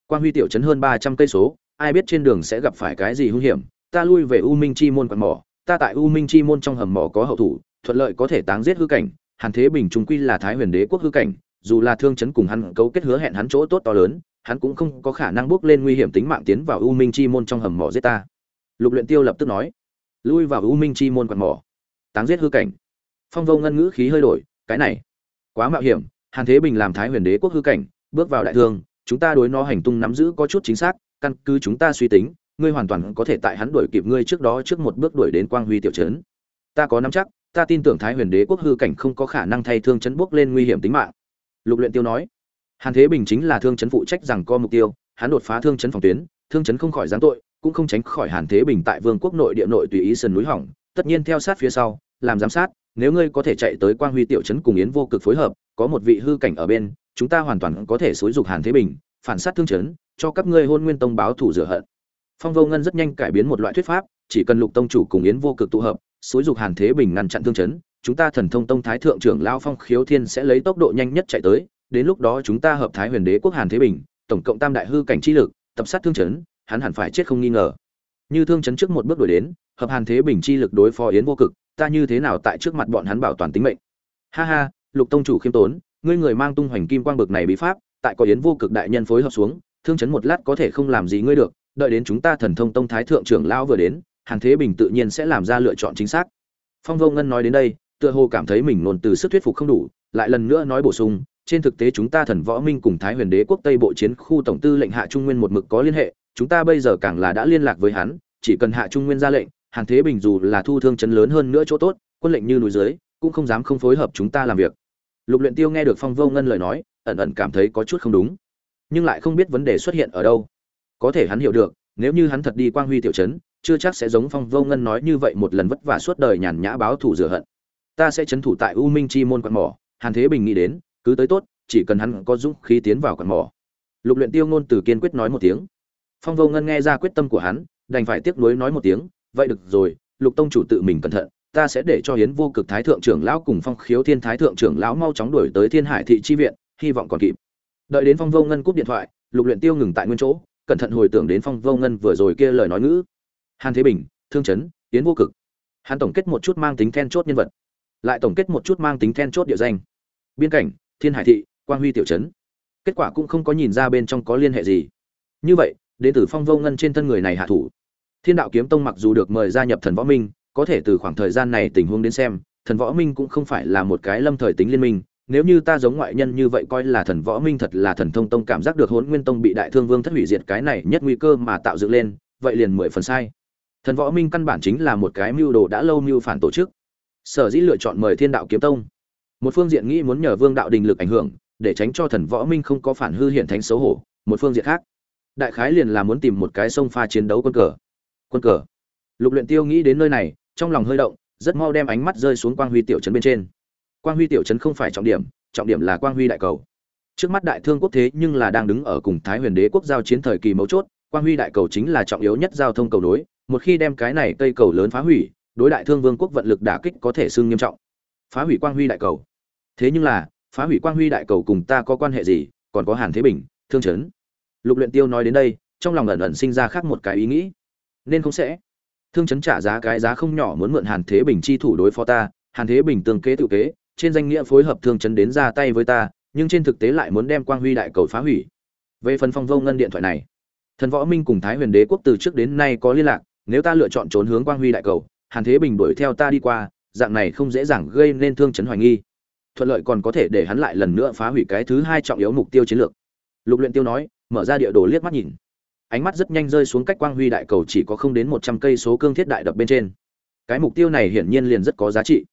quang huy tiểu trấn hơn ba trăm cây số, ai biết trên đường sẽ gặp phải cái gì hung hiểm. Ta lui về u minh chi môn quận mỏ. Ta tại u minh chi môn trong hầm mỏ có hậu thủ, thuận lợi có thể táng giết hư cảnh. Hàn thế bình trung quy là thái huyền đế quốc hư cảnh, dù là thương chấn cùng hắn cấu kết hứa hẹn hắn chỗ tốt to lớn, hắn cũng không có khả năng bước lên nguy hiểm tính mạng tiến vào u minh chi môn trong hầm mỏ giết ta. Lục luyện tiêu lập tức nói, lui vào u minh chi môn quận mỏ, táng giết hư cảnh. Phong vô ngân ngữ khí hơi đổi, cái này quá mạo hiểm. Hàn thế bình làm thái huyền đế quốc hư cảnh, bước vào đại thương chúng ta đối nó hành tung nắm giữ có chút chính xác, căn cứ chúng ta suy tính, ngươi hoàn toàn có thể tại hắn đuổi kịp ngươi trước đó trước một bước đuổi đến quang huy tiểu trấn. Ta có nắm chắc, ta tin tưởng thái huyền đế quốc hư cảnh không có khả năng thay thương chấn bước lên nguy hiểm tính mạng. Lục luyện tiêu nói. Hàn thế bình chính là thương chấn phụ trách rằng co mục tiêu, hắn đột phá thương chấn phòng tuyến, thương chấn không khỏi giáng tội, cũng không tránh khỏi hàn thế bình tại vương quốc nội địa nội tùy ý sườn núi hỏng, tất nhiên theo sát phía sau, làm giám sát, nếu ngươi có thể chạy tới quang huy tiểu trấn cùng yến vô cực phối hợp, có một vị hư cảnh ở bên chúng ta hoàn toàn có thể xúi dục hàn thế bình, phản sát thương chấn, cho các ngươi hôn nguyên tông báo thủ rửa hận. Phong vô ngân rất nhanh cải biến một loại thuyết pháp, chỉ cần lục tông chủ cùng yến vô cực tụ hợp, xúi dục hàn thế bình ngăn chặn thương chấn, chúng ta thần thông tông thái thượng trưởng Lão phong khiếu thiên sẽ lấy tốc độ nhanh nhất chạy tới, đến lúc đó chúng ta hợp thái huyền đế quốc hàn thế bình, tổng cộng tam đại hư cảnh chi lực, tập sát thương chấn, hắn hẳn phải chết không nghi ngờ. Như thương chấn trước một bước đuổi đến, hợp hàn thế bình chi lực đối phó yến vô cực, ta như thế nào tại trước mặt bọn hắn bảo toàn tính mệnh? Ha ha, lục tông chủ khiêm tốn ngươi người mang tung hoành kim quang bực này bí pháp, tại có yến vô cực đại nhân phối hợp xuống, thương chấn một lát có thể không làm gì ngươi được, đợi đến chúng ta thần thông tông thái thượng trưởng lão vừa đến hàn thế bình tự nhiên sẽ làm ra lựa chọn chính xác. Phong vô ngân nói đến đây, tựa hồ cảm thấy mình nôn từ sức thuyết phục không đủ, lại lần nữa nói bổ sung, trên thực tế chúng ta thần võ minh cùng thái huyền đế quốc tây bộ chiến khu tổng tư lệnh hạ trung nguyên một mực có liên hệ, chúng ta bây giờ càng là đã liên lạc với hắn, chỉ cần hạ trung nguyên ra lệnh hàn thế bình dù là thu thương chấn lớn hơn nữa chỗ tốt, quân lệnh như núi dưới, cũng không dám không phối hợp chúng ta làm việc lục luyện tiêu nghe được phong vô ngân lời nói, ẩn ẩn cảm thấy có chút không đúng. Nhưng lại không biết vấn đề xuất hiện ở đâu. Có thể hắn hiểu được, nếu như hắn thật đi quang huy tiểu trấn, chưa chắc sẽ giống phong vô ngân nói như vậy một lần vất vả suốt đời nhàn nhã báo thù rửa hận. Ta sẽ chấn thủ tại u minh chi môn quạt mỏ, hàn thế bình nghĩ đến, cứ tới tốt, chỉ cần hắn có dũng khí tiến vào quạt mỏ. Lục luyện tiêu ngôn từ kiên quyết nói một tiếng. Phong vô ngân nghe ra quyết tâm của hắn, đành phải tiếc nuối nói một tiếng, vậy được rồi, lục tông chủ tự mình cẩn thận ta sẽ để cho hiến vô cực thái thượng trưởng lão cùng phong khiếu thiên thái thượng trưởng lão mau chóng đuổi tới thiên hải thị chi viện, hy vọng còn kịp. Đợi đến phong vô ngân cúp điện thoại, lục luyện tiêu ngừng tại nguyên chỗ, cẩn thận hồi tưởng đến phong vô ngân vừa rồi kia lời nói ngữ. Hàn thế bình, thương chấn, hiến vô cực. Hắn tổng kết một chút mang tính then chốt nhân vật, lại tổng kết một chút mang tính then chốt địa danh. Biên cảnh, thiên hải thị, quang huy tiểu trấn. Kết quả cũng không có nhìn ra bên trong có liên hệ gì. Như vậy, đến từ phong vô ngân trên thân người này hạ thủ. Thiên đạo kiếm tông mặc dù được mời gia nhập thần võ minh có thể từ khoảng thời gian này tình huống đến xem, thần võ minh cũng không phải là một cái lâm thời tính liên minh. Nếu như ta giống ngoại nhân như vậy coi là thần võ minh thật là thần thông tông cảm giác được hỗn nguyên tông bị đại thương vương thất hủy diệt cái này nhất nguy cơ mà tạo dựng lên, vậy liền mười phần sai. Thần võ minh căn bản chính là một cái mưu đồ đã lâu mưu phản tổ chức. Sở dĩ lựa chọn mời thiên đạo kiếm tông. Một phương diện nghĩ muốn nhờ vương đạo đình lực ảnh hưởng, để tránh cho thần võ minh không có phản hư hiện thánh xấu hổ, một phương diện khác, đại khái liền là muốn tìm một cái sông pha chiến đấu quân cờ. Quân cờ. Lục luyện tiêu nghĩ đến nơi này trong lòng hơi động, rất mau đem ánh mắt rơi xuống quang huy tiểu trấn bên trên. Quang huy tiểu trấn không phải trọng điểm trọng điểm là quang huy đại cầu. Trước mắt đại thương quốc thế nhưng là đang đứng ở cùng thái huyền đế quốc giao chiến thời kỳ mấu chốt, quang huy đại cầu chính là trọng yếu nhất giao thông cầu nối, một khi đem cái này cây cầu lớn phá hủy, đối đại thương vương quốc vận lực đả kích có thể xương nghiêm trọng. Phá hủy quang huy đại cầu. Thế nhưng là, phá hủy quang huy đại cầu cùng ta có quan hệ gì, còn có hàn thế bình, thương chấn lục luyện tiêu nói đến đây, trong lòng ẩn ẩn sinh ra khác một cái ý nghĩ. Nên không sẽ thương chấn trả giá cái giá không nhỏ muốn mượn hàn thế bình chi thủ đối phó ta, hàn thế bình tương kế tự kế, trên danh nghĩa phối hợp thương chấn đến ra tay với ta, nhưng trên thực tế lại muốn đem quang huy đại cầu phá hủy. Về phần phong vô ngân điện thoại này, thần võ minh cùng thái huyền đế quốc từ trước đến nay có liên lạc, nếu ta lựa chọn trốn hướng quang huy đại cầu, hàn thế bình đuổi theo ta đi qua, dạng này không dễ dàng gây nên thương chấn hoài nghi. Thuận lợi còn có thể để hắn lại lần nữa phá hủy cái thứ hai trọng yếu mục tiêu chiến lược. Lục luyện tiêu nói, mở ra địa đồ liếc mắt nhìn ánh mắt rất nhanh rơi xuống cách quang huy đại cầu chỉ có không đến một trăm cây số cương thiết đại đập bên trên. Cái mục tiêu này hiển nhiên liền rất có giá trị.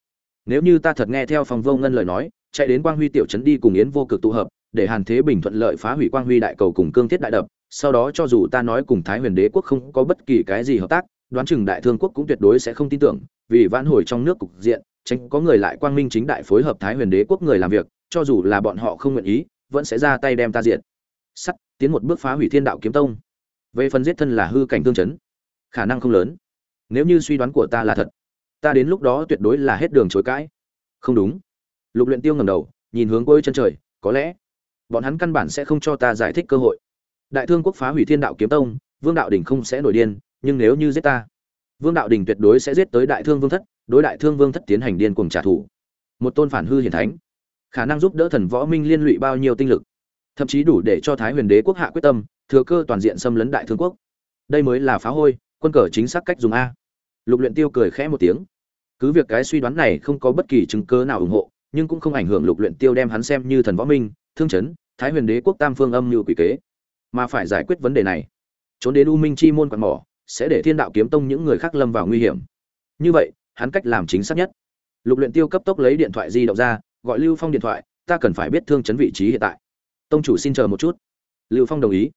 Nếu như ta thật nghe theo phòng vô ngân lời nói, chạy đến quang huy tiểu trấn đi cùng yến vô cực tụ hợp, để hàn thế bình thuận lợi phá hủy quang huy đại cầu cùng cương thiết đại đập, sau đó cho dù ta nói cùng thái huyền đế quốc không có bất kỳ cái gì hợp tác, đoán chừng đại thương quốc cũng tuyệt đối sẽ không tin tưởng, vì vãn hồi trong nước cục diện, tránh có người lại quang minh chính đại phối hợp thái huyền đế quốc người làm việc, cho dù là bọn họ không nguyện ý, vẫn sẽ ra tay đem ta diện sắt, tiến một bước phá hủy thiên đạo kiếm tông về phần giết thân là hư cảnh tương chấn, khả năng không lớn. Nếu như suy đoán của ta là thật, ta đến lúc đó tuyệt đối là hết đường chối cãi. Không đúng. Lục luyện tiêu ngẩng đầu, nhìn hướng cuối chân trời, có lẽ bọn hắn căn bản sẽ không cho ta giải thích cơ hội. Đại thương quốc phá hủy thiên đạo kiếm tông, vương đạo đình không sẽ nổi điên, nhưng nếu như giết ta, vương đạo đình tuyệt đối sẽ giết tới đại thương vương thất, đối đại thương vương thất tiến hành điên cuồng trả thù. Một tôn phản hư hiển thánh, khả năng giúp đỡ thần võ minh liên lụy bao nhiêu tinh lực, thậm chí đủ để cho thái huyền đế quốc hạ quyết tâm thừa cơ toàn diện xâm lấn đại thương quốc. Đây mới là phá hôi, quân cờ chính xác cách dùng a. Lục luyện tiêu cười khẽ một tiếng. Cứ việc cái suy đoán này không có bất kỳ chứng cứ nào ủng hộ, nhưng cũng không ảnh hưởng lục luyện tiêu đem hắn xem như thần võ minh, thương chấn, thái huyền đế quốc tam phương âm như quỷ kế. Mà phải giải quyết vấn đề này. Trốn đến u minh chi môn quạt mỏ, sẽ để thiên đạo kiếm tông những người khác lâm vào nguy hiểm. Như vậy, hắn cách làm chính xác nhất. Lục luyện tiêu cấp tốc lấy điện thoại di động ra, gọi lưu phong điện thoại, ta cần phải biết thương chấn vị trí hiện tại. Tông chủ xin chờ một chút. Lưu phong đồng ý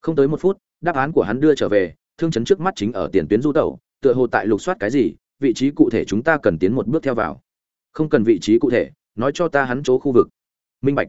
không tới một phút, đáp án của hắn đưa trở về, thương chấn trước mắt chính ở tiền tuyến du tẩu, tựa hồ tại lục soát cái gì, vị trí cụ thể chúng ta cần tiến một bước theo vào. Không cần vị trí cụ thể, nói cho ta hắn chỗ khu vực. Minh bạch.